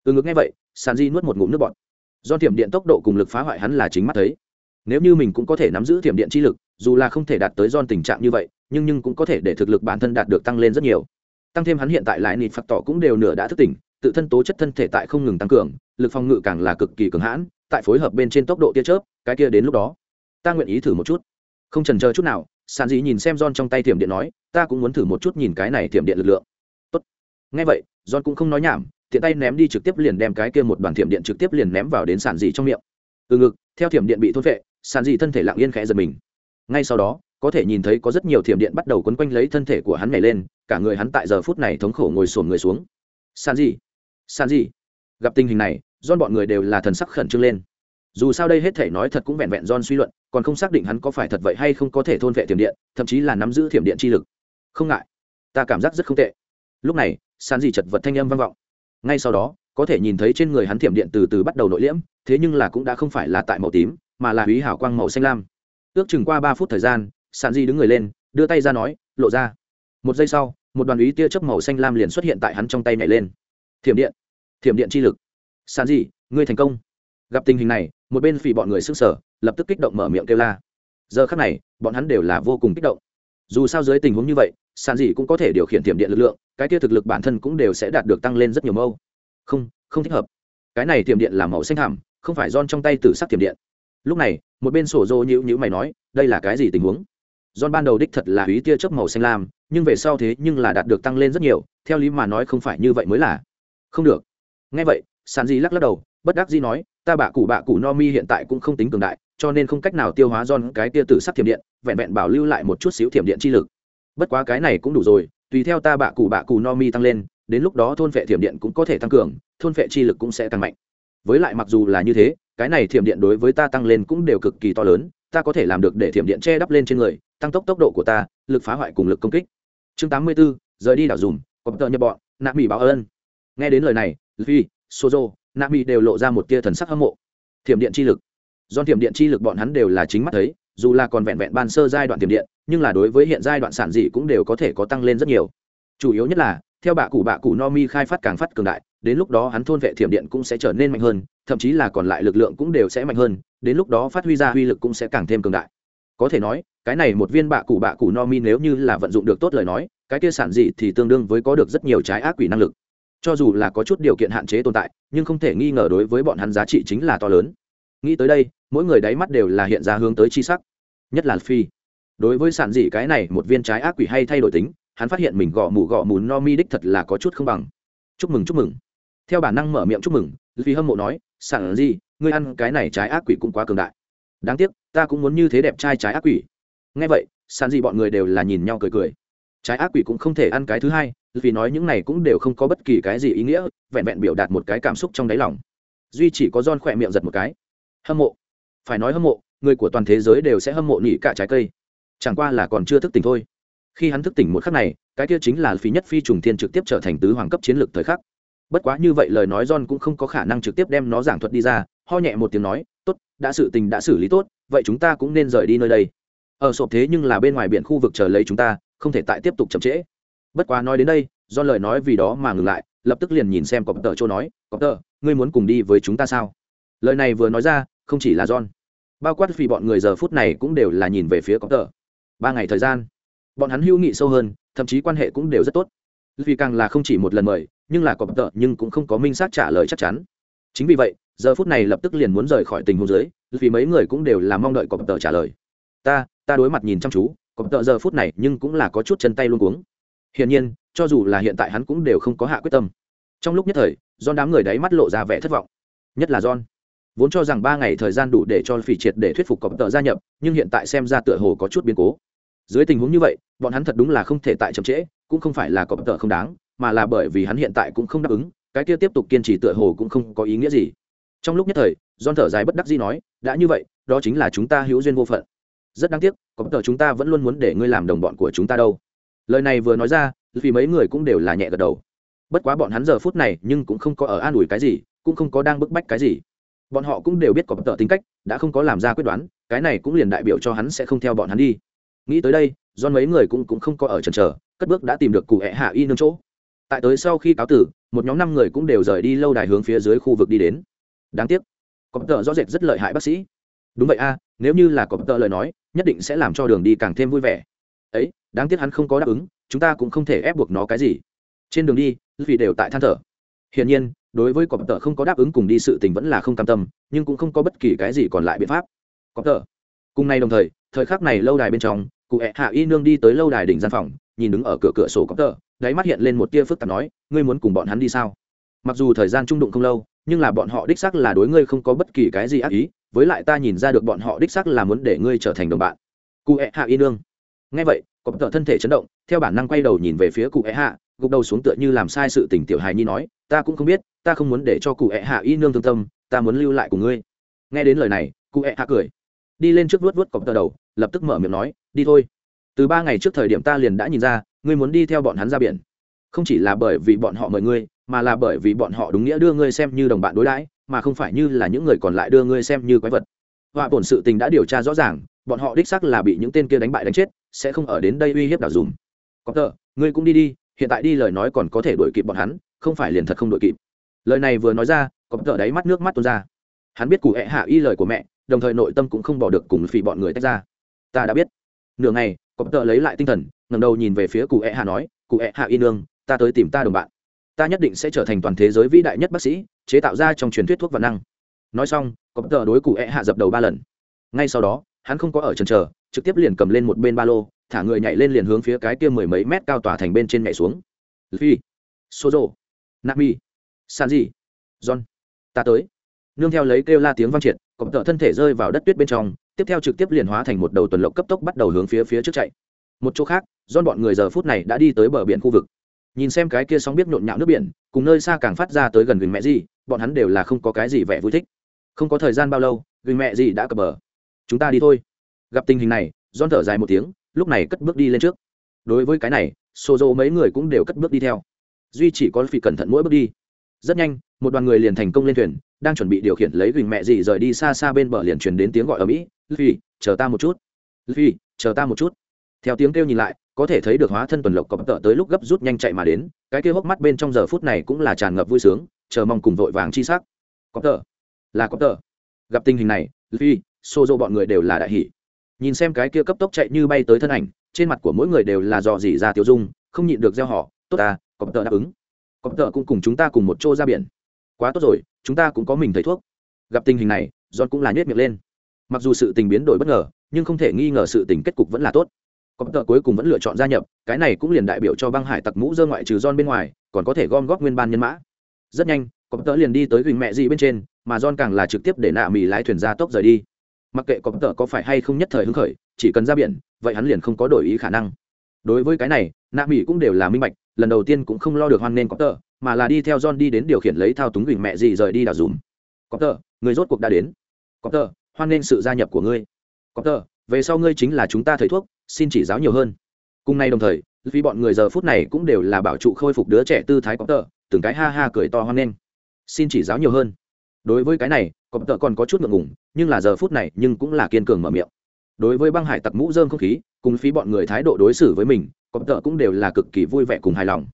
Speaker 1: Từ ngược nghe vậy sàn di nuốt một ngụm nước bọt do thiểm điện tốc độ cùng lực phá hoại hắn là chính mắt thấy. Nếu như mình cũng có thể nắm giữ thiểm điện chi lực, dù là không thể đạt tới don tình trạng như vậy, nhưng nhưng cũng có thể để thực lực bản thân đạt được tăng lên rất nhiều. Tăng thêm hắn hiện tại lại nịt phạt tỏ cũng đều nửa đã thức tỉnh, tự thân tố chất thân thể tại không ngừng tăng cường, lực phòng ngự càng là cực kỳ cường hãn, tại phối hợp bên trên tốc độ tia chớp, cái kia đến lúc đó, ta nguyện ý thử một chút. Không trần chờ chút nào sàn dĩ nhìn xem John trong tay thiểm điện nói, ta cũng muốn thử một chút nhìn cái này thiểm điện lực lượng. Tốt. Ngay vậy John cũng không nói nhảm tiện tay ném đi trực tiếp liền đem cái kia một đoàn thiểm điện trực tiếp liền ném vào đến sản dị trong miệng. Từ ngực, theo thiểm điện bị thốt vệ sản dị thân thể lặng yên khẽ giật mình. Ngay sau đó, có thể nhìn thấy có rất nhiều thiểm điện bắt đầu quấn quanh lấy thân thể của hắn nhảy lên, cả người hắn tại giờ phút này thống khổ ngồi sồn người xuống. Sản dị sản dị gặp tình hình này don bọn người đều là thần sắc khẩn trương lên. Dù sao đây hết thể nói thật cũng vẹn vẹn don suy luận, còn không xác định hắn có phải thật vậy hay không có thể thôn vệ thiểm điện, thậm chí là nắm giữ thiểm điện chi lực. Không ngại, ta cảm giác rất không tệ. Lúc này san gì chật vật thanh âm vang vọng ngay sau đó, có thể nhìn thấy trên người hắn thiểm điện từ từ bắt đầu nội liễm, thế nhưng là cũng đã không phải là tại màu tím, mà là húy hảo quang màu xanh lam. Ước chừng qua ba phút thời gian sàn di đứng người lên, đưa tay ra nói, lộ ra. Một giây sau, một đoàn ý tia chớp màu xanh lam liền xuất hiện tại hắn trong tay nhảy lên. Thiểm điện thiểm điện chi lực. Sàn di, ngươi thành công. Gặp tình hình này, một bên phì bọn người sức sở lập tức kích động mở miệng kêu la. Giờ khắc này, bọn hắn đều là vô cùng kích động. Dù sao dưới tình huống như vậy sàn dị cũng có thể điều khiển tiềm điện lực lượng, cái kia thực lực bản thân cũng đều sẽ đạt được tăng lên rất nhiều mâu không không thích hợp. Cái này tiềm điện là màu xanh thảm không phải don trong tay tử sắc tiềm điện. Lúc này, một bên sổ dô nhữ nhữ mày nói, đây là cái gì tình huống? Don ban đầu đích thật là ý tia chớp màu xanh lam, nhưng về sau thế nhưng là đạt được tăng lên rất nhiều, theo lý mà nói không phải như vậy mới là. Không được. Ngay vậy, sàn di lắc lắc đầu, bất đắc di nói, ta bạ cụ bạ cụ no mi hiện tại cũng không tính cường đại, cho nên không cách nào tiêu hóa don cái tia tử sắc thiểm điện, vẹn vẹn bảo lưu lại một chút xíu thiểm điện chi lực bất quá cái này cũng đủ rồi tùy theo ta bạ cụ bạ cụ no mi tăng lên đến lúc đó thôn vệ thiểm điện cũng có thể tăng cường thôn vệ chi lực cũng sẽ tăng mạnh. Với lại mặc dù là như thế cái này thiểm điện đối với ta tăng lên cũng đều cực kỳ to lớn ta có thể làm được để thiểm điện che đắp lên trên người tăng tốc tốc độ của ta lực phá hoại cùng lực công kích. Chương tám mươi 84, rời đi đảo dùm có tợ nhập bọn nạ mỹ báo ơn. Nghe đến lời này Luffy, sozo nạ mỹ đều lộ ra một tia thần sắc hâm mộ. Thiểm điện chi lực. Do thiểm điện chi lực bọn hắn đều là chính mắt thấy dù là còn vẹn vẹn ban sơ giai đoạn tiềm điện, nhưng là đối với hiện giai đoạn sản dị cũng đều có thể có tăng lên rất nhiều. Chủ yếu nhất là, theo bạ cụ bạ cụ no mi khai phát càng phát cường đại, đến lúc đó hắn thôn vệ thiểm điện cũng sẽ trở nên mạnh hơn, thậm chí là còn lại lực lượng cũng đều sẽ mạnh hơn, đến lúc đó phát huy ra uy lực cũng sẽ càng thêm cường đại. Có thể nói, cái này một viên bạ cụ bạ cụ no mi nếu như là vận dụng được tốt lời nói, cái kia sản dị thì tương đương với có được rất nhiều trái ác quỷ năng lực. Cho dù là có chút điều kiện hạn chế tồn tại, nhưng không thể nghi ngờ đối với bọn hắn giá trị chính là to lớn nghĩ tới đây, mỗi người đáy mắt đều là hiện ra hướng tới chi sắc. Nhất là phi. Đối với sản dị cái này, một viên trái ác quỷ hay thay đổi tính, hắn phát hiện mình gõ mù gõ mù no mi đích thật là có chút không bằng. Chúc mừng chúc mừng. Theo bản năng mở miệng chúc mừng vì hâm mộ nói, sản dị, ngươi ăn cái này trái ác quỷ cũng quá cường đại. Đáng tiếc, ta cũng muốn như thế đẹp trai trái ác quỷ. Ngay vậy, sản dị bọn người đều là nhìn nhau cười cười. Trái ác quỷ cũng không thể ăn cái thứ hai, vì nói những này cũng đều không có bất kỳ cái gì ý nghĩa, vẹn vẹn biểu đạt một cái cảm xúc trong đáy lòng. Duy chỉ có don khỏe miệng giật một cái hâm mộ. Phải nói hâm mộ, người của toàn thế giới đều sẽ hâm mộ nhị cả trái cây. Chẳng qua là còn chưa thức tỉnh thôi. Khi hắn thức tỉnh một khắc này, cái kia chính là phí nhất phi trùng thiên trực tiếp trở thành tứ hoàng cấp chiến lược thời khắc. Bất quá như vậy lời nói john cũng không có khả năng trực tiếp đem nó giảng thuật đi ra, ho nhẹ một tiếng nói, tốt, đã sự tình đã xử lý tốt, vậy chúng ta cũng nên rời đi nơi đây. Ở sộp thế nhưng là bên ngoài biển khu vực chờ lấy chúng ta, không thể tại tiếp tục chậm trễ. Bất quá nói đến đây do lời nói vì đó mà ngừng lại, lập tức liền nhìn xem cọp tờ châu nói, cọp tờ, ngươi muốn cùng đi với chúng ta sao? Lời này vừa nói ra không chỉ là john. Bao quát vì bọn người giờ phút này cũng đều là nhìn về phía cọp tờ ba ngày thời gian, bọn hắn hữu nghị sâu hơn, thậm chí quan hệ cũng đều rất tốt. Vì càng là không chỉ một lần mời, nhưng là cọp tợ nhưng cũng không có minh xác trả lời chắc chắn. Chính vì vậy, giờ phút này lập tức liền muốn rời khỏi tình huống dưới, vì mấy người cũng đều là mong đợi cọp tợ trả lời. Ta ta đối mặt nhìn chăm chú cọp tợ giờ phút này nhưng cũng là có chút chân tay luôn cuống. Hiển nhiên, cho dù là hiện tại hắn cũng đều không có hạ quyết tâm. Trong lúc nhất thời do đám người đáy mắt lộ ra vẻ thất vọng. Nhất là john vốn cho rằng ba ngày thời gian đủ để cho phỉ triệt để thuyết phục cọp tợ gia nhập, nhưng hiện tại xem ra tựa hồ có chút biến cố. Dưới tình huống như vậy, bọn hắn thật đúng là không thể tại chậm trễ, cũng không phải là cọp tợ không đáng, mà là bởi vì hắn hiện tại cũng không đáp ứng, cái kia tiếp tục kiên trì tựa hồ cũng không có ý nghĩa gì. Trong lúc nhất thời don thở dài bất đắc dĩ nói, đã như vậy, đó chính là chúng ta hữu duyên vô phận. Rất đáng tiếc, cọp tợ chúng ta vẫn luôn muốn để ngươi làm đồng bọn của chúng ta đâu. Lời này vừa nói ra vì mấy người cũng đều là nhẹ gật đầu. Bất quá bọn hắn giờ phút này nhưng cũng không có ở an ủi cái gì, cũng không có đang bức bách cái gì bọn họ cũng đều biết cọp tợ tính cách, đã không có làm ra quyết đoán, cái này cũng liền đại biểu cho hắn sẽ không theo bọn hắn đi. Nghĩ tới đây do mấy người cũng cũng không có ở trần trở cất bước đã tìm được cụ hẹ hạ y nương chỗ. Tại tới sau khi cáo tử, một nhóm năm người cũng đều rời đi lâu đài hướng phía dưới khu vực đi đến. Đáng tiếc, có tờ rõ rệt rất lợi hại bác sĩ. Đúng vậy a, nếu như là có tờ lời nói, nhất định sẽ làm cho đường đi càng thêm vui vẻ. Ấy, đáng tiếc hắn không có đáp ứng, chúng ta cũng không thể ép buộc nó cái gì. Trên đường đi vì đều tại than thở. Hiển nhiên đối với cọp tợ không có đáp ứng cùng đi sự tình vẫn là không cam tâm, nhưng cũng không có bất kỳ cái gì còn lại biện pháp. Cọp tợ cùng nay đồng thời thời khắc này lâu đài bên trong, cụ hẹ hạ y nương đi tới lâu đài đỉnh gian phòng, nhìn đứng ở cửa cửa sổ cọp tợ đáy mắt hiện lên một tia phức tạp nói, ngươi muốn cùng bọn hắn đi sao? Mặc dù thời gian trung đụng không lâu, nhưng là bọn họ đích xác là đối ngươi không có bất kỳ cái gì ác ý, với lại ta nhìn ra được bọn họ đích xác là muốn để ngươi trở thành đồng bạn. Cụ hẹ hạ y nương. Ngay vậy, cọp tợ thân thể chấn động, theo bản năng quay đầu nhìn về phía cụ hẹ hạ gục đầu xuống tựa như làm sai sự tình tiểu hài nhi nói, ta cũng không biết, ta không muốn để cho cụ ẹ hạ y nương thương tâm, ta muốn lưu lại của ngươi. Nghe đến lời này, cụ ẹ hạ cười. Đi lên trước vuốt vuốt cọc tờ đầu, lập tức mở miệng nói, đi thôi. Từ ba ngày trước thời điểm ta liền đã nhìn ra, ngươi muốn đi theo bọn hắn ra biển. Không chỉ là bởi vì bọn họ mời ngươi, mà là bởi vì bọn họ đúng nghĩa đưa ngươi xem như đồng bạn đối đãi, mà không phải như là những người còn lại đưa ngươi xem như quái vật. Họa bổn sự tình đã điều tra rõ ràng, bọn họ đích xác là bị những tên kia đánh bại đánh chết, sẽ không ở đến đây uy hiếp đảo dùm. Có tờ, ngươi cũng đi đi hiện tại đi lời nói còn có thể đuổi kịp bọn hắn, không phải liền thật không đuổi kịp. Lời này vừa nói ra, có tờ đáy mắt nước mắt tuôn ra. Hắn biết cụ hẹ hạ y lời của mẹ, đồng thời nội tâm cũng không bỏ được cùng phì bọn người tách ra. Ta đã biết. Nửa ngày, có tờ lấy lại tinh thần, ngẩng đầu nhìn về phía cụ hẹ hạ nói, cụ hẹ hạ y nương, ta tới tìm ta đồng bạn. Ta nhất định sẽ trở thành toàn thế giới vĩ đại nhất bác sĩ, chế tạo ra trong truyền thuyết thuốc và năng. Nói xong, có tờ đối cụ hẹ hạ dập đầu ba lần. Ngay sau đó, hắn không có ở trần chờ, trực tiếp liền cầm lên một bên ba lô thả người nhảy lên liền hướng phía cái kia mười mấy mét cao tòa thành bên trên nhảy xuống. Phi sozo, nami, sanji, john, ta tới. Nương theo lấy kêu la tiếng vang triệt, cọp tợ thân thể rơi vào đất tuyết bên trong, tiếp theo trực tiếp liền hóa thành một đầu tuần lộc cấp tốc bắt đầu hướng phía phía trước chạy. Một chỗ khác Zon bọn người giờ phút này đã đi tới bờ biển khu vực. Nhìn xem cái kia sóng biết nhộn nhạo nước biển, cùng nơi xa càng phát ra tới gần gần mẹ gì, bọn hắn đều là không có cái gì vẻ vui thích. Không có thời gian bao lâu gần mẹ gì đã cập bờ. Chúng ta đi thôi. Gặp tình hình này Zon thở dài một tiếng lúc này cất bước đi lên trước. Đối với cái này xô dô mấy người cũng đều cất bước đi theo. Duy chỉ có phi cẩn thận mỗi bước đi. Rất nhanh, một đoàn người liền thành công lên thuyền, đang chuẩn bị điều khiển lấy gừng mẹ gì rời đi xa xa bên bờ liền truyền đến tiếng gọi ở mỹ phi chờ ta một chút. Phi chờ ta một chút. Theo tiếng kêu nhìn lại, có thể thấy được hóa thân tuần lộc cọp tợ tới lúc gấp rút nhanh chạy mà đến, cái kia hốc mắt bên trong giờ phút này cũng là tràn ngập vui sướng, chờ mong cùng vội vàng chi sắc. Cọp tợ. Là cọp tợ. Gặp tình hình này phi xô dô bọn người đều là đại hỷ nhìn xem cái kia cấp tốc chạy như bay tới thân ảnh, trên mặt của mỗi người đều là dò dỉ ra tiêu dung, không nhịn được gieo họ, tốt ta cọp tợ đáp ứng. Cọp tợ cũng cùng chúng ta cùng một chỗ ra biển. Quá tốt rồi, chúng ta cũng có mình thầy thuốc. Gặp tình hình này john cũng là nhét miệng lên. Mặc dù sự tình biến đổi bất ngờ, nhưng không thể nghi ngờ sự tình kết cục vẫn là tốt. Cọp tợ cuối cùng vẫn lựa chọn gia nhập, cái này cũng liền đại biểu cho băng hải tặc mũ dơ ngoại trừ john bên ngoài, còn có thể gom góp nguyên ban nhân mã. Rất nhanh cọp tợ liền đi tới huỳnh mẹ gì bên trên, mà john càng là trực tiếp để nạ mì lái thuyền ra tốc rời đi mặc kệ cọp tờ có phải hay không nhất thời hứng khởi, chỉ cần ra biển, vậy hắn liền không có đổi ý khả năng. Đối với cái này, nạ mỹ cũng đều là minh bạch, lần đầu tiên cũng không lo được hoan nên cọp tờ, mà là đi theo john đi đến điều khiển lấy thao túng gửi mẹ gì rời đi đào dùm. Cọp tờ, người rốt cuộc đã đến. Cọp tờ, hoan nên sự gia nhập của ngươi. Cọp tờ, về sau ngươi chính là chúng ta thầy thuốc, xin chỉ giáo nhiều hơn. Cùng nay đồng thời, vì bọn người giờ phút này cũng đều là bảo trụ khôi phục đứa trẻ tư thái cọp tờ, từng cái ha ha cười to hoan nên. Xin chỉ giáo nhiều hơn đối với cái này, cọp tợ còn có chút ngượng ngùng, nhưng là giờ phút này nhưng cũng là kiên cường mở miệng. Đối với băng hải tặc mũ dơm không khí, cùng phí bọn người thái độ đối xử với mình, cọp tợ cũng đều là cực kỳ vui vẻ cùng hài lòng.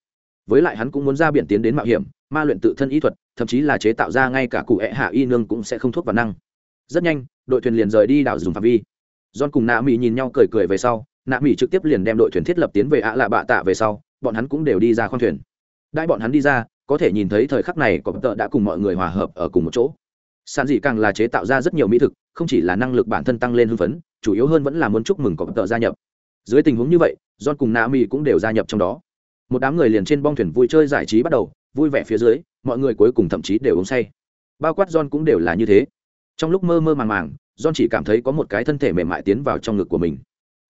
Speaker 1: Với lại hắn cũng muốn ra biển tiến đến mạo hiểm, ma luyện tự thân ý thuật, thậm chí là chế tạo ra ngay cả cụ hẹ hạ y nương cũng sẽ không thuốc và năng. Rất nhanh, đội thuyền liền rời đi đảo dùng phạm vi. John cùng nạ mỹ nhìn nhau cười cười về sau, nạ mỹ trực tiếp liền đem đội thuyền thiết lập tiến về ạ lạ bạ tạ về sau, bọn hắn cũng đều đi ra khoang thuyền. Đại bọn hắn đi ra có thể nhìn thấy thời khắc này có tợ đã cùng mọi người hòa hợp ở cùng một chỗ. Sản dị càng là chế tạo ra rất nhiều mỹ thực, không chỉ là năng lực bản thân tăng lên hưng phấn, chủ yếu hơn vẫn là muốn chúc mừng có tợ gia nhập. Dưới tình huống như vậy, john cùng na mi cũng đều gia nhập trong đó. Một đám người liền trên bong thuyền vui chơi giải trí bắt đầu, vui vẻ phía dưới, mọi người cuối cùng thậm chí đều uống say. Bao quát john cũng đều là như thế. Trong lúc mơ mơ màng màng, john chỉ cảm thấy có một cái thân thể mềm mại tiến vào trong ngực của mình.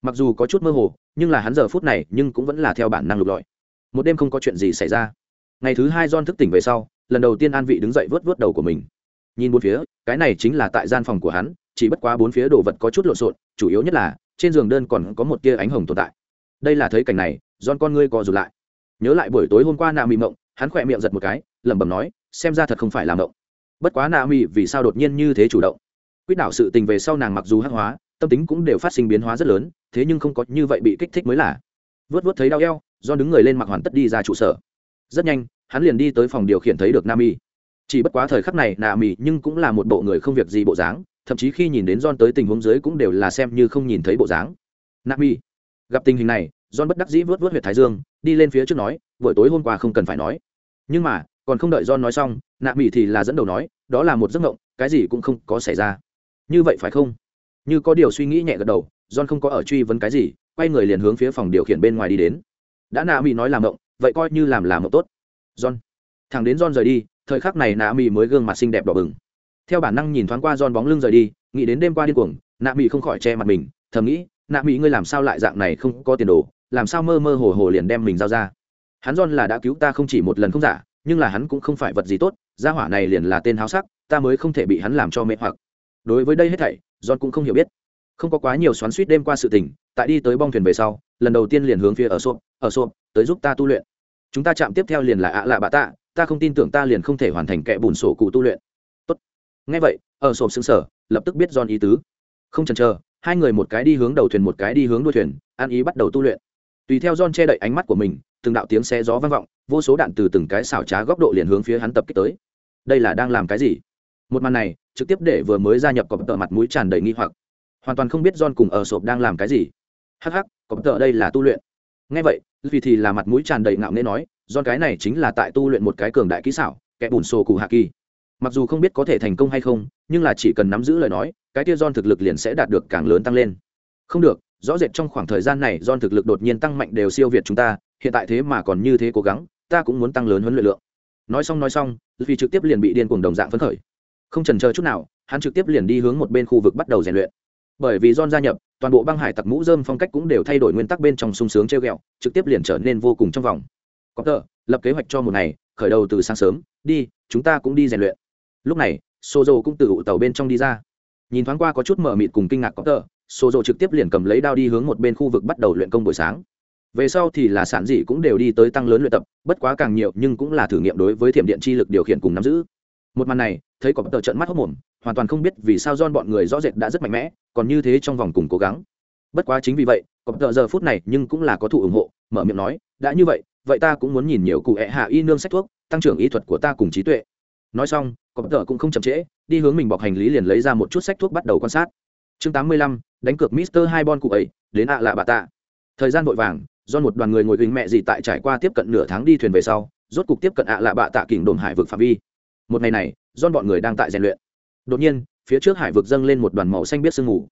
Speaker 1: Mặc dù có chút mơ hồ, nhưng là hắn giờ phút này nhưng cũng vẫn là theo bản năng lục lọi. Một đêm không có chuyện gì xảy ra ngày thứ hai john thức tỉnh về sau, lần đầu tiên an vị đứng dậy vớt vớt đầu của mình. Nhìn bốn phía, cái này chính là tại gian phòng của hắn, chỉ bất quá bốn phía đồ vật có chút lộn xộn, chủ yếu nhất là, trên giường đơn còn có một tia ánh hồng tồn tại. Đây là thấy cảnh này don con ngươi co rụt lại. Nhớ lại buổi tối hôm qua nạ mị mộng, hắn khỏe miệng giật một cái, lẩm bẩm nói, xem ra thật không phải là mộng. Bất quá nạ mị vì sao đột nhiên như thế chủ động? Quyết đảo sự tình về sau nàng mặc dù hắc hóa, tâm tính cũng đều phát sinh biến hóa rất lớn, thế nhưng không có như vậy bị kích thích mới là. Vớt vớt thấy đau eo do đứng người lên mặc hoàn tất đi ra trụ sở rất nhanh hắn liền đi tới phòng điều khiển thấy được nam y chỉ bất quá thời khắc này nà mì nhưng cũng là một bộ người không việc gì bộ dáng thậm chí khi nhìn đến John tới tình huống dưới cũng đều là xem như không nhìn thấy bộ dáng. Nami gặp tình hình này, John bất đắc dĩ vớt vớt huyệt thái dương, đi lên phía trước nói, buổi tối hôm qua không cần phải nói. Nhưng mà, còn không đợi John nói xong, Nami thì là dẫn đầu nói, đó là một giấc mộng, cái gì cũng không có xảy ra. Như vậy phải không? Như có điều suy nghĩ nhẹ gật đầu, John không có ở truy vấn cái gì, quay người liền hướng phía phòng điều khiển bên ngoài đi đến. Đã Nami nói làm mộng, vậy coi như làm làm mộng tốt. John. Thằng đến John rời đi, thời khắc này Nami mới gương mặt xinh đẹp đỏ bừng. Theo bản năng nhìn thoáng qua John bóng lưng rời đi nghĩ đến đêm qua điên cuồng nạ mỹ không khỏi che mặt mình thầm nghĩ nạ mỹ ngươi làm sao lại dạng này không có tiền đồ làm sao mơ mơ hồ hồ liền đem mình giao ra? Hắn john là đã cứu ta không chỉ một lần không giả nhưng là hắn cũng không phải vật gì tốt gia hỏa này liền là tên háo sắc ta mới không thể bị hắn làm cho mê hoặc. Đối với đây hết thảy john cũng không hiểu biết. Không có quá nhiều xoắn suýt đêm qua sự tình tại đi tới bong thuyền về sau lần đầu tiên liền hướng phía ở xộp ở xộp tới giúp ta tu luyện chúng ta chạm tiếp theo liền là ạ lạ bạ tạ, ta không tin tưởng ta liền không thể hoàn thành kẻ bùn sổ cụ tu luyện. Tốt. Ngay vậy, ở sộp xứng sở lập tức biết don ý tứ. Không chần chờ, hai người một cái đi hướng đầu thuyền một cái đi hướng đuôi thuyền an ý bắt đầu tu luyện. Tùy theo don che đậy ánh mắt của mình, từng đạo tiếng xe gió vang vọng, vô số đạn từ từng cái xảo trá góc độ liền hướng phía hắn tập kích tới. Đây là đang làm cái gì? Một màn này, trực tiếp để vừa mới gia nhập cọp tợ mặt mũi tràn đầy nghi hoặc. Hoàn toàn không biết john cùng ở sộp đang làm cái gì. Hắc hắc, cọp tợ đây là tu luyện ngay vậy vì thì là mặt mũi tràn đầy ngạo nghễ nói john cái này chính là tại tu luyện một cái cường đại kỹ xảo kẻ bùn sổ cụ hạ kỳ. Mặc dù không biết có thể thành công hay không nhưng là chỉ cần nắm giữ lời nói cái kia john thực lực liền sẽ đạt được càng lớn tăng lên. Không được rõ rệt trong khoảng thời gian này john thực lực đột nhiên tăng mạnh đều siêu việt chúng ta hiện tại thế mà còn như thế cố gắng ta cũng muốn tăng lớn huấn luyện lượng. Nói xong nói xong vì trực tiếp liền bị điên cuồng đồng dạng phấn khởi. Không trần chờ chút nào hắn trực tiếp liền đi hướng một bên khu vực bắt đầu rèn luyện. Bởi vì John gia nhập, toàn bộ băng hải tặc mũ dơm phong cách cũng đều thay đổi nguyên tắc bên trong sung sướng treo ghẹo, trực tiếp liền trở nên vô cùng trong vòng. Có tờ, lập kế hoạch cho một ngày, khởi đầu từ sáng sớm, đi, chúng ta cũng đi rèn luyện. Lúc này, Sozo cũng từ ụ tàu bên trong đi ra. Nhìn thoáng qua có chút mở mịt cùng kinh ngạc có tờ, Sozo trực tiếp liền cầm lấy đao đi hướng một bên khu vực bắt đầu luyện công buổi sáng. Về sau thì là sản dị cũng đều đi tới tăng lớn luyện tập, bất quá càng nhiều nhưng cũng là thử nghiệm đối với thiểm điện chi lực điều khiển cùng nắm giữ. Một màn này, thấy có tờ trận mắt hốc mồm, hoàn toàn không biết vì sao John bọn người rõ rệt đã rất mạnh mẽ, còn như thế trong vòng cùng cố gắng. Bất quá chính vì vậy, có tờ giờ phút này nhưng cũng là có thụ ủng hộ, mở miệng nói, đã như vậy, vậy ta cũng muốn nhìn nhiều cụ ẹ hạ y nương sách thuốc, tăng trưởng y thuật của ta cùng trí tuệ. Nói xong, có tờ cũng không chậm trễ, đi hướng mình bọc hành lý liền lấy ra một chút sách thuốc bắt đầu quan sát. Chương 85, đánh cược Mister Hai Bon cụ ấy, đến ạ lạ bà tạ. Thời gian vội vàng, do một đoàn người ngồi gánh mẹ gì tại trải qua tiếp cận nửa tháng đi thuyền về sau, rốt cục tiếp cận ạ lạ bạ tạ kình đồn hải vực phạm vi. Một ngày này, don bọn người đang tại rèn luyện. Đột nhiên phía trước hải vực dâng lên một đoàn màu xanh biết sương mù.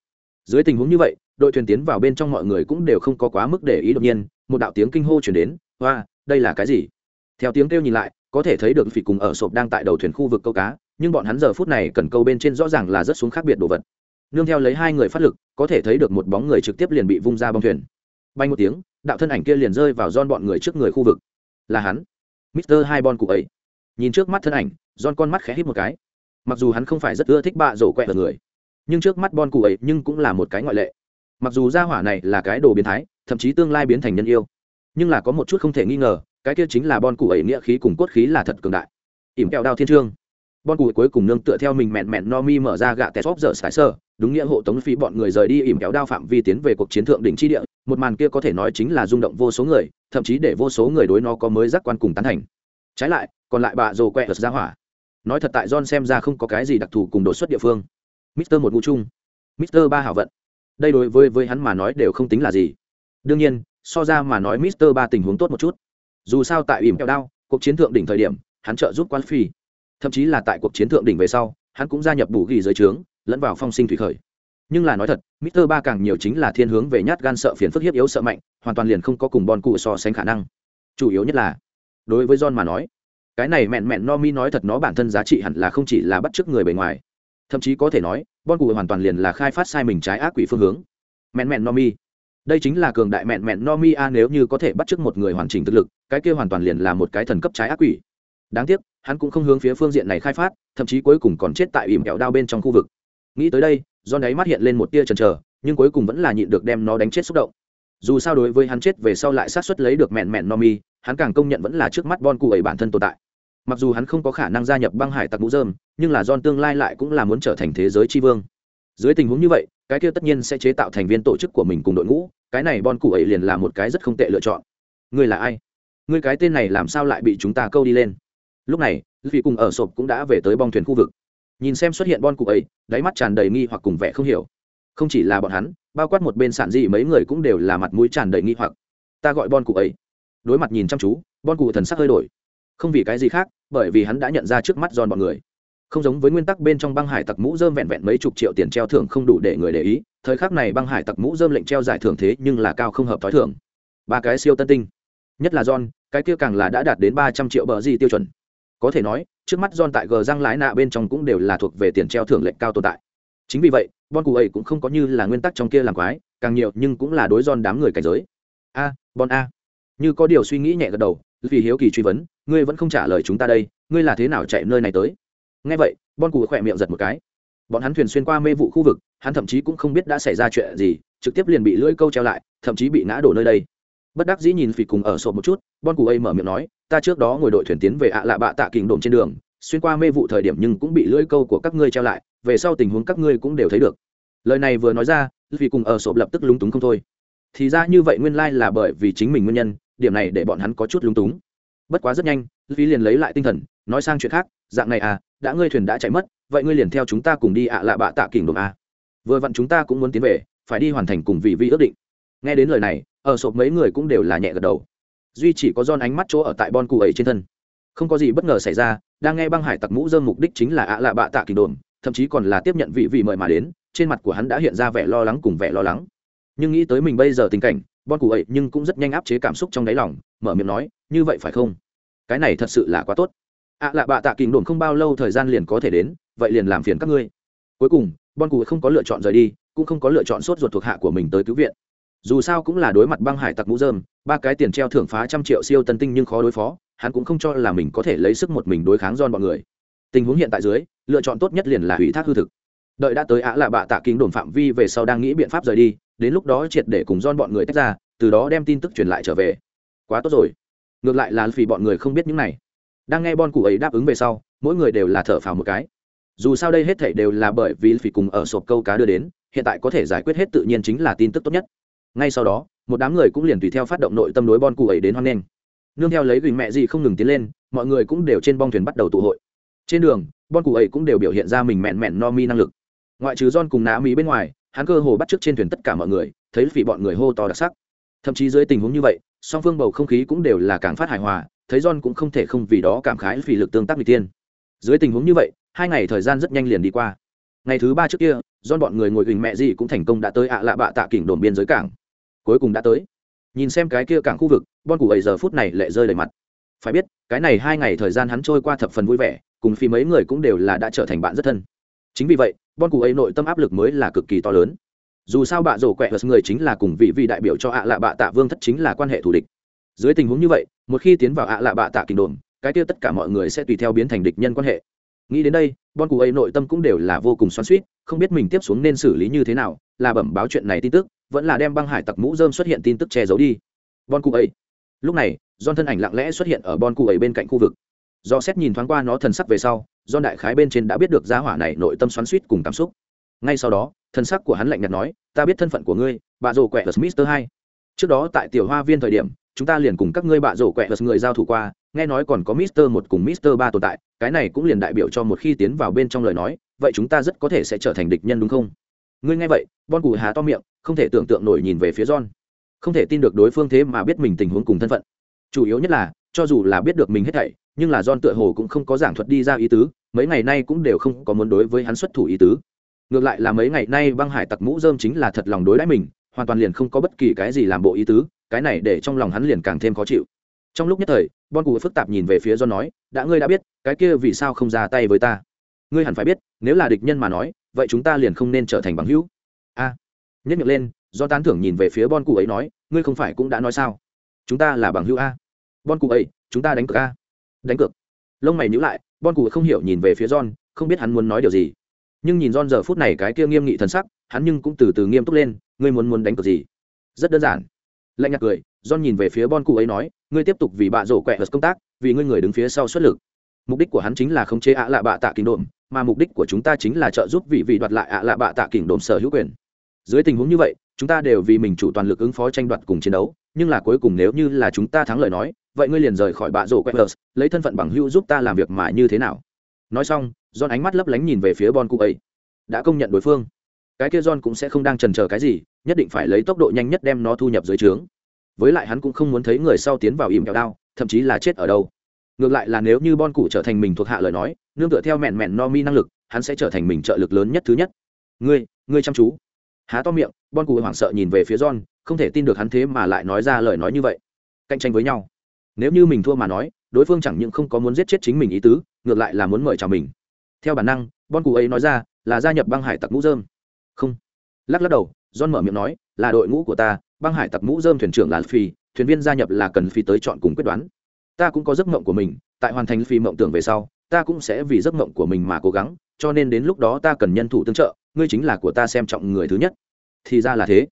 Speaker 1: Dưới tình huống như vậy đội thuyền tiến vào bên trong mọi người cũng đều không có quá mức để ý đột nhiên một đạo tiếng kinh hô chuyển đến hoa đây là cái gì? Theo tiếng kêu nhìn lại có thể thấy được phỉ cùng ở sộp đang tại đầu thuyền khu vực câu cá nhưng bọn hắn giờ phút này cần câu bên trên rõ ràng là rất xuống khác biệt đồ vật. Nương theo lấy hai người phát lực có thể thấy được một bóng người trực tiếp liền bị vung ra bong thuyền. Bay một tiếng đạo thân ảnh kia liền rơi vào don bọn người trước người khu vực. Là hắn mister hai bon cụ ấy nhìn trước mắt thân ảnh don con mắt khẽ hít một cái. Mặc dù hắn không phải rất ưa thích bạ rổ quẹ ở người, nhưng trước mắt bon cụ ấy nhưng cũng là một cái ngoại lệ. Mặc dù gia hỏa này là cái đồ biến thái, thậm chí tương lai biến thành nhân yêu, nhưng là có một chút không thể nghi ngờ, cái kia chính là bon cụ ấy nghĩa khí cùng cốt khí là thật cường đại. Ỉm kẹo đao thiên trương. Bon cụ cuối cùng nương tựa theo mình mẹn mẹn no mi mở ra gạ tè xóp dở sải sơ, đúng nghĩa hộ tống phí bọn người rời đi ỉm kéo đao phạm vi tiến về cuộc chiến thượng đỉnh chi địa, một màn kia có thể nói chính là rung động vô số người, thậm chí để vô số người đối nó có mới giác quan cùng tán thành trái lại, còn lại bà rồ quẹ ở ra hỏa. Nói thật tại john xem ra không có cái gì đặc thù cùng đột xuất địa phương. Mister một ngũ chung, mister ba hảo vận. Đây đối với với hắn mà nói đều không tính là gì. Đương nhiên, so ra mà nói mister ba tình huống tốt một chút. Dù sao tại ỉm kẹo đao, cuộc chiến thượng đỉnh thời điểm, hắn trợ giúp quan phi. Thậm chí là tại cuộc chiến thượng đỉnh về sau, hắn cũng gia nhập bù ghi dưới trướng, lẫn vào phong sinh thủy khởi. Nhưng là nói thật, mister ba càng nhiều chính là thiên hướng về nhát gan sợ phiền phức hiếp yếu sợ mạnh, hoàn toàn liền không có cùng bon cụ so sánh khả năng. Chủ yếu nhất là đối với john mà nói, cái này mẹn mẹn no mi nói thật nó bản thân giá trị hẳn là không chỉ là bắt chước người bề ngoài. Thậm chí có thể nói, bon cụ hoàn toàn liền là khai phát sai mình trái ác quỷ phương hướng. Mẹn mẹn no mi. Đây chính là cường đại mẹn mẹn no mi a nếu như có thể bắt chước một người hoàn chỉnh thực lực, cái kia hoàn toàn liền là một cái thần cấp trái ác quỷ. Đáng tiếc, hắn cũng không hướng phía phương diện này khai phát, thậm chí cuối cùng còn chết tại ỉm kẹo đao bên trong khu vực. Nghĩ tới đây do đáy mắt hiện lên một tia chần chờ, nhưng cuối cùng vẫn là nhịn được đem nó đánh chết xúc động. Dù sao đối với hắn chết về sau lại sát xuất lấy được mẹn mẹn no mi hắn càng công nhận vẫn là trước mắt bon cụ ấy bản thân tồn tại. Mặc dù hắn không có khả năng gia nhập băng hải tặc mũ dơm nhưng là don tương lai lại cũng là muốn trở thành thế giới tri vương. Dưới tình huống như vậy, cái kia tất nhiên sẽ chế tạo thành viên tổ chức của mình cùng đội ngũ, cái này bon cụ ấy liền là một cái rất không tệ lựa chọn. Ngươi là ai? Ngươi cái tên này làm sao lại bị chúng ta câu đi lên? Lúc này vì cùng ở sộp cũng đã về tới bong thuyền khu vực. Nhìn xem xuất hiện bon cụ ấy, đáy mắt tràn đầy nghi hoặc cùng vẻ không hiểu. Không chỉ là bọn hắn, bao quát một bên sản dị mấy người cũng đều là mặt mũi tràn đầy nghi hoặc. Ta gọi bon cụ ấy đối mặt nhìn chăm chú, bon cụ thần sắc hơi đổi. Không vì cái gì khác, bởi vì hắn đã nhận ra trước mắt giòn bọn người. Không giống với nguyên tắc bên trong băng hải tặc mũ dơm vẹn vẹn mấy chục triệu tiền treo thưởng không đủ để người để ý, thời khắc này băng hải tặc mũ dơm lệnh treo giải thưởng thế nhưng là cao không hợp t h ó i thưởng ba cái siêu tân tinh. Nhất là john, cái kia càng là đã đạt đến ba trăm triệu bờ di tiêu chuẩn. Có thể nói, trước mắt john tại g răng lái nạ bên trong cũng đều là thuộc về tiền treo thưởng lệnh cao tồn tại. Chính vì vậy, bon cụ ấy cũng không có như là nguyên tắc trong kia làm quái, càng nhiều nhưng cũng là đối John đám người cảnh giới. A, bon a như có điều suy nghĩ nhẹ gật đầu, vì hiếu kỳ truy vấn, ngươi vẫn không trả lời chúng ta đây, ngươi là thế nào chạy nơi này tới? Ngay vậy, bon cụ khỏe miệng giật một cái. Bọn hắn thuyền xuyên qua mê vụ khu vực, hắn thậm chí cũng không biết đã xảy ra chuyện gì, trực tiếp liền bị lưỡi câu treo lại, thậm chí bị ngã đổ nơi đây. Bất đắc dĩ nhìn phì cùng ở sộp một chút, bon cụ ấy mở miệng nói, ta trước đó ngồi đội thuyền tiến về ạ lạ bạ tạ kình đồn trên đường, xuyên qua mê vụ thời điểm nhưng cũng bị lưỡi câu của các ngươi treo lại, về sau tình huống các ngươi cũng đều thấy được. Lời này vừa nói ra vì cùng ở sộp lập tức lúng túng không thôi. Thì ra như vậy nguyên lai là bởi vì chính mình nguyên nhân điểm này để bọn hắn có chút lúng túng. Bất quá rất nhanh vì liền lấy lại tinh thần, nói sang chuyện khác, dạng này à đã ngươi thuyền đã chạy mất, vậy ngươi liền theo chúng ta cùng đi ạ lạ bạ tạ kình đồn à. vừa vặn chúng ta cũng muốn tiến về, phải đi hoàn thành cùng vị vi ước định. Nghe đến lời này, ở sộp mấy người cũng đều là nhẹ gật đầu. Duy chỉ có don ánh mắt chỗ ở tại bon cụ ấy trên thân. Không có gì bất ngờ xảy ra, đang nghe băng hải tặc mũ dơm mục đích chính là ạ lạ bạ tạ kỉnh đồn, thậm chí còn là tiếp nhận vị vị mời mà đến, trên mặt của hắn đã hiện ra vẻ lo lắng cùng vẻ lo lắng. Nhưng nghĩ tới mình bây giờ tình cảnh bon cụ ấy nhưng cũng rất nhanh áp chế cảm xúc trong đáy lòng, mở miệng nói, như vậy phải không? Cái này thật sự là quá tốt. Ạ lạ bạ tạ kình đồn không bao lâu thời gian liền có thể đến, vậy liền làm phiền các ngươi. Cuối cùng, bon cụ không có lựa chọn rời đi, cũng không có lựa chọn sốt ruột thuộc hạ của mình tới cứu viện. Dù sao cũng là đối mặt băng hải tặc mũ dơm ba cái tiền treo thưởng phá trăm triệu siêu tân tinh nhưng khó đối phó, hắn cũng không cho là mình có thể lấy sức một mình đối kháng don bọn người. Tình huống hiện tại dưới, lựa chọn tốt nhất liền là hủy thác hư thực. Đợi đã tới ạ là bạ tạ kính đồn phạm vi về sau đang nghĩ biện pháp rời đi đến lúc đó triệt để cùng don bọn người tách ra, từ đó đem tin tức truyền lại trở về. Quá tốt rồi. Ngược lại là vì bọn người không biết những này. Đang nghe bon cụ ấy đáp ứng về sau, mỗi người đều là thở phào một cái. Dù sao đây hết thảy đều là bởi vì phỉ cùng ở sộp câu cá đưa đến, hiện tại có thể giải quyết hết tự nhiên chính là tin tức tốt nhất. Ngay sau đó, một đám người cũng liền tùy theo phát động nội tâm đối bon cụ ấy đến hoan nghênh. Nương theo lấy gửi mẹ gì không ngừng tiến lên, mọi người cũng đều trên bong thuyền bắt đầu tụ hội. Trên đường, bon cụ ấy cũng đều biểu hiện ra mình mẹn mẹn no mi năng lực. Ngoại trừ don cùng nã mỹ bên ngoài hắn cơ hồ bắt trước trên thuyền tất cả mọi người, thấy vì bọn người hô to đặc sắc. Thậm chí dưới tình huống như vậy, song phương bầu không khí cũng đều là càng phát hài hòa, thấy john cũng không thể không vì đó cảm khái vì lực tương tác n tiên dưới tình huống như vậy, hai ngày thời gian rất nhanh liền đi qua. Ngày thứ ba trước kia, john bọn người ngồi huỳnh mẹ gì cũng thành công đã tới ạ lạ bạ tạ kỉnh đồn biên giới cảng. Cuối cùng đã tới. Nhìn xem cái kia cảng khu vực bon củ ấy giờ phút này lệ rơi đầy mặt. Phải biết, cái này hai ngày thời gian hắn trôi qua thập phần vui vẻ, cùng phi mấy người cũng đều là đã trở thành bạn rất thân. Chính vì vậy bon cụ ấy nội tâm áp lực mới là cực kỳ to lớn. Dù sao bạ rổ quẹt người chính là cùng vị vị đại biểu cho ạ lạ bạ tạ vương thất chính là quan hệ thù địch. Dưới tình huống như vậy, một khi tiến vào ạ lạ bạ tạ kinh đồn, cái tiêu tất cả mọi người sẽ tùy theo biến thành địch nhân quan hệ. Nghĩ đến đây, bon cụ ấy nội tâm cũng đều là vô cùng xoắn suýt không biết mình tiếp xuống nên xử lý như thế nào, là bẩm báo chuyện này tin tức, vẫn là đem băng hải tặc mũ dơm xuất hiện tin tức che giấu đi. Bon cụ ấy. Lúc này don thân ảnh lặng lẽ xuất hiện ở bon cụ ấy bên cạnh khu vực. Do xét nhìn thoáng qua nó thần sắc về sau do đại khái bên trên đã biết được gia hỏa này nội tâm xoắn suýt cùng cảm xúc. Ngay sau đó thần sắc của hắn lạnh nhạt nói, ta biết thân phận của ngươi, bà rồ quẹ smith hai. Trước đó tại tiểu hoa viên thời điểm, chúng ta liền cùng các ngươi bạ rổ quẹt người giao thủ qua, nghe nói còn có mister một cùng mister ba tồn tại, cái này cũng liền đại biểu cho một khi tiến vào bên trong lời nói, vậy chúng ta rất có thể sẽ trở thành địch nhân đúng không? Ngươi nghe vậy, bon cù há to miệng, không thể tưởng tượng nổi nhìn về phía john. Không thể tin được đối phương thế mà biết mình tình huống cùng thân phận. Chủ yếu nhất là, cho dù là biết được mình hết thảy nhưng là john tựa hồ cũng không có giảng thuật đi ra ý tứ mấy ngày nay cũng đều không có muốn đối với hắn xuất thủ ý tứ. Ngược lại là mấy ngày nay băng hải tặc mũ dơm chính là thật lòng đối đãi mình hoàn toàn liền không có bất kỳ cái gì làm bộ ý tứ cái này để trong lòng hắn liền càng thêm khó chịu. Trong lúc nhất thời bon cụ phức tạp nhìn về phía john nói đã ngươi đã biết cái kia vì sao không ra tay với ta? Ngươi hẳn phải biết nếu là địch nhân mà nói vậy chúng ta liền không nên trở thành bằng hữu. A. À, nhất miệng lên do tán thưởng nhìn về phía bon cụ ấy nói ngươi không phải cũng đã nói sao? Chúng ta là bằng hữu a. Bon cụ ấy chúng ta đánh cược a đánh cược. Lông mày nhíu lại, bon cụ không hiểu nhìn về phía john, không biết hắn muốn nói điều gì. Nhưng nhìn john giờ phút này cái kia nghiêm nghị thần sắc, hắn nhưng cũng từ từ nghiêm túc lên, ngươi muốn muốn đánh cược gì? Rất đơn giản. Lạnh nhạt cười, john nhìn về phía bon cụ ấy nói, ngươi tiếp tục vì bạ rổ quẹ vật công tác, vì ngươi người đứng phía sau xuất lực. Mục đích của hắn chính là khống chế ạ lạ bạ tạ kình đồn mà mục đích của chúng ta chính là trợ giúp vị vị đoạt lại ạ lạ bạ tạ kình đồn sở hữu quyền. Dưới tình huống như vậy, chúng ta đều vì mình chủ toàn lực ứng phó tranh đoạt cùng chiến đấu, nhưng là cuối cùng nếu như là chúng ta thắng lời nói vậy ngươi liền rời khỏi bạ rổ quẹt lấy thân phận bằng hữu giúp ta làm việc mà như thế nào nói xong John ánh mắt lấp lánh nhìn về phía Bon cụ ấy. Đã công nhận đối phương, cái kia John cũng sẽ không đang chần chờ cái gì, nhất định phải lấy tốc độ nhanh nhất đem nó thu nhập dưới trướng. Với lại hắn cũng không muốn thấy người sau tiến vào im kẹo đao, thậm chí là chết ở đâu. Ngược lại là nếu như Bon cụ trở thành mình thuộc hạ lời nói, nương tựa theo mẹn mẹn no mi năng lực, hắn sẽ trở thành mình trợ lực lớn nhất thứ nhất. Ngươi, ngươi chăm chú. Há to miệng, Bon cụ hoảng sợ nhìn về phía John, không thể tin được hắn thế mà lại nói ra lời nói như vậy. Cạnh tranh với nhau. Nếu như mình thua mà nói, đối phương chẳng những không có muốn giết chết chính mình ý tứ, ngược lại là muốn mời chào mình. Theo bản năng bon cụ ấy nói ra là gia nhập băng hải tặc mũ dơm. Không. Lắc lắc đầu john mở miệng nói là đội ngũ của ta băng hải tặc mũ dơm thuyền trưởng là phi thuyền viên gia nhập là cần phi tới chọn cùng quyết đoán. Ta cũng có giấc mộng của mình tại hoàn thành phi mộng tưởng về sau ta cũng sẽ vì giấc mộng của mình mà cố gắng cho nên đến lúc đó ta cần nhân thủ tương trợ ngươi chính là của ta xem trọng người thứ nhất. Thì ra là thế.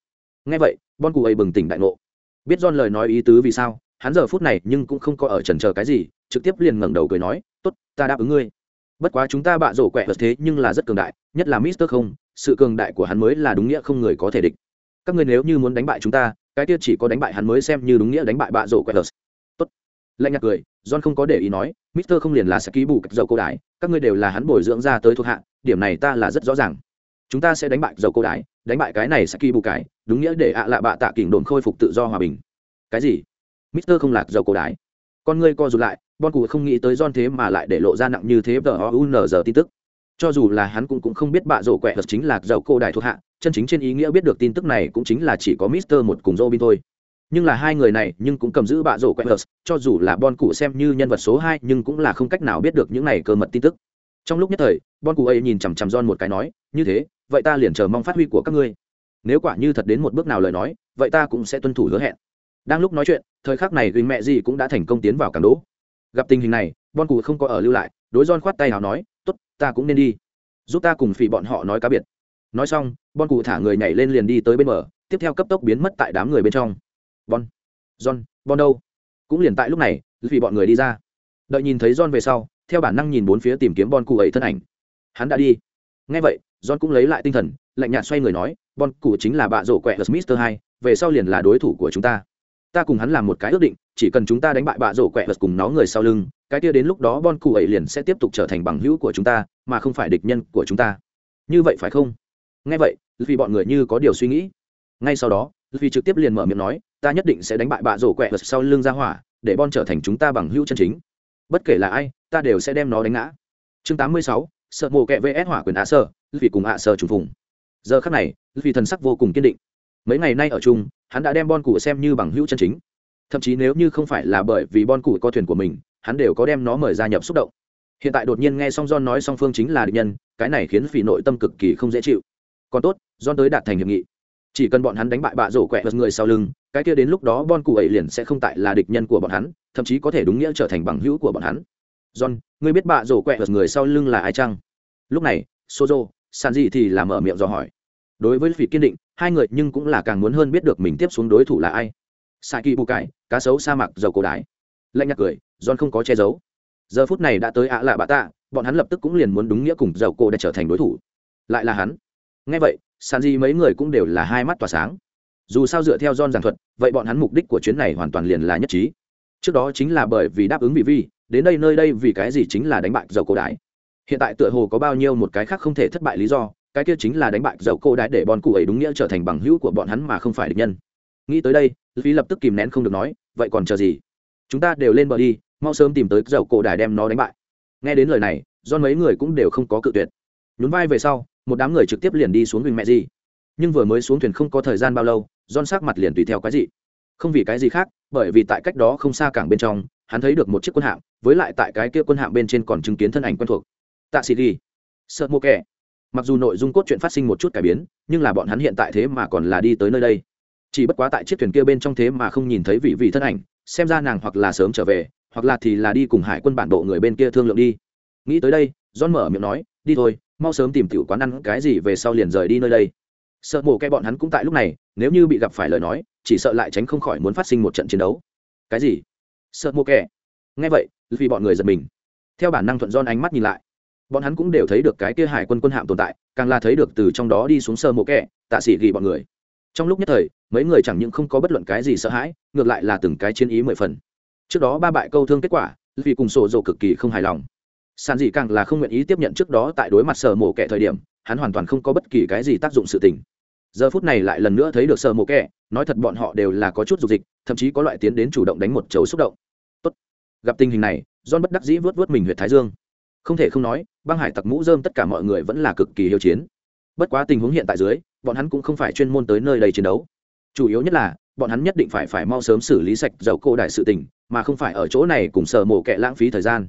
Speaker 1: Ngay vậy bon cụ ấy bừng tỉnh đại ngộ. Biết don lời nói ý tứ vì sao hắn giờ phút này nhưng cũng không có ở trần chờ cái gì, trực tiếp liền ngẩng đầu cười nói, tốt, ta đáp ứng ngươi. Bất quá chúng ta bạ rổ quẹ vật thế nhưng là rất cường đại, nhất là mister không, sự cường đại của hắn mới là đúng nghĩa không người có thể địch. Các ngươi nếu như muốn đánh bại chúng ta, cái tiết chỉ có đánh bại hắn mới xem như đúng nghĩa đánh bại bạ rổ quẹ vật. Tốt. Lạnh nhạt cười, john không có để ý nói, mister không liền là sẽ ký bù cách dầu cô đái, các ngươi đều là hắn bồi dưỡng ra tới thuộc hạ, điểm này ta là rất rõ ràng. Chúng ta sẽ đánh bại dầu cô đái, đánh bại cái này sẽ ký bù cái, đúng nghĩa để ạ lạ bạ tạ kỉnh đồn khôi phục tự do hòa bình. Cái gì? Mister không lạc dầu cổ đái con ngươi co rụt lại bon cụ không nghĩ tới don thế mà lại để lộ ra nặng như thế tờ un giờ tin tức. Cho dù là hắn cũng, cũng không biết bạ rổ quẹ vật chính là dầu cổ đài thuộc hạ chân chính trên ý nghĩa biết được tin tức này cũng chính là chỉ có mister một cùng robin thôi. Nhưng là hai người này nhưng cũng cầm giữ bạ rổ quẹt thật. cho dù là bon cụ xem như nhân vật số hai nhưng cũng là không cách nào biết được những này cơ mật tin tức. Trong lúc nhất thời bon cụ ấy nhìn chằm chằm don một cái nói như thế vậy ta liền chờ mong phát huy của các ngươi. Nếu quả như thật đến một bước nào lời nói vậy ta cũng sẽ tuân thủ hứa hẹn. Đang lúc nói chuyện thời khắc này gừng mẹ gì cũng đã thành công tiến vào cảng đỗ. Gặp tình hình này bon cụ không có ở lưu lại đối don khoát tay nào nói tốt, ta cũng nên đi. Giúp ta cùng phỉ bọn họ nói cá biệt. Nói xong bon cụ thả người nhảy lên liền đi tới bên mở, tiếp theo cấp tốc biến mất tại đám người bên trong. Bon john bon đâu? Cũng liền tại lúc này vì bọn người đi ra. Đợi nhìn thấy john về sau theo bản năng nhìn bốn phía tìm kiếm bon cụ ấy thân ảnh. Hắn đã đi. Ngay vậy john cũng lấy lại tinh thần lạnh nhạt xoay người nói bon cụ chính là bạ rổ quẹ smith hai về sau liền là đối thủ của chúng ta ta cùng hắn làm một cái ước định chỉ cần chúng ta đánh bại bạ rổ quẹ vật cùng nó người sau lưng cái kia đến lúc đó bon cụ ấy liền sẽ tiếp tục trở thành bằng hữu của chúng ta mà không phải địch nhân của chúng ta. Như vậy phải không? Ngay vậy vì bọn người như có điều suy nghĩ. Ngay sau đó vì trực tiếp liền mở miệng nói ta nhất định sẽ đánh bại bạ rổ quẹ vật sau lưng ra hỏa để bon trở thành chúng ta bằng hữu chân chính. Bất kể là ai ta đều sẽ đem nó đánh ngã. Chương 86, sợ mồ kẹ vs hỏa quyền ạ sơ vì cùng ạ sơ trùng phùng. Giờ khắc này vì thần sắc vô cùng kiên định mấy ngày nay ở chung, hắn đã đem bon cụ xem như bằng hữu chân chính. Thậm chí nếu như không phải là bởi vì bon cụ có thuyền của mình, hắn đều có đem nó mời gia nhập xúc động. Hiện tại đột nhiên nghe xong john nói song phương chính là địch nhân, cái này khiến phỉ nội tâm cực kỳ không dễ chịu. Còn tốt, john tới đạt thành hiệp nghị. Chỉ cần bọn hắn đánh bại bạ rổ quẹ vật người sau lưng, cái kia đến lúc đó bon cụ ấy liền sẽ không tại là địch nhân của bọn hắn, thậm chí có thể đúng nghĩa trở thành bằng hữu của bọn hắn. John, ngươi biết bạ rổ quẹ vật người sau lưng là ai chăng? Lúc này, sozo san gì thì là mở miệng dò hỏi. Đối với phỉ kiên định hai người nhưng cũng là càng muốn hơn biết được mình tiếp xuống đối thủ là ai. Sai kỳ bù cải cá sấu sa mạc, dầu cổ đái. Lạnh nhạt cười, john không có che giấu. Giờ phút này đã tới ạ lạ bạ tạ, bọn hắn lập tức cũng liền muốn đúng nghĩa cùng dầu cổ để trở thành đối thủ. Lại là hắn. Ngay vậy sàn di mấy người cũng đều là hai mắt tỏa sáng. Dù sao dựa theo john giảng thuật, vậy bọn hắn mục đích của chuyến này hoàn toàn liền là nhất trí. Trước đó chính là bởi vì đáp ứng bị vi, đến đây nơi đây vì cái gì chính là đánh bại dầu cổ đái. Hiện tại tựa hồ có bao nhiêu một cái khác không thể thất bại lý do cái kia chính là đánh bại dậu cô đái để bọn cụ ấy đúng nghĩa trở thành bằng hữu của bọn hắn mà không phải địch nhân. Nghĩ tới đây phí lập tức kìm nén không được nói, vậy còn chờ gì? Chúng ta đều lên bờ đi, mau sớm tìm tới dậu cổ đài đem nó đánh bại. Nghe đến lời này do mấy người cũng đều không có cự tuyệt. Nhún vai về sau, một đám người trực tiếp liền đi xuống huỳnh mẹ gì nhưng vừa mới xuống thuyền không có thời gian bao lâu don sắc mặt liền tùy theo cái gì không vì cái gì khác, bởi vì tại cách đó không xa cảng bên trong, hắn thấy được một chiếc quân hạm, với lại tại cái kia quân hạm bên trên còn chứng kiến thân ảnh quen thuộc. Tạ sĩ ghi. Sợ mô kẻ mặc dù nội dung cốt truyện phát sinh một chút cải biến, nhưng là bọn hắn hiện tại thế mà còn là đi tới nơi đây. Chỉ bất quá tại chiếc thuyền kia bên trong thế mà không nhìn thấy vị vị thân ảnh, xem ra nàng hoặc là sớm trở về, hoặc là thì là đi cùng hải quân bản bộ người bên kia thương lượng đi. Nghĩ tới đây, john mở miệng nói, đi thôi, mau sớm tìm tiểu quán ăn cái gì về sau liền rời đi nơi đây. Sợ mổ cái bọn hắn cũng tại lúc này, nếu như bị gặp phải lời nói, chỉ sợ lại tránh không khỏi muốn phát sinh một trận chiến đấu. Cái gì? Sợ mổ kẻ. Nghe vậy, vì bọn người giật mình. Theo bản năng thuận don ánh mắt nhìn lại bọn hắn cũng đều thấy được cái kia hải quân quân hạm tồn tại, càng là thấy được từ trong đó đi xuống sơ mộ kẹ tạ sĩ ghi bọn người. Trong lúc nhất thời, mấy người chẳng những không có bất luận cái gì sợ hãi, ngược lại là từng cái chiến ý mười phần. Trước đó ba bại câu thương kết quả, vì cùng sổ dầu cực kỳ không hài lòng. Sàn dị càng là không nguyện ý tiếp nhận trước đó tại đối mặt sở mộ kẻ thời điểm, hắn hoàn toàn không có bất kỳ cái gì tác dụng sự tình. Giờ phút này lại lần nữa thấy được sở mộ kẻ, nói thật bọn họ đều là có chút dục dịch, thậm chí có loại tiến đến chủ động đánh một chấu xúc động. Tốt. gặp tình hình này, john bất đắc dĩ vớt vớt mình huyệt thái dương không thể không nói, băng hải tặc mũ dơm tất cả mọi người vẫn là cực kỳ hiếu chiến. Bất quá tình huống hiện tại dưới, bọn hắn cũng không phải chuyên môn tới nơi đây chiến đấu. Chủ yếu nhất là, bọn hắn nhất định phải phải mau sớm xử lý sạch dầu cô đại sự tình, mà không phải ở chỗ này cùng sờ mổ kẹ lãng phí thời gian.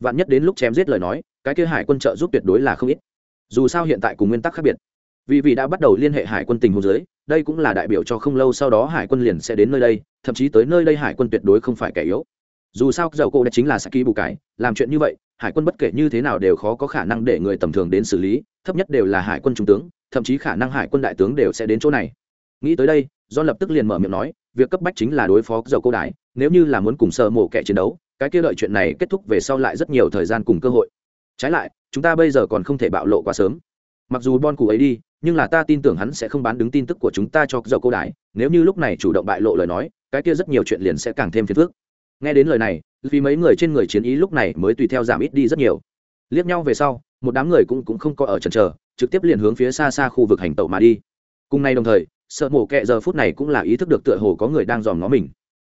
Speaker 1: Vạn nhất đến lúc chém giết lời nói, cái kia hải quân trợ giúp tuyệt đối là không ít. Dù sao hiện tại cùng nguyên tắc khác biệt. Vì vì đã bắt đầu liên hệ hải quân tình hồ dưới, đây cũng là đại biểu cho không lâu sau đó hải quân liền sẽ đến nơi đây, thậm chí tới nơi đây hải quân tuyệt đối không phải kẻ yếu. Dù sao dầu cô đã chính là saki bù cái làm chuyện như vậy hải quân bất kể như thế nào đều khó có khả năng để người tầm thường đến xử lý, thấp nhất đều là hải quân trung tướng, thậm chí khả năng hải quân đại tướng đều sẽ đến chỗ này. Nghĩ tới đây do lập tức liền mở miệng nói, việc cấp bách chính là đối phó dầu cô đại nếu như là muốn cùng sơ mổ kẻ chiến đấu, cái kia đợi chuyện này kết thúc về sau lại rất nhiều thời gian cùng cơ hội. Trái lại, chúng ta bây giờ còn không thể bạo lộ quá sớm. Mặc dù bon cụ ấy đi, nhưng là ta tin tưởng hắn sẽ không bán đứng tin tức của chúng ta cho dầu cô đại nếu như lúc này chủ động bại lộ lời nói, cái kia rất nhiều chuyện liền sẽ càng thêm phiền phức nghe đến lời này, vì mấy người trên người chiến ý lúc này mới tùy theo giảm ít đi rất nhiều. Liếc nhau về sau, một đám người cũng cũng không có ở trần trờ trực tiếp liền hướng phía xa xa khu vực hành tẩu mà đi. Cùng nay đồng thời, sợ mổ kẹ giờ phút này cũng là ý thức được tựa hồ có người đang dòm nó mình.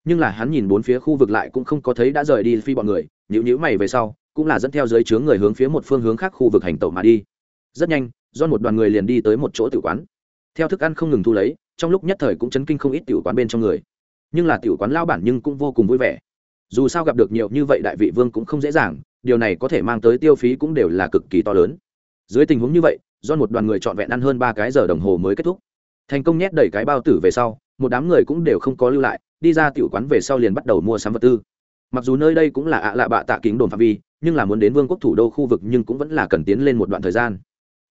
Speaker 1: Nhưng là hắn nhìn bốn phía khu vực lại cũng không có thấy đã rời đi phi bọn người nhữ nhữ mày về sau, cũng là dẫn theo dưới chướng người hướng phía một phương hướng khác khu vực hành tẩu mà đi. Rất nhanh do một đoàn người liền đi tới một chỗ tử quán. Theo thức ăn không ngừng thu lấy, trong lúc nhất thời cũng chấn kinh không ít tiểu quán bên trong người. Nhưng là tiểu quán lao bản nhưng cũng vô cùng vui vẻ dù sao gặp được nhiều như vậy đại vị vương cũng không dễ dàng, điều này có thể mang tới tiêu phí cũng đều là cực kỳ to lớn. Dưới tình huống như vậy do một đoàn người trọn vẹn ăn hơn ba cái giờ đồng hồ mới kết thúc. Thành công nhét đầy cái bao tử về sau, một đám người cũng đều không có lưu lại, đi ra tiểu quán về sau liền bắt đầu mua sắm vật tư. Mặc dù nơi đây cũng là ạ lạ bạ tạ kính đồn phạm vi, nhưng là muốn đến vương quốc thủ đô khu vực nhưng cũng vẫn là cần tiến lên một đoạn thời gian.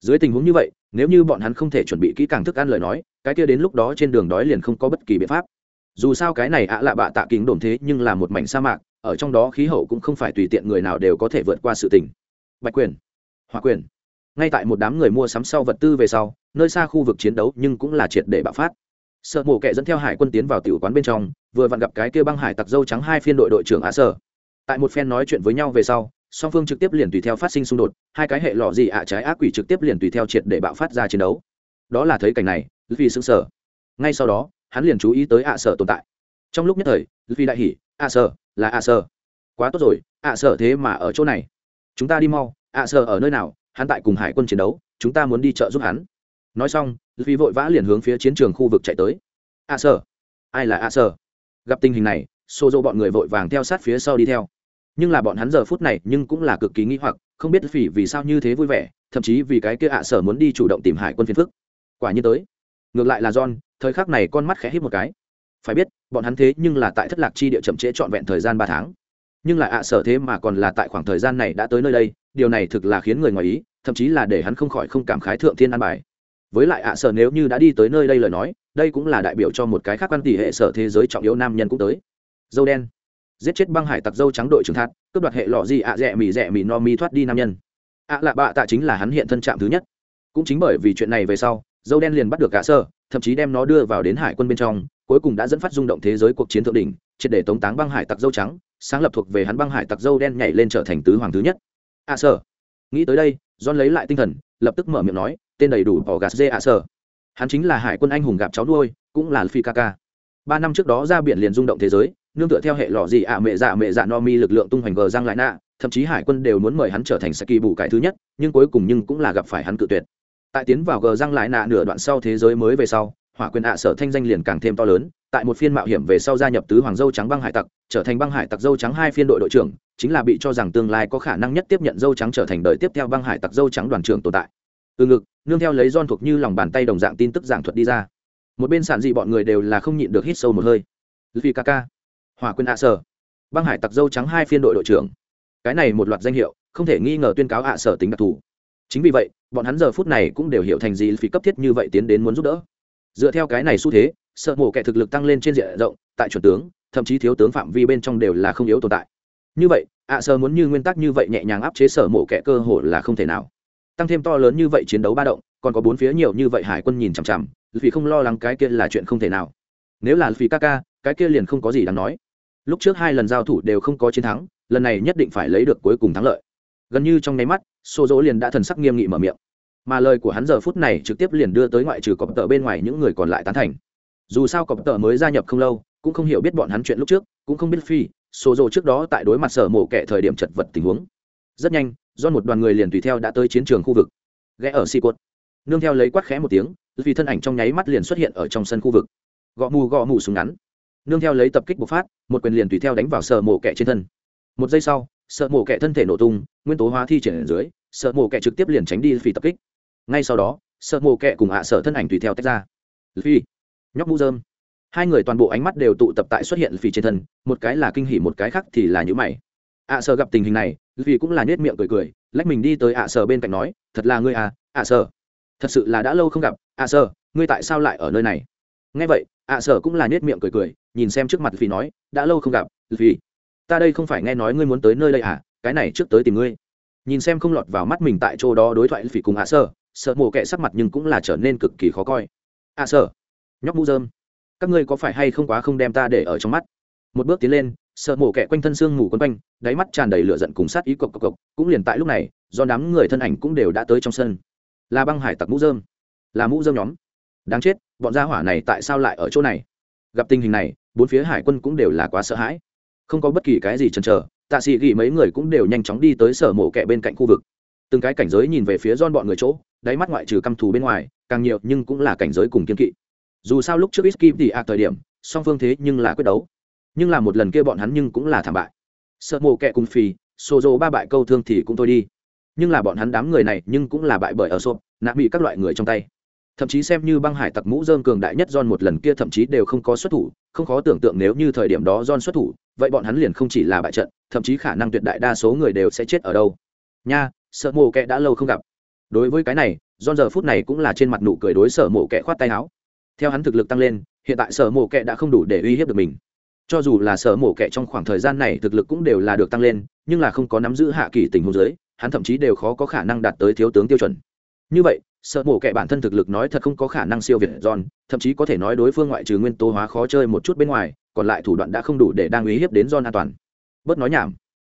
Speaker 1: Dưới tình huống như vậy, nếu như bọn hắn không thể chuẩn bị kỹ càng thức ăn lời nói, cái kia đến lúc đó trên đường đói liền không có bất kỳ biện pháp dù sao cái này ạ lạ bạ tạ kính đồn thế nhưng là một mảnh sa mạc, ở trong đó khí hậu cũng không phải tùy tiện người nào đều có thể vượt qua sự tình. Bạch quyền hòa quyền. Ngay tại một đám người mua sắm sau vật tư về sau, nơi xa khu vực chiến đấu nhưng cũng là triệt để bạo phát. Sợ mổ kệ dẫn theo hải quân tiến vào tiểu quán bên trong, vừa vặn gặp cái kia băng hải tặc dâu trắng hai phiên đội đội trưởng á sở. Tại một phen nói chuyện với nhau về sau, song phương trực tiếp liền tùy theo phát sinh xung đột, hai cái hệ lọ gì ạ trái ác quỷ trực tiếp liền tùy theo triệt để bạo phát ra chiến đấu. Đó là thấy cảnh này vì xứng sở ngay sau đó hắn liền chú ý tới ạ sở tồn tại. Trong lúc nhất thời vì đại hỉ ạ sở, là ạ sở. Quá tốt rồi ạ sở thế mà ở chỗ này. Chúng ta đi mau ạ sở ở nơi nào, hắn tại cùng hải quân chiến đấu, chúng ta muốn đi chợ giúp hắn. Nói xong vì vội vã liền hướng phía chiến trường khu vực chạy tới. Ạ sở, ai là ạ sở? Gặp tình hình này xô dỗ bọn người vội vàng theo sát phía sau đi theo. Nhưng là bọn hắn giờ phút này nhưng cũng là cực kỳ nghi hoặc, không biết phỉ vì sao như thế vui vẻ, thậm chí vì cái kia ạ sở muốn đi chủ động tìm hải quân phiền phức. Quả như tới ngược lại là john, thời khắc này con mắt khẽ hít một cái. Phải biết, bọn hắn thế nhưng là tại thất lạc chi địa chậm trễ trọn vẹn thời gian ba tháng. Nhưng lại ạ sở thế mà còn là tại khoảng thời gian này đã tới nơi đây, điều này thực là khiến người ngoài ý, thậm chí là để hắn không khỏi không cảm khái thượng thiên an bài. Với lại ạ sở nếu như đã đi tới nơi đây lời nói, đây cũng là đại biểu cho một cái khác quan tỷ hệ sở thế giới trọng yếu nam nhân cũng tới. Dâu đen. Giết chết băng hải tặc dâu trắng đội trưởng thạt, cướp đoạt hệ lọ gì ạ, rẻ mì rẻ mì, no mi thoát đi nam nhân. Ạ lạ bạ tạ chính là hắn hiện thân trạm thứ nhất. Cũng chính bởi vì chuyện này về sau dâu đen liền bắt được cả sơ, thậm chí đem nó đưa vào đến hải quân bên trong, cuối cùng đã dẫn phát rung động thế giới cuộc chiến thượng đỉnh, triệt để tống táng băng hải tặc dâu trắng, sáng lập thuộc về hắn băng hải tặc dâu đen nhảy lên trở thành tứ hoàng thứ nhất. À sơ. Nghĩ tới đây, john lấy lại tinh thần, lập tức mở miệng nói, tên đầy đủ bỏ gạt dê a sơ. Hắn chính là hải quân anh hùng gặp cháu nuôi, cũng là phi kaka ba năm trước đó ra biển liền rung động thế giới, nương tựa theo hệ lọ gì ạ, mẹ dạ mẹ dạ no mi lực lượng tung hoành gờ giang lại nạ, thậm chí hải quân đều muốn mời hắn trở thành saki bù cải thứ nhất, nhưng cuối cùng nhưng cũng là gặp phải hắn cự tuyệt tại tiến vào gờ răng lại nạ nửa đoạn sau thế giới mới về sau, hỏa quyền ạ sở thanh danh liền càng thêm to lớn, tại một phiên mạo hiểm về sau gia nhập tứ hoàng dâu trắng băng hải tặc, trở thành băng hải tặc dâu trắng hai phiên đội đội trưởng, chính là bị cho rằng tương lai có khả năng nhất tiếp nhận dâu trắng trở thành đời tiếp theo băng hải tặc dâu trắng đoàn trưởng tồn tại. Từ ngực, nương theo lấy don thuộc như lòng bàn tay đồng dạng tin tức giảng thuật đi ra. Một bên sản dị bọn người đều là không nhịn được hít sâu một hơi. Vì ca ca. Hỏa quyền ạ sở. Băng hải tặc dâu trắng hai phiên đội đội trưởng. Cái này một loạt danh hiệu, không thể nghi ngờ tuyên cáo ạ sở tính đặc thù chính vì vậy, bọn hắn giờ phút này cũng đều hiểu thành gì phí cấp thiết như vậy tiến đến muốn giúp đỡ. Dựa theo cái này xu thế, sợ mổ kẻ thực lực tăng lên trên diện rộng, tại chuẩn tướng, thậm chí thiếu tướng phạm vi bên trong đều là không yếu tồn tại. Như vậy, ạ sơ muốn như nguyên tắc như vậy nhẹ nhàng áp chế sở mổ kẻ cơ hội là không thể nào. Tăng thêm to lớn như vậy chiến đấu ba động, còn có bốn phía nhiều như vậy hải quân nhìn chằm chằm, vì không lo lắng cái kia là chuyện không thể nào. Nếu là vì ca ca, cái kia liền không có gì đáng nói. Lúc trước hai lần giao thủ đều không có chiến thắng, lần này nhất định phải lấy được cuối cùng thắng lợi gần như trong nháy mắt xô dỗ liền đã thần sắc nghiêm nghị mở miệng. Mà lời của hắn giờ phút này trực tiếp liền đưa tới ngoại trừ cọp tợ bên ngoài những người còn lại tán thành. Dù sao cọp tợ mới gia nhập không lâu, cũng không hiểu biết bọn hắn chuyện lúc trước, cũng không biết phi xô dỗ trước đó tại đối mặt sở mổ kẻ thời điểm chật vật tình huống. Rất nhanh, do một đoàn người liền tùy theo đã tới chiến trường khu vực. Ghé ở si cốt nương theo lấy quát khẽ một tiếng, vì thân ảnh trong nháy mắt liền xuất hiện ở trong sân khu vực. Gõ mù gõ mù súng ngắn. Nương theo lấy tập kích bộc phát, một quyền liền tùy theo đánh vào sở mổ kẻ trên thân. Một giây sau sợ mổ kẻ thân thể nổ tung, nguyên tố hóa thi triển ở dưới, sợ mổ kẻ trực tiếp liền tránh đi phi tập kích. Ngay sau đó, sợ mổ kẻ cùng hạ sợ thân ảnh tùy theo tách ra. Phi, nhóc mũ dơm hai người toàn bộ ánh mắt đều tụ tập tại xuất hiện phi trên thân, một cái là kinh hỉ, một cái khác thì là nhữ mày. Ạ sợ gặp tình hình này vì cũng là nết miệng cười cười, lách mình đi tới ạ sợ bên cạnh nói, thật là ngươi à ạ sợ. Thật sự là đã lâu không gặp, ạ sợ, ngươi tại sao lại ở nơi này? Nghe vậy, ạ sợ cũng là nết miệng cười cười, nhìn xem trước mặt phi nói, đã lâu không gặp vì ta đây không phải nghe nói ngươi muốn tới nơi đây à cái này trước tới tìm ngươi. Nhìn xem không lọt vào mắt mình tại chỗ đó đối thoại phỉ cùng ạ sơ, sợ mổ kẹ sắc mặt nhưng cũng là trở nên cực kỳ khó coi. Ạ sơ, nhóc mũ dơm các ngươi có phải hay không quá không đem ta để ở trong mắt? Một bước tiến lên, sợ mổ kẹ quanh thân xương ngủ quấn quanh, đáy mắt tràn đầy lửa giận cùng sát ý cộc cộc cộc, cũng liền tại lúc này, do đám người thân ảnh cũng đều đã tới trong sân. Là băng hải tặc mũ dơm là mũ dơm nhóm. Đáng chết, bọn gia hỏa này tại sao lại ở chỗ này? Gặp tình hình này, bốn phía hải quân cũng đều là quá sợ hãi không có bất kỳ cái gì chần chờ, tạ sĩ ghi mấy người cũng đều nhanh chóng đi tới sở mổ kẹ bên cạnh khu vực. Từng cái cảnh giới nhìn về phía don bọn người chỗ, đáy mắt ngoại trừ căm thù bên ngoài, càng nhiều nhưng cũng là cảnh giới cùng kiên kỵ. Dù sao lúc trước Iski thì ạ thời điểm, song phương thế nhưng là quyết đấu. Nhưng là một lần kia bọn hắn nhưng cũng là thảm bại. Sợ mổ kẹ cùng phì xô dô ba bại câu thương thì cũng thôi đi. Nhưng là bọn hắn đám người này nhưng cũng là bại bởi ở sộp nạ bị các loại người trong tay thậm chí xem như băng hải tặc mũ dơm cường đại nhất John một lần kia thậm chí đều không có xuất thủ, không khó tưởng tượng nếu như thời điểm đó John xuất thủ, vậy bọn hắn liền không chỉ là bại trận, thậm chí khả năng tuyệt đại đa số người đều sẽ chết ở đâu. Nha, sợ mộ kệ đã lâu không gặp. Đối với cái này, John giờ phút này cũng là trên mặt nụ cười đối sở mộ kệ khoát tay áo. Theo hắn thực lực tăng lên, hiện tại sở mộ kệ đã không đủ để uy hiếp được mình. Cho dù là sở mộ kệ trong khoảng thời gian này thực lực cũng đều là được tăng lên, nhưng là không có nắm giữ hạ kỳ tình huống dưới, hắn thậm chí đều khó có khả năng đạt tới thiếu tướng tiêu chuẩn. Như vậy, sợ mổ kẻ bản thân thực lực nói thật không có khả năng siêu việt John, thậm chí có thể nói đối phương ngoại trừ nguyên tố hóa khó chơi một chút bên ngoài, còn lại thủ đoạn đã không đủ để đang uy hiếp đến John an toàn. Bớt nói nhảm,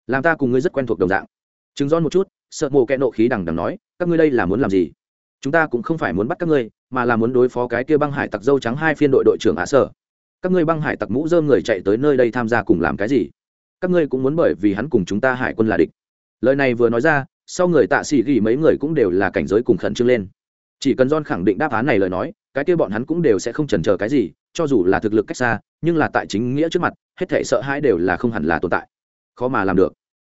Speaker 1: làm ta cùng ngươi rất quen thuộc đồng dạng. Chứng John một chút, sợ mổ kẻ nộ khí đằng đằng nói, các ngươi đây là muốn làm gì? Chúng ta cũng không phải muốn bắt các ngươi, mà là muốn đối phó cái kia băng hải tặc dâu trắng hai phiên đội đội trưởng ạ sở. Các ngươi băng hải tặc mũ dơm người chạy tới nơi đây tham gia cùng làm cái gì? Các ngươi cũng muốn bởi vì hắn cùng chúng ta hải quân là địch. Lời này vừa nói ra, sau người tạ sĩ ghi mấy người cũng đều là cảnh giới cùng khẩn trương lên. Chỉ cần john khẳng định đáp án này lời nói, cái kia bọn hắn cũng đều sẽ không chần chờ cái gì, cho dù là thực lực cách xa, nhưng là tại chính nghĩa trước mặt, hết thể sợ hãi đều là không hẳn là tồn tại. Khó mà làm được.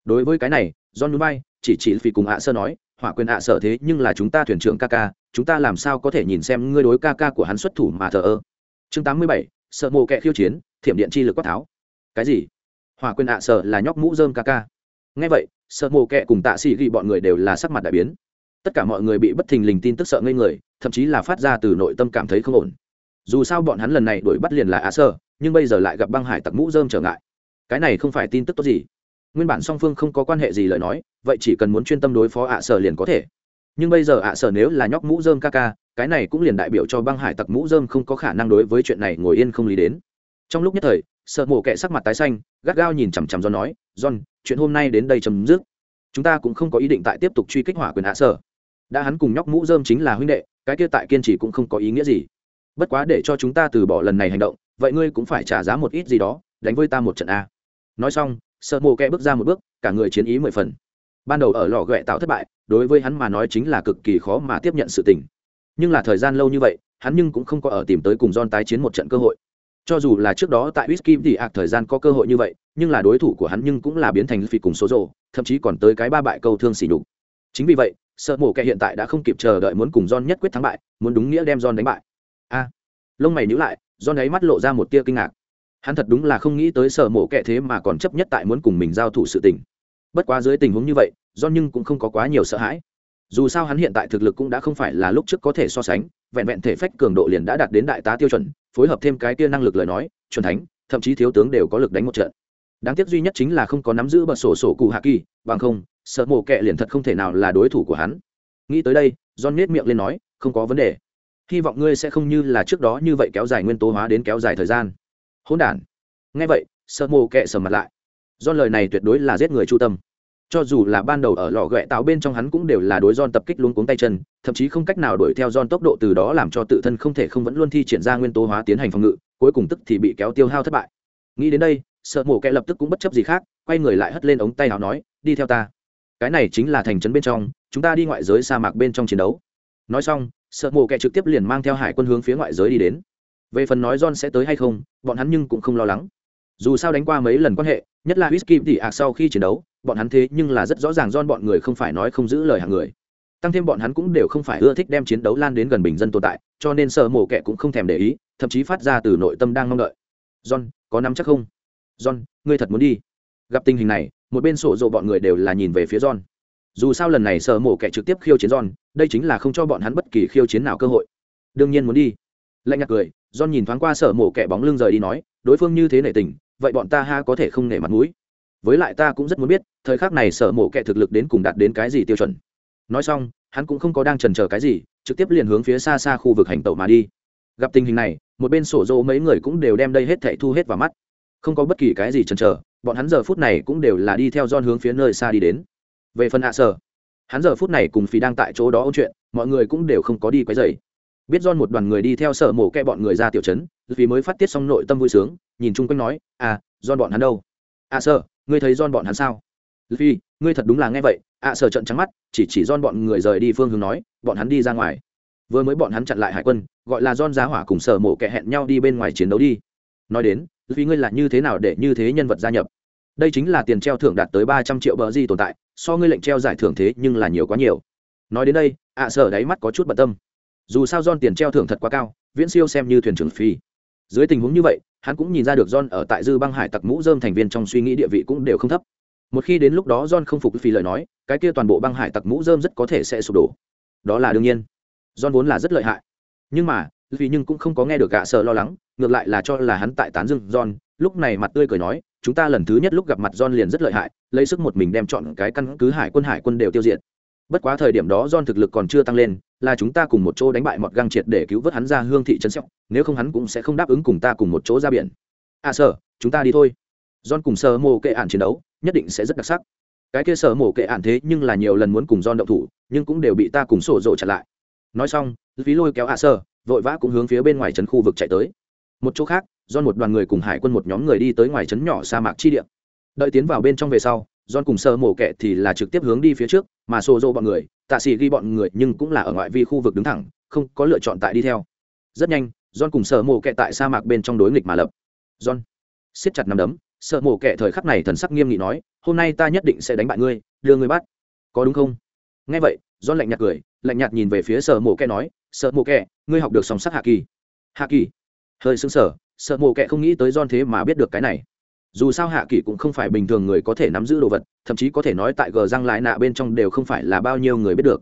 Speaker 1: Đối với cái này, john núi bay chỉ chỉ vì cùng ạ sơ nói, hỏa quyền ạ sở thế, nhưng là chúng ta thuyền trưởng ca ca, chúng ta làm sao có thể nhìn xem ngươi đối ca ca của hắn xuất thủ mà thờ ơ? Chương tám mươi bảy, sợ mộ kẹ khiêu chiến, thiểm điện chi lực quát tháo. Cái gì? Hỏa quyền ạ sở là nhóc mũ dơm ca ca. Ngay vậy sợ mồ kệ cùng tạ sĩ ghi bọn người đều là sắc mặt đại biến. Tất cả mọi người bị bất thình lình tin tức sợ ngây người, thậm chí là phát ra từ nội tâm cảm thấy không ổn. Dù sao bọn hắn lần này đuổi bắt liền là á sơ, nhưng bây giờ lại gặp băng hải tặc mũ dơm trở ngại. Cái này không phải tin tức tốt gì. Nguyên bản song phương không có quan hệ gì lời nói, vậy chỉ cần muốn chuyên tâm đối phó ạ sở liền có thể. Nhưng bây giờ ạ sở nếu là nhóc mũ dơm ca ca, cái này cũng liền đại biểu cho băng hải tặc mũ dơm không có khả năng đối với chuyện này ngồi yên không lý đến. Trong lúc nhất thời sợ mổ kẹ sắc mặt tái xanh, gắt gao nhìn chằm chằm do nói, john, chuyện hôm nay đến đây chấm dứt. Chúng ta cũng không có ý định tại tiếp tục truy kích hỏa quyền hạ sở. Đã hắn cùng nhóc mũ dơm chính là huynh đệ, cái kia tại kiên trì cũng không có ý nghĩa gì. Bất quá để cho chúng ta từ bỏ lần này hành động, vậy ngươi cũng phải trả giá một ít gì đó, đánh với ta một trận a. Nói xong, sợ mồ kẹ bước ra một bước, cả người chiến ý mười phần. Ban đầu ở lò ghẹ tạo thất bại, đối với hắn mà nói chính là cực kỳ khó mà tiếp nhận sự tình. Nhưng là thời gian lâu như vậy, hắn nhưng cũng không có ở tìm tới cùng don tái chiến một trận cơ hội cho dù là trước đó tại whisky thì ạc thời gian có cơ hội như vậy, nhưng là đối thủ của hắn nhưng cũng là biến thành phi cùng số rồ, thậm chí còn tới cái ba bại câu thương xỉ đục chính vì vậy, sợ mổ kẻ hiện tại đã không kịp chờ đợi muốn cùng john nhất quyết thắng bại, muốn đúng nghĩa đem john đánh bại. A. Lông mày nhữ lại, john ấy mắt lộ ra một tia kinh ngạc. Hắn thật đúng là không nghĩ tới sợ mổ kẻ thế mà còn chấp nhất tại muốn cùng mình giao thủ sự tình. Bất quá dưới tình huống như vậy, john nhưng cũng không có quá nhiều sợ hãi dù sao hắn hiện tại thực lực cũng đã không phải là lúc trước có thể so sánh, vẹn vẹn thể phách cường độ liền đã đạt đến đại tá tiêu chuẩn, phối hợp thêm cái kia năng lực lời nói, chuẩn thánh, thậm chí thiếu tướng đều có lực đánh một trận. Đáng tiếc duy nhất chính là không có nắm giữ bật sổ sổ cụ hạ kỳ, bằng không, sợ mổ kẹ liền thật không thể nào là đối thủ của hắn. Nghĩ tới đây, john nết miệng lên nói, không có vấn đề. Hy vọng ngươi sẽ không như là trước đó như vậy kéo dài nguyên tố hóa đến kéo dài thời gian. Hỗn đản. Nghe vậy, sợ mổ kẹ sầm mặt lại. Do lời này tuyệt đối là giết người chu tâm cho dù là ban đầu ở lò ghẹ tạo bên trong hắn cũng đều là đối John tập kích luôn cuống tay chân, thậm chí không cách nào đuổi theo John tốc độ từ đó làm cho tự thân không thể không vẫn luôn thi triển ra nguyên tố hóa tiến hành phòng ngự, cuối cùng tức thì bị kéo tiêu hao thất bại. Nghĩ đến đây, sợ mổ kẹ lập tức cũng bất chấp gì khác, quay người lại hất lên ống tay áo nói, đi theo ta. Cái này chính là thành trấn bên trong chúng ta đi ngoại giới sa mạc bên trong chiến đấu. Nói xong sợ mộ kẻ trực tiếp liền mang theo hải quân hướng phía ngoại giới đi đến. Về phần nói john sẽ tới hay không bọn hắn nhưng cũng không lo lắng. Dù sao đánh qua mấy lần quan hệ nhất là whisky thì ạc sau khi chiến đấu bọn hắn thế nhưng là rất rõ ràng don bọn người không phải nói không giữ lời hàng người. Tăng thêm bọn hắn cũng đều không phải ưa thích đem chiến đấu lan đến gần bình dân tồn tại, cho nên sợ mổ Kẻ cũng không thèm để ý, thậm chí phát ra từ nội tâm đang mong đợi. John, có nắm chắc không? John, ngươi thật muốn đi. Gặp tình hình này, một bên sổ rộ bọn người đều là nhìn về phía john. Dù sao lần này sợ mổ kẻ trực tiếp khiêu chiến john, đây chính là không cho bọn hắn bất kỳ khiêu chiến nào cơ hội. Đương nhiên muốn đi. Lạnh nhạt cười, john nhìn thoáng qua sợ mổ kẻ bóng lưng rời đi nói, đối phương như thế nể tình, vậy bọn ta ha có thể không nể mặt mũi với lại ta cũng rất muốn biết, thời khắc này sở mổ kẻ thực lực đến cùng đạt đến cái gì tiêu chuẩn. Nói xong, hắn cũng không có đang trần chờ cái gì, trực tiếp liền hướng phía xa xa khu vực hành tẩu mà đi. Gặp tình hình này, một bên sổ dỗ mấy người cũng đều đem đây hết thảy thu hết vào mắt. Không có bất kỳ cái gì chần chờ, bọn hắn giờ phút này cũng đều là đi theo don hướng phía nơi xa đi đến. Về phần hạ sở, hắn giờ phút này cùng phí đang tại chỗ đó ôn chuyện, mọi người cũng đều không có đi quấy dày biết don một đoàn người đi theo sở mổ kẹ bọn người ra tiểu trấn, vì mới phát tiết xong nội tâm vui sướng, nhìn chung quanh nói à don bọn hắn đâu? À sở ngươi thấy don bọn hắn sao? Phi ngươi thật đúng là nghe vậy. À sở trận trắng mắt, chỉ chỉ don bọn người rời đi phương hướng nói, bọn hắn đi ra ngoài. Vừa mới bọn hắn chặn lại hải quân, gọi là don giá hỏa cùng sở mổ kẻ hẹn nhau đi bên ngoài chiến đấu đi. Nói đến vì ngươi là như thế nào để như thế nhân vật gia nhập? Đây chính là tiền treo thưởng đạt tới ba trăm triệu bờ di tồn tại, so ngươi lệnh treo giải thưởng thế nhưng là nhiều quá nhiều. Nói đến đây ạ sở đáy mắt có chút bận tâm. Dù sao don tiền treo thưởng thật quá cao, viễn siêu xem như thuyền trưởng phi dưới tình huống như vậy, hắn cũng nhìn ra được john ở tại dư băng hải tặc mũ dơm thành viên trong suy nghĩ địa vị cũng đều không thấp. Một khi đến lúc đó john không phục phi lời nói, cái kia toàn bộ băng hải tặc mũ dơm rất có thể sẽ sụp đổ. Đó là đương nhiên. John vốn là rất lợi hại. Nhưng mà vì nhưng cũng không có nghe được gạ sợ lo lắng, ngược lại là cho là hắn tại tán dương john. Lúc này mặt tươi cười nói, chúng ta lần thứ nhất lúc gặp mặt john liền rất lợi hại, lấy sức một mình đem chọn cái căn cứ hải quân hải quân đều tiêu diệt bất quá thời điểm đó john thực lực còn chưa tăng lên, là chúng ta cùng một chỗ đánh bại một găng triệt để cứu vớt hắn ra hương thị trấn sẹo nếu không hắn cũng sẽ không đáp ứng cùng ta cùng một chỗ ra biển. À sở chúng ta đi thôi. John cùng sơ mô kệ ản chiến đấu, nhất định sẽ rất đặc sắc. Cái kia sở mổ kệ ản thế nhưng là nhiều lần muốn cùng John động thủ, nhưng cũng đều bị ta cùng sổ rộ chặn lại. Nói xong, phí lôi kéo à sơ vội vã cũng hướng phía bên ngoài trấn khu vực chạy tới. Một chỗ khác, John một đoàn người cùng hải quân một nhóm người đi tới ngoài trấn nhỏ sa mạc chi địa. Đợi tiến vào bên trong về sau John cùng sơ mổ kẹ thì là trực tiếp hướng đi phía trước, mà xô dô bọn người, tạ sĩ ghi bọn người nhưng cũng là ở ngoại vi khu vực đứng thẳng, không có lựa chọn tại đi theo. Rất nhanh, John cùng sơ mổ kẹ tại sa mạc bên trong đối nghịch mà lập. John, siết chặt nắm đấm, sơ mổ kẹ thời khắc này thần sắc nghiêm nghị nói, hôm nay ta nhất định sẽ đánh bại ngươi, đưa ngươi bắt. Có đúng không? Nghe vậy, John lạnh nhạt cười, lạnh nhạt nhìn về phía sơ mổ kẹ nói, Sơ mổ kẹ ngươi học được song sắc hạ kỳ. Hạ kỳ? Hơi sững sờ, Sơ mổ kẹ không nghĩ tới John thế mà biết được cái này dù sao hạ kỳ cũng không phải bình thường người có thể nắm giữ đồ vật, thậm chí có thể nói tại gờ răng lại nạ bên trong đều không phải là bao nhiêu người biết được.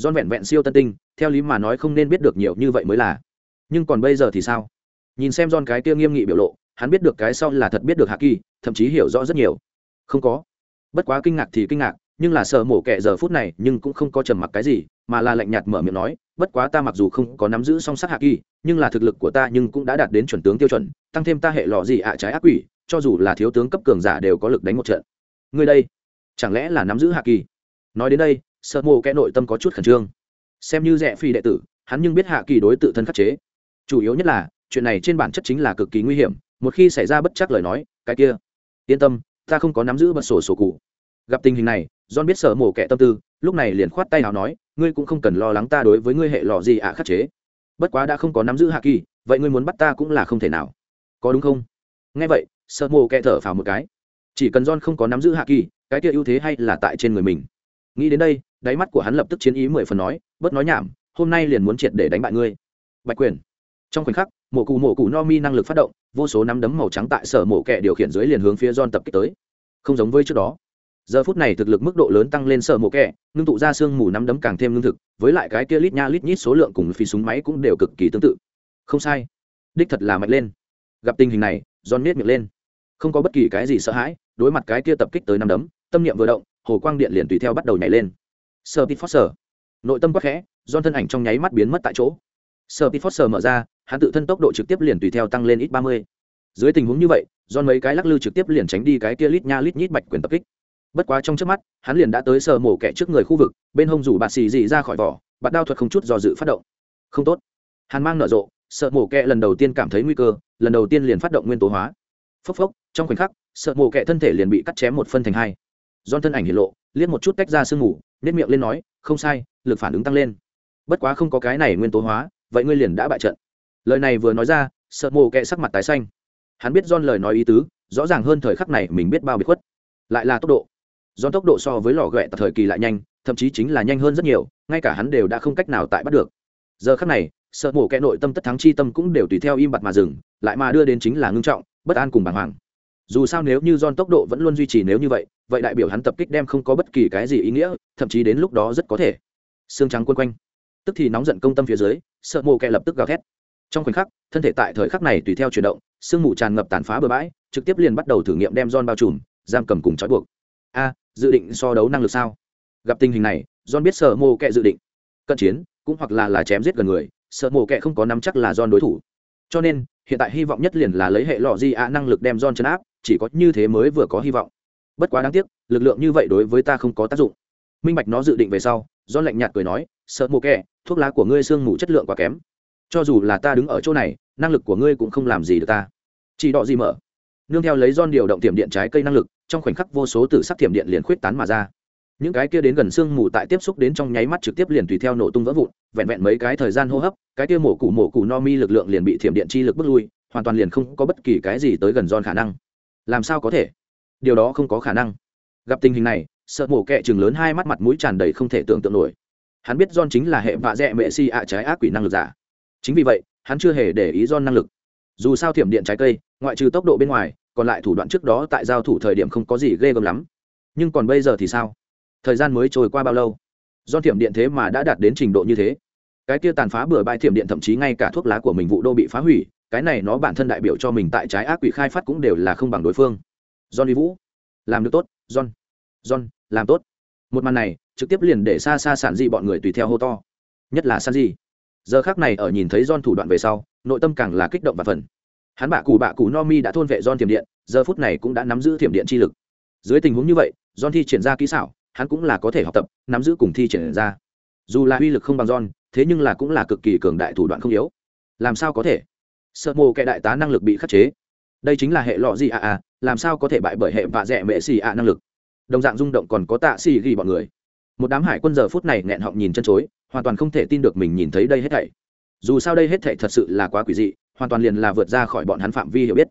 Speaker 1: John vẹn vẹn siêu tân tinh, theo lý mà nói không nên biết được nhiều như vậy mới là. Nhưng còn bây giờ thì sao? Nhìn xem don cái kia nghiêm nghị biểu lộ, hắn biết được cái sau là thật biết được hạ kỳ thậm chí hiểu rõ rất nhiều. Không có. Bất quá kinh ngạc thì kinh ngạc, nhưng là sợ mổ kẻ giờ phút này nhưng cũng không có trầm mặc cái gì, mà là lạnh nhạt mở miệng nói, bất quá ta mặc dù không có nắm giữ song sắc hạ kỳ nhưng là thực lực của ta nhưng cũng đã đạt đến chuẩn tướng tiêu chuẩn, tăng thêm ta hệ lọ gì ạ trái ác quỷ cho dù là thiếu tướng cấp cường giả đều có lực đánh một trận. Ngươi đây, chẳng lẽ là nắm giữ hạ kỳ? Nói đến đây, sợ mộ kẽ nội tâm có chút khẩn trương. Xem như rẻ phi đệ tử, hắn nhưng biết hạ kỳ đối tự thân khắc chế. Chủ yếu nhất là, chuyện này trên bản chất chính là cực kỳ nguy hiểm, một khi xảy ra bất chắc lời nói, cái kia. Yên tâm, ta không có nắm giữ bật sổ sổ cụ. Gặp tình hình này, john biết sợ mổ kẻ tâm tư, lúc này liền khoát tay nào nói, ngươi cũng không cần lo lắng ta đối với ngươi hệ lò gì ạ khắc chế. Bất quá đã không có nắm giữ hạ kỳ, vậy ngươi muốn bắt ta cũng là không thể nào. Có đúng không? Nghe vậy sợ mộ kẹ thở phào một cái. Chỉ cần john không có nắm giữ hạ kỳ, cái kia ưu thế hay là tại trên người mình. Nghĩ đến đây, đáy mắt của hắn lập tức chiến ý mười phần nói, bớt nói nhảm, hôm nay liền muốn triệt để đánh bại ngươi. Bạch quyền. Trong khoảnh khắc, mổ cụ mổ cụ no mi năng lực phát động, vô số nắm đấm màu trắng tại sở mổ kẹ điều khiển dưới liền hướng phía John tập kích tới. Không giống với trước đó. Giờ phút này thực lực mức độ lớn tăng lên sở mổ kẹ, ngưng tụ ra xương mù nắm đấm càng thêm lương thực, với lại cái kia lít nha lít nhít số lượng cùng phi súng máy cũng đều cực kỳ tương tự. Không sai. Đích thật là mạnh lên. Gặp tình hình này, John miết miệng lên không có bất kỳ cái gì sợ hãi, đối mặt cái kia tập kích tới năm đấm, tâm niệm vừa động, hồ quang điện liền tùy theo bắt đầu nhảy lên. Sơ pit foster. Nội tâm quắc khẽ, John thân ảnh trong nháy mắt biến mất tại chỗ. Sơ pit foster mở ra, hắn tự thân tốc độ trực tiếp liền tùy theo tăng lên ít ba mươi. Dưới tình huống như vậy do mấy cái lắc lư trực tiếp liền tránh đi cái kia lít nha lít nhít bạch quyền tập kích. Bất quá trong trước mắt, hắn liền đã tới sờ mổ kẻ trước người khu vực, bên hông rủ bạt xì dị ra khỏi vỏ, bạt đao thuật không chút do dự phát động. Không tốt. Hắn mang nở rộ sợ mổ kẹ lần đầu tiên cảm thấy nguy cơ, lần đầu tiên liền phát động nguyên tố hóa phốc phốc, trong khoảnh khắc, sợ mổ kẹ thân thể liền bị cắt chém một phân thành hai. Don thân ảnh hiện lộ, liếc một chút tách ra sương mù nếp miệng lên nói, không sai, lực phản ứng tăng lên. Bất quá không có cái này nguyên tố hóa, vậy ngươi liền đã bại trận. Lời này vừa nói ra, sợ mổ kẹ sắc mặt tái xanh. Hắn biết don lời nói ý tứ, rõ ràng hơn thời khắc này mình biết bao bị khuất. Lại là tốc độ. Do tốc độ so với lò ghẹ thời kỳ lại nhanh, thậm chí chính là nhanh hơn rất nhiều, ngay cả hắn đều đã không cách nào tại bắt được. Giờ khắc này, sợ mổ kẹ nội tâm tất thắng chi tâm cũng đều tùy theo im bặt mà dừng, lại mà đưa đến chính là ngưng trọng bất an cùng bàng hoàng. Dù sao nếu như don tốc độ vẫn luôn duy trì nếu như vậy vậy đại biểu hắn tập kích đem không có bất kỳ cái gì ý nghĩa, thậm chí đến lúc đó rất có thể. Xương trắng quân quanh. Tức thì nóng giận công tâm phía dưới, sợ mồ kẹ lập tức gào thét. Trong khoảnh khắc, thân thể tại thời khắc này tùy theo chuyển động, sương mù tràn ngập tàn phá bừa bãi, trực tiếp liền bắt đầu thử nghiệm đem John bao trùm, giam cầm cùng trói buộc. A, dự định so đấu năng lực sao? Gặp tình hình này, John biết sợ mồ kệ dự định. Cận chiến, cũng hoặc là là chém giết gần người, sợ mồ kệ không có nắm chắc là John đối thủ. Cho nên hiện tại hy vọng nhất liền là lấy hệ lọ di ạ năng lực đem John chấn áp, chỉ có như thế mới vừa có hy vọng. Bất quá đáng tiếc, lực lượng như vậy đối với ta không có tác dụng. Minh bạch nó dự định về sau, John lạnh nhạt cười nói, sợ mồ kệ thuốc lá của ngươi xương mù chất lượng quá kém. Cho dù là ta đứng ở chỗ này, năng lực của ngươi cũng không làm gì được ta. Chỉ đọ gì mở. Nương theo lấy don điều động tiềm điện trái cây năng lực, trong khoảnh khắc vô số tử sắc tiềm điện liền khuyết tán mà ra những cái kia đến gần xương mù tại tiếp xúc đến trong nháy mắt trực tiếp liền tùy theo nổ tung vỡ vụn, vẹn vẹn mấy cái thời gian hô hấp, cái kia mổ cụ mổ cụ no mi lực lượng liền bị thiểm điện chi lực bước lui, hoàn toàn liền không có bất kỳ cái gì tới gần don khả năng. Làm sao có thể? Điều đó không có khả năng. Gặp tình hình này, sợ mổ kẹ chừng lớn hai mắt mặt mũi tràn đầy không thể tưởng tượng nổi. Hắn biết don chính là hệ vạ dẹ mệ si ạ trái ác quỷ năng lực giả. Chính vì vậy, hắn chưa hề để ý don năng lực. Dù sao thiểm điện trái cây, ngoại trừ tốc độ bên ngoài, còn lại thủ đoạn trước đó tại giao thủ thời điểm không có gì ghê gớm lắm. Nhưng còn bây giờ thì sao? Thời gian mới trôi qua bao lâu? Do thiểm điện thế mà đã đạt đến trình độ như thế. Cái kia tàn phá bừa bãi thiểm điện thậm chí ngay cả thuốc lá của mình vụ đô bị phá hủy, cái này nó bản thân đại biểu cho mình tại trái ác quỷ khai phát cũng đều là không bằng đối phương. John đi vũ, làm được tốt, john john, làm tốt. Một màn này, trực tiếp liền để xa xa sản dị bọn người tùy theo hô to. Nhất là san di giờ khác này ở nhìn thấy John thủ đoạn về sau, nội tâm càng là kích động và phần hắn bạ cù bạ cù no mi đã thôn vệ John thiểm điện, giờ phút này cũng đã nắm giữ thiểm điện chi lực. Dưới tình huống như vậy, John thi triển ra kỹ xảo hắn cũng là có thể học tập, nắm giữ cùng thi triển ra. Dù là uy lực không bằng John, thế nhưng là cũng là cực kỳ cường đại thủ đoạn không yếu. Làm sao có thể? Sợ mồ kệ đại tá năng lực bị khắc chế. Đây chính là hệ lọ gì à à làm sao có thể bại bởi hệ vạ dẹ mệ xì ạ năng lực? Đồng dạng rung động còn có tạ xì ghi bọn người. Một đám hải quân giờ phút này nghẹn họng nhìn chân chối, hoàn toàn không thể tin được mình nhìn thấy đây hết thảy. Dù sao đây hết thảy thật sự là quá quỷ dị, hoàn toàn liền là vượt ra khỏi bọn hắn phạm vi hiểu biết.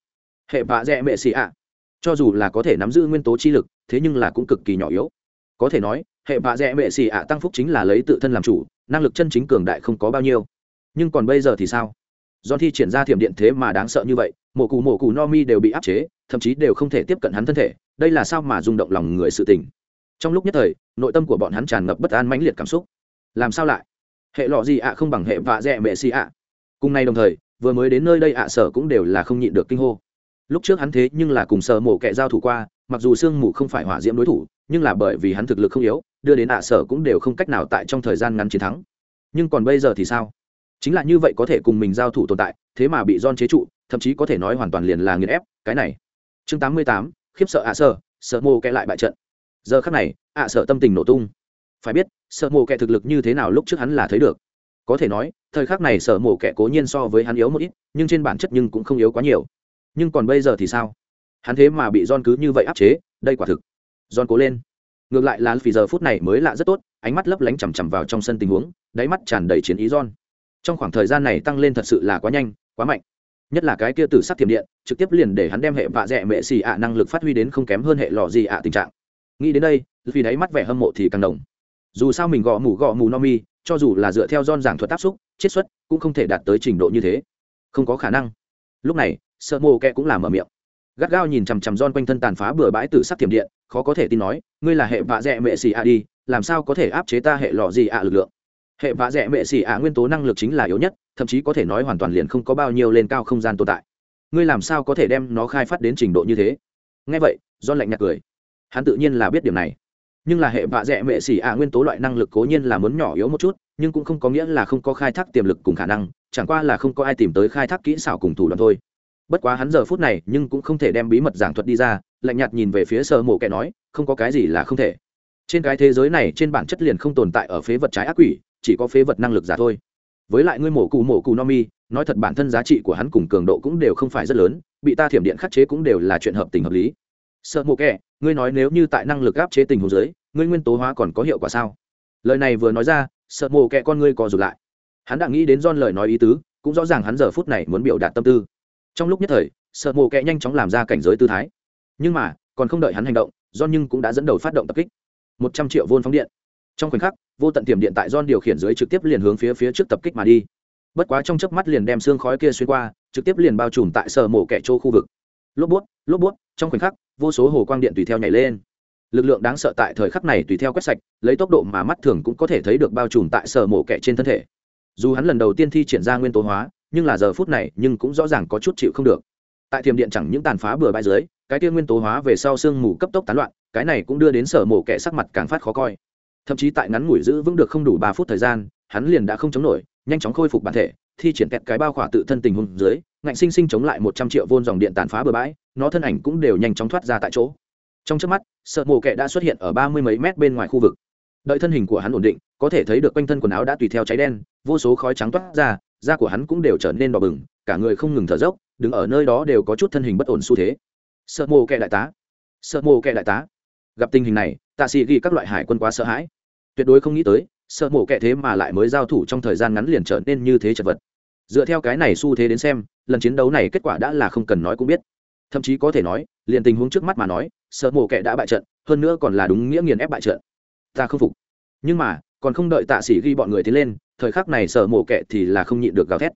Speaker 1: Hệ vạ dẹ mệ xì ạ. Cho dù là có thể nắm giữ nguyên tố chi lực, thế nhưng là cũng cực kỳ nhỏ yếu có thể nói, hệ vạ dẹ mệ xì ạ tăng phúc chính là lấy tự thân làm chủ, năng lực chân chính cường đại không có bao nhiêu. Nhưng còn bây giờ thì sao? Do thi triển ra thiểm điện thế mà đáng sợ như vậy, mổ cù mổ cù no mi đều bị áp chế, thậm chí đều không thể tiếp cận hắn thân thể, đây là sao mà rung động lòng người sự tình? Trong lúc nhất thời, nội tâm của bọn hắn tràn ngập bất an mãnh liệt cảm xúc. Làm sao lại? Hệ lọ gì ạ không bằng hệ vạ dẹ mẹ xì ạ. Cùng nay đồng thời, vừa mới đến nơi đây ạ sở cũng đều là không nhịn được kinh hô. Lúc trước hắn thế nhưng là cùng sở mổ kẻ giao thủ qua mặc dù sương mù không phải hỏa diễm đối thủ, nhưng là bởi vì hắn thực lực không yếu, đưa đến ạ sở cũng đều không cách nào tại trong thời gian ngắn chiến thắng. Nhưng còn bây giờ thì sao? Chính là như vậy có thể cùng mình giao thủ tồn tại, thế mà bị don chế trụ, thậm chí có thể nói hoàn toàn liền là nghiền ép, cái này. Chương tám mươi tám, khiếp sợ ạ sở, sợ mô kẻ lại bại trận. Giờ khắc này, ạ sở tâm tình nổ tung. Phải biết, sợ mổ kẻ thực lực như thế nào lúc trước hắn là thấy được. Có thể nói, thời khắc này sợ mổ kẻ cố nhiên so với hắn yếu một ít, nhưng trên bản chất nhưng cũng không yếu quá nhiều. Nhưng còn bây giờ thì sao? Hắn thế mà bị don cứ như vậy áp chế, đây quả thực. Don cố lên. Ngược lại là vì giờ phút này mới lạ rất tốt, ánh mắt lấp lánh chằm chằm vào trong sân tình huống, đáy mắt tràn đầy chiến ý don trong khoảng thời gian này tăng lên thật sự là quá nhanh, quá mạnh. Nhất là cái kia từ sắc thiểm điện, trực tiếp liền để hắn đem hệ vạ dẹ mệ xì ạ năng lực phát huy đến không kém hơn hệ lò gì ạ tình trạng. Nghĩ đến đây, vì đáy mắt vẻ hâm mộ thì càng đồng. Dù sao mình gõ mù gõ mù no mi, cho dù là dựa theo don giảng thuật áp xúc, chiết xuất cũng không thể đạt tới trình độ như thế. Không có khả năng. Lúc này sợ mô kẹ cũng làm mở miệng gắt gao nhìn chằm chằm don quanh thân tàn phá bừa bãi từ sắc thiểm điện, khó có thể tin nói, ngươi là hệ vạ dẹ mệ xì a đi, làm sao có thể áp chế ta hệ lọ gì ạ lực lượng? Hệ vạ dẹ mệ xì ạ nguyên tố năng lực chính là yếu nhất, thậm chí có thể nói hoàn toàn liền không có bao nhiêu lên cao không gian tồn tại. Ngươi làm sao có thể đem nó khai phát đến trình độ như thế? Ngay vậy don lạnh nhạt cười. Hắn tự nhiên là biết điểm này. Nhưng là hệ vạ dẹ mệ xỉ ạ nguyên tố loại năng lực cố nhiên là muốn nhỏ yếu một chút, nhưng cũng không có nghĩa là không có khai thác tiềm lực cùng khả năng, chẳng qua là không có ai tìm tới khai thác kỹ xảo cùng thủ đoạn thôi bất quá hắn giờ phút này nhưng cũng không thể đem bí mật giảng thuật đi ra, lạnh nhạt nhìn về phía sơ mộ kẻ nói, không có cái gì là không thể. Trên cái thế giới này trên bản chất liền không tồn tại ở phế vật trái ác quỷ, chỉ có phế vật năng lực giả thôi. Với lại ngươi mổ cụ mổ cụ no mi, nói thật bản thân giá trị của hắn cùng cường độ cũng đều không phải rất lớn, bị ta thiểm điện khắc chế cũng đều là chuyện hợp tình hợp lý. Sợ mộ kẻ, ngươi nói nếu như tại năng lực áp chế tình hồ dưới, ngươi nguyên tố hóa còn có hiệu quả sao? Lời này vừa nói ra, sợ mộ kẻ con ngươi co rụt lại. Hắn đã nghĩ đến don lời nói ý tứ, cũng rõ ràng hắn giờ phút này muốn biểu đạt tâm tư trong lúc nhất thời, sợ mộ kẹ nhanh chóng làm ra cảnh giới tư thái. Nhưng mà, còn không đợi hắn hành động do nhưng cũng đã dẫn đầu phát động tập kích. Một trăm triệu vôn phóng điện. Trong khoảnh khắc, vô tận tiềm điện tại don điều khiển dưới trực tiếp liền hướng phía phía trước tập kích mà đi. Bất quá trong chớp mắt liền đem xương khói kia xuyên qua, trực tiếp liền bao trùm tại sở mổ kẻ chỗ khu vực. Lốp bút lốp bút, trong khoảnh khắc, vô số hồ quang điện tùy theo nhảy lên. Lực lượng đáng sợ tại thời khắc này tùy theo quét sạch, lấy tốc độ mà mắt thường cũng có thể thấy được bao trùm tại sở mổ kẻ trên thân thể. Dù hắn lần đầu tiên thi triển ra nguyên tố hóa nhưng là giờ phút này nhưng cũng rõ ràng có chút chịu không được. Tại thiềm điện chẳng những tàn phá bừa bãi dưới, cái kia nguyên tố hóa về sau sương mù cấp tốc tán loạn, cái này cũng đưa đến sở mổ kẻ sắc mặt càng phát khó coi. Thậm chí tại ngắn ngủi giữ vững được không đủ ba phút thời gian, hắn liền đã không chống nổi, nhanh chóng khôi phục bản thể, thi triển kẹt cái bao khỏa tự thân tình huống dưới, ngạnh sinh sinh chống lại một trăm triệu vôn dòng điện tàn phá bừa bãi, nó thân ảnh cũng đều nhanh chóng thoát ra tại chỗ. Trong trước mắt sợ mổ kẹ đã xuất hiện ở ba mươi mấy mét bên ngoài khu vực. Đợi thân hình của hắn ổn định có thể thấy được quanh thân quần áo đã tùy theo cháy đen, vô số khói trắng toát ra, da của hắn cũng đều trở nên đỏ bừng, cả người không ngừng thở dốc, đứng ở nơi đó đều có chút thân hình bất ổn xu thế. Sợ mô kẹ đại tá. Sợ mô kẹ đại tá. Gặp tình hình này, tạ sĩ ghi các loại hải quân quá sợ hãi. Tuyệt đối không nghĩ tới, sợ mổ kẹ thế mà lại mới giao thủ trong thời gian ngắn liền trở nên như thế chật vật. Dựa theo cái này xu thế đến xem, lần chiến đấu này kết quả đã là không cần nói cũng biết. Thậm chí có thể nói, liền tình huống trước mắt mà nói, sợ mổ kẹ đã bại trận, hơn nữa còn là đúng nghĩa nghiền ép bại trận. Ta không phục. Nhưng mà còn không đợi tạ sĩ ghi bọn người tiến lên thời khắc này sợ mổ kẹ thì là không nhịn được gào thét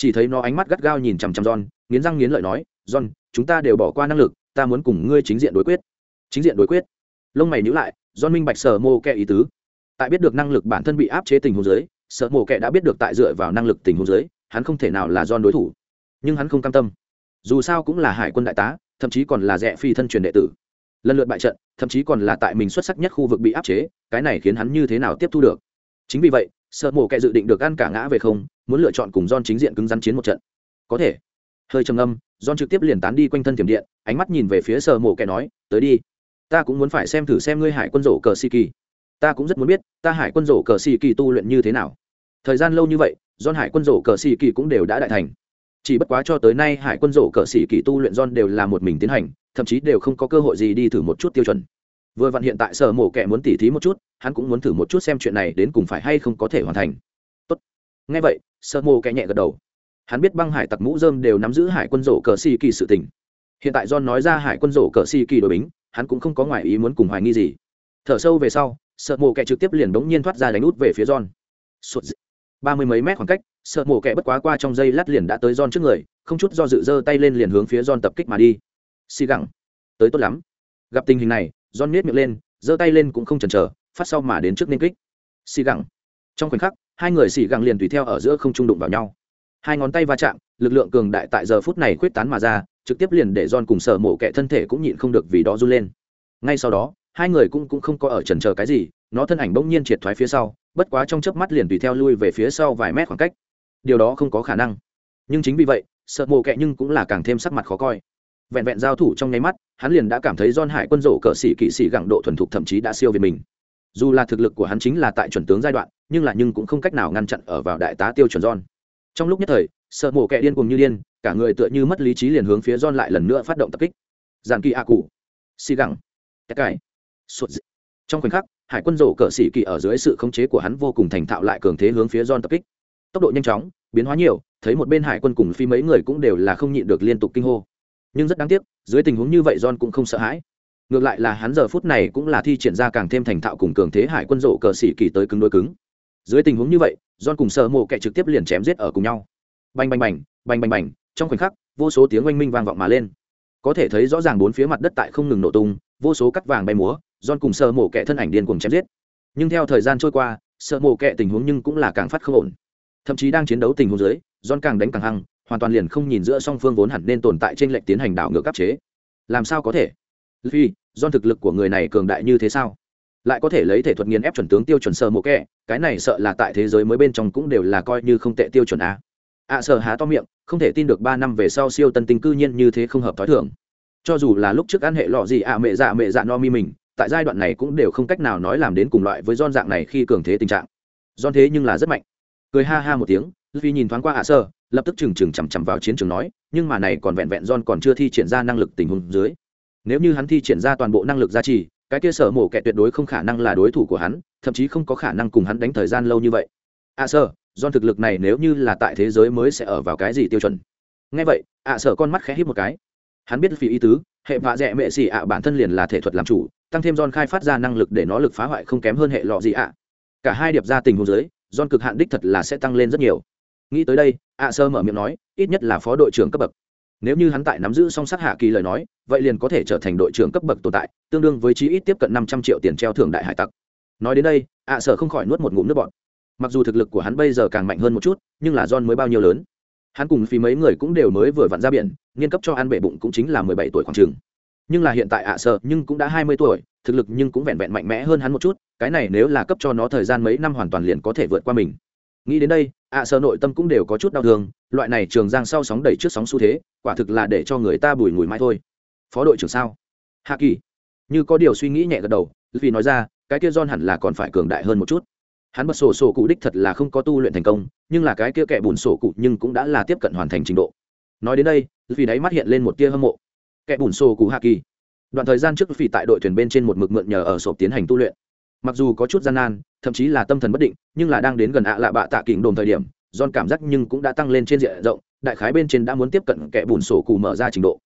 Speaker 1: chỉ thấy nó ánh mắt gắt gao nhìn chằm chằm John, nghiến răng nghiến lợi nói, "John, chúng ta đều bỏ qua năng lực, ta muốn cùng ngươi chính diện đối quyết." Chính diện đối quyết? Lông mày nhíu lại, John minh bạch sở mổ kệ ý tứ. Tại biết được năng lực bản thân bị áp chế tình huống dưới, sở mổ kệ đã biết được tại dựa vào năng lực tình huống dưới, hắn không thể nào là John đối thủ. Nhưng hắn không cam tâm. Dù sao cũng là hải quân đại tá, thậm chí còn là rẻ phi thân truyền đệ tử. Lần lượt bại trận, thậm chí còn là tại mình xuất sắc nhất khu vực bị áp chế, cái này khiến hắn như thế nào tiếp thu được. Chính vì vậy, sợ mổ kệ dự định được ăn cả ngã về không muốn lựa chọn cùng John chính diện cứng rắn chiến một trận. Có thể. Hơi trầm âm John trực tiếp liền tán đi quanh thân tiềm điện ánh mắt nhìn về phía sợ mổ kệ nói tới đi. Ta cũng muốn phải xem thử xem ngươi hải quân rổ cờ si kỳ ta cũng rất muốn biết ta hải quân rổ cờ si kỳ tu luyện như thế nào? Thời gian lâu như vậy John hải quân rổ cờ si kỳ cũng đều đã đại thành. Chỉ bất quá cho tới nay hải quân rổ cờ sĩ kỳ tu luyện John đều là một mình tiến hành thậm chí đều không có cơ hội gì đi thử một chút tiêu chuẩn. Vừa vặn hiện tại sở mổ kẻ muốn tỉ thí một chút, hắn cũng muốn thử một chút xem chuyện này đến cùng phải hay không có thể hoàn thành. Tốt. ngay vậy, sở mổ kẻ nhẹ gật đầu. Hắn biết băng hải tặc mũ dơm đều nắm giữ hải quân rổ cờ si kỳ sự tình. Hiện tại john nói ra hải quân rổ cờ si kỳ đội bính, hắn cũng không có ngoại ý muốn cùng hoài nghi gì. Thở sâu về sau sợ mổ kẻ trực tiếp liền đống nhiên thoát ra đánh út về phía john. Ba mươi mấy mét khoảng cách sợ mổ kẻ bất quá qua trong dây lát liền đã tới john trước người, không chút do dự giơ tay lên liền hướng phía john tập kích mà đi xì gẳng tới tốt lắm gặp tình hình này John nhét miệng lên, giơ tay lên cũng không chần chờ, phát sau mà đến trước nên kích. Xì gẳng. Trong khoảnh khắc, hai người xì gẳng liền tùy theo ở giữa không trung đụng vào nhau. Hai ngón tay va chạm, lực lượng cường đại tại giờ phút này khuyết tán mà ra, trực tiếp liền để John cùng sở mổ kẻ thân thể cũng nhịn không được vì đó run lên. Ngay sau đó, hai người cũng cũng không có ở chần chờ cái gì, nó thân ảnh bỗng nhiên triệt thoái phía sau, bất quá trong chớp mắt liền tùy theo lui về phía sau vài mét khoảng cách. Điều đó không có khả năng. Nhưng chính vì vậy, sợ mồ kệ nhưng cũng là càng thêm sắc mặt khó coi vẹn vẹn giao thủ trong nháy mắt, hắn liền đã cảm thấy don hải quân rổ cờ xỉ kỵ sĩ gẳng độ thuần thục thậm chí đã siêu về mình. Dù là thực lực của hắn chính là tại chuẩn tướng giai đoạn, nhưng là nhưng cũng không cách nào ngăn chặn ở vào đại tá tiêu chuẩn don trong lúc nhất thời, sợ mổ kẻ điên cùng như điên, cả người tựa như mất lý trí liền hướng phía don lại lần nữa phát động tập kích. Giàn kỳ a cụ xì gẳng cải sụt dị. trong khoảnh khắc, hải quân rổ cờ xỉ kỳ ở dưới sự khống chế của hắn vô cùng thành thạo lại cường thế hướng phía don tập kích. Tốc độ nhanh chóng, biến hóa nhiều, thấy một bên hải quân cùng phi mấy người cũng đều là không nhịn được liên tục kinh hô nhưng rất đáng tiếc, dưới tình huống như vậy john cũng không sợ hãi. Ngược lại là hắn giờ phút này cũng là thi triển ra càng thêm thành thạo cùng cường thế hải quân rộ cờ xỉ kỳ tới cứng đôi cứng. Dưới tình huống như vậy, john cùng sợ mộ kẻ trực tiếp liền chém giết ở cùng nhau. Bành bành bành bành bành bành, trong khoảnh khắc, vô số tiếng oanh minh vang vọng mà lên. Có thể thấy rõ ràng bốn phía mặt đất tại không ngừng nổ tung, vô số cắt vàng bay múa, john cùng sợ mộ kẻ thân ảnh điên cùng chém giết. Nhưng theo thời gian trôi qua sợ mộ kẻ tình huống nhưng cũng là càng phát không ổn. Thậm chí đang chiến đấu tình huống dưới, john càng đánh càng hăng hoàn toàn liền không nhìn giữa song phương vốn hẳn nên tồn tại trên lệnh tiến hành đảo ngược cấp chế. Làm sao có thể? Vì do thực lực của người này cường đại như thế sao? Lại có thể lấy thể thuật nghiền ép chuẩn tướng tiêu chuẩn sơ mộ kẻ cái này sợ là tại thế giới mới bên trong cũng đều là coi như không tệ tiêu chuẩn a. Ạ à, sợ há to miệng không thể tin được ba năm về sau siêu tân tinh cư nhiên như thế không hợp thói thường. Cho dù là lúc trước ăn hệ lọ gì ạ mẹ dạ mẹ dạ no mi mình tại giai đoạn này cũng đều không cách nào nói làm đến cùng loại với don dạng này khi cường thế tình trạng. Don thế nhưng là rất mạnh. Cười ha ha một tiếng vì nhìn thoáng qua ạ sơ lập tức trừng trừng chằm chằm vào chiến trường nói, nhưng mà này còn vẹn vẹn John còn chưa thi triển ra năng lực tình huống dưới. Nếu như hắn thi triển ra toàn bộ năng lực gia trì, cái kia sở mổ kẹt tuyệt đối không khả năng là đối thủ của hắn, thậm chí không có khả năng cùng hắn đánh thời gian lâu như vậy. Ạ à sở John thực lực này nếu như là tại thế giới mới sẽ ở vào cái gì tiêu chuẩn? Ngay vậy à, ạ sở con mắt khẽ hít một cái. Hắn biết vì ý tứ, hệ vạ dẹ mẹ xỉ ạ bản thân liền là thể thuật làm chủ, tăng thêm John khai phát ra năng lực để nó lực phá hoại không kém hơn hệ lọ gì ạ. Cả hai điệp ra tình huống dưới, John cực hạn đích thật là sẽ tăng lên rất nhiều nghĩ tới đây ạ sơ mở miệng nói, ít nhất là phó đội trưởng cấp bậc. Nếu như hắn tại nắm giữ song sát hạ kỳ lời nói, vậy liền có thể trở thành đội trưởng cấp bậc tồn tại, tương đương với chí ít tiếp cận năm trăm triệu tiền treo thưởng đại hải tặc. Nói đến đây ạ sở không khỏi nuốt một ngụm nước bọt. Mặc dù thực lực của hắn bây giờ càng mạnh hơn một chút, nhưng là john mới bao nhiêu lớn. Hắn cùng phí mấy người cũng đều mới vừa vặn ra biển nghiên cấp cho ăn bể bụng cũng chính là mười bảy tuổi khoảng trường nhưng là hiện tại ạ sơ nhưng cũng đã hai mươi tuổi, thực lực nhưng cũng vẹn vẹn mạnh mẽ hơn hắn một chút, cái này nếu là cấp cho nó thời gian mấy năm hoàn toàn liền có thể vượt qua mình. Nghĩ đến đây ạ sở nội tâm cũng đều có chút đau thương loại này trường giang sau sóng đẩy trước sóng xu thế quả thực là để cho người ta bùi ngùi mãi thôi phó đội trưởng sao hạ kỳ như có điều suy nghĩ nhẹ gật đầu vì nói ra cái kia John hẳn là còn phải cường đại hơn một chút. Hắn bật sổ sổ cụ đích thật là không có tu luyện thành công, nhưng là cái kia kẻ bùn sổ cụ nhưng cũng đã là tiếp cận hoàn thành trình độ. Nói đến đây, vì đáy mắt hiện lên một tia hâm mộ. Kẻ bùn sổ cụ Hạ Kỳ. Đoạn thời gian trước vì tại đội thuyền bên trên một mực mượn nhờ ở sổ tiến hành tu luyện. Mặc dù có chút gian nan, thậm chí là tâm thần bất định, nhưng là đang đến gần ạ lạ bạ tạ kỉnh đồn thời điểm, John cảm giác nhưng cũng đã tăng lên trên diện rộng, đại khái bên trên đã muốn tiếp cận kẻ bùn sổ cụ mở ra trình độ.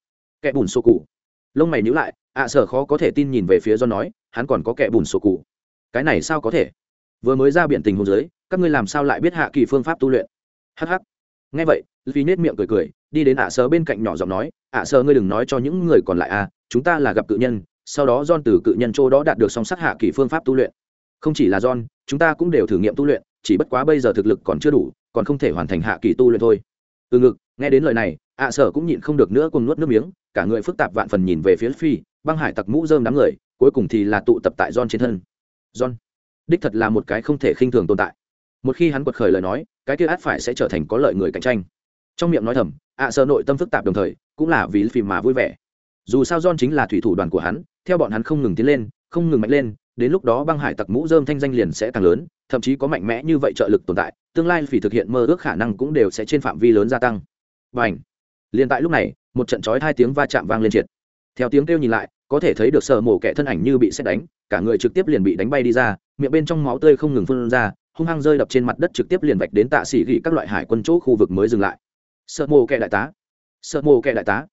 Speaker 1: Kẻ bùn sổ cụ. Lông mày nhíu lại, ạ sở khó có thể tin nhìn về phía John nói, hắn còn có kẻ bùn sổ cụ cái này sao có thể vừa mới ra biển tình hồ dưới các ngươi làm sao lại biết hạ kỳ phương pháp tu luyện hh nghe vậy vì nết miệng cười cười đi đến ạ sở bên cạnh nhỏ giọng nói ạ sở ngươi đừng nói cho những người còn lại à chúng ta là gặp cự nhân sau đó John từ cự nhân châu đó đạt được song sắt hạ kỳ phương pháp tu luyện. Không chỉ là John, chúng ta cũng đều thử nghiệm tu luyện, chỉ bất quá bây giờ thực lực còn chưa đủ, còn không thể hoàn thành hạ kỳ tu luyện thôi. Từ ngực, nghe đến lời này, ạ sở cũng nhịn không được nữa cùng nuốt nước miếng, cả người phức tạp vạn phần nhìn về phía phi, băng hải tặc mũ dơm đám người, cuối cùng thì là tụ tập tại John trên thân. John, đích thật là một cái không thể khinh thường tồn tại. Một khi hắn quật khởi lời nói, cái kia át phải sẽ trở thành có lợi người cạnh tranh. Trong miệng nói thầm, ạ sở nội tâm phức tạp đồng thời, cũng là vì phim mà vui vẻ. Dù sao john chính là thủy thủ đoàn của hắn theo bọn hắn không ngừng tiến lên, không ngừng mạnh lên, đến lúc đó băng hải tặc mũ dơm thanh danh liền sẽ càng lớn, thậm chí có mạnh mẽ như vậy trợ lực tồn tại, tương lai vì thực hiện mơ ước khả năng cũng đều sẽ trên phạm vi lớn gia tăng. Và ảnh liền tại lúc này, một trận chói hai tiếng va chạm vang lên triệt. Theo tiếng kêu nhìn lại, có thể thấy được sợ mổ kẻ thân ảnh như bị xét đánh, cả người trực tiếp liền bị đánh bay đi ra, miệng bên trong máu tươi không ngừng phun ra, hung hăng rơi đập trên mặt đất trực tiếp liền vạch đến tạ sĩ gỉ các loại hải quân chỗ khu vực mới dừng lại. Sợ mổ kẻ đại tá! Sợ mổ kẻ đại tá!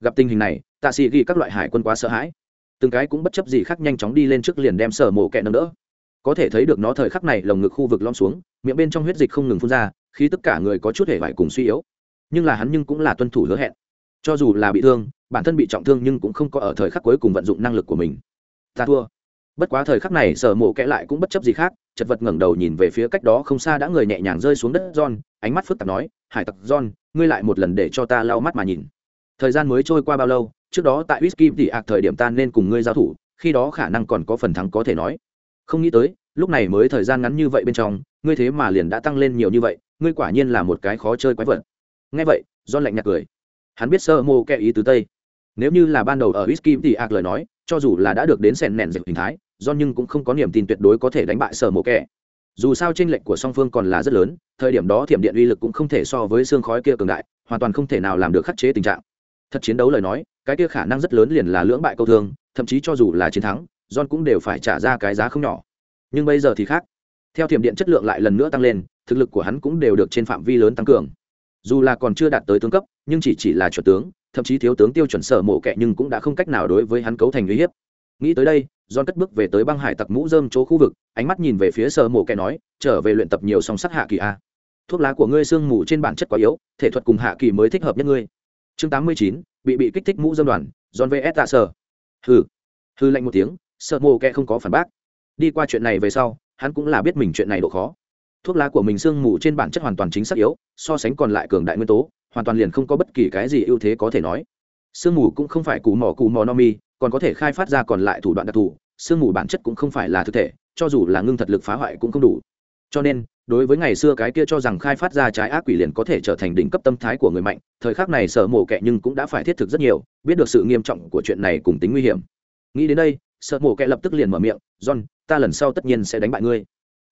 Speaker 1: Gặp tình hình này, tạ sĩ gỉ các loại hải quân quá sợ hãi từng cái cũng bất chấp gì khác nhanh chóng đi lên trước liền đem sở mổ kẹ nâng đỡ. Có thể thấy được nó thời khắc này lồng ngực khu vực lom xuống, miệng bên trong huyết dịch không ngừng phun ra khi tất cả người có chút hề vải cùng suy yếu. Nhưng là hắn nhưng cũng là tuân thủ hứa hẹn. Cho dù là bị thương, bản thân bị trọng thương nhưng cũng không có ở thời khắc cuối cùng vận dụng năng lực của mình. Ta thua. Bất quá thời khắc này sở mộ kẽ lại cũng bất chấp gì khác, chật vật ngẩng đầu nhìn về phía cách đó không xa đã người nhẹ nhàng rơi xuống đất john, ánh mắt phức tạp nói, hải tặc john, ngươi lại một lần để cho ta lau mắt mà nhìn. Thời gian mới trôi qua bao lâu trước đó tại whisky thì ạc thời điểm ta nên cùng ngươi giao thủ, khi đó khả năng còn có phần thắng có thể nói. Không nghĩ tới, lúc này mới thời gian ngắn như vậy bên trong, ngươi thế mà liền đã tăng lên nhiều như vậy, ngươi quả nhiên là một cái khó chơi quái vật. Nghe vậy don lạnh nhạt cười. Hắn biết sơ mô kẹ ý tứ tây. Nếu như là ban đầu ở whisky thì ạc lời nói, cho dù là đã được đến sèn nẹn dịch hình thái do nhưng cũng không có niềm tin tuyệt đối có thể đánh bại sở mộ kẻ. Dù sao tranh lệch của song phương còn là rất lớn, thời điểm đó thiểm điện uy lực cũng không thể so với xương khói kia cường đại, hoàn toàn không thể nào làm được khắc chế tình trạng. Thật chiến đấu lời nói cái kia khả năng rất lớn liền là lưỡng bại câu thương, thậm chí cho dù là chiến thắng, john cũng đều phải trả ra cái giá không nhỏ. Nhưng bây giờ thì khác. Theo thiểm điện chất lượng lại lần nữa tăng lên, thực lực của hắn cũng đều được trên phạm vi lớn tăng cường. Dù là còn chưa đạt tới tướng cấp, nhưng chỉ chỉ là chuẩn tướng, thậm chí thiếu tướng tiêu chuẩn sở mộ kệ nhưng cũng đã không cách nào đối với hắn cấu thành uy hiếp. Nghĩ tới đây, john cất bước về tới băng hải tặc mũ dơm chỗ khu vực, ánh mắt nhìn về phía sở mộ kệ nói, trở về luyện tập nhiều song sắt hạ kỳ a. Thuốc lá của ngươi sương mù trên bản chất quá yếu, thể thuật cùng hạ kỳ mới thích hợp nhất ngươi. Chương tám mươi chín bị bị kích thích mũ dâm đoàn, john vs tạ sở hừ. Hư lạnh một tiếng, sợ mồ kẹ không có phản bác. Đi qua chuyện này về sau, hắn cũng là biết mình chuyện này độ khó. Thuốc lá của mình sương mù trên bản chất hoàn toàn chính xác yếu, so sánh còn lại cường đại nguyên tố, hoàn toàn liền không có bất kỳ cái gì ưu thế có thể nói. Sương mù cũng không phải cù mò cù mò no mi, còn có thể khai phát ra còn lại thủ đoạn đặc thù, sương mù bản chất cũng không phải là thực thể, cho dù là ngưng thật lực phá hoại cũng không đủ cho nên, đối với ngày xưa cái kia cho rằng khai phát ra trái ác quỷ liền có thể trở thành đỉnh cấp tâm thái của người mạnh, thời khắc này sợ mổ kẹ nhưng cũng đã phải thiết thực rất nhiều, biết được sự nghiêm trọng của chuyện này cùng tính nguy hiểm. Nghĩ đến đây sợ mổ kẹ lập tức liền mở miệng, john, ta lần sau tất nhiên sẽ đánh bại ngươi.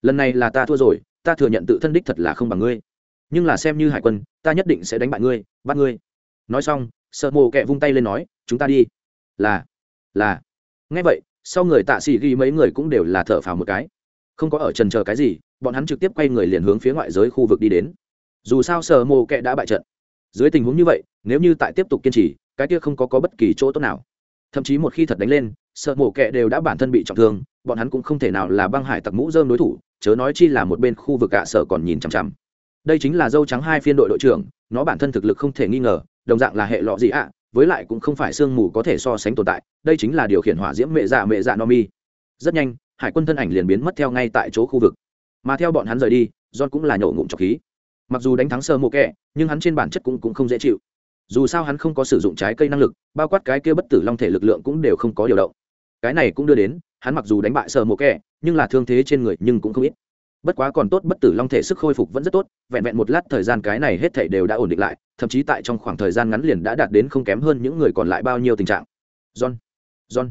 Speaker 1: Lần này là ta thua rồi, ta thừa nhận tự thân đích thật là không bằng ngươi. Nhưng là xem như hải quân, ta nhất định sẽ đánh bại ngươi, bắt ngươi. Nói xong sợ mồ kẹ vung tay lên nói, chúng ta đi. Là là. Nghe vậy, sau người tạ sĩ ghi mấy người cũng đều là thở phào một cái không có ở trần chờ cái gì bọn hắn trực tiếp quay người liền hướng phía ngoại giới khu vực đi đến. Dù sao sợ mồ kệ đã bại trận. Dưới tình huống như vậy nếu như tại tiếp tục kiên trì cái kia không có, có bất kỳ chỗ tốt nào. Thậm chí một khi thật đánh lên sợ mổ kẹ đều đã bản thân bị trọng thương bọn hắn cũng không thể nào là băng hải tặc mũ dơm đối thủ chớ nói chi là một bên khu vực cả sở còn nhìn chằm chằm. Đây chính là dâu trắng hai phiên đội đội trưởng nó bản thân thực lực không thể nghi ngờ đồng dạng là hệ lọ gì ạ với lại cũng không phải sương mù có thể so sánh tồn tại đây chính là điều khiển hỏa diễm mẹ dạ mẹ dạ no mi. Rất nhanh hải quân thân ảnh liền biến mất theo ngay tại chỗ khu vực. Mà theo bọn hắn rời đi john cũng là nhổ ngụm trọc khí. Mặc dù đánh thắng sơ mộ kẹ nhưng hắn trên bản chất cũng, cũng không dễ chịu. Dù sao hắn không có sử dụng trái cây năng lực bao quát cái kia bất tử long thể lực lượng cũng đều không có điều động. Cái này cũng đưa đến hắn mặc dù đánh bại sơ mộ kẹ nhưng là thương thế trên người nhưng cũng không ít. Bất quá còn tốt bất tử long thể sức khôi phục vẫn rất tốt vẹn vẹn một lát thời gian cái này hết thể đều đã ổn định lại thậm chí tại trong khoảng thời gian ngắn liền đã đạt đến không kém hơn những người còn lại bao nhiêu tình trạng. John john.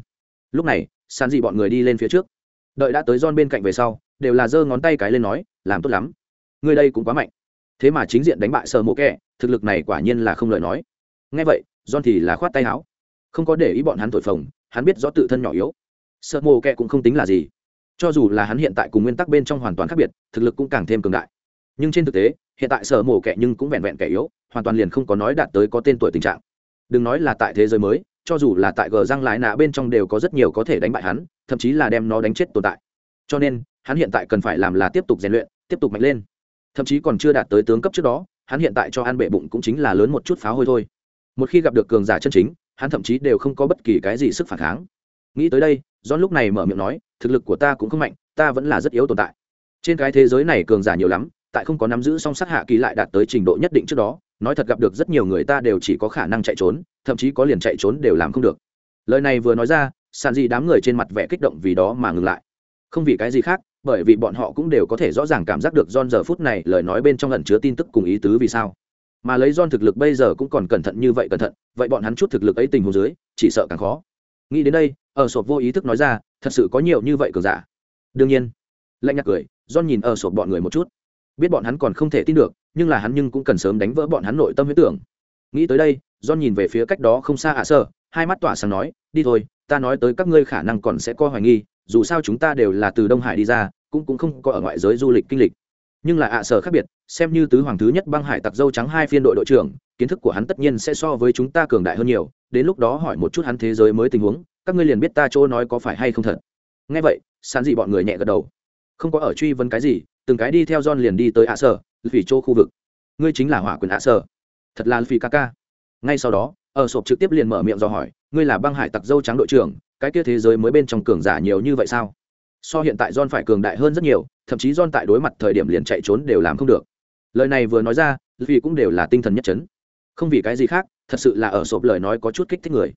Speaker 1: Lúc này sàn dị bọn người đi lên phía trước đợi đã tới john bên cạnh về sau, đều là giơ ngón tay cái lên nói, làm tốt lắm. Người đây cũng quá mạnh. Thế mà chính diện đánh bại sơ mộ kẹ thực lực này quả nhiên là không lời nói. Ngay vậy, john thì là khoát tay áo. Không có để ý bọn hắn thổi phồng, hắn biết rõ tự thân nhỏ yếu. Sở mộ kẹ cũng không tính là gì. Cho dù là hắn hiện tại cùng nguyên tắc bên trong hoàn toàn khác biệt, thực lực cũng càng thêm cường đại. Nhưng trên thực tế, hiện tại sở mổ kẻ nhưng cũng vẹn vẹn kẻ yếu, hoàn toàn liền không có nói đạt tới có tên tuổi tình trạng. Đừng nói là tại thế giới mới, cho dù là tại gờ răng lại nạ bên trong đều có rất nhiều có thể đánh bại hắn thậm chí là đem nó đánh chết tồn tại. Cho nên, hắn hiện tại cần phải làm là tiếp tục rèn luyện, tiếp tục mạnh lên. Thậm chí còn chưa đạt tới tướng cấp trước đó, hắn hiện tại cho ăn bệ bụng cũng chính là lớn một chút pháo hôi thôi. Một khi gặp được cường giả chân chính, hắn thậm chí đều không có bất kỳ cái gì sức phản kháng. Nghĩ tới đây, john lúc này mở miệng nói, thực lực của ta cũng không mạnh, ta vẫn là rất yếu tồn tại. Trên cái thế giới này cường giả nhiều lắm, tại không có nắm giữ song sát hạ kỳ lại đạt tới trình độ nhất định trước đó, nói thật gặp được rất nhiều người ta đều chỉ có khả năng chạy trốn, thậm chí có liền chạy trốn đều làm không được. Lời này vừa nói ra sàn gì đám người trên mặt vẻ kích động vì đó mà ngừng lại không vì cái gì khác bởi vì bọn họ cũng đều có thể rõ ràng cảm giác được John giờ phút này lời nói bên trong lần chứa tin tức cùng ý tứ vì sao. Mà lấy John thực lực bây giờ cũng còn cẩn thận như vậy cẩn thận, vậy bọn hắn chút thực lực ấy tình huống dưới, chỉ sợ càng khó. Nghĩ đến đây, ở sộp vô ý thức nói ra, thật sự có nhiều như vậy cường giả. Đương nhiên, lạnh nhạt cười, John nhìn ở sộp bọn người một chút. Biết bọn hắn còn không thể tin được, nhưng là hắn nhưng cũng cần sớm đánh vỡ bọn hắn nội tâm huyết tưởng. Nghĩ tới đây, John nhìn về phía cách đó không xa ạ à sơ, hai mắt tỏa sáng nói, đi thôi, ta nói tới các ngươi khả năng còn sẽ có hoài nghi, dù sao chúng ta đều là từ đông hải đi ra cũng cũng không có ở ngoại giới du lịch kinh lịch. Nhưng là ạ sở khác biệt xem như tứ hoàng thứ nhất băng hải tặc dâu trắng hai phiên đội đội trưởng kiến thức của hắn tất nhiên sẽ so với chúng ta cường đại hơn nhiều đến lúc đó hỏi một chút hắn thế giới mới tình huống các ngươi liền biết ta chỗ nói có phải hay không thật. Nghe vậy sán dị bọn người nhẹ gật đầu. Không có ở truy vấn cái gì từng cái đi theo john liền đi tới ạ sở vì chỗ khu vực. Ngươi chính là hỏa quyền ạ sở. Thật là phi ca ca. Ngay sau đó ở sộp trực tiếp liền mở miệng do hỏi ngươi là băng hải tặc dâu trắng đội trưởng cái kia thế giới mới bên trong cường giả nhiều như vậy sao so hiện tại john phải cường đại hơn rất nhiều thậm chí john tại đối mặt thời điểm liền chạy trốn đều làm không được lời này vừa nói ra vì cũng đều là tinh thần nhất trấn không vì cái gì khác thật sự là ở sộp lời nói có chút kích thích người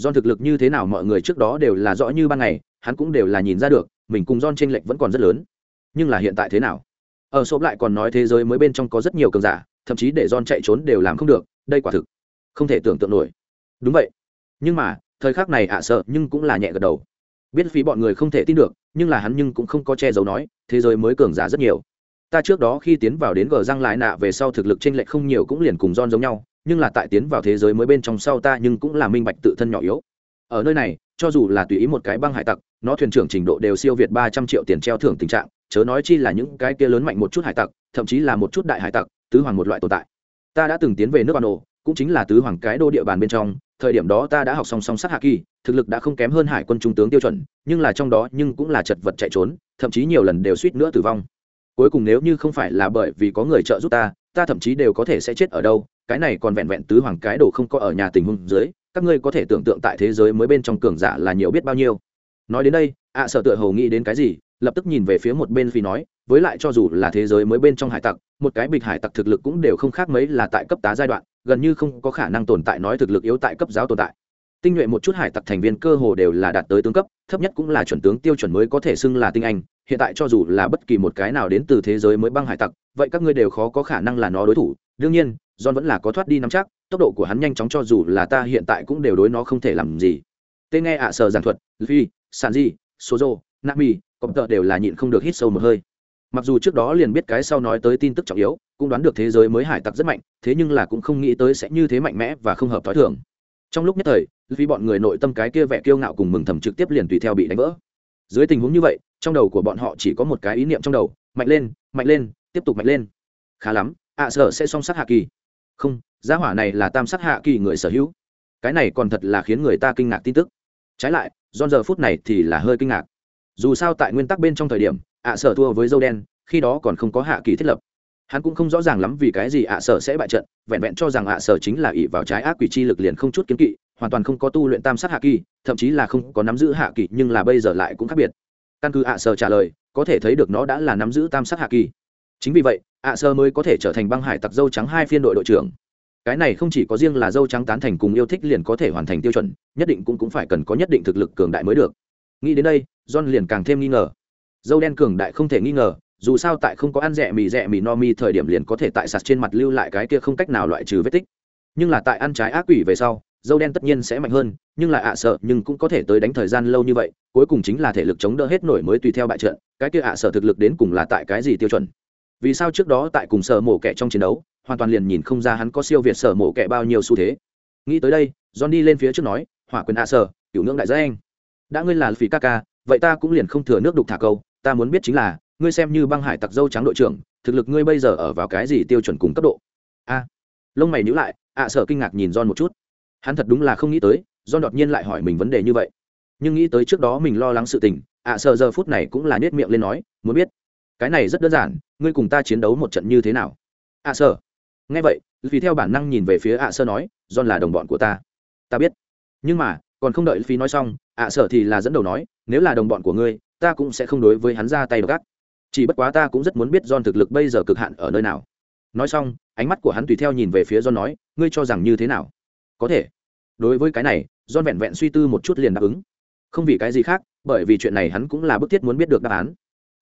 Speaker 1: John thực lực như thế nào mọi người trước đó đều là rõ như ban ngày, hắn cũng đều là nhìn ra được, mình cùng John chênh lệch vẫn còn rất lớn. Nhưng là hiện tại thế nào? Ở sộp lại còn nói thế giới mới bên trong có rất nhiều cường giả, thậm chí để John chạy trốn đều làm không được, đây quả thực không thể tưởng tượng nổi. Đúng vậy. Nhưng mà, thời khắc này ạ sợ nhưng cũng là nhẹ gật đầu biết phí bọn người không thể tin được nhưng là hắn nhưng cũng không có che giấu nói thế giới mới cường giả rất nhiều ta trước đó khi tiến vào đến gờ răng lại nạ về sau thực lực t r ê n lệch không nhiều cũng liền cùng don giống nhau nhưng là tại tiến vào thế giới mới bên trong sau ta nhưng cũng là minh bạch tự thân nhỏ yếu ở nơi này cho dù là tùy ý một cái băng hải tặc nó thuyền trưởng trình độ đều siêu việt ba trăm triệu tiền treo thưởng tình trạng chớ nói chi là những cái kia lớn mạnh một chút hải tặc thậm chí là một chút đại hải tặc tứ hoàng một loại tồn tại ta đã từng tiến về nước bà đồ cũng chính là tứ hoàng cái đô địa bàn bên trong thời điểm đó ta đã học song song sát hạ kỳ thực lực đã không kém hơn hải quân trung tướng tiêu chuẩn nhưng là trong đó nhưng cũng là chật vật chạy trốn thậm chí nhiều lần đều suýt nữa tử vong. Cuối cùng nếu như không phải là bởi vì có người trợ giúp ta ta thậm chí đều có thể sẽ chết ở đâu cái này còn vẹn vẹn tứ hoàng cái đồ không có ở nhà tình huống dưới các ngươi có thể tưởng tượng tại thế giới mới bên trong cường giả là nhiều biết bao nhiêu. Nói đến đây ạ à, sợ tựa hầu nghĩ đến cái gì lập tức nhìn về phía một bên phi nói với lại cho dù là thế giới mới bên trong hải tặc một cái bịch hải tặc thực lực cũng đều không khác mấy là tại cấp tá giai đoạn gần như không có khả năng tồn tại nói thực lực yếu tại cấp giáo tồn tại. Tinh nhuệ một chút hải tặc thành viên cơ hồ đều là đạt tới tướng cấp, thấp nhất cũng là chuẩn tướng tiêu chuẩn mới có thể xưng là tinh anh, hiện tại cho dù là bất kỳ một cái nào đến từ thế giới mới băng hải tặc, vậy các ngươi đều khó có khả năng là nó đối thủ. Đương nhiên, john vẫn là có thoát đi nắm chắc, tốc độ của hắn nhanh chóng cho dù là ta hiện tại cũng đều đối nó không thể làm gì. Tên nghe ạ à sở giản thuật phi sàn di sozo, nami cộng tợ đều là nhịn không được hít sâu một hơi mặc dù trước đó liền biết cái sau nói tới tin tức trọng yếu cũng đoán được thế giới mới hải tặc rất mạnh thế nhưng là cũng không nghĩ tới sẽ như thế mạnh mẽ và không hợp t h ó i thường. Trong lúc nhất thời vì bọn người nội tâm cái kia vẻ kiêu ngạo cùng mừng thầm trực tiếp liền tùy theo bị đánh vỡ. Dưới tình huống như vậy trong đầu của bọn họ chỉ có một cái ý niệm trong đầu mạnh lên mạnh lên tiếp tục mạnh lên. Khá lắm ạ à, sẽ song sát hạ kỳ. Không giá hỏa này là tam sát hạ kỳ người sở hữu. Cái này còn thật là khiến người ta kinh ngạc tin tức. Trái lại do giờ phút này thì là hơi kinh ngạc. Dù sao tại nguyên tắc bên trong thời điểm, ạ sở thua với dâu đen, khi đó còn không có hạ kỳ thiết lập. Hắn cũng không rõ ràng lắm vì cái gì ạ sở sẽ bại trận, vẹn vẹn cho rằng ạ sở chính là ỷ vào trái ác quỷ chi lực liền không chút kiến kỵ, hoàn toàn không có tu luyện tam sát hạ kỳ, thậm chí là không có nắm giữ hạ kỳ, nhưng là bây giờ lại cũng khác biệt. Căn cứ ạ sở trả lời, có thể thấy được nó đã là nắm giữ tam sát hạ kỳ. Chính vì vậy, ạ sở mới có thể trở thành băng hải tặc dâu trắng hai phiên đội đội trưởng cái này không chỉ có riêng là dâu trắng tán thành cùng yêu thích liền có thể hoàn thành tiêu chuẩn nhất định cũng cũng phải cần có nhất định thực lực cường đại mới được nghĩ đến đây john liền càng thêm nghi ngờ dâu đen cường đại không thể nghi ngờ dù sao tại không có ăn rẻ mì rẻ mì no mi thời điểm liền có thể tại sạt trên mặt lưu lại cái kia không cách nào loại trừ vết tích. Nhưng là tại ăn trái ác quỷ về sau dâu đen tất nhiên sẽ mạnh hơn nhưng là ạ sợ nhưng cũng có thể tới đánh thời gian lâu như vậy cuối cùng chính là thể lực chống đỡ hết nổi mới tùy theo bại trận cái kia ạ sợ thực lực đến cùng là tại cái gì tiêu chuẩn? Vì sao trước đó tại cùng sợ mổ kẻ trong chiến đấu hoàn toàn liền nhìn không ra hắn có siêu việt sở mổ kẻ bao nhiêu xu thế. Nghĩ tới đây john đi lên phía trước nói hỏa quyền hạ sợ, cựu ngưỡng đại gia anh đã ngươi là phí ca ca vậy ta cũng liền không thừa nước đục thả câu ta muốn biết chính là, ngươi xem như băng hải tặc dâu trắng đội trưởng, thực lực ngươi bây giờ ở vào cái gì tiêu chuẩn cùng cấp độ? A. Lông mày nhíu lại, ạ sợ kinh ngạc nhìn don một chút. Hắn thật đúng là không nghĩ tới don đột nhiên lại hỏi mình vấn đề như vậy. Nhưng nghĩ tới trước đó mình lo lắng sự tình, ạ sợ giờ phút này cũng là nết miệng lên nói, muốn biết, cái này rất đơn giản, ngươi cùng ta chiến đấu một trận như thế nào? Ạ sợ. Nghe vậy vì theo bản năng nhìn về phía ạ sợ nói don là đồng bọn của ta. Ta biết. Nhưng mà, còn không đợi phi nói xong, ạ sợ thì là dẫn đầu nói, nếu là đồng bọn của ngươi ta cũng sẽ không đối với hắn ra tay gắt chỉ bất quá ta cũng rất muốn biết don thực lực bây giờ cực hạn ở nơi nào. Nói xong, ánh mắt của hắn tùy theo nhìn về phía don nói, ngươi cho rằng như thế nào? Có thể. Đối với cái này don vẹn vẹn suy tư một chút liền đáp ứng. Không vì cái gì khác, bởi vì chuyện này hắn cũng là bức thiết muốn biết được đáp án.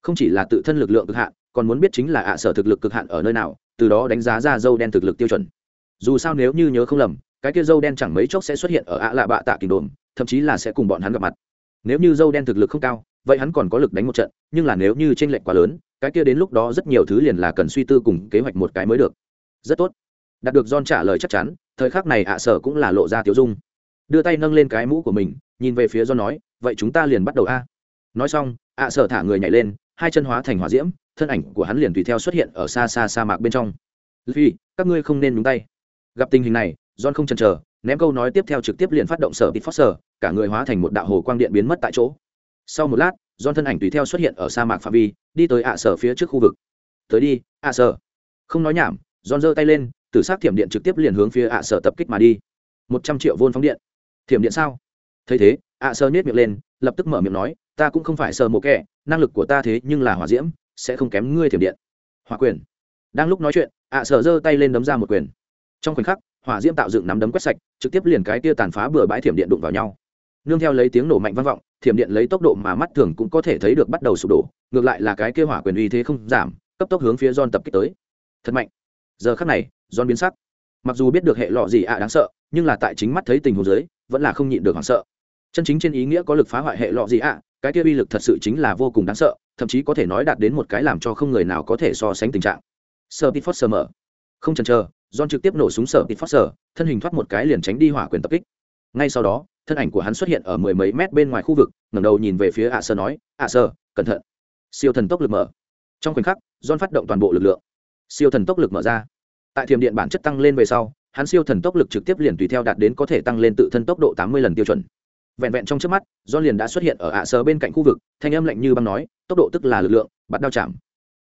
Speaker 1: Không chỉ là tự thân lực lượng cực hạn, còn muốn biết chính là ạ sở thực lực cực hạn ở nơi nào, từ đó đánh giá ra dâu đen thực lực tiêu chuẩn. Dù sao nếu như nhớ không lầm, cái kia dâu đen chẳng mấy chốc sẽ xuất hiện ở ạ lạ bạ tạ kình đồn, thậm chí là sẽ cùng bọn hắn gặp mặt. Nếu như dâu đen thực lực không cao vậy hắn còn có lực đánh một trận, nhưng là nếu như tranh lệch quá lớn, cái kia đến lúc đó rất nhiều thứ liền là cần suy tư cùng kế hoạch một cái mới được. Rất tốt. Đạt được john trả lời chắc chắn, thời khắc này ạ sở cũng là lộ ra tiểu dung. Đưa tay nâng lên cái mũ của mình, nhìn về phía john nói, vậy chúng ta liền bắt đầu a. Nói xong, ạ sở thả người nhảy lên, hai chân hóa thành hỏa diễm, thân ảnh của hắn liền tùy theo xuất hiện ở xa xa sa mạc bên trong. Vì các ngươi không nên nhúng tay. Gặp tình hình này, john không chần chờ, ném câu nói tiếp theo trực tiếp liền phát động sở bịt phát sở cả người hóa thành một đạo hồ quang điện biến mất tại chỗ sau một lát don thân ảnh tùy theo xuất hiện ở sa mạc phạm vi, đi tới ạ sở phía trước khu vực. Tới đi, ạ sở. Không nói nhảm don giơ tay lên, tử s á c thiểm điện trực tiếp liền hướng phía ạ sở tập kích mà đi. Một trăm triệu vôn phóng điện. Thiểm điện sao? Thấy thế, ạ sở nhét miệng lên, lập tức mở miệng nói, ta cũng không phải sờ mộ kẻ, năng lực của ta thế nhưng là hỏa diễm, sẽ không kém ngươi thiểm điện. Hỏa quyền. Đang lúc nói chuyện, ạ sở giơ tay lên đấm ra một quyền. Trong khoảnh khắc, hỏa diễm tạo dựng nắm đấm quét sạch, trực tiếp liền cái tia tàn phá bừa bãi thiểm điện đụng vào nhau nương theo lấy tiếng nổ mạnh vang vọng thiểm điện lấy tốc độ mà mắt thường cũng có thể thấy được bắt đầu sụp đổ ngược lại là cái kia hỏa quyền uy thế không giảm cấp tốc hướng phía John tập kích tới. Thật mạnh. Giờ khắc này John biến sắc. Mặc dù biết được hệ lọ gì ạ đáng sợ nhưng là tại chính mắt thấy tình huống dưới vẫn là không nhịn được hoảng sợ. Chân chính trên ý nghĩa có lực phá hoại hệ lọ gì ạ cái kia uy lực thật sự chính là vô cùng đáng sợ thậm chí có thể nói đạt đến một cái làm cho không người nào có thể so sánh tình trạng. Sơ pit sơ mở. Không chần chờ john trực tiếp nổ súng sở pit sơ, thân hình thoát một cái liền tránh đi hỏa quyền tập kích ngay sau đó, thân ảnh của hắn xuất hiện ở mười mấy mét bên ngoài khu vực, ngẩng đầu nhìn về phía ạ sơ nói ạ sơ, cẩn thận. Siêu thần tốc lực mở. Trong khoảnh khắc, john phát động toàn bộ lực lượng. Siêu thần tốc lực mở ra. Tại thiềm điện bản chất tăng lên về sau, hắn siêu thần tốc lực trực tiếp liền tùy theo đạt đến có thể tăng lên tự thân tốc độ tám mươi lần tiêu chuẩn. Vẹn vẹn trong trước mắt, john liền đã xuất hiện ở ạ sơ bên cạnh khu vực, thanh âm lạnh như băng nói, tốc độ tức là lực lượng bắt đao chạm.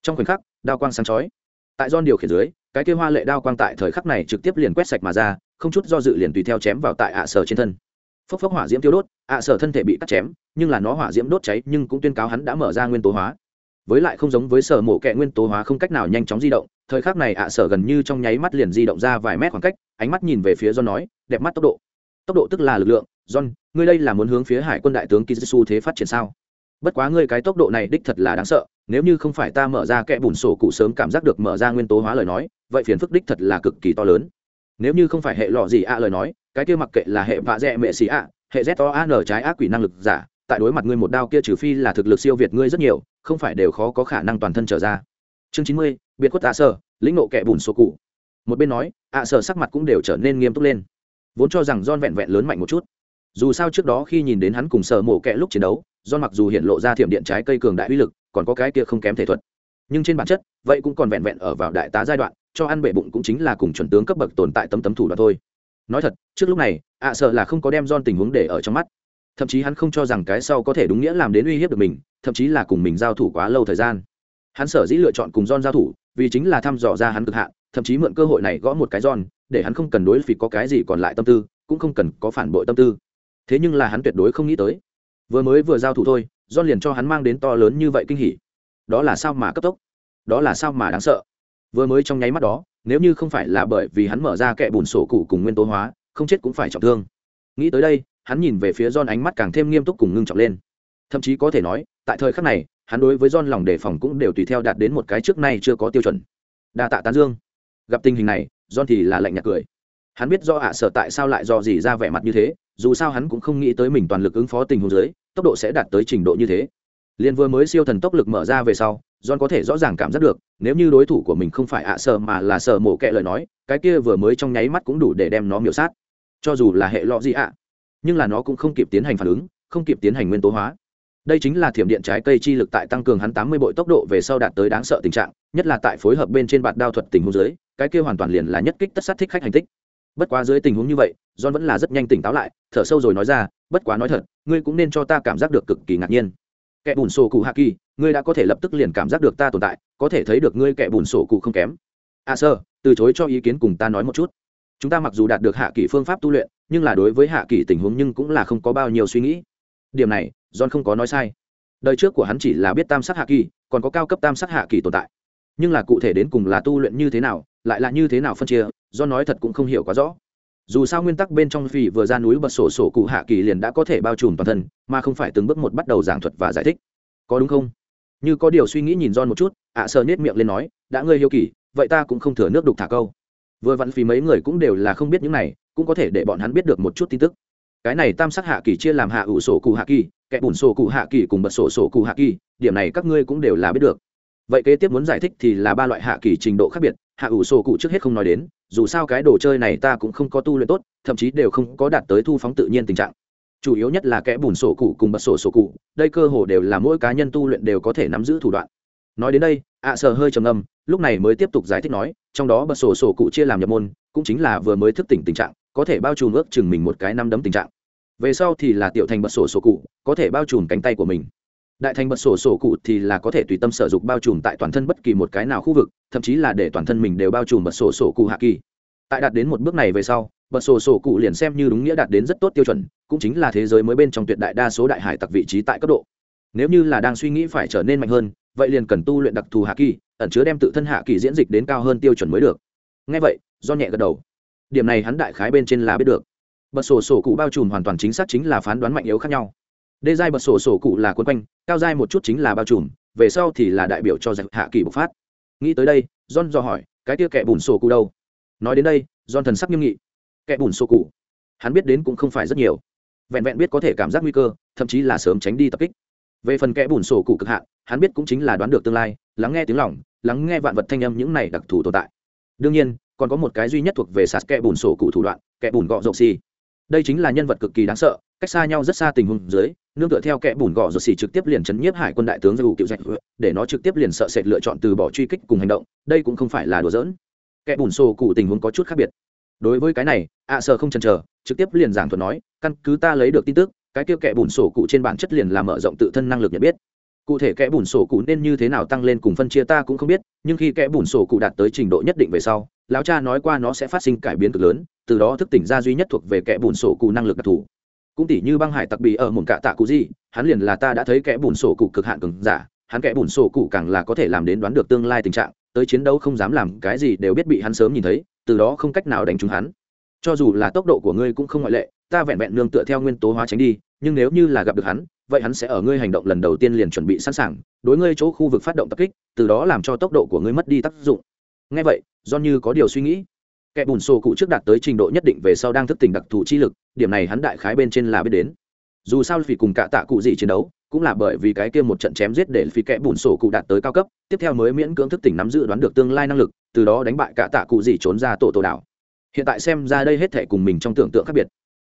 Speaker 1: Trong khoảnh khắc, đao quang sáng chói. Tại don điều khiển dưới, cái kia hoa lệ đao quang tại thời khắc này trực tiếp liền quét sạch mà ra không chút do dự liền tùy theo chém vào tại ạ sở trên thân. Phốc phốc hỏa diễm tiêu đốt, ạ sở thân thể bị cắt chém, nhưng là nó hỏa diễm đốt cháy, nhưng cũng tuyên cáo hắn đã mở ra nguyên tố hóa. Với lại không giống với sở mổ kẹ nguyên tố hóa không cách nào nhanh chóng di động, thời khắc này ạ sở gần như trong nháy mắt liền di động ra vài mét khoảng cách, ánh mắt nhìn về phía John nói, đẹp mắt tốc độ. Tốc độ tức là lực lượng, john, ngươi đây là muốn hướng phía hải quân đại tướng kizu thế phát triển sao? Bất quá ngươi cái tốc độ này đích thật là đáng sợ, nếu như không phải ta mở ra kẽ bùn sổ cụ sớm cảm giác được mở ra nguyên tố hóa lời nói, vậy phiền phức đích thật là cực kỳ to lớn nếu như không phải hệ lọ gì ạ lời nói, cái kia mặc kệ là hệ vạ dẹ mệ xì ạ, hệ z o an trái ác quỷ năng lực giả, tại đối mặt ngươi một đao kia trừ phi là thực lực siêu việt ngươi rất nhiều, không phải đều khó có khả năng toàn thân trở ra. Chương chín mươi, biệt khuất ạ sở lĩnh nộ kẻ bùn số cụ. Một bên nói, ạ sở sắc mặt cũng đều trở nên nghiêm túc lên. Vốn cho rằng don vẹn vẹn lớn mạnh một chút. Dù sao trước đó khi nhìn đến hắn cùng sở mổ kẹ lúc chiến đấu don mặc dù hiện lộ ra thiểm điện trái cây cường đại uy lực, còn có cái kia không kém thể thuật. Nhưng trên bản chất, vậy cũng còn vẹn vẹn ở vào đại tá giai đoạn cho ăn bể bụng cũng chính là cùng chuẩn tướng cấp bậc tồn tại tấm tấm thủ đoạn thôi. Nói thật trước lúc này ạ sợ là không có đem don tình huống để ở trong mắt. Thậm chí hắn không cho rằng cái sau có thể đúng nghĩa làm đến uy hiếp được mình thậm chí là cùng mình giao thủ quá lâu thời gian. Hắn sở dĩ lựa chọn cùng don giao thủ vì chính là thăm dò ra hắn cực hạn thậm chí mượn cơ hội này gõ một cái don, để hắn không cần đối vì có cái gì còn lại tâm tư cũng không cần có phản bội tâm tư. Thế nhưng là hắn tuyệt đối không nghĩ tới. Vừa mới vừa giao thủ thôi don liền cho hắn mang đến to lớn như vậy kinh hỉ. Đó là sao mà cấp tốc? Đó là sao mà đáng sợ? Vừa mới trong nháy mắt đó, nếu như không phải là bởi vì hắn mở ra kẽ bùn sổ cụ cùng nguyên tố hóa, không chết cũng phải trọng thương. Nghĩ tới đây, hắn nhìn về phía John ánh mắt càng thêm nghiêm túc cùng ngưng trọng lên. Thậm chí có thể nói, tại thời khắc này, hắn đối với John lòng đề phòng cũng đều tùy theo đạt đến một cái trước nay chưa có tiêu chuẩn. Đa tạ tán dương. Gặp tình hình này, John thì là lạnh nhạt cười. Hắn biết do ạ sợ tại sao lại do gì ra vẻ mặt như thế, dù sao hắn cũng không nghĩ tới mình toàn lực ứng phó tình huống dưới, tốc độ sẽ đạt tới trình độ như thế. Liền vừa mới siêu thần tốc lực mở ra về sau john có thể rõ ràng cảm giác được, nếu như đối thủ của mình không phải ạ sợ mà là sợ mổ kệ lời nói, cái kia vừa mới trong nháy mắt cũng đủ để đem nó miểu sát. Cho dù là hệ lọ gì ạ, nhưng là nó cũng không kịp tiến hành phản ứng, không kịp tiến hành nguyên tố hóa. Đây chính là thiểm điện trái cây chi lực tại tăng cường hắn tám mươi bội tốc độ về sau đạt tới đáng sợ tình trạng, nhất là tại phối hợp bên trên bạt đao thuật tình huống dưới, cái kia hoàn toàn liền là nhất kích tất sát thích khách hành tích. Bất quá dưới tình huống như vậy, john vẫn là rất nhanh tỉnh táo lại, thở sâu rồi nói ra, bất quá nói thật, ngươi cũng nên cho ta cảm giác được cực kỳ ngạc nhiên kẻ bùn sổ cụ hạ kỳ ngươi đã có thể lập tức liền cảm giác được ta tồn tại có thể thấy được ngươi kẻ bùn sổ cụ không kém. A à, sơ từ chối cho ý kiến cùng ta nói một chút. Chúng ta mặc dù đạt được hạ kỳ phương pháp tu luyện nhưng là đối với hạ kỳ tình huống nhưng cũng là không có bao nhiêu suy nghĩ. Điểm này john không có nói sai. Đời trước của hắn chỉ là biết tam sắc hạ kỳ còn có cao cấp tam sắc hạ kỳ tồn tại. Nhưng là cụ thể đến cùng là tu luyện như thế nào lại là như thế nào phân chia do nói thật cũng không hiểu quá rõ dù sao nguyên tắc bên trong phi vừa ra núi bật sổ sổ cụ hạ kỳ liền đã có thể bao trùm toàn thân, mà không phải từng bước một bắt đầu giảng thuật và giải thích. Có đúng không? Như có điều suy nghĩ nhìn John một chút, ạ à sờ nết miệng lên nói, đã ngươi hiếu kỳ, vậy ta cũng không thừa nước đục thả câu. Vừa vặn phí mấy người cũng đều là không biết những này, cũng có thể để bọn hắn biết được một chút tin tức. Cái này tam sắc hạ kỳ chia làm hạ ủ sổ cụ hạ kỳ, kẻ bùn sổ cụ hạ kỳ cùng bật sổ sổ cụ hạ kỳ, điểm này các ngươi cũng đều là biết được vậy kế tiếp muốn giải thích thì là ba loại hạ kỳ trình độ khác biệt, hạ ủ sổ cụ trước hết không nói đến, dù sao cái đồ chơi này ta cũng không có tu luyện tốt, thậm chí đều không có đạt tới thu phóng tự nhiên tình trạng. Chủ yếu nhất là kẽ bùn sổ cụ cùng bật sổ sổ cụ, đây cơ hồ đều là mỗi cá nhân tu luyện đều có thể nắm giữ thủ đoạn. Nói đến đây, ạ à sờ hơi trầm âm lúc này mới tiếp tục giải thích nói, trong đó bật sổ sổ cụ chia làm nhập môn, cũng chính là vừa mới thức tỉnh tình trạng, có thể bao trùm ước chừng mình một cái năm đấm tình trạng. Về sau thì là tiểu thành bật sổ sổ cụ, có thể bao trùm cánh tay của mình đại thành bật sổ sổ cụ thì là có thể tùy tâm sở dục bao trùm tại toàn thân bất kỳ một cái nào khu vực, thậm chí là để toàn thân mình đều bao trùm bật sổ sổ cụ hạ kỳ. Tại đạt đến một bước này về sau, bật sổ sổ cụ liền xem như đúng nghĩa đạt đến rất tốt tiêu chuẩn, cũng chính là thế giới mới bên trong tuyệt đại đa số đại hải tặc vị trí tại cấp độ. Nếu như là đang suy nghĩ phải trở nên mạnh hơn, vậy liền cần tu luyện đặc thù hạ kỳ, ẩn chứa đem tự thân hạ kỳ diễn dịch đến cao hơn tiêu chuẩn mới được. Ngay vậy, do nhẹ gật đầu. Điểm này hắn đại khái bên trên là biết được. Bật sổ sổ cụ bao trùm hoàn toàn chính xác chính là phán đoán mạnh yếu khác nhau đê giai bật sổ sổ cụ là quân quanh, cao giai một chút chính là bao trùm, về sau thì là đại biểu cho giặc hạ kỳ bộc phát. Nghĩ tới đây, john dò hỏi, cái kia kẻ bùn sổ cụ đâu? Nói đến đây, john thần sắc nghiêm nghị. Kẻ bùn sổ cụ? Hắn biết đến cũng không phải rất nhiều. Vẹn vẹn biết có thể cảm giác nguy cơ, thậm chí là sớm tránh đi tập kích. Về phần kẻ bùn sổ cụ cực hạn, hắn biết cũng chính là đoán được tương lai, lắng nghe tiếng lòng, lắng nghe vạn vật thanh âm những này đặc thù tồn tại. Đương nhiên, còn có một cái duy nhất thuộc về sạt kẻ bùn sổ cụ thủ đoạn, kẻ bùn gọ rộng xì đây chính là nhân vật cực kỳ đáng sợ, cách xa nhau rất xa tình huống dưới, nương tựa theo kẻ bùn gò rồi xì trực tiếp liền chấn nhiếp hải quân đại tướng dù cựu dạch, để nó trực tiếp liền sợ sệt lựa chọn từ bỏ truy kích cùng hành động, đây cũng không phải là đùa giỡn. Kẻ bùn sổ cụ tình huống có chút khác biệt. Đối với cái này, ạ à sợ không chần chờ, trực tiếp liền giảng thuật nói, căn cứ ta lấy được tin tức, cái kia kẻ bùn sổ cụ trên bản chất liền là mở rộng tự thân năng lực nhận biết. Cụ thể kẻ bùn sổ cụ nên như thế nào tăng lên cùng phân chia ta cũng không biết, nhưng khi kẻ bùn sổ cụ đạt tới trình độ nhất định về sau lão cha nói qua nó sẽ phát sinh cải biến cực lớn, từ đó thức tỉnh ra duy nhất thuộc về kẻ bùn sổ cụ năng lực đặc thù. Cũng tỷ như băng hải tặc bị ở một cạ tạ cụ gì, hắn liền là ta đã thấy kẻ bùn sổ cụ cực hạn cường giả, hắn kẻ bùn sổ cụ càng là có thể làm đến đoán được tương lai tình trạng, tới chiến đấu không dám làm cái gì đều biết bị hắn sớm nhìn thấy, từ đó không cách nào đánh trúng hắn. Cho dù là tốc độ của ngươi cũng không ngoại lệ, ta vẹn vẹn nương tựa theo nguyên tố hóa tránh đi, nhưng nếu như là gặp được hắn, vậy hắn sẽ ở ngươi hành động lần đầu tiên liền chuẩn bị sẵn sàng, đối ngươi chỗ khu vực phát động tập kích, từ đó làm cho tốc độ của ngươi mất đi tác dụng. Ngay vậy do như có điều suy nghĩ. Kẻ bùn sổ cụ trước đạt tới trình độ nhất định về sau đang thức tỉnh đặc thù chi lực, điểm này hắn đại khái bên trên là biết đến. Dù sao vì cùng cả tạ cụ gì chiến đấu, cũng là bởi vì cái kia một trận chém giết để phi kẻ bùn sổ cụ đạt tới cao cấp, tiếp theo mới miễn cưỡng thức tỉnh nắm giữ đoán được tương lai năng lực, từ đó đánh bại cả tạ cụ gì trốn ra tổ tổ đảo. Hiện tại xem ra đây hết thể cùng mình trong tưởng tượng khác biệt.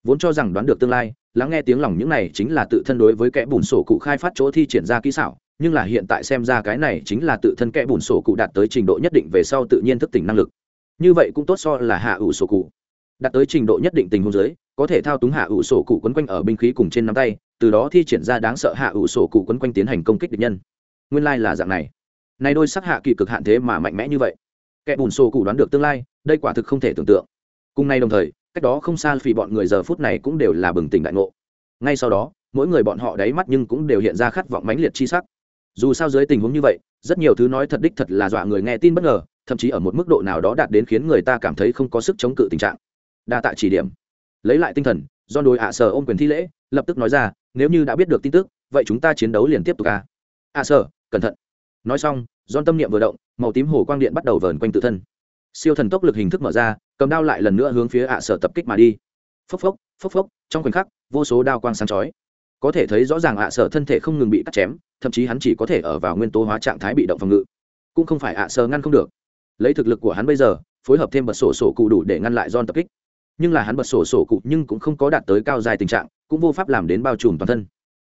Speaker 1: Vốn cho rằng đoán được tương lai, lắng nghe tiếng lòng những này chính là tự thân đối với kẻ bùn sổ cụ khai phát chỗ thi triển ra kỹ xảo nhưng là hiện tại xem ra cái này chính là tự thân kẽ bùn sổ cụ đạt tới trình độ nhất định về sau tự nhiên thức tỉnh năng lực. Như vậy cũng tốt so là hạ ủ sổ cụ. Đạt tới trình độ nhất định tình huống giới có thể thao túng hạ ủ sổ cụ quấn quanh ở binh khí cùng trên nắm tay, từ đó thi triển ra đáng sợ hạ ủ sổ cụ quấn quanh tiến hành công kích địch nhân. Nguyên lai là dạng này. Này đôi sắc hạ kỳ cực hạn thế mà mạnh mẽ như vậy. Kẻ bùn sổ cụ đoán được tương lai, đây quả thực không thể tưởng tượng. Cùng nay đồng thời, cách đó không xa vì bọn người giờ phút này cũng đều là bừng tỉnh đại ngộ. Ngay sau đó, mỗi người bọn họ đáy mắt nhưng cũng đều hiện ra khát vọng mãnh liệt chi sắc dù sao dưới tình huống như vậy, rất nhiều thứ nói thật đích thật là dọa người nghe tin bất ngờ, thậm chí ở một mức độ nào đó đạt đến khiến người ta cảm thấy không có sức chống cự tình trạng. Đa tạ chỉ điểm. Lấy lại tinh thần, do đôi ạ sở ôm quyền thi lễ, lập tức nói ra, nếu như đã biết được tin tức, vậy chúng ta chiến đấu liền tiếp tục à. ạ sở, cẩn thận. Nói xong don tâm niệm vừa động, màu tím hồ quang điện bắt đầu vờn quanh tự thân. Siêu thần tốc lực hình thức mở ra, cầm đao lại lần nữa hướng phía ạ sở tập kích mà đi. Phốc phốc phốc phốc, trong khoảnh khắc, vô số đao quang sáng chói. Có thể thấy rõ ràng ạ sở thân thể không ngừng bị cắt chém thậm chí hắn chỉ có thể ở vào nguyên tố hóa trạng thái bị động phòng ngự. Cũng không phải ạ sơ ngăn không được. Lấy thực lực của hắn bây giờ, phối hợp thêm bật sổ sổ cụ đủ để ngăn lại don tập kích. Nhưng là hắn bật sổ sổ cụ nhưng cũng không có đạt tới cao dài tình trạng, cũng vô pháp làm đến bao trùm toàn thân.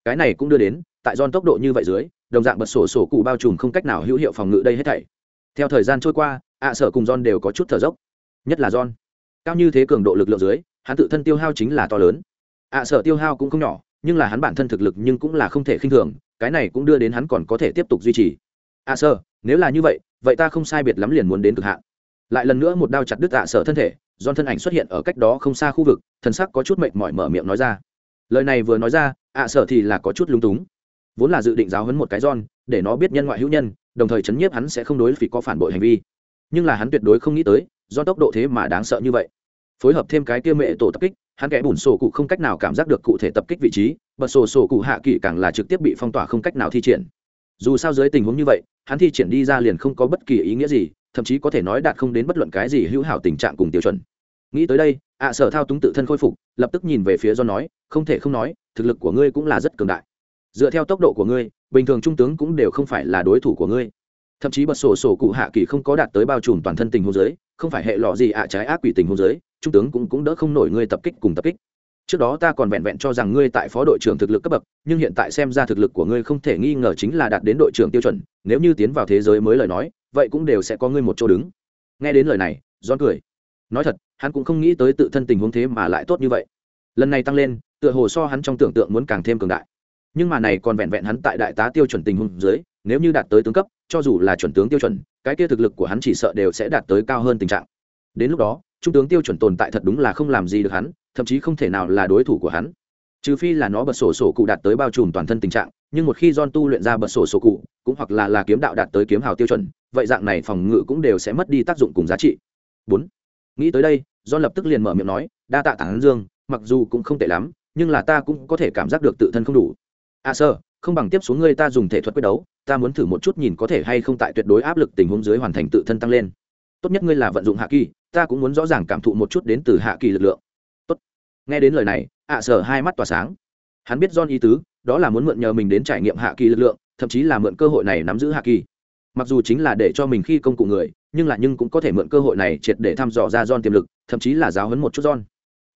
Speaker 1: Cái này cũng đưa đến, tại don tốc độ như vậy dưới, đồng dạng bật sổ sổ cụ bao trùm không cách nào hữu hiệu phòng ngự đây hết thảy. Theo thời gian trôi qua, ạ sở cùng don đều có chút thở dốc. Nhất là don cao như thế cường độ lực lượng dưới, hắn tự thân tiêu hao chính là to lớn. Ạ sở tiêu hao cũng không nhỏ, nhưng là hắn bản thân thực lực nhưng cũng là không thể khinh thường cái này cũng đưa đến hắn còn có thể tiếp tục duy trì. À, ạ sơ, nếu là như vậy vậy ta không sai biệt lắm liền muốn đến cực hạn. Lại lần nữa một đao chặt đứt ạ sở thân thể don thân ảnh xuất hiện ở cách đó không xa khu vực thần sắc có chút mệt mỏi mở miệng nói ra. Lời này vừa nói ra ạ sở thì là có chút lúng túng. Vốn là dự định giáo hấn một cái don để nó biết nhân ngoại hữu nhân đồng thời chấn nhiếp hắn sẽ không đối phí có phản bội hành vi. Nhưng là hắn tuyệt đối không nghĩ tới do tốc độ thế mà đáng sợ như vậy. Phối hợp thêm cái kia mẹ tổ tập kích hắn kẻ bùn sổ cụ không cách nào cảm giác được cụ thể tập kích vị trí bật sổ sổ cụ hạ kỳ càng là trực tiếp bị phong tỏa không cách nào thi triển. Dù sao dưới tình huống như vậy, hắn thi triển đi ra liền không có bất kỳ ý nghĩa gì, thậm chí có thể nói đạt không đến bất luận cái gì hữu hảo tình trạng cùng tiêu chuẩn. Nghĩ tới đây, ạ sở thao túng tự thân khôi phục, lập tức nhìn về phía do nói, không thể không nói, thực lực của ngươi cũng là rất cường đại. Dựa theo tốc độ của ngươi, bình thường trung tướng cũng đều không phải là đối thủ của ngươi. Thậm chí bật sổ sổ cụ hạ kỳ không có đạt tới bao trùm toàn thân tình hôn giới không phải hệ lọ gì ạ trái ác quỷ tình hôn giới trung tướng cũng cũng đỡ không nổi ngươi tập kích cùng tập kích. Trước đó ta còn vẹn vẹn cho rằng ngươi tại phó đội trưởng thực lực cấp bậc, nhưng hiện tại xem ra thực lực của ngươi không thể nghi ngờ chính là đạt đến đội trưởng tiêu chuẩn, nếu như tiến vào thế giới mới lời nói, vậy cũng đều sẽ có ngươi một chỗ đứng. Nghe đến lời này don cười. Nói thật, hắn cũng không nghĩ tới tự thân tình huống thế mà lại tốt như vậy. Lần này tăng lên, tựa hồ so hắn trong tưởng tượng muốn càng thêm cường đại. Nhưng mà này còn vẹn vẹn hắn tại đại tá tiêu chuẩn tình huống dưới, nếu như đạt tới tướng cấp, cho dù là chuẩn tướng tiêu chuẩn, cái kia thực lực của hắn chỉ sợ đều sẽ đạt tới cao hơn tình trạng. Đến lúc đó trung tướng tiêu chuẩn tồn tại thật đúng là không làm gì được hắn, thậm chí không thể nào là đối thủ của hắn. Trừ phi là nó bật sổ sổ cụ đạt tới bao trùm toàn thân tình trạng, nhưng một khi John tu luyện ra bật sổ sổ cụ, cũng hoặc là là kiếm đạo đạt tới kiếm hào tiêu chuẩn, vậy dạng này phòng ngự cũng đều sẽ mất đi tác dụng cùng giá trị. Bốn, nghĩ tới đây, John lập tức liền mở miệng nói, đa tạ tản dương, mặc dù cũng không tệ lắm, nhưng là ta cũng có thể cảm giác được tự thân không đủ. À sơ không bằng tiếp xuống ngươi ta dùng thể thuật quyết đấu, ta muốn thử một chút nhìn có thể hay không tại tuyệt đối áp lực tình huống dưới hoàn thành tự thân tăng lên. Tốt nhất ngươi là vận dụng hạ kỳ ta cũng muốn rõ ràng cảm thụ một chút đến từ hạ kỳ lực lượng. Tốt. Nghe đến lời này, ạ sở hai mắt tỏa sáng. Hắn biết don ý tứ, đó là muốn mượn nhờ mình đến trải nghiệm hạ kỳ lực lượng, thậm chí là mượn cơ hội này nắm giữ hạ kỳ. Mặc dù chính là để cho mình khi công cụ người, nhưng là nhưng cũng có thể mượn cơ hội này triệt để thăm dò ra don tiềm lực, thậm chí là giáo hấn một chút don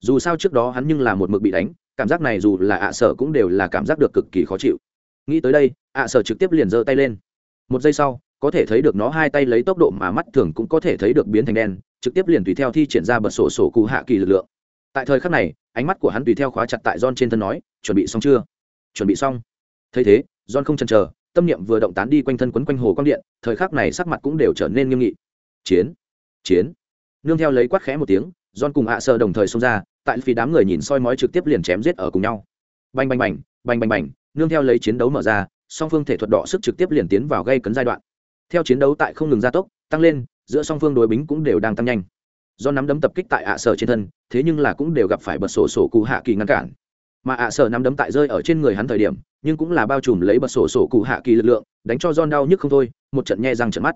Speaker 1: dù sao trước đó hắn nhưng là một mực bị đánh, cảm giác này dù là ạ sở cũng đều là cảm giác được cực kỳ khó chịu. Nghĩ tới đây, ạ sở trực tiếp liền giơ tay lên. Một giây sau có thể thấy được nó hai tay lấy tốc độ mà mắt thường cũng có thể thấy được biến thành đen, trực tiếp liền tùy theo thi triển ra bật sổ sổ cụ hạ kỳ lực lượng. Tại thời khắc này, ánh mắt của hắn tùy theo khóa chặt tại John trên thân nói, chuẩn bị xong chưa? Chuẩn bị xong. Thấy thế, John không chần chờ, tâm niệm vừa động tán đi quanh thân quấn quanh hồ quang điện, thời khắc này sắc mặt cũng đều trở nên nghiêm nghị. Chiến chiến. Nương theo lấy quát khẽ một tiếng, John cùng hạ sơ đồng thời xông ra, tại phía đám người nhìn soi mói trực tiếp liền chém giết ở cùng nhau. Bành bành bành bành bành bành, nương theo lấy chiến đấu mở ra, song phương thể thuật đỏ sức trực tiếp liền tiến vào gây cấn giai đoạn theo chiến đấu tại không ngừng gia tốc, tăng lên, giữa song phương đối bính cũng đều đang tăng nhanh. Do nắm đấm tập kích tại ạ sở trên thân, thế nhưng là cũng đều gặp phải bật sổ sổ cụ hạ kỳ ngăn cản. Mà ạ sở nắm đấm tại rơi ở trên người hắn thời điểm, nhưng cũng là bao trùm lấy bật sổ sổ cụ hạ kỳ lực lượng, đánh cho John đau nhức không thôi, một trận nhe răng trận mắt.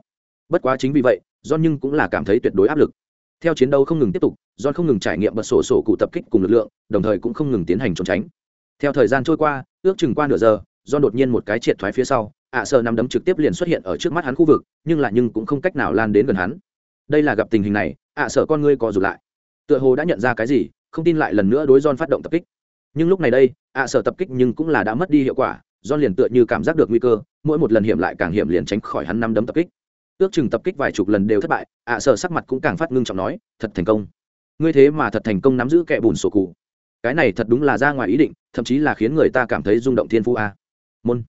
Speaker 1: Bất quá chính vì vậy, John nhưng cũng là cảm thấy tuyệt đối áp lực. Theo chiến đấu không ngừng tiếp tục, John không ngừng trải nghiệm bật sổ sổ cụ tập kích cùng lực lượng, đồng thời cũng không ngừng tiến hành trốn tránh. Theo thời gian trôi qua, ước chừng qua nửa giờ, John đột nhiên một cái triệt thoái phía sau ạ à, sơ nắm đấm trực tiếp liền xuất hiện ở trước mắt hắn khu vực, nhưng lại nhưng cũng không cách nào lan đến gần hắn. Đây là gặp tình hình này, ạ à, sở con ngươi co rụt lại. Tựa hồ đã nhận ra cái gì, không tin lại lần nữa đối John phát động tập kích. Nhưng lúc này đây, ạ à, sở tập kích nhưng cũng là đã mất đi hiệu quả, John liền tựa như cảm giác được nguy cơ, mỗi một lần hiểm lại càng hiểm liền tránh khỏi hắn năm đấm tập kích. Ước chừng tập kích vài chục lần đều thất bại, ạ sở sắc mặt cũng càng phát ngưng trọng nói, thật thành công. Ngươi thế mà thật thành công nắm giữ kẻ bùn sổ cụ. Cái này thật đúng là ra ngoài ý định, thậm chí là khiến người ta cảm thấy rung động thiên phú a. Môn.